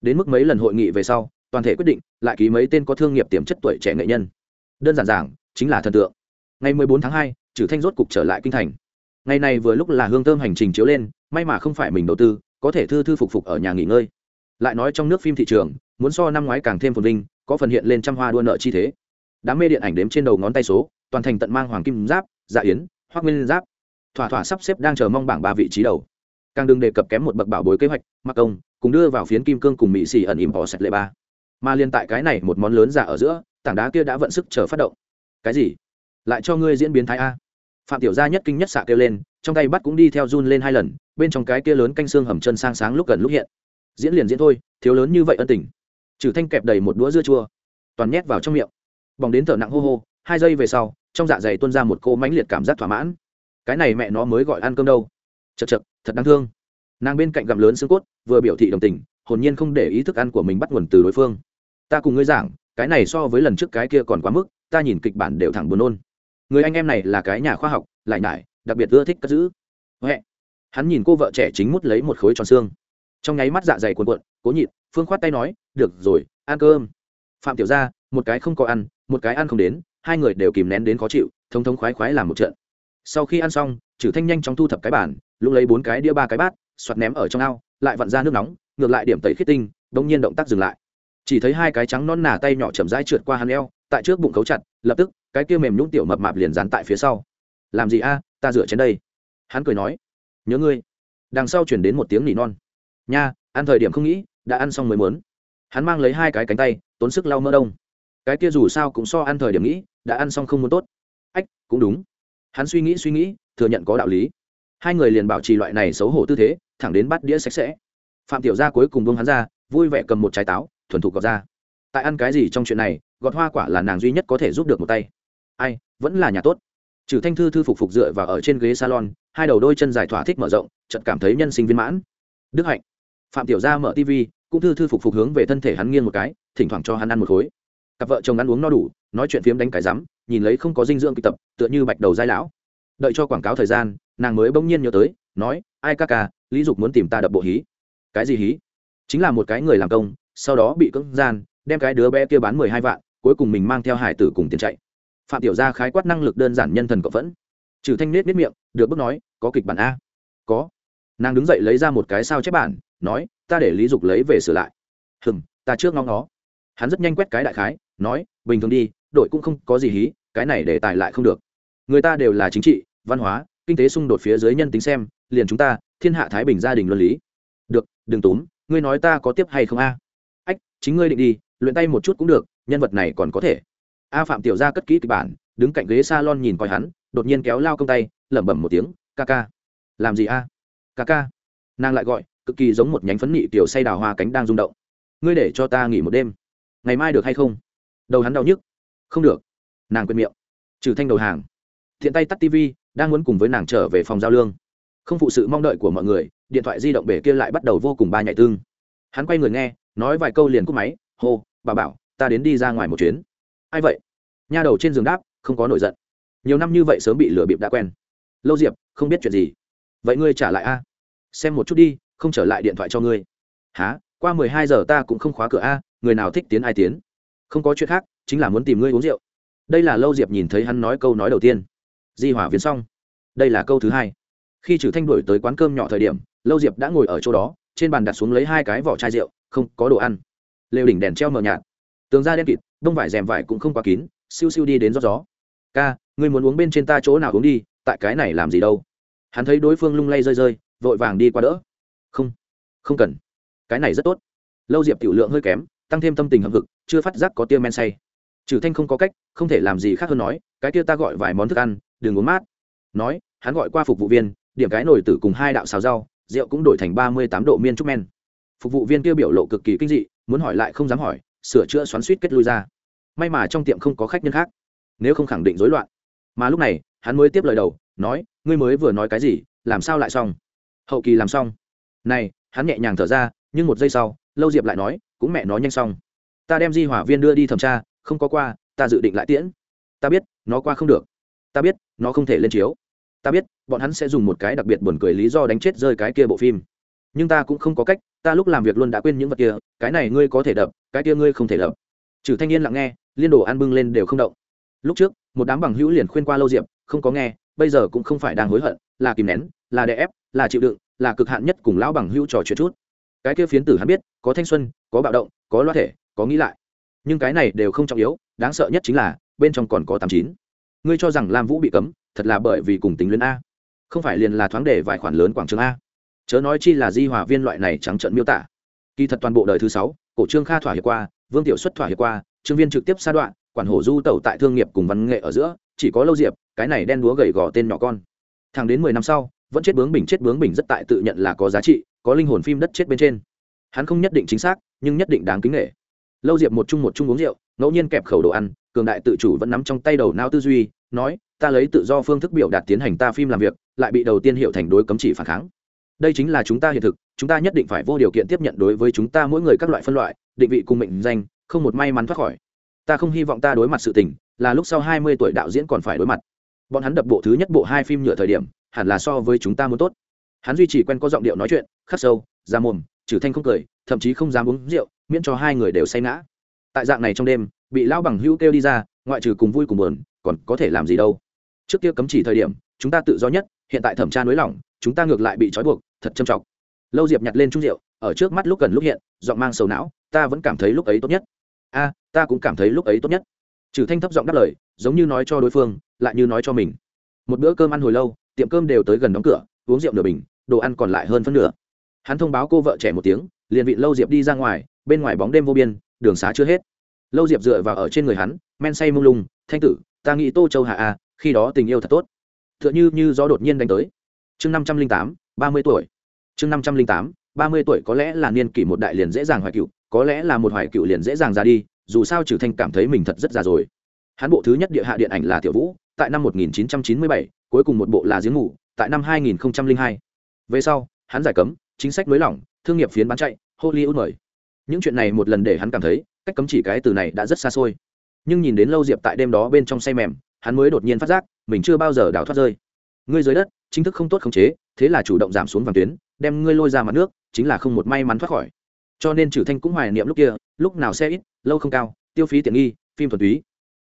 Đến mức mấy lần hội nghị về sau, toàn thể quyết định, lại ký mấy tên có thương nghiệp tiềm chất tuổi trẻ nghệ nhân. Đơn giản giảng, chính là thần tượng. Ngày mười bốn tháng hai trừ thanh rốt cục trở lại kinh thành. Ngày này vừa lúc là hương thơm hành trình chiếu lên, may mà không phải mình đầu tư, có thể thư thư phục phục ở nhà nghỉ ngơi. Lại nói trong nước phim thị trường, muốn so năm ngoái càng thêm phồn vinh, có phần hiện lên trăm hoa đua nợ chi thế đám mê điện ảnh đếm trên đầu ngón tay số, toàn thành tận mang hoàng kim giáp dạ yến, hoác nguyên giáp. Thỏa thỏa sắp xếp đang chờ mong bảng ba vị trí đầu. Càng đừng đề cập kém một bậc bảo bối kế hoạch, mặc công, cùng đưa vào phiến kim cương cùng mỹ xì ẩn ỉm họ sạch lệ ba. Mà liên tại cái này một món lớn giả ở giữa, tảng đá kia đã vận sức chờ phát động. Cái gì? Lại cho ngươi diễn biến thái a. Phạm tiểu gia nhất kinh nhất xạ kêu lên, trong tay bắt cũng đi theo run lên hai lần, bên trong cái kia lớn canh xương hầm chân sang sáng lúc gần lúc hiện. Diễn liền diễn thôi, thiếu lớn như vậy ân tình. Trừ thanh kẹp đầy một đũa dưa chua, toàn nhét vào trong miệng bỏng đến thở nặng hô hô, hai giây về sau, trong dạ dày tuân ra một cô mãnh liệt cảm giác thỏa mãn. Cái này mẹ nó mới gọi ăn cơm đâu. Chật chật thật đáng thương. Nàng bên cạnh gặm lớn xương cốt, vừa biểu thị đồng tình, hồn nhiên không để ý thức ăn của mình bắt nguồn từ đối phương. Ta cùng ngươi giảng, cái này so với lần trước cái kia còn quá mức, ta nhìn kịch bản đều thẳng buồn nôn. Người anh em này là cái nhà khoa học, lại nại đặc biệt ưa thích cất giữ. Huệ. Hắn nhìn cô vợ trẻ chính mút lấy một khối tròn xương. Trong nháy mắt dạ dày cuồn cuộn, cố nhịn, phương khoát tay nói, được rồi, ăn cơm. Phạm tiểu gia, một cái không có ăn một cái ăn không đến, hai người đều kìm nén đến khó chịu, thống thống khoái khoái làm một trận. Sau khi ăn xong trừ thanh nhanh chóng thu thập cái bản lúc lấy bốn cái đĩa ba cái bát, xoạt ném ở trong ao, lại vặn ra nước nóng, ngược lại điểm tẩy khít tinh, bỗng nhiên động tác dừng lại. Chỉ thấy hai cái trắng non nà tay nhỏ chậm rãi trượt qua hắn eo, tại trước bụng cấu chặt, lập tức, cái kia mềm nhũng tiểu mập mạp liền dán tại phía sau. Làm gì a, ta dựa trên đây. Hắn cười nói. Nhớ ngươi. Đằng sau chuyển đến một tiếng nỉ non. Nha, ăn thời điểm không nghĩ, đã ăn xong mới muốn. Hắn mang lấy hai cái cánh tay, tốn sức lau mỡ đông cái kia dù sao cũng so ăn thời điểm nghĩ, đã ăn xong không muốn tốt. Ách, cũng đúng. Hắn suy nghĩ suy nghĩ, thừa nhận có đạo lý. Hai người liền bảo trì loại này xấu hổ tư thế, thẳng đến bắt đĩa sạch sẽ. Phạm tiểu gia cuối cùng buông hắn ra, vui vẻ cầm một trái táo, thuần thục gọt ra. Tại ăn cái gì trong chuyện này, gọt hoa quả là nàng duy nhất có thể giúp được một tay. Ai, vẫn là nhà tốt. Trừ thanh thư thư phục phục dựa và ở trên ghế salon, hai đầu đôi chân dài thỏa thích mở rộng, chợt cảm thấy nhân sinh viên mãn. Đức hạnh. Phạm tiểu gia mở tv cũng thư thư phục phục hướng về thân thể hắn nghiêng một cái, thỉnh thoảng cho hắn ăn một khối cặp vợ chồng ăn uống no đủ, nói chuyện phiếm đánh cái rắm, nhìn lấy không có dinh dưỡng kịch tập, tựa như bạch đầu dai lão. Đợi cho quảng cáo thời gian, nàng mới bỗng nhiên nhớ tới, nói, ai ca ca, lý dục muốn tìm ta đập bộ hí. Cái gì hí? Chính là một cái người làm công, sau đó bị cưỡng gian, đem cái đứa bé kia bán mười hai vạn, cuối cùng mình mang theo hải tử cùng tiền chạy. Phạm tiểu gia khái quát năng lực đơn giản nhân thần cộng vẫn. Trừ thanh nết nết miệng, được bước nói, có kịch bản a. Có. Nàng đứng dậy lấy ra một cái sao chép bản, nói, ta để lý dục lấy về sửa lại. Hừm, ta trước ngóng nó. Hắn rất nhanh quét cái đại khái nói, bình thường đi, đội cũng không có gì hí, cái này để tài lại không được. Người ta đều là chính trị, văn hóa, kinh tế xung đột phía dưới nhân tính xem, liền chúng ta, thiên hạ thái bình gia đình luân lý. Được, đừng túm, ngươi nói ta có tiếp hay không a? Ách, chính ngươi định đi, luyện tay một chút cũng được, nhân vật này còn có thể. A phạm tiểu gia cất kỹ kịch bản, đứng cạnh ghế salon nhìn coi hắn, đột nhiên kéo lao công tay, lẩm bẩm một tiếng, ca ca. Làm gì a? Ca ca. Nàng lại gọi, cực kỳ giống một nhánh phấn nị tiểu say đào hoa cánh đang rung động. Ngươi để cho ta nghỉ một đêm. Ngày mai được hay không? Đầu hắn đau nhức. Không được. Nàng quên miệng. Trừ thanh đầu hàng. Thiện tay tắt tv đang muốn cùng với nàng trở về phòng giao lương. Không phụ sự mong đợi của mọi người, điện thoại di động bể kia lại bắt đầu vô cùng ba nhạy tương. Hắn quay người nghe, nói vài câu liền cúp máy, hô, bà bảo, ta đến đi ra ngoài một chuyến. Ai vậy? Nha đầu trên giường đáp, không có nổi giận. Nhiều năm như vậy sớm bị lửa bịp đã quen. Lâu diệp, không biết chuyện gì. Vậy ngươi trả lại a. Xem một chút đi, không trở lại điện thoại cho ngươi. Há qua mười hai giờ ta cũng không khóa cửa a, người nào thích tiến ai tiến? Không có chuyện khác, chính là muốn tìm ngươi uống rượu. Đây là lâu diệp nhìn thấy hắn nói câu nói đầu tiên. Di hỏa viên xong. Đây là câu thứ hai. Khi trừ thanh đổi tới quán cơm nhỏ thời điểm, lâu diệp đã ngồi ở chỗ đó, trên bàn đặt xuống lấy hai cái vỏ chai rượu, không có đồ ăn. Lều đỉnh đèn treo mờ nhạt. Tường da đen kịt đông vải rèm vải cũng không quá kín, siêu siêu đi đến gió gió. Ca, ngươi muốn uống bên trên ta chỗ nào uống đi, tại cái này làm gì đâu? Hắn thấy đối phương lung lay rơi rơi, vội vàng đi qua đỡ. Không không cần. Cái này rất tốt. Lâu diệp tiểu lượng hơi kém, tăng thêm tâm tình hậm hực chưa phát giác có tiêu men say. Trừ thanh không có cách, không thể làm gì khác hơn nói, cái kia ta gọi vài món thức ăn, đừng uống mát. Nói, hắn gọi qua phục vụ viên, điểm cái nồi tử cùng hai đạo xào rau, rượu cũng đổi thành ba mươi tám độ miên trúc men. Phục vụ viên kia biểu lộ cực kỳ kinh dị, muốn hỏi lại không dám hỏi, sửa chữa xoắn suýt kết lui ra. May mà trong tiệm không có khách nhân khác, nếu không khẳng định rối loạn. Mà lúc này, hắn mới tiếp lời đầu, nói, ngươi mới vừa nói cái gì, làm sao lại xong? Hậu kỳ làm xong. Này, hắn nhẹ nhàng thở ra, nhưng một giây sau, lâu diệp lại nói, cũng mẹ nói nhanh xong ta đem di hỏa viên đưa đi thẩm tra, không có qua, ta dự định lại tiễn. Ta biết, nó qua không được. Ta biết, nó không thể lên chiếu. Ta biết, bọn hắn sẽ dùng một cái đặc biệt buồn cười lý do đánh chết rơi cái kia bộ phim. Nhưng ta cũng không có cách, ta lúc làm việc luôn đã quên những vật kia, cái này ngươi có thể đập, cái kia ngươi không thể đập. Trừ thanh niên lặng nghe, liên đồ ăn bưng lên đều không động. Lúc trước, một đám bằng hữu liền khuyên qua lâu diệp, không có nghe, bây giờ cũng không phải đang hối hận, là kìm nén, là đè ép, là chịu đựng, là cực hạn nhất cùng lão bằng hữu trò chuyện chút. Cái kia phiến tử hắn biết, có thanh xuân, có bạo động, có loa thể có nghĩ lại. Nhưng cái này đều không trọng yếu, đáng sợ nhất chính là, bên trong còn có tám chín. Ngươi cho rằng lam vũ bị cấm, thật là bởi vì cùng tính luyến a. Không phải liền là thoáng để vài khoản lớn quảng trường a. Chớ nói chi là di hòa viên loại này trắng trợn miêu tả. Kỳ thật toàn bộ đời thứ sáu, cổ trương kha thỏa hiệp qua, vương tiểu xuất thỏa hiệp qua, trương viên trực tiếp sa đoạn, quản hổ du tẩu tại thương nghiệp cùng văn nghệ ở giữa, chỉ có lâu diệp, cái này đen đúa gầy gò tên nhỏ con. Thằng đến mười năm sau, vẫn chết bướng bình chết bướng bình rất tại tự nhận là có giá trị, có linh hồn phim đất chết bên trên. Hắn không nhất định chính xác, nhưng nhất định đáng kính nghệ lâu diệp một chung một chung uống rượu, ngẫu nhiên kẹp khẩu đồ ăn, cường đại tự chủ vẫn nắm trong tay đầu não tư duy, nói, ta lấy tự do phương thức biểu đạt tiến hành ta phim làm việc, lại bị đầu tiên hiệu thành đối cấm chỉ phản kháng. Đây chính là chúng ta hiện thực, chúng ta nhất định phải vô điều kiện tiếp nhận đối với chúng ta mỗi người các loại phân loại, định vị cùng mệnh danh, không một may mắn thoát khỏi. Ta không hy vọng ta đối mặt sự tình, là lúc sau hai mươi tuổi đạo diễn còn phải đối mặt. Bọn hắn đập bộ thứ nhất bộ hai phim nhựa thời điểm, hẳn là so với chúng ta muốn tốt. Hắn duy trì quen có giọng điệu nói chuyện, khắc sâu, ra mồm, trừ thanh không cười, thậm chí không dám uống rượu miễn cho hai người đều say ngã. Tại dạng này trong đêm, bị lão bằng hữu kêu đi ra, ngoại trừ cùng vui cùng buồn, còn có thể làm gì đâu. Trước kia cấm chỉ thời điểm, chúng ta tự do nhất, hiện tại thẩm tra nới lỏng, chúng ta ngược lại bị trói buộc, thật trầm trọng. Lâu diệp nhặt lên chung rượu, ở trước mắt lúc cần lúc hiện, giọng mang sầu não, ta vẫn cảm thấy lúc ấy tốt nhất. A, ta cũng cảm thấy lúc ấy tốt nhất. Trừ thanh thấp giọng đáp lời, giống như nói cho đối phương, lại như nói cho mình. Một bữa cơm ăn hồi lâu, tiệm cơm đều tới gần đóng cửa, uống rượu nửa bình, đồ ăn còn lại hơn phân nửa. Hắn thông báo cô vợ trẻ một tiếng, liền vị lâu diệp đi ra ngoài bên ngoài bóng đêm vô biên, đường xá chưa hết. Lâu diệp dựa vào ở trên người hắn, men say mông lung, thanh tử, ta nghĩ tô châu hạ a khi đó tình yêu thật tốt. T h ư ợ n h ư như gió đột nhiên đánh tới. Chương năm trăm linh tám, ba mươi tuổi. Chương năm trăm linh tám, ba mươi tuổi có lẽ là niên kỷ một đại liền dễ dàng hoài cựu, có lẽ là một hoài cựu liền dễ dàng ra đi, dù sao trừ thanh cảm thấy mình thật rất già rồi. Hắn bộ thứ nhất địa hạ điện ảnh là tiểu vũ, tại năm một nghìn chín trăm chín mươi bảy, cuối cùng một bộ là giếng ngủ, tại năm hai nghìn hai. Về sau, hắn giải cấm, chính sách nới lỏng, thương nghiệp phiến bán chạy, hollywood mời những chuyện này một lần để hắn cảm thấy, cách cấm chỉ cái từ này đã rất xa xôi. Nhưng nhìn đến lâu diệp tại đêm đó bên trong say mềm, hắn mới đột nhiên phát giác, mình chưa bao giờ đào thoát rơi. Ngươi dưới đất, chính thức không tốt khống chế, thế là chủ động giảm xuống vàng tuyến, đem ngươi lôi ra mặt nước, chính là không một may mắn thoát khỏi. Cho nên trừ thanh cũng hoài niệm lúc kia, lúc nào xe ít, lâu không cao, tiêu phí tiện nghi, phim thuần túy.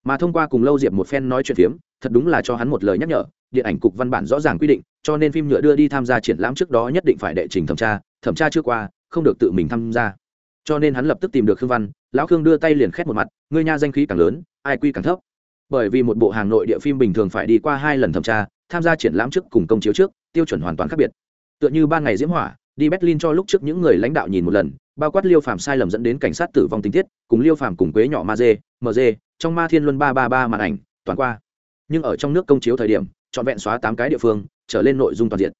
Mà thông qua cùng lâu diệp một phen nói chuyện phiếm, thật đúng là cho hắn một lời nhắc nhở, điện ảnh cục văn bản rõ ràng quy định, cho nên phim nhựa đưa đi tham gia triển lãm trước đó nhất định phải đệ trình thẩm tra thẩm tra chưa qua, không được tự mình tham gia cho nên hắn lập tức tìm được khương văn, lão khương đưa tay liền khét một mặt, ngươi nha danh khí càng lớn, ai quy càng thấp. Bởi vì một bộ hàng nội địa phim bình thường phải đi qua hai lần thẩm tra, tham gia triển lãm trước cùng công chiếu trước, tiêu chuẩn hoàn toàn khác biệt. Tựa như ban ngày diễm hỏa, đi berlin cho lúc trước những người lãnh đạo nhìn một lần, bao quát liêu phàm sai lầm dẫn đến cảnh sát tử vong tình tiết, cùng liêu phàm cùng quế nhỏ ma dê mg trong ma thiên luân ba ba ba màn ảnh, toàn qua. Nhưng ở trong nước công chiếu thời điểm, trọn vẹn xóa tám cái địa phương, trở lên nội dung toàn diện.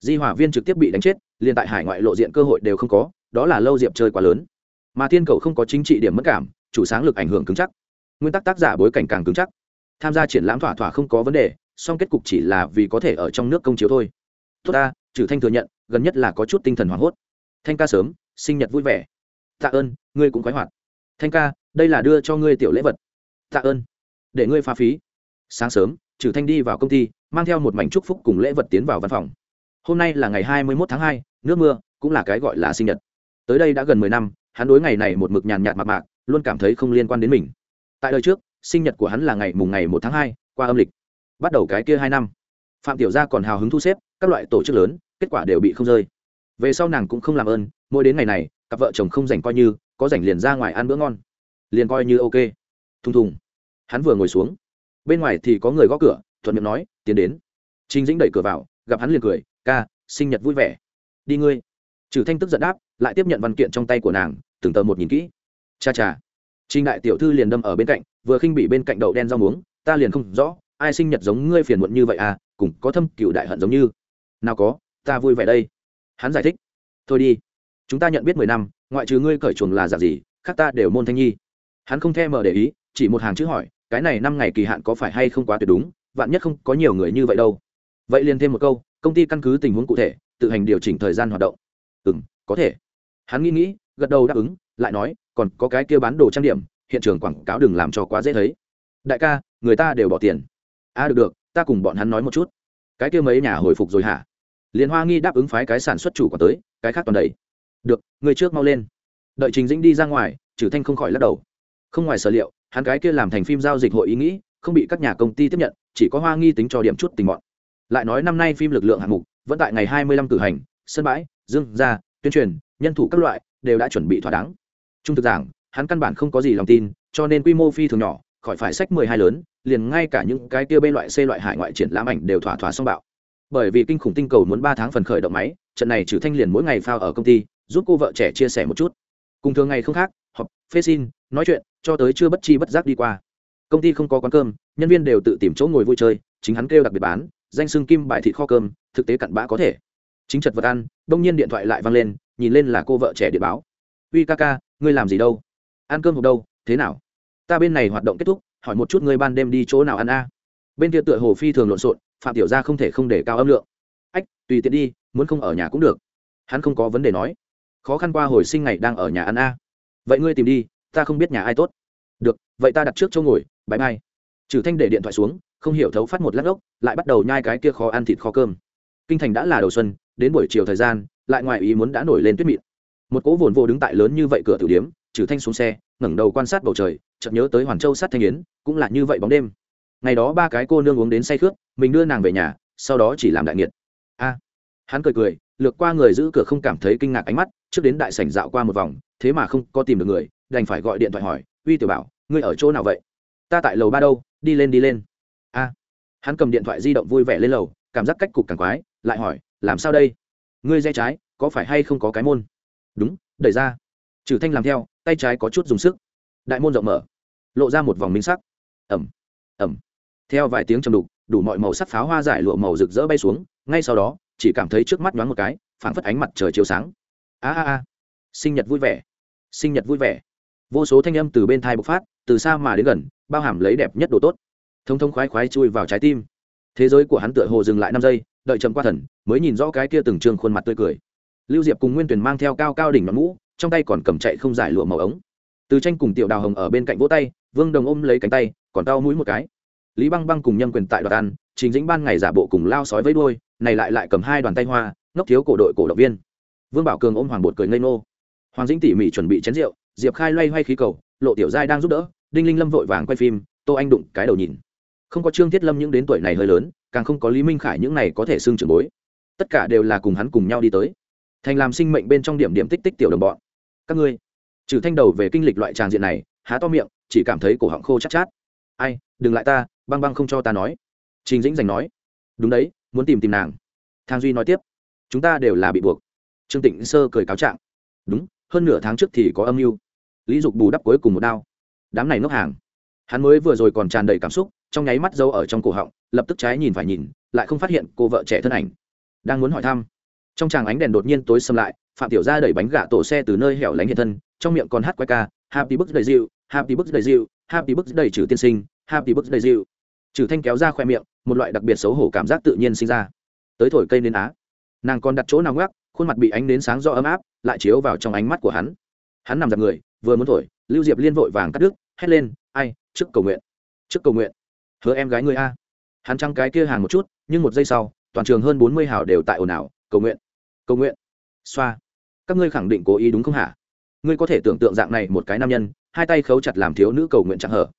Di hỏa viên trực tiếp bị đánh chết, liền tại hải ngoại lộ diện cơ hội đều không có, đó là lâu diệp chơi quá lớn mà thiên cầu không có chính trị điểm mất cảm, chủ sáng lực ảnh hưởng cứng chắc. Nguyên tắc tác giả bối cảnh càng cứng chắc. Tham gia triển lãm thỏa thỏa không có vấn đề, song kết cục chỉ là vì có thể ở trong nước công chiếu thôi. Tốt ta trừ thanh thừa nhận, gần nhất là có chút tinh thần hoảng hốt. Thanh ca sớm, sinh nhật vui vẻ. Tạ ơn, ngươi cũng khoái hoạt. Thanh ca, đây là đưa cho ngươi tiểu lễ vật. Tạ ơn. Để ngươi pha phí. Sáng sớm trừ thanh đi vào công ty, mang theo một mảnh chúc phúc cùng lễ vật tiến vào văn phòng. Hôm nay là ngày hai mươi một tháng hai, nước mưa cũng là cái gọi là sinh nhật. Tới đây đã gần mười năm hắn đối ngày này một mực nhàn nhạt mạc mạc, luôn cảm thấy không liên quan đến mình. Tại đời trước, sinh nhật của hắn là ngày mùng ngày một tháng hai, qua âm lịch. Bắt đầu cái kia hai năm, phạm tiểu gia còn hào hứng thu xếp các loại tổ chức lớn, kết quả đều bị không rơi. Về sau nàng cũng không làm ơn, mỗi đến ngày này, cặp vợ chồng không rảnh coi như, có rảnh liền ra ngoài ăn bữa ngon. Liền coi như ok. Thùng thùng. Hắn vừa ngồi xuống. Bên ngoài thì có người gõ cửa, thuận miệng nói, tiến đến. Trinh dĩnh đẩy cửa vào, gặp hắn liền cười, ca, sinh nhật vui vẻ. Đi ngươi. Trừ thanh tức giận đáp, lại tiếp nhận văn kiện trong tay của nàng từng tờ một nhìn kỹ. Cha cha. Trinh đại tiểu thư liền đâm ở bên cạnh, vừa khinh bị bên cạnh đậu đen rau muống, ta liền không rõ, ai sinh nhật giống ngươi phiền muộn như vậy à cùng có thâm cựu đại hận giống như. Nào có, ta vui vẻ đây. Hắn giải thích. Thôi đi. Chúng ta nhận biết mười năm, ngoại trừ ngươi cởi chuồng là giả gì, khác ta đều môn thanh nhi. Hắn không thèm mở để ý, chỉ một hàng chữ hỏi, cái này năm ngày kỳ hạn có phải hay không quá tuyệt đúng, vạn nhất không có nhiều người như vậy đâu. Vậy liền thêm một câu, công ty căn cứ tình huống cụ thể, tự hành điều chỉnh thời gian hoạt động. Ừ m có thể. Hắn nghĩ nghĩ gật đầu đáp ứng lại nói còn có cái kia bán đồ trang điểm hiện trường quảng cáo đừng làm cho quá dễ thấy. Đại ca người ta đều bỏ tiền. A à, được được ta cùng bọn hắn nói một chút. Cái kia mấy nhà hồi phục rồi hả? Liên hoa nghi đáp ứng phái cái sản xuất chủ quản tới cái khác toàn đầy. Được người trước mau lên. Đợi trình dĩnh đi ra ngoài trừ thanh không khỏi lắc đầu. Không ngoài sở liệu hắn cái kia làm thành phim giao dịch hội ý nghĩ không bị các nhà công ty tiếp nhận chỉ có hoa nghi tính cho điểm chút tình bọn lại nói năm nay phim lực lượng hạng mục vẫn tại ngày hai mươi lăm cử hành sân bãi dương gia tuyên truyền nhân thủ các loại đều đã chuẩn bị thỏa đáng. Trung thực giảng, hắn căn bản không có gì lòng tin, cho nên quy mô phi thường nhỏ, khỏi phải sách mười hai lớn, liền ngay cả những cái kia b loại c loại hải ngoại triển lãm ảnh đều thỏa thỏa xong bạo. Bởi vì kinh khủng tinh cầu muốn ba tháng phần khởi động máy, trận này trừ thanh liền mỗi ngày phao ở công ty, giúp cô vợ trẻ chia sẻ một chút. Cùng thường ngày không khác, họp, phê xin, nói chuyện, cho tới chưa bất chi bất giác đi qua. Công ty không có quán cơm, nhân viên đều tự tìm chỗ ngồi vui chơi, chính hắn kêu đặc biệt bán, danh xưng kim bài thịt kho cơm, thực tế cặn bã có thể. Chính trật vật ăn, đông nhiên điện thoại lại vang lên nhìn lên là cô vợ trẻ địa báo. Uy ca ca, ngươi làm gì đâu? Ăn cơm hộp đâu? Thế nào? Ta bên này hoạt động kết thúc, hỏi một chút ngươi ban đêm đi chỗ nào ăn a? Bên kia tựa hồ phi thường lộn xộn, phạm tiểu gia không thể không để cao âm lượng. Ách, tùy tiện đi, muốn không ở nhà cũng được. Hắn không có vấn đề nói. Khó khăn qua hồi sinh ngày đang ở nhà ăn a. Vậy ngươi tìm đi, ta không biết nhà ai tốt. Được, vậy ta đặt trước chỗ ngồi bãi mai trừ thanh để điện thoại xuống, không hiểu thấu phát một lát ốc, lại bắt đầu nhai cái kia khó ăn thịt kho cơm. Kinh thành đã là đầu xuân, đến buổi chiều thời gian lại ngoài ý muốn đã nổi lên tuyết mịn. Một cỗ vồn vô đứng tại lớn như vậy cửa tử điếm, trừ thanh xuống xe, ngẩng đầu quan sát bầu trời, chợt nhớ tới hoàn châu sát thanh yến, cũng là như vậy bóng đêm. Ngày đó ba cái cô nương uống đến say khướt, mình đưa nàng về nhà, sau đó chỉ làm đại nghiệt. A! Hắn cười cười, lược qua người giữ cửa không cảm thấy kinh ngạc ánh mắt, trước đến đại sảnh dạo qua một vòng, thế mà không có tìm được người, đành phải gọi điện thoại hỏi, uy tiểu bảo, ngươi ở chỗ nào vậy? Ta tại lầu ba đâu, đi lên đi lên. A! Hắn cầm điện thoại di động vui vẻ lên lầu, cảm giác cách cục càng quái, lại hỏi, làm sao đây? Ngươi dây trái, có phải hay không có cái môn? Đúng, đẩy ra. Trừ thanh làm theo, tay trái có chút dùng sức. Đại môn rộng mở, lộ ra một vòng minh sắc. Ẩm ẩm theo vài tiếng trầm đục, đủ mọi màu sắc pháo hoa giải lụa màu rực rỡ bay xuống, ngay sau đó, chỉ cảm thấy trước mắt nhoáng một cái, phảng phất ánh mặt trời chiếu sáng. A a a. Sinh nhật vui vẻ. Sinh nhật vui vẻ. Vô số thanh âm từ bên thai bộc phát, từ xa mà đến gần, bao hàm lấy đẹp nhất đồ tốt. Thông thông khoái khoái chui vào trái tim. Thế giới của hắn tựa hồ dừng lại năm giây đợi chậm qua thần, mới nhìn rõ cái kia từng trương khuôn mặt tươi cười. Lưu diệp cùng nguyên Tuyền mang theo cao cao đỉnh mặt mũ, trong tay còn cầm chạy không giải lụa màu ống. Từ tranh cùng tiểu đào hồng ở bên cạnh vỗ tay, vương đồng ôm lấy cánh tay, còn tao mũi một cái. Lý băng băng cùng nhâm quyền tại đoạt ăn chính dĩnh ban ngày giả bộ cùng lao sói với đôi này lại lại cầm hai đoàn tay hoa, ngốc thiếu cổ đội cổ động viên. Vương bảo cường ôm hoàng bột cười ngây ngô. Hoàng dĩnh tỉ mỉ chuẩn bị chén rượu, diệp khai loay hoay khí cầu, lộ tiểu giai đang giúp đỡ, đinh linh lâm vội vàng quay phim, tô anh đụng cái đầu nhìn. Không có trương thiết lâm những đến tuổi này hơi lớn càng không có lý minh khải những này có thể xưng trưởng bối. Tất cả đều là cùng hắn cùng nhau đi tới. Thành làm sinh mệnh bên trong điểm điểm tích tích tiểu đồng bọn. Các ngươi trừ thanh đầu về kinh lịch loại tràng diện này há to miệng chỉ cảm thấy cổ họng khô chắc chát, chát. Ai đừng lại ta băng băng không cho ta nói. Trình dĩnh giành nói. Đúng đấy muốn tìm tìm nàng. Thang duy nói tiếp. Chúng ta đều là bị buộc. Trương tịnh sơ cười cáo trạng. Đúng hơn nửa tháng trước thì có âm mưu. Lý dục bù đắp cuối cùng một đao. Đám này ngốc hàng. Hắn mới vừa rồi còn tràn đầy cảm xúc trong nháy mắt dâu ở trong cổ họng lập tức trái nhìn phải nhìn, lại không phát hiện cô vợ trẻ thân ảnh. Đang muốn hỏi thăm, trong tràng ánh đèn đột nhiên tối xâm lại, phạm tiểu gia đẩy bánh gà tổ xe từ nơi hẻo lánh hiện thân, trong miệng còn hát quay ca, happy đầy dịu happy đầy dịu happy đầy trừ tiên sinh, happy đầy dịu trừ thanh kéo ra khoe miệng, một loại đặc biệt xấu hổ cảm giác tự nhiên sinh ra. Tới thổi cây nến á, nàng còn đặt chỗ nào ngoắc, khuôn mặt bị ánh nến sáng do ấm áp, lại chiếu vào trong ánh mắt của hắn. Hắn nằm giật người, vừa muốn thổi, lưu diệp liên vội vàng cắt đứt, hét lên, ai, trước cầu nguyện, trước cầu nguyện, hứa em gái người a hắn trăng cái kia hàng một chút, nhưng một giây sau, toàn trường hơn bốn mươi hào đều tại ồn ào, cầu nguyện cầu nguyện. Xoa. Các ngươi khẳng định cố ý đúng không hả? Ngươi có thể tưởng tượng dạng này một cái nam nhân, hai tay khấu chặt làm thiếu nữ cầu nguyện chẳng hở.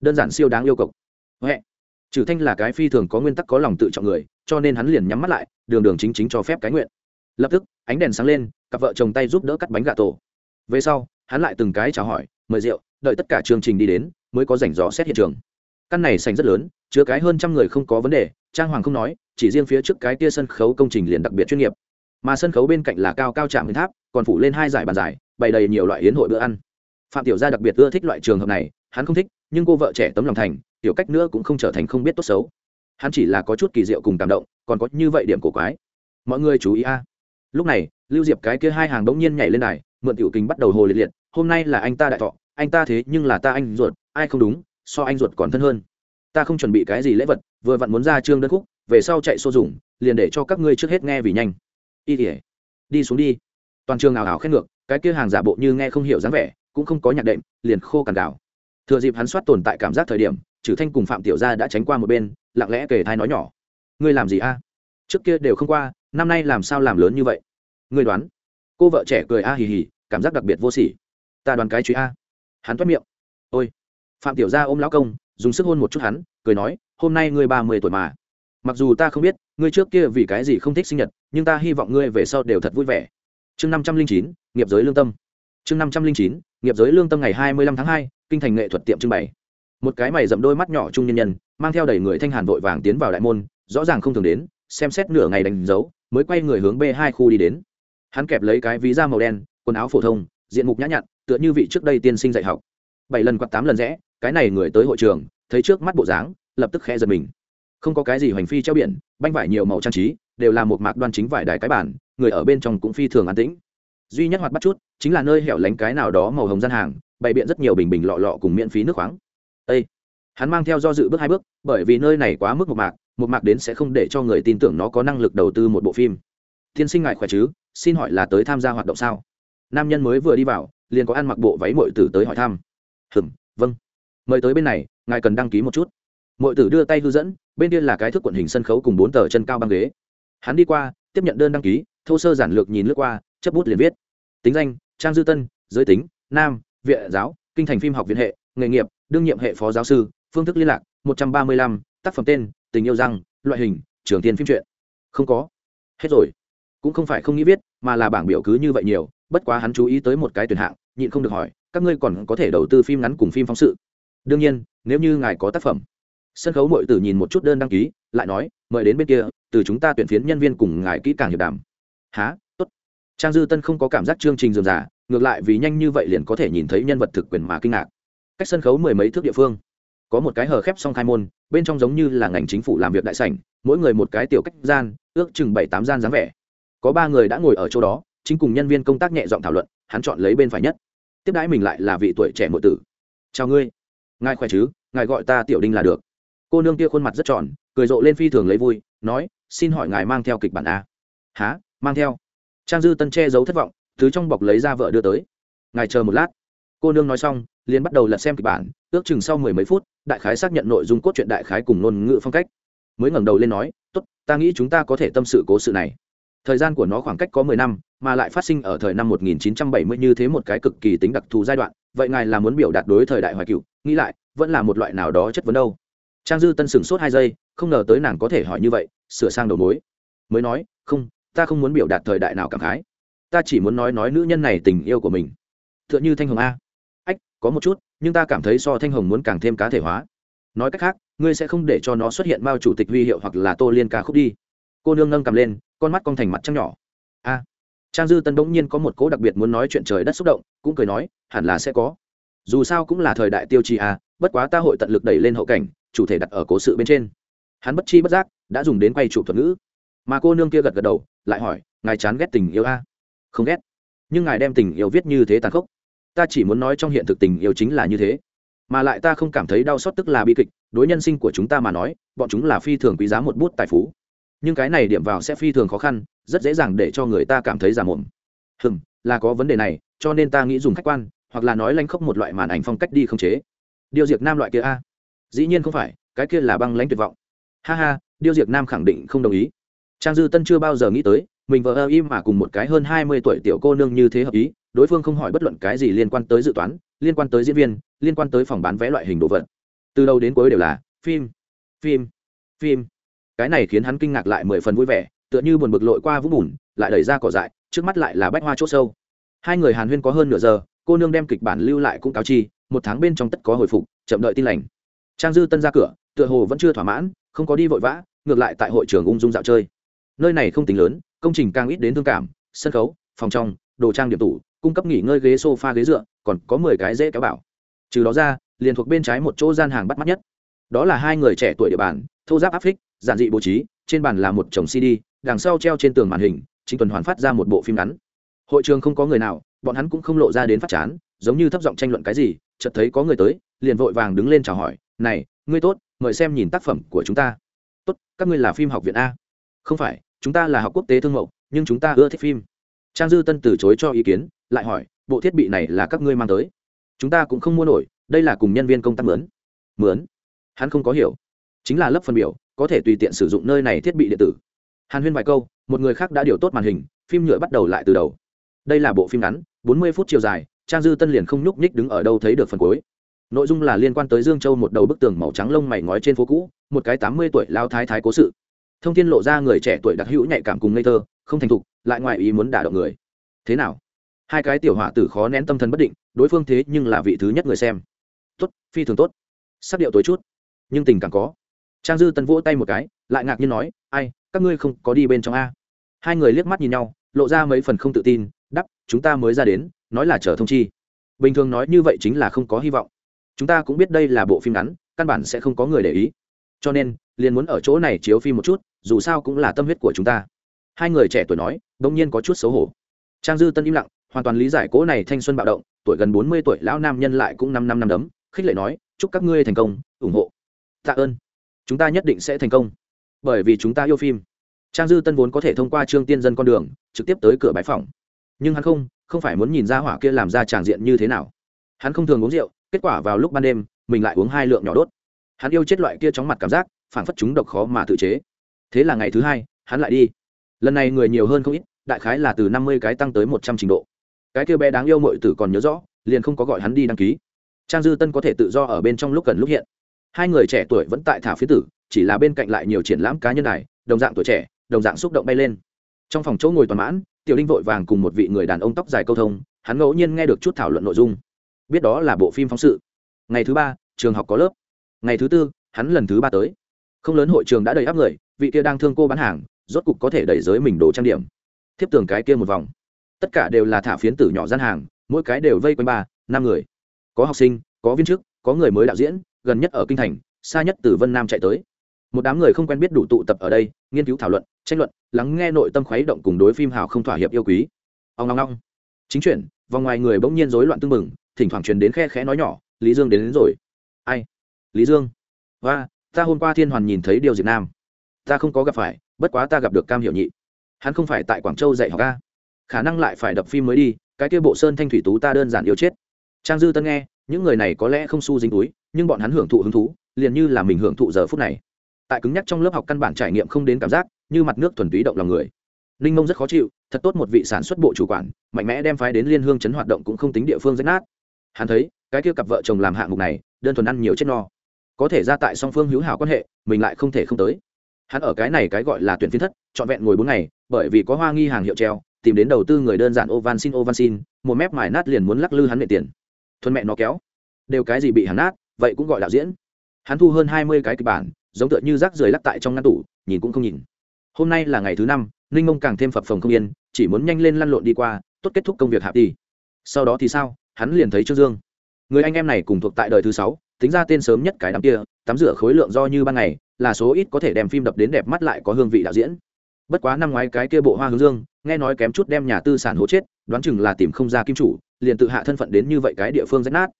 Đơn giản siêu đáng yêu cầu huệ. Trừ thanh là cái phi thường có nguyên tắc có lòng tự trọng người, cho nên hắn liền nhắm mắt lại, đường đường chính chính cho phép cái nguyện. Lập tức, ánh đèn sáng lên, cặp vợ chồng tay giúp đỡ cắt bánh gà tổ. Về sau, hắn lại từng cái chào hỏi, mời rượu, đợi tất cả chương trình đi đến, mới có rảnh rõ xét hiện trường. Căn này sành rất lớn chứa cái hơn trăm người không có vấn đề, trang hoàng không nói, chỉ riêng phía trước cái kia sân khấu công trình liền đặc biệt chuyên nghiệp. Mà sân khấu bên cạnh là cao cao trạm tháp, còn phủ lên hai giải bàn giải, bày đầy nhiều loại yến hội bữa ăn. Phạm tiểu gia đặc biệt ưa thích loại trường hợp này, hắn không thích, nhưng cô vợ trẻ tấm lòng thành, tiểu cách nữa cũng không trở thành không biết tốt xấu. Hắn chỉ là có chút kỳ diệu cùng cảm động, còn có như vậy điểm cổ quái. Mọi người chú ý a. Lúc này, lưu diệp cái kia hai hàng đống nhiên nhảy lên này mượn tiểu kính bắt đầu hồ liệt liệt, hôm nay là anh ta đại thọ, anh ta thế nhưng là ta anh ruột, ai không đúng, so anh ruột còn thân hơn ta không chuẩn bị cái gì lễ vật, vừa vặn muốn ra trương đơn khúc, về sau chạy xô dùng, liền để cho các ngươi trước hết nghe vì nhanh. Y tỉa đi xuống đi. Toàn trường ảo ảo khét ngược, cái kia hàng giả bộ như nghe không hiểu dáng vẻ, cũng không có nhạc đệm, liền khô cằn đảo thừa dịp hắn soát tồn tại cảm giác thời điểm trừ thanh cùng phạm tiểu gia đã tránh qua một bên, lặng lẽ kể thai nói nhỏ. Ngươi làm gì a? Trước kia đều không qua, năm nay làm sao làm lớn như vậy? Ngươi đoán. Cô vợ trẻ cười a hì hì, cảm giác đặc biệt vô sỉ. Ta đoán cái chuyện a. Hắn toát miệng. Ôi. Phạm tiểu gia ôm lão công dùng sức hôn một chút hắn, cười nói, hôm nay ngươi ba mươi tuổi mà. Mặc dù ta không biết, ngươi trước kia vì cái gì không thích sinh nhật, nhưng ta hy vọng ngươi về sau đều thật vui vẻ. Chương năm trăm linh chín, nghiệp giới lương tâm. Chương năm trăm linh chín, nghiệp giới lương tâm ngày hai mươi lăm tháng hai, kinh thành nghệ thuật tiệm trưng bày. Một cái mày dậm đôi mắt nhỏ trung nhân nhân, mang theo đầy người thanh hàn vội vàng tiến vào đại môn, rõ ràng không thường đến, xem xét nửa ngày đánh dấu, mới quay người hướng b hai khu đi đến. Hắn kẹp lấy cái ví da màu đen, quần áo phổ thông, diện mục nhã nhặn, tựa như vị trước đây tiên sinh dạy học. Bảy lần quạt tám lần rẽ cái này người tới hội trường, thấy trước mắt bộ dáng, lập tức khẽ giật mình. Không có cái gì hoành phi treo biển, banh vải nhiều màu trang trí, đều là một mạc đoan chính vải đài cái bản, người ở bên trong cũng phi thường an tĩnh. Duy nhất hoạt bắt chút, chính là nơi hẻo lánh cái nào đó màu hồng gian hàng, bày biện rất nhiều bình bình lọ lọ cùng miễn phí nước khoáng. Ê! hắn mang theo do dự bước hai bước, bởi vì nơi này quá mức một mạc một mạc đến sẽ không để cho người tin tưởng nó có năng lực đầu tư một bộ phim. Tiên sinh ngại khỏe chứ? Xin hỏi là tới tham gia hoạt động sao? Nam nhân mới vừa đi vào, liền có ăn mặc bộ váy mội tử tới hỏi thăm. Hừm vâng mời tới bên này, ngài cần đăng ký một chút. Mội tử đưa tay hư dẫn, bên kia là cái thước quận hình sân khấu cùng bốn tờ chân cao băng ghế. Hắn đi qua, tiếp nhận đơn đăng ký, thô sơ giản lược nhìn lướt qua chấp bút liền viết. Tính danh, trang dư tân, giới tính, nam, viện giáo, kinh thành phim học viện hệ, nghề nghiệp, đương nhiệm hệ phó giáo sư, phương thức liên lạc, một trăm ba mươi lăm, tác phẩm tên, tình yêu răng, loại hình, trường tiền phim truyện. Không có. Hết rồi. Cũng không phải không nghĩ viết, mà là bảng biểu cứ như vậy nhiều, bất quá hắn chú ý tới một cái tuyển hạng, nhịn không được hỏi, các ngươi còn có thể đầu tư phim ngắn cùng phim phóng sự? Đương nhiên, nếu như ngài có tác phẩm, sân khấu mọi tử nhìn một chút đơn đăng ký, lại nói, mời đến bên kia, từ chúng ta tuyển phiến nhân viên cùng ngài kỹ càng hiệp đàm. Há tốt. Trang dư tân không có cảm giác chương trình dườm già ngược lại vì nhanh như vậy liền có thể nhìn thấy nhân vật thực quyền mà kinh ngạc. Cách sân khấu mười mấy thước địa phương, có một cái hờ khép song khai môn, bên trong giống như là ngành chính phủ làm việc đại sảnh, mỗi người một cái tiểu cách gian, ước chừng bảy tám gian dáng vẻ. Có ba người đã ngồi ở chỗ đó, chính cùng nhân viên công tác nhẹ giọng thảo luận, hắn chọn lấy bên phải nhất. Tiếp đãi mình lại là vị tuổi trẻ mộ tử. Chào ngươi ngài khỏe chứ? Ngài gọi ta tiểu đinh là được. Cô nương kia khuôn mặt rất tròn, cười rộ lên phi thường lấy vui, nói, xin hỏi ngài mang theo kịch bản a? Há mang theo? Trang dư tân che giấu thất vọng, thứ trong bọc lấy ra vợ đưa tới. Ngài chờ một lát. Cô nương nói xong, liền bắt đầu lật xem kịch bản, ước chừng sau mười mấy phút, đại khái xác nhận nội dung cốt truyện đại khái cùng ngôn ngữ phong cách. Mới ngẩng đầu lên nói, tốt, ta nghĩ chúng ta có thể tâm sự cố sự này. Thời gian của nó khoảng cách có mười năm, mà lại phát sinh ở thời năm 1970 như thế một cái cực kỳ tính đặc thù giai đoạn vậy ngài là muốn biểu đạt đối thời đại hoài cựu nghĩ lại, vẫn là một loại nào đó chất vấn đâu. Trang dư tân sửng sốt hai giây, không ngờ tới nàng có thể hỏi như vậy, sửa sang đầu mối. Mới nói, không, ta không muốn biểu đạt thời đại nào cảm khái. Ta chỉ muốn nói nói nữ nhân này tình yêu của mình. T h ư ợ n h ư thanh hồng a. Ách, có một chút, nhưng ta cảm thấy so thanh hồng muốn càng thêm cá thể hóa. Nói cách khác, ngươi sẽ không để cho nó xuất hiện bao chủ tịch huy hiệu hoặc là tô liên ca khúc đi. Cô nương nâng cầm lên, con mắt con thành mặt trăng nhỏ. A trang dư tân bỗng nhiên có một cố đặc biệt muốn nói chuyện trời đất xúc động, cũng cười nói, hẳn là sẽ có. Dù sao cũng là thời đại tiêu chí a bất quá ta hội tận lực đẩy lên hậu cảnh, chủ thể đặt ở cố sự bên trên. Hắn bất chi bất giác đã dùng đến quay chủ thuật ngữ. Mà cô nương kia gật gật đầu, lại hỏi, ngài chán ghét tình yêu a? Không ghét. Nhưng ngài đem tình yêu viết như thế tàn khốc. Ta chỉ muốn nói trong hiện thực tình yêu chính là như thế. Mà lại ta không cảm thấy đau xót tức là bi kịch. Đối nhân sinh của chúng ta mà nói, bọn chúng là phi thường quý giá một bút tài phú nhưng cái này điểm vào sẽ phi thường khó khăn, rất dễ dàng để cho người ta cảm thấy giả mồm. Hừng là có vấn đề này, cho nên ta nghĩ dùng khách quan, hoặc là nói lanh khóc một loại màn ảnh phong cách đi không chế. Điều diệt nam loại kia a. Dĩ nhiên không phải, cái kia là băng lãnh tuyệt vọng. Ha ha, điêu diệt nam khẳng định không đồng ý. Trang dư tân chưa bao giờ nghĩ tới, mình vợ ơ im mà cùng một cái hơn hai mươi tuổi tiểu cô nương như thế hợp ý, đối phương không hỏi bất luận cái gì liên quan tới dự toán, liên quan tới diễn viên, liên quan tới phòng bán vé loại hình đồ vật. Từ đầu đến cuối đều là, phim phim phim cái này khiến hắn kinh ngạc lại mười phần vui vẻ, tựa như buồn bực lội qua vũng bùn, lại đẩy ra cỏ dại, trước mắt lại là bách hoa chỗ sâu. Hai người hàn huyên có hơn nửa giờ, cô nương đem kịch bản lưu lại cũng cáo chi, một tháng bên trong tất có hồi phục, chậm đợi tin lành. Trang dư tân ra cửa, tựa hồ vẫn chưa thỏa mãn, không có đi vội vã, ngược lại tại hội trường ung dung dạo chơi. Nơi này không tính lớn, công trình càng ít đến thương cảm, sân khấu, phòng trong, đồ trang điểm tủ, cung cấp nghỉ ngơi ghế sofa ghế dựa, còn có mười cái dễ kéo bảo. Trừ đó ra, liền thuộc bên trái một chỗ gian hàng bắt mắt nhất đó là hai người trẻ tuổi địa bàn, thô giáp áp phích, giản dị bố trí, trên bàn là một chồng cd, đằng sau treo trên tường màn hình chính tuần hoàn phát ra một bộ phim ngắn. Hội trường không có người nào, bọn hắn cũng không lộ ra đến phát chán, giống như thấp giọng tranh luận cái gì, chợt thấy có người tới, liền vội vàng đứng lên chào hỏi, này, ngươi tốt, mời xem nhìn tác phẩm của chúng ta. Tốt, các ngươi là phim học viện a. Không phải, chúng ta là học quốc tế thương mậu, nhưng chúng ta ưa thích phim. Trang dư tân từ chối cho ý kiến, lại hỏi, bộ thiết bị này là các ngươi mang tới? Chúng ta cũng không mua nổi, đây là cùng nhân viên công tác mướn. Mướn? Hắn không có hiểu. Chính là lớp phần biểu, có thể tùy tiện sử dụng nơi này thiết bị điện tử. Hàn huyên vài câu, một người khác đã điều tốt màn hình, phim nhựa bắt đầu lại từ đầu. Đây là bộ phim ngắn, bốn mươi phút chiều dài, trang dư tân liền không nhúc nhích đứng ở đâu thấy được phần cuối. Nội dung là liên quan tới dương châu một đầu bức tường màu trắng lông mày ngói trên phố cũ, một cái tám mươi tuổi lao thái thái cố sự. Thông tin lộ ra người trẻ tuổi đặc hữu nhạy cảm cùng ngây thơ, không thành thục, lại ngoài ý muốn đả động người. Thế nào? Hai cái tiểu họa tử khó nén tâm thần bất định, đối phương thế nhưng là vị thứ nhất người xem. Tốt, phi thường tốt. Sắc điệu tối chút nhưng tình càng có. Trang dư tân vỗ tay một cái, lại ngạc nhiên nói, ai, các ngươi không có đi bên trong a? Hai người liếc mắt nhìn nhau, lộ ra mấy phần không tự tin đắp chúng ta mới ra đến, nói là chờ thông chi. Bình thường nói như vậy chính là không có hy vọng. Chúng ta cũng biết đây là bộ phim ngắn, căn bản sẽ không có người để ý. Cho nên, liền muốn ở chỗ này chiếu phim một chút, dù sao cũng là tâm huyết của chúng ta. Hai người trẻ tuổi nói đ ỗ n g nhiên có chút xấu hổ. Trang dư tân im lặng, hoàn toàn lý giải cố này thanh xuân bạo động, tuổi gần bốn mươi tuổi, lão nam nhân lại cũng năm năm năm đấm, khích lệ nói, chúc các ngươi thành công, ủng hộ tạ ơn. Chúng ta nhất định sẽ thành công. Bởi vì chúng ta yêu phim. Trang dư tân vốn có thể thông qua trương tiên dân con đường, trực tiếp tới cửa bãi phòng. Nhưng hắn không không phải muốn nhìn ra hỏa kia làm ra tràng diện như thế nào. Hắn không thường uống rượu, kết quả vào lúc ban đêm, mình lại uống hai lượng nhỏ đốt. Hắn yêu chết loại kia chóng mặt cảm giác phản phất chúng độc khó mà tự chế. Thế là ngày thứ hai, hắn lại đi. Lần này người nhiều hơn không ít, đại khái là từ năm mươi cái tăng tới một trăm trình độ. Cái kia bé đáng yêu mội tử còn nhớ rõ, liền không có gọi hắn đi đăng ký. Trang dư tân có thể tự do ở bên trong lúc cần lúc hiện hai người trẻ tuổi vẫn tại thả phía tử, chỉ là bên cạnh lại nhiều triển lãm cá nhân này đồng dạng tuổi trẻ, đồng dạng xúc động bay lên. Trong phòng chỗ ngồi toàn mãn, tiểu linh vội vàng cùng một vị người đàn ông tóc dài câu thông, hắn ngẫu nhiên nghe được chút thảo luận nội dung. Biết đó là bộ phim phóng sự. Ngày thứ ba, trường học có lớp. Ngày thứ tư, hắn lần thứ ba tới. Không lớn hội trường đã đầy áp người, vị kia đang thương cô bán hàng, rốt cục có thể đẩy giới mình đồ trang điểm. Thiếp tường cái kia một vòng. Tất cả đều là thả phiến tử nhỏ gian hàng, mỗi cái đều vây quanh ba, năm người. Có học sinh, có viên chức, có người mới đạo diễn gần nhất ở kinh thành xa nhất từ vân nam chạy tới. Một đám người không quen biết đủ tụ tập ở đây nghiên cứu thảo luận tranh luận lắng nghe nội tâm khuấy động cùng đối phim hào không thỏa hiệp yêu quý. Ông long long chính chuyển vòng ngoài người bỗng nhiên rối loạn tưng bừng thỉnh thoảng truyền đến khe khẽ nói nhỏ lý dương đến, đến rồi. Ai? Lý dương. Và ta hôm qua thiên hoàn nhìn thấy điều diệp nam. Ta không có gặp phải bất quá ta gặp được cam hiệu nhị. Hắn không phải tại quảng châu dạy học ca khả năng lại phải đập phim mới đi cái kia bộ sơn thanh thủy tú ta đơn giản yêu chết. Trang dư tân nghe những người này có lẽ không su dính túi nhưng bọn hắn hưởng thụ hứng thú, liền như là mình hưởng thụ giờ phút này. Tại cứng nhắc trong lớp học căn bản trải nghiệm không đến cảm giác, như mặt nước thuần túy động lòng người. Ninh mông rất khó chịu, thật tốt một vị sản xuất bộ chủ quản, mạnh mẽ đem phái đến liên hương chấn hoạt động cũng không tính địa phương rách nát. Hắn thấy, cái kia cặp vợ chồng làm hạng mục này, đơn thuần ăn nhiều chết no. Có thể ra tại song phương hữu hảo quan hệ, mình lại không thể không tới. Hắn ở cái này cái gọi là tuyển phiên thất, trọn vẹn ngồi bốn ngày, bởi vì có hoa nghi hàng hiệu treo, tìm đến đầu tư người đơn giản ovan xin ovan xin, một mép mài nát liền muốn lắc lư hắn nệ tiền. Thuần mẹ nó kéo. Đều cái gì bị hắn nát? Vậy cũng gọi đạo diễn. Hắn thu hơn hai mươi cái kịch bản, giống tựa như rác rưởi lắc tại trong ngăn tủ, nhìn cũng không nhìn. Hôm nay là ngày thứ năm, ninh mông càng thêm phập phồng không yên, chỉ muốn nhanh lên lăn lộn đi qua, tốt kết thúc công việc hạ đi sau đó thì sao, hắn liền thấy trương dương. Người anh em này cùng thuộc tại đời thứ sáu, tính ra tên sớm nhất cái đám kia, tắm rửa khối lượng do như ban ngày, là số ít có thể đem phim đập đến đẹp mắt lại có hương vị đạo diễn. Bất quá năm ngoái cái kia bộ hoa hướng dương, nghe nói kém chút đem nhà tư sản hố chết, đoán chừng là tìm không ra kim chủ, liền tự hạ thân phận đến như vậy cái địa phương rách nát.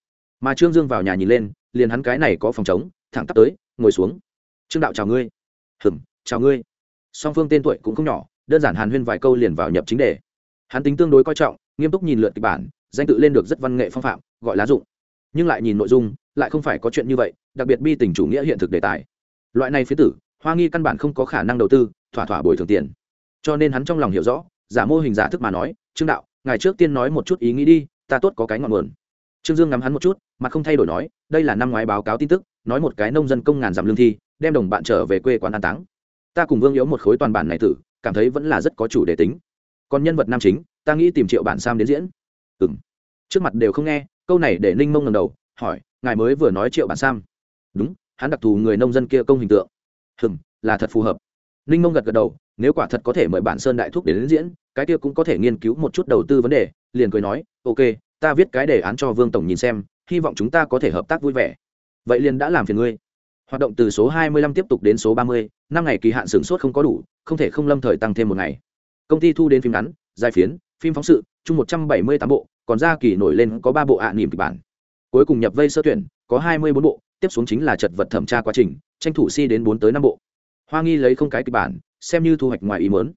Mà trương dương vào nhà nhìn lên liền hắn cái này có phòng chống thẳng tắp tới, ngồi xuống. Trương đạo chào ngươi. Hừm chào ngươi. Song phương tên tuổi cũng không nhỏ, đơn giản hàn huyên vài câu liền vào nhập chính đề. Hắn tính tương đối coi trọng, nghiêm túc nhìn lượt kịch bản, danh tự lên được rất văn nghệ phong phạm, gọi lá dụng. Nhưng lại nhìn nội dung, lại không phải có chuyện như vậy, đặc biệt bi tình chủ nghĩa hiện thực đề tài. Loại này phía tử, hoa nghi căn bản không có khả năng đầu tư, thỏa thỏa bồi thường tiền. Cho nên hắn trong lòng hiểu rõ, giả mô hình giả thức mà nói, trương đạo, ngài trước tiên nói một chút ý nghĩ đi, ta tốt có cái ngọn nguồn trương dương ngắm hắn một chút mặt không thay đổi nói đây là năm ngoái báo cáo tin tức nói một cái nông dân công ngàn giảm lương thi đem đồng bạn trở về quê quán an táng. Ta cùng vương yếu một khối toàn bản này tử cảm thấy vẫn là rất có chủ đề tính. Còn nhân vật nam chính ta nghĩ tìm triệu bản sam đến diễn. Ừ m trước mặt đều không nghe câu này để ninh mông ngầm đầu hỏi ngài mới vừa nói triệu bản sam? Đúng hắn đặc thù người nông dân kia công hình tượng. Hừng là thật phù hợp. Ninh mông gật gật đầu nếu quả thật có thể mời bản sơn đại thúc đến, đến diễn cái kia cũng có thể nghiên cứu một chút đầu tư vấn đề. Liền cười nói ok ta viết cái đề án cho vương tổng nhìn xem hy vọng chúng ta có thể hợp tác vui vẻ. Vậy liền đã làm phiền ngươi. Hoạt động từ số 25 tiếp tục đến số 30, năm ngày kỳ hạn sửng sốt không có đủ không thể không lâm thời tăng thêm một ngày. Công ty thu đến phim ngắn dài phiến phim phóng sự chung 178 bộ còn ra kỳ nổi lên có ba bộ ạ à niềm kịch bản. Cuối cùng nhập vây sơ tuyển có 24 bộ tiếp xuống chính là chật vật thẩm tra quá trình tranh thủ si đến bốn tới năm bộ. Hoa nghi lấy không cái kịch bản xem như thu hoạch ngoài ý mớn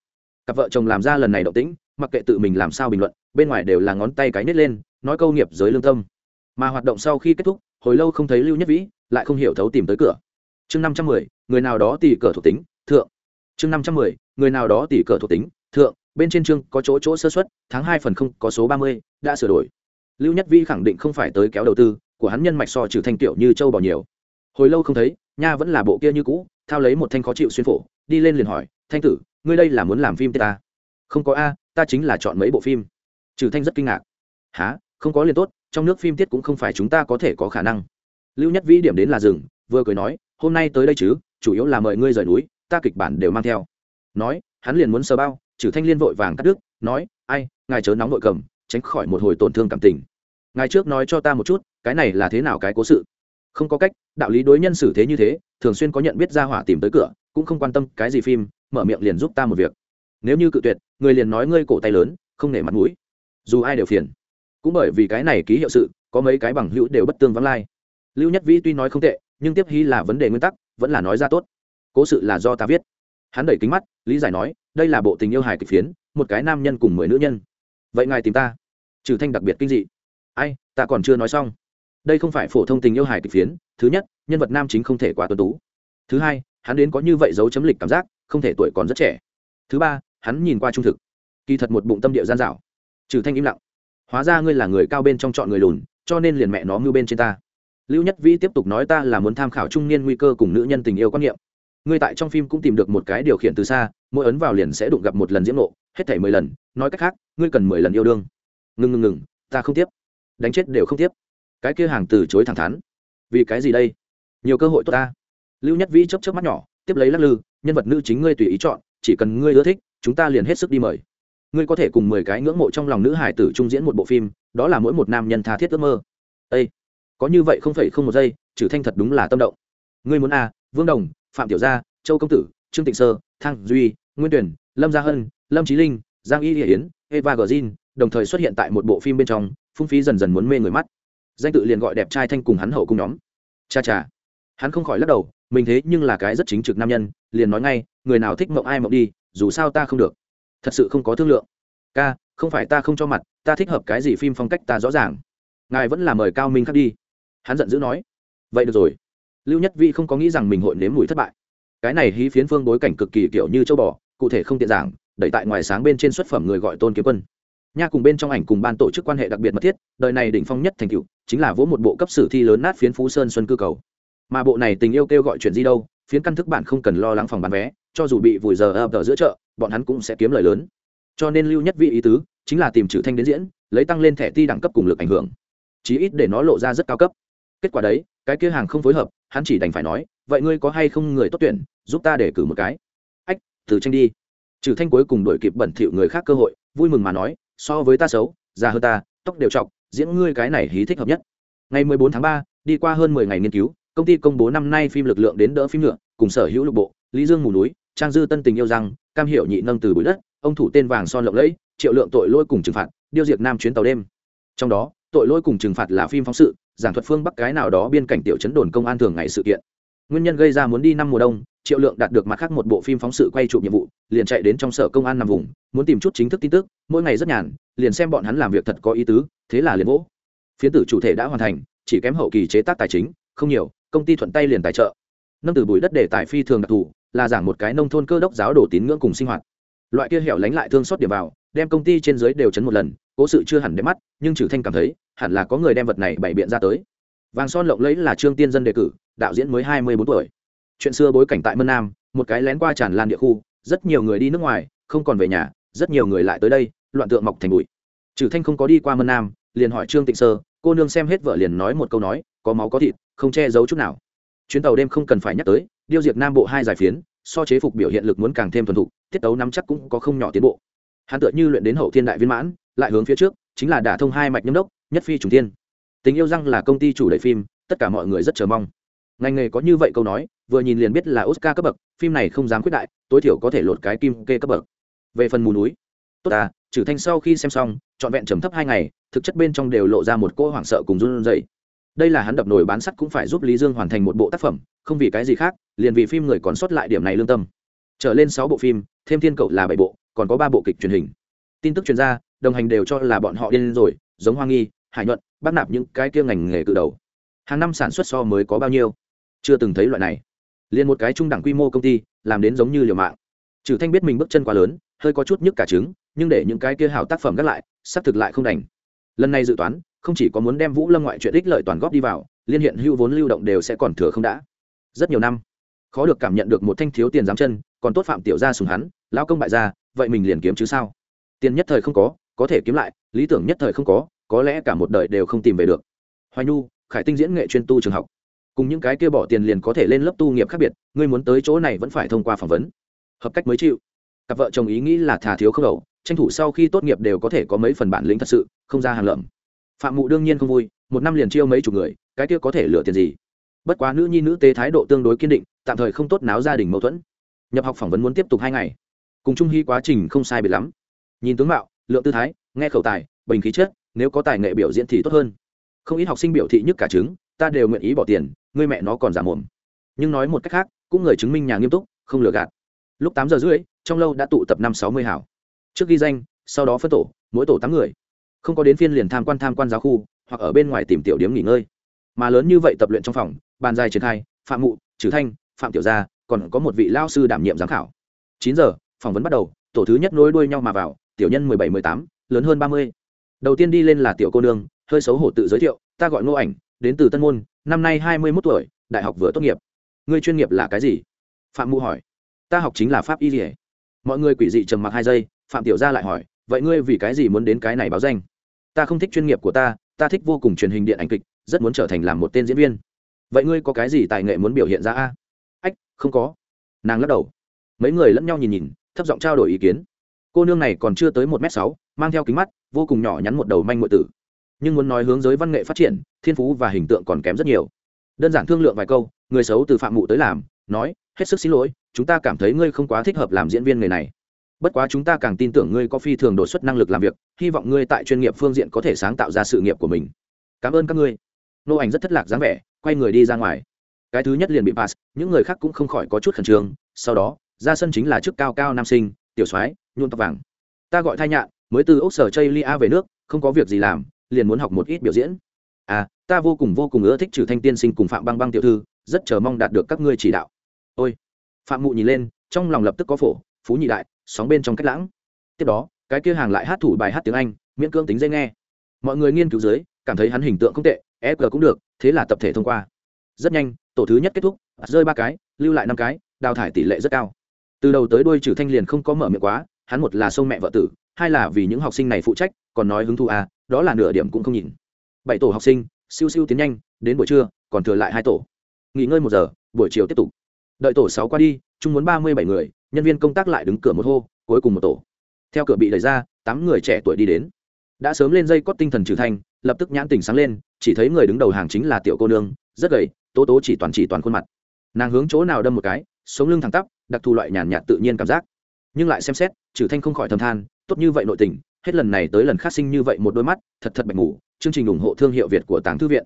cặp vợ chồng làm ra lần này động tĩnh mặc kệ tự mình làm sao bình luận bên ngoài đều là ngón tay cái nết lên nói câu nghiệp giới lương tâm. Mà hoạt động sau khi kết thúc, hồi lâu không thấy lưu nhất vĩ, lại không hiểu thấu tìm tới cửa. Chương năm trăm mười, người nào đó tỉ cờ thuộc tính, thượng. Chương năm trăm mười, người nào đó tỉ cờ thuộc tính, thượng. Bên trên chương có chỗ chỗ sơ xuất tháng hai phần không có số ba mươi, đã sửa đổi. Lưu nhất vĩ khẳng định không phải tới kéo đầu tư, của hắn nhân mạch so trừ thanh tiểu như châu bò nhiều. Hồi lâu không thấy, nha vẫn là bộ kia như cũ, thao lấy một thanh khó chịu xuyên phổ, đi lên liền hỏi, thanh tử, ngươi đây là muốn làm phim ta? Không có a, ta chính là chọn mấy bộ phim. Trừ thanh rất kinh ngạc. Há không có liền tốt, trong nước phim tiết cũng không phải chúng ta có thể có khả năng. Lưu nhất vĩ điểm đến là rừng vừa cười nói, hôm nay tới đây chứ, chủ yếu là mời ngươi rời núi, ta kịch bản đều mang theo. Nói, hắn liền muốn sờ bao Chử thanh liên vội vàng cắt đứt, nói, ai, ngài chớ nóng vội cầm, tránh khỏi một hồi tổn thương cảm tình. Ngài trước nói cho ta một chút, cái này là thế nào cái cố sự? Không có cách, đạo lý đối nhân xử thế như thế, thường xuyên có nhận biết ra hỏa tìm tới cửa, cũng không quan tâm cái gì phim, mở miệng liền giúp ta một việc. Nếu như cự tuyệt, người liền nói ngươi cổ tay lớn, không nể mặt mũi. Dù ai đều phiền cũng bởi vì cái này ký hiệu sự, có mấy cái bằng hữu đều bất tương vắng lai. Lưu nhất vĩ tuy nói không tệ, nhưng tiếp hy là vấn đề nguyên tắc, vẫn là nói ra tốt. Cố sự là do ta viết. Hắn đẩy kính mắt, lý giải nói, đây là bộ tình yêu hài kịch phiến, một cái nam nhân cùng mười nữ nhân. Vậy ngài tìm ta? Trừ thanh đặc biệt kinh dị. Ai, ta còn chưa nói xong. Đây không phải phổ thông tình yêu hài kịch phiến, thứ nhất, nhân vật nam chính không thể quá tuân tú. Thứ hai, hắn đến có như vậy dấu chấm lịch cảm giác, không thể tuổi còn rất trẻ. Thứ ba, hắn nhìn qua trung thực. Kỳ thật một bụng tâm địa gian dạo. Trừ thanh im lặng hóa ra ngươi là người cao bên trong chọn người lùn, cho nên liền mẹ nó mưu bên trên ta. Lưu nhất vĩ tiếp tục nói ta là muốn tham khảo trung niên nguy cơ cùng nữ nhân tình yêu quan niệm. Ngươi tại trong phim cũng tìm được một cái điều khiển từ xa, mỗi ấn vào liền sẽ đụng gặp một lần diễm nộ hết thảy mười lần, nói cách khác, ngươi cần mười lần yêu đương. Ngừng ngừng ngừng, ta không tiếp. Đánh chết đều không tiếp. Cái kia hàng từ chối thẳng thắn. Vì cái gì đây? Nhiều cơ hội tốt ta. Lưu nhất vĩ chấp chấp mắt nhỏ, tiếp lấy lắc lư, nhân vật nữ chính ngươi tùy ý chọn, chỉ cần ngươi ưa thích, chúng ta liền hết sức đi mời ngươi có thể cùng mười cái ngưỡng mộ trong lòng nữ hải tử trung diễn một bộ phim đó là mỗi một nam nhân tha thiết ước mơ. Ây có như vậy không phải không một giây trừ thanh thật đúng là tâm động. Ngươi muốn a à, vương đồng phạm tiểu gia châu công tử trương tịnh sơ Thăng, duy nguyên tuyển lâm gia hân lâm trí linh giang y hiển eva gờ đồng thời xuất hiện tại một bộ phim bên trong phung phí dần dần muốn mê người mắt. Danh tự liền gọi đẹp trai thanh cùng hắn hậu cùng nhóm. Cha cha. Hắn không khỏi lắc đầu mình thế nhưng là cái rất chính trực nam nhân liền nói ngay người nào thích mộng ai mộng đi dù sao ta không được thật sự không có thương lượng. Ca, không phải ta không cho mặt, ta thích hợp cái gì phim phong cách ta rõ ràng. Ngài vẫn là mời cao minh khắc đi. Hắn giận dữ nói. Vậy được rồi. Lưu nhất vi không có nghĩ rằng mình hội nếm mùi thất bại. Cái này hí phiến phương bối cảnh cực kỳ kiểu như châu bò, cụ thể không tiện giảng, đẩy tại ngoài sáng bên trên xuất phẩm người gọi tôn kiếm quân. Nha cùng bên trong ảnh cùng ban tổ chức quan hệ đặc biệt mật thiết, đời này đỉnh phong nhất thành cựu chính là vỗ một bộ cấp sử thi lớn nát phiến phú sơn xuân cư cầu. Mà bộ này tình yêu kêu gọi chuyện gì đâu phiến căn thức bạn không cần lo lắng phòng bán vé cho dù bị vùi giờ ập ở giữa chợ bọn hắn cũng sẽ kiếm lời lớn. Cho nên lưu nhất vị ý tứ chính là tìm trừ thanh đến diễn lấy tăng lên thẻ ti đẳng cấp cùng lực ảnh hưởng. Chí ít để nó lộ ra rất cao cấp. Kết quả đấy cái kia hàng không phối hợp hắn chỉ đành phải nói vậy ngươi có hay không người tốt tuyển giúp ta để cử một cái? Ách từ tranh đi. Trừ thanh cuối cùng đổi kịp bẩn thỉu người khác cơ hội vui mừng mà nói so với ta xấu già hơn ta tóc đều trọc diễn ngươi cái này hí thích hợp nhất. Ngày 14 tháng 3, đi qua hơn 10 ngày nghiên cứu công ty công bố năm nay phim lực lượng đến đỡ phim nhựa, cùng sở hữu lục bộ, lý dương mù núi, trang dư tân tình yêu rằng cam hiệu nhị nâng từ bụi đất, ông thủ tên vàng son lộng lẫy, triệu lượng tội lỗi cùng trừng phạt, điêu diệt nam chuyến tàu đêm. Trong đó, tội lỗi cùng trừng phạt là phim phóng sự, giảng thuật phương bắc cái nào đó biên cảnh tiểu chấn đồn công an thường ngày sự kiện. Nguyên nhân gây ra muốn đi năm mùa đông, triệu lượng đạt được mặt khác một bộ phim phóng sự quay chụp nhiệm vụ, liền chạy đến trong sở công an nằm vùng, muốn tìm chút chính thức tin tức, mỗi ngày rất nhàn, liền xem bọn hắn làm việc thật có ý tứ, thế là liền vỗ. Phiến tử chủ thể đã hoàn thành, chỉ kém hậu kỳ chế tác tài chính, không nhiều công ty thuận tay liền tài trợ. Nâng từ bụi đất để tài phi thường đặc thù, là giảng một cái nông thôn cơ đốc giáo đồ tín ngưỡng cùng sinh hoạt. Loại kia hẻo lánh lại thương xót điểm vào, đem công ty trên dưới đều chấn một lần, cố sự chưa hẳn đẹp mắt, nhưng trừ thanh cảm thấy, hẳn là có người đem vật này bày biện ra tới. Vàng son lộng lẫy là trương tiên dân đề cử, đạo diễn mới hai mươi bốn tuổi. Chuyện xưa bối cảnh tại mân nam, một cái lén qua tràn lan địa khu, rất nhiều người đi nước ngoài, không còn về nhà, rất nhiều người lại tới đây, loạn tượng mọc thành bụi. Trừ thanh không có đi qua mân nam, liền hỏi trương tịnh sơ, cô nương xem hết vợ liền nói một câu nói có máu có thịt, không che giấu chút nào. Chuyến tàu đêm không cần phải nhắc tới, điêu diệt nam bộ hai giải phiến, so chế phục biểu hiện lực muốn càng thêm thuần thục, tiết tấu nắm chắc cũng có không nhỏ tiến bộ. Hắn tựa như luyện đến hậu thiên đại viên mãn, lại hướng phía trước, chính là đả thông hai mạch nhâm đốc, nhất phi trùng tiên tình yêu răng là công ty chủ đẩy phim, tất cả mọi người rất chờ mong. Ngành nghề có như vậy câu nói, vừa nhìn liền biết là oscar cấp bậc, phim này không dám quyết đại, tối thiểu có thể lột cái kim kê cấp bậc. Về phần mù núi, tốt à trừ thanh sau khi xem xong, trọn vẹn trầm thấp hai ngày, thực chất bên trong đều lộ ra một cỗ hoảng sợ cùng run rẩy đây là hắn đập nổi bán sắt cũng phải giúp lý dương hoàn thành một bộ tác phẩm, không vì cái gì khác, liền vì phim người còn sót lại điểm này lương tâm. Trở lên sáu bộ phim, thêm thiên cậu là bảy bộ, còn có ba bộ kịch truyền hình. Tin tức chuyên gia đồng hành đều cho là bọn họ điên rồi, giống hoa nghi, hải nhuận bắt nạp những cái kia ngành nghề cự đầu. Hàng năm sản xuất so mới có bao nhiêu? Chưa từng thấy loại này. Liền một cái trung đẳng quy mô công ty, làm đến giống như liều mạng. Trừ thanh biết mình bước chân quá lớn, hơi có chút nhức cả trứng, nhưng để những cái kia hảo tác phẩm gác lại, sắp thực lại không đành. Lần này dự toán không chỉ có muốn đem vũ lâm ngoại chuyện ích lợi toàn góp đi vào, liên hiện hưu vốn lưu động đều sẽ còn thừa không đã. Rất nhiều năm, khó được cảm nhận được một thanh thiếu tiền giám chân, còn tốt phạm tiểu gia sùng hắn lao công bại gia, vậy mình liền kiếm chứ sao? Tiền nhất thời không có có thể kiếm lại, lý tưởng nhất thời không có có lẽ cả một đời đều không tìm về được. Hoài nhu, khải tinh diễn nghệ chuyên tu trường học. Cùng những cái kia bỏ tiền liền có thể lên lớp tu nghiệp khác biệt, ngươi muốn tới chỗ này vẫn phải thông qua phỏng vấn. Hợp cách mới chịu. Cặp vợ chồng ý nghĩ là thà thiếu không đầu tranh thủ sau khi tốt nghiệp đều có thể có mấy phần bản lĩnh thật sự, không ra hàng lợm phạm mụ đương nhiên không vui, một năm liền chiêu mấy chục người, cái kia có thể lựa tiền gì? Bất quá nữ nhi nữ tế thái độ tương đối kiên định, tạm thời không tốt náo gia đình mâu thuẫn. Nhập học phỏng vấn muốn tiếp tục hai ngày. Cùng trung hy quá trình không sai biệt lắm. Nhìn tướng mạo, lượng tư thái, nghe khẩu tài, bình khí chất, nếu có tài nghệ biểu diễn thì tốt hơn. Không ít học sinh biểu thị nhất cả trứng, ta đều nguyện ý bỏ tiền, ngươi mẹ nó còn giả mồm. Nhưng nói một cách khác, cũng người chứng minh nhà nghiêm túc, không lừa gạt. Lúc tám giờ rưỡi, trong lâu đã tụ tập năm sáu mươi hảo. Trước ghi danh, sau đó phân tổ, mỗi tổ tám người không có đến phiên liền tham quan tham quan giáo khu, hoặc ở bên ngoài tìm tiểu điếm nghỉ ngơi. Mà lớn như vậy tập luyện trong phòng, bàn dài triển khai, phạm mụ trừ thanh, phạm tiểu gia, còn có một vị lao sư đảm nhiệm giám khảo. Chín giờ, phỏng vấn bắt đầu, tổ thứ nhất nối đuôi nhau mà vào, tiểu nhân mười bảy, mười tám, lớn hơn ba mươi. Đầu tiên đi lên là tiểu cô nương, hơi xấu hổ tự giới thiệu, ta gọi ngô ảnh, đến từ tân môn, năm nay hai mươi mốt tuổi, đại học vừa tốt nghiệp. Ngươi chuyên nghiệp là cái gì? Phạm mụ hỏi. Ta học chính là pháp y dỉa mọi người quỷ dị trầm mặc hai giây, phạm tiểu gia lại hỏi vậy ngươi vì cái gì muốn đến cái này báo danh? Ta không thích chuyên nghiệp của ta ta thích vô cùng truyền hình điện ảnh kịch, rất muốn trở thành làm một tên diễn viên. Vậy ngươi có cái gì tài nghệ muốn biểu hiện ra a? Ách, không có. Nàng lắc đầu. Mấy người lẫn nhau nhìn nhìn, thấp giọng trao đổi ý kiến. Cô nương này còn chưa tới một m sáu, mang theo kính mắt, vô cùng nhỏ nhắn một đầu manh ngụy tử. Nhưng muốn nói hướng giới văn nghệ phát triển, thiên phú và hình tượng còn kém rất nhiều. Đơn giản thương lượng vài câu, người xấu từ phạm mụ tới làm, nói, hết sức xin lỗi, chúng ta cảm thấy ngươi không quá thích hợp làm diễn viên người này bất quá chúng ta càng tin tưởng ngươi có phi thường đột xuất năng lực làm việc, hy vọng ngươi tại chuyên nghiệp phương diện có thể sáng tạo ra sự nghiệp của mình. Cảm ơn các ngươi. Nô ảnh rất thất lạc dáng vẻ, quay người đi ra ngoài. Cái thứ nhất liền bị pass, những người khác cũng không khỏi có chút khẩn trương. Sau đó, ra sân chính là chức cao cao nam sinh, tiểu soái, nhuộm tóc vàng. Ta gọi thai nhạn, mới từ ốc sở chây lia về nước, không có việc gì làm, liền muốn học một ít biểu diễn. À ta vô cùng vô cùng ưa thích trừ thanh tiên sinh cùng phạm băng băng tiểu thư, rất chờ mong đạt được các ngươi chỉ đạo. Ôi, phạm mụ nhìn lên, trong lòng lập tức có phổ phú nhị đại, sóng bên trong cách lãng. Tiếp đó, cái kia hàng lại hát thủ bài hát tiếng anh, miễn cưỡng tính dây nghe. Mọi người nghiên cứu dưới, cảm thấy hắn hình tượng không tệ e fg cũng được, thế là tập thể thông qua. Rất nhanh, tổ thứ nhất kết thúc, rơi ba cái, lưu lại năm cái, đào thải tỷ lệ rất cao. Từ đầu tới đuôi trừ thanh liền không có mở miệng quá, hắn một là sông mẹ vợ tử, hai là vì những học sinh này phụ trách, còn nói hứng thú à đó là nửa điểm cũng không nhìn. Bảy tổ học sinh, siêu siêu tiến nhanh, đến buổi trưa, còn thừa lại hai tổ. Nghỉ ngơi một giờ, buổi chiều tiếp tục. Đợi tổ sáu qua đi, chung muốn ba mươi bảy người nhân viên công tác lại đứng cửa một hô, cuối cùng một tổ. Theo cửa bị đẩy ra, tám người trẻ tuổi đi đến. Đã sớm lên dây cót tinh thần trừ thanh, lập tức nhãn tình sáng lên, chỉ thấy người đứng đầu hàng chính là tiểu cô nương, rất gầy, tố tố chỉ toàn chỉ toàn khuôn mặt. Nàng hướng chỗ nào đâm một cái, sống lưng thẳng tắp, đặc thù loại nhàn nhạt tự nhiên cảm giác. Nhưng lại xem xét, trừ thanh không khỏi thầm than, tốt như vậy nội tình, hết lần này tới lần khác sinh như vậy một đôi mắt, thật thật bạch ngủ chương trình ủng hộ thương hiệu việt của tàng thư viện.